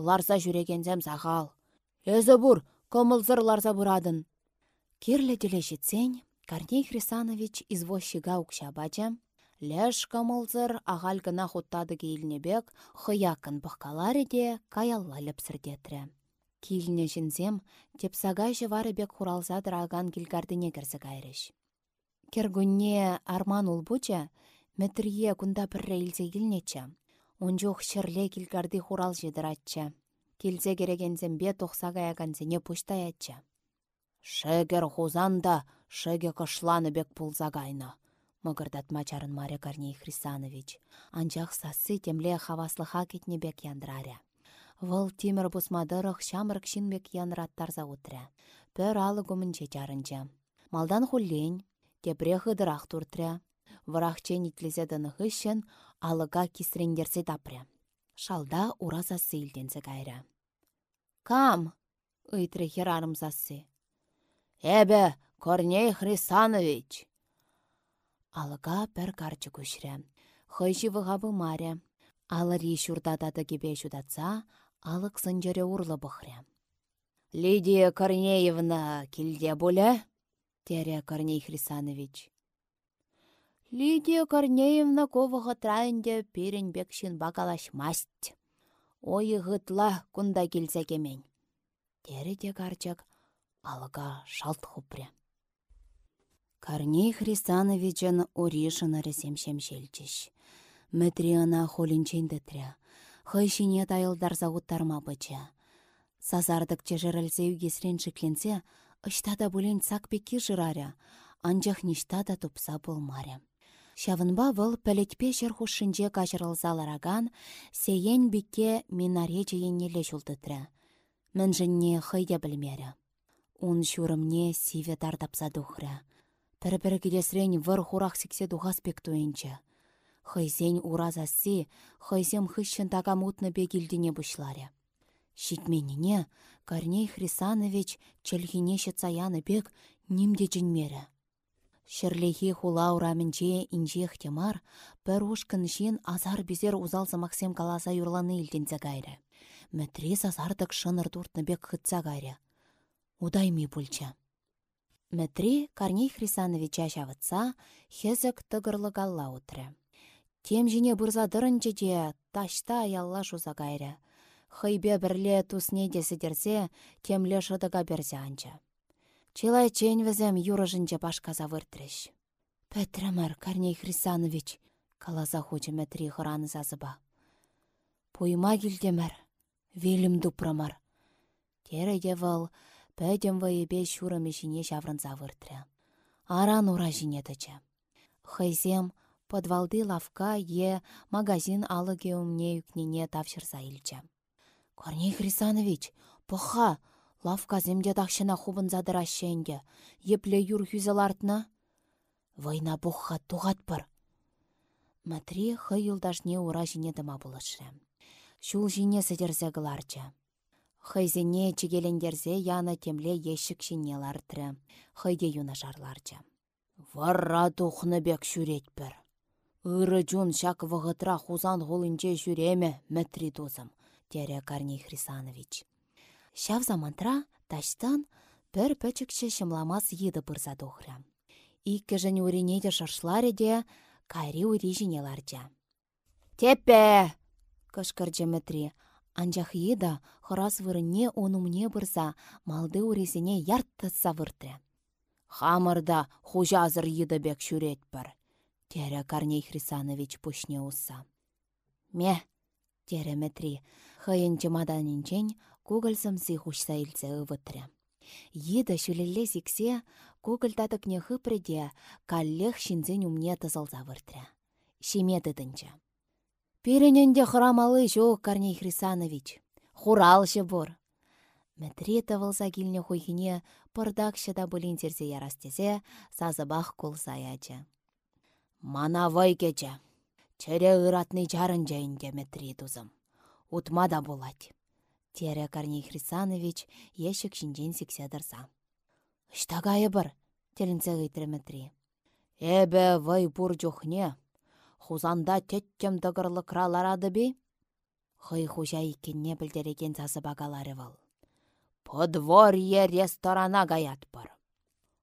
Ларса жүрегензем сағал. Өзі бұр, комылзыр ларса бұрадын. Керлі деле жетсен, Корней Хрисанович извозчига укша бача, Ләш комылзыр ағал гына хуттады кейілнебек, хыякын бұққалар де каялла лепсірдетрі. Килне жінзем, тепсага жывары бек хуралза дыраган кілгардыне кірзі. Кергунне арман улбуча, мәтрие кунда пірре илзе келнечі. Онжоқ шырле келгарды хурал жедіратча. Келзе керегензембе тоқсаға ягансене пуштаятча. Шегер хузанда шеге кышланы бек пулзагайна. мăгыртатма чарын Маря Корней Хрисанович. Анчах сасы темле хаваслыха кетнебек яндраря. Вăл тимір бұсмадырық шамырық шинбек янраттарза утря. Пөр алы гумынче чарынча. Малдан хуллен, тепре хыдырақ туртря. Вырахчен итлесе дынықышын алыға кисрендерсе тапря. Шалда уразасы илтенсе кайра. Кам? ыйтрре херарым зассы. Эбе, Корней Хрисанович! Алыға пір карчы күшірі. Хыйши вғабы маря. Алыри шурдататы кебе шудатса, алық сынжыры урлы. Лидия Корнеевна килде бұлі? Тере Корней Хрисанович. Лидия Корнеевна ковығы трайынде перін бекшін масть. Ойы ғытла күнда келсе кемен. Тере де карчак алыға шалт хупре. Корней Хрисановичын оришын ресемшем шелчіш. Мәтриана холинчен дітря. Хайшине тайылдар зауыттарма быча. Сазардық чежірілзеу кесрен шыкленсе, ұштада бұлен сақпекі жыраря, анжақ ништада тупса болмаря. Шавынба вăл пәлетпе çр хушшинче качырылзалараган, сеен бикке минаре еннеле çултытрă. Мӹншӹнне хыйде білмері. Ун çурымне сиве тартапса тухрă. Пір-пір килесрен вăр хурах сиксе тухас пек Хыйсен уразасы, хыйсем хыщын тага мутны бегилдине бұшларе. Шитменіне Корней Хрисанович чельхине шыцаяны бек нимде жінмері. Шырлехи хула урамінче инжех темар, пір ушкын шин азар безер узалзы Максим каласа юрланы илдензе гайры. Мәтрес азардық шыныр туртны бек хытса гайры. Удайми бүлчі. Мәтри Корней Хрисанович ашавытса, хезік тыгырлы галла утры. Тем жіне бұрзадырынчы де ташта аялла жуза кайры. Хыйбе бірле тусне десідерсе, темле шыдыға берзе анча. Чилай чен візем юрыжынче башка завыртрыш. Пәтрімір, Корней Хрисанович, калаза хочы мәтри хыраны зазыба. Пойма келдемір, велім дупрамар. Тере девал, пәдем вайыбе шурымы жіне шаврын завыртры. Аран ура жинетічі. Хайзем, подвалды лавка е магазин алыге умне юкнене тавшырса. Корней Хрисанович, пăха, лавка земде тахшына хубын задыращенге, епле юр хюзелартна? Вайна пухха туғатпыр. Матри хый юлдашне ура жіне дыма бұлышры. Шул жіне сідерзе гыларчы. Хыйзене чигелендерзе яна темле ешік жіне лартры. Хыйде юна жарларчы. Варра тухны бек шүретпір. Үрі жун шак вғытра хузан ғолынче жүреме мәтри дозым, тере Корней Хрисанович. Шав замантра таштан пір пөчікші шымламас еді бұрза дұхры. Икі өрінеде шаршлары де кайри үри жинеларджа. Тепе! кышкырджы мәтри. Анжақ еді хырас вырынне онумне бұрза малды үресіне яртты савыртры. Хамырда хужазыр еді бек шүрет бір. Тере Корней Хрисанович пушне уса. Ме, метри, хыйын чемоданинчен кугылсымсы хушса илсе ывытры. Еді шүлелле сиксе, кугыл татыкне хыпреде, каллех шинзен умне тызылза выртры. Шеметы дынча. Перененде хырамалы жоқ, Корней Хрисанович. Хуралшы бұр. Мәтре тывылса килне хуйхине пырдакшы да бұлін терзе ярастезе, сазыбақ кул саячы. Мана вай кече. Чере ыратны чарын жайынде метри тузым. Утма да болать. Тере Корней Хрисанович ешік шинжен сікседірса. Штагайы бір, телінсе ғыйтірі метри. Эбе вай бұр жохне. Хузанда теттем дығырлы краларады бе? Хый хужа икенне білдереген зазы багалары вал. Подворье ресторана гаят бір.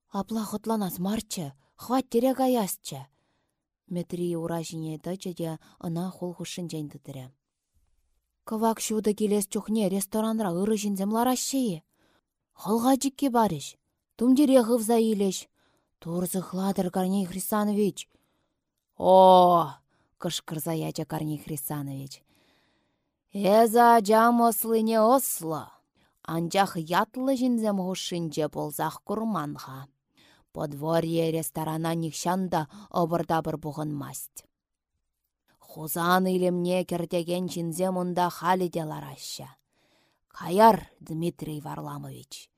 Апла хутланас марчы, хват тере гаясчы. Метри ура жіне дачаде ына хол хушын жәндітірі. Кывак шуды келес чухне ресторанра ыры жінзем ларашшейі. Халға жікке барыш. Тумдере хывза илеш. Турзы хладыр Корней Хрисанович. О, кышкырза яча Корней Хрисанович. Эза жам ослыне осло. Анжақ ятлы жінзем хушынче болзақ курманға. Подворье ресторана нихшанда обырдабыр бұғын масть. Хузан илемне кердеген чинзе мұнда халі делараща. Каяр, Дмитрий Варламович.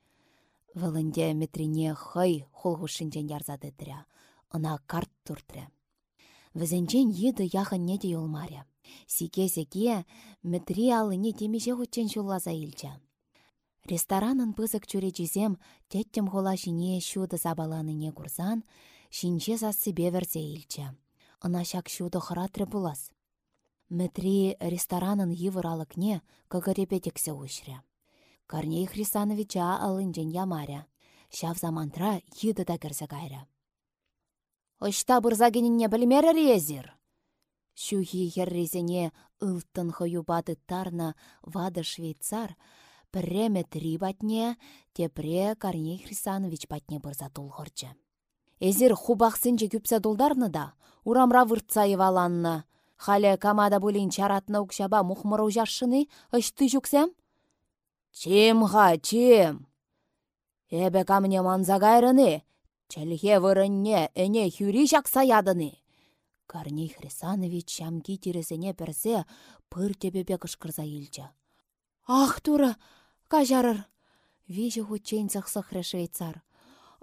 Вылынде метрине хый хулғушынчен ярзады дыря. Она карт туртря. Візенчен еді яғын неде юлмаря. Сике-секе метри алыне темеше хутчен шуллаза илча. Ресторанын пызык чүречізем теттім хола жіне шуды забаланыне курсан, шинче сасы беверзе илча. Ына шак шуды хыратры булас. Метри ресторанын йывыралыкне кыгырепетексе ушря. Корней Хрисановича алынчен ямаря. Шав замантра йыды да кірзі кайря. Ышта бұрзагеніне білмері резер. Шухи херрезене ылттын хыюбады тарна вады швейцар, пірреме три батне, тепре Корней Хрисанович батне бұрза тулғырчы. Эзір хубақсынче күпсе дулдарны да, урамра выртса еваланны. Хале камада бұлін чаратны укшаба мұхмыру жаршыны, ұшты жүксем? Чемға, чем! Эбе камне манза гайрыны, Чәлге вырынне әне хюри жақса ядыны. Корней Хрисанович шамки тиресене персе пыр тебебе кышкырза илчі. Ах, тура, кажарыр! Вежі хучен.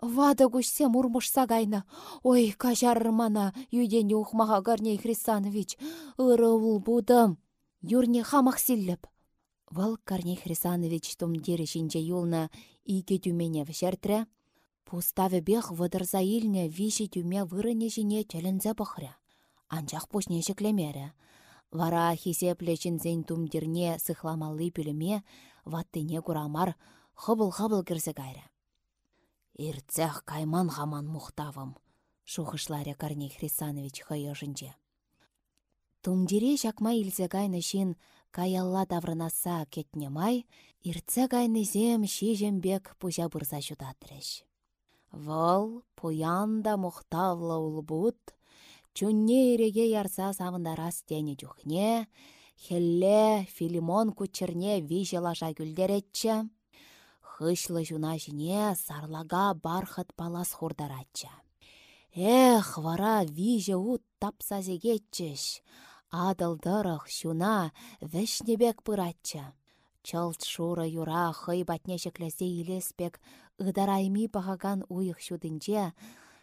Вада күшсе мурмышса гайна. Ой, кажарыр мана, юден ухмаға Корней Хрисанович. Ыры ұл будым. Юрне хамақ силліп. Вал Корней Хрисанович тумдері жинже юлна иге тюмене вшертрі. Пуставе бех вăдырса илнне виши тюме вырыне жіне тәлінзе бұқыря. Анчақ пушне шеклемері. Вара хисепле чинзен тумдерне сыхламалы пүліме ваттыне курамар хыбыл-хыбыл кірсе кайры. Ирцех кайман хаман мухтавым, шухышларе Корней Хрисанович хайышынче. Тумдере жақма илсе кайны шин каялла таврынаса кетне май, ирце кайны зем шижембек пужа бұрза жудатрыш. Вăл пуянда мухтавлă улбут, чунне иреге ярса савындарас тене чухне, хелле Филимон кучерне виже лаша күлдеретчче, хышлы жуна жіне сарлага бархат палас хурдаратча. Эх, вара виже ут тапса зегетчеш, шуна вешнебек пыратча. Чылт шура юра хый батне шеклесе илеспек ыдарайми пахаган уйых шудынче,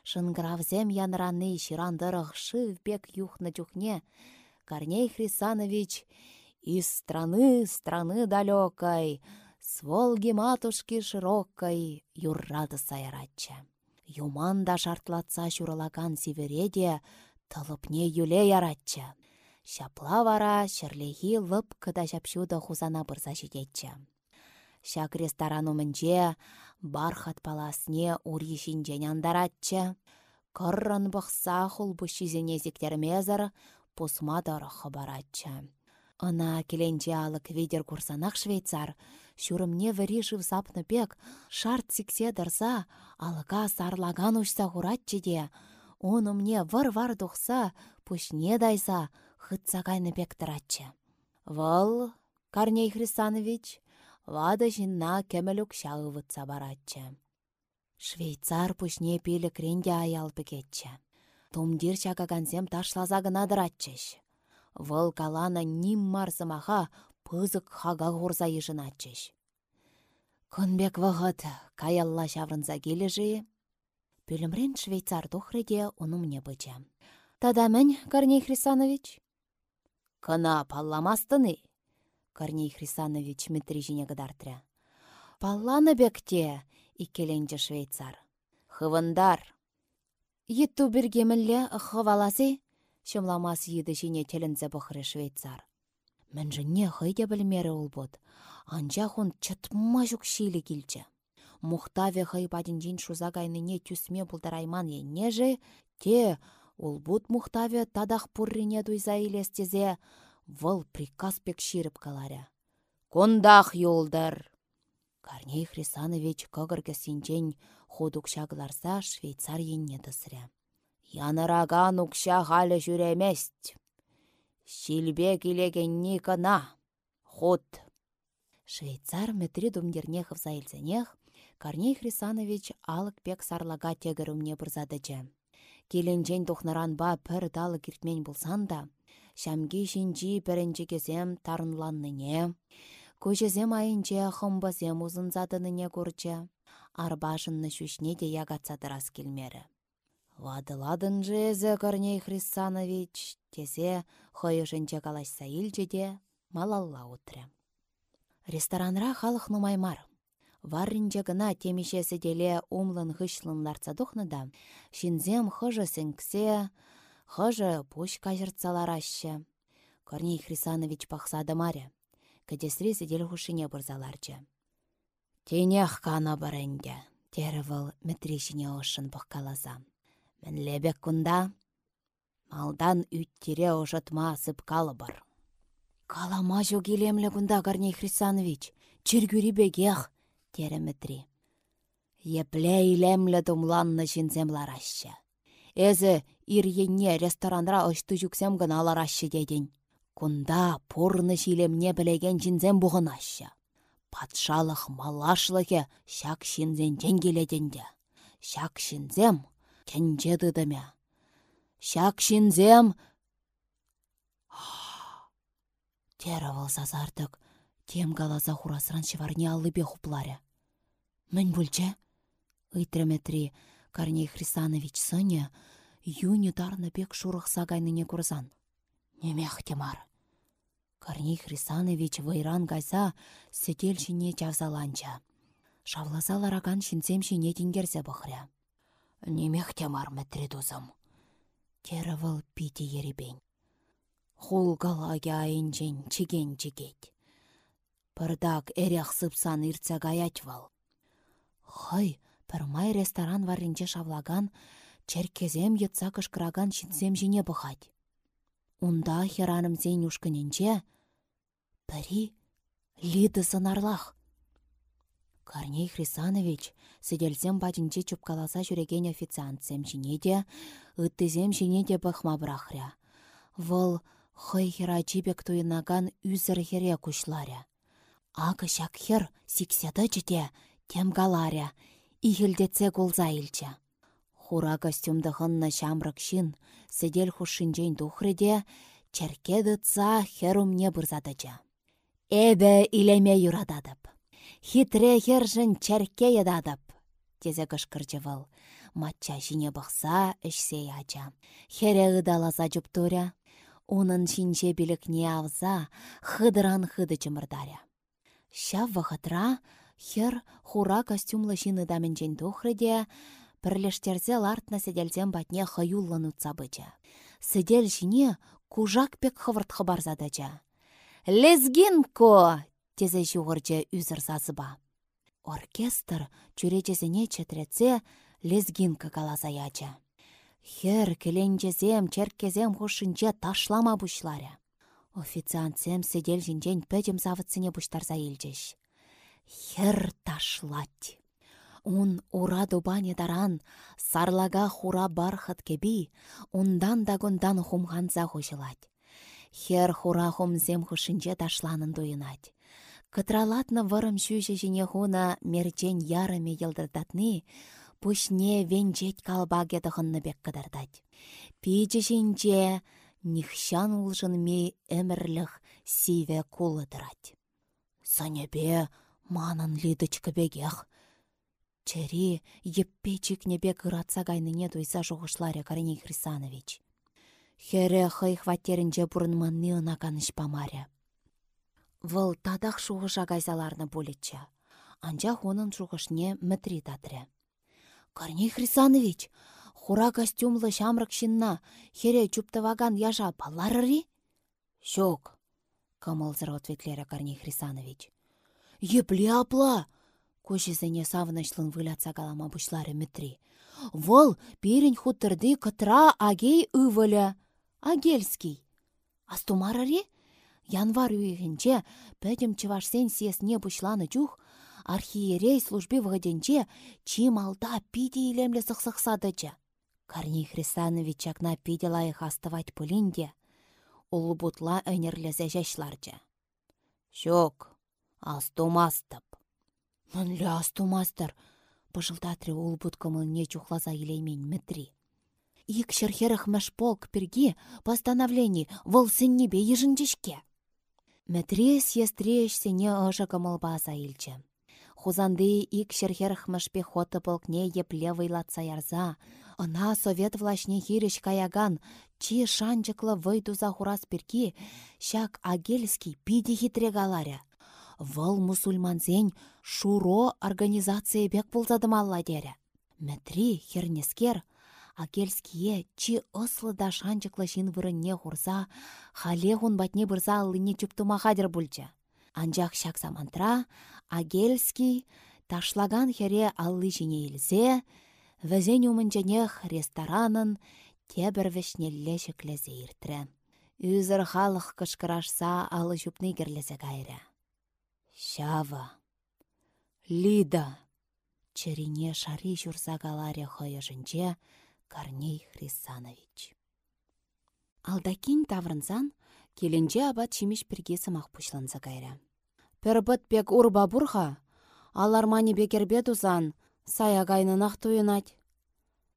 шынгравзем янраны ширандырых шывбек юхна чухне, Корней Хрисанович из страны, страны далекой, с Волги матушки широкой, юррады сайрачча. Юманда шартлатса шуралаган севереде, тылыпне юле яратча. Шапла вара шерлехи лып кыда шапшуда хузана бұрза жидетчі. Шак ресторан умінче бархат паласне ури шинчен андаратчы. Кыррын бұқса хул бұшизене зектермезір пусма дырықы баратчы. Ына келенче алык видер курсанақ швейцар, шүрімне вірі сапны пек, шарт сіксе дырса, алыка сарлаган ұшса хуратчы де, оны мне вар-вар дұқса, пүшне дайса, хытса кайны пектіратчы. Вăл, Корней Хрисанович, вада жинна кемелюк шағывытса баратчы. Швейцар пушне пелі кренде аял пекетчі. Тумдир чакагансем ташлаза гына дыратчыш. Вăл калана ним марсымаха пызык хага хурса йышынатчыш. Көнбек вғыт каялла шаврынса кележі. Пөлімрен швейцар тухреде оны мне быча. Тада мін, Корней Хрисанович? Кына палламастыны. Корней Хрисанович метрижине гыдартря. Палланы бекте, иккеленче швейцар. Хывындар. Етту бергемілле хываласы, шымламас еді жіне бұқыры швейцар. Мен жіне хыйде білмері ұлбот. Анча хун чытма жүк шилі келчі. Мұхтаве хый бадинжин шуза не тюсме бұлдарайман еннежі, те Улбут мұхтаве тадах пуррине дуйза илестезе, вăл приказ пек ширіп каларя. Кондах юлдар! Корней Хрисанович синчен худук шагларса швейцар енне тăсря. Яныраган жүремест. Шилбе килегенни кына. Худ. Швейцар метри думдернех в заилзенех, Корней Хрисанович алық пек сарлага тегірімне бұрзадычы. Келенжен ба пір далы кертмен болсан да, шамги шинжи пірінчі кезем тарынланныне, көжезем айынче хымбазем задыныне көрчі, арбашынны шүшне де ягатсадырас келмері. Вадыладын жезі Корней Хрисанович, тезе хойышынче калашса илчеде малалла утры. Ресторанра халық нумаймар. Варринче гына темешесі деле умлын хышлын ларца да, шинзем хыжы сенксе, хыжы пуш кажыртсалар ашы. Корней Хрисанович пахсады маре. Кәдесре сидел хушине бұрзаларчы. Тенех кана барынде, тері выл мітрешіне ошын бұққалаза. Мен лебек кунда, малдан үттіре ошытма сып калы бар. Калама жо келемлі күнда Корней Хрисанович, чергюри бегех, теремітри. Епле илемлі думланны жінзем лараща. Эзі иренне ресторанра ұшты жүксем гына лараща дедін. Кунда порны шилемне білеген жінзем бұғынаща. Патшалық малашлығы шак шинзен. Шак шинзем кенже дыдымя. Шак шинзем Тері сазардық, тем галаза хурасыран шеварне аллы бе хупларе. Мін бүлче? Ыйтреметри Корней Хрисанович сыне, юни дарны бек шурық сагайныне курзан. Немех темар. Корней Хрисанович вайран гайса сетел шине чавзаланча. Шавласа лараган шинсем шине тингерзе бұхря. Немех темар мәтре дузым. Теревыл пити еребен. Хулгалаге айынчен чиген чигет. Пырдак эрех сыпсан ирца гаять вал. Хай, пірмай ресторан варринче шавлаган, черкезем етса кышкыраган шинсем жіне бұхать. Унда хераным зейн ушкыненче, пірі лиды сынарлах. Корней Хрисанович сиделсем бадинче чупкаласа жүреген официантсем жіне де, ыттызем жіне де бұхма бірахря. Вұл хый хера жибек туйнаган үзір хере күшларя. Ағы шак хер тем галаря. Хура костюмды хынна шамрак шин, сидел хушинчен тухрыде, черкеді ца херумне бұрзадыча. Эбе илеме юрададып. Хитре хержін черке едадып. Тезе кышкырчы выл. Матча жіне бұқса, ішсе яча. Хере ыдаласа жұптуря. Унын шинче білікне авза, хыдыран хыды чымырдаря. Шав вахытра, хер хура костюмлы жины даменчен тухрыде, пірлештерзе лартна седелзен батне хаюллан утса быча. Седел жіне кужак пек хывырт хыбарзадача. Лезгинко! Тезе жуғырчы үзір сазыба. Оркестр чүречесіне четреце лезгинка калазаяча. Хер келенчезем, черкезем хушинче ташлама бушларя. Официантсем седел жинчен пөдем завыцыне буштарса илчеш. Хер ташлать. Ун ура дубане даран, сарлага хура бархат кеби, ундан дагундан хумганса хушылать. Хер хура хумзем хушинче ташланын дуйынать. Кытралатны вырым шүйші жіне хуна мерчен ярыме елдырдатны, пушне венчет калбаге дăхынны бек кăдыртать. Пиче шинче нихшан улшынме әмірліх сиве кулыдырать. Санебе манын лидочка бегех. Чери еппе чикнебе кыратса гайныне туйса жоғышларе Корней Хрисанович. Хере хый хваттерінче бұрынманны ына памаре. Вăл тадах шуғыша гайзаларны булетче. Анчах оның шуғышне мітри татры. Корней Хрисанович, хура костюмлы çамрăк çынна хере чуптываган яжа палларăри? Щок, кымылзыр ответлері Корней Хрисанович. Епле апла! Көшесіне савынышлын вылятса калама бұшлары мүтри. Вол перін хутырды кытра агей ывылі. Агельский. Астумарыри? Январ үйігінче пәдім чывашсен сесне бұшланы чух, архиерей службе вғыденче чим алда пиде илемле сықсықсадычы. Корней Хрисанович чакна пиде лайық астывать пулинде, улы бутла әнерлезе жәшларчы. Шок, астумастып. Мынле астумастыр, пыжылтатре ул не чухласа илеймен Метри. Ик шерхерах полк пирги постановлений вăл сеннепе йышынчешке. Метри съестре сене ыжы кымылбаса илчче. Хузанды ик шерхерах мәшпе хоты полкне епле вăйлатса ярса, ына совет влашне хиреш каяган чи шанчыклы вăйтуза хурас пирки, шак агельский пиди хитре галаря. Вăл мусульмансен шуро организация бек пулзадымалла дере. Мәтри хернескер, Акельские чи ыслы да шанчыклы шин вырынне хурса, хале хун батне бұрза аллыне чуптыма хадыр бульча. Анжақ шак самантра, Агельский ташлаган хере аллы жіне илзе, вәзен умынчанех ресторанын тебір вешнелле шеклезе иртірі. Үзір халық кышкырашса алы жупны керлесе кайры. Шава. Лида. Черине шари журса галаре жынче, Корней Хрисанович. Алдакин таврынсан, келенже абат чимеш пірге сымақ пұшланса кайры. Пір бұт бек урба бұрға, алармани бекербе тузан, сая гайнынақ туйынать.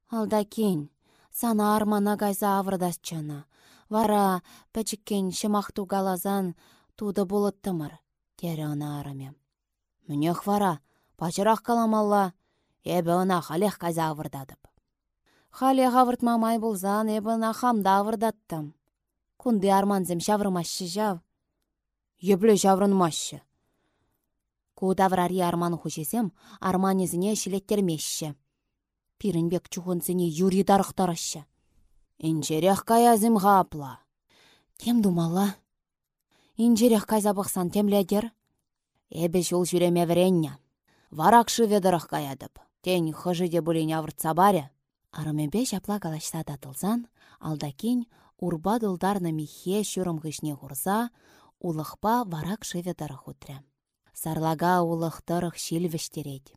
Алдакин, сана армана гайза чана. Вара пәчіккен шымақту галазан туды болыттымыр, тері ына араме. Мүнех вара, пачырақ каламалла, эбі ына халех кайза авырдадып. Хале мамай болзан эбіна хамда авырдаттым. Кунды арманзем шаврымашы жав. Ебле шаврынмашы. Кудаврари арман хушесем арманезіне шілеттермешші. Пирінбек чухынсыне юри дарықтарашы. Инжерех каязым ғапла. Тем думала. Инжерех кайза бұқсан темледер. Эбе жол жүреме варак Варакшы ведырық каядып. Тень хыжыде бұліне авыртса баря. Арымебе жапла калашса татылсан, алдакин урба дулдарна михе шурым хышне хурса, улықпа варак шыве хутре. Сарлага улықтырық шил вештерет.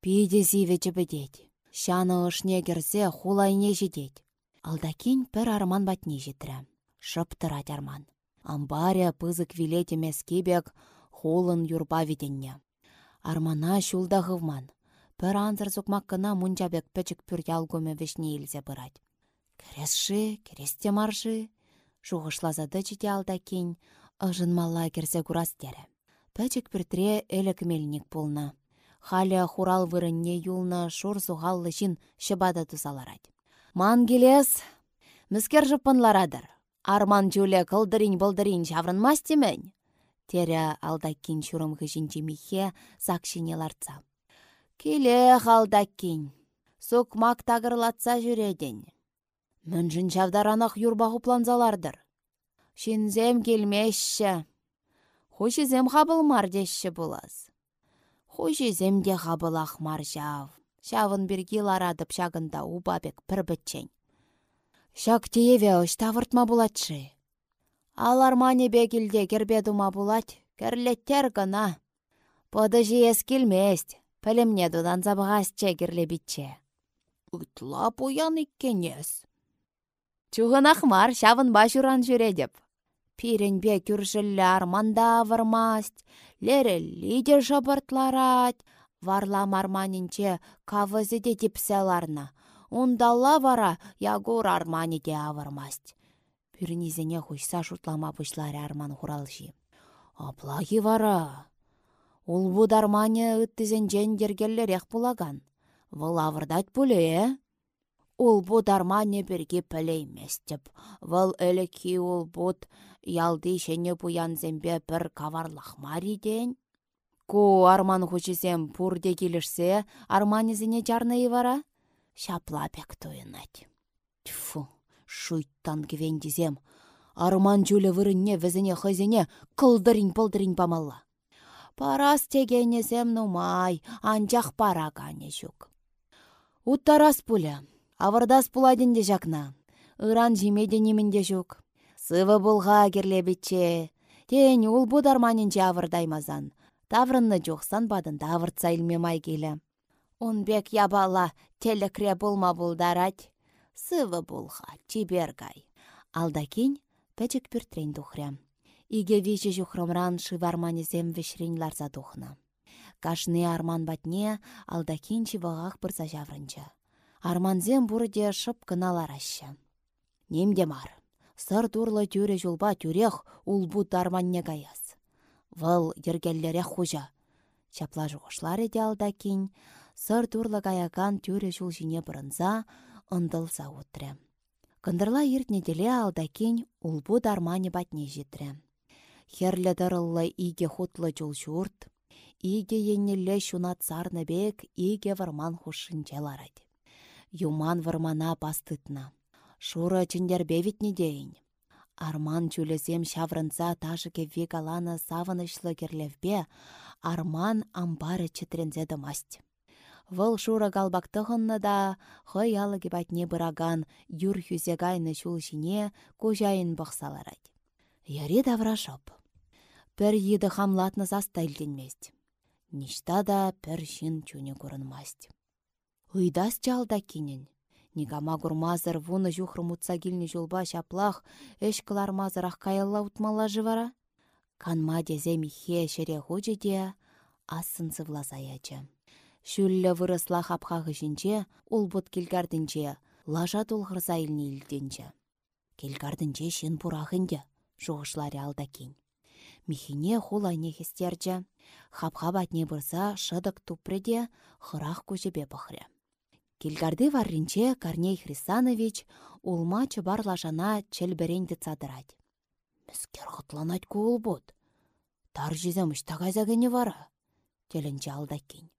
Пиде зиве жібедет. Шаны ышне керсе хулайне жедет. Алдакин пір арман батне жетірі. Шыптырат арман. Амбаря пызык вилете мескебек хулын юрба виденне. Армана шулда ғывман. Пір анзыр зұқмақ кына мұнчабек пәчік пүр ялгөме вешне елзе бұрад. Кересші, кересте маржы, жуғышлазады жете алда кен, ұжын малла курас дәрі. Пәчік пүртіре әлі кімелінек болна. Халя хурал вырынне юлна шур суғаллы жин шыбада тұсаларад. Ман келес, мүскер жыппынларадыр. Арман жүлі кылдырин болдырин шаврынмас темен. Тері алдакин шурым жемихе михе сакшине ларца. Келе халдаккин. Сукмак тагырлатса жүреден. Мүнжін чавдаранақ юрба планзалардыр. Шинзем келмешші. Хушизем хабыл мардешші болас. Хушизем де хабыл ахмар жав. Шавын бірге ларадып шагында убабек пір бітчен. Шак тееве ұш тавыртма. Алар мане бегілде кербе дума булать, керлеттер гына. Подыжи келмест, Пәлемне дудан забығас чәгірлі бітче. Үтла пуян иккенес. Чуғын ақмар шавын башуран жүредіп. Пиренбе күршілі арманда авырмаст, лері лидер жабыртларат, варла марманинче кавызы де типселарна. Ундалла вара ягур армани де авырмаст. Пирнизене хұшса шутлама бұшлары арман хуралжи. Аплаги вара, Ул бу дармане ыттызен жендергеллерек булаган. Выл авырдать пуле, э? Ул бу дармане бірге пілейместіп. Выл әлеки ул бұд ялды шене буян зембе бір каварлахмари ден. Ку арман хучисем пурде келішсе, арманезіне жарнайы вара? Шапла пек туйынать. Тьфу, шуйттан квендизем. Арман жүлі вырынне візіне хызіне кылдырин-пылдырин памалла. Парас тегенесем нумай, анчах пара кане жүк. Уттарас пуля, авырдас пуладин де жакна. Иран жимеде немінде жүк. Сывы булға керлебітче. Тен ул бударманинче авырдаймазан. Таврынны жоқсан бадын тавыртса илмемай келі. бек ябала телекре болма булдарать. Сывы булға, чибергай. Алдакин пәчік пүртрен тухрям. Иге виче жухромран шыварманезем вешрен ларса тухнă. Кашны арман батне алдакинчи вағақ бұрса жаврынчы. Арманзем бұрыде шып кыналараща. Немде мар. Сыр турлы тюре жулба тюрех улбут арманне гаяс. Вăл ергеллерех хужа. Чапла жуғышлар еде алдакин, сыр турлы гаякан тюре жул жіне бұрынза, ындылса утры. Кындырла иртнеделе алдакин улбут армане батне житрі. Херлі дырыллы иге хутлы жул журт, иге еннелле шунат сарны бек иге варман хушшинче ларать. Юман вармана пастытна. Шура чіндербе дейін. Арман чүлесем шаврынса ташыке вегаланы савынышлы керлевбе, арман амбары чітрензе масть. Вăл шура галбактығынны да, хăй алыге батне бұраган юр хүзегайны çул çине кужайын. Яре давра шоп. Пір еді хамлатны заста илденмест. Ништа да пір çын чуне курынмасть. Ыйдас чалда кинен. Нигама гурмазыр вуны жухры мутса килнне жулба çаплах эш кылармазырах каялла утмалла живара? Канма дезе михе шере хуче де асын сывласаячы. Шүллі вырысла хапхағы жінче, ул бұт келгардінче, лажа толғырса илні илденче. Келгардінче шын пурахынде, жуғышлары алдакин. Михине хулайне хестерче, хапха батне бұрса шыдық тупреде хырах көжебе бұхры. Келгарды варринче Корней Хрисанович улма чыбар лажана челберенді цадырать. Міскер ғытланать куыл бұд. Тар жизем үштағайзагыне вара. Теленче алдакин.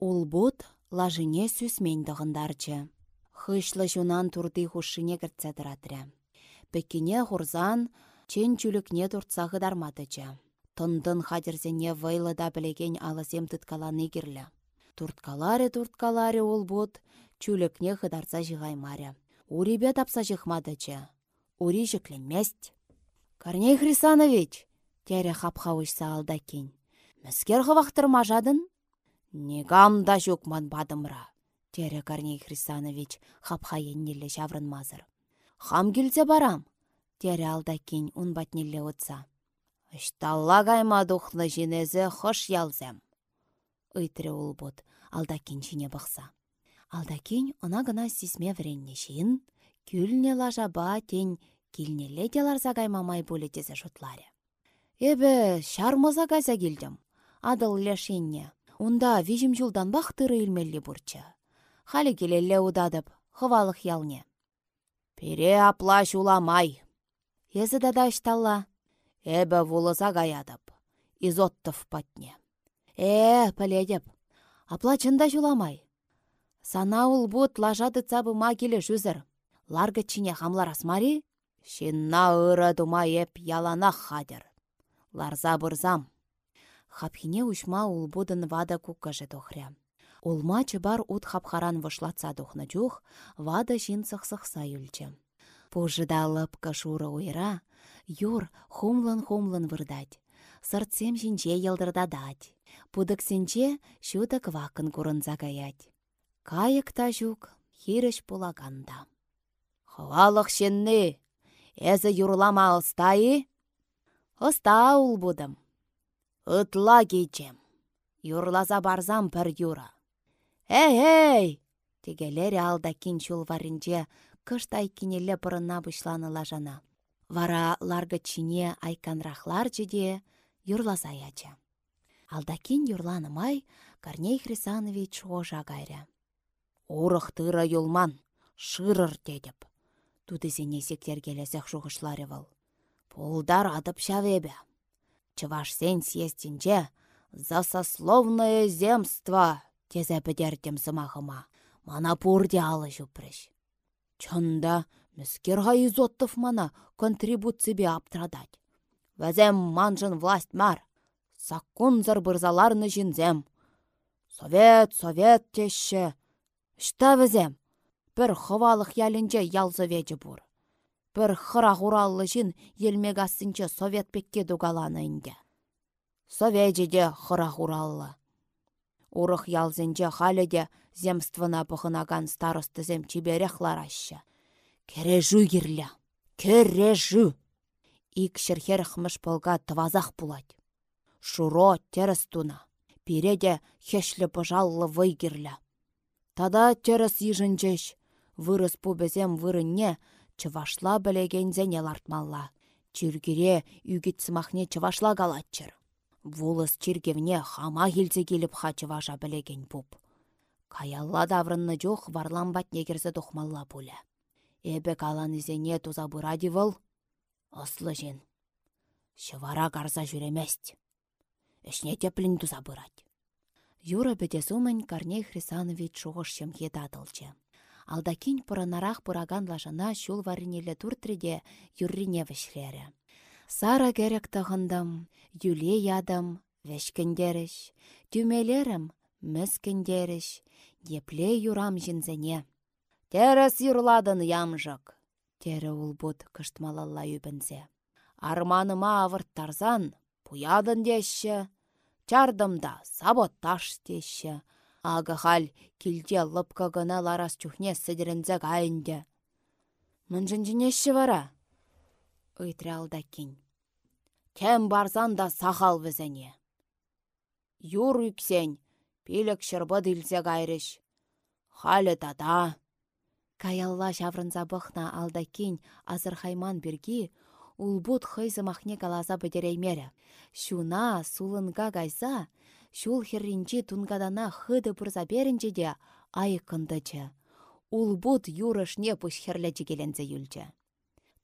Ул бұд лажыне сүсмен дығындарчы. Хышлы жунан турды хушыне кіртсәдіратря. Пекине хурзан чен чүлікне дарматычы. Тындын хадерзене вайлы да білеген алысем тұткаланы керлі. Турткаларе турткаларе ол бұд чүлекне хыдарса жығаймаря. Урибе тапса жықмадычы. Ури жікленмест. Корней Хрисанович, тере хапхауышса алдакин. Мәскер хывақтырма жадын? Негам да жүкман бадымра. Тере Корней Хрисанович хапха еннелі мазыр. Хам келсе барам. Тере алдакин ун батнелле отса. Ышталла гайма духлы жинезе хош ялзем. Ыйтры улбут, алдакин жіне бақса. Алдакин она гына сисме вренне шин, күлне лажаба тень килнеле деларса каймамай булетесе шутларе. Эбе, шармаза газа келдім. Адыл лешенне. Унда вижім жылдан бақтыры илмелли бурча. Халі келелле удадып, хывалық ялне. Пере апла шуламай. Езі дада ышталла. Эбе вулыса гаядып. Изоттыв патне. Э, піледіп. Жуламай. Санаул бут лажады цабы ма келе жүзір. Ларгы чине хамлар асмари? Шинна ыры дума еп ялана хадер. Ларза бұрзам. Хапхине ушма улбудын вада куккажы тохря. Улма чыбар ут хапхаран вышлатса жух, вада жин сықсықса юлчы. Пужыда лыпка шуры уйра, юр хумлын-хумлын вырдать. Сыртсем жинче елдырдадать. Пудыксенче шутак вакын курынза гаять. Кайык та жүк, хиріш пулаганда. Хвалық шенні, әзі юрлама ұстайы? Ұста ұл будым. Үтла кейчем. Юрлаза барзам пір юра. Эй-эй! Тегелері алда кинчул варынже кыштай кинелі бұрынна бұшланы жана. Вара ларгы чине айканрахлар жеде юрлаза ячы. Алдакин юрланымай Корней Хрисанович ожа гайря. Урых тыра юлман, шырыр дедіп. Тудызене сектер келесек жуғышлары выл. Пулдар адып шавебе. Чываш сен съездинче за земство тезе бідердем сымахыма. Мана пурде алы жупрыш. Чында мүскер изоттыв мана контрибуцибе аптрадать. Вәзем манжын власть мар. Саккунзыр бұрзаларны жинзем. Совет, совет теші Шта візем? Бір хывалық ялінже ялзы веді бұр. Бір хыра ғураллы жин елмек асынчы совет пекке дугаланы инде. Советжеде хыра ғураллы. Урых ялзынче халеде земствына бұхынаган старосты зем чиберех лараща. Кережу ерлі, кережу. Ик шерхер хмыш полга твазах пулать. Шуро терес туна. Пиреде хешлі пыжаллы вайгерлі. Тада терес ижінчеш, вырыс пубезем вырынне, чывашла зене лартмалла. Чиргере үгітсімахне чывашла галатчыр. Вулыс чиргевне хама хилзе келіп ха чываша білеген пуп. Каялла даврынны жоқ варлам батнегерзі тухмалла пуля. Эбе калан изене туза бұради выл. Ослы жен. Шывара карса жүремест. Эшне теплін туза бұрад. Юра бедесумын Корней Хрисанович шуғыш шемхе дадылчы. Алдакин пұрынарах пұраган лажына шул варинелі туртреде юррине вішлері. Сара керек тағындым, юле ядым, вешкіндеріш, түмелерім, мүскіндеріш, епле юрам жінзене. Терес юрладын ямжық, тері ұлбұт кыштмалалла үбінзе. Арманыма авырттарзан, пуядын деші, чардымда саботташ деші, Ага хал килде лыпка гына ларас чухне сідірінзе гайынде. Мынжын жінеші вара? Үйтірі алда. Тем барзан да сахал візене. Юр үксен, пилік шырбы ділзе гайрыш. Халі тада. Каялла шаврынза бұхна алда кин азыр хайман біргі, улбут хыйзымахне каласа бідереймері. Шуна сулынға гайса, Шул херринчи тунгадана хыды пырса берінче де айықындычы. Ул бұд юрышне пұш херлечі келензе юлчы.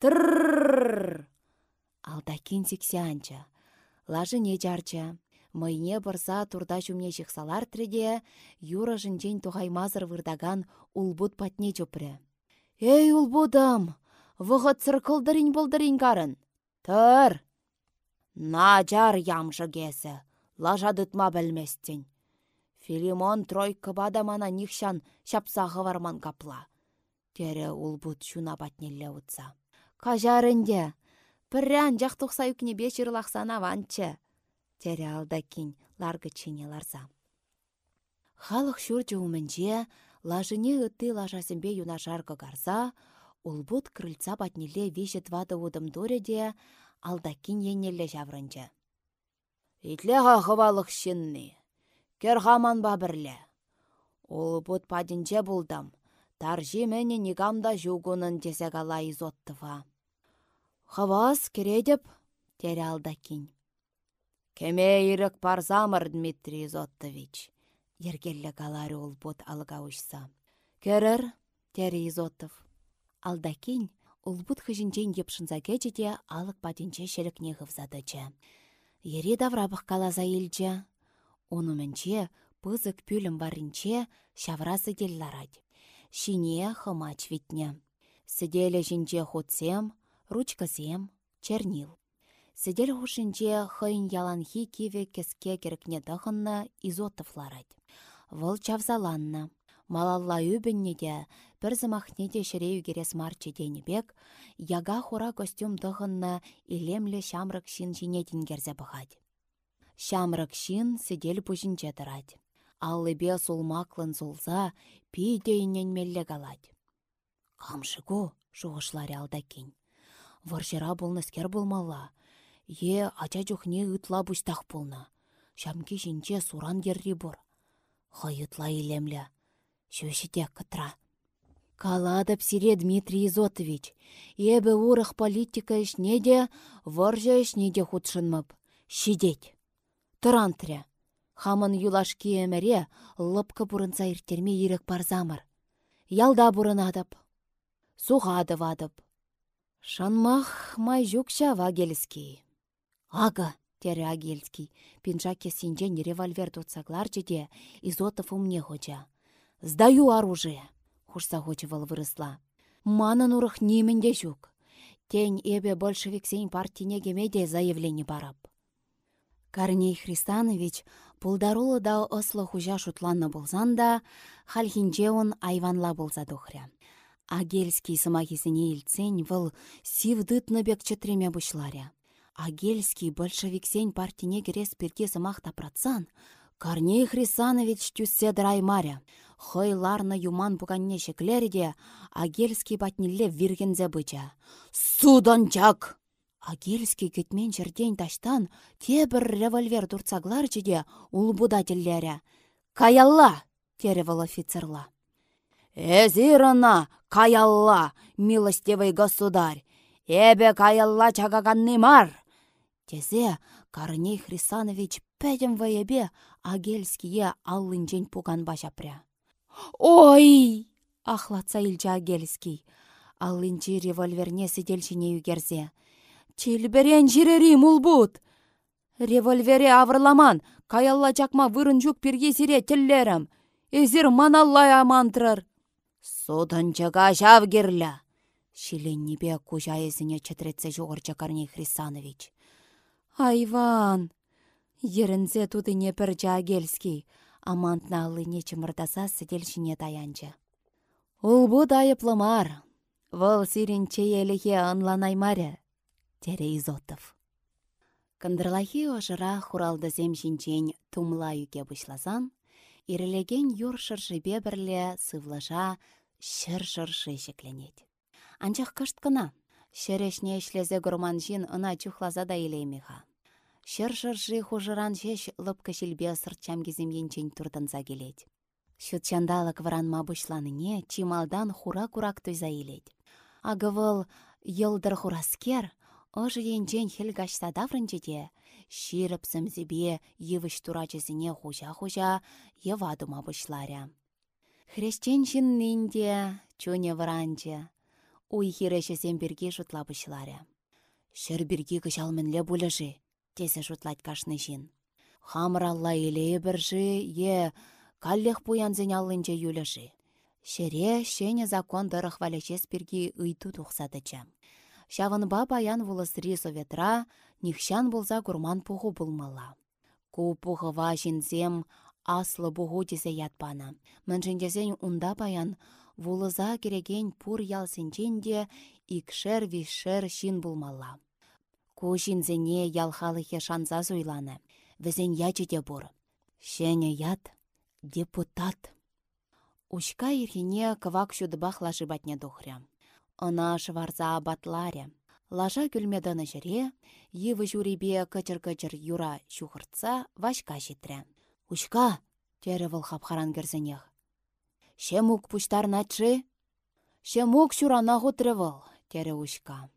Тыррррррр! Алда кинсіксе анчы. Лажы не жарчы. Майне бұрса турда жүмне жықсалар тірде, юра жынчен туғаймазыр вырдаган улбуд патне чөпірі. Эй, улбудам! Вұғы цыркылдырын бұлдырын карын. Тыр! На жар ямжы кесі лажадытма бәлместен. Филимон тройка бада мана нихшан шапсағы варман капла. Тере улбут шуна батнелле утса. Кажарынде, піррән жақ тұқса үкіне бешір лақсана ванчы. Тере алда кин ларгы чине ларса. Халық шүрчі умінже, лажыне үтті лажасымбе юнашарғы гарса, улбут крыльца батнелле вешет вады удым дореде, алдакин еннелле жаврынчы. Итлеға хывалық шынны. Кер хаман ба бірлі. Ол бұд падінче бұлдам. Таржи мәне негамда жугунын десек ала изоттыва. Хавас кередіп, тере алдакин. Кеме ирік парзамыр, Дмитрий Изоттович. Ергеллі галары ол бұд алыға ұшса. Керір, тере Изоттов. Алдакин, ол бұд хыжінчен епшынза кечеде алық падінче шелікне ғывзадычы. Ере даврабық калаза елче. Онуменче пызык пүлім барынче шаврасы. Шине хымач витне. Сіделі жінче хутсем, ручкасем, чернил. Сіделі хушинче хыйын яланхи киве кеске керекне дăхынна изотовларать. Вăл чавзаланна. Малалла үбінне де, бір зымахне де керес марчы денебек, яга хура костюм тұғынны илемлі шамрық шин жіне тенгерзе бұғад. Шамрық шин сидель пұжінче тұрад. Аллыбе сулмаклын сулза, пи дейінен мелле галад. Камшыгу, шуғышлары алдакин. Варшыра болныскер болмалла. Е, ача жүхне үтла бұстақ болна. Шамки жінче суран керри бұр. Хайытла илемлі. Шөшіде кытра. Каладып сире Дмитрий Изотович. Ебі урых политика ішне де, варжа ішне де худшынмып. Шидеть. Тұрантыря. Хамын юлашки әмәре лыпкы бұрынса иртерме ерек барзамыр. Ялда бұрынадып. Суғады вадып. Шанмах май жүкша вагеліский. Ага, тере агельский. Пинжаке синжен револьвер тұтсаглар жеде, Изотов умне хоча. Сдаю оружие, хушса хочевал вырысла. Манын урых немінде жүк. Тень эбе большевик сен партине кемеде заявление барап. Корней Христанович пулдарулы да ослы хужа шутланны болзан да, он айванла болса тухря. Агельский сымахисене илтсен выл сивдытны бек четреме бушларя. Агельский большевиксен партине керес перке сымах тапратсан, Корней Хрисанович тюссе драймаря. Хыйларны юман буганне шеклерде, агельский батнилле виргензе быча. Суданчак! Агельский кетмен жерден таштан те бір револьвер турцаглар жеде улбудательлері. Каялла! теревал офицерла. Эзирына, каялла, милостивый государь! Эбе каялла чагаганны мар! Тезе Корней Хрисанович пәдім вайебе Агельские аллынчен пуган башапря. Ой! Ахлатса илча Агельский. Аллынчи револьверне сиделчине югерзе. Чилберен жирери мулбут! Револьвере авырламан, каялла чакма вырын жүк перге сире тіллерім. Эзір маналлай амантрыр. Соданчыға жав керлі. Шиленнебе кужа езіне четретсе жоғырча Корней Хрисанович. Айван! Ерінзе тудыне пір жагельский, амантна алыне чымырдаса сіделшіне таянчы. Улбу дайыплымар, вăл сиренче еліге ынланаймаре, тере Изотов. Кындырлахи ожыра хуралдызем жинчен тумла юке бұшласан, Ирелеген юр шыршыбе бірле сывлаша шыр шыршы шекленет. Анчах кышт кына, шерешне ішлезе гурман жин ына чухлаза да илеймеха. Шыр шыршы хужыран шеш лыпка шилбе сыртчам кеземгенчен турданза келет. Шутчандалық варанма бұшланыне чималдан хура курак тойза илет. Агывыл йылдыр хураскер, ожы енчен хелгашса даврынчеде, Ширып сымзебе евіш турачызіне хужа-хужа евадума бұшларя. Хрещен нинде, чуне варанче, уй хирешесен бірге жұтла бұшларя. Шыр бірге кышалмынле бұлыжы, тесе жұтлайт кашны жин. Хамралла иле біржі, е, каллех пуянзен алынче юлыжы. Шере шене закон дырых валечес бірге ыйту тухсадыча. Шавынба баян вулысри советра, нихшан болса гурман пуху булмалла. Ку пухыва жинзем аслы бұғу десе ятпана. Міншіндесен унда баян вулыза кереген пур ялсенчен де икшер вишер шин булмалла. Ку жинзене ялхалыхе шанза зуйланы. Візен ячыде бур. Шене ят депутат. Ушка ирхине кывак шудыбах лашы батне духря. Ына шварза батларе. Лажа күлмедіні жіре, еві жүребе кычыр-кычыр юра шухыртса вашка житрі. Ушка, тері выл хапхаран керзінех. Шемук пуштар начы? Шемук шурана ғутры выл, тері ушка.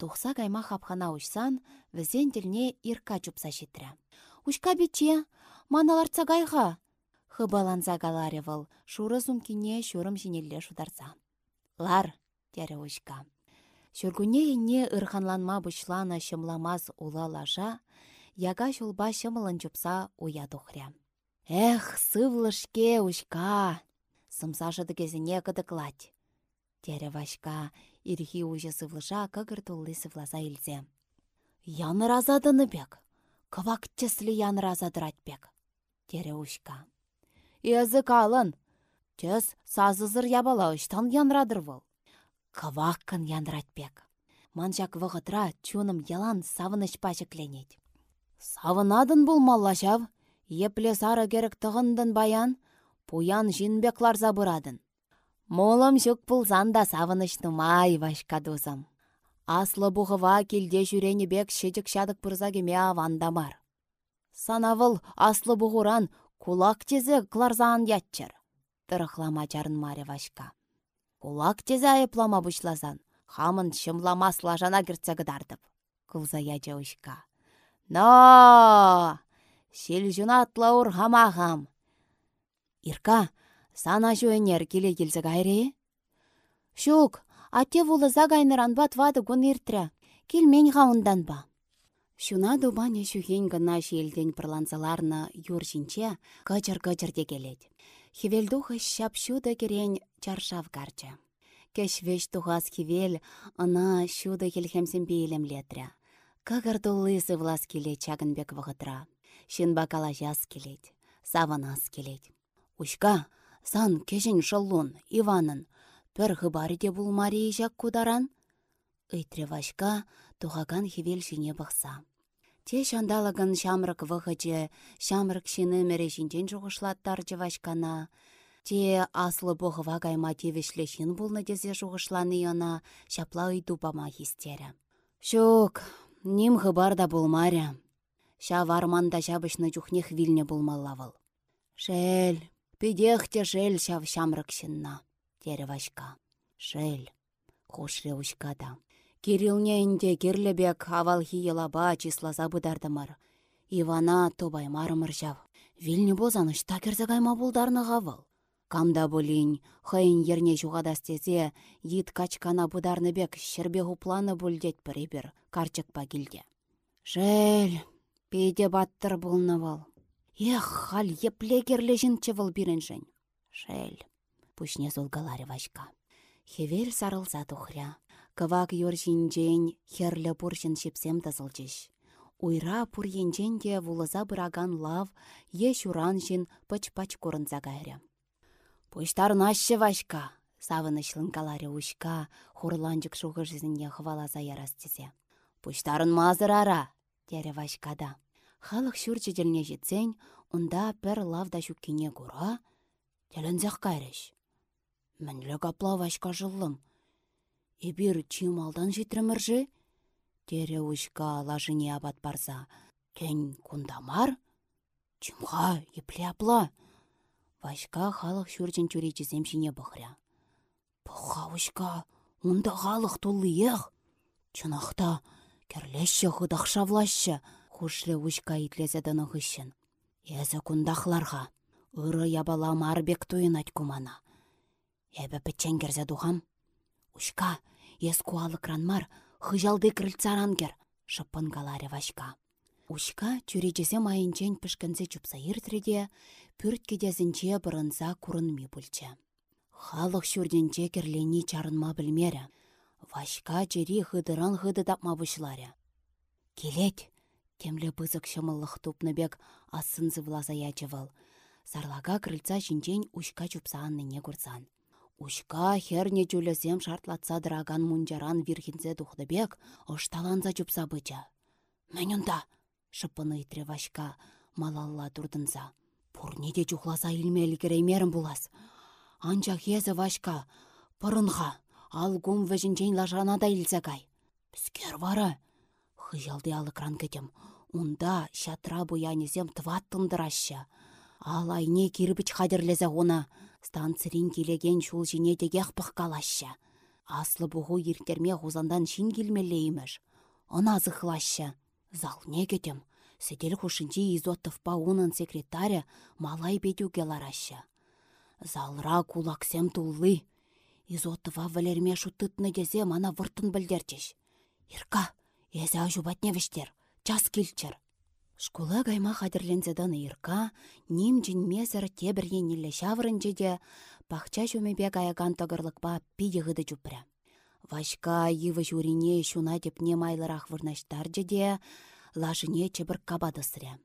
Тухса кайма хапхана ушсан, візен тілне ирка чупса житрі. Ушка бече, маналарца гайға. Хыбаланза галаре выл, шуры сумкине шурым жинелле шударса. Лар, тері ушка. Шүргуне енне ырханланма бұшлана шымламаз ула лажа, яга шулба шымылын жупса уя тухря. Эх, сывлышке ушка! Сымсажыды кезіне кыдықлать. Тере вашка, ирхи уже сывлыша кыгыр туллы сывласа илзе. Яны разадыны бек. Кывак теслі яны разадырать бек. Тере ушка. Езі калын. Тес сазызыр ябала ұштан янрадыр вол. Кываккын янратпек. Манжак вғытра чуным ялан савыныш пачыкленет. Савынадын бұл маллашав, епле сары керек тұғындын баян, пуян жинбек ларза бұрадын. Молым жүк пулзан да савыныштымай вашка дузам. Аслы бұғыва келде жүрені бек шедік шадық пырза кеме авандамар. Санавыл аслы бұғыран кулак тезе кларзан ятчыр. Тырықлама чарын маре. Кулак тезе айыплама бұшлазан, хамын шымлама слажана кіртсе гыдардып. Кылза ұшка. Но! Шел жунатлы ур хамағам. Ирка, сана жуэнер келе келзі гайре? Шук, ате вулыза гайныран бат вады гун иртря. Келмен ғаундан ба. Шуна дубане шухен гына шелден пырланзаларны юр жинче кычыр-кычыр келет. Хевелдухы шапшуда керен чаршав гарча. Кеш веш тухас хивел, ына шуда хелхемсен бейлемлетря. Кагар туллысы влас келе чагынбек вғытра. Шын бакала жас келет, саванас келет. Ушка, сан кешен шыллун, Иванын, пір хыбары де Мария жак кударан? Үйтре вашка тухаган хивел шине бақса. Те шандалаган шамрык вăхăче, шамрык çыны мере çинчен шухышлаттар вашкана. Те аслы бохыва кайма тевешле çын пулнă тесе шухышланы йона, çапла ыйту пама хистере. Шук, ним хыбар да болмаря. Ша варманда çапăçнă чухнех вилнне пулмаллавăл. Шел, пидех те шел çав çамрăк çынна, тере Васька. Шел, хушле ушкада. Кирилне инде кирлебек авал хиелаба числаса бұдардымыр. Ивана тобаймарымыр жав. Вилне бозаныш такерзе кайма булдарны гавыл. Камда болин, хайын ерне жуғадастезе, ет качкана бұдарны бек шербе хупланы біребір, карчык па келде. Жел, пейде баттыр бұлны бол. Ех, хал епле керлежін чывыл бірінжін. Жел, пүшне золгалары вашка. Хевел сарылса тухря. Кывак юржинжен херлі бұршын шепсем тызылчыш. Уйра пур енжен де вулыза бұраган лав, еш уранжин пыч-пач көрінза гайры. Пуштарын ашы вашка, савынышлын каларе ушка, хурланчык шуғыжызіне хвалаза ярастезе. Пуштарын мазыр ара, тере вашкада. Халық шүрчі jelне жетсен, онда пір лавда шүккене кура, телензех кайрыш. Мінлі капла вашка. Эбир чималдан жетіріміржі? Тере ушка лажыне абат барса. Кен кундамар? Чимға, епле апла. Вашка халық шүрчін чүречізем шине бұхря. Бұға ушка, онда халық толы ех. Чынақта, керлеші хыдақшавлашы, хушлы ушка итлезе дыны хыщын. Езі кундахларға, ыры ябала марбек туйын кумана. Эбі пітчен керзе духам. Ушка, ес куалы кранмар, хыжалды крыльцарангер, шыппын галаре вашка. Ушка чүречесе майынчен пішкінзе чупса иртреде, пүрт кедезінче бұрынса курынми бүлче. Халық шүрденче керлені чарынма білмері. Вашка жері хыдыран хыды тапма бұшлары. Келет, темлі бызық шымылық тупныбек асын. Сарлага крыльца жинчен ушка чупса анныне курсан. Ушка херне жүлізем шартлатса дыраган мунжаран вирхинзе тухныбек ошталанса чупса быча. Мәнюнда, шыпыны итре вашка малалла турдынса. Пурнеде чухласа илмелі кереймерін булас. Анчах езі вашка, пырынға, ал гум вәжінчен лажана да илзагай. Піскер вара. Хыжалды алыкран кетем. Унда шатра буянезем тваттындыраща. Ал айне кирбіч хадерлезе она. Станцирин келеген шул жіне дегех пыққалаща. Аслы бұғу ертерме хузандан шин келмелейміш. Она зықлаща. Зал не кетем. Седел хушинчи изоттов паунын секретаря малай бедю келараща. Залра кулаксем туллы. Изоттова валерме шутытны дезе мана выртын білдерчеш. Ирка, езе ажубатне вештер, час килчер. Шкула гайма хадерлензедан ирка, ним жин месір тебір енілі шаврынче де, пахча шумебе гаяган тығырлықпа пиде ғыды жупря. Вашка йывы журине шуна не майлырах вырнаштар де, лашыне чебір кабадысыря.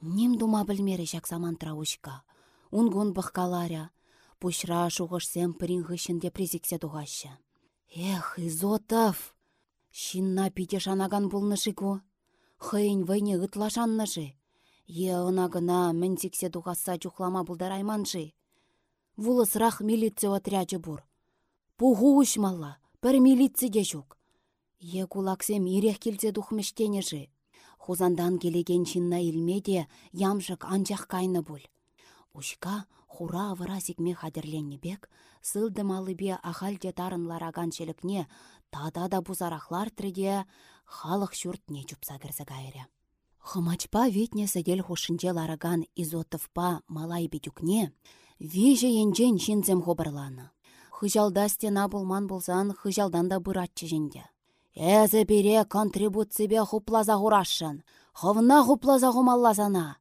Ним дума білмері жак саман траушка. Унгун бұққаларя, пушра шуғышсем ғышын презиксе туғашы. Эх, Изотов! Шинна пите шанаган. Хыйн вайне ытлашанныжы. Е ына гына мінсіксе туғаса чухлама бұлдарайманжы. Вулысырақ милиция отряджы бұр. Пуғу ұшмалла, бір милиция де жүк. Е кулаксем ирех келсе духмештенежі. Хузандан келеген шинна илмеде ямжык анчах кайны бұл. Ушка хура авыра сикме бек, сылды малыбе ахалде тарын лараган челікне тада да бузарахлар тірде халық не чупса кірзі гайры. Хымачпа ветне сәдел хушынче лараган изотовпа малай бедюкне, веже енжен шинзем хобырланы. Хыжалда стена булман болсан хыжалдан да бұратчы женде. Әзі бере контрибуцибе хуплаза хурашын, хывна хуплаза хумаллазана.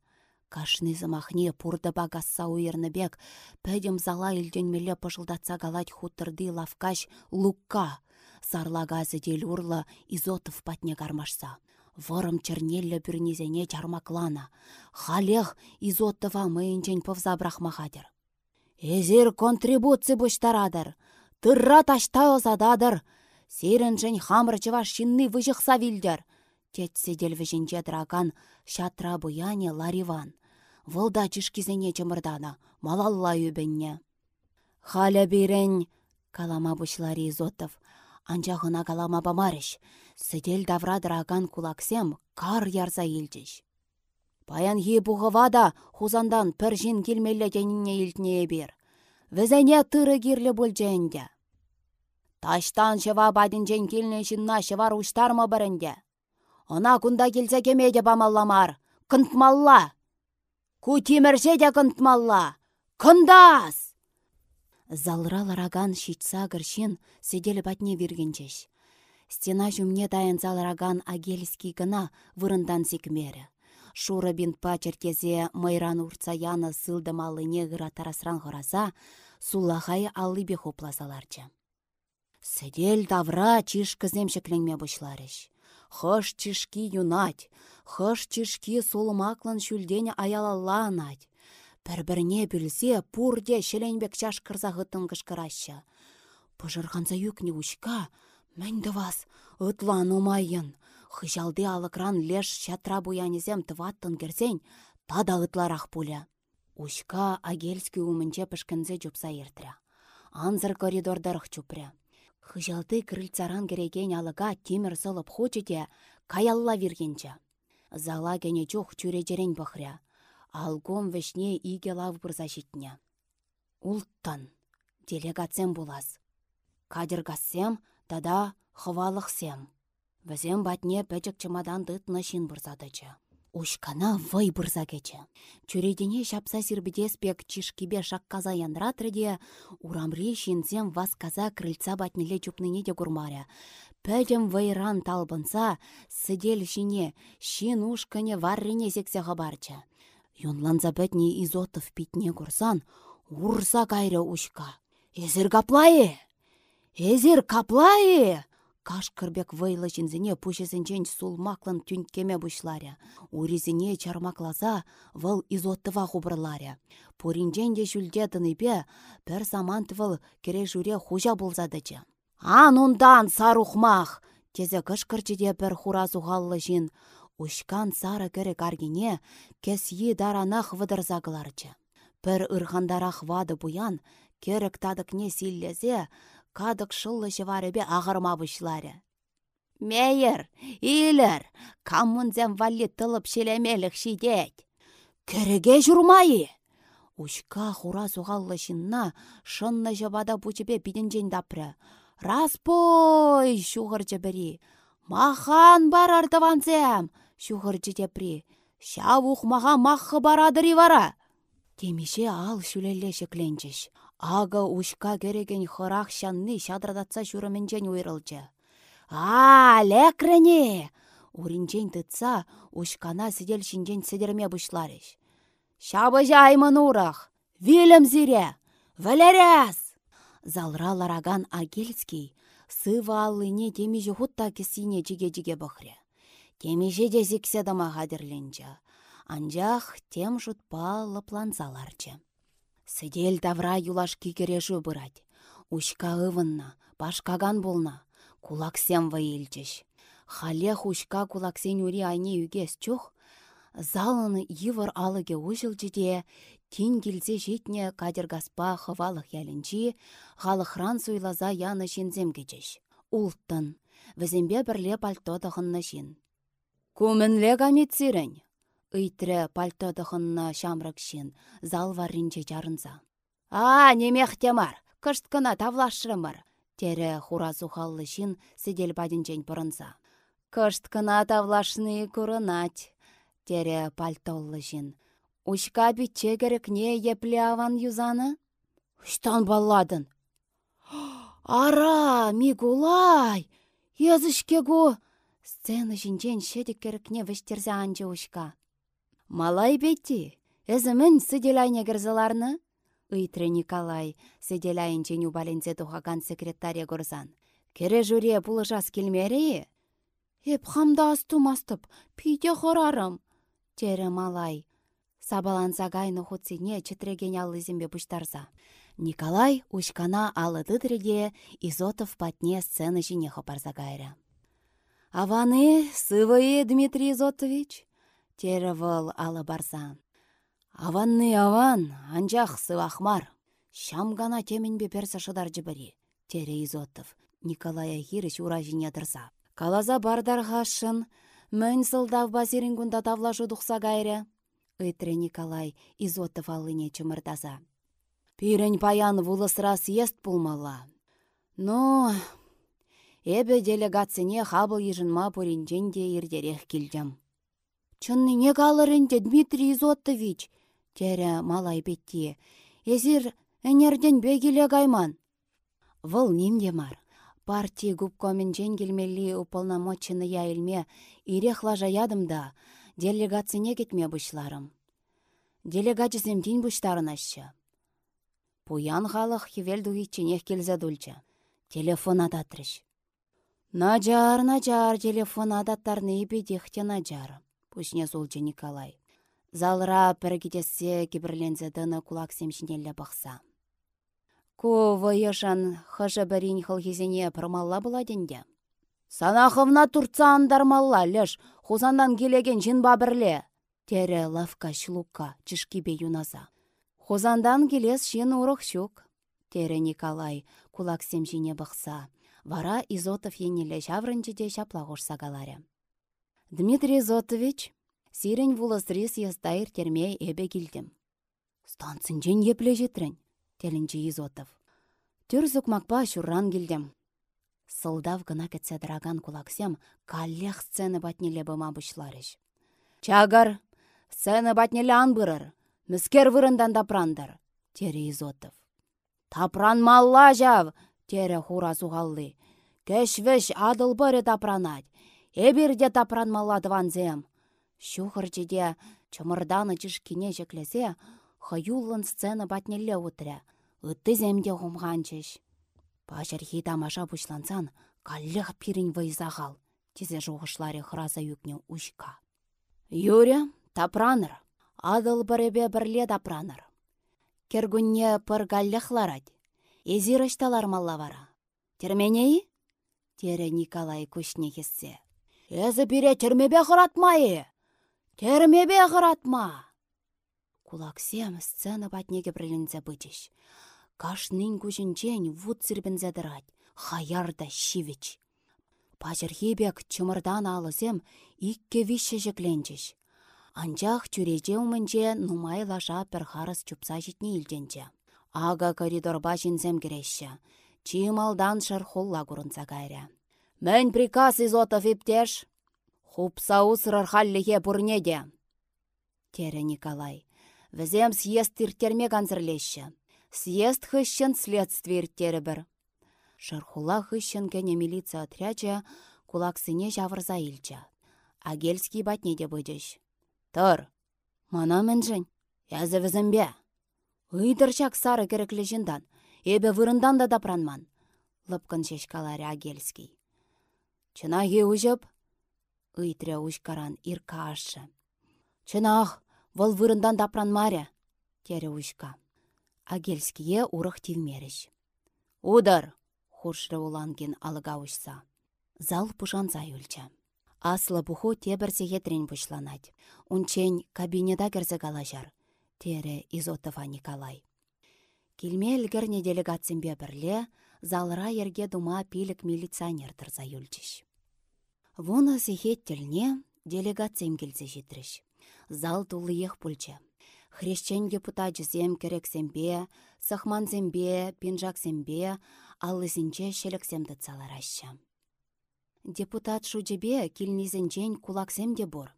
Кашны замахне пурда багасса бек, пәдім зала илденмеле пыжылдатса галать хутырды лавкаш лукка. Сарлагазы дел урлы изотов патне гармашса. Вырым чернеллі бүрнезене чармаклана. Халех изотова мыйынчен пывза брахмахадыр. Эзер контрибуци бұштарадыр. Тырра ташта озададыр. Сиренжен хамыр чываш шинны выжықса вилдер. Тетсе делвеженче драган шатра буяне лариван. Вылда чишкизене чымырдана, малалла үбенне. Халя бирен, калама бушлари Изотов, Анчағына калама бамарыш. Сыдел даврадыраган кулаксем кар ярса елчіш. Паян хи бұғывада хузандан пір жин келмелі деніне елтіне бер. Візәне тыры кирлі болжайынде. Таштан шыва бадын жен келіне жинна шывар ұштарма бірінде. Она кунда келсе кемеде бамалламар. Кынтмалла! Ку тимірше де кынтмалла! Кындас! Залра лараган шитса гіршен седелі батне вергенчеш. Стена жүмне дайын залраган агельский гына вырындан секмері. Шура бин пачеркезе майран урца яны сылдымалыне гыра тарасран ғыраса, сулахай аллыбе хопласаларчы. Седел давра чиш кіземшікленме бұшларыш. Хыш чишки юнать, хыш чишки сулымаклан шүлдене аялаланать. Бір-біріне бүлсе, пурде шеленбек чаш кырса ғыттын кышкыраща. Пыжырғанса юкне ушка, мәнді вас, ытлан умайын. Хыжалды алыкран леш шатра буянезем тываттын керсен, тада ытларах пуля. Ушка агельский умынче пышкінзе жупса ертірі. Анзыр коридордарық чупря. Хыжалды крыльцаран кереген алыға темір сылып хочете каялла виргенче. Зала кене чух чүрежерен бахря. Алгом вешне иге лав бұрза житне. Улттан, делегацем булас. Кадыргассем, тада хывалықсем. Візем батне пәчік чымадан дытны шин бұрзадычы. Ушкана вай бұрза кечі. Чүредене шапса сирбідес пек чишкибе шаққаза янратрыде, урамри шинзем вас каза крыльца батнеле чупныне де гурмаря. Пәдем вайран талбынса, сыдел шине, шин ушкане варрине сексе хабарча. Юнланза бәтне изотов питне курсан, урса кайры ушка. Эзір каплайы! Эзір каплайы! Каш кірбек вайлы жінзіне пушесінчен сулмаклын түнкеме бұшларя. Урезіне чармакласа выл изоттыва хубырларя. Пуринчен де жүлдетін ипе, бір замант выл кере жүре хужа болзадычы. Анундан сарухмах! Тезе кышкырчыде бір жин. Ушкан сары кәрі каргине кесье даранах вадырзагыларчы. Бір ырғандарах вады буян, керік тадықне силлезе, кадық шыллы жеваребе ағырма бұшлары. Мейер, илер, каммунзем валли тылып шелемелік шидет. Кіріге жүрмайы! Ушка хура суғаллы шынна, шынна жабада бұчыбе бидінжен дапры. Распой, шуғыр жібірі. Махан бар ардыванзем, шуғыр жидепри. Шавух маға мақы барадыры вара. Темеше ал шүлелі шекленчіш. Ага ушка кереген хырах шанны шадрадатса жүріменжен уйрылчы. А, лекрене! Уринчен тытса, ушкана сидел шинжен сидерме бұшларыш. Шабы жаймын урах! Вилем зире! Валеряс! Залра лараган Агельский сыва аллыне темежі хутта кесине жиге-жиге бұхре. Темежі де зикседама қадірленчі. Анжақ тем жұтпа лыпланзаларчы. Сыдел давра юлаш кикереші бұрад. Ушка ывынна, башкаган болна, кулаксем вайылчыш. Халех ушка кулаксен ури айне үгес чух, залыны йывыр алыге ужылчыде, тин келзе жетне кадергаспа хывалық ялінчи, ғалықран суйлаза яны шинзем кечеш. Улттын, візембе бірле пальто шин. Кумінле гамитсирен, ыйтрі пальто дығынны шамрык шин, зал варринче жарынса. А, немех темар, кышт кына тавлашрымыр. Тере хура сухаллы шин сидел бадинчен пырынса. Кышт кына тавлашны курынать. Тере пальтоллы шин. Ушка битче керекне епле аван юзаны? Штан балладын. Ара, Мигулай! Езышке гу! Сцена жинчен шедік керекне вештерзе анчы ушка. Малай бетти, әзімін сыделайне герзаларны? Ыйтры Николай, сыделайынчен убалензе тухаган секретаря горзан. Кере жүре бұл жас келмері? Эп хамда астым-астып, пейде хорарым. Тере малай. Сабаланса гайны чітіреген аллызембе бұштарза. Николай ушкана алыдыдреде Изотов патне сцены жіне хопарза гайры. Аваны сывые, Дмитрий Изотович? Тере вăл алы барза. Аванны аван, анчах сывахмар. Шам гана теменбе перса шыдар жібірі. Тере Изотов. Николая хирыш уражине дырса. Калаза бардар хашын, мөн сылдав базирин гунда тавлажу духса гайры. Ыйтре Николай изотов алыне чымыртаза. Пирен паян вулысра съезд пулмалла. Ну, эбе делегацине хабыл ежынма пуринчен де ирдерех килдем. Чынныне калырынче Дмитрий Изотович, тере малай бетти. Езір әнерден бегіле гайман. Выл нимде мар. Партия губкоминчен келмелли уполномоченный яйлме ирех лажа ядымда делегацине кетме бұшларым. Делегачысем тин бұштарынашы. Пуян халық хевел дугиченех келзе дульча. Телефон ататрыш. Наджар, наджар, телефон адаттарны ипедехте наджар. Пушне зулчы Николай. Залра піргедесе кибірлензе дыны кулак семшінелі бақса. Ку ешан хыжы бірін хылхезене пырмалла бұла денде. Санахывна турцан дармалла леш, хузандан келеген жинба бірле. Тере лавка шлука чышкибе юназа. Хузандан келес шин урық шук. Тере Николай кулак семшіне бақса. Вара Изотов енелі жаврынчеде шаплагуш сагаларе. Дмитрий Изотович, сирен вулысрис ястайыр терме эбе килдім. Станцинчен епле жетрін, телінчі Изотов. Түрзік макпа шурран келдім. Сылдав гына кетсе драган кулаксем каллех сцены батнеле бұма бұшларыш. Чагар, сцены батнеле анбырыр, мүскер вырындан дапрандар, тері Изотов. Тапран малла жав, тере хура суғаллы. Кәшвіш адыл бары тапранать, Эберде тапран малладыванзем. Шухырчеде чымырданы чышкине жеклесе, хаюлын сцена батнелле утря. Үтті земде хумғанчыш. Пашархи тамаша бұшлансан, каллех пирин вайзағал. Тезе жоғышлары храза юкне ушка. Юря, тапраныр. Адыл біребе бірле тапраныр. Кергунне пыр галлехларад. Езирашталар малла вара. Терменеи? Тере Николай күшне хессе. Эзі бире термебе хыратмайы. Термебе хыратма. Кулаксем сцена батнеге бірлінзе бычыш. Кашнын күжінчен вуд сірбінзе дырать. Хаярда шивич. Пажырхебек чымырдан алысем икке вишше жекленчіш. Анчах чуреже умынче нумай лаша пір харыс чупса житне илденче. Ага коридорба жинзем керешші. Чималдан шырхолла курынса кайря. Мән приказ изотов иптеш. Хупса усрар халлихе пурнеде. Тере Николай. Візем съезд иртерме канзырлеші. Съезд хыщен следствие иртері бір. Шырхула хыщен кәне милиция отряча кулаксыне жавырза илча. Агельский батнеде бұдыш. Тұр, мана мэнжін, язы візімбе. Ыйдырчак сары кереклі жиндан, эбе вырындан да дапранман. Лыпкын шешкаларе Агельский. Чынахи ұжып? Ыйтря ұшкаран ирка ашы. Чынах, вăл вырындан дапран маре, тере ушка. Агельские урых тивмеріш. Удар! хуршры уланген алыга ушса. Зал пушанса юлча. Аслы буху тебірсе етрен пушланать. Унчен кабинеда калажар. Тере Изотова Николай. Килме илгерне делегацимбе бірле, залра ерге дума пилік милиционер тұрза юлчиш. Вуна сехет тілне делегациям келзе жетіріш. Зал тулы ех пульче. Хрещен депутатжызем керексембе, сахманзембе, пинжаксембе, аллысенче шелексемді цалараща. Депутат шудебе килнизенчен кулаксемде бор.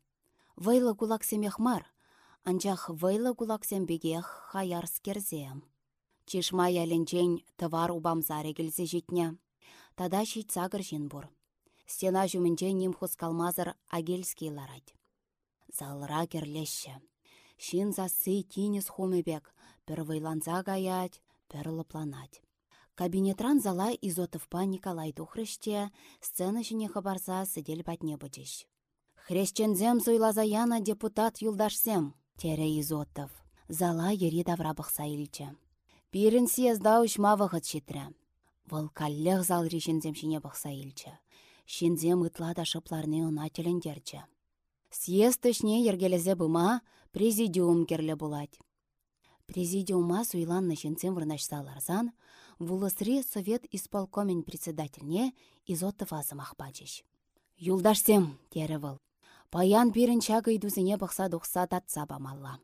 Вайлы кулаксемех мар, анчах вайлы кулаксембегех хаярс керзем. Чишма яленчен тывар убамзаре келсе житне. Тада шит сагыр жин бур. Стена жүмінчен немхус калмазыр агельский ларать. Залра керлеші. Шин засы тинес хумебек, пір вайланза гаять, пір. Кабинетран зала Изотовпа Николай тухрыште, сцена жіне хабарса сідель батне бұдыш. Хрещензем суйлаза яна депутат юлдашсем, тере Изотов. Зала ери давра бұқса илчі. Пирін съезда ұшма вғыт шитрі. Вăл каллех зал режинзем шине бұқса илчі. Шинзем ытлада шыпларны уна телендерчі. Съезд тышне ергелезе бұма президиум керлі булать. Президиума суйланны шинцем вырнашсаларзан, вулысри совет исполкомен председательне изотова замахпачыш. Юлдашсем, тере вăл. Паян пирін чагы идузіне бұқса дұқса татса бамалла.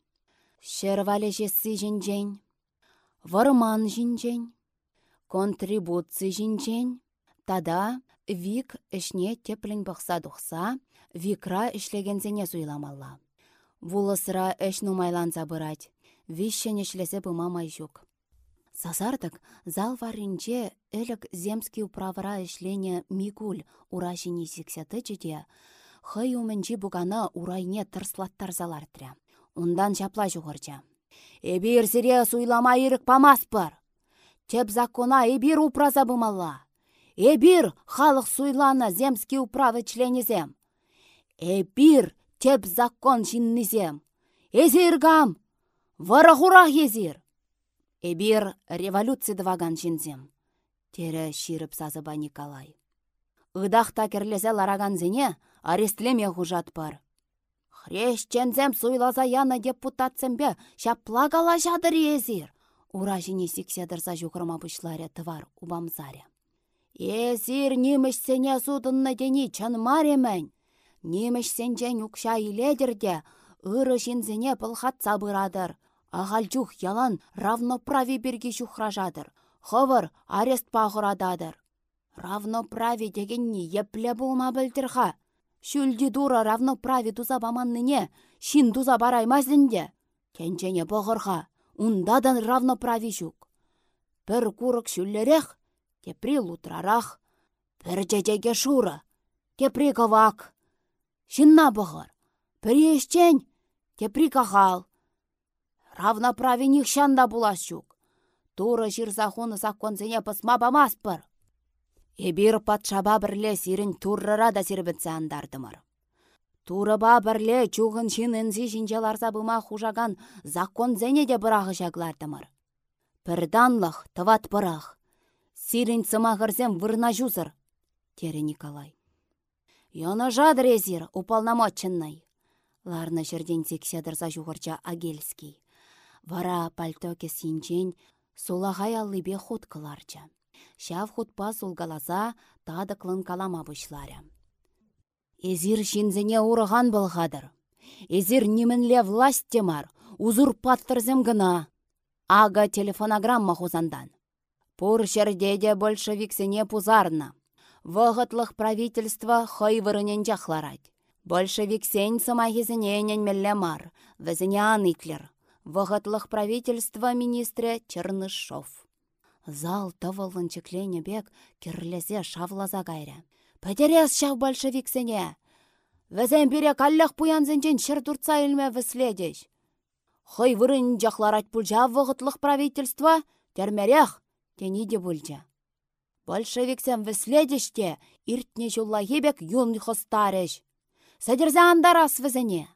Шервале жесі жінжен, варман жінжен, контрибуци жінжен, тада вик ішне теплін бұқса дұқса, викра ішлегензене зуйламалла. Вулысыра эш нумайланса бырать, вишшен ішлесе бұмамай жүк. Сазардык зал варинче элік земский управыра ішлене мигуль ура жіне жеде, хый умменнчи бугана урайне тырслаттарзалартря. Ундан çапла çухырча. Эбир сире суйлама ирік памаспыр. Теп закона эбир упраза бымалла. Эбир халық суйлана земский управы членезем. Эбир теп закон жиннизем. Эзиргам! Варахурах езир! Эбир революция дваган жинзем. Тере ширіп сазыба Николай. Ыдақта керлесе лараганзене арестлеме хужат бар. Хрещензем суйласа яна депутатсембе шапла кала жадыр езір. Ура жіне сикседірса жүгірма бұшларе тывар убамзаре. Езір немішсене судынны дени чынмаремін. Немішсенжен үкша иледірде, ыры жинзене пылхатса бұрадыр. Ағалчух ялан равноправи берге жадыр. Хывыр арест пағырададыр. Равноправи дегенні епле болма білдірға. Шүлді дура равноправи туза баманныне, шин туза бараймазінде. Кенчене бұғырға, ундадан равноправи жүк. Бір курық шүллерек, тепри лутрарақ. Бір жедеге шура, тепри кавак. Шинна бұғыр, бір ешчен, тепри кахал. Равноправи нихшанда булас жүк. Тура жирзахуны законзене пысма бамаспыр. Эбир патшаба бірле сирін туррыра да сирбітсе андардымыр. Турыба бірле чуғын шинінзі жинжаларса бұма хужаган закон зене де бұрағы жаглардымыр. Пірданлық, тыват. Сирін сымағырзем вырна жузыр, тері Николай. Йоны жадыр езір, уполномоченный. Ларны жерден сексядырса жуғырча Агельский. Вара пальтоке синчен, солағай аллыбе ход кыларча. Шав хутпа сулгаласа тадықлын калама бұшлары. Эзир шинзене урыған болғадыр. Эзир немінле власть темар, узурпаттырзем гына. Ага телефонограмма хузандан. Пур шердеде большевиксене пузарна. Вғытлық правительство хайвырынен жахларать. Большевиксен самахизіне мелле мар, візіне анытлер. Вғытлық правительство министре Чернышов. Зал тывылын чеклене бек керлесе шавлаза кайря. Пәтерес шав большевиксене. Вәзен бере пуянзенчен шыр турца илме віследеш. Хой вырын жахларать пульжа вғытлық правительство термерех тени де бульча. Большевиксен віследеште иртне жулла ебек юн хостареш. Сәдерзе андарас візене.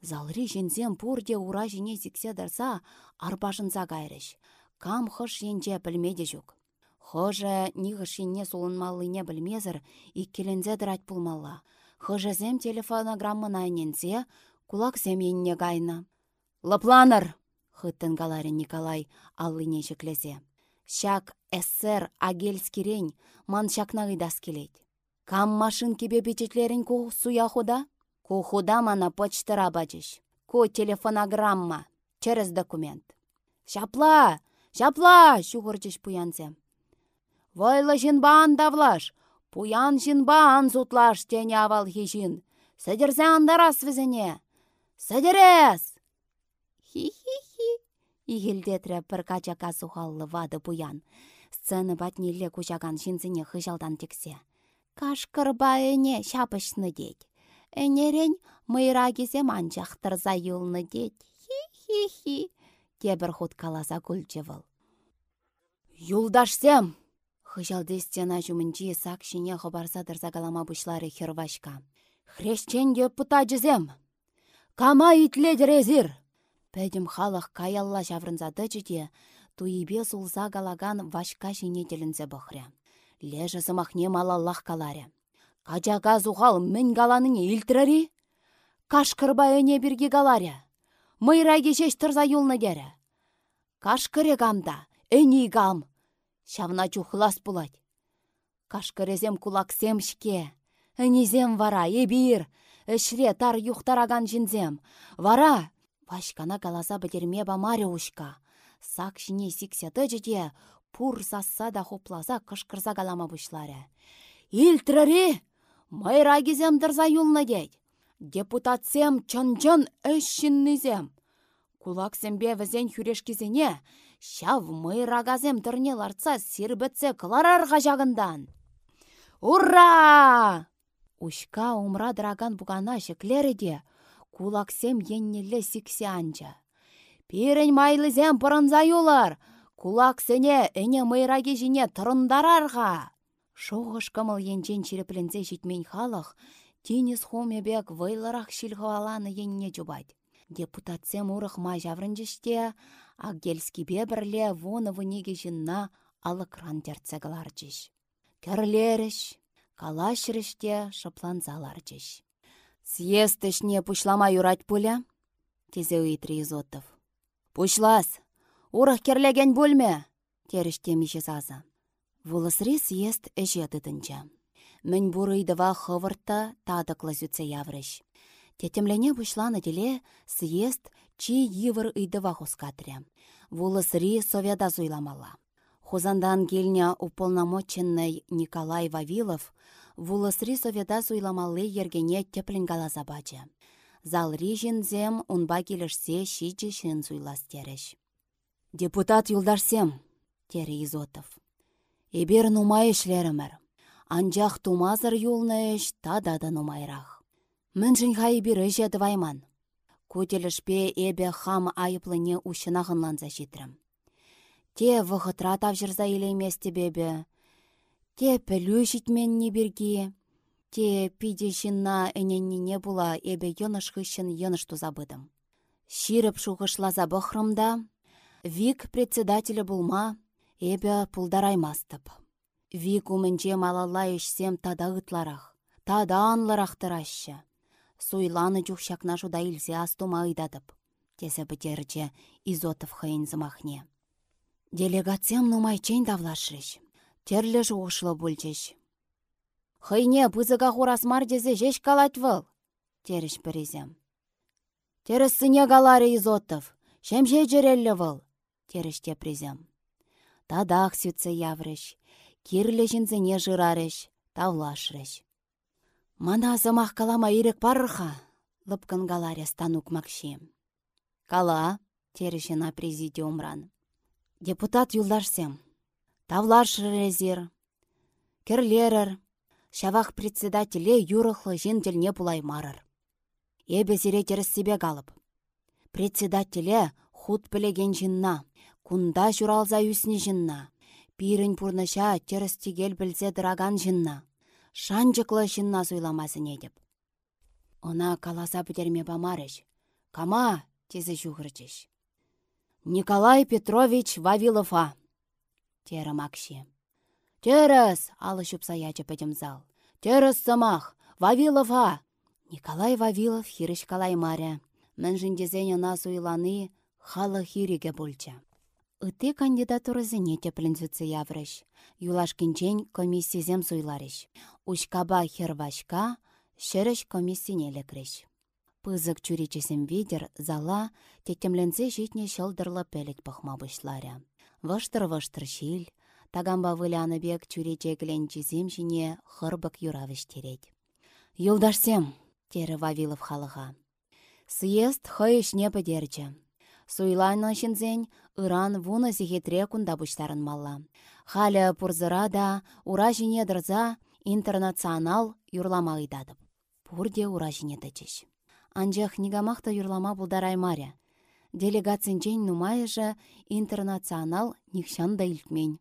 Залри жінзен пурде ура жіне зіксе дарса арбашынса кайреш кам хыш енче білмеде жүк. Хожа нихыш енне сулынмалыне білмезір, иккелензе дырать пулмалла. Хожазем телефонограммына кулак зем енне гайна. Лапланыр! хыттын галарин Николай аллыне жеклезе. Шак эссер агельскирень ман шакна гыдас келет. Кам машин кебе бечетлерін ку суя худа? Ку худа мана почтыра бачыш. Ку телефонограмма через документ. Шапла! Шапла! шухырчыш пуянсем. Вайлы баан давлаш, пуян баан сутлаш тене авал хишин. Сәдерсе андарас візіне. Сәдерес! Хи-хи-хи! Игілдетрі бір качака сухаллы вады пуян. Сцены батнелле кучаган шинзіне хыжалдан тексе. Кашкырба әне шапышны дед. Әнерен мыйра кезем анчақтырза юлны дед. Хи-хи-хи! Тебір худ каласа күлчевыл. Юлдашсем! Хыжалдестена жүмінчі сак шине хабарса дырса калама бұшлары хервашка. Хрещенге пыта жізем! Кама итледер езір! Пәдім халық каялла жаврынзады жіде, туйбе сулса галаган вашка шине телінзе бұхря. Лежі сымахне малаллах каларе. Качака зухал мін галаныне? Кашкырба өне бірге галаря. Мыйра кешеш тұрза юлны дәрі. Кашкыре гамда, әні гам. Шавна чухлас пулать. Кашкырезем кулаксем шке. Әнезем вара, ебір. Эшре тар юхтараган жинзем. Вара! Вашкана каласа бітерме бамаре ушка. Сак жіне сиксеті жеде, пур сасса да хопласа кышкырса калама бұшлары. Илтрәре! Майра кезем дырза юлна деть. Депутатсем чын-чын әшіннізем. Кулаксембе візен хүрешкізене, шав майрагазем тұрне ларца сирбітсе кыларарға жағындан. Ура! Ушка умра драган бугана шеклері де, кулаксем еннелі сиксе анча. Пирен майлызем пырынза юлар, кулаксене әне майраге жіне тұрындарарға. Шоғыш кымыл енчен чиреплензе житмен халық, тенес хомебек вайларақ шилхаваланы енне жубать. Депутатсем урық ма жаврынжыште, Агельский бебірле воны вынеге жынна алыкран терцегалар жиш. Кірлеріш, калашрыште шыпланзалар жиш. Съезд ішне пушлама юрать пуля? Тезе уйтрі Изотов. Пушлас, урық керлеген бөлме, теріште мишезазы. Вулысри съезд эже тытынча. Мін бурыйдыва хывыртта тадықлы зүтсе яврыш. Тетемлене пушланы деле съезд чи йывыр ыйдыва хускатря. Вулысри совета зуйламала. Хузандан келня уполномоченный Николай Вавилов вулысри совета зуйламалы ергене теплін галаза бачы. Залри жінзем унба келішсе шичі шын зуйлас тереш. Депутат юлдарсем, тері Изотов. Эбер нумай ішлерімір. Анжақ тумазыр юлны іш тада нумайрақ. Міншін хай бірі жеді вайман. Көтелішпе эбе хам айыплыне ушынағынланза житрім. Те вғытра тавжырза елеместі бебе. Те пілі житмен не бірге. Те пиде жинна әненіне була эбе йыныш хыщын йыныш тузабыдым. Ширіп шуғышлаза бұхрымда, вик председателі булма, эбе пулдараймастып. Вик умінже малала ішсем тада ытларах, тада анларах тырашы. Суйланы жүхшакна жуда илзе астума ыйдадып. Тесе бітерче Изотов хыйын зымахне. Делегациям нумайчен давлашрыш. Терлі жуғышлы бүлчеш. Хыйне пызыға хурасмар дезе жеш калать выл, теріш бірезем. Терісіне галаре Изотов, шемше жерелі выл, теріш тепрезем. Тадақ сүтсе яврыш, кирлі жінзіне жырарыш, тавлашрыш. Мана замах калама ирек парырха, лыпкын галаре станук макши. Кала, терішена президиумран. Депутат юлдарсем. Тавлаш резер. Керлерер. Шавах председателе жинделне булай марыр. Эбе зире теріс себе галып. Председателе худ білеген жинна. Кунда журалза үсіне жинна. Пирін пурныша теріс тегел білзе дыраган жинна. Шанчықлы жинна зойламасын едіп. Она каласа бітерме бамарыш. Кама, тезі жүгірчіш. Николай Петрович Вавилова. Тері макши. Терес, алышып саячы пәдім зал. Терес самах, Вавилова. Николай Вавилов хирыш калай маря. Мін жіндезен она суйланы халы хириге бульча. Ыты кандидатурызыне теплінзіцы яврыш. Юлашкинчен комиссизем суйларыш. Ушкаба хервашка, шереш комиссине лекреш. Пызык чуричесем видер зала тетемлензе житне шылдырлы пелет пахма бұшларя. Вăштыр-вăштыр çил, тагамба выляны бек чурече кленчисем жіне хырбык юравыш терет. Юлдашсем, тері Вавилов халыға. Съезд хыйышне пӹдерчче. Суйлайны çынсен ыран вуны зихетре малла. Халя пурзыра да ура жіне дырза интернационал юрлама. Пурде ура тăчеш. Анчах нигамахта юрлама булдарай маря. Делегацинчен нумайыжы интернационал нихшан да илтмен.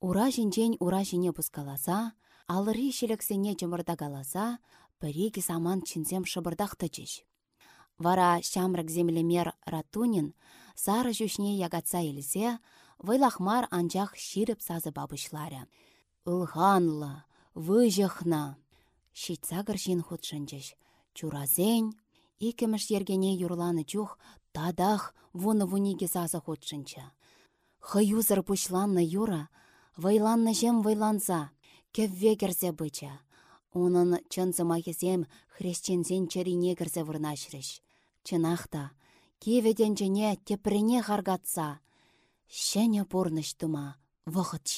Ура жинчен ура жине пускаласа, алыри шелексене жымырдагаласа, піреки саман чинсем шыбырдақ тычыш. Вара шамрак землемер Ратунин сары жүшне ягатса илсе, вайлахмар анчах ширіп сазы бабышлары. Улханлы, выжықна. Шитсагыр жин худшынчыш. Чуразен, икеміш ергене юрланы чух, тадах вуны вуниге сазы худшынча. Хыюзыр пушланны юра, Вайланны жем вайланса, кевве керсе быча. Унын чынзыма хрещен хрещенсен чарине кірсе вырнашрыш. Чынақта, кеведен жіне тепрене харгатса, шәне пурныш тума вғыт